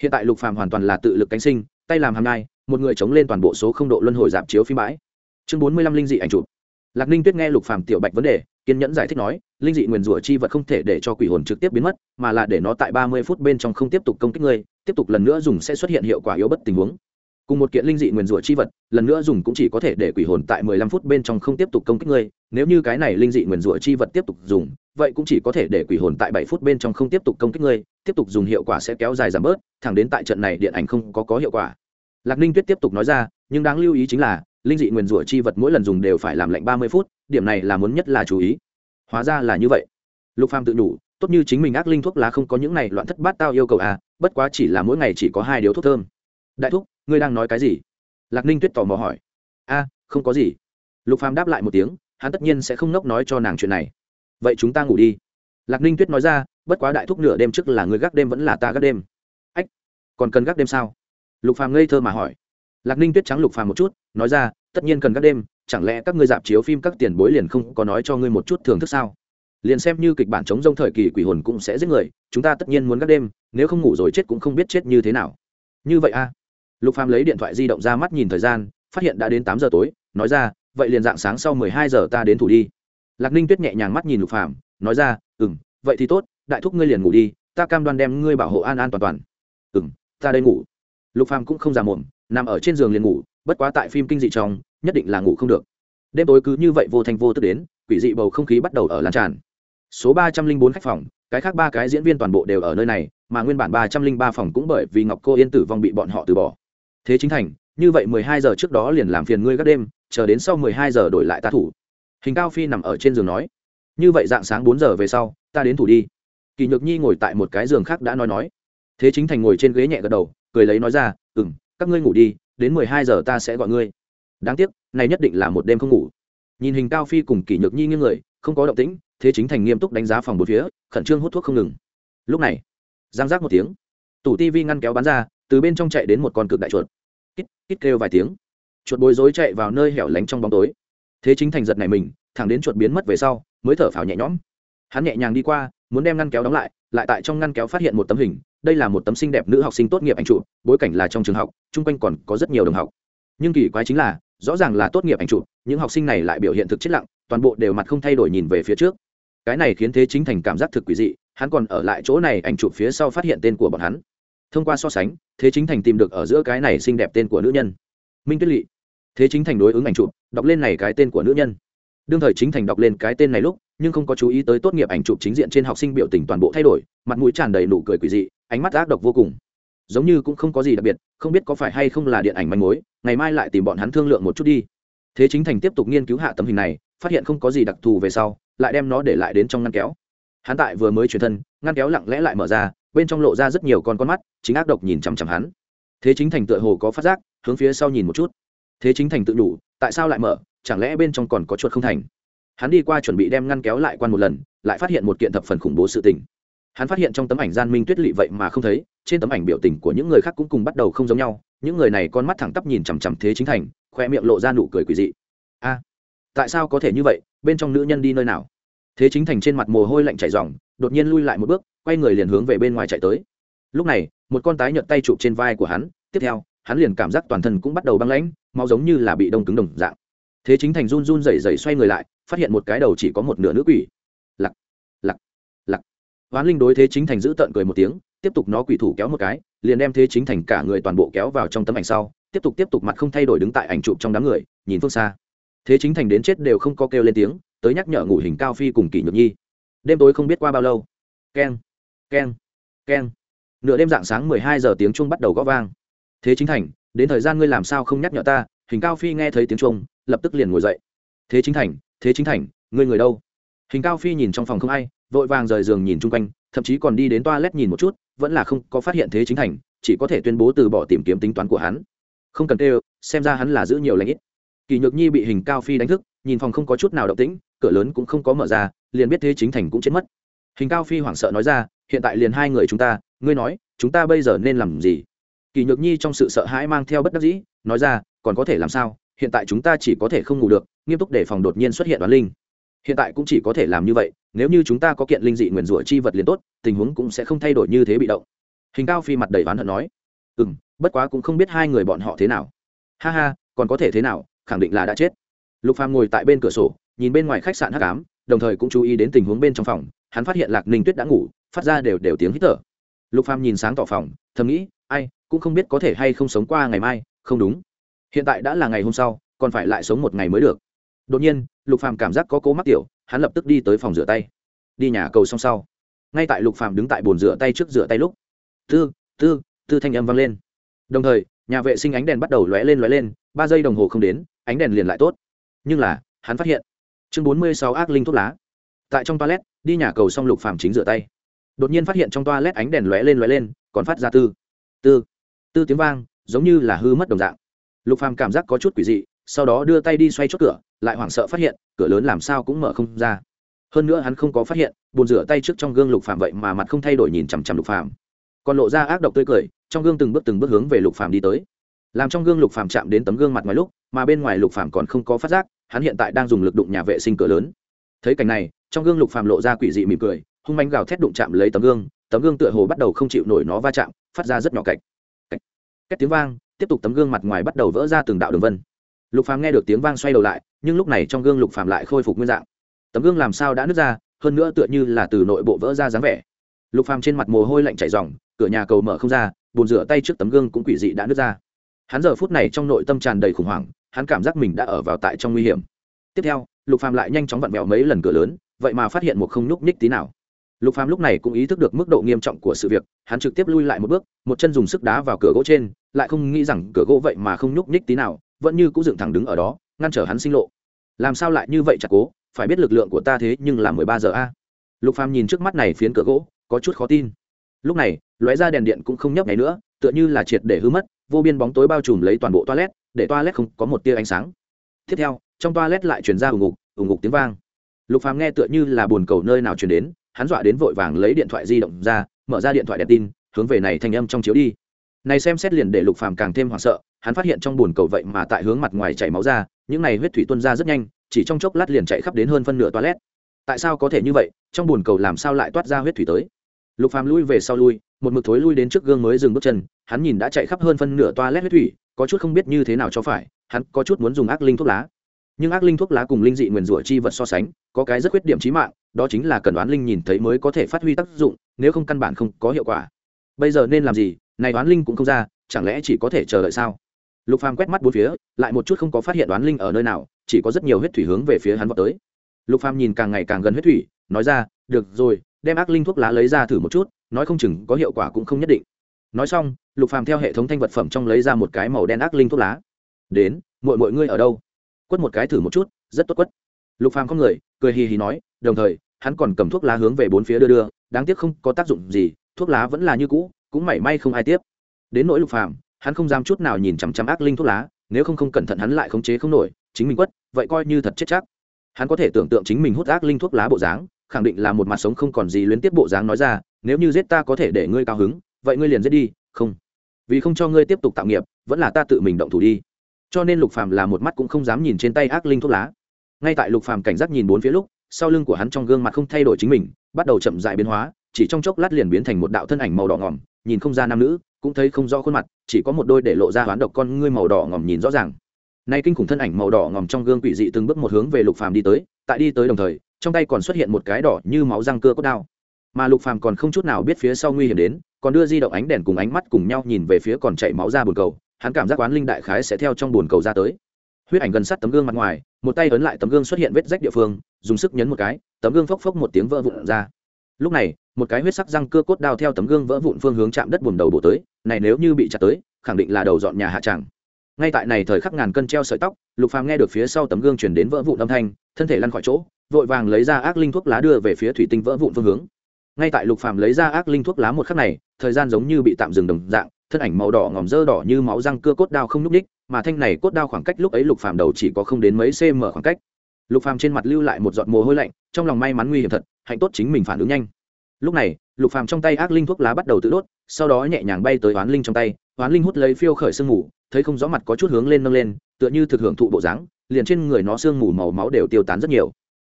Hiện tại lục phàm hoàn toàn là tự lực cánh sinh tay làm hàng ngày, một người chống lên toàn bộ số không độ luân hồi dạp chiếu phim bãi. Chương bốn mươi lăm linh dị ảnh chụp. Lạc ninh tuyết nghe lục phàm tiểu bạch vấn đề kiên nhẫn giải thích nói linh dị nguyền rủa chi vật không thể để cho quỷ hồn trực tiếp biến mất mà là để nó tại ba mươi phút bên trong không tiếp tục công kích ngươi tiếp tục lần nữa dùng sẽ xuất hiện hiệu quả yếu bất tình huống. Cùng một kiện linh dị nguyền rủa chi vật, lần nữa dùng cũng chỉ có thể để quỷ hồn tại mười lăm phút bên trong không tiếp tục công kích ngươi. Nếu như cái này linh dị nguyền rủa chi vật tiếp tục dùng, vậy cũng chỉ có thể để quỷ hồn tại bảy phút bên trong không tiếp tục công kích ngươi, tiếp tục dùng hiệu quả sẽ kéo dài giảm bớt, thẳng đến tại trận này điện ảnh không có có hiệu quả. Lạc ninh tuyết tiếp tục nói ra, nhưng đáng lưu ý chính là, linh dị nguyền rủa chi vật mỗi lần dùng đều phải làm lạnh ba mươi phút, điểm này là muốn nhất là chú ý. Hóa ra là như vậy. Lục phàm tự đủ tốt như chính mình ác linh thuốc lá không có những này loạn thất bát tao yêu cầu à bất quá chỉ là mỗi ngày chỉ có hai điếu thuốc thơm. Đại thúc, ngươi đang nói cái gì? Lạc ninh tuyết tò mò hỏi. A, không có gì. Lục phàm đáp lại một tiếng, hắn tất nhiên sẽ không nốc nói cho nàng chuyện này. Vậy chúng ta ngủ đi. Lạc ninh tuyết nói ra, bất quá đại thúc nửa đêm trước là người gác đêm vẫn là ta gác đêm. Ách, còn cần gác đêm sao? Lục phàm ngây thơ mà hỏi. Lạc ninh tuyết trắng lục phàm một chút, nói ra, tất nhiên cần gác đêm, chẳng lẽ các ngươi dạp chiếu phim các tiền bối liền không có nói cho ngươi một chút thưởng thức sao? Liền xem như kịch bản chống rông thời kỳ quỷ hồn cũng sẽ giết người, chúng ta tất nhiên muốn gác đêm, nếu không ngủ rồi chết cũng không biết chết như thế nào. Như vậy a lục phàm lấy điện thoại di động ra mắt nhìn thời gian, phát hiện đã đến tám giờ tối, nói ra, vậy liền dạng sáng sau mười hai giờ ta đến thủ đi. Lạc ninh tuyết nhẹ nhàng mắt nhìn lục phàm, nói ra, ừm, vậy thì tốt, đại thúc ngươi liền ngủ đi, ta cam đoan đem ngươi bảo hộ an an toàn toàn. Ừm, ta đây ngủ. Lục phàm cũng không già mồm, nằm ở trên giường liền ngủ, bất quá tại phim kinh dị trong, nhất định là ngủ không được. Đêm tối cứ như vậy vô thành vô tức đến, quỷ dị bầu không khí bắt đầu ở lan tràn số ba trăm linh bốn khách phòng, cái khác ba cái diễn viên toàn bộ đều ở nơi này, mà nguyên bản ba trăm linh ba phòng cũng bởi vì ngọc cô yên tử vong bị bọn họ từ bỏ. Thế chính thành, như vậy mười hai giờ trước đó liền làm phiền ngươi các đêm, chờ đến sau mười hai giờ đổi lại ta thủ. Hình cao phi nằm ở trên giường nói, như vậy dạng sáng bốn giờ về sau, ta đến thủ đi. Kỳ nhược nhi ngồi tại một cái giường khác đã nói nói. Thế chính thành ngồi trên ghế nhẹ gật đầu, cười lấy nói ra ừ m các ngươi ngủ đi, đến mười hai giờ ta sẽ gọi ngươi. Đáng tiếc, này nhất định là một đêm không ngủ. Nhìn hình cao phi cùng kỷ nhược nhi như người, không có động tĩnh thế chính thành nghiêm túc đánh giá phòng bốn phía, khẩn trương hút thuốc không ngừng. Lúc này, giang giác một tiếng, tủ tivi ngăn kéo bắn ra, từ bên trong chạy đến một con cực đại chuột. Kít kít kêu vài tiếng. Chuột bối rối chạy vào nơi hẻo lánh trong bóng tối. Thế chính thành giật này mình, thẳng đến chuột biến mất về sau, mới thở phào nhẹ nhõm. Hắn nhẹ nhàng đi qua, muốn đem ngăn kéo đóng lại lại tại trong ngăn kéo phát hiện một tấm hình, đây là một tấm xinh đẹp nữ học sinh tốt nghiệp ảnh chụp bối cảnh là trong trường học, chung quanh còn có rất nhiều đồng học. Nhưng kỳ quái chính là, rõ ràng là tốt nghiệp ảnh chụp những học sinh này lại biểu hiện thực chất lặng, toàn bộ đều mặt không thay đổi nhìn về phía trước cái này khiến thế chính thành cảm giác thực quỷ dị, hắn còn ở lại chỗ này, ảnh chụp phía sau phát hiện tên của bọn hắn. Thông qua so sánh, thế chính thành tìm được ở giữa cái này xinh đẹp tên của nữ nhân. Minh tuyết lỵ thế chính thành đối ứng ảnh chụp, đọc lên này cái tên của nữ nhân. Đương thời chính thành đọc lên cái tên này lúc, nhưng không có chú ý tới tốt nghiệp ảnh chụp chính diện trên học sinh biểu tình toàn bộ thay đổi, mặt mũi tràn đầy nụ cười quỷ dị, ánh mắt ác độc vô cùng. Giống như cũng không có gì đặc biệt, không biết có phải hay không là điện ảnh manh mối, ngày mai lại tìm bọn hắn thương lượng một chút đi. Thế chính thành tiếp tục nghiên cứu hạ tấm hình này, phát hiện không có gì đặc thù về sau lại đem nó để lại đến trong ngăn kéo. Hắn tại vừa mới chuyển thân, ngăn kéo lặng lẽ lại mở ra, bên trong lộ ra rất nhiều con con mắt, chính ác độc nhìn chằm chằm hắn. Thế chính thành tựa hồ có phát giác, hướng phía sau nhìn một chút. Thế chính thành tự đủ, tại sao lại mở, chẳng lẽ bên trong còn có chuột không thành? Hắn đi qua chuẩn bị đem ngăn kéo lại quan một lần, lại phát hiện một kiện thập phần khủng bố sự tình. Hắn phát hiện trong tấm ảnh gian minh tuyết lỵ vậy mà không thấy, trên tấm ảnh biểu tình của những người khác cũng cùng bắt đầu không giống nhau, những người này con mắt thẳng tắp nhìn chằm chằm thế chính thành, khoe miệng lộ ra nụ cười quỳ dị. A, tại sao có thể như vậy, bên trong nữ nhân đi nơi nào? Thế chính thành trên mặt mồ hôi lạnh chảy r đột nhiên lui lại một bước, quay người liền hướng về bên ngoài chạy tới. Lúc này, một con tái nhợt tay chụp trên vai của hắn, tiếp theo, hắn liền cảm giác toàn thân cũng bắt đầu băng lãnh, máu giống như là bị đông cứng đồng dạng. Thế chính thành run run rẩy rẩy xoay người lại, phát hiện một cái đầu chỉ có một nửa nữ quỷ. Lặc lặc lặc. Hoán linh đối thế chính thành giữ tợn cười một tiếng, tiếp tục nó quỷ thủ kéo một cái, liền đem thế chính thành cả người toàn bộ kéo vào trong tấm ảnh sau, tiếp tục tiếp tục mặt không thay đổi đứng tại ảnh chụp trong đám người, nhìn phương xa. Thế chính thành đến chết đều không có kêu lên tiếng tới nhắc nhở ngủ hình cao phi cùng kỷ nhược nhi. Đêm tối không biết qua bao lâu. Keng keng keng. Nửa đêm dạng sáng mười hai giờ tiếng chuông bắt đầu gõ vang. Thế chính thành, đến thời gian ngươi làm sao không nhắc nhở ta? Hình cao phi nghe thấy tiếng chuông, lập tức liền ngồi dậy. Thế chính thành, thế chính thành, ngươi người đâu? Hình cao phi nhìn trong phòng không ai, vội vàng rời giường nhìn chung quanh, thậm chí còn đi đến toa lét nhìn một chút, vẫn là không có phát hiện thế chính thành, chỉ có thể tuyên bố từ bỏ tìm kiếm tính toán của hắn. Không cần tê xem ra hắn là giữ nhiều lãnh ít. Kỳ nhược nhi bị hình cao phi đánh thức, nhìn phòng không có chút nào động tĩnh cửa lớn cũng không có mở ra, liền biết thế chính thành cũng chết mất. Hình cao phi hoảng sợ nói ra, hiện tại liền hai người chúng ta, ngươi nói, chúng ta bây giờ nên làm gì? Kỳ nhược nhi trong sự sợ hãi mang theo bất đắc dĩ, nói ra, còn có thể làm sao? Hiện tại chúng ta chỉ có thể không ngủ được, nghiêm túc để phòng đột nhiên xuất hiện đoán linh. Hiện tại cũng chỉ có thể làm như vậy, nếu như chúng ta có kiện linh dị nguyền rủa chi vật liền tốt, tình huống cũng sẽ không thay đổi như thế bị động. Hình cao phi mặt đầy oán hận nói ừ m bất quá cũng không biết hai người bọn họ thế nào. Ha ha, còn có thể thế nào, khẳng định là đã chết. Lục phàm ngồi tại bên cửa sổ nhìn bên ngoài khách sạn hắc ám, đồng thời cũng chú ý đến tình huống bên trong phòng, hắn phát hiện lạc ninh tuyết đã ngủ, phát ra đều đều tiếng hít thở. Lục phàm nhìn sáng tỏ phòng, thầm nghĩ, ai, cũng không biết có thể hay không sống qua ngày mai, không đúng. Hiện tại đã là ngày hôm sau, còn phải lại sống một ngày mới được. Đột nhiên, lục phàm cảm giác có cố mắc tiểu, hắn lập tức đi tới phòng rửa tay. Đi nhà cầu xong sau, ngay tại lục phàm đứng tại bồn rửa tay trước rửa tay lúc, tư tư tư thanh âm vang lên. Đồng thời, nhà vệ sinh ánh đèn bắt đầu lóe lên lóe lên, ba giây đồng hồ không đến, ánh đèn liền lại tốt. Nhưng là, hắn phát hiện chương bốn mươi sáu ác linh thuốc lá. Tại trong toilet, đi nhà cầu xong lục phàm chính rửa tay. Đột nhiên phát hiện trong toilet ánh đèn lóe lên lóe lên, còn phát ra tư. Tư. Tư tiếng vang, giống như là hư mất đồng dạng. Lục phàm cảm giác có chút quỷ dị, sau đó đưa tay đi xoay chốt cửa, lại hoảng sợ phát hiện, cửa lớn làm sao cũng mở không ra. Hơn nữa hắn không có phát hiện bồn rửa tay trước trong gương lục phàm vậy mà mặt không thay đổi nhìn chằm chằm lục phàm. Còn lộ ra ác độc tươi cười, trong gương từng bước từng bước hướng về lục phàm đi tới làm trong gương lục phàm chạm đến tấm gương mặt ngoài lúc, mà bên ngoài lục phàm còn không có phát giác, hắn hiện tại đang dùng lực đụng nhà vệ sinh cửa lớn. Thấy cảnh này, trong gương lục phàm lộ ra quỷ dị mỉm cười, hung manh gào thét đụng chạm lấy tấm gương tấm gương tựa hồ bắt đầu không chịu nổi nó va chạm, phát ra rất nhỏ cạch cách tiếng vang, tiếp tục tấm gương mặt ngoài bắt đầu vỡ ra từng đạo đường vân. Lục phàm nghe được tiếng vang xoay đầu lại, nhưng lúc này trong gương lục phàm lại khôi phục nguyên dạng. Tấm gương làm sao đã nứt ra, hơn nữa tựa như là từ nội bộ vỡ ra dáng vẻ. Lục phàm trên mặt mồ hôi lạnh chảy ròng, cửa nhà cầu mở không ra, bồn rửa tay trước tấm gương cũng quỷ dị đã nứt ra hắn giờ phút này trong nội tâm tràn đầy khủng hoảng, hắn cảm giác mình đã ở vào tại trong nguy hiểm. Tiếp theo, lục phàm lại nhanh chóng vặn vẹo mấy lần cửa lớn, vậy mà phát hiện một không nhúc nhích tí nào. Lục phàm lúc này cũng ý thức được mức độ nghiêm trọng của sự việc, hắn trực tiếp lui lại một bước, một chân dùng sức đá vào cửa gỗ trên, lại không nghĩ rằng cửa gỗ vậy mà không nhúc nhích tí nào, vẫn như cũng dựng thẳng đứng ở đó, ngăn trở hắn sinh lộ. Làm sao lại như vậy chặt cố, phải biết lực lượng của ta thế nhưng là mười ba giờ a. Lục phàm nhìn trước mắt này phiến cửa gỗ, có chút khó tin. Lúc này, lóe ra đèn điện cũng không nhấp nháy nữa tựa như là triệt để hư mất, vô biên bóng tối bao trùm lấy toàn bộ toilet, để toilet không có một tia ánh sáng. Tiếp theo, trong toilet lại truyền ra ủng ngục ủng ngục tiếng vang. Lục phàm nghe tựa như là buồn cầu nơi nào truyền đến, hắn dọa đến vội vàng lấy điện thoại di động ra, mở ra điện thoại đèn tin, hướng về này thanh âm trong chiếu đi. Này xem xét liền để lục phàm càng thêm hoảng sợ, hắn phát hiện trong buồn cầu vậy mà tại hướng mặt ngoài chảy máu ra, những này huyết thủy tuôn ra rất nhanh, chỉ trong chốc lát liền chạy khắp đến hơn phân nửa toilet. Tại sao có thể như vậy, trong buồn cầu làm sao lại toát ra huyết thủy tới? Lục phàm lui về sau lui một mực thối lui đến trước gương mới dừng bước chân, hắn nhìn đã chạy khắp hơn phân nửa toilet huyết thủy, có chút không biết như thế nào cho phải, hắn có chút muốn dùng ác linh thuốc lá. Nhưng ác linh thuốc lá cùng linh dị nguyền rủa chi vật so sánh, có cái rất khuyết điểm chí mạng, đó chính là cần đoán linh nhìn thấy mới có thể phát huy tác dụng, nếu không căn bản không có hiệu quả. Bây giờ nên làm gì? Này đoán linh cũng không ra, chẳng lẽ chỉ có thể chờ đợi sao? Lục phàm quét mắt bốn phía, lại một chút không có phát hiện đoán linh ở nơi nào, chỉ có rất nhiều huyết thủy hướng về phía hắn vọt tới. Lục phàm nhìn càng ngày càng gần huyết thủy, nói ra, được rồi, đem ác linh thuốc lá lấy ra thử một chút nói không chừng có hiệu quả cũng không nhất định. Nói xong, lục phàm theo hệ thống thanh vật phẩm trong lấy ra một cái màu đen ác linh thuốc lá. Đến mọi mọi ngươi ở đâu? Quất một cái thử một chút, rất tốt quất. Lục phàm không người, cười hì hì nói, đồng thời, hắn còn cầm thuốc lá hướng về bốn phía đưa đưa, đáng tiếc không có tác dụng gì, thuốc lá vẫn là như cũ, cũng mảy may không ai tiếp. Đến nỗi lục phàm, hắn không dám chút nào nhìn chằm chằm ác linh thuốc lá, nếu không không cẩn thận hắn lại khống chế không nổi, chính mình quất, vậy coi như thật chết chắc. Hắn có thể tưởng tượng chính mình hút ác linh thuốc lá bộ dáng, khẳng định là một mặt sống không còn gì luyến tiếp bộ dáng nói ra nếu như giết ta có thể để ngươi cao hứng, vậy ngươi liền giết đi, không. Vì không cho ngươi tiếp tục tạo nghiệp, vẫn là ta tự mình động thủ đi. Cho nên lục phàm là một mắt cũng không dám nhìn trên tay ác linh thuốc lá. Ngay tại lục phàm cảnh giác nhìn bốn phía lúc, sau lưng của hắn trong gương mặt không thay đổi chính mình, bắt đầu chậm dại biến hóa, chỉ trong chốc lát liền biến thành một đạo thân ảnh màu đỏ ngỏm, nhìn không ra nam nữ, cũng thấy không rõ khuôn mặt, chỉ có một đôi để lộ ra hoán độc con ngươi màu đỏ ngỏm nhìn rõ ràng. Nay kinh khủng thân ảnh màu đỏ ngỏm trong gương quỷ dị từng bước một hướng về lục phàm đi tới, tại đi tới đồng thời, trong tay còn xuất hiện một cái đỏ như máu răng cưa cốt đao mà lục phàm còn không chút nào biết phía sau nguy hiểm đến, còn đưa di động ánh đèn cùng ánh mắt cùng nhau nhìn về phía còn chảy máu ra bồn cầu, hắn cảm giác quán linh đại khái sẽ theo trong bồn cầu ra tới. Huyết ảnh gần sát tấm gương mặt ngoài, một tay ấn lại tấm gương xuất hiện vết rách địa phương, dùng sức nhấn một cái, tấm gương phốc phốc một tiếng vỡ vụn ra. Lúc này, một cái huyết sắc răng cưa cốt đao theo tấm gương vỡ vụn phương hướng chạm đất buồm đầu bổ tới, này nếu như bị chặt tới, khẳng định là đầu dọn nhà hạ tràng. Ngay tại này thời khắc ngàn cân treo sợi tóc, lục phàm nghe được phía sau tấm gương chuyển đến vỡ vụn âm thanh, thân thể lăn khỏi chỗ, vội vàng lấy ra ác linh thuốc lá đưa về phía thủy tinh vỡ vụn phương hướng ngay tại lục phàm lấy ra ác linh thuốc lá một khắc này, thời gian giống như bị tạm dừng đồng dạng, thân ảnh màu đỏ ngòm dơ đỏ như máu răng cưa cốt đao không nhúc ních mà thanh này cốt đao khoảng cách lúc ấy lục phàm đầu chỉ có không đến mấy cm khoảng cách. Lục phàm trên mặt lưu lại một giọt mồ hôi lạnh, trong lòng may mắn nguy hiểm thật, hạnh tốt chính mình phản ứng nhanh. Lúc này, lục phàm trong tay ác linh thuốc lá bắt đầu tự đốt, sau đó nhẹ nhàng bay tới oán linh trong tay oán linh hút lấy phiêu khởi sương mù, thấy không rõ mặt có chút hướng lên nâng lên, tựa như thực hưởng thụ bộ dáng, liền trên người nó sương mù màu máu đều tiêu tán rất nhiều.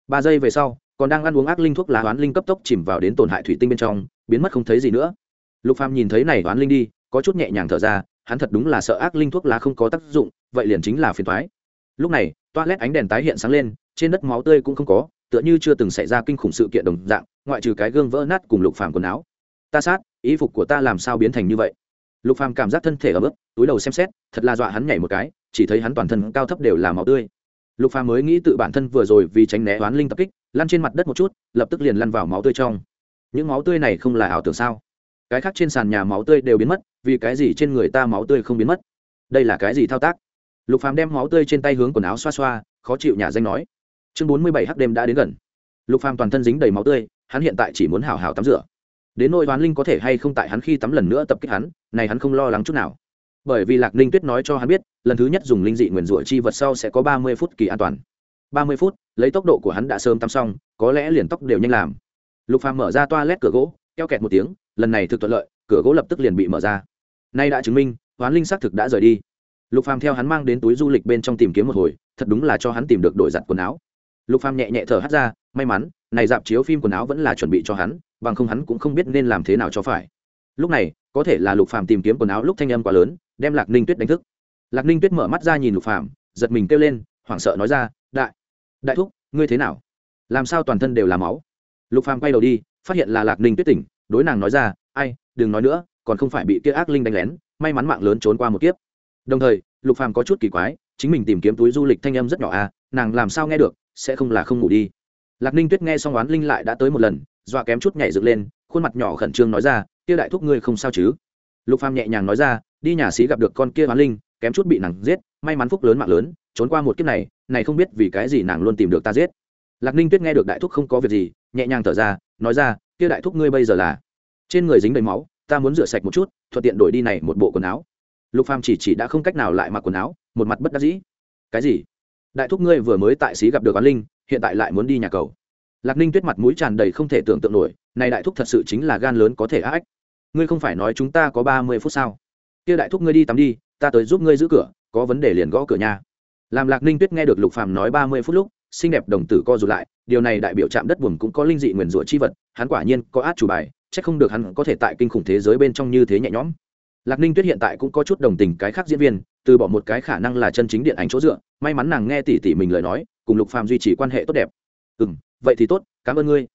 Ba giây về sau còn đang ăn uống ác linh thuốc lá oán linh cấp tốc chìm vào đến tổn hại thủy tinh bên trong, biến mất không thấy gì nữa. Lục phàm nhìn thấy này oán linh đi, có chút nhẹ nhàng thở ra, hắn thật đúng là sợ ác linh thuốc lá không có tác dụng, vậy liền chính là phiền toái. Lúc này toa lét ánh đèn tái hiện sáng lên, trên đất máu tươi cũng không có, tựa như chưa từng xảy ra kinh khủng sự kiện đồng dạng, ngoại trừ cái gương vỡ nát cùng lục phàm quần áo. Ta sát, ý phục của ta làm sao biến thành như vậy? Lục phàm cảm giác thân thể ở bước túi đầu xem xét, thật là dọa hắn nhảy một cái, chỉ thấy hắn toàn thân cao thấp đều là máu tươi. Lục phàm mới nghĩ tự bản thân vừa rồi vì tránh né oán linh tập kích lăn trên mặt đất một chút, lập tức liền lăn vào máu tươi trong. Những máu tươi này không là ảo tưởng sao? Cái khác trên sàn nhà máu tươi đều biến mất, vì cái gì trên người ta máu tươi không biến mất? Đây là cái gì thao tác? Lục phàm đem máu tươi trên tay hướng quần áo xoa xoa, khó chịu nhà danh nói. Chương bốn mươi bảy h đêm đã đến gần. Lục phàm toàn thân dính đầy máu tươi, hắn hiện tại chỉ muốn hào hào tắm rửa. Đến nỗi đoán linh có thể hay không tại hắn khi tắm lần nữa tập kích hắn, này hắn không lo lắng chút nào. Bởi vì lạc ninh tuyết nói cho hắn biết, lần thứ nhất dùng linh dị nguyền rủa chi vật sau sẽ có ba mươi phút kỳ an toàn ba mươi phút, lấy tốc độ của hắn đã sớm tắm xong, có lẽ liền tóc đều nhanh làm. Lục phàm mở ra toa lét cửa gỗ, keo kẹt một tiếng, lần này thực thuận lợi, cửa gỗ lập tức liền bị mở ra. Nay đã chứng minh, hoán linh xác thực đã rời đi. Lục phàm theo hắn mang đến túi du lịch bên trong tìm kiếm một hồi, thật đúng là cho hắn tìm được đổi giặt quần áo. Lục phàm nhẹ nhẹ thở hắt ra, may mắn, này dạp chiếu phim quần áo vẫn là chuẩn bị cho hắn, bằng không hắn cũng không biết nên làm thế nào cho phải. Lúc này, có thể là lục phàm tìm kiếm quần áo lúc thanh âm quá lớn, đem lạc ninh tuyết đánh thức. Lạc ninh tuyết mở mắt ra nhìn lục phàm, giật mình kêu lên, hoảng sợ nói ra đại đại thúc, ngươi thế nào? Làm sao toàn thân đều là máu? Lục phàm quay đầu đi, phát hiện là lạc ninh tuyết tỉnh, đối nàng nói ra, ai, đừng nói nữa, còn không phải bị kia ác linh đánh lén, may mắn mạng lớn trốn qua một kiếp. Đồng thời, lục phàm có chút kỳ quái, chính mình tìm kiếm túi du lịch thanh âm rất nhỏ à nàng làm sao nghe được, sẽ không là không ngủ đi. Lạc ninh tuyết nghe xong oán linh lại đã tới một lần, dọa kém chút nhảy dựng lên, khuôn mặt nhỏ khẩn trương nói ra, kia đại thúc ngươi không sao chứ? Lục phàm nhẹ nhàng nói ra, đi nhà xí gặp được con kia oán linh, kém chút bị nàng giết, may mắn phúc lớn mạng lớn trốn qua một kiếp này này không biết vì cái gì nàng luôn tìm được ta giết. Lạc ninh tuyết nghe được đại thúc không có việc gì, nhẹ nhàng thở ra, nói ra, kia đại thúc ngươi bây giờ là? Trên người dính đầy máu, ta muốn rửa sạch một chút, thuận tiện đổi đi này một bộ quần áo. Lục phàm chỉ chỉ đã không cách nào lại mặc quần áo, một mặt bất đắc dĩ. Cái gì? Đại thúc ngươi vừa mới tại xí gặp được Quán linh, hiện tại lại muốn đi nhà cầu? Lạc ninh tuyết mặt mũi tràn đầy không thể tưởng tượng nổi, này đại thúc thật sự chính là gan lớn có thể ác ngươi không phải nói chúng ta có ba mươi phút sao? Kia đại thúc ngươi đi tắm đi, ta tới giúp ngươi giữ cửa, có vấn đề liền gõ cửa nhà làm lạc ninh tuyết nghe được lục phàm nói ba mươi phút lúc, xinh đẹp đồng tử co rụt lại, điều này đại biểu chạm đất buồm cũng có linh dị nguyền rủa chi vật, hắn quả nhiên có át chủ bài, chắc không được hắn có thể tại kinh khủng thế giới bên trong như thế nhẹ nhõm. Lạc ninh tuyết hiện tại cũng có chút đồng tình cái khác diễn viên, từ bỏ một cái khả năng là chân chính điện ảnh chỗ dựa, may mắn nàng nghe tỉ tỉ mình lời nói, cùng lục phàm duy trì quan hệ tốt đẹp. Ừ m vậy thì tốt, cảm ơn ngươi.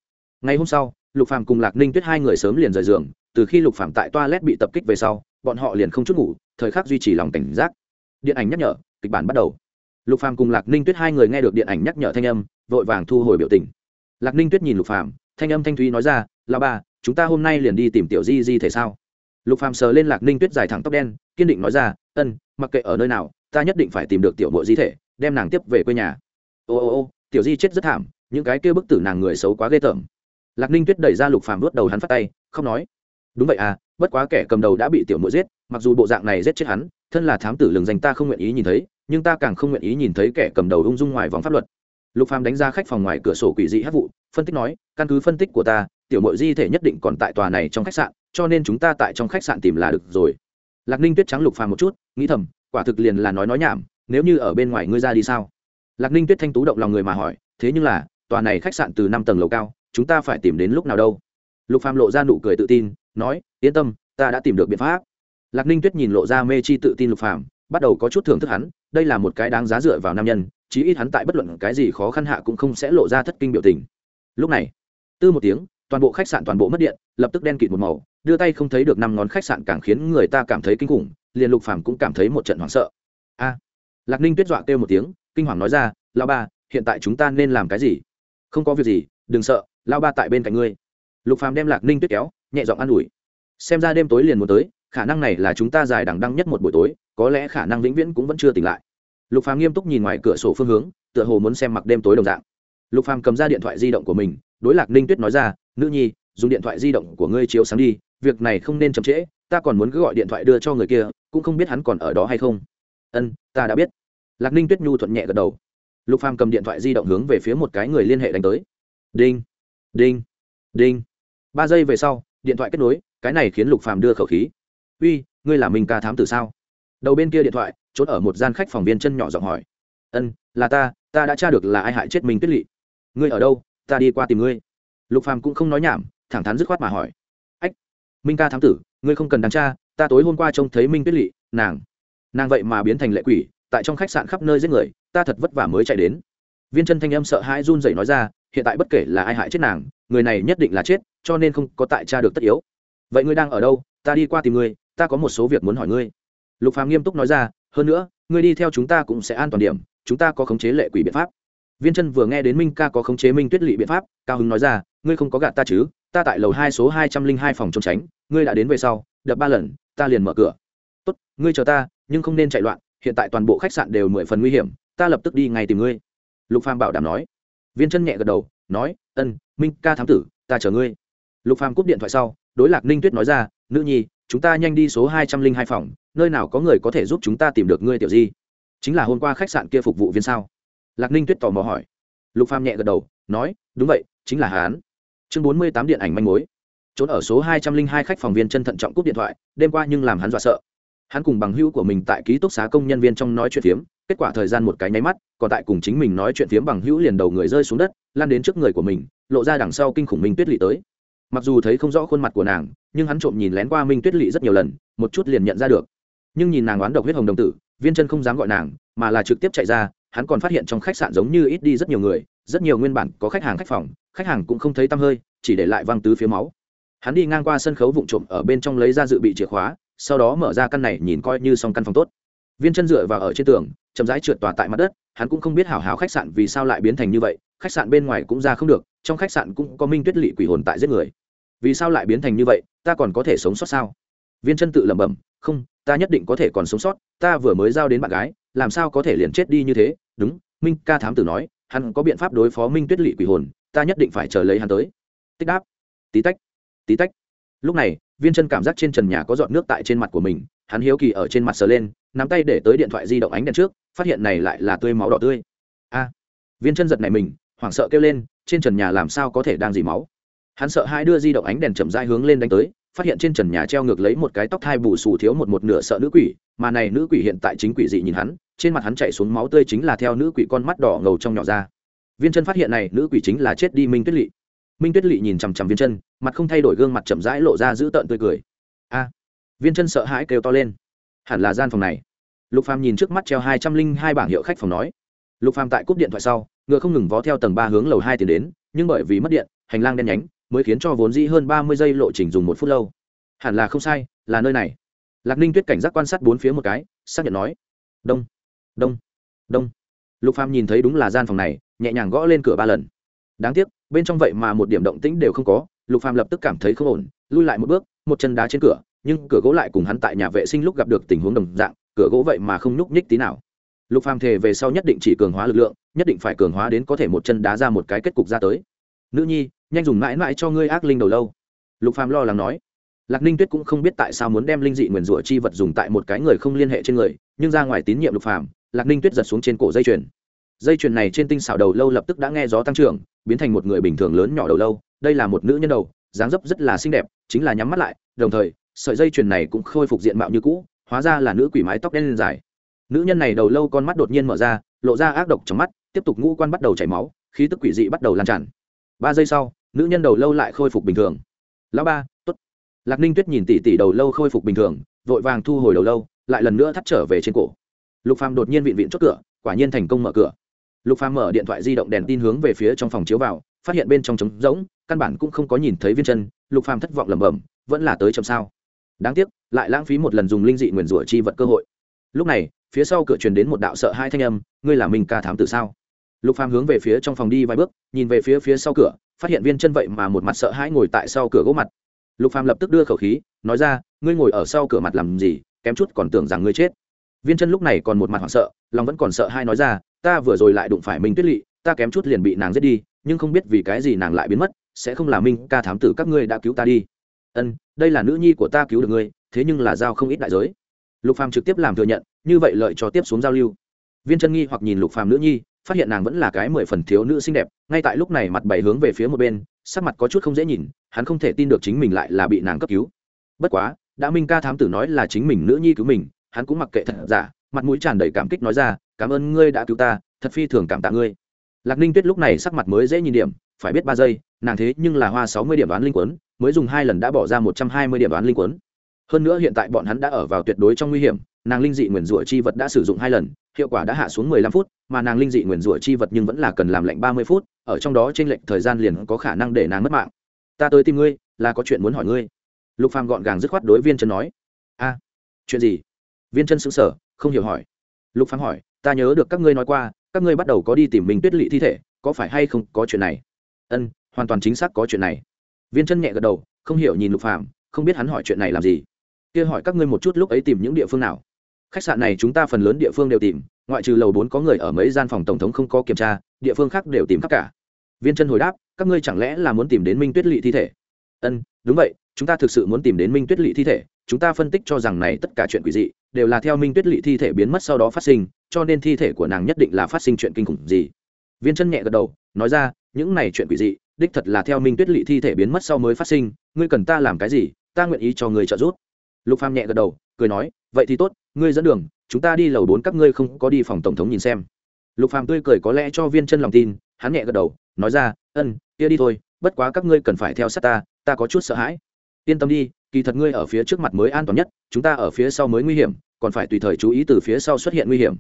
Ngày hôm sau, lục phàm cùng lạc ninh tuyết hai người sớm liền rời giường, từ khi lục phàm tại toilet bị tập kích về sau, bọn họ liền không chút ngủ, thời khắc duy trì lòng cảnh giác. Điện ảnh nhắc nhở, kịch bản bắt đầu lục phàm cùng lạc ninh tuyết hai người nghe được điện ảnh nhắc nhở thanh âm, vội vàng thu hồi biểu tình. Lạc ninh tuyết nhìn lục phàm, thanh âm thanh thúy nói ra là ba chúng ta hôm nay liền đi tìm tiểu di di thể sao? Lục phàm sờ lên lạc ninh tuyết dài thẳng tóc đen, kiên định nói ra, ân, mặc kệ ở nơi nào, ta nhất định phải tìm được tiểu mộ di thể, đem nàng tiếp về quê nhà. Ô ô ô, tiểu di chết rất thảm, những cái kia bức tử nàng người xấu quá ghê tởm. Lạc ninh tuyết đẩy ra lục phàm đuốt đầu hắn phát tay không nói, đúng vậy à bất quá kẻ cầm đầu đã bị tiểu mộ giết, mặc dù bộ dạng này giết chết hắn, thân là thám tử lừng danh ta không nguyện ý nhìn thấy nhưng ta càng không nguyện ý nhìn thấy kẻ cầm đầu ung dung ngoài vòng pháp luật. Lục phàm đánh ra khách phòng ngoài cửa sổ quỷ dị hát vụ, phân tích nói, căn cứ phân tích của ta, tiểu mội di thể nhất định còn tại tòa này trong khách sạn, cho nên chúng ta tại trong khách sạn tìm là được rồi. Lạc ninh tuyết trắng lục phàm một chút, nghĩ thầm, quả thực liền là nói nói nhảm, nếu như ở bên ngoài ngươi ra đi sao? Lạc ninh tuyết thanh tú động lòng người mà hỏi, thế nhưng là, tòa này khách sạn từ năm tầng lầu cao, chúng ta phải tìm đến lúc nào đâu? Lục phàm lộ ra nụ cười tự tin, nói, yên tâm, ta đã tìm được biện pháp. Lạc ninh tuyết nhìn lộ ra mê chi tự tin lục phàm bắt đầu có chút thưởng thức hắn, đây là một cái đáng giá dựa vào nam nhân, chí ít hắn tại bất luận cái gì khó khăn hạ cũng không sẽ lộ ra thất kinh biểu tình. Lúc này, tư một tiếng, toàn bộ khách sạn toàn bộ mất điện, lập tức đen kịt một màu, đưa tay không thấy được năm ngón khách sạn càng khiến người ta cảm thấy kinh khủng, liền lục phàm cũng cảm thấy một trận hoảng sợ. A! Lạc ninh tuyết dọa kêu một tiếng, kinh hoàng nói ra lao ba, hiện tại chúng ta nên làm cái gì? Không có việc gì, đừng sợ lao ba tại bên cạnh ngươi. Lục phàm đem lạc ninh tuyết kéo, nhẹ giọng an ủi. Xem ra đêm tối liền muốn tới khả năng này là chúng ta dài đằng đăng nhất một buổi tối, có lẽ khả năng vĩnh viễn cũng vẫn chưa tỉnh lại. Lục phàm nghiêm túc nhìn ngoài cửa sổ phương hướng, tựa hồ muốn xem mặc đêm tối đồng dạng. Lục phàm cầm ra điện thoại di động của mình, đối lạc ninh tuyết nói ra, nữ nhi, dùng điện thoại di động của ngươi chiếu sáng đi, việc này không nên chậm trễ, ta còn muốn cứ gọi điện thoại đưa cho người kia, cũng không biết hắn còn ở đó hay không. Ân, ta đã biết. Lạc ninh tuyết nhu thuận nhẹ gật đầu. Lục phàm cầm điện thoại di động hướng về phía một cái người liên hệ đánh tới. Đinh đinh đinh. Ba giây về sau, điện thoại kết nối, cái này khiến lục phàm đưa khẩu khí uy, ngươi là minh ca thám tử sao? Đầu bên kia điện thoại trốn ở một gian khách phòng viên chân nhỏ giọng hỏi. Ân, là ta ta đã tra được là ai hại chết minh tuyết lỵ ngươi ở đâu, ta đi qua tìm ngươi. Lục phàm cũng không nói nhảm, thẳng thắn dứt khoát mà hỏi. Ách, minh ca thám tử, ngươi không cần đáng tra, ta tối hôm qua trông thấy minh tuyết lỵ nàng nàng vậy mà biến thành lệ quỷ, tại trong khách sạn khắp nơi giết người, ta thật vất vả mới chạy đến. Viên chân thanh âm sợ hãi run rẩy nói ra, hiện tại bất kể là ai hại chết nàng, người này nhất định là chết, cho nên không có tại cha được tất yếu. Vậy ngươi đang ở đâu, ta đi qua tìm ngươi ta có một số việc muốn hỏi ngươi. Lục phàm nghiêm túc nói ra, hơn nữa, ngươi đi theo chúng ta cũng sẽ an toàn điểm, chúng ta có khống chế lệ quỷ biện pháp. Viên chân vừa nghe đến minh ca có khống chế minh tuyết lỵ biện pháp, cao hứng nói ra, ngươi không có gạt ta chứ, ta tại lầu hai số hai trăm linh hai phòng trốn tránh, ngươi đã đến về sau, đập ba lần, ta liền mở cửa. Tốt, ngươi chờ ta, nhưng không nên chạy loạn, hiện tại toàn bộ khách sạn đều mười phần nguy hiểm, ta lập tức đi ngay tìm ngươi. Lục phàm bảo đảm nói. Viên chân nhẹ gật đầu, nói, ân, minh ca thám tử, ta chờ ngươi. Lục phàm cúp điện thoại sau, đối lạc ninh tuyết nói ra, nữ nhi chúng ta nhanh đi số hai trăm linh hai phòng, nơi nào có người có thể giúp chúng ta tìm được ngươi, tiểu di? Chính là hôm qua khách sạn kia phục vụ viên sao? Lạc ninh tuyết tò mò hỏi. Lục phàm nhẹ gật đầu, nói, đúng vậy, chính là hán. Chương bốn mươi tám điện ảnh manh mối. Trốn ở số hai trăm linh hai khách phòng viên chân thận trọng cúp điện thoại, đêm qua nhưng làm hắn dọa sợ. Hắn cùng bằng hữu của mình tại ký túc xá công nhân viên trong nói chuyện phiếm, kết quả thời gian một cái nháy mắt, còn tại cùng chính mình nói chuyện phiếm bằng hữu liền đầu người rơi xuống đất, lan đến trước người của mình, lộ ra đằng sau kinh khủng minh tuyết lỵ tới. Mặc dù thấy không rõ khuôn mặt của nàng nhưng hắn trộm nhìn lén qua minh tuyết lỵ rất nhiều lần, một chút liền nhận ra được. Nhưng nhìn nàng oán độc huyết hồng đồng tử, viên chân không dám gọi nàng, mà là trực tiếp chạy ra, hắn còn phát hiện trong khách sạn giống như ít đi rất nhiều người, rất nhiều nguyên bản có khách hàng khách phòng, khách hàng cũng không thấy tăm hơi, chỉ để lại văng tứ phía máu. Hắn đi ngang qua sân khấu vụn trộm ở bên trong lấy ra dự bị chìa khóa, sau đó mở ra căn này nhìn coi như xong căn phòng tốt. Viên chân dựa vào ở trên tường, chậm rãi trượt tòa tại mặt đất, hắn cũng không biết hảo hảo khách sạn vì sao lại biến thành như vậy, khách sạn bên ngoài cũng ra không được, trong khách sạn cũng có minh tuyết lỵ quỷ hồn tại giết người vì sao lại biến thành như vậy, ta còn có thể sống sót sao? Viên chân tự lẩm bẩm, không, ta nhất định có thể còn sống sót, ta vừa mới giao đến bạn gái, làm sao có thể liền chết đi như thế? Đúng, minh ca thám tử nói, hắn có biện pháp đối phó minh tuyết lỵ quỷ hồn, ta nhất định phải chờ lấy hắn tới. Tích đáp, tí tách tí tách. Lúc này, viên chân cảm giác trên trần nhà có giọt nước tại trên mặt của mình, hắn hiếu kỳ ở trên mặt sờ lên, nắm tay để tới điện thoại di động ánh đèn trước, phát hiện này lại là tươi máu đỏ tươi. A, viên chân giật này mình, hoảng sợ kêu lên, trên trần nhà làm sao có thể đang dì máu? Hắn sợ hai đưa di động ánh đèn chậm dai hướng lên đánh tới, phát hiện trên trần nhà treo ngược lấy một cái tóc thai bù xù thiếu một một nửa sợ nữ quỷ, mà này nữ quỷ hiện tại chính quỷ dị nhìn hắn, trên mặt hắn chạy xuống máu tươi chính là theo nữ quỷ con mắt đỏ ngầu trong nhỏ ra. Viên chân phát hiện này nữ quỷ chính là chết đi minh tuyết lỵ minh tuyết lỵ nhìn chằm chằm viên chân, mặt không thay đổi gương mặt chậm rãi lộ ra giữ tợn tươi cười. A! Viên chân sợ hãi kêu to lên. Hẳn là gian phòng này. Lục phàm nhìn trước mắt treo hai trăm linh hai bảng hiệu khách phòng nói. Lục phàm tại cúp điện thoại sau, ngựa không ngừng vó theo tầng ba hướng lầu hai tiến đến, nhưng bởi vì mất điện, hành lang đen nhánh mới khiến cho vốn dĩ hơn ba mươi giây lộ trình dùng một phút lâu. Hẳn là không sai, là nơi này. Lạc ninh tuyết cảnh giác quan sát bốn phía một cái, xác nhận nói. Đông đông đông. Lục phàm nhìn thấy đúng là gian phòng này, nhẹ nhàng gõ lên cửa ba lần. Đáng tiếc, bên trong vậy mà một điểm động tĩnh đều không có, lục phàm lập tức cảm thấy không ổn, lui lại một bước, một chân đá trên cửa, nhưng cửa gỗ lại cùng hắn tại nhà vệ sinh lúc gặp được tình huống đồng dạng, cửa gỗ vậy mà không nhúc nhích tí nào. Lục phàm thề về sau nhất định chỉ cường hóa lực lượng, nhất định phải cường hóa đến có thể một chân đá ra một cái kết cục ra tới. Nữ nhi nhanh dùng mãi mãi cho ngươi ác linh đầu lâu. Lục phàm lo lắng nói. Lạc ninh tuyết cũng không biết tại sao muốn đem linh dị nguyền rủa chi vật dùng tại một cái người không liên hệ trên người, nhưng ra ngoài tín nhiệm lục phàm, lạc ninh tuyết giật xuống trên cổ dây chuyền. Dây chuyền này trên tinh xảo đầu lâu lập tức đã nghe gió tăng trưởng, biến thành một người bình thường lớn nhỏ đầu lâu, đây là một nữ nhân đầu, dáng dấp rất là xinh đẹp, chính là nhắm mắt lại, đồng thời, sợi dây chuyền này cũng khôi phục diện mạo như cũ, hóa ra là nữ quỷ mái tóc đen lên dài. Nữ nhân này đầu lâu con mắt đột nhiên mở ra, lộ ra ác độc trong mắt, tiếp tục ngũ quan bắt đầu chảy máu, khí tức quỷ dị bắt đầu lan tràn. Ba giây sau nữ nhân đầu lâu lại khôi phục bình thường. Lão ba t ố t lạc ninh tuyết nhìn tỷ tỷ đầu lâu khôi phục bình thường, vội vàng thu hồi đầu lâu, lại lần nữa thắt trở về trên cổ. Lục phàm đột nhiên vịn vịn chốt cửa, quả nhiên thành công mở cửa. Lục phàm mở điện thoại di động đèn tin hướng về phía trong phòng chiếu vào, phát hiện bên trong trống rỗng, căn bản cũng không có nhìn thấy viên chân, lục phàm thất vọng lẩm bẩm, vẫn là tới chậm sao. Đáng tiếc, lại lãng phí một lần dùng linh dị nguyền rủa chi vật cơ hội. Lúc này, phía sau cửa truyền đến một đạo sợ hai thanh âm, ngươi là mình ca thám tử sao? Lục phàm hướng về phía trong phòng đi vài bước, nhìn về phía phía sau cửa phát hiện viên chân vậy mà một mặt sợ hãi ngồi tại sau cửa gỗ mặt. Lục phàm lập tức đưa khẩu khí, nói ra, ngươi ngồi ở sau cửa mặt làm gì? Kém chút còn tưởng rằng ngươi chết. Viên chân lúc này còn một mặt hoảng sợ, lòng vẫn còn sợ hai nói ra, ta vừa rồi lại đụng phải minh tuyết lỵ ta kém chút liền bị nàng giết đi, nhưng không biết vì cái gì nàng lại biến mất, sẽ không là minh ca thám tử các ngươi đã cứu ta đi. Ân, đây là nữ nhi của ta cứu được ngươi, thế nhưng là giao không ít đại giới. Lục phàm trực tiếp làm thừa nhận, như vậy lợi cho tiếp xuống giao lưu. Viên chân nghi hoặc nhìn lục phàm nữ nhi phát hiện nàng vẫn là cái mười phần thiếu nữ xinh đẹp, ngay tại lúc này mặt bảy hướng về phía một bên, sắc mặt có chút không dễ nhìn, hắn không thể tin được chính mình lại là bị nàng cấp cứu. Bất quá, đã minh ca thám tử nói là chính mình nữ nhi cứu mình, hắn cũng mặc kệ thật giả, mặt mũi tràn đầy cảm kích nói ra, cảm ơn ngươi đã cứu ta, thật phi thường cảm tạ ngươi. Lạc ninh tuyết lúc này sắc mặt mới dễ nhìn điểm, phải biết ba giây, nàng thế nhưng là hoa sáu mươi điểm đoán linh quấn, mới dùng hai lần đã bỏ ra một trăm hai mươi điểm đoán linh quấn. Hơn nữa hiện tại bọn hắn đã ở vào tuyệt đối trong nguy hiểm nàng linh dị nguyền rủa chi vật đã sử dụng hai lần, hiệu quả đã hạ xuống mười lăm phút, mà nàng linh dị nguyền rủa chi vật nhưng vẫn là cần làm lạnh ba mươi phút, ở trong đó trên lệnh thời gian liền có khả năng để nàng mất mạng. Ta tới tìm ngươi, là có chuyện muốn hỏi ngươi. Lục phàm gọn gàng dứt khoát đối viên chân nói. A, chuyện gì? Viên chân sững sờ, không hiểu hỏi. Lục phàm hỏi, ta nhớ được các ngươi nói qua, các ngươi bắt đầu có đi tìm mình tuyết lỵ thi thể, có phải hay không có chuyện này? Ân, hoàn toàn chính xác có chuyện này. Viên chân nhẹ gật đầu, không hiểu nhìn lục phàm, không biết hắn hỏi chuyện này làm gì. Kia hỏi các ngươi một chút lúc ấy tìm những địa phương nào? Khách sạn này chúng ta phần lớn địa phương đều tìm, ngoại trừ lầu bốn có người ở mấy gian phòng tổng thống không có kiểm tra, địa phương khác đều tìm khắp cả. Viên chân hồi đáp, các ngươi chẳng lẽ là muốn tìm đến minh tuyết lỵ thi thể? Ân, đúng vậy, chúng ta thực sự muốn tìm đến minh tuyết lỵ thi thể, chúng ta phân tích cho rằng này tất cả chuyện quỷ dị, đều là theo minh tuyết lỵ thi thể biến mất sau đó phát sinh, cho nên thi thể của nàng nhất định là phát sinh chuyện kinh khủng gì. Viên chân nhẹ gật đầu, nói ra, những này chuyện quỷ dị, đích thật là theo minh tuyết lỵ thi thể biến mất sau mới phát sinh, ngươi cần ta làm cái gì, ta nguyện ý cho người trợ giúp. Lục phàm nhẹ gật đầu, cười nói, vậy thì tốt ngươi dẫn đường, chúng ta đi lầu bốn, các ngươi không có đi phòng tổng thống nhìn xem. Lục phàm tươi cười có lẽ cho viên chân lòng tin, hắn nhẹ gật đầu, nói ra, ân, kia đi thôi, bất quá các ngươi cần phải theo sát ta ta có chút sợ hãi. Yên tâm đi, kỳ thật ngươi ở phía trước mặt mới an toàn nhất, chúng ta ở phía sau mới nguy hiểm, còn phải tùy thời chú ý từ phía sau xuất hiện nguy hiểm.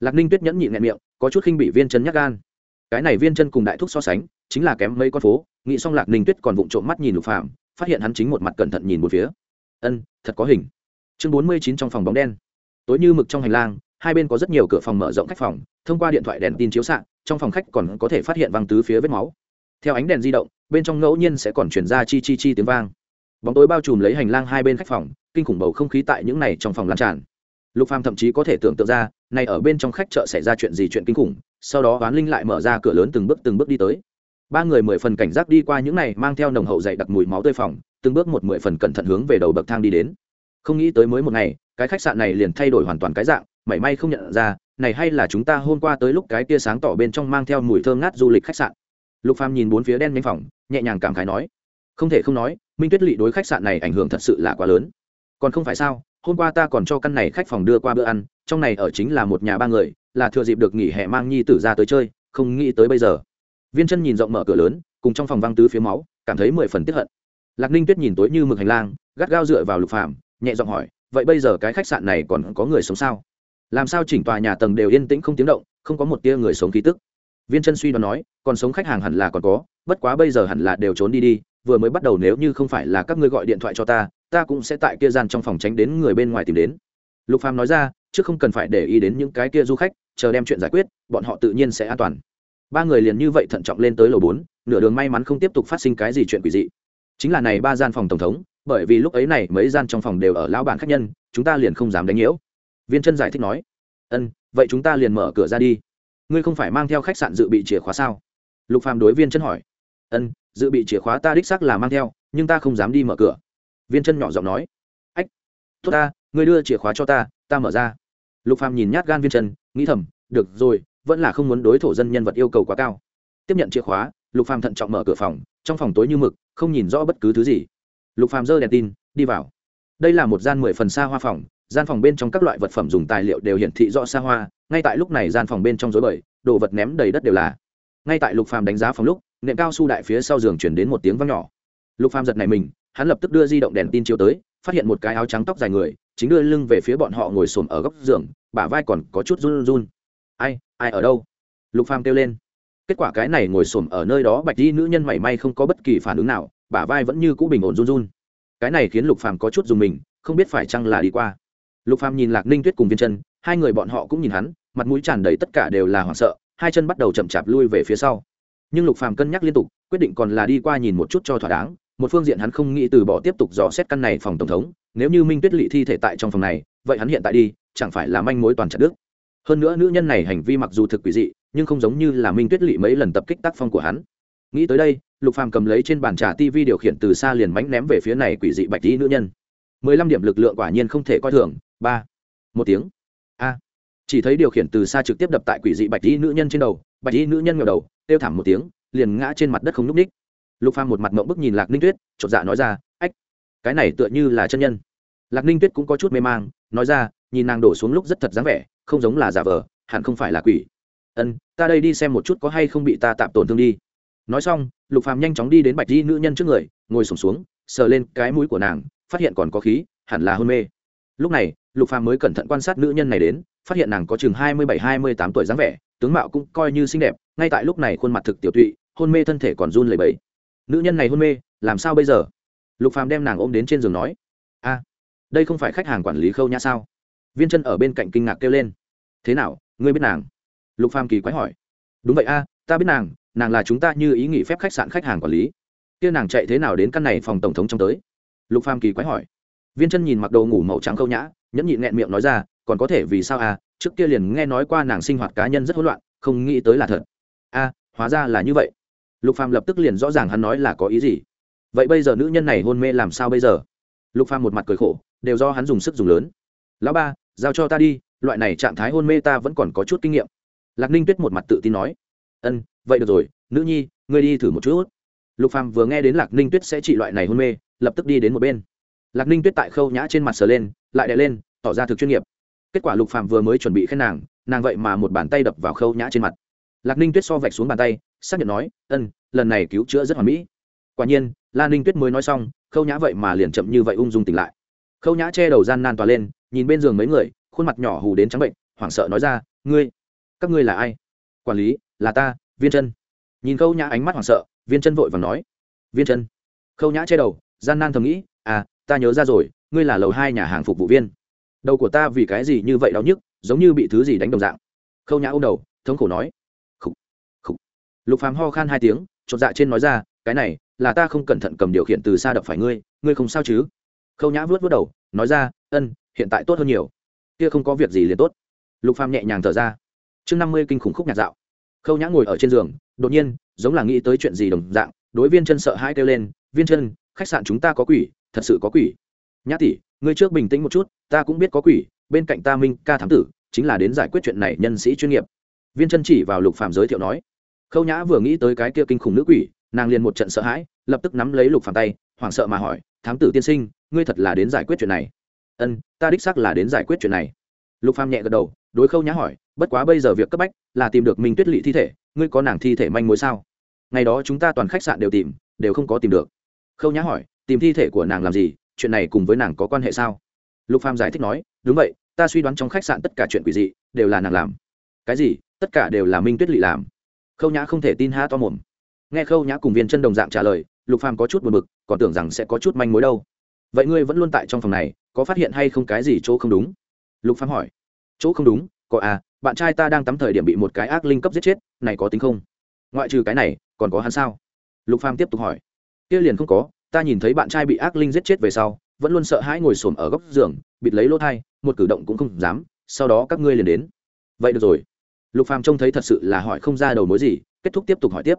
Lạc ninh tuyết nhẫn nhịn nghẹn miệng, có chút khinh bị viên chân nhắc gan. Cái này viên chân cùng đại thúc so sánh, chính là kém mấy con phố, nghĩ xong lạc ninh tuyết còn vụng trộm mắt nhìn lục phạm phát hiện hắn chính một mặt cẩn thận nhìn một phía. Ân, thật có hình. Chương bốn mươi chín trong phòng bóng đen tối như mực trong hành lang, hai bên có rất nhiều cửa phòng mở rộng khách phòng, thông qua điện thoại đèn tin chiếu xạ trong phòng khách còn có thể phát hiện văng tứ phía vết máu. Theo ánh đèn di động, bên trong ngẫu nhiên sẽ còn chuyển ra chi chi chi tiếng vang. Bóng tối bao trùm lấy hành lang hai bên khách phòng, kinh khủng bầu không khí tại những này trong phòng lan tràn. Lục phàm thậm chí có thể tưởng tượng ra, này ở bên trong khách chợ xảy ra chuyện gì chuyện kinh khủng, sau đó oán linh lại mở ra cửa lớn từng bước từng bước đi tới. Ba người mười phần cảnh giác đi qua những này, mang theo nồng hậu dày đặc mùi máu tươi phòng, từng bước một mười phần cẩn thận hướng về đầu bậc thang đi đến không nghĩ tới mới một ngày, cái khách sạn này liền thay đổi hoàn toàn cái dạng, mảy may không nhận ra, này hay là chúng ta hôm qua tới lúc cái tia sáng tỏ bên trong mang theo mùi thơm ngát du lịch khách sạn. Lục phàm nhìn bốn phía đen nhanh phòng, nhẹ nhàng cảm khái nói, không thể không nói, minh tuyết lỵ đối khách sạn này ảnh hưởng thật sự là quá lớn. Còn không phải sao, hôm qua ta còn cho căn này khách phòng đưa qua bữa ăn, trong này ở chính là một nhà ba người, là thừa dịp được nghỉ hè mang nhi tử ra tới chơi, không nghĩ tới bây giờ. Viên chân nhìn rộng mở cửa lớn, cùng trong phòng văng tứ phía máu, cảm thấy mười phần tiếp hận. Lạc ninh tuyết nhìn tối như mực hành lang, gắt gao dựa vào lục phàm nhẹ giọng hỏi, vậy bây giờ cái khách sạn này còn có người sống sao? Làm sao chỉnh tòa nhà tầng đều yên tĩnh không tiếng động, không có một tia người sống khí tức. Viên chân suy đoán nói, còn sống khách hàng hẳn là còn có, bất quá bây giờ hẳn là đều trốn đi đi, vừa mới bắt đầu nếu như không phải là các ngươi gọi điện thoại cho ta ta cũng sẽ tại kia gian trong phòng tránh đến người bên ngoài tìm đến. Lục phàm nói ra, chứ không cần phải để ý đến những cái kia du khách, chờ đem chuyện giải quyết, bọn họ tự nhiên sẽ an toàn. Ba người liền như vậy thận trọng lên tới lầu bốn, nửa đường may mắn không tiếp tục phát sinh cái gì chuyện quỷ dị. Chính là này ba gian phòng tổng thống bởi vì lúc ấy này mấy gian trong phòng đều ở lão bản khách nhân, chúng ta liền không dám đánh nhiễu. Viên chân giải thích nói, ân, vậy chúng ta liền mở cửa ra đi. Ngươi không phải mang theo khách sạn dự bị chìa khóa sao? Lục phàm đối viên chân hỏi, ân, dự bị chìa khóa ta đích xác là mang theo, nhưng ta không dám đi mở cửa. Viên chân nhỏ giọng nói, ách, tốt ta, ngươi đưa chìa khóa cho ta ta mở ra. Lục phàm nhìn nhát gan viên chân nghĩ thầm, được rồi, vẫn là không muốn đối thổ dân nhân vật yêu cầu quá cao. Tiếp nhận chìa khóa, lục phàm thận trọng mở cửa phòng, trong phòng tối như mực, không nhìn rõ bất cứ thứ gì lục phàm giơ đèn tin, đi vào. Đây là một gian mười phần xa hoa phòng, gian phòng bên trong các loại vật phẩm dùng tài liệu đều hiển thị rõ xa hoa, ngay tại lúc này gian phòng bên trong rối bời, đồ vật ném đầy đất đều là. Ngay tại lục phàm đánh giá phòng lúc, nệm cao su đại phía sau giường chuyển đến một tiếng vang nhỏ. Lục phàm giật này mình, hắn lập tức đưa di động đèn tin chiếu tới, phát hiện một cái áo trắng tóc dài người, chính đưa lưng về phía bọn họ ngồi xổm ở góc giường, bả vai còn có chút run run. Ai ai ở đâu? Lục phàm kêu lên. Kết quả cái này ngồi xổm ở nơi đó bạch y nữ nhân mảy may không có bất kỳ phản ứng nào bả vai vẫn như cũ bình ổn run run. Cái này khiến lục phàm có chút dùng mình, không biết phải chăng là đi qua. Lục phàm nhìn lạc ninh tuyết cùng viên chân, hai người bọn họ cũng nhìn hắn, mặt mũi tràn đầy tất cả đều là hoảng sợ, hai chân bắt đầu chậm chạp lui về phía sau. Nhưng lục phàm cân nhắc liên tục, quyết định còn là đi qua nhìn một chút cho thỏa đáng, một phương diện hắn không nghĩ từ bỏ tiếp tục dò xét căn này phòng tổng thống, nếu như minh tuyết lỵ thi thể tại trong phòng này, vậy hắn hiện tại đi, chẳng phải là manh mối toàn chặt đức hơn nữa nữ nhân này hành vi mặc dù thực quỷ dị, nhưng không giống như là minh tuyết lỵ mấy lần tập kích tác phong của hắn. Nghĩ tới đây lục phàm cầm lấy trên bàn trà tv điều khiển từ xa liền mánh ném về phía này quỷ dị bạch tí nữ nhân. Mười lăm điểm lực lượng quả nhiên không thể coi thường. Ba. Một tiếng. A. Chỉ thấy điều khiển từ xa trực tiếp đập tại quỷ dị bạch tí nữ nhân trên đầu. Bạch tí nữ nhân ngẩng đầu, kêu thảm một tiếng, liền ngã trên mặt đất không núc ních lục phàm một mặt mộng bức nhìn lạc ninh tuyết, chột dạ nói ra, ách, cái này tựa như là chân nhân. Lạc ninh tuyết cũng có chút mê mang, nói ra, nhìn nàng đổ xuống lúc rất thật dáng vẻ, không giống là giả vờ, hẳn không phải là quỷ. Ân, ta đây đi xem một chút có hay không bị ta tạm tổn thương đi. Nói xong lục phàm nhanh chóng đi đến bạch di nữ nhân trước người ngồi sổm xuống, xuống sờ lên cái mũi của nàng phát hiện còn có khí hẳn là hôn mê. Lúc này lục phàm mới cẩn thận quan sát nữ nhân này đến phát hiện nàng có chừng hai mươi bảy hai mươi tám tuổi dáng vẻ tướng mạo cũng coi như xinh đẹp ngay tại lúc này khuôn mặt thực tiểu tụy hôn mê thân thể còn run lẩy bẩy. Nữ nhân này hôn mê làm sao bây giờ? Lục phàm đem nàng ôm đến trên giường nói a đây không phải khách hàng quản lý khâu nhã sao? Viên chân ở bên cạnh kinh ngạc kêu lên thế nào ngươi biết nàng? Lục phàm kỳ quái hỏi đúng vậy a ta biết nàng nàng là chúng ta như ý nghỉ phép khách sạn khách hàng quản lý. Kia nàng chạy thế nào đến căn này phòng tổng thống trong tới? Lục phàm kỳ quái hỏi. Viên chân nhìn mặc đồ ngủ màu trắng câu nhã, nhẫn nhịn nghẹn miệng nói ra, còn có thể vì sao à? trước kia liền nghe nói qua nàng sinh hoạt cá nhân rất hỗn loạn, không nghĩ tới là thật. A, hóa ra là như vậy. Lục phàm lập tức liền rõ ràng hắn nói là có ý gì. Vậy bây giờ nữ nhân này hôn mê làm sao bây giờ? Lục phàm một mặt cười khổ, đều do hắn dùng sức dùng lớn. Lão ba, giao cho ta đi, loại này trạng thái hôn mê ta vẫn còn có chút kinh nghiệm. Lạc ninh tuyết một mặt tự tin nói. Ân vậy được rồi, nữ nhi, ngươi đi thử một chút. Lục phàm vừa nghe đến lạc ninh tuyết sẽ trị loại này hôn mê, lập tức đi đến một bên. Lạc ninh tuyết tại khâu nhã trên mặt sờ lên, lại đè lên, tỏ ra thực chuyên nghiệp. Kết quả lục phàm vừa mới chuẩn bị khen nàng nàng vậy mà một bàn tay đập vào khâu nhã trên mặt. Lạc ninh tuyết so vạch xuống bàn tay, xác nhận nói, ân, lần này cứu chữa rất hoàn mỹ. Quả nhiên, la ninh tuyết mới nói xong, khâu nhã vậy mà liền chậm như vậy ung dung tỉnh lại. Khâu nhã che đầu gian nan tòa lên, nhìn bên giường mấy người, khuôn mặt nhỏ hù đến trắng bệnh, hoảng sợ nói ra, ngươi, các ngươi là ai? Quản lý, là ta viên chân. Nhìn khâu nhã ánh mắt hoảng sợ, viên chân vội và nói, viên chân. Khâu nhã che đầu, gian nan thầm nghĩ à ta nhớ ra rồi, ngươi là lầu hai nhà hàng phục vụ viên. Đầu của ta vì cái gì như vậy đau nhức, giống như bị thứ gì đánh đồng dạng. Khâu nhã ô m đầu, thống khổ nói Khúc Khúc lục phàm ho khan hai tiếng, chột dạ trên nói ra, cái này là ta không cẩn thận cầm điều khiển từ xa đập phải ngươi ngươi không sao chứ? Khâu nhã vớt vớt đầu, nói ra, ân, hiện tại tốt hơn nhiều. Kia không có việc gì liền tốt. Lục phàm nhẹ nhàng thở ra. Chương năm mươi kinh khủng khúc nhạt dạo khâu nhã ngồi ở trên giường, đột nhiên, giống là nghĩ tới chuyện gì đồng dạng, đối viên chân sợ hãi kêu lên, viên chân, khách sạn chúng ta có quỷ, thật sự có quỷ. Nhã tỷ, ngươi trước bình tĩnh một chút, ta cũng biết có quỷ, bên cạnh ta minh ca thám tử, chính là đến giải quyết chuyện này nhân sĩ chuyên nghiệp. Viên chân chỉ vào lục phàm giới thiệu nói. Khâu nhã vừa nghĩ tới cái kia kinh khủng nữ quỷ, nàng liền một trận sợ hãi, lập tức nắm lấy lục phàm tay, hoảng sợ mà hỏi, thám tử tiên sinh, ngươi thật là đến giải quyết chuyện này? Ân, ta đích xác là đến giải quyết chuyện này. Lục phàm nhẹ gật đầu, đối khâu nhã hỏi bất quá bây giờ việc cấp bách là tìm được minh tuyết lỵ thi thể, ngươi có nàng thi thể manh mối sao? Ngày đó chúng ta toàn khách sạn đều tìm, đều không có tìm được. Khâu nhã hỏi, tìm thi thể của nàng làm gì? Chuyện này cùng với nàng có quan hệ sao? Lục phàm giải thích nói, đúng vậy, ta suy đoán trong khách sạn tất cả chuyện quỷ dị đều là nàng làm. Cái gì? Tất cả đều là minh tuyết lỵ làm. Khâu nhã không thể tin ha to mồm. Nghe khâu nhã cùng viên chân đồng dạng trả lời, lục phàm có chút buồn bực, còn tưởng rằng sẽ có chút manh mối đâu. Vậy ngươi vẫn luôn tại trong phòng này, có phát hiện hay không cái gì chỗ không đúng? Lục phàm hỏi. Chỗ không đúng? Có à bạn trai ta đang tắm thời điểm bị một cái ác linh cấp giết chết, này có tính không? Ngoại trừ cái này, còn có hắn sao? Lục phàm tiếp tục hỏi. Kia liền không có, ta nhìn thấy bạn trai bị ác linh giết chết về sau, vẫn luôn sợ hãi ngồi xổm ở góc giường, bịt lấy lỗ thai, một cử động cũng không dám, sau đó các ngươi liền đến. Vậy được rồi. Lục phàm trông thấy thật sự là hỏi không ra đầu mối gì, kết thúc tiếp tục hỏi tiếp.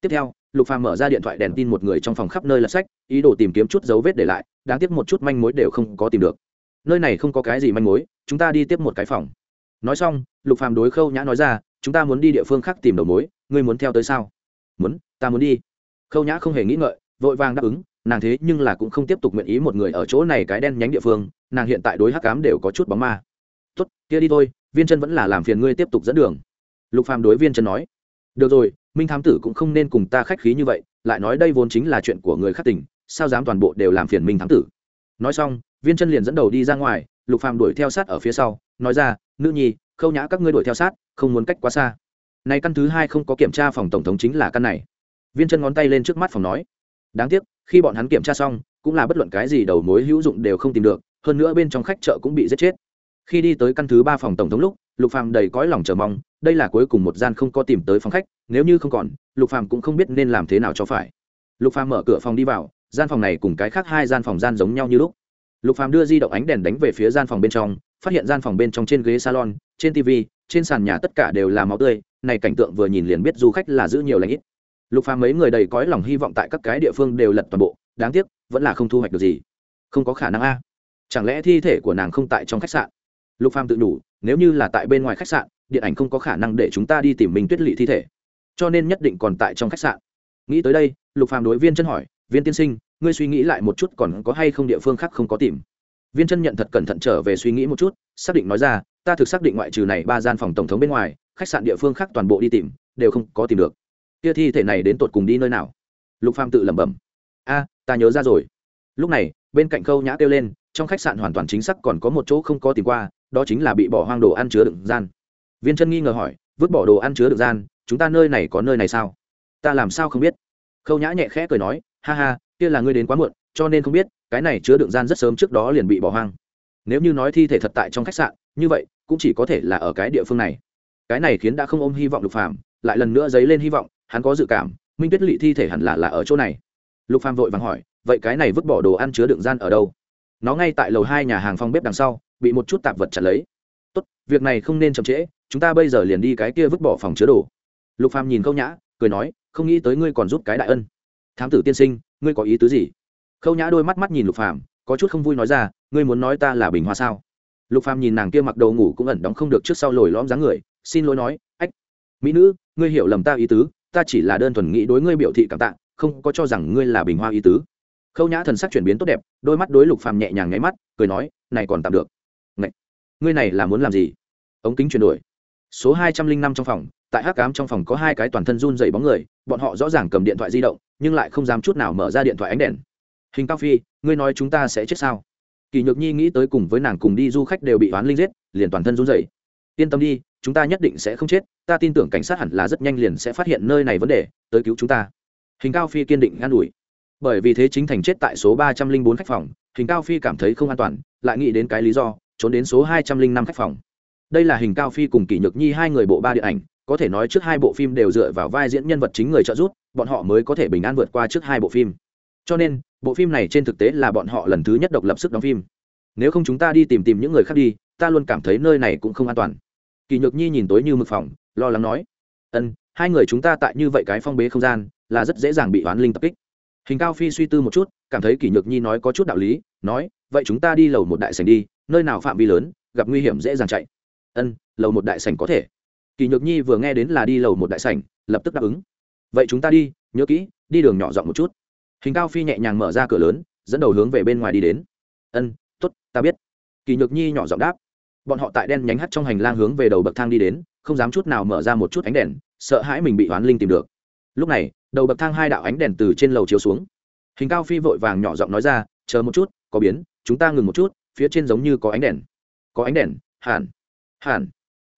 Tiếp theo, lục phàm mở ra điện thoại đèn tin một người trong phòng khắp nơi là sách, ý đồ tìm kiếm chút dấu vết để lại, đáng tiếc một chút manh mối đều không có tìm được. Nơi này không có cái gì manh mối, chúng ta đi tiếp một cái phòng nói xong, lục phàm đối khâu nhã nói ra, chúng ta muốn đi địa phương khác tìm đầu mối, ngươi muốn theo tới sao? Muốn, ta muốn đi. Khâu nhã không hề nghĩ ngợi, vội vàng đáp ứng, nàng thế nhưng là cũng không tiếp tục nguyện ý một người ở chỗ này cái đen nhánh địa phương, nàng hiện tại đối hắc cám đều có chút bóng ma. Tốt, kia đi thôi, viên chân vẫn là làm phiền ngươi tiếp tục dẫn đường. Lục phàm đối viên chân nói. Được rồi, minh thám tử cũng không nên cùng ta khách khí như vậy, lại nói đây vốn chính là chuyện của người khác tỉnh sao dám toàn bộ đều làm phiền minh thám tử? Nói xong, viên chân liền dẫn đầu đi ra ngoài, lục phàm đuổi theo sát ở phía sau, nói ra nữ nhi, khâu nhã, các ngươi đuổi theo sát, không muốn cách quá xa. Này căn thứ hai không có kiểm tra phòng tổng thống chính là căn này. Viên chân ngón tay lên trước mắt phòng nói, đáng tiếc, khi bọn hắn kiểm tra xong, cũng là bất luận cái gì đầu mối hữu dụng đều không tìm được, hơn nữa bên trong khách chợ cũng bị giết chết. Khi đi tới căn thứ ba phòng tổng thống lúc, lục phàm đầy cõi lòng chờ mong, đây là cuối cùng một gian không có tìm tới phòng khách, nếu như không còn, lục phàm cũng không biết nên làm thế nào cho phải. Lục phàm mở cửa phòng đi vào, gian phòng này cùng cái khác hai gian phòng gian giống nhau như lúc lục phàm đưa di động ánh đèn đánh về phía gian phòng bên trong, phát hiện gian phòng bên trong trên ghế salon, trên tv trên sàn nhà tất cả đều là máu tươi, này cảnh tượng vừa nhìn liền biết du khách là giữ nhiều lãnh ít. Lục phàm mấy người đầy cõi lòng hy vọng tại các cái địa phương đều lật toàn bộ, đáng tiếc, vẫn là không thu hoạch được gì. Không có khả năng a. Chẳng lẽ thi thể của nàng không tại trong khách sạn? Lục phàm tự đủ nếu như là tại bên ngoài khách sạn, điện ảnh không có khả năng để chúng ta đi tìm minh tuyết lỵ thi thể. Cho nên nhất định còn tại trong khách sạn. Nghĩ tới đây, lục phàm đối viên chân hỏi, viên tiên sinh ngươi suy nghĩ lại một chút còn có hay không địa phương khác không có tìm. Viên chân nhận thật cẩn thận trở về suy nghĩ một chút, xác định nói ra, ta thực xác định ngoại trừ này ba gian phòng tổng thống bên ngoài, khách sạn địa phương khác toàn bộ đi tìm, đều không có tìm được. Kia thi thể này đến tột cùng đi nơi nào? Lục phàm tự lẩm bẩm. A, ta nhớ ra rồi. Lúc này, bên cạnh khâu nhã kêu lên, trong khách sạn hoàn toàn chính xác còn có một chỗ không có tìm qua, đó chính là bị bỏ hoang đồ ăn chứa đựng gian. Viên chân nghi ngờ hỏi, vứt bỏ đồ ăn chứa đựng gian, chúng ta nơi này có nơi này sao? Ta làm sao không biết? Khâu nhã nhẹ khẽ cười nói, ha ha kia là ngươi đến quá muộn, cho nên không biết, cái này chứa đựng gian rất sớm trước đó liền bị bỏ hoang. Nếu như nói thi thể thật tại trong khách sạn, như vậy, cũng chỉ có thể là ở cái địa phương này. Cái này khiến đã không ôm hy vọng lục phàm, lại lần nữa dấy lên hy vọng, hắn có dự cảm, minh tuyết lỵ thi thể hẳn là là ở chỗ này. Lục phàm vội vàng hỏi, vậy cái này vứt bỏ đồ ăn chứa đựng gian ở đâu? Nó ngay tại lầu hai nhà hàng phòng bếp đằng sau, bị một chút tạp vật chặt lấy. Tốt, việc này không nên chậm trễ, chúng ta bây giờ liền đi cái kia vứt bỏ phòng chứa đồ. Lục phàm nhìn câu nhã, cười nói, không nghĩ tới ngươi còn giúp cái đại ân. Thám tử tiên sinh ngươi có ý tứ gì? Khâu nhã đôi mắt mắt nhìn lục phàm có chút không vui nói ra ngươi muốn nói ta là bình hoa sao? Lục phàm nhìn nàng kia mặc đầu ngủ cũng ẩn đóng không được trước sau lồi lõm dáng người xin lỗi nói ách mỹ nữ ngươi hiểu lầm ta ý tứ ta chỉ là đơn thuần nghĩ đối ngươi biểu thị cảm tạ không có cho rằng ngươi là bình hoa ý tứ. Khâu nhã thần sắc chuyển biến tốt đẹp đôi mắt đối lục phàm nhẹ nhàng nháy mắt cười nói này còn tạm được. Này, ngươi này là muốn làm gì? Ống kính chuyển đổi. Số hai trăm linh năm trong phòng tại hắc cám trong phòng có hai cái toàn thân run dày bóng người, bọn họ rõ ràng cầm điện thoại di động, nhưng lại không dám chút nào mở ra điện thoại ánh đèn. Hình cao phi, ngươi nói chúng ta sẽ chết sao? Kỳ nhược nhi nghĩ tới cùng với nàng cùng đi du khách đều bị oán linh giết, liền toàn thân run dày yên tâm đi, chúng ta nhất định sẽ không chết, ta tin tưởng cảnh sát hẳn là rất nhanh liền sẽ phát hiện nơi này vấn đề, tới cứu chúng ta. Hình cao phi kiên định an ủi. Bởi vì thế chính thành chết tại số ba trăm linh bốn khách phòng, hình cao phi cảm thấy không an toàn, lại nghĩ đến cái lý do, trốn đến số hai trăm linh năm khách phòng. Đây là hình cao phi cùng kỷ nhược nhi hai người bộ ba điện ảnh có thể nói trước hai bộ phim đều dựa vào vai diễn nhân vật chính người trợ giúp, bọn họ mới có thể bình an vượt qua trước hai bộ phim. Cho nên, bộ phim này trên thực tế là bọn họ lần thứ nhất độc lập sức đóng phim. Nếu không chúng ta đi tìm tìm những người khác đi, ta luôn cảm thấy nơi này cũng không an toàn. Kỳ nhược nhi nhìn tối như mực phòng lo lắng nói, ân, hai người chúng ta tại như vậy cái phong bế không gian, là rất dễ dàng bị oán linh tập kích. Hình cao phi suy tư một chút, cảm thấy kỷ nhược nhi nói có chút đạo lý, nói, vậy chúng ta đi lầu một đại sành đi, nơi nào phạm vi lớn, gặp nguy hiểm dễ dàng chạy. Ân, lầu một đại sành có thể. Kỳ nhược nhi vừa nghe đến là đi lầu một đại sảnh, lập tức đáp ứng. Vậy chúng ta đi nhớ kỹ đi đường nhỏ dọn một chút. Hình cao phi nhẹ nhàng mở ra cửa lớn dẫn đầu hướng về bên ngoài đi đến. Ân t ố t ta biết. Kỳ nhược nhi nhỏ giọng đáp. Bọn họ tại đen nhánh hắt trong hành lang hướng về đầu bậc thang đi đến không dám chút nào mở ra một chút ánh đèn sợ hãi mình bị hoán linh tìm được. Lúc này đầu bậc thang hai đạo ánh đèn từ trên lầu chiếu xuống. Hình cao phi vội vàng nhỏ giọng nói ra chờ một chút có biến chúng ta ngừng một chút phía trên giống như có ánh đèn. Có ánh đèn hẳn hẳn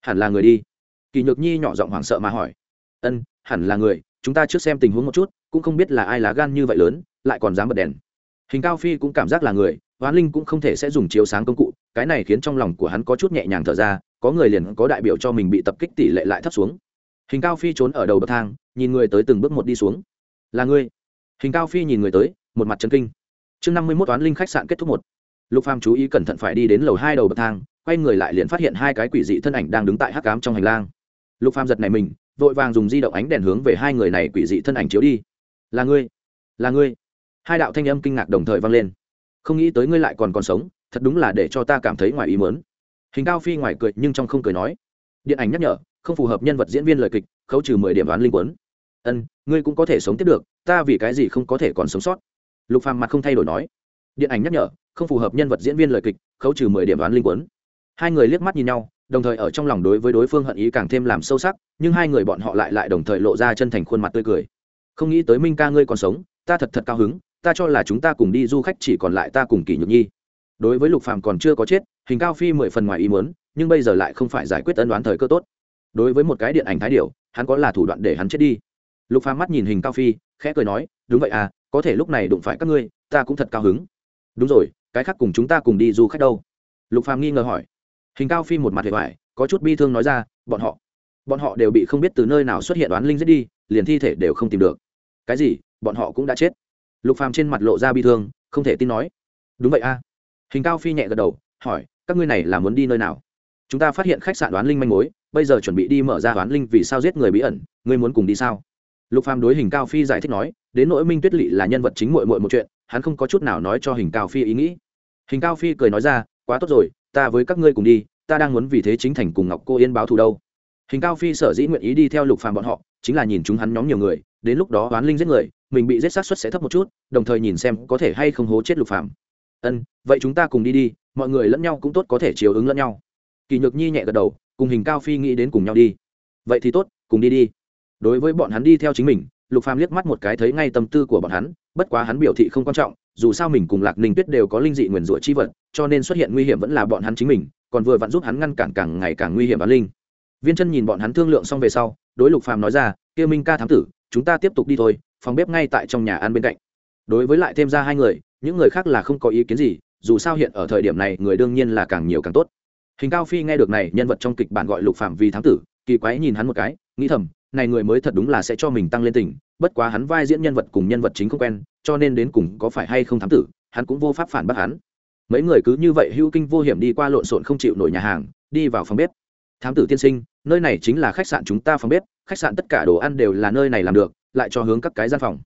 hẳn là người đi kỳ nhược nhi nhỏ giọng hoảng sợ mà hỏi. Ân, hẳn là người, chúng ta trước xem tình huống một chút, cũng không biết là ai lá gan như vậy lớn, lại còn dám bật đèn. Hình cao phi cũng cảm giác là người, hoán linh cũng không thể sẽ dùng chiếu sáng công cụ, cái này khiến trong lòng của hắn có chút nhẹ nhàng thở ra, có người liền có đại biểu cho mình bị tập kích tỷ lệ lại thấp xuống. Hình cao phi trốn ở đầu bậc thang, nhìn người tới từng bước một đi xuống. Là ngươi? Hình cao phi nhìn người tới, một mặt chân kinh. Chương năm mươi mốt toán linh khách sạn kết thúc một. Lục phàm chú ý cẩn thận phải đi đến lầu hai đầu bậc thang, quay người lại liền phát hiện hai cái quỷ dị thân ảnh đang đứng tại hắc cám trong hành lang lục phàm giật này mình, vội vàng dùng di động ánh đèn hướng về hai người này quỷ dị thân ảnh chiếu đi. Là ngươi là ngươi. Hai đạo thanh âm kinh ngạc đồng thời vang lên. Không nghĩ tới ngươi lại còn còn sống, thật đúng là để cho ta cảm thấy ngoài ý mớn hình cao phi ngoài cười nhưng trong không cười nói. Điện ảnh nhắc nhở, không phù hợp nhân vật diễn viên lời kịch, khấu trừ mười điểm đoán linh quấn ân, ngươi cũng có thể sống tiếp được, ta vì cái gì không có thể còn sống sót? Lục phàm mặt không thay đổi nói. Điện ảnh nhắc nhở, không phù hợp nhân vật diễn viên lời kịch, khấu trừ mười điểm đoán linh quấn hai người liếc mắt nhìn nhau đồng thời ở trong lòng đối với đối phương hận ý càng thêm làm sâu sắc, nhưng hai người bọn họ lại lại đồng thời lộ ra chân thành khuôn mặt tươi cười. Không nghĩ tới minh ca ngươi còn sống, ta thật thật cao hứng, ta cho là chúng ta cùng đi du khách chỉ còn lại ta cùng kỷ nhược nhi. Đối với lục phàm còn chưa có chết, hình cao phi mười phần ngoài ý muốn, nhưng bây giờ lại không phải giải quyết ân đoán thời cơ tốt. Đối với một cái điện ảnh thái điệu hắn có là thủ đoạn để hắn chết đi. Lục phàm mắt nhìn hình cao phi, khẽ cười nói, đúng vậy à có thể lúc này đụng phải các ngươi, ta cũng thật cao hứng. Đúng rồi, cái khác cùng chúng ta cùng đi du khách đâu? Lục phàm nghi ngờ hỏi hình cao phi một mặt hệ vải có chút bi thương nói ra, bọn họ bọn họ đều bị không biết từ nơi nào xuất hiện đoán linh giết đi, liền thi thể đều không tìm được. Cái gì? Bọn họ cũng đã chết? Lục phàm trên mặt lộ ra bi thương, không thể tin nói. Đúng vậy a. Hình cao phi nhẹ gật đầu, hỏi, các ngươi này là muốn đi nơi nào? Chúng ta phát hiện khách sạn đoán linh manh mối, bây giờ chuẩn bị đi mở ra đoán linh vì sao giết người bí ẩn, ngươi muốn cùng đi sao? Lục phàm đối hình cao phi giải thích nói, đến nỗi minh tuyết lỵ là nhân vật chính muội muội một chuyện, hắn không có chút nào nói cho hình cao phi ý nghĩ. Hình cao phi cười nói ra, quá tốt rồi ta với các ngươi cùng đi, ta đang muốn vì thế chính thành cùng ngọc cô yên báo thù đâu. Hình cao phi sở dĩ nguyện ý đi theo lục phàm bọn họ, chính là nhìn chúng hắn nhóm nhiều người, đến lúc đó oán linh giết người, mình bị giết sát suất sẽ thấp một chút, đồng thời nhìn xem có thể hay không hố chết lục phàm. Ân, vậy chúng ta cùng đi đi, mọi người lẫn nhau cũng tốt có thể chiều ứng lẫn nhau. Kỳ nhược nhi nhẹ gật đầu, cùng hình cao phi nghĩ đến cùng nhau đi. Vậy thì tốt, cùng đi đi. Đối với bọn hắn đi theo chính mình lục phàm liếc mắt một cái thấy ngay tâm tư của bọn hắn, bất quá hắn biểu thị không quan trọng, dù sao mình cùng lạc ninh tuyết đều có linh dị nguyền rủa chi vật, cho nên xuất hiện nguy hiểm vẫn là bọn hắn chính mình, còn vừa vặn giúp hắn ngăn cản càng ngày càng nguy hiểm bán linh. Viên chân nhìn bọn hắn thương lượng xong về sau, đối lục phàm nói ra, kia minh ca thám tử, chúng ta tiếp tục đi thôi, phòng bếp ngay tại trong nhà ăn bên cạnh. Đối với lại thêm ra hai người, những người khác là không có ý kiến gì, dù sao hiện ở thời điểm này, người đương nhiên là càng nhiều càng tốt. Hình cao phi nghe được này, nhân vật trong kịch bản gọi lục phạm vì thám tử, kỳ quái nhìn hắn một cái, nghĩ thầm này người mới thật đúng là sẽ cho mình tăng lên tỉnh. bất quá hắn vai diễn nhân vật cùng nhân vật chính không quen, cho nên đến cùng có phải hay không thám tử, hắn cũng vô pháp phản bác hắn. Mấy người cứ như vậy hữu kinh vô hiểm đi qua lộn xộn không chịu nổi nhà hàng, đi vào phòng bếp. Thám tử tiên sinh, nơi này chính là khách sạn chúng ta phòng bếp, khách sạn tất cả đồ ăn đều là nơi này làm được, lại cho hướng các cái gian phòng.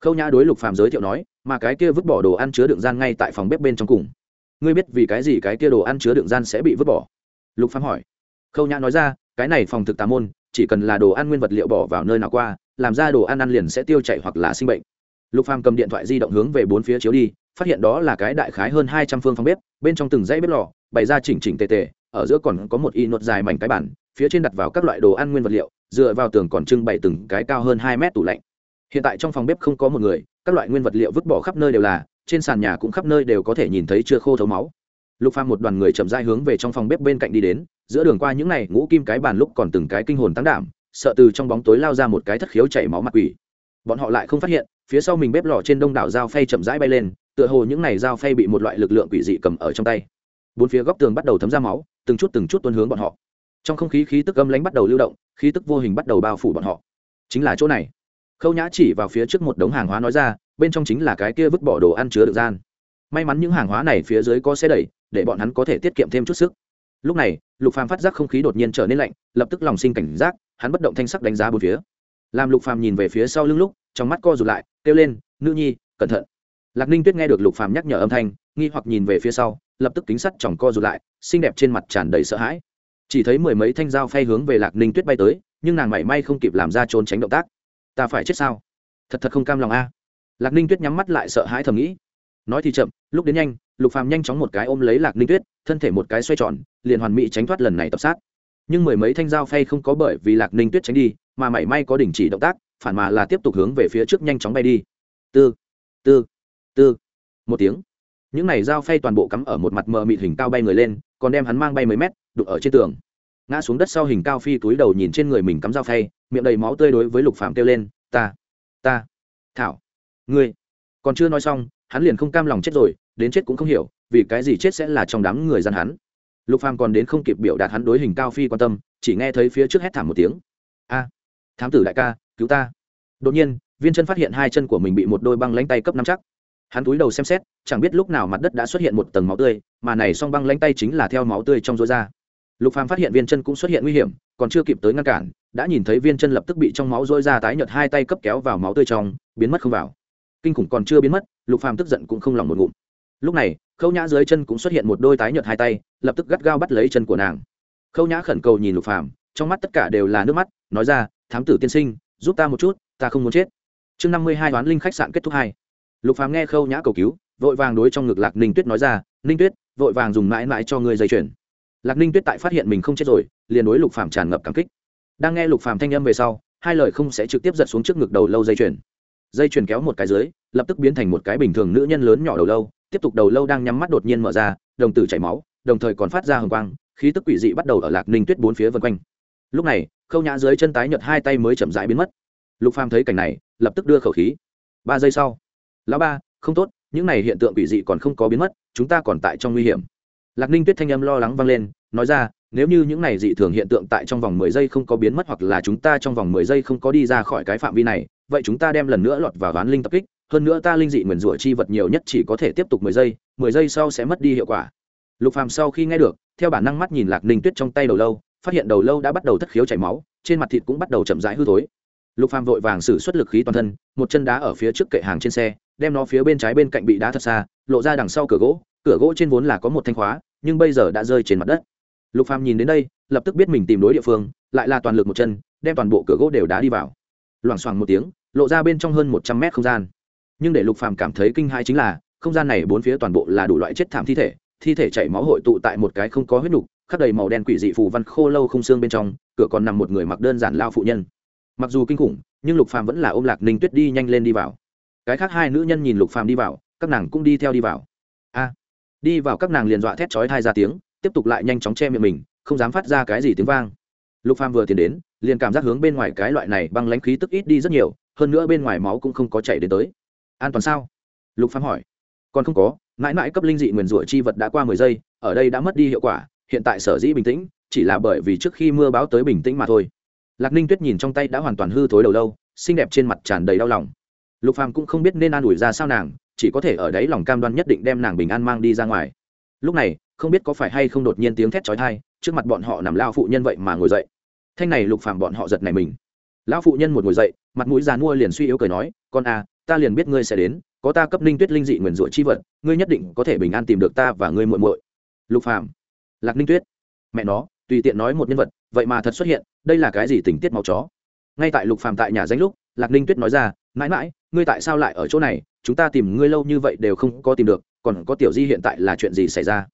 Khâu nhã đối lục phàm giới thiệu nói, mà cái kia vứt bỏ đồ ăn chứa đựng gian ngay tại phòng bếp bên trong cùng. Ngươi biết vì cái gì cái kia đồ ăn chứa đựng gian sẽ bị vứt bỏ? Lục phàm hỏi. Khâu nhã nói ra, cái này phòng thực tà môn chỉ cần là đồ ăn nguyên vật liệu bỏ vào nơi nào qua, làm ra đồ ăn ăn liền sẽ tiêu chảy hoặc là sinh bệnh. Lục phàm cầm điện thoại di động hướng về bốn phía chiếu đi, phát hiện đó là cái đại khái hơn hai trăm phương phòng bếp, bên trong từng dãy bếp lò, bày ra chỉnh chỉnh tề tề, ở giữa còn có một y nốt dài mảnh cái bản phía trên đặt vào các loại đồ ăn nguyên vật liệu, dựa vào tường còn trưng bày từng cái cao hơn hai mét tủ lạnh. Hiện tại trong phòng bếp không có một người, các loại nguyên vật liệu vứt bỏ khắp nơi đều là, trên sàn nhà cũng khắp nơi đều có thể nhìn thấy chưa khô thấu máu lục phàm một đoàn người chậm rãi hướng về trong phòng bếp bên cạnh đi đến, giữa đường qua những này, ngũ kim cái bàn lúc còn từng cái kinh hồn tăng đảm, sợ từ trong bóng tối lao ra một cái thất khiếu chảy máu mặt quỷ. Bọn họ lại không phát hiện, phía sau mình bếp lò trên đông đảo dao phay chậm rãi bay lên, tựa hồ những này dao phay bị một loại lực lượng quỷ dị cầm ở trong tay. Bốn phía góc tường bắt đầu thấm ra máu, từng chút từng chút tuôn hướng bọn họ. Trong không khí khí tức âm lãnh bắt đầu lưu động, khí tức vô hình bắt đầu bao phủ bọn họ. Chính là chỗ này. Khâu nhã chỉ vào phía trước một đống hàng hóa nói ra, bên trong chính là cái kia vứt bỏ đồ ăn chứa được gian may mắn những hàng hóa này phía dưới có xe đẩy, để bọn hắn có thể tiết kiệm thêm chút sức. Lúc này, lục phàm phát giác không khí đột nhiên trở nên lạnh, lập tức lòng sinh cảnh giác, hắn bất động thanh sắc đánh giá bốn phía. Làm lục phàm nhìn về phía sau lưng lúc, trong mắt co rụt lại, kêu lên, nữ nhi, cẩn thận. Lạc ninh tuyết nghe được lục phàm nhắc nhở âm thanh, nghi hoặc nhìn về phía sau, lập tức kính sắt chòng co rụt lại, xinh đẹp trên mặt tràn đầy sợ hãi. Chỉ thấy mười mấy thanh dao phay hướng về lạc ninh tuyết bay tới, nhưng nàng mảy may không kịp làm ra trốn tránh động tác. Ta phải chết sao? Thật thật không cam lòng a. Lạc ninh tuyết nhắm mắt lại sợ hãi thầm nghĩ nói thì chậm, lúc đến nhanh, lục phàm nhanh chóng một cái ôm lấy lạc ninh tuyết, thân thể một cái xoay tròn, liền hoàn mỹ tránh thoát lần này tập sát. Nhưng mười mấy thanh dao phay không có bởi vì lạc ninh tuyết tránh đi, mà mảy may có đình chỉ động tác, phản mà là tiếp tục hướng về phía trước nhanh chóng bay đi. Tư tư tư. Một tiếng. Những này dao phay toàn bộ cắm ở một mặt mờ mịt hình cao bay người lên, còn đem hắn mang bay mấy mét, đụng ở trên tường. Ngã xuống đất sau hình cao phi túi đầu nhìn trên người mình cắm dao phay, miệng đầy máu tươi đối với lục phạm kêu lên, ta ta, thảo, ngươi. Còn chưa nói xong hắn liền không cam lòng chết rồi, đến chết cũng không hiểu, vì cái gì chết sẽ là trong đám người gian hắn. Lục phàm còn đến không kịp biểu đạt hắn đối hình cao phi quan tâm, chỉ nghe thấy phía trước hét thảm một tiếng. A, thám tử đại ca, cứu ta. Đột nhiên, viên chân phát hiện hai chân của mình bị một đôi băng lãnh tay cấp năm chắc. Hắn túi đầu xem xét, chẳng biết lúc nào mặt đất đã xuất hiện một tầng máu tươi, mà này song băng lãnh tay chính là theo máu tươi trong rối ra. lục phàm phát hiện viên chân cũng xuất hiện nguy hiểm, còn chưa kịp tới ngăn cản, đã nhìn thấy viên chân lập tức bị trong máu rối ra tái nhợt hai tay cấp kéo vào máu tươi trong, biến mất không vào. Kinh khủng còn chưa biến mất lục phàm tức giận cũng không lòng một ngụm. Lúc này, khâu nhã dưới chân cũng xuất hiện một đôi tái nhợt hai tay, lập tức gắt gao bắt lấy chân của nàng. Khâu nhã khẩn cầu nhìn lục phàm, trong mắt tất cả đều là nước mắt, nói ra, thám tử tiên sinh, giúp ta một chút, ta không muốn chết. Chương năm mươi hai đoán linh khách sạn kết thúc hai. Lục phàm nghe khâu nhã cầu cứu, vội vàng đối trong ngực lạc ninh tuyết nói ra, ninh tuyết, vội vàng dùng mãi mãi cho ngươi dây chuyển. lạc ninh tuyết tại phát hiện mình không chết rồi, liền đối lục phàm tràn ngập cảm kích. Đang nghe lục phàm thanh âm về sau, hai lời không sẽ trực tiếp giật xuống trước ngực đầu lâu dây chuyển. dây chuyển kéo một cái dưới lập tức biến thành một cái bình thường nữ nhân lớn nhỏ đầu lâu, tiếp tục đầu lâu đang nhắm mắt đột nhiên mở ra, đồng tử chảy máu, đồng thời còn phát ra hồng quang, khí tức quỷ dị bắt đầu ở lạc ninh tuyết bốn phía vân quanh. Lúc này, khâu nhã dưới chân tái nhợt hai tay mới chậm rãi biến mất. Lục phàm thấy cảnh này, lập tức đưa khẩu khí. Ba giây sau, lão ba, không tốt, những này hiện tượng quỷ dị còn không có biến mất, chúng ta còn tại trong nguy hiểm. Lạc ninh tuyết thanh âm lo lắng vang lên, nói ra, nếu như những này dị thường hiện tượng tại trong vòng mười giây không có biến mất hoặc là chúng ta trong vòng mười giây không có đi ra khỏi cái phạm vi này, vậy chúng ta đem lần nữa lọt vào ván linh tập kích hơn nữa ta linh dị nguyền rủa chi vật nhiều nhất chỉ có thể tiếp tục mười giây mười giây sau sẽ mất đi hiệu quả. Lục phàm sau khi nghe được, theo bản năng mắt nhìn lạc ninh tuyết trong tay đầu lâu, phát hiện đầu lâu đã bắt đầu thất khiếu chảy máu, trên mặt thịt cũng bắt đầu chậm rãi hư thối. Lục phàm vội vàng sử xuất lực khí toàn thân, một chân đá ở phía trước kệ hàng trên xe, đem nó phía bên trái bên cạnh bị đá thật xa, lộ ra đằng sau cửa gỗ cửa gỗ trên vốn là có một thanh khóa, nhưng bây giờ đã rơi trên mặt đất. Lục phàm nhìn đến đây, lập tức biết mình tìm đối địa phương, lại là toàn lực một chân, đem toàn bộ cửa gỗ đều đá đi vào. Loảng xoảng một tiếng, lộ ra bên trong hơn một trăm mét không gian nhưng để lục phàm cảm thấy kinh hãi chính là, không gian này bốn phía toàn bộ là đủ loại chết thảm thi thể thi thể chảy máu hội tụ tại một cái không có huyết nục khắc đầy màu đen quỷ dị phù văn khô lâu không xương bên trong, cửa còn nằm một người mặc đơn giản lao phụ nhân. Mặc dù kinh khủng, nhưng lục phàm vẫn là ôm lạc ninh tuyết đi nhanh lên đi vào. Cái khác hai nữ nhân nhìn lục phàm đi vào, các nàng cũng đi theo đi vào. A, đi vào các nàng liền dọa thét chói thai ra tiếng, tiếp tục lại nhanh chóng che miệng mình, không dám phát ra cái gì tiếng vang. Lục phàm vừa tiến đến, liền cảm giác hướng bên ngoài cái loại này băng lãnh khí tức ít đi rất nhiều, hơn nữa bên ngoài máu cũng không có chảy đến tới an toàn sao? Lục phàm hỏi. Còn không có, mãi mãi cấp linh dị nguyền rủa chi vật đã qua mười giây, ở đây đã mất đi hiệu quả, hiện tại sở dĩ bình tĩnh, chỉ là bởi vì trước khi mưa báo tới bình tĩnh mà thôi. Lạc ninh tuyết nhìn trong tay đã hoàn toàn hư thối đầu lâu, xinh đẹp trên mặt tràn đầy đau lòng. Lục phàm cũng không biết nên an ủi ra sao nàng, chỉ có thể ở đấy lòng cam đoan nhất định đem nàng bình an mang đi ra ngoài. Lúc này, không biết có phải hay không đột nhiên tiếng thét chói tai, trước mặt bọn họ nằm lao phụ nhân vậy mà ngồi dậy. Thanh này lục phàm bọn họ giật này mình. Lão phụ nhân một ngồi dậy, mặt mũi già mua liền suy yếu cười nói, con à ta liền biết ngươi sẽ đến, có ta cấp ninh tuyết linh dị nguyền rủa chi vật, ngươi nhất định có thể bình an tìm được ta và ngươi muội muội. Lục phàm, lạc ninh tuyết, mẹ nó, tùy tiện nói một nhân vật, vậy mà thật xuất hiện, đây là cái gì tình tiết máu chó? Ngay tại lục phàm tại nhà danh lúc, lạc ninh tuyết nói ra, mãi mãi, ngươi tại sao lại ở chỗ này? Chúng ta tìm ngươi lâu như vậy đều không có tìm được, còn có tiểu di hiện tại là chuyện gì xảy ra?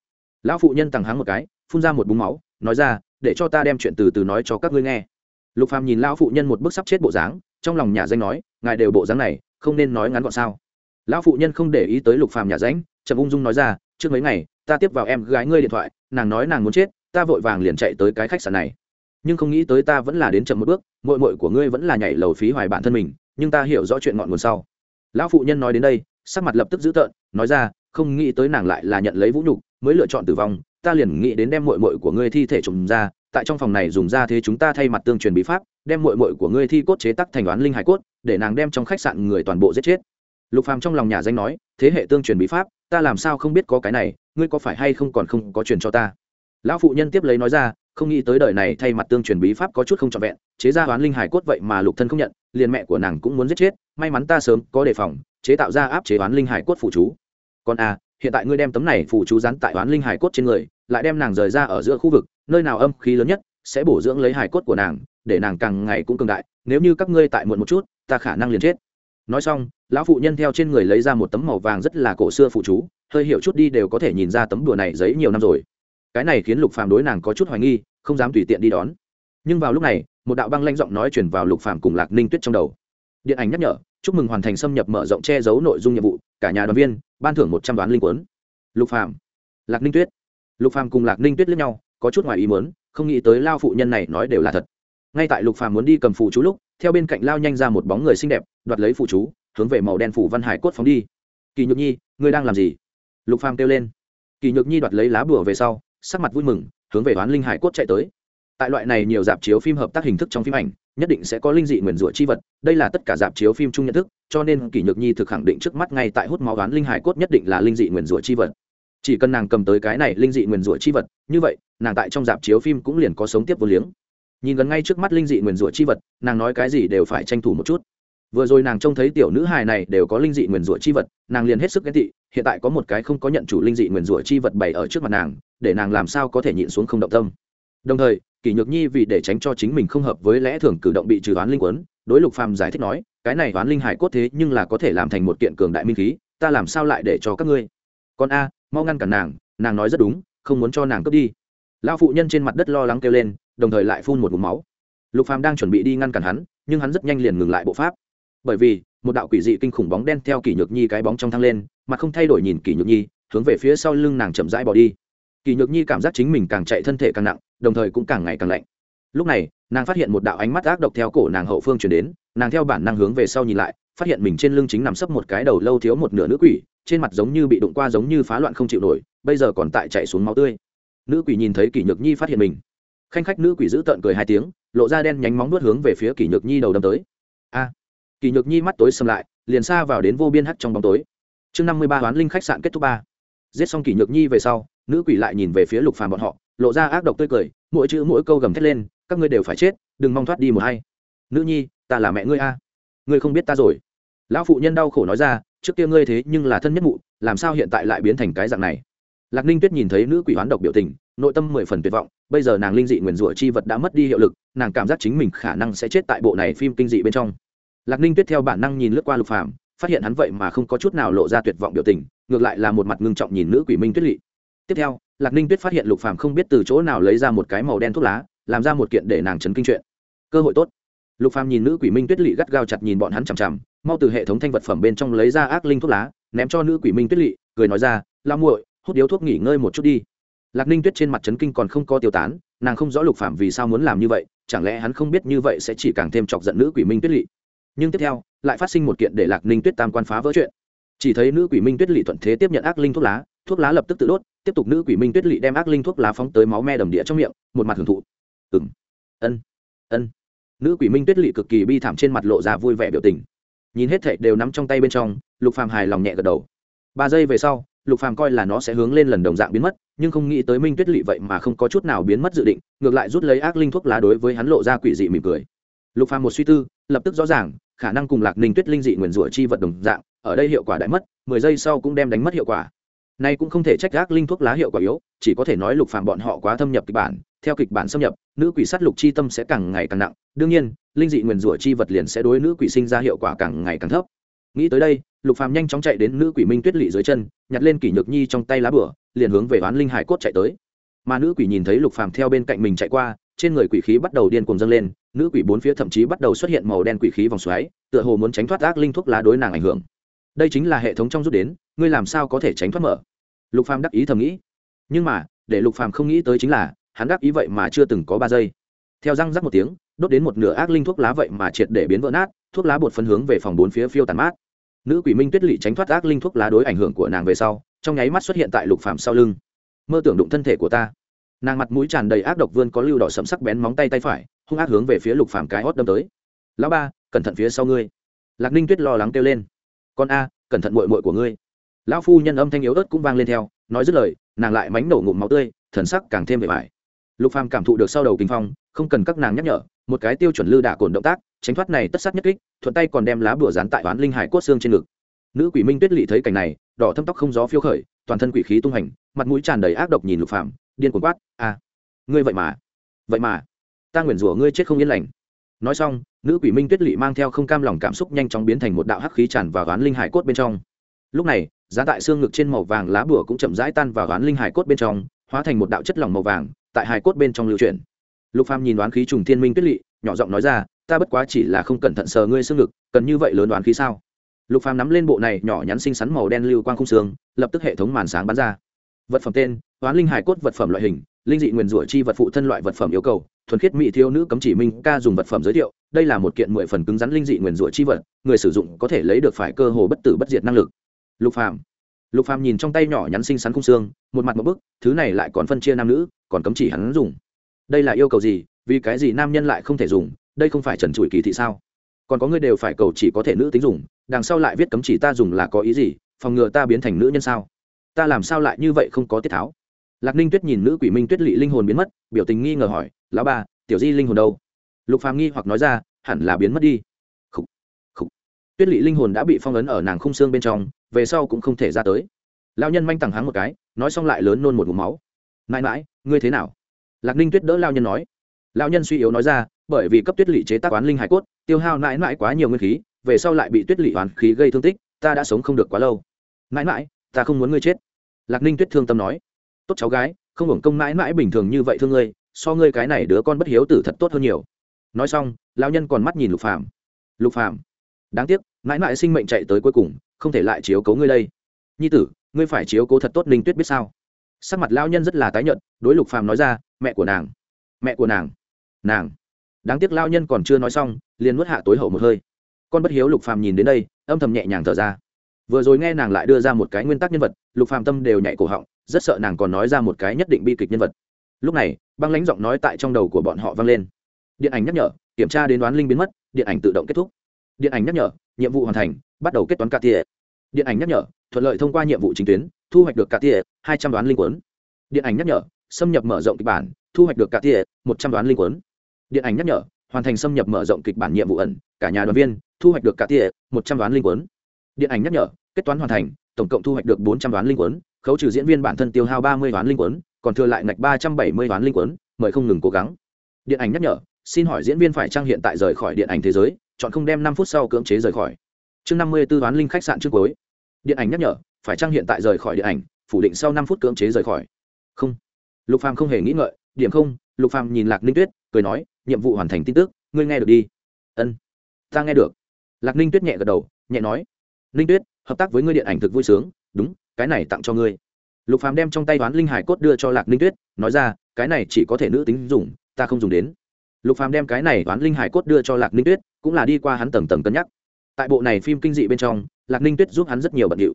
Lão phụ nhân tằng hắng một cái, phun ra một búng máu, nói ra, để cho ta đem chuyện từ từ nói cho các ngươi nghe. Lục phàm nhìn lão phụ nhân một bức sắp chết bộ dáng, trong lòng nhà danh nói, ngài đều bộ dáng này không nên nói ngắn gọn sao? Lão phụ nhân không để ý tới lục phàm nhà ránh, trầm ung dung nói ra trước mấy ngày ta tiếp vào em gái ngươi điện thoại nàng nói nàng muốn chết ta vội vàng liền chạy tới cái khách sạn này. Nhưng không nghĩ tới ta vẫn là đến chậm một bước mội mội của ngươi vẫn là nhảy lầu phí hoài bản thân mình nhưng ta hiểu rõ chuyện ngọn nguồn sau. Lão phụ nhân nói đến đây sắc mặt lập tức dữ tợn nói ra không nghĩ tới nàng lại là nhận lấy vũ nhục mới lựa chọn tử vong ta liền nghĩ đến đem mội mội của ngươi thi thể trùng ra tại trong phòng này dùng ra thế chúng ta thay mặt tương truyền bí pháp, đem mội mội của ngươi thi cốt chế tắc thành đoán linh hải cốt, để nàng đem trong khách sạn người toàn bộ giết chết. Lục phàm trong lòng nhà danh nói, thế hệ tương truyền bí pháp, ta làm sao không biết có cái này, ngươi có phải hay không còn không có truyền cho ta? Lão phụ nhân tiếp lấy nói ra, không nghĩ tới đời này thay mặt tương truyền bí pháp có chút không trọn vẹn, chế ra đoán linh hải cốt vậy mà lục thân không nhận, liền mẹ của nàng cũng muốn giết chết, may mắn ta sớm có đề phòng, chế tạo ra áp chế đoán linh hải cốt phụ chú. Còn à hiện tại ngươi đem tấm này phụ chú dán tại đoán linh hải cốt trên người, lại đem nàng rời ra ở giữa khu vực nơi nào âm khí lớn nhất sẽ bổ dưỡng lấy hải cốt của nàng, để nàng càng ngày cũng cường đại, nếu như các ngươi tại muộn một chút, ta khả năng liền chết. Nói xong, lão phụ nhân theo trên người lấy ra một tấm màu vàng rất là cổ xưa phụ chú, hơi hiểu chút đi đều có thể nhìn ra tấm đùa này giấy nhiều năm rồi. Cái này khiến lục phàm đối nàng có chút hoài nghi, không dám tùy tiện đi đón. Nhưng vào lúc này, một đạo băng lanh giọng nói chuyển vào lục phàm cùng lạc ninh tuyết trong đầu. Điện ảnh nhắc nhở, chúc mừng hoàn thành xâm nhập mở rộng che giấu nội dung nhiệm vụ, cả nhà đoàn viên, ban thưởng một trăm đoán linh quấn lục phàm, lạc ninh tuyết. Lục phàm cùng lạc ninh tuyết lẫn nhau có chút ngoài ý muốn, không nghĩ tới lao phụ nhân này nói đều là thật. Ngay tại lục phàm muốn đi cầm phụ chú lúc, theo bên cạnh lao nhanh ra một bóng người xinh đẹp, đoạt lấy phụ chú, hướng về màu đen phủ văn hải cốt phóng đi. Kỳ nhược nhi, ngươi đang làm gì? Lục phàm kêu lên. Kỳ nhược nhi đoạt lấy lá bùa về sau, sắc mặt vui mừng, hướng về đoán linh hải cốt chạy tới. Tại loại này nhiều dạp chiếu phim hợp tác hình thức trong phim ảnh, nhất định sẽ có linh dị nguyền rủa chi vật, đây là tất cả dạp chiếu phim chung nhận thức, cho nên kỷ nhược nhi thực khẳng định trước mắt ngay tại hút máu đoán linh hải cốt nhất định là linh dị nguyền rủa chi vật chỉ cần nàng cầm tới cái này linh dị nguyền rủa chi vật, như vậy, nàng tại trong dạp chiếu phim cũng liền có sống tiếp vô liếng. Nhìn gần ngay trước mắt linh dị nguyền rủa chi vật, nàng nói cái gì đều phải tranh thủ một chút. Vừa rồi nàng trông thấy tiểu nữ hài này đều có linh dị nguyền rủa chi vật, nàng liền hết sức ghét tị, hiện tại có một cái không có nhận chủ linh dị nguyền rủa chi vật bày ở trước mặt nàng, để nàng làm sao có thể nhịn xuống không động tâm. Đồng thời, kỷ nhược nhi vì để tránh cho chính mình không hợp với lẽ thường cử động bị trừ oán linh quấn, đối lục phàm giải thích nói, cái này oán linh hải cốt thế nhưng là có thể làm thành một kiện cường đại minh khí, ta làm sao lại để cho các ngươi? Con a mau ngăn cản nàng nàng nói rất đúng, không muốn cho nàng cướp đi. Lão phụ nhân trên mặt đất lo lắng kêu lên, đồng thời lại phun một vùng máu. Lục phàm đang chuẩn bị đi ngăn cản hắn, nhưng hắn rất nhanh liền ngừng lại bộ pháp. Bởi vì, một đạo quỷ dị kinh khủng bóng đen theo kỷ nhược nhi cái bóng trong thang lên, mà không thay đổi nhìn kỷ nhược nhi, hướng về phía sau lưng nàng chậm rãi bỏ đi. Kỷ nhược nhi cảm giác chính mình càng chạy thân thể càng nặng, đồng thời cũng càng ngày càng lạnh. Lúc này, nàng phát hiện một đạo ánh mắt ác độc theo cổ nàng hậu phương chuyển đến, nàng theo bản năng hướng về sau nhìn lại phát hiện mình trên lưng chính nằm sấp một cái đầu lâu thiếu một nửa nữ quỷ, trên mặt giống như bị đụng qua giống như phá loạn không chịu nổi, bây giờ còn tại chạy xuống máu tươi. Nữ quỷ nhìn thấy kỷ nhược nhi phát hiện mình. Khanh khách nữ quỷ giữ tợn cười hai tiếng, lộ ra đen nhánh móng nuốt hướng về phía kỷ nhược nhi đầu đâm tới. A! Kỷ nhược nhi mắt tối xâm lại, liền xa vào đến vô biên hắt trong bóng tối. Chương năm mươi ba hoán linh khách sạn kết thúc ba. Giết xong kỷ nhược nhi về sau, nữ quỷ lại nhìn về phía lục phàm bọn họ, lộ ra ác độc tươi cười, mỗi chữ mỗi câu gầm thét lên, các ngươi đều phải chết, đừng mong thoát đi một hay nữ nhi, ta là mẹ ngươi a ngươi không biết ta rồi. Lão phụ nhân đau khổ nói ra, trước kia ngươi thế nhưng là thân nhất mụ, làm sao hiện tại lại biến thành cái dạng này? Lạc ninh tuyết nhìn thấy nữ quỷ hoán độc biểu tình, nội tâm mười phần tuyệt vọng, bây giờ nàng linh dị nguyền rủa chi vật đã mất đi hiệu lực, nàng cảm giác chính mình khả năng sẽ chết tại bộ này phim kinh dị bên trong. Lạc ninh tuyết theo bản năng nhìn lướt qua lục phàm, phát hiện hắn vậy mà không có chút nào lộ ra tuyệt vọng biểu tình, ngược lại là một mặt ngưng trọng nhìn nữ quỷ minh tuyết lỵ tiếp theo, lạc ninh tuyết phát hiện lục phàm không biết từ chỗ nào lấy ra một cái màu đen thuốc lá, làm ra một kiện để nàng chấn kinh chuyện. Cơ hội tốt lục phàm nhìn nữ quỷ minh tuyết lỵ gắt gao chặt nhìn bọn hắn chằm chằm, mau từ hệ thống thanh vật phẩm bên trong lấy ra ác linh thuốc lá, ném cho nữ quỷ minh tuyết lỵ cười nói ra lao muội, hút điếu thuốc nghỉ ngơi một chút đi. Lạc ninh tuyết trên mặt trấn kinh còn không có tiêu tán, nàng không rõ lục phàm vì sao muốn làm như vậy, chẳng lẽ hắn không biết như vậy sẽ chỉ càng thêm chọc giận nữ quỷ minh tuyết lỵ nhưng tiếp theo, lại phát sinh một kiện để lạc ninh tuyết tam quan phá vỡ chuyện. Chỉ thấy nữ quỷ minh tuyết lỵ thuận thế tiếp nhận ác linh thuốc lá thuốc lá lập tức tự đốt, tiếp tục nữ quỷ minh tuyết lỵ đem ác linh thuốc lá phóng tới máu me đầm địa trong miệng, một mặt hưởng thụ. Ừng ân. Ân nữ quỷ minh tuyết lỵ cực kỳ bi thảm trên mặt lộ ra vui vẻ biểu tình. Nhìn hết thệ đều nắm trong tay bên trong, lục phàm hài lòng nhẹ gật đầu. Ba giây về sau, lục phàm coi là nó sẽ hướng lên lần đồng dạng biến mất, nhưng không nghĩ tới minh tuyết lỵ vậy mà không có chút nào biến mất dự định, ngược lại rút lấy ác linh thuốc lá đối với hắn lộ ra quỷ dị mỉm cười. Lục phàm một suy tư, lập tức rõ ràng, khả năng cùng lạc ninh tuyết linh dị nguyền rủa chi vật đồng dạng, ở đây hiệu quả đại mất, mười giây sau cũng đem đánh mất hiệu quả nay cũng không thể trách gác linh thuốc lá hiệu quả yếu, chỉ có thể nói lục phàm bọn họ quá thâm nhập kịch bản, theo kịch bản xâm nhập, nữ quỷ sát lục chi tâm sẽ càng ngày càng nặng. Đương nhiên, linh dị nguyền rủa chi vật liền sẽ đối nữ quỷ sinh ra hiệu quả càng ngày càng thấp. Nghĩ tới đây, lục phàm nhanh chóng chạy đến nữ quỷ minh tuyết lỵ dưới chân, nhặt lên kỷ nhược nhi trong tay lá bửa, liền hướng về oán linh hải cốt chạy tới. Mà nữ quỷ nhìn thấy lục phàm theo bên cạnh mình chạy qua, trên người quỷ khí bắt đầu điên cuồng dâng lên, nữ quỷ bốn phía thậm chí bắt đầu xuất hiện màu đen quỷ khí vòng xoáy, tựa hồ muốn tránh thoát ác linh thuốc lá đối nàng ảnh hưởng đây chính là hệ thống trong rút đến, ngươi làm sao có thể tránh thoát mở? Lục phàm đắc ý thầm nghĩ. Nhưng mà, để lục phàm không nghĩ tới chính là, hắn đắc ý vậy mà chưa từng có ba giây. Theo răng rắc một tiếng, đốt đến một nửa ác linh thuốc lá vậy mà triệt để biến vỡ nát, thuốc lá bột phân hướng về phòng bốn phía phiêu tàn mát. Nữ quỷ minh tuyết lỵ tránh thoát ác linh thuốc lá đối ảnh hưởng của nàng về sau, trong nháy mắt xuất hiện tại lục phàm sau lưng. Mơ tưởng đụng thân thể của ta. Nàng mặt mũi tràn đầy ác độc vươn có lưu đỏ sẫm sắc bén móng tay tay phải, hung ác hướng về phía lục phàm cái hót đâm tới. Lão ba, cẩn thận phía sau ngươi. Lạc ninh tuyết lo lắng kêu lên con a, cẩn thận muội muội của ngươi. Lão phu nhân âm thanh yếu ớt cũng vang lên theo, nói dứt lời, nàng lại mánh nổ ngụm máu tươi, thần sắc càng thêm vẻ vải. Lục phàm cảm thụ được sau đầu kinh phong, không cần các nàng nhắc nhở, một cái tiêu chuẩn lư đả cồn động tác, tránh thoát này tất sát nhất kích, thuận tay còn đem lá bùa dán tại oán linh hải cốt xương trên ngực. Nữ quỷ minh tuyết lỵ thấy cảnh này, đỏ thâm tóc không gió phiêu khởi, toàn thân quỷ khí tung hành, mặt mũi tràn đầy ác độc nhìn lục phàm, điên cuồng quát, a, ngươi vậy mà vậy mà, ta nguyền rủa ngươi chết không yên lành nói xong, nữ quỷ minh tuyết lỵ mang theo không cam lòng cảm xúc nhanh chóng biến thành một đạo hắc khí tràn vào oán linh hải cốt bên trong. Lúc này, giá tại xương ngực trên màu vàng lá bùa cũng chậm rãi tan vào oán linh hải cốt bên trong, hóa thành một đạo chất lỏng màu vàng, tại hải cốt bên trong lưu chuyển. Lục phàm nhìn đoán khí trùng thiên minh tuyết lỵ, nhỏ giọng nói ra, ta bất quá chỉ là không cẩn thận sờ ngươi xương ngực, cần như vậy lớn đoán khí sao? Lục phàm nắm lên bộ này nhỏ nhắn xinh xắn màu đen lưu quang khung xương, lập tức hệ thống màn sáng bắn ra. Vật phẩm tên đoán linh hải cốt vật phẩm loại hình linh dị nguyên rủa chi vật phụ thân loại vật phẩm yêu cầu, thuần khiết mỹ thiếu nữ cấm chỉ minh ca dùng vật phẩm giới thiệu, đây là một kiện mười phần cứng rắn linh dị nguyên rủa chi vật, người sử dụng có thể lấy được phải cơ hồ bất tử bất diệt năng lực. Lục phàm. Lục phàm nhìn trong tay nhỏ nhắn xinh xắn khung xương, một mặt một bức, thứ này lại còn phân chia nam nữ, còn cấm chỉ hắn dùng. Đây là yêu cầu gì, vì cái gì nam nhân lại không thể dùng, đây không phải trần trụi kỳ thị sao? Còn có người đều phải cầu chỉ có thể nữ tính dùng, đằng sau lại viết cấm chỉ ta dùng là có ý gì, phòng ngừa ta biến thành nữ nhân sao? Ta làm sao lại như vậy không có tiết tháo? Lạc ninh tuyết nhìn nữ quỷ minh tuyết lỵ linh hồn biến mất biểu tình nghi ngờ hỏi lão ba tiểu di linh hồn đâu? Lục phàm nghi hoặc nói ra hẳn là biến mất đi. Khủ, khủ. tuyết lỵ linh hồn đã bị phong ấn ở nàng khung xương bên trong về sau cũng không thể ra tới. Lao nhân manh tằng hắng một cái nói xong lại lớn nôn một vùng máu. Mãi mãi ngươi thế nào? Lạc ninh tuyết đỡ lao nhân nói. Lao nhân suy yếu nói ra bởi vì cấp tuyết lỵ chế tác oán linh hải cốt tiêu hao mãi mãi quá nhiều nguyên khí về sau lại bị tuyết lỵ oán khí gây thương tích ta đã sống không được quá lâu. Mãi mãi ta không muốn ngươi chết. Lạc ninh tuyết thương tâm nói tốt cháu gái, không hưởng công mãi mãi bình thường như vậy thương ngươi, so ngươi cái này đứa con bất hiếu tử thật tốt hơn nhiều. Nói xong lao nhân còn mắt nhìn lục phàm. Lục phàm, đáng tiếc, mãi mãi sinh mệnh chạy tới cuối cùng, không thể lại chiếu cố ngươi đây. Nhi tử, ngươi phải chiếu cố thật tốt ninh tuyết biết sao? Sắc mặt lao nhân rất là tái nhợt, đối lục phàm nói ra, mẹ của nàng, mẹ của nàng nàng. Đáng tiếc lao nhân còn chưa nói xong, liền nuốt hạ tối hậu một hơi. Con bất hiếu lục phàm nhìn đến đây, âm thầm nhẹ nhàng thở ra. Vừa rồi nghe nàng lại đưa ra một cái nguyên tắc nhân vật, lục phàm tâm đều nhảy cổ họng rất sợ nàng còn nói ra một cái nhất định bi kịch nhân vật. Lúc này, băng lãnh giọng nói tại trong đầu của bọn họ vang lên. Điện ảnh nhắc nhở, kiểm tra đến đoán linh biến mất, điện ảnh tự động kết thúc. Điện ảnh nhắc nhở, nhiệm vụ hoàn thành, bắt đầu kết toán cả tia điện ảnh nhắc nhở, thuận lợi thông qua nhiệm vụ chính tuyến, thu hoạch được cả tia hai trăm đoán linh quấn điện ảnh nhắc nhở, xâm nhập mở rộng kịch bản, thu hoạch được cả tia một trăm đoán linh quấn điện ảnh nhắc nhở, hoàn thành xâm nhập mở rộng kịch bản nhiệm vụ ẩn, cả nhà đoàn viên, thu hoạch được cả tia một trăm đoán linh quấn điện ảnh nhắc nhở, kết toán hoàn thành, tổng cộng thu hoạch được bốn trăm đoán linh quấn khấu trừ diễn viên bản thân tiêu hao ba mươi đoán linh quấn còn thừa lại ngạch ba trăm bảy mươi đoán linh quấn mời không ngừng cố gắng. Điện ảnh nhắc nhở, xin hỏi diễn viên phải trang hiện tại rời khỏi điện ảnh thế giới, chọn không đem năm phút sau cưỡng chế rời khỏi. Chương năm mươi tư đoán linh khách sạn trước cuối. Điện ảnh nhắc nhở, phải trang hiện tại rời khỏi điện ảnh, phủ định sau năm phút cưỡng chế rời khỏi. Không. Lục phàm không hề nghĩ ngợi, điểm không, lục phàm nhìn lạc ninh tuyết, cười nói, nhiệm vụ hoàn thành tin tức, ngươi nghe được đi. Ân. Ta nghe được. Lạc ninh tuyết nhẹ gật đầu, nhẹ nói, ninh tuyết, hợp tác với ngươi điện ảnh thực vui sướng, đúng cái này tặng cho ngươi. Lục phàm đem trong tay toán linh hải cốt đưa cho lạc ninh tuyết, nói ra, cái này chỉ có thể nữ tính dùng, ta không dùng đến. Lục phàm đem cái này toán linh hải cốt đưa cho lạc ninh tuyết, cũng là đi qua hắn tầng tầng cân nhắc. Tại bộ này phim kinh dị bên trong, lạc ninh tuyết giúp hắn rất nhiều bận điệu.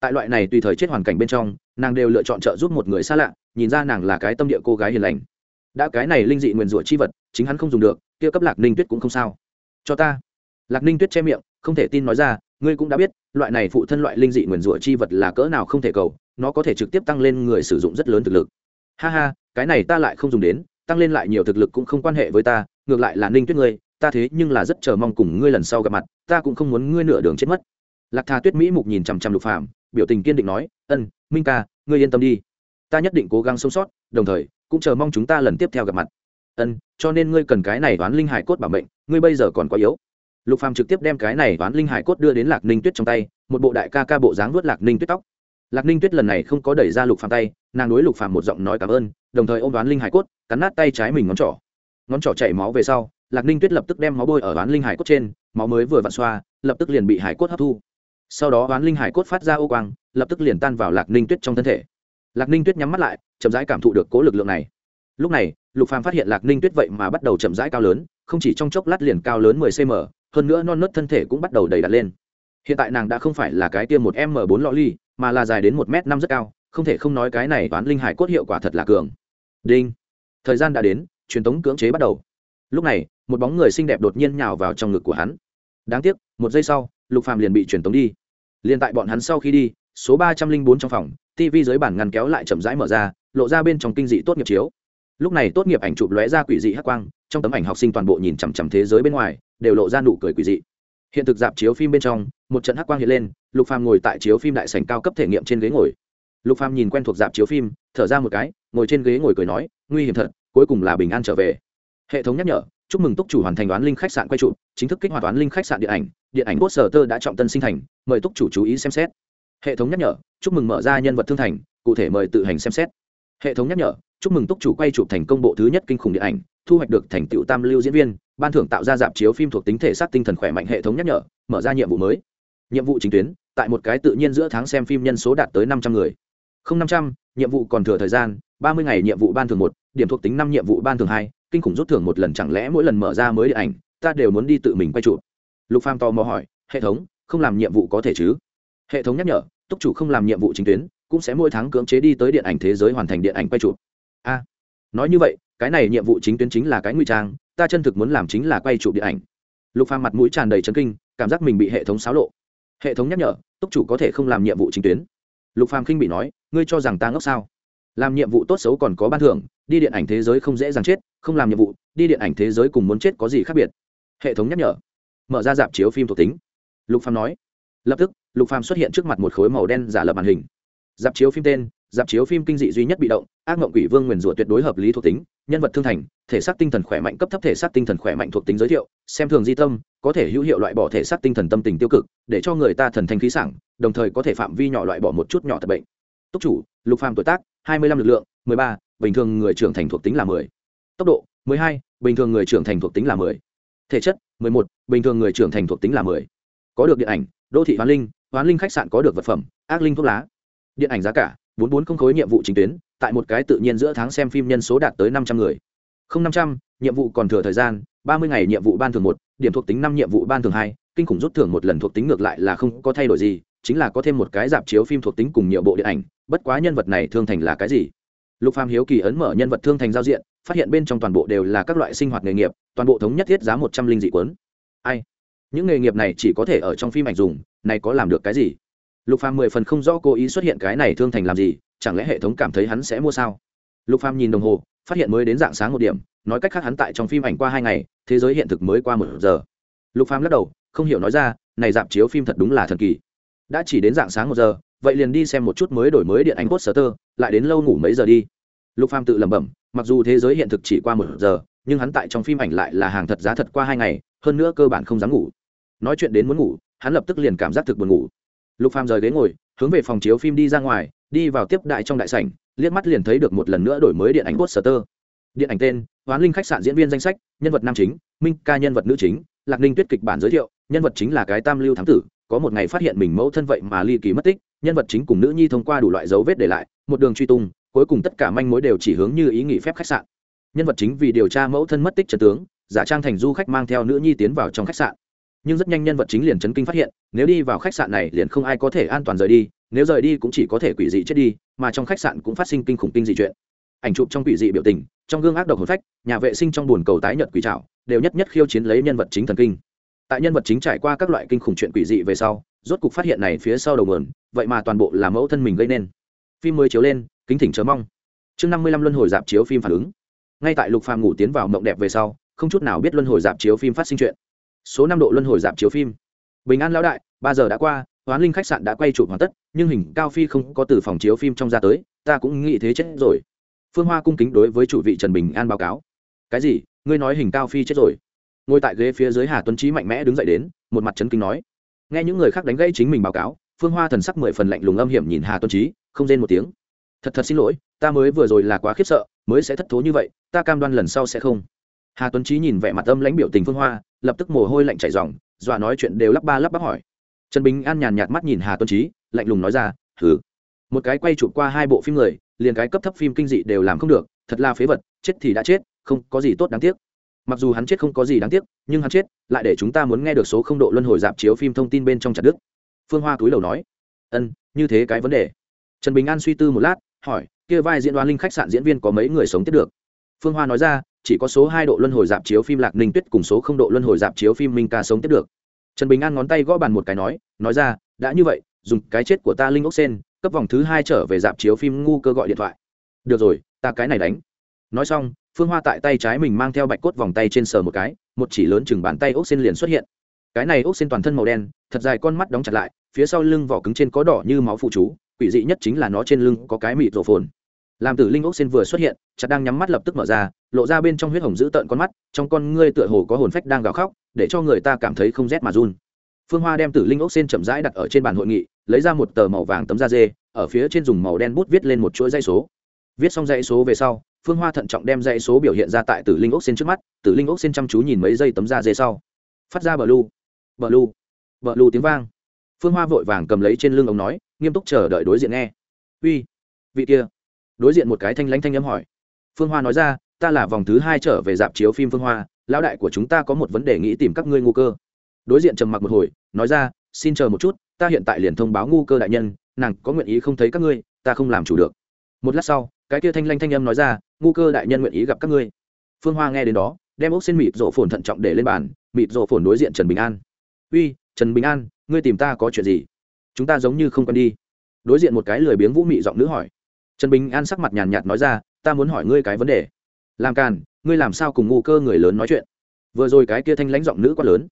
Tại loại này tùy thời chết hoàn cảnh bên trong, nàng đều lựa chọn trợ giúp một người xa lạ, nhìn ra nàng là cái tâm địa cô gái hiền lành. Đã cái này linh dị nguyền rủa chi vật, chính hắn không dùng được, kia cấp lạc ninh tuyết cũng không sao. Cho ta. Lạc ninh tuyết che miệng, không thể tin nói ra ngươi cũng đã biết, loại này phụ thân loại linh dị nguyền rủa chi vật là cỡ nào không thể cầu, nó có thể trực tiếp tăng lên người sử dụng rất lớn thực lực. Ha ha, cái này ta lại không dùng đến, tăng lên lại nhiều thực lực cũng không quan hệ với ta, ngược lại là ninh tuyết ngươi, ta thế nhưng là rất chờ mong cùng ngươi lần sau gặp mặt, ta cũng không muốn ngươi nửa đường chết mất. Lạc thà tuyết mỹ mục nhìn chằm chằm lục phàm, biểu tình kiên định nói, ân, minh ca, ngươi yên tâm đi. Ta nhất định cố gắng sống sót, đồng thời, cũng chờ mong chúng ta lần tiếp theo gặp mặt. Ân, cho nên ngươi cần cái này toán linh hải cốt bảo mệnh, ngươi bây giờ còn quá yếu lục phàm trực tiếp đem cái này toán linh hải cốt đưa đến lạc ninh tuyết trong tay, một bộ đại ca ca bộ dáng vuốt lạc ninh tuyết tóc. Lạc ninh tuyết lần này không có đẩy ra lục phàm tay, nàng đối lục phàm một giọng nói cảm ơn, đồng thời ôm đoán linh hải cốt, cắn nát tay trái mình ngón trỏ. Ngón trỏ chảy máu về sau, lạc ninh tuyết lập tức đem máu bôi ở đoán linh hải cốt trên, máu mới vừa vặn xoa, lập tức liền bị hải cốt hấp thu. Sau đó đoán linh hải cốt phát ra ô quang, lập tức liền tan vào lạc ninh tuyết trong thân thể. Lạc ninh tuyết nhắm mắt lại, chậm rãi cảm thụ được cố lực lượng này. Lúc này, lục phàm phát hiện lạc ninh tuyết vậy mà bắt đầu chậm rãi cao lớn, không chỉ trong chốc lát liền cao lớn 10 cm hơn nữa non nớt thân thể cũng bắt đầu đầy đặn lên. Hiện tại nàng đã không phải là cái tiêm một m 4 lọ ly, mà là dài đến một m năm rất cao, không thể không nói cái này toán linh hải cốt hiệu quả thật là cường. Đinh. Thời gian đã đến, truyền thống cưỡng chế bắt đầu. Lúc này, một bóng người xinh đẹp đột nhiên nhào vào trong ngực của hắn. Đáng tiếc, một giây sau, lục phàm liền bị truyền tống đi. Liền tại bọn hắn sau khi đi, số ba trăm linh bốn trong phòng tv dưới bản ngăn kéo lại chậm rãi mở ra, lộ ra bên trong kinh dị tốt nghiệp chiếu. Lúc này tốt nghiệp ảnh chụp lóe ra quỷ dị hắc quang, trong tấm ảnh học sinh toàn bộ nhìn chằm chằm thế giới bên ngoài đều lộ ra nụ cười quỷ dị. Hiện thực dạp chiếu phim bên trong, một trận hắc quang hiện lên, lục phàm ngồi tại chiếu phim đại sảnh cao cấp thể nghiệm trên ghế ngồi. Lục phàm nhìn quen thuộc dạp chiếu phim, thở ra một cái, ngồi trên ghế ngồi cười nói, nguy hiểm thật, cuối cùng là bình an trở về. Hệ thống nhắc nhở, chúc mừng túc chủ hoàn thành đoán linh khách sạn quay trụ, chính thức kích hoạt đoán linh khách sạn điện ảnh điện ảnh poster tơ đã trọng tân sinh thành, mời túc chủ chú ý xem xét. Hệ thống nhắc nhở, chúc mừng mở ra nhân vật thương thành, cụ thể mời tự hành xem xét. Hệ thống nhắc nhở chúc mừng túc chủ quay chụp thành công bộ thứ nhất kinh khủng điện ảnh, thu hoạch được thành tựu tam lưu diễn viên, ban thưởng tạo ra dạp chiếu phim thuộc tính thể xác tinh thần khỏe mạnh hệ thống nhắc nhở, mở ra nhiệm vụ mới. Nhiệm vụ chính tuyến, tại một cái tự nhiên giữa tháng xem phim nhân số đạt tới năm trăm người. Không năm trăm, nhiệm vụ còn thừa thời gian, ba mươi ngày nhiệm vụ ban thường một, điểm thuộc tính năm nhiệm vụ ban thường hai, kinh khủng rút thưởng một lần chẳng lẽ mỗi lần mở ra mới điện ảnh, ta đều muốn đi tự mình quay chụp? Lục pham to mò hỏi, hệ thống, không làm nhiệm vụ có thể chứ? Hệ thống nhắc nhở, túc chủ không làm nhiệm vụ chính tuyến, cũng sẽ mỗi tháng cưỡng chế đi tới điện ảnh thế giới hoàn thành điện ảnh quay chụp a nói như vậy, cái này nhiệm vụ chính tuyến chính là cái nguy trang, ta chân thực muốn làm chính là quay chụp điện ảnh. Lục phàm mặt mũi tràn đầy chấn kinh, cảm giác mình bị hệ thống xáo lộ. Hệ thống nhắc nhở, túc chủ có thể không làm nhiệm vụ chính tuyến. Lục phàm khinh bị nói, ngươi cho rằng ta ngốc sao? Làm nhiệm vụ tốt xấu còn có ban thưởng, đi điện ảnh thế giới không dễ dàng chết, không làm nhiệm vụ, đi điện ảnh thế giới cùng muốn chết có gì khác biệt? Hệ thống nhắc nhở, mở ra dạp chiếu phim thuộc tính. Lục phàm nói. Lập tức, lục phàm xuất hiện trước mặt một khối màu đen giả lập màn hình. Dạp chiếu phim tên dạp chiếu phim kinh dị duy nhất bị động, ác mộng quỷ vương nguyền rủa tuyệt đối hợp lý thuộc tính, nhân vật thương thành, thể xác tinh thần khỏe mạnh cấp thấp thể xác tinh thần khỏe mạnh thuộc tính giới thiệu, xem thường di tâm, có thể hữu hiệu loại bỏ thể xác tinh thần tâm tình tiêu cực, để cho người ta thần thanh khí sảng, đồng thời có thể phạm vi nhỏ loại bỏ một chút nhỏ tập bệnh. Túc chủ, lục phàm tuổi tác, hai mươi lăm lực lượng, mười ba, bình thường người trưởng thành thuộc tính là mười. Tốc độ, mười hai, bình thường người trưởng thành thuộc tính là mười. Thể chất, mười một, bình thường người trưởng thành thuộc tính là mười. Có được điện ảnh, đô thị hoán linh hoán linh khách sạn có được vật phẩm, ác linh thuốc lá. Điện ảnh giá cả bốn bốn không khối nhiệm vụ chính tuyến, tại một cái tự nhiên giữa tháng xem phim nhân số đạt tới năm trăm người. Không năm trăm, nhiệm vụ còn thừa thời gian, ba mươi ngày nhiệm vụ ban thường một, điểm thuộc tính năm nhiệm vụ ban thường hai, kinh khủng rút thưởng một lần thuộc tính ngược lại là không có thay đổi gì, chính là có thêm một cái dạp chiếu phim thuộc tính cùng nhiều bộ điện ảnh, bất quá nhân vật này thương thành là cái gì? Lục phàm hiếu kỳ ấn mở nhân vật thương thành giao diện, phát hiện bên trong toàn bộ đều là các loại sinh hoạt nghề nghiệp, toàn bộ thống nhất thiết giá một trăm linh dị quấn ai? Những nghề nghiệp này chỉ có thể ở trong phim ảnh dùng, này có làm được cái gì? Lục phàm mười phần không rõ cố ý xuất hiện cái này thương thành làm gì, chẳng lẽ hệ thống cảm thấy hắn sẽ mua sao? Lục phàm nhìn đồng hồ, phát hiện mới đến dạng sáng một điểm, nói cách khác hắn tại trong phim ảnh qua hai ngày, thế giới hiện thực mới qua một giờ. Lục phàm lắc đầu, không hiểu nói ra, này dạp chiếu phim thật đúng là thần kỳ. Đã chỉ đến dạng sáng một giờ, vậy liền đi xem một chút mới đổi mới điện ảnh poster, lại đến lâu ngủ mấy giờ đi. Lục phàm tự lẩm bẩm, mặc dù thế giới hiện thực chỉ qua một giờ, nhưng hắn tại trong phim ảnh lại là hàng thật giá thật qua hai ngày, hơn nữa cơ bản không dám ngủ. Nói chuyện đến muốn ngủ, hắn lập tức liền cảm giác thực buồn ngủ lục phàm rời ghế ngồi, hướng về phòng chiếu phim đi ra ngoài, đi vào tiếp đại trong đại sảnh, liếc mắt liền thấy được một lần nữa đổi mới điện ảnh poster. Điện ảnh tên, hoán linh khách sạn diễn viên danh sách, nhân vật nam chính, minh ca nhân vật nữ chính, lạc ninh tuyết kịch bản giới thiệu, nhân vật chính là cái tam lưu thám tử, có một ngày phát hiện mình mẫu thân vậy mà ly kỳ mất tích, nhân vật chính cùng nữ nhi thông qua đủ loại dấu vết để lại, một đường truy tung, cuối cùng tất cả manh mối đều chỉ hướng như ý nghị phép khách sạn. Nhân vật chính vì điều tra mẫu thân mất tích trần tướng, giả trang thành du khách mang theo nữ nhi tiến vào trong khách sạn nhưng rất nhanh nhân vật chính liền chấn kinh phát hiện, nếu đi vào khách sạn này liền không ai có thể an toàn rời đi, nếu rời đi cũng chỉ có thể quỷ dị chết đi, mà trong khách sạn cũng phát sinh kinh khủng kinh dị chuyện. Ảnh chụp trong quỷ dị biểu tình, trong gương ác độc hồn phách, nhà vệ sinh trong buồn cầu tái nhật quỷ trảo, đều nhất nhất khiêu chiến lấy nhân vật chính thần kinh. Tại nhân vật chính trải qua các loại kinh khủng chuyện quỷ dị về sau, rốt cục phát hiện này phía sau đầu nguồn, vậy mà toàn bộ là mẫu thân mình gây nên. Phim mới chiếu lên, kính thỉnh chớ mong. Chương năm mươi lăm luân hồi dạp chiếu phim phản ứng. Ngay tại lục phàm ngủ tiến vào mộng đẹp về sau, không chút nào biết luân hồi dạp chiếu phim phát sinh chuyện số năm độ luân hồi dạp chiếu phim. Bình an lão đại, ba giờ đã qua, hoán linh khách sạn đã quay chụp hoàn tất, nhưng hình cao phi không có từ phòng chiếu phim trong ra tới, ta cũng nghĩ thế chết rồi. Phương hoa cung kính đối với chủ vị trần bình an báo cáo. Cái gì? Ngươi nói hình cao phi chết rồi. Ngồi tại ghế phía dưới hà tuấn trí mạnh mẽ đứng dậy đến, một mặt trấn kinh nói. Nghe những người khác đánh gãy chính mình báo cáo, phương hoa thần sắc mười phần lạnh lùng âm hiểm nhìn hà tuấn trí không rên một tiếng. Thật thật xin lỗi, ta mới vừa rồi là quá khiếp sợ, mới sẽ thất thố như vậy, ta cam đoan lần sau sẽ không hà tuấn trí nhìn vẻ mặt âm lãnh biểu tình phương hoa, lập tức mồ hôi lạnh chảy dòng dọa nói chuyện đều lắp ba lắp bắp hỏi. Trần bình an nhàn nhạt mắt nhìn hà tuấn trí lạnh lùng nói ra thử một cái quay chụp qua hai bộ phim người, liền cái cấp thấp phim kinh dị đều làm không được, thật là phế vật, chết thì đã chết, không có gì tốt đáng tiếc. Mặc dù hắn chết không có gì đáng tiếc, nhưng hắn chết lại để chúng ta muốn nghe được số không độ luân hồi dạp chiếu phim thông tin bên trong chặt đức phương hoa túi đầu nói, ân, như thế cái vấn đề. Trần bình an suy tư một lát, hỏi, kia vai diễn đoán linh khách sạn diễn viên có mấy người sống tiếp được? Phương hoa nói ra chỉ có số hai độ luân hồi dạp chiếu phim lạc ninh tuyết cùng số không độ luân hồi dạp chiếu phim minh ca sống tiếp được. Trần bình an ngón tay gõ bàn một cái nói nói ra, đã như vậy, dùng cái chết của ta linh ốc sen, cấp vòng thứ hai trở về dạp chiếu phim ngu cơ gọi điện thoại. Được rồi, ta cái này đánh. Nói xong, phương hoa tại tay trái mình mang theo bạch cốt vòng tay trên sờ một cái, một chỉ lớn chừng bàn tay ốc sen liền xuất hiện. Cái này ốc sen toàn thân màu đen, thật dài con mắt đóng chặt lại, phía sau lưng vỏ cứng trên có đỏ như máu phụ chú, quỷ dị nhất chính là nó trên lưng có cái mịt rổ phồn làm tử linh ốc xin vừa xuất hiện chặt đang nhắm mắt lập tức mở ra, lộ ra bên trong huyết hồng dữ tợn con mắt, trong con ngươi tựa hồ có hồn phách đang gào khóc, để cho người ta cảm thấy không rét mà run. Phương hoa đem tử linh ốc xin chậm rãi đặt ở trên bàn hội nghị, lấy ra một tờ màu vàng tấm da dê, ở phía trên dùng màu đen bút viết lên một chuỗi dây số. Viết xong dãy số về sau, phương hoa thận trọng đem dãy số biểu hiện ra tại tử linh ốc xin trước mắt, tử linh ốc xin chăm chú nhìn mấy giây tấm da dê sau. Phát ra bờ lu bờ lu bờ lu tiếng vang. Phương hoa vội vàng cầm lấy trên lưng ông nói, nghiêm túc chờ đợi đối diện nghe. Uy, vị kia đối diện một cái thanh lãnh thanh âm hỏi. Phương hoa nói ra, ta là vòng thứ hai trở về dạp chiếu phim phương hoa, lão đại của chúng ta có một vấn đề nghĩ tìm các ngươi ngu cơ. Đối diện trầm mặc một hồi, nói ra, xin chờ một chút, ta hiện tại liền thông báo ngu cơ đại nhân, nàng có nguyện ý không thấy các ngươi, ta không làm chủ được. Một lát sau, cái kia thanh lanh thanh âm nói ra, ngu cơ đại nhân nguyện ý gặp các ngươi. Phương hoa nghe đến đó, đem ốc xin mịt rổ phồn thận trọng để lên bàn, mịt rổ phồn đối diện trần bình an. Uy, trần bình an, ngươi tìm ta có chuyện gì? Chúng ta giống như không quen đi. Đối diện một cái lười biếng vũ mị giọng nữ hỏi trần bình an sắc mặt nhàn nhạt nói ra, ta muốn hỏi ngươi cái vấn đề. Làm càn, ngươi làm sao cùng ngu cơ người lớn nói chuyện? Vừa rồi cái kia thanh lãnh giọng nữ quá lớn.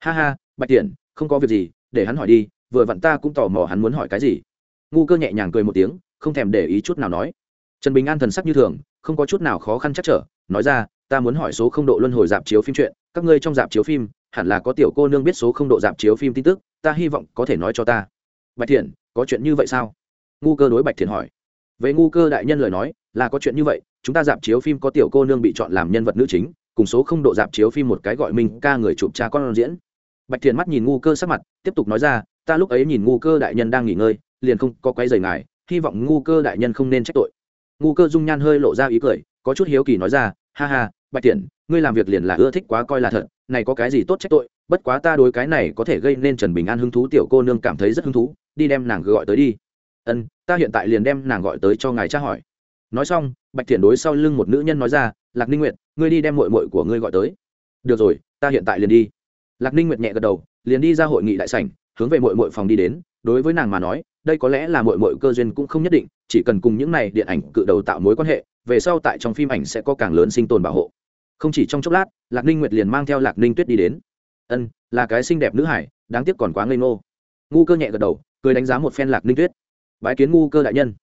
Ha ha, bạch tiện không có việc gì, để hắn hỏi đi, vừa vặn ta cũng tò mò hắn muốn hỏi cái gì. Ngu cơ nhẹ nhàng cười một tiếng, không thèm để ý chút nào nói. Trần bình an thần sắc như thường, không có chút nào khó khăn chắc trở, nói ra, ta muốn hỏi số không độ luân hồi dạp chiếu phim chuyện, các ngươi trong dạp chiếu phim, hẳn là có tiểu cô nương biết số không độ dạp chiếu phim tin tức, ta hy vọng có thể nói cho ta. Bạch thiện có chuyện như vậy sao? Ngu cơ đối bạch thiện hỏi về ngu cơ đại nhân lời nói, là có chuyện như vậy, chúng ta dạp chiếu phim có tiểu cô nương bị chọn làm nhân vật nữ chính, cùng số không độ dạp chiếu phim một cái gọi mình ca người chụp cha con diễn. Bạch thiền mắt nhìn ngu cơ sắc mặt, tiếp tục nói ra, ta lúc ấy nhìn ngu cơ đại nhân đang nghỉ ngơi, liền không có quay rời ngài, hy vọng ngu cơ đại nhân không nên trách tội. Ngu cơ dung nhan hơi lộ ra ý cười, có chút hiếu kỳ nói ra, ha ha, bạch thiền, ngươi làm việc liền là ưa thích quá coi là thật, này có cái gì tốt trách tội, bất quá ta đối cái này có thể gây nên trần bình an hứng thú, tiểu cô nương cảm thấy rất hứng thú, đi đem nàng gọi tới đi ân, ta hiện tại liền đem nàng gọi tới cho ngài tra hỏi. Nói xong, bạch thiện đối sau lưng một nữ nhân nói ra, lạc ninh nguyệt, ngươi đi đem mội mội của ngươi gọi tới. Được rồi, ta hiện tại liền đi. Lạc ninh nguyệt nhẹ gật đầu, liền đi ra hội nghị đại sảnh, hướng về mội mội phòng đi đến. Đối với nàng mà nói, đây có lẽ là mội mội cơ duyên cũng không nhất định, chỉ cần cùng những này điện ảnh cự đầu tạo mối quan hệ, về sau tại trong phim ảnh sẽ có càng lớn sinh tồn bảo hộ. Không chỉ trong chốc lát, lạc ninh nguyệt liền mang theo lạc ninh tuyết đi đến. Ân, là cái xinh đẹp nữ hải, đáng tiếc còn quá ngây ngô. Ngu cơ nhẹ gật đầu, cười đánh giá một phen lạc ninh tuyết bái kiến ngu cơ đại nhân.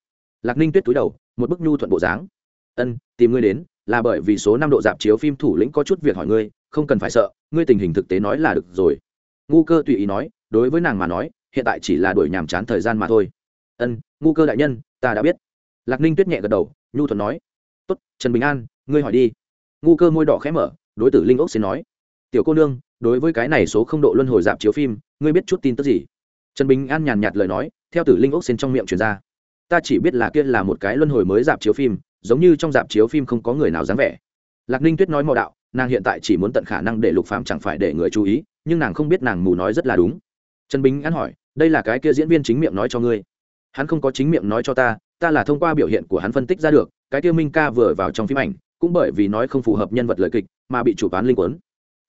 Lạc ninh tuyết túi đầu, một bức nhu thuận bộ dáng. Ân, tìm ngươi đến là bởi vì số năm độ dạp chiếu phim thủ lĩnh có chút việc hỏi ngươi, không cần phải sợ, ngươi tình hình thực tế nói là được rồi. Ngu cơ tùy ý nói, đối với nàng mà nói, hiện tại chỉ là đuổi nhàm chán thời gian mà thôi. Ân, ngu cơ đại nhân, ta đã biết. Lạc ninh tuyết nhẹ gật đầu, nhu thuận nói, tốt, trần bình an, ngươi hỏi đi. Ngu cơ môi đỏ khẽ mở, đối tử linh ốc xin nói, tiểu cô nương, đối với cái này số không độ luân hồi dạp chiếu phim, ngươi biết chút tin tức gì? Trần bình an nhàn nhạt lời nói theo tử linh ốc xin trong miệng truyền ra. Ta chỉ biết là kia là một cái luân hồi mới dạp chiếu phim, giống như trong dạp chiếu phim không có người nào dám vẻ. Lạc ninh tuyết nói mò đạo, nàng hiện tại chỉ muốn tận khả năng để lục phạm chẳng phải để người chú ý, nhưng nàng không biết nàng mù nói rất là đúng. Trần Bính ăn hỏi, đây là cái kia diễn viên chính miệng nói cho ngươi? Hắn không có chính miệng nói cho ta ta là thông qua biểu hiện của hắn phân tích ra được, cái kia minh ca vừa vào trong phim ảnh, cũng bởi vì nói không phù hợp nhân vật lời kịch, mà bị chủ bán linh quấn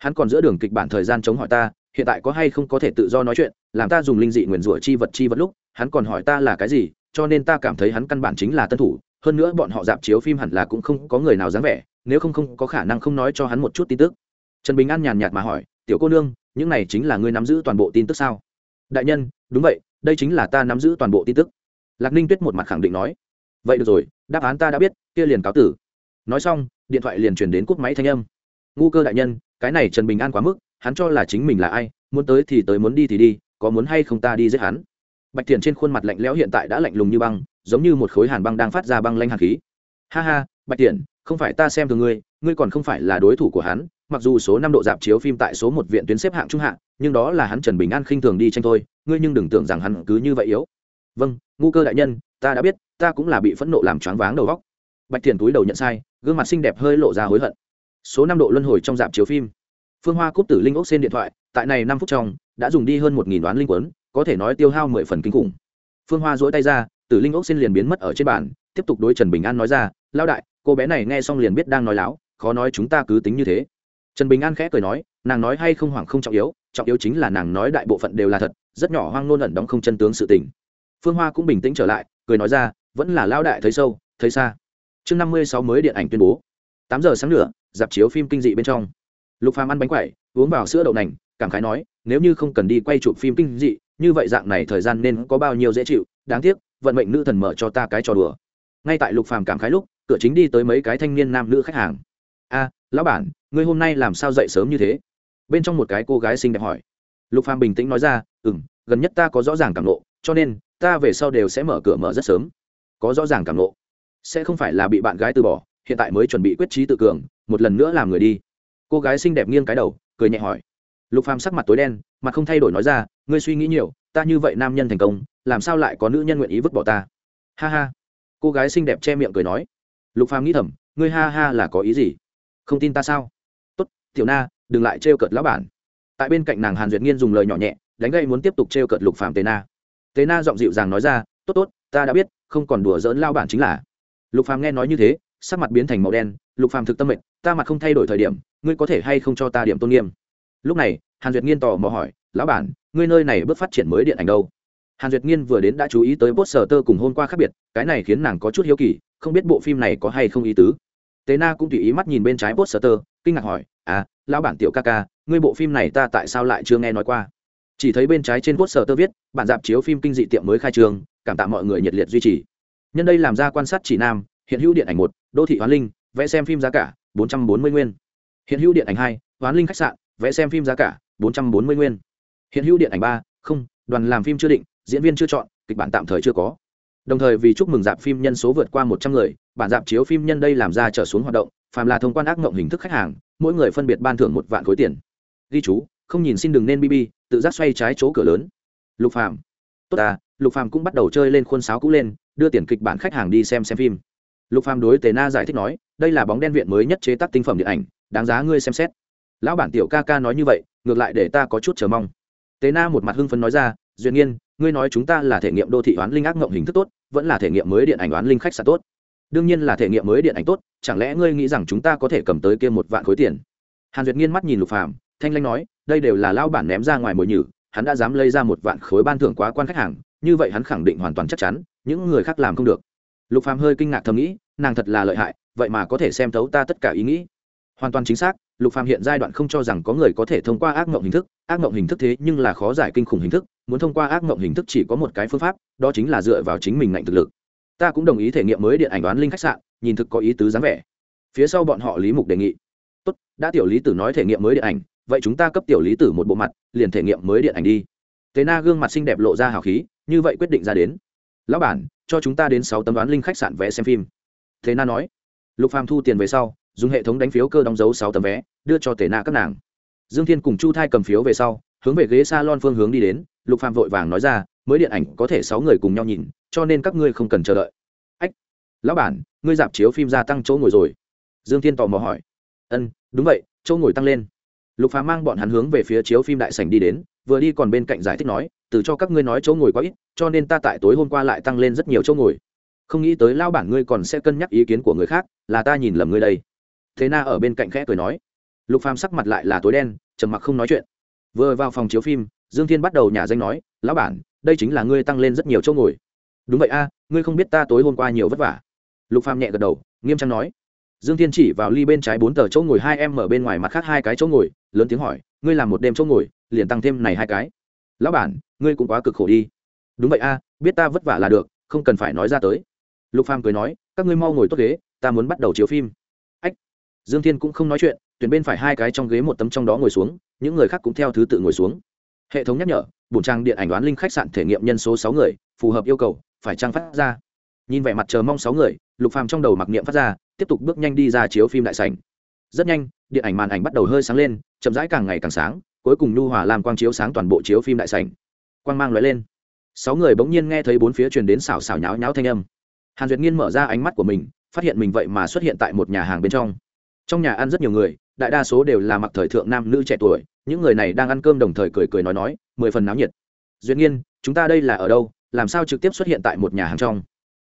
hắn còn giữa đường kịch bản thời gian chống hỏi ta, hiện tại có hay không có thể tự do nói chuyện, làm ta dùng linh dị nguyền rủa chi vật chi vật lúc hắn còn hỏi ta là cái gì, cho nên ta cảm thấy hắn căn bản chính là tân thủ, hơn nữa bọn họ dạp chiếu phim hẳn là cũng không có người nào dám vẻ, nếu không không có khả năng không nói cho hắn một chút tin tức. Trần bình an nhàn nhạt mà hỏi, tiểu cô nương, những này chính là ngươi nắm giữ toàn bộ tin tức sao? Đại nhân, đúng vậy, đây chính là ta nắm giữ toàn bộ tin tức. Lạc ninh tuyết một mặt khẳng định nói. Vậy được rồi, đáp án ta đã biết, kia liền cáo tử. Nói xong, điện thoại liền truyền đến cúp máy thanh âm. Ngu cơ đại nhân, cái này trần bình an quá mức, hắn cho là chính mình là ai, muốn tới thì tới, muốn đi thì đi, có muốn hay không ta đi giết hắn? Bạch thiền trên khuôn mặt lạnh lẽo hiện tại đã lạnh lùng như băng, giống như một khối hàn băng đang phát ra băng lanh hàn khí. Ha ha, bạch thiền, không phải ta xem thường ngươi ngươi còn không phải là đối thủ của hắn, mặc dù số năm độ dạp chiếu phim tại số một viện tuyến xếp hạng trung hạng nhưng đó là hắn trần bình an khinh thường đi tranh thôi, ngươi nhưng đừng tưởng rằng hắn cứ như vậy yếu. Vâng ngu cơ đại nhân, ta đã biết, ta cũng là bị phẫn nộ làm choáng váng đầu góc bạch thiền túi đầu nhận sai, gương mặt xinh đẹp hơi lộ ra hối hận. Số năm độ luân hồi trong dạp chiếu phim. Phương hoa cúp tử linh ốc xên điện thoại, tại này năm phút trong, đã dùng đi hơn một nghìn đoán linh quấn có thể nói tiêu hao mười phần kinh khủng. Phương hoa dỗi tay ra tử linh ốc xin liền biến mất ở trên bàn tiếp tục đối trần bình an nói ra lao đại cô bé này nghe xong liền biết đang nói láo khó nói chúng ta cứ tính như thế. Trần bình an khẽ cười nói nàng nói hay không hoảng không trọng yếu trọng yếu chính là nàng nói đại bộ phận đều là thật rất nhỏ hoang nôn ẩn đóng không chân tướng sự tình. Phương hoa cũng bình tĩnh trở lại cười nói ra vẫn là lao đại thấy sâu thấy xa. Chương năm mươi sáu mới điện ảnh tuyên bố. Tám giờ sáng nửa, dạp chiếu phim kinh dị bên trong. Lục phàm ăn bánh quẩy uống vào sữa đậu nành cảm khái nói nếu như không cần đi quay chụp phim kinh dị như vậy dạng này thời gian nên có bao nhiêu dễ chịu, đáng tiếc, vận mệnh nữ thần mở cho ta cái trò đùa. Ngay tại lục phàm cảm khái lúc, cửa chính đi tới mấy cái thanh niên nam nữ khách hàng. A, lão bản, ngươi hôm nay làm sao dậy sớm như thế? Bên trong một cái cô gái xinh đẹp hỏi. Lục phàm bình tĩnh nói ra ừ m gần nhất ta có rõ ràng cảm nộ cho nên ta về sau đều sẽ mở cửa mở rất sớm. Có rõ ràng cảm nộ sẽ không phải là bị bạn gái từ bỏ, hiện tại mới chuẩn bị quyết trí tự cường, một lần nữa làm người đi. Cô gái xinh đẹp nghiêng cái đầu, cười nhẹ hỏi. Lục phàm sắc mặt tối đen, mặt không thay đổi nói ra ngươi suy nghĩ nhiều, ta như vậy nam nhân thành công, làm sao lại có nữ nhân nguyện ý vứt bỏ ta? Ha ha. Cô gái xinh đẹp che miệng cười nói. Lục phàm nghĩ thầm, ngươi ha ha là có ý gì? Không tin ta sao? Tốt, tiểu na, đừng lại trêu cợt lão bản. Tại bên cạnh nàng hàn duyệt nghiên dùng lời nhỏ nhẹ, đánh gây muốn tiếp tục trêu cợt lục phàm tế na. Tế na giọng dịu dàng nói ra, tốt tốt, ta đã biết, không còn đùa giỡn lao bản chính là. Lục phàm nghe nói như thế, sắc mặt biến thành màu đen, lục phàm thực tâm mệnh, ta mặt không thay đổi thời điểm, ngươi có thể hay không cho ta điểm tôn nghiêm? Lúc này, hàn duyệt nghiên tò mò hỏi, lão bản ngươi nơi này bước phát triển mới điện ảnh đâu? Hàn duyệt nghiên vừa đến đã chú ý tới poster tơ cùng hôm qua khác biệt, cái này khiến nàng có chút hiếu kỳ, không biết bộ phim này có hay không ý tứ. Tế na cũng tùy ý mắt nhìn bên trái poster tơ, kinh ngạc hỏi à lão bản tiểu ca ca, ngươi bộ phim này ta tại sao lại chưa nghe nói qua? Chỉ thấy bên trái trên poster tơ viết, bản dạp chiếu phim kinh dị tiệm mới khai trương cảm tạ mọi người nhiệt liệt duy trì. Nhân đây làm ra quan sát chỉ nam, hiện hữu điện ảnh một, đô thị hoán linh, vẽ xem phim giá cả, bốn trăm bốn mươi nguyên. Hiện hữu điện ảnh hai, hoán linh khách sạn, vẽ xem phim giá cả, bốn trăm bốn mươi nguyên hiện hữu điện ảnh ba, không, đoàn làm phim chưa định, diễn viên chưa chọn, kịch bản tạm thời chưa có. Đồng thời vì chúc mừng dạp phim nhân số vượt qua một trăm người, bản dạp chiếu phim nhân đây làm ra trở xuống hoạt động, phàm là thông quan ác mộng hình thức khách hàng, mỗi người phân biệt ban thưởng một vạn khối tiền. Ghi chú, không nhìn xin đừng nên bb tự giác xoay trái chỗ cửa lớn. Lục phàm. Tốt à lục phàm cũng bắt đầu chơi lên khuôn sáo cũ lên, đưa tiền kịch bản khách hàng đi xem xem phim. Lục phàm đối tề na giải thích nói, đây là bóng đen viện mới nhất chế tác tinh phẩm điện ảnh, đáng giá ngươi xem xét. Lão bản tiểu ca ca nói như vậy, ngược lại để ta có chút chờ mong. Tế na một mặt hưng phấn nói ra duyên nhiên ngươi nói chúng ta là thể nghiệm đô thị oán linh ác ngộng hình thức tốt, vẫn là thể nghiệm mới điện ảnh oán linh khách sạn tốt. Đương nhiên là thể nghiệm mới điện ảnh tốt, chẳng lẽ ngươi nghĩ rằng chúng ta có thể cầm tới kia một vạn khối tiền? Hàn duyệt nghiên mắt nhìn lục phàm, thanh lanh nói, đây đều là lao bản ném ra ngoài mồi nhử, hắn đã dám lấy ra một vạn khối ban thưởng quá quan khách hàng, như vậy hắn khẳng định hoàn toàn chắc chắn, những người khác làm không được. Lục phàm hơi kinh ngạc thầm nghĩ, nàng thật là lợi hại, vậy mà có thể xem thấu ta tất cả ý nghĩ hoàn toàn chính xác, lục phàm hiện giai đoạn không cho rằng có người có thể thông qua ác mộng hình thức. Ác mộng hình thức thế nhưng là khó giải kinh khủng hình thức, muốn thông qua ác mộng hình thức chỉ có một cái phương pháp, đó chính là dựa vào chính mình ngạnh thực lực. Ta cũng đồng ý thể nghiệm mới điện ảnh đoán linh khách sạn, nhìn thực có ý tứ dáng vẻ. Phía sau bọn họ lý mục đề nghị. Tốt, đã tiểu lý tử nói thể nghiệm mới điện ảnh, vậy chúng ta cấp tiểu lý tử một bộ mặt, liền thể nghiệm mới điện ảnh đi. Tế na gương mặt xinh đẹp lộ ra hào khí, như vậy quyết định ra đến. Lão bản, cho chúng ta đến sáu tấm đoán linh khách sạn vé xem phim. Thế na nói. Lục phàm thu tiền về sau dùng hệ thống đánh phiếu cơ đóng dấu sáu tấm vé, đưa cho tề na các nàng. Dương thiên cùng chu thai cầm phiếu về sau, hướng về ghế salon phương hướng đi đến, lục phàm vội vàng nói ra, mới điện ảnh có thể sáu người cùng nhau nhìn, cho nên các ngươi không cần chờ đợi. Ách, lão bản, ngươi dạp chiếu phim gia tăng chỗ ngồi rồi. Dương thiên tò mò hỏi. Ân, đúng vậy, chỗ ngồi tăng lên. Lục phàm mang bọn hắn hướng về phía chiếu phim đại sảnh đi đến, vừa đi còn bên cạnh giải thích nói, từ cho các ngươi nói chỗ ngồi quá ít, cho nên ta tại tối hôm qua lại tăng lên rất nhiều chỗ ngồi. Không nghĩ tới lao bản ngươi còn sẽ cân nhắc ý kiến của người khác, là ta nhìn lầm ngươi đây thế na ở bên cạnh khẽ cười nói, lục phàm sắc mặt lại là tối đen, trầm mặc không nói chuyện. Vừa vào phòng chiếu phim, dương thiên bắt đầu nhà danh nói, lão bản, đây chính là ngươi tăng lên rất nhiều chỗ ngồi. Đúng vậy a, ngươi không biết ta tối hôm qua nhiều vất vả. Lục phàm nhẹ gật đầu, nghiêm trang nói. Dương thiên chỉ vào ly bên trái bốn tờ chỗ ngồi hai em ở bên ngoài mặt khác hai cái chỗ ngồi, lớn tiếng hỏi, ngươi làm một đêm chỗ ngồi, liền tăng thêm này hai cái? Lão bản, ngươi cũng quá cực khổ đi. Đúng vậy a, biết ta vất vả là được, không cần phải nói ra tới. Lục phàm cười nói, các ngươi mau ngồi tốt ghế, ta muốn bắt đầu chiếu phim dương thiên cũng không nói chuyện, tuyển bên phải hai cái trong ghế một tấm trong đó ngồi xuống, những người khác cũng theo thứ tự ngồi xuống. Hệ thống nhắc nhở, bổn trang điện ảnh đoán linh khách sạn thể nghiệm nhân số sáu người, phù hợp yêu cầu, phải trang phát ra. Nhìn vẻ mặt chờ mong sáu người, lục phàm trong đầu mặc niệm phát ra, tiếp tục bước nhanh đi ra chiếu phim đại sảnh. Rất nhanh, điện ảnh màn ảnh bắt đầu hơi sáng lên, chậm rãi càng ngày càng sáng, cuối cùng nhu hòa làm quang chiếu sáng toàn bộ chiếu phim đại sảnh. Quang mang lóe lên. Sáu người bỗng nhiên nghe thấy bốn phía truyền đến xào xào nháo nháo thanh âm. Hàn duyệt nghiên mở ra ánh mắt của mình, phát hiện mình vậy mà xuất hiện tại một nhà hàng bên trong trong nhà ăn rất nhiều người, đại đa số đều là mặc thời thượng nam nữ trẻ tuổi, những người này đang ăn cơm đồng thời cười cười nói nói, mười phần náo nhiệt. Duyên nhiên chúng ta đây là ở đâu? Làm sao trực tiếp xuất hiện tại một nhà hàng trong?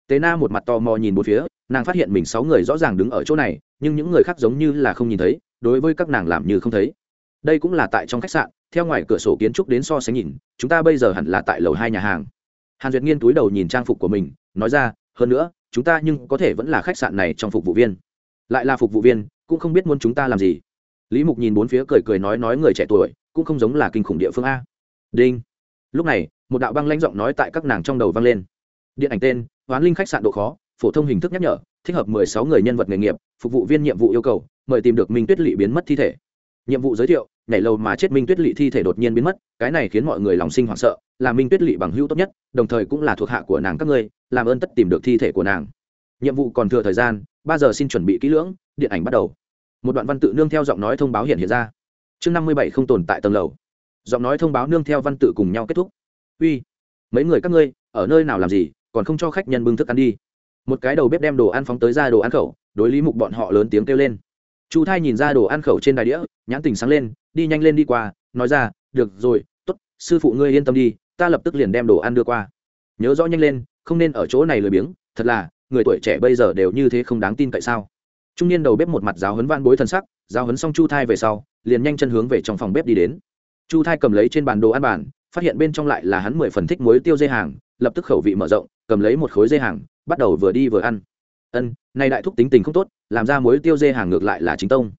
Tế na một mặt tò mò nhìn một phía, nàng phát hiện mình sáu người rõ ràng đứng ở chỗ này, nhưng những người khác giống như là không nhìn thấy, đối với các nàng làm như không thấy. Đây cũng là tại trong khách sạn, theo ngoài cửa sổ kiến trúc đến so sánh nhìn, chúng ta bây giờ hẳn là tại lầu hai nhà hàng. Hàn duyệt nghiên túi đầu nhìn trang phục của mình, nói ra, hơn nữa, chúng ta nhưng có thể vẫn là khách sạn này trong phục vụ viên. Lại là phục vụ viên cũng không biết muốn chúng ta làm gì. Lý mục nhìn bốn phía cười cười nói nói người trẻ tuổi, cũng không giống là kinh khủng địa phương a. Đinh. Lúc này, một đạo băng lãnh giọng nói tại các nàng trong đầu vang lên. Điện ảnh tên, hoán linh khách sạn độ khó, phổ thông hình thức nhắc nhở, thích hợp mười sáu người nhân vật nghề nghiệp, phục vụ viên nhiệm vụ yêu cầu, mời tìm được minh tuyết lỵ biến mất thi thể. Nhiệm vụ giới thiệu, nhảy lầu mà chết minh tuyết lỵ thi thể đột nhiên biến mất, cái này khiến mọi người lòng sinh hoảng sợ, là minh tuyết lỵ bằng hữu tốt nhất, đồng thời cũng là thuộc hạ của nàng các ngươi, làm ơn tất tìm được thi thể của nàng. Nhiệm vụ còn thừa thời gian, ba giờ xin chuẩn bị kỹ lưỡng điện ảnh bắt đầu. Một đoạn văn tự nương theo giọng nói thông báo hiện hiện ra. Chương năm mươi bảy không tồn tại tầng lầu. Giọng nói thông báo nương theo văn tự cùng nhau kết thúc. Uy, mấy người các ngươi, ở nơi nào làm gì, còn không cho khách nhân bưng thức ăn đi. Một cái đầu bếp đem đồ ăn phóng tới ra đồ ăn khẩu, đối lý mục bọn họ lớn tiếng kêu lên. Chu thai nhìn ra đồ ăn khẩu trên đài đĩa, nhãn tình sáng lên, đi nhanh lên đi qua, nói ra, được rồi t ố t sư phụ ngươi yên tâm đi, ta lập tức liền đem đồ ăn đưa qua. Nhớ rõ nhanh lên, không nên ở chỗ này lười biếng, thật là, người tuổi trẻ bây giờ đều như thế không đáng tin tại sao? Trung niên đầu bếp một mặt giáo hấn van bối thân sắc, giáo hấn xong chu thai về sau, liền nhanh chân hướng về trong phòng bếp đi đến. Chu thai cầm lấy trên bàn đồ ăn bàn, phát hiện bên trong lại là hắn mười phần thích muối tiêu dây hàng, lập tức khẩu vị mở rộng, cầm lấy một khối dây hàng, bắt đầu vừa đi vừa ăn. Ân nay đại thúc tính tình không tốt, làm ra muối tiêu dê hàng ngược lại là chính tông.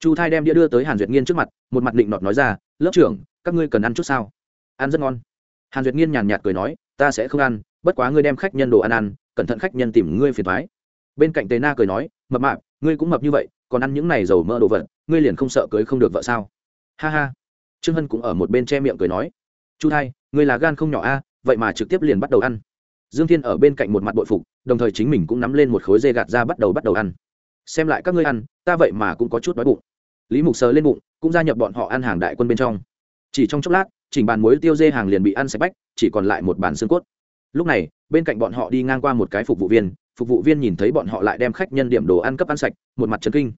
Chu thai đem đĩa đưa tới hàn duyệt nghiên trước mặt, một mặt định nọt nói ra, lớp trưởng, các ngươi cần ăn chút sao? Ăn rất ngon. Hàn duyệt nghiên nhàn nhạt cười nói, ta sẽ không ăn, bất quá ngươi đem khách nhân đồ ăn ăn, cẩn thận khách nhân tìm ngươi phiền thoái bên cạnh tề na cười nói, mập mạp ngươi cũng mập như vậy, còn ăn những này dầu mỡ đồ vật, ngươi liền không sợ cưới không được vợ sao? Ha ha. Trương hân cũng ở một bên che miệng cười nói. Chu thai, ngươi là gan không nhỏ a, vậy mà trực tiếp liền bắt đầu ăn. Dương thiên ở bên cạnh một mặt bội phục, đồng thời chính mình cũng nắm lên một khối dê gạt ra bắt đầu bắt đầu ăn. Xem lại các ngươi ăn, ta vậy mà cũng có chút đói bụng. Lý mục sờ lên bụng, cũng gia nhập bọn họ ăn hàng đại quân bên trong. Chỉ trong chốc lát, chỉnh bàn muối tiêu dê hàng liền bị ăn sạch bách, chỉ còn lại một bàn xương cốt. Lúc này, bên cạnh bọn họ đi ngang qua một cái phục vụ viên phục vụ viên nhìn thấy bọn họ lại đem khách nhân điểm đồ ăn cấp ăn sạch, một mặt trần kinh.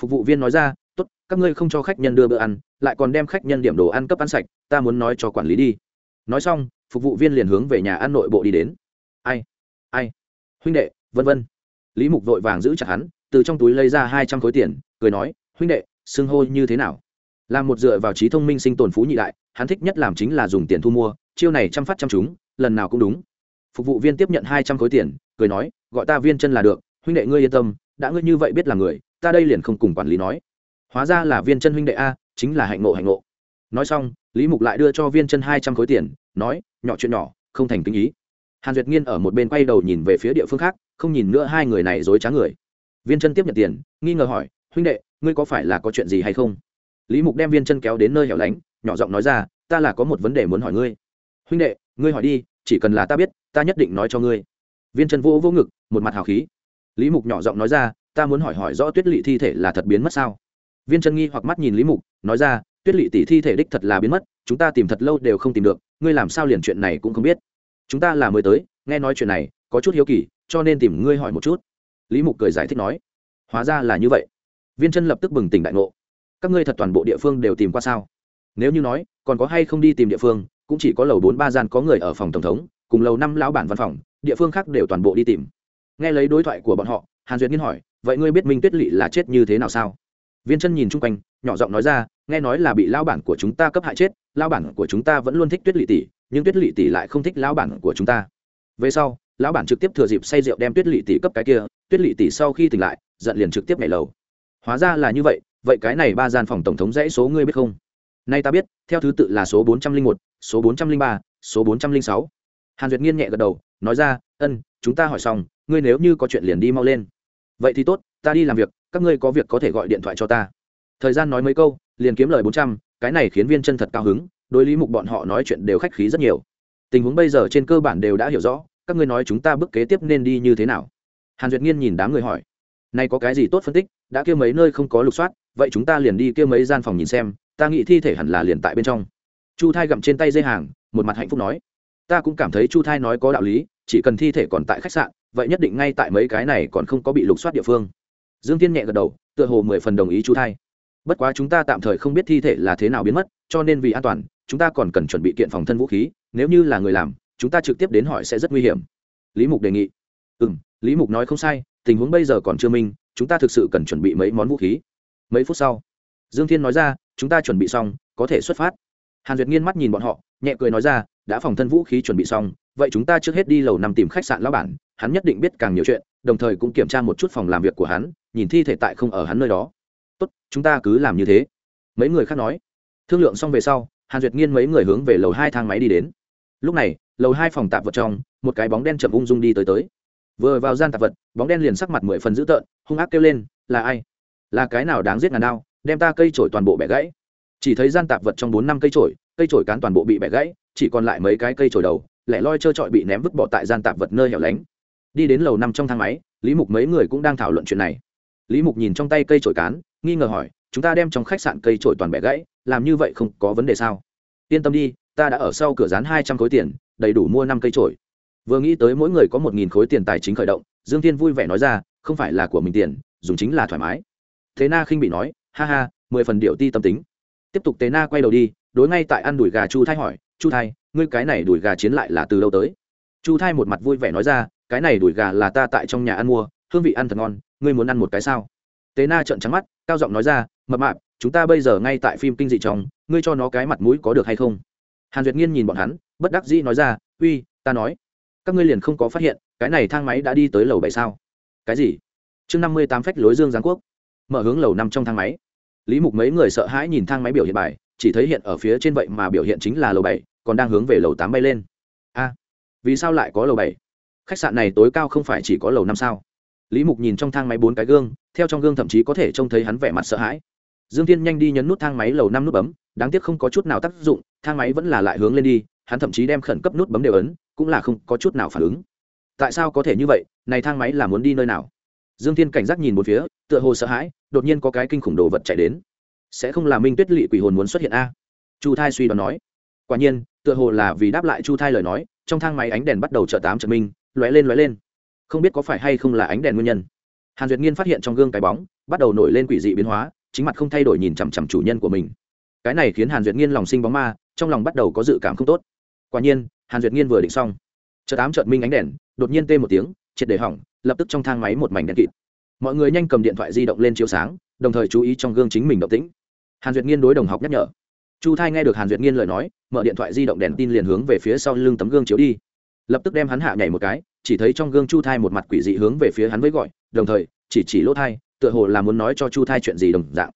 Phục vụ viên nói ra, tốt, các ngươi không cho khách nhân đưa bữa ăn, lại còn đem khách nhân điểm đồ ăn cấp ăn sạch, ta muốn nói cho quản lý đi. Nói xong, phục vụ viên liền hướng về nhà ăn nội bộ đi đến. Ai ai, huynh đệ, vân vân. Lý mục vội vàng giữ chặt hắn, từ trong túi lấy ra hai trăm khối tiền, cười nói, huynh đệ, xưng hô như thế nào? Làm một dựa vào trí thông minh sinh tồn phú nhị đại, hắn thích nhất làm chính là dùng tiền thu mua, chiêu này chăm phát chăm chúng lần nào cũng đúng. Phục vụ viên tiếp nhận hai trăm khối tiền, cười nói gọi ta viên chân là được, huynh đệ ngươi yên tâm, đã ngươi như vậy biết là người, ta đây liền không cùng quản lý nói. Hóa ra là viên chân huynh đệ a, chính là hạnh ngộ hạnh ngộ. Nói xong, lý mục lại đưa cho viên chân hai trăm khối tiền, nói, nhỏ chuyện nhỏ, không thành kinh ý. Hàn duyệt nghiên ở một bên quay đầu nhìn về phía địa phương khác, không nhìn nữa hai người này dối trá người. Viên chân tiếp nhận tiền, nghi ngờ hỏi, huynh đệ, ngươi có phải là có chuyện gì hay không? Lý mục đem viên chân kéo đến nơi hẻo lánh, nhỏ giọng nói ra, ta là có một vấn đề muốn hỏi ngươi. Huynh đệ, ngươi hỏi đi, chỉ cần là ta biết, ta nhất định nói cho ngươi viên chân vô vô ngực, một mặt hào khí. Lý mục nhỏ giọng nói ra, ta muốn hỏi hỏi rõ tuyết lỵ thi thể là thật biến mất sao? Viên chân nghi hoặc mắt nhìn lý mục, nói ra, tuyết lỵ tỷ thi thể đích thật là biến mất, chúng ta tìm thật lâu đều không tìm được, ngươi làm sao liền chuyện này cũng không biết? Chúng ta là mới tới, nghe nói chuyện này, có chút hiếu kỳ, cho nên tìm ngươi hỏi một chút. Lý mục cười giải thích nói. Hóa ra là như vậy. Viên chân lập tức bừng tỉnh đại ngộ. Các ngươi thật toàn bộ địa phương đều tìm qua sao? Nếu như nói, còn có hay không đi tìm địa phương, cũng chỉ có lầu bốn ba gian có người ở phòng tổng thống, cùng lầu năm lão bản văn phòng địa phương khác đều toàn bộ đi tìm. Nghe lấy đối thoại của bọn họ, hàn duyệt nghiên hỏi, vậy ngươi biết minh tuyết lỵ là chết như thế nào sao? Viên chân nhìn chung quanh, nhỏ giọng nói ra, nghe nói là bị lao bản của chúng ta cấp hại chết lao bản của chúng ta vẫn luôn thích tuyết lỵ tỷ, nhưng tuyết lỵ tỷ lại không thích lao bản của chúng ta. Về sau, lão bản trực tiếp thừa dịp say rượu đem tuyết lỵ tỷ cấp cái kia, tuyết lỵ tỷ sau khi tỉnh lại, giận liền trực tiếp nhảy lầu. Hóa ra là như vậy vậy cái này ba gian phòng tổng thống dãy số ngươi biết không? Nay ta biết, theo thứ tự là số bốn trăm linh một, số bốn trăm linh ba, số bốn trăm linh sáu. Hàn duyệt nghiên nhẹ gật đầu nói ra, ân, chúng ta hỏi xong, ngươi nếu như có chuyện liền đi mau lên. Vậy thì tốt, ta đi làm việc, các ngươi có việc có thể gọi điện thoại cho ta. Thời gian nói mấy câu, liền kiếm lời bốn trăm, cái này khiến viên chân thật cao hứng, đối lý mục bọn họ nói chuyện đều khách khí rất nhiều. Tình huống bây giờ trên cơ bản đều đã hiểu rõ, các ngươi nói chúng ta bước kế tiếp nên đi như thế nào? Hàn duyệt nghiên nhìn đám người hỏi. Nay có cái gì tốt phân tích, đã kêu mấy nơi không có lục soát, vậy chúng ta liền đi kêu mấy gian phòng nhìn xem, ta nghĩ thi thể hẳn là liền tại bên trong. Chu thai gặm trên tay dây hàng, một mặt hạnh phúc nói. Ta cũng cảm thấy chu thai nói có đạo lý chỉ cần thi thể còn tại khách sạn, vậy nhất định ngay tại mấy cái này còn không có bị lục soát địa phương. Dương tiên nhẹ gật đầu, tựa hồ mười phần đồng ý chú thai. Bất quá chúng ta tạm thời không biết thi thể là thế nào biến mất, cho nên vì an toàn, chúng ta còn cần chuẩn bị kiện phòng thân vũ khí, nếu như là người làm, chúng ta trực tiếp đến hỏi sẽ rất nguy hiểm. Lý mục đề nghị. Ừ m lý mục nói không sai, tình huống bây giờ còn chưa minh, chúng ta thực sự cần chuẩn bị mấy món vũ khí. Mấy phút sau, dương thiên nói ra, chúng ta chuẩn bị xong, có thể xuất phát. Hàn duyệt nghiên mắt nhìn bọn họ, nhẹ cười nói ra đã phòng thân vũ khí chuẩn bị xong, vậy chúng ta trước hết đi lầu nằm tìm khách sạn lão bản, hắn nhất định biết càng nhiều chuyện, đồng thời cũng kiểm tra một chút phòng làm việc của hắn, nhìn thi thể tại không ở hắn nơi đó. Tốt, chúng ta cứ làm như thế. Mấy người khác nói. Thương lượng xong về sau, hàn duyệt nghiên mấy người hướng về lầu hai thang máy đi đến. Lúc này, lầu hai phòng tạp vật trong, một cái bóng đen chậm ung dung đi tới tới. Vừa vào gian tạp vật, bóng đen liền sắc mặt mười phần dữ tợn, hung ác kêu lên, là ai? Là cái nào đáng giết ngàn đao, đem ta cây trổi toàn bộ bẻ gãy? Chỉ thấy gian tạp vật trong bốn năm cây trổi cây trổi cán toàn bộ bị bẻ gãy chỉ còn lại mấy cái cây trồi đầu, lẻ loi trơ trọi bị ném vứt bỏ tại gian tạp vật nơi hẻo lánh. Đi đến lầu năm trong thang máy, lý mục mấy người cũng đang thảo luận chuyện này. Lý mục nhìn trong tay cây trổi cán, nghi ngờ hỏi, chúng ta đem trong khách sạn cây trổi toàn bẻ gãy, làm như vậy không có vấn đề sao? Yên tâm đi, ta đã ở sau cửa dán hai trăm khối tiền, đầy đủ mua năm cây trổi vừa nghĩ tới mỗi người có một nghìn khối tiền tài chính khởi động, dương thiên vui vẻ nói ra, không phải là của mình tiền, dùng chính là thoải mái. Thế na khinh bị nói, ha ha, mười phần điệu ti tâm tính. Tiếp tục tế na quay đầu đi, đối ngay tại ăn đùi gà chu thay hỏi chu thai, ngươi cái này đùi gà chiến lại là từ đâu tới? Chu thai một mặt vui vẻ nói ra, cái này đùi gà là ta tại trong nhà ăn mua, hương vị ăn thật ngon, ngươi muốn ăn một cái sao? Tế na trợn trắng mắt, cao giọng nói ra, mập mạp, chúng ta bây giờ ngay tại phim kinh dị trong, ngươi cho nó cái mặt mũi có được hay không? Hàn duyệt nghiên nhìn bọn hắn, bất đắc dĩ nói ra, uy, ta nói, các ngươi liền không có phát hiện, cái này thang máy đã đi tới lầu bảy sao? Cái gì? Chương năm mươi tám phách lối dương giáng quốc. Mở hướng lầu năm trong thang máy. Lý mục mấy người sợ hãi nhìn thang máy biểu hiện bài, chỉ thấy hiện ở phía trên vậy mà biểu hiện chính là lầu bảy còn đang hướng về lầu tám bay lên. A, vì sao lại có lầu bảy? Khách sạn này tối cao không phải chỉ có lầu năm sao? Lý mục nhìn trong thang máy bốn cái gương, theo trong gương thậm chí có thể trông thấy hắn vẻ mặt sợ hãi. Dương thiên nhanh đi nhấn nút thang máy lầu năm nút bấm, đáng tiếc không có chút nào tác dụng, thang máy vẫn là lại hướng lên đi, hắn thậm chí đem khẩn cấp nút bấm đều ấn, cũng là không có chút nào phản ứng. Tại sao có thể như vậy? Này thang máy là muốn đi nơi nào? Dương thiên cảnh giác nhìn một phía, tựa hồ sợ hãi, đột nhiên có cái kinh khủng đồ vật chạy đến. Sẽ không là minh tuyết lỵ quỷ hồn muốn xuất hiện a? Chu thai suy đoán nói. Quả nhiên tựa hồ là vì đáp lại chu thai lời nói, trong thang máy ánh đèn bắt đầu trợ tám trợ minh, lóe lên lóe lên. Không biết có phải hay không là ánh đèn nguyên nhân. Hàn duyệt nghiên phát hiện trong gương cái bóng, bắt đầu nổi lên quỷ dị biến hóa, chính mặt không thay đổi nhìn chằm chằm chủ nhân của mình. Cái này khiến hàn duyệt nghiên lòng sinh bóng ma, trong lòng bắt đầu có dự cảm không tốt. Quả nhiên, hàn duyệt nghiên vừa định xong chợ tám chợt minh ánh đèn, đột nhiên tê một tiếng, triệt để hỏng, lập tức trong thang máy một mảnh đèn kịt. Mọi người nhanh cầm điện thoại di động lên chiếu sáng, đồng thời chú ý trong gương chính mình động tĩnh. Hàn duyệt nghiên đối đồng học nhắc nhở chu thai nghe được hàn duyệt nghiên lời nói, mở điện thoại di động đèn tin liền hướng về phía sau lưng tấm gương chiếu đi. Lập tức đem hắn hạ nhảy một cái, chỉ thấy trong gương chu thai một mặt quỷ dị hướng về phía hắn với gọi, đồng thời, chỉ chỉ lỗ thai, tựa hồ là muốn nói cho chu thai chuyện gì đồng dạng.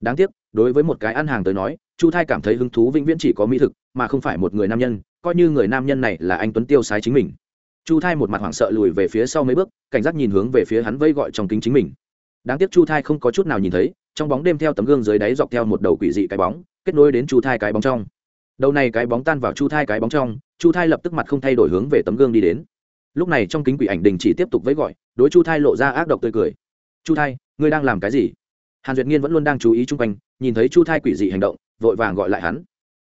Đáng tiếc, đối với một cái ăn hàng tới nói, chu thai cảm thấy hứng thú vĩnh viễn chỉ có mỹ thực, mà không phải một người nam nhân, coi như người nam nhân này là anh tuấn tiêu sái chính mình. Chu thai một mặt hoảng sợ lùi về phía sau mấy bước, cảnh giác nhìn hướng về phía hắn vây gọi trong kính chính mình. Đáng tiếc chu thai không có chút nào nhìn thấy trong bóng đêm theo tấm gương dưới đáy dọc theo một đầu quỷ dị cái bóng, kết nối đến chu thai cái bóng trong. Đầu này cái bóng tan vào chu thai cái bóng trong, chu thai lập tức mặt không thay đổi hướng về tấm gương đi đến. Lúc này trong kính quỷ ảnh đình chỉ tiếp tục với gọi, đối chu thai lộ ra ác độc tươi cười. Chu thai, ngươi đang làm cái gì? Hàn duyệt nghiên vẫn luôn đang chú ý chung quanh, nhìn thấy chu thai quỷ dị hành động, vội vàng gọi lại hắn.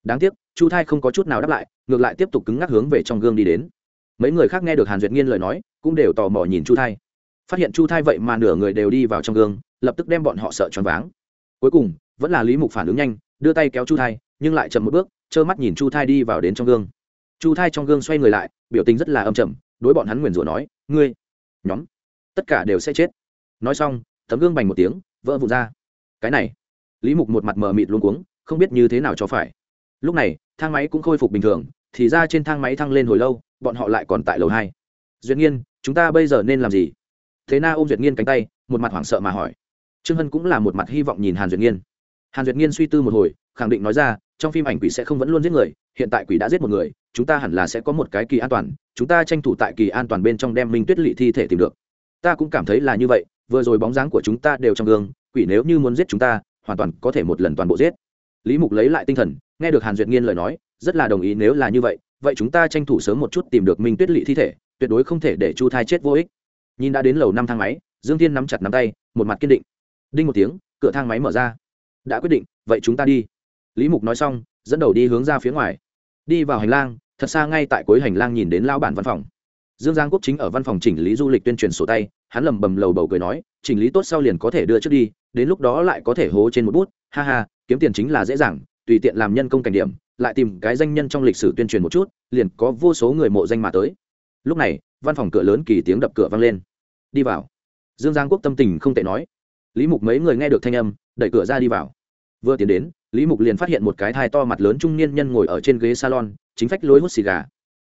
Đáng tiếc, chu thai không có chút nào đáp lại, ngược lại tiếp tục cứng ngắc hướng về trong gương đi đến. Mấy người khác nghe được hàn duyệt nghiên lời nói, cũng đều tò mò nhìn chu thai. Phát hiện chu thai vậy mà nửa người đều đi vào trong gương lập tức đem bọn họ sợ choáng váng. Cuối cùng vẫn là lý mục phản ứng nhanh đưa tay kéo chu thai nhưng lại chậm một bước trơ mắt nhìn chu thai đi vào đến trong gương. Chu thai trong gương xoay người lại biểu tình rất là âm trầm, đối bọn hắn nguyền rủa nói ngươi nhóm tất cả đều sẽ chết. Nói xong tấm gương bành một tiếng vỡ vụn ra. Cái này lý mục một mặt mờ mịt luôn cuống không biết như thế nào cho phải. Lúc này thang máy cũng khôi phục bình thường thì ra trên thang máy thăng lên hồi lâu bọn họ lại còn tại lầu hai. Duyệt nghiên chúng ta bây giờ nên làm gì? Thế na ôm duyệt nghiên cánh tay một mặt hoảng sợ mà hỏi trương hân cũng là một mặt hy vọng nhìn hàn duyệt nghiên. Hàn duyệt nghiên suy tư một hồi, khẳng định nói ra, trong phim ảnh quỷ sẽ không vẫn luôn giết người, hiện tại quỷ đã giết một người, chúng ta hẳn là sẽ có một cái kỳ an toàn, chúng ta tranh thủ tại kỳ an toàn bên trong đem minh tuyết lỵ thi thể tìm được. Ta cũng cảm thấy là như vậy, vừa rồi bóng dáng của chúng ta đều trong gương, quỷ nếu như muốn giết chúng ta, hoàn toàn có thể một lần toàn bộ giết. Lý mục lấy lại tinh thần, nghe được hàn duyệt nghiên lời nói, rất là đồng ý nếu là như vậy vậy chúng ta tranh thủ sớm một chút tìm được minh tuyết lỵ thi thể, tuyệt đối không thể để chu thai chết vô ích. Nhìn đã đến lầu năm thang máy, dương thiên nắm chặt nắm tay, một mặt kiên định đinh một tiếng, cửa thang máy mở ra. Đã quyết định, vậy chúng ta đi. Lý mục nói xong, dẫn đầu đi hướng ra phía ngoài. Đi vào hành lang, thật xa ngay tại cuối hành lang nhìn đến lao bản văn phòng. Dương giang quốc chính ở văn phòng chỉnh lý du lịch tuyên truyền sổ tay, hắn lầm bầm lầu bầu cười nói, chỉnh lý tốt sau liền có thể đưa trước đi, đến lúc đó lại có thể hố trên một bút, ha ha, kiếm tiền chính là dễ dàng, tùy tiện làm nhân công cảnh điểm, lại tìm cái danh nhân trong lịch sử tuyên truyền một chút, liền có vô số người mộ danh mà tới. Lúc này, văn phòng cửa lớn kỳ tiếng đập cửa vang lên. Đi vào. Dương giang quốc tâm tình không tệ nói lý mục mấy người nghe được thanh âm, đẩy cửa ra đi vào. Vừa tiến đến, lý mục liền phát hiện một cái thai to mặt lớn trung niên nhân ngồi ở trên ghế salon, chính phách lối hút xì gà.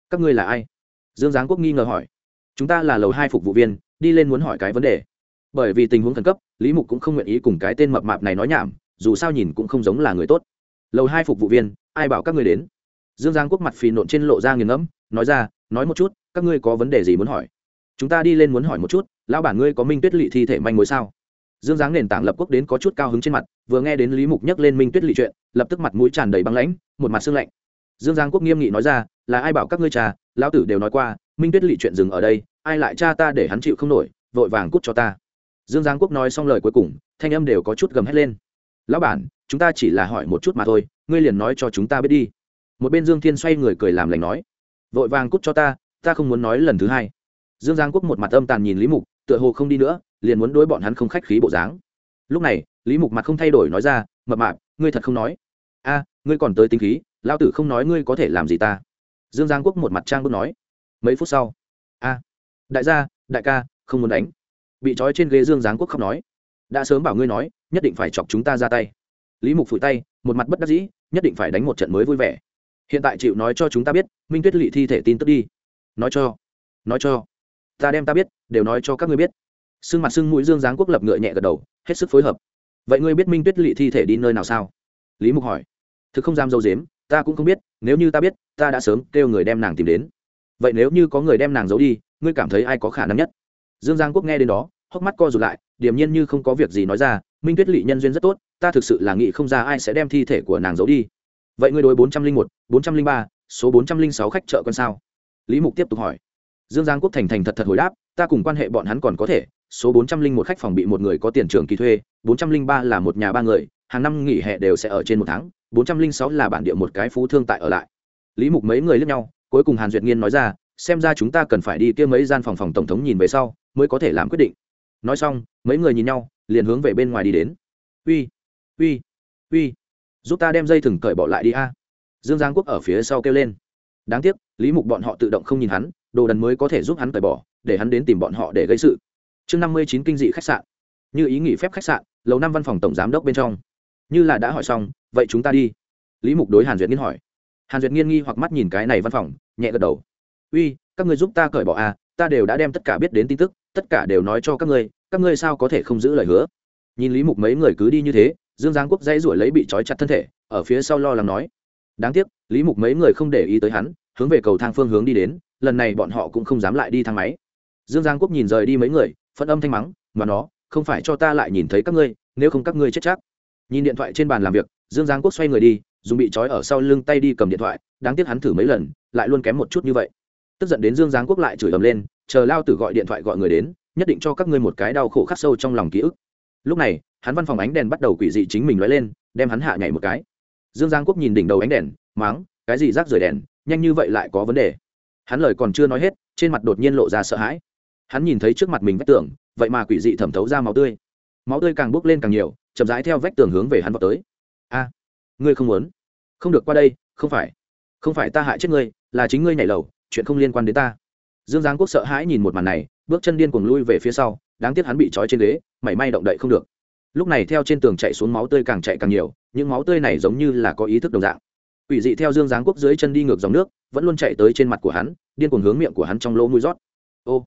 Các ngươi là ai? Dương giáng quốc nghi ngờ hỏi. Chúng ta là lầu hai phục vụ viên, đi lên muốn hỏi cái vấn đề. Bởi vì tình huống khẩn cấp, lý mục cũng không nguyện ý cùng cái tên mập mạp này nói nhảm, dù sao nhìn cũng không giống là người tốt. Lầu hai phục vụ viên, ai bảo các ngươi đến? Dương giang quốc mặt phì nộn trên lộ ra nghiền ngẫm, nói ra, nói một chút, các ngươi có vấn đề gì muốn hỏi? Chúng ta đi lên muốn hỏi một chút, lão bản ngươi có minh tuyết lỵ thi thể manh mối sao? Dương dáng nền tảng lập quốc đến có chút cao hứng trên mặt, vừa nghe đến lý mục nhắc lên minh tuyết lị chuyện, lập tức mặt mũi tràn đầy băng lãnh, một mặt xương lạnh. Dương giang quốc nghiêm nghị nói ra, là ai bảo các ngươi trà? Lão tử đều nói qua, minh tuyết lị chuyện dừng ở đây, ai lại cha ta để hắn chịu không nổi, vội vàng cút cho ta. Dương giang quốc nói xong lời cuối cùng, thanh âm đều có chút gầm hét lên. Lão bản, chúng ta chỉ là hỏi một chút mà thôi, ngươi liền nói cho chúng ta biết đi. Một bên dương thiên xoay người cười làm lành nói, vội vàng cút cho ta ta không muốn nói lần thứ hai. Dương giang quốc một mặt âm tàn nhìn lý mục, tựa hồ không đi nữa liền muốn đối bọn hắn không khách khí bộ dáng. Lúc này, lý mục mặt không thay đổi nói ra, mập mạp, ngươi thật không nói. A, ngươi còn tới tính khí lao tử không nói ngươi có thể làm gì ta. Dương giang quốc một mặt trang bước nói. Mấy phút sau, a, đại gia, đại ca, không muốn đánh. Bị trói trên ghế dương giáng quốc khóc nói. Đã sớm bảo ngươi nói, nhất định phải chọc chúng ta ra tay. Lý mục phủi tay, một mặt bất đắc dĩ, nhất định phải đánh một trận mới vui vẻ. Hiện tại chịu nói cho chúng ta biết, minh tuyết lỵ thi thể tin tức đi. Nói cho nói cho, ta đem ta biết, đều nói cho các ngươi biết sưng mặt sưng mũi dương giáng quốc lập ngựa nhẹ gật đầu, hết sức phối hợp. Vậy ngươi biết minh tuyết lỵ thi thể đi nơi nào sao? Lý mục hỏi. Thực không dám dâu dếm, ta cũng không biết, nếu như ta biết, ta đã sớm kêu người đem nàng tìm đến. Vậy nếu như có người đem nàng giấu đi, ngươi cảm thấy ai có khả năng nhất? Dương giang quốc nghe đến đó, hốc mắt co rụt lại, điềm nhiên như không có việc gì nói ra, minh tuyết lỵ nhân duyên rất tốt, ta thực sự là nghĩ không ra ai sẽ đem thi thể của nàng giấu đi. Vậy ngươi đối bốn trăm linh một, bốn trăm linh ba, số bốn trăm linh sáu khách chợ con sao? Lý mục tiếp tục hỏi. Dương giang quốc thành thành thật thật hồi đáp, ta cùng quan hệ bọn hắn còn có thể số bốn trăm linh một khách phòng bị một người có tiền trường kỳ thuê, bốn trăm linh ba là một nhà ba người, hàng năm nghỉ hè đều sẽ ở trên một tháng, bốn trăm linh sáu là bản địa một cái phú thương tại ở lại. Lý mục mấy người lướt nhau, cuối cùng hàn duyệt nghiên nói ra, xem ra chúng ta cần phải đi kia mấy gian phòng phòng tổng thống nhìn về sau, mới có thể làm quyết định. Nói xong, mấy người nhìn nhau, liền hướng về bên ngoài đi đến. Uy uy uy, giúp ta đem dây thừng cởi bỏ lại đi a. Dương giang quốc ở phía sau kêu lên. Đáng tiếc, lý mục bọn họ tự động không nhìn hắn, đồ đần mới có thể giúp hắn cởi bỏ, để hắn đến tìm bọn họ để gây sự chương năm mươi chín kinh dị khách sạn. Như ý nghỉ phép khách sạn, lầu năm văn phòng tổng giám đốc bên trong. Như là đã hỏi xong, vậy chúng ta đi. Lý mục đối hàn duyệt nghiên hỏi. Hàn duyệt nghiên nghi hoặc mắt nhìn cái này văn phòng, nhẹ gật đầu. Uy, các người giúp ta cởi bỏ à ta đều đã đem tất cả biết đến tin tức, tất cả đều nói cho các ngươi các ngươi sao có thể không giữ lời hứa? Nhìn lý mục mấy người cứ đi như thế, dương giang quốc dãy ruổi lấy bị trói chặt thân thể, ở phía sau lo lắng nói. Đáng tiếc, lý mục mấy người không để ý tới hắn, hướng về cầu thang phương hướng đi đến, lần này bọn họ cũng không dám lại đi thang máy. Dương giang quốc nhìn rời đi mấy người phân âm thanh mắng, mà nó, không phải cho ta lại nhìn thấy các ngươi, nếu không các ngươi chết chắc. Nhìn điện thoại trên bàn làm việc, dương giang quốc xoay người đi, dùng bị trói ở sau lưng tay đi cầm điện thoại, đáng tiếc hắn thử mấy lần, lại luôn kém một chút như vậy. Tức giận đến dương Giang quốc lại chửi ầm lên, chờ lao tử gọi điện thoại gọi người đến, nhất định cho các ngươi một cái đau khổ khắc sâu trong lòng ký ức. Lúc này, hắn văn phòng ánh đèn bắt đầu quỷ dị chính mình nói lên, đem hắn hạ nhảy một cái. Dương giang quốc nhìn đỉnh đầu ánh đèn máng cái gì rác rời đèn, nhanh như vậy lại có vấn đề. Hắn lời còn chưa nói hết, trên mặt đột nhiên lộ ra sợ hãi hắn nhìn thấy trước mặt mình vách tường, vậy mà quỷ dị thẩm thấu ra máu tươi. Máu tươi càng bốc lên càng nhiều, chậm rãi theo vách tường hướng về hắn vào tới. A, ngươi không muốn? Không được qua đây, không phải. Không phải ta hại chết ngươi, là chính ngươi nhảy lầu, chuyện không liên quan đến ta. Dương giáng quốc sợ hãi nhìn một màn này, bước chân điên cuồng lui về phía sau, đáng tiếc hắn bị trói trên ghế, mảy may động đậy không được. Lúc này theo trên tường chạy xuống máu tươi càng chạy càng nhiều, những máu tươi này giống như là có ý thức đồng dạng. Ủy dị theo dương giáng quốc dưới chân đi ngược dòng nước, vẫn luôn chạy tới trên mặt của hắn, điên cuồng hướng miệng của hắn trong lỗ mũi rót. Ô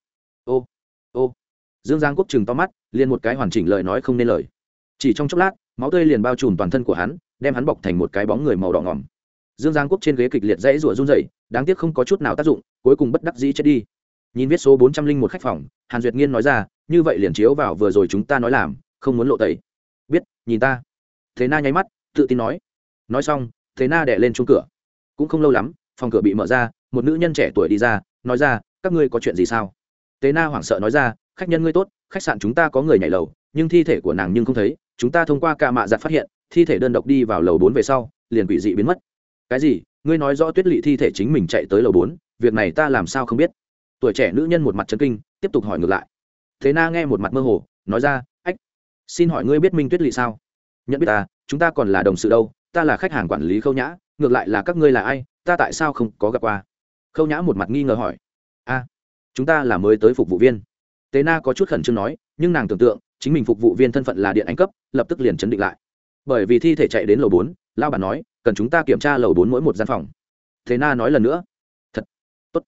ô ô. Dương giang quốc chừng to mắt, liền một cái hoàn chỉnh lời nói không nên lời. Chỉ trong chốc lát, máu tươi liền bao trùm toàn thân của hắn, đem hắn bọc thành một cái bóng người màu đỏ ngỏm dương giang quốc trên ghế kịch liệt dãy rủa run rẩy, đáng tiếc không có chút nào tác dụng, cuối cùng bất đắc dĩ chết đi. Nhìn viết số bốn trăm linh một khách phòng, hàn duyệt nghiên nói ra, như vậy liền chiếu vào vừa rồi chúng ta nói làm, không muốn lộ tẩy. Biết, nhìn ta. Thế na nháy mắt, tự tin nói. Nói xong, thế na đẻ lên chung cửa. Cũng không lâu lắm, phòng cửa bị mở ra, một nữ nhân trẻ tuổi đi ra, nói ra, các ngươi có chuyện gì sao? Tế na hoảng sợ nói ra, khách nhân ngươi tốt, khách sạn chúng ta có người nhảy lầu, nhưng thi thể của nàng nhưng không thấy, chúng ta thông qua ca mạ giặt phát hiện, thi thể đơn độc đi vào lầu bốn về sau, liền quỷ dị biến mất. Cái gì? Ngươi nói rõ tuyết lỵ thi thể chính mình chạy tới lầu bốn, việc này ta làm sao không biết? Tuổi trẻ nữ nhân một mặt chân kinh, tiếp tục hỏi ngược lại. Thế na nghe một mặt mơ hồ, nói ra, ách, xin hỏi ngươi biết minh tuyết lỵ sao? Nhận biết ta, chúng ta còn là đồng sự đâu, ta là khách hàng quản lý khâu nhã, ngược lại là các ngươi là ai, ta tại sao không có gặp qua? Khâu nhã một mặt nghi ngờ hỏi. A chúng ta là mới tới phục vụ viên. Tế na có chút khẩn trương nói, nhưng nàng tưởng tượng, chính mình phục vụ viên thân phận là điện ảnh cấp, lập tức liền chấn định lại. Bởi vì thi thể chạy đến lầu bốn lao bản nói, cần chúng ta kiểm tra lầu bốn mỗi một gian phòng. Thế na nói lần nữa, thật, tốt.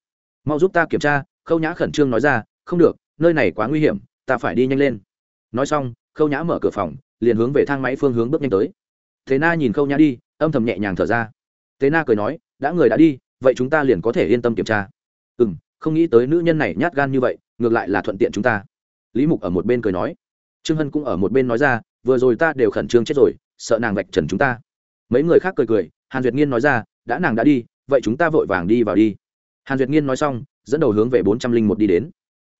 Mau giúp ta kiểm tra. Khâu nhã khẩn trương nói ra, không được, nơi này quá nguy hiểm, ta phải đi nhanh lên. Nói xong, khâu nhã mở cửa phòng, liền hướng về thang máy phương hướng bước nhanh tới. Thế na nhìn khâu nhã đi, âm thầm nhẹ nhàng thở ra. Thế na cười nói, đã người đã đi, vậy chúng ta liền có thể yên tâm kiểm tra. Ừ m không nghĩ tới nữ nhân này nhát gan như vậy, ngược lại là thuận tiện chúng ta. Lý mục ở một bên cười nói. Trương hân cũng ở một bên nói ra, vừa rồi ta đều khẩn trương chết rồi, sợ nàng vạch trần chúng ta. Mấy người khác cười cười, hàn duyệt nghiên nói ra, đã nàng đã đi, vậy chúng ta vội vàng đi vào đi. Hàn duyệt nghiên nói xong, dẫn đầu hướng về bốn trăm linh một đi đến.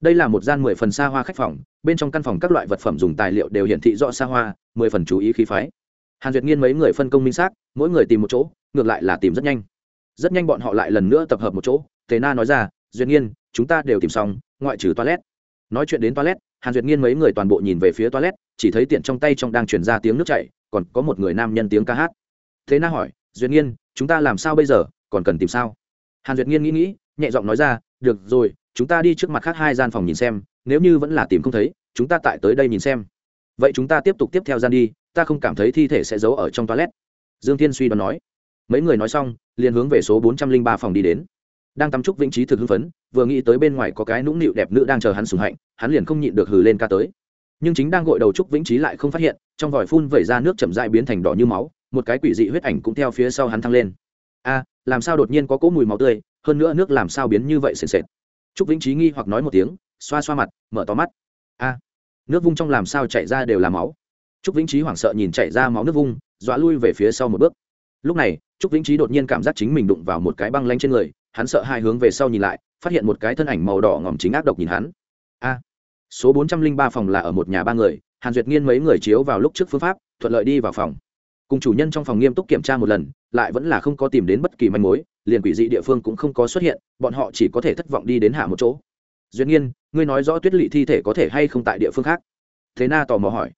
Đây là một gian mười phần xa hoa khách phòng, bên trong căn phòng các loại vật phẩm dùng tài liệu đều hiển thị rõ xa hoa, mười phần chú ý khí phái. Hàn duyệt nghiên mấy người phân công minh xác, mỗi người tìm một chỗ, ngược lại là tìm rất nhanh. Rất nhanh bọn họ lại lần nữa tập hợp một chỗ, tề na nói ra duyệt nghiên, chúng ta đều tìm xong, ngoại trừ toilet. Nói chuyện đến toilet, hàn duyệt nghiên mấy người toàn bộ nhìn về phía toilet, chỉ thấy tiện trong tay trong đang truyền ra tiếng nước chảy, còn có một người nam nhân tiếng ca hát. Thế na hỏi, duyệt nghiên, chúng ta làm sao bây giờ, còn cần tìm sao? Hàn duyệt nghiên nghĩ nghĩ, nhẹ giọng nói ra, được rồi, chúng ta đi trước mặt khác hai gian phòng nhìn xem, nếu như vẫn là tìm không thấy, chúng ta tại tới đây nhìn xem. Vậy chúng ta tiếp tục tiếp theo gian đi, ta không cảm thấy thi thể sẽ giấu ở trong toilet. Dương thiên suy đoán nói. Mấy người nói xong, liền hướng về số bốn trăm linh ba phòng đi đến đang tắm trúc vĩnh trí thực hưng phấn, vừa nghĩ tới bên ngoài có cái nũng nịu đẹp nữ đang chờ hắn sùng hạnh, hắn liền không nhịn được hừ lên ca tới. Nhưng chính đang gội đầu trúc vĩnh trí lại không phát hiện, trong vòi phun vẩy ra nước chậm dại biến thành đỏ như máu, một cái quỷ dị huyết ảnh cũng theo phía sau hắn thăng lên. A, làm sao đột nhiên có cỗ mùi máu tươi, hơn nữa nước làm sao biến như vậy sệt sệt. Trúc vĩnh trí nghi hoặc nói một tiếng, xoa xoa mặt, mở to mắt. A, nước vung trong làm sao chảy ra đều là máu. Trúc vĩnh trí hoảng sợ nhìn chảy ra máu nước vung, dọa lui về phía sau một bước. Lúc này, trúc vĩnh trí đột nhiên cảm giác chính mình đụng vào một cái băng lanh trên người hắn sợ hai hướng về sau nhìn lại, phát hiện một cái thân ảnh màu đỏ ngòm chính ác độc nhìn hắn. A, số bốn trăm linh ba phòng là ở một nhà ba người, hàn duyệt nghiên mấy người chiếu vào lúc trước phương pháp, thuận lợi đi vào phòng. Cùng chủ nhân trong phòng nghiêm túc kiểm tra một lần, lại vẫn là không có tìm đến bất kỳ manh mối, liền quỷ dị địa phương cũng không có xuất hiện, bọn họ chỉ có thể thất vọng đi đến hạ một chỗ. Duyệt nghiên, ngươi nói rõ tuyết lỵ thi thể có thể hay không tại địa phương khác? Thế na tò mò hỏi.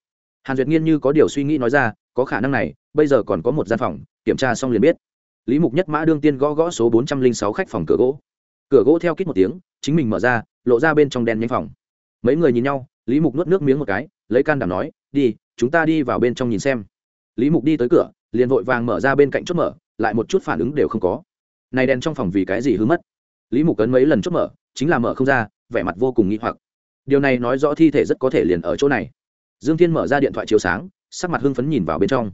Hàn duyệt nghiên như có điều suy nghĩ nói ra, có khả năng này, bây giờ còn có một gian phòng, kiểm tra xong liền biết lý mục nhất mã đương tiên gõ gõ số bốn trăm linh sáu khách phòng cửa gỗ. Cửa gỗ theo kít một tiếng, chính mình mở ra, lộ ra bên trong đen nhanh phòng. Mấy người nhìn nhau, lý mục nuốt nước miếng một cái, lấy can đảm nói, đi, chúng ta đi vào bên trong nhìn xem. Lý mục đi tới cửa, liền vội vàng mở ra bên cạnh chốt mở, lại một chút phản ứng đều không có. Này đèn trong phòng vì cái gì hư mất? Lý mục cấn mấy lần chốt mở, chính là mở không ra, vẻ mặt vô cùng nghi hoặc. Điều này nói rõ thi thể rất có thể liền ở chỗ này. Dương thiên mở ra điện thoại chiếu sáng, sắc mặt hưng phấn nhìn vào bên trong.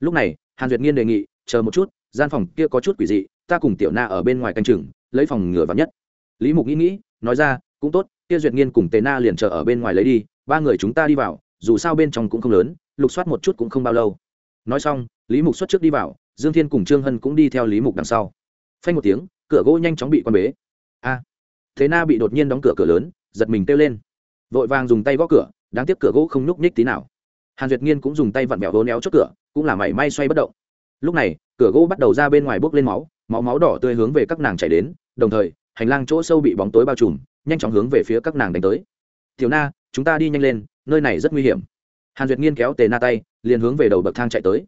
Lúc này, hàn duyệt nghiên đề nghị, chờ một chút gian phòng kia có chút quỷ dị, ta cùng tiểu na ở bên ngoài canh chừng, lấy phòng ngừa vào nhất. Lý mục nghĩ nghĩ, nói ra, cũng tốt, kia duyệt nghiên cùng tề na liền chờ ở bên ngoài lấy đi, ba người chúng ta đi vào, dù sao bên trong cũng không lớn, lục soát một chút cũng không bao lâu. Nói xong, lý mục xuất trước đi vào, dương thiên cùng trương hân cũng đi theo lý mục đằng sau. Phanh một tiếng, cửa gỗ nhanh chóng bị quan bế. A! Thế na bị đột nhiên đóng cửa cửa lớn, giật mình kêu lên. Vội vàng dùng tay gõ cửa, đáng tiếc cửa gỗ không nhúc nhích tí nào. Hàn duyệt nghiên cũng dùng tay vặn vẹo hố néo chốt cửa, cũng là mảy may xoay bất động lúc này, cửa gỗ bắt đầu ra bên ngoài bốc lên máu máu máu đỏ tươi hướng về các nàng chảy đến, đồng thời, hành lang chỗ sâu bị bóng tối bao trùm, nhanh chóng hướng về phía các nàng đánh tới. Tiểu na, chúng ta đi nhanh lên, nơi này rất nguy hiểm. Hàn duyệt nghiên kéo tề na tay, liền hướng về đầu bậc thang chạy tới.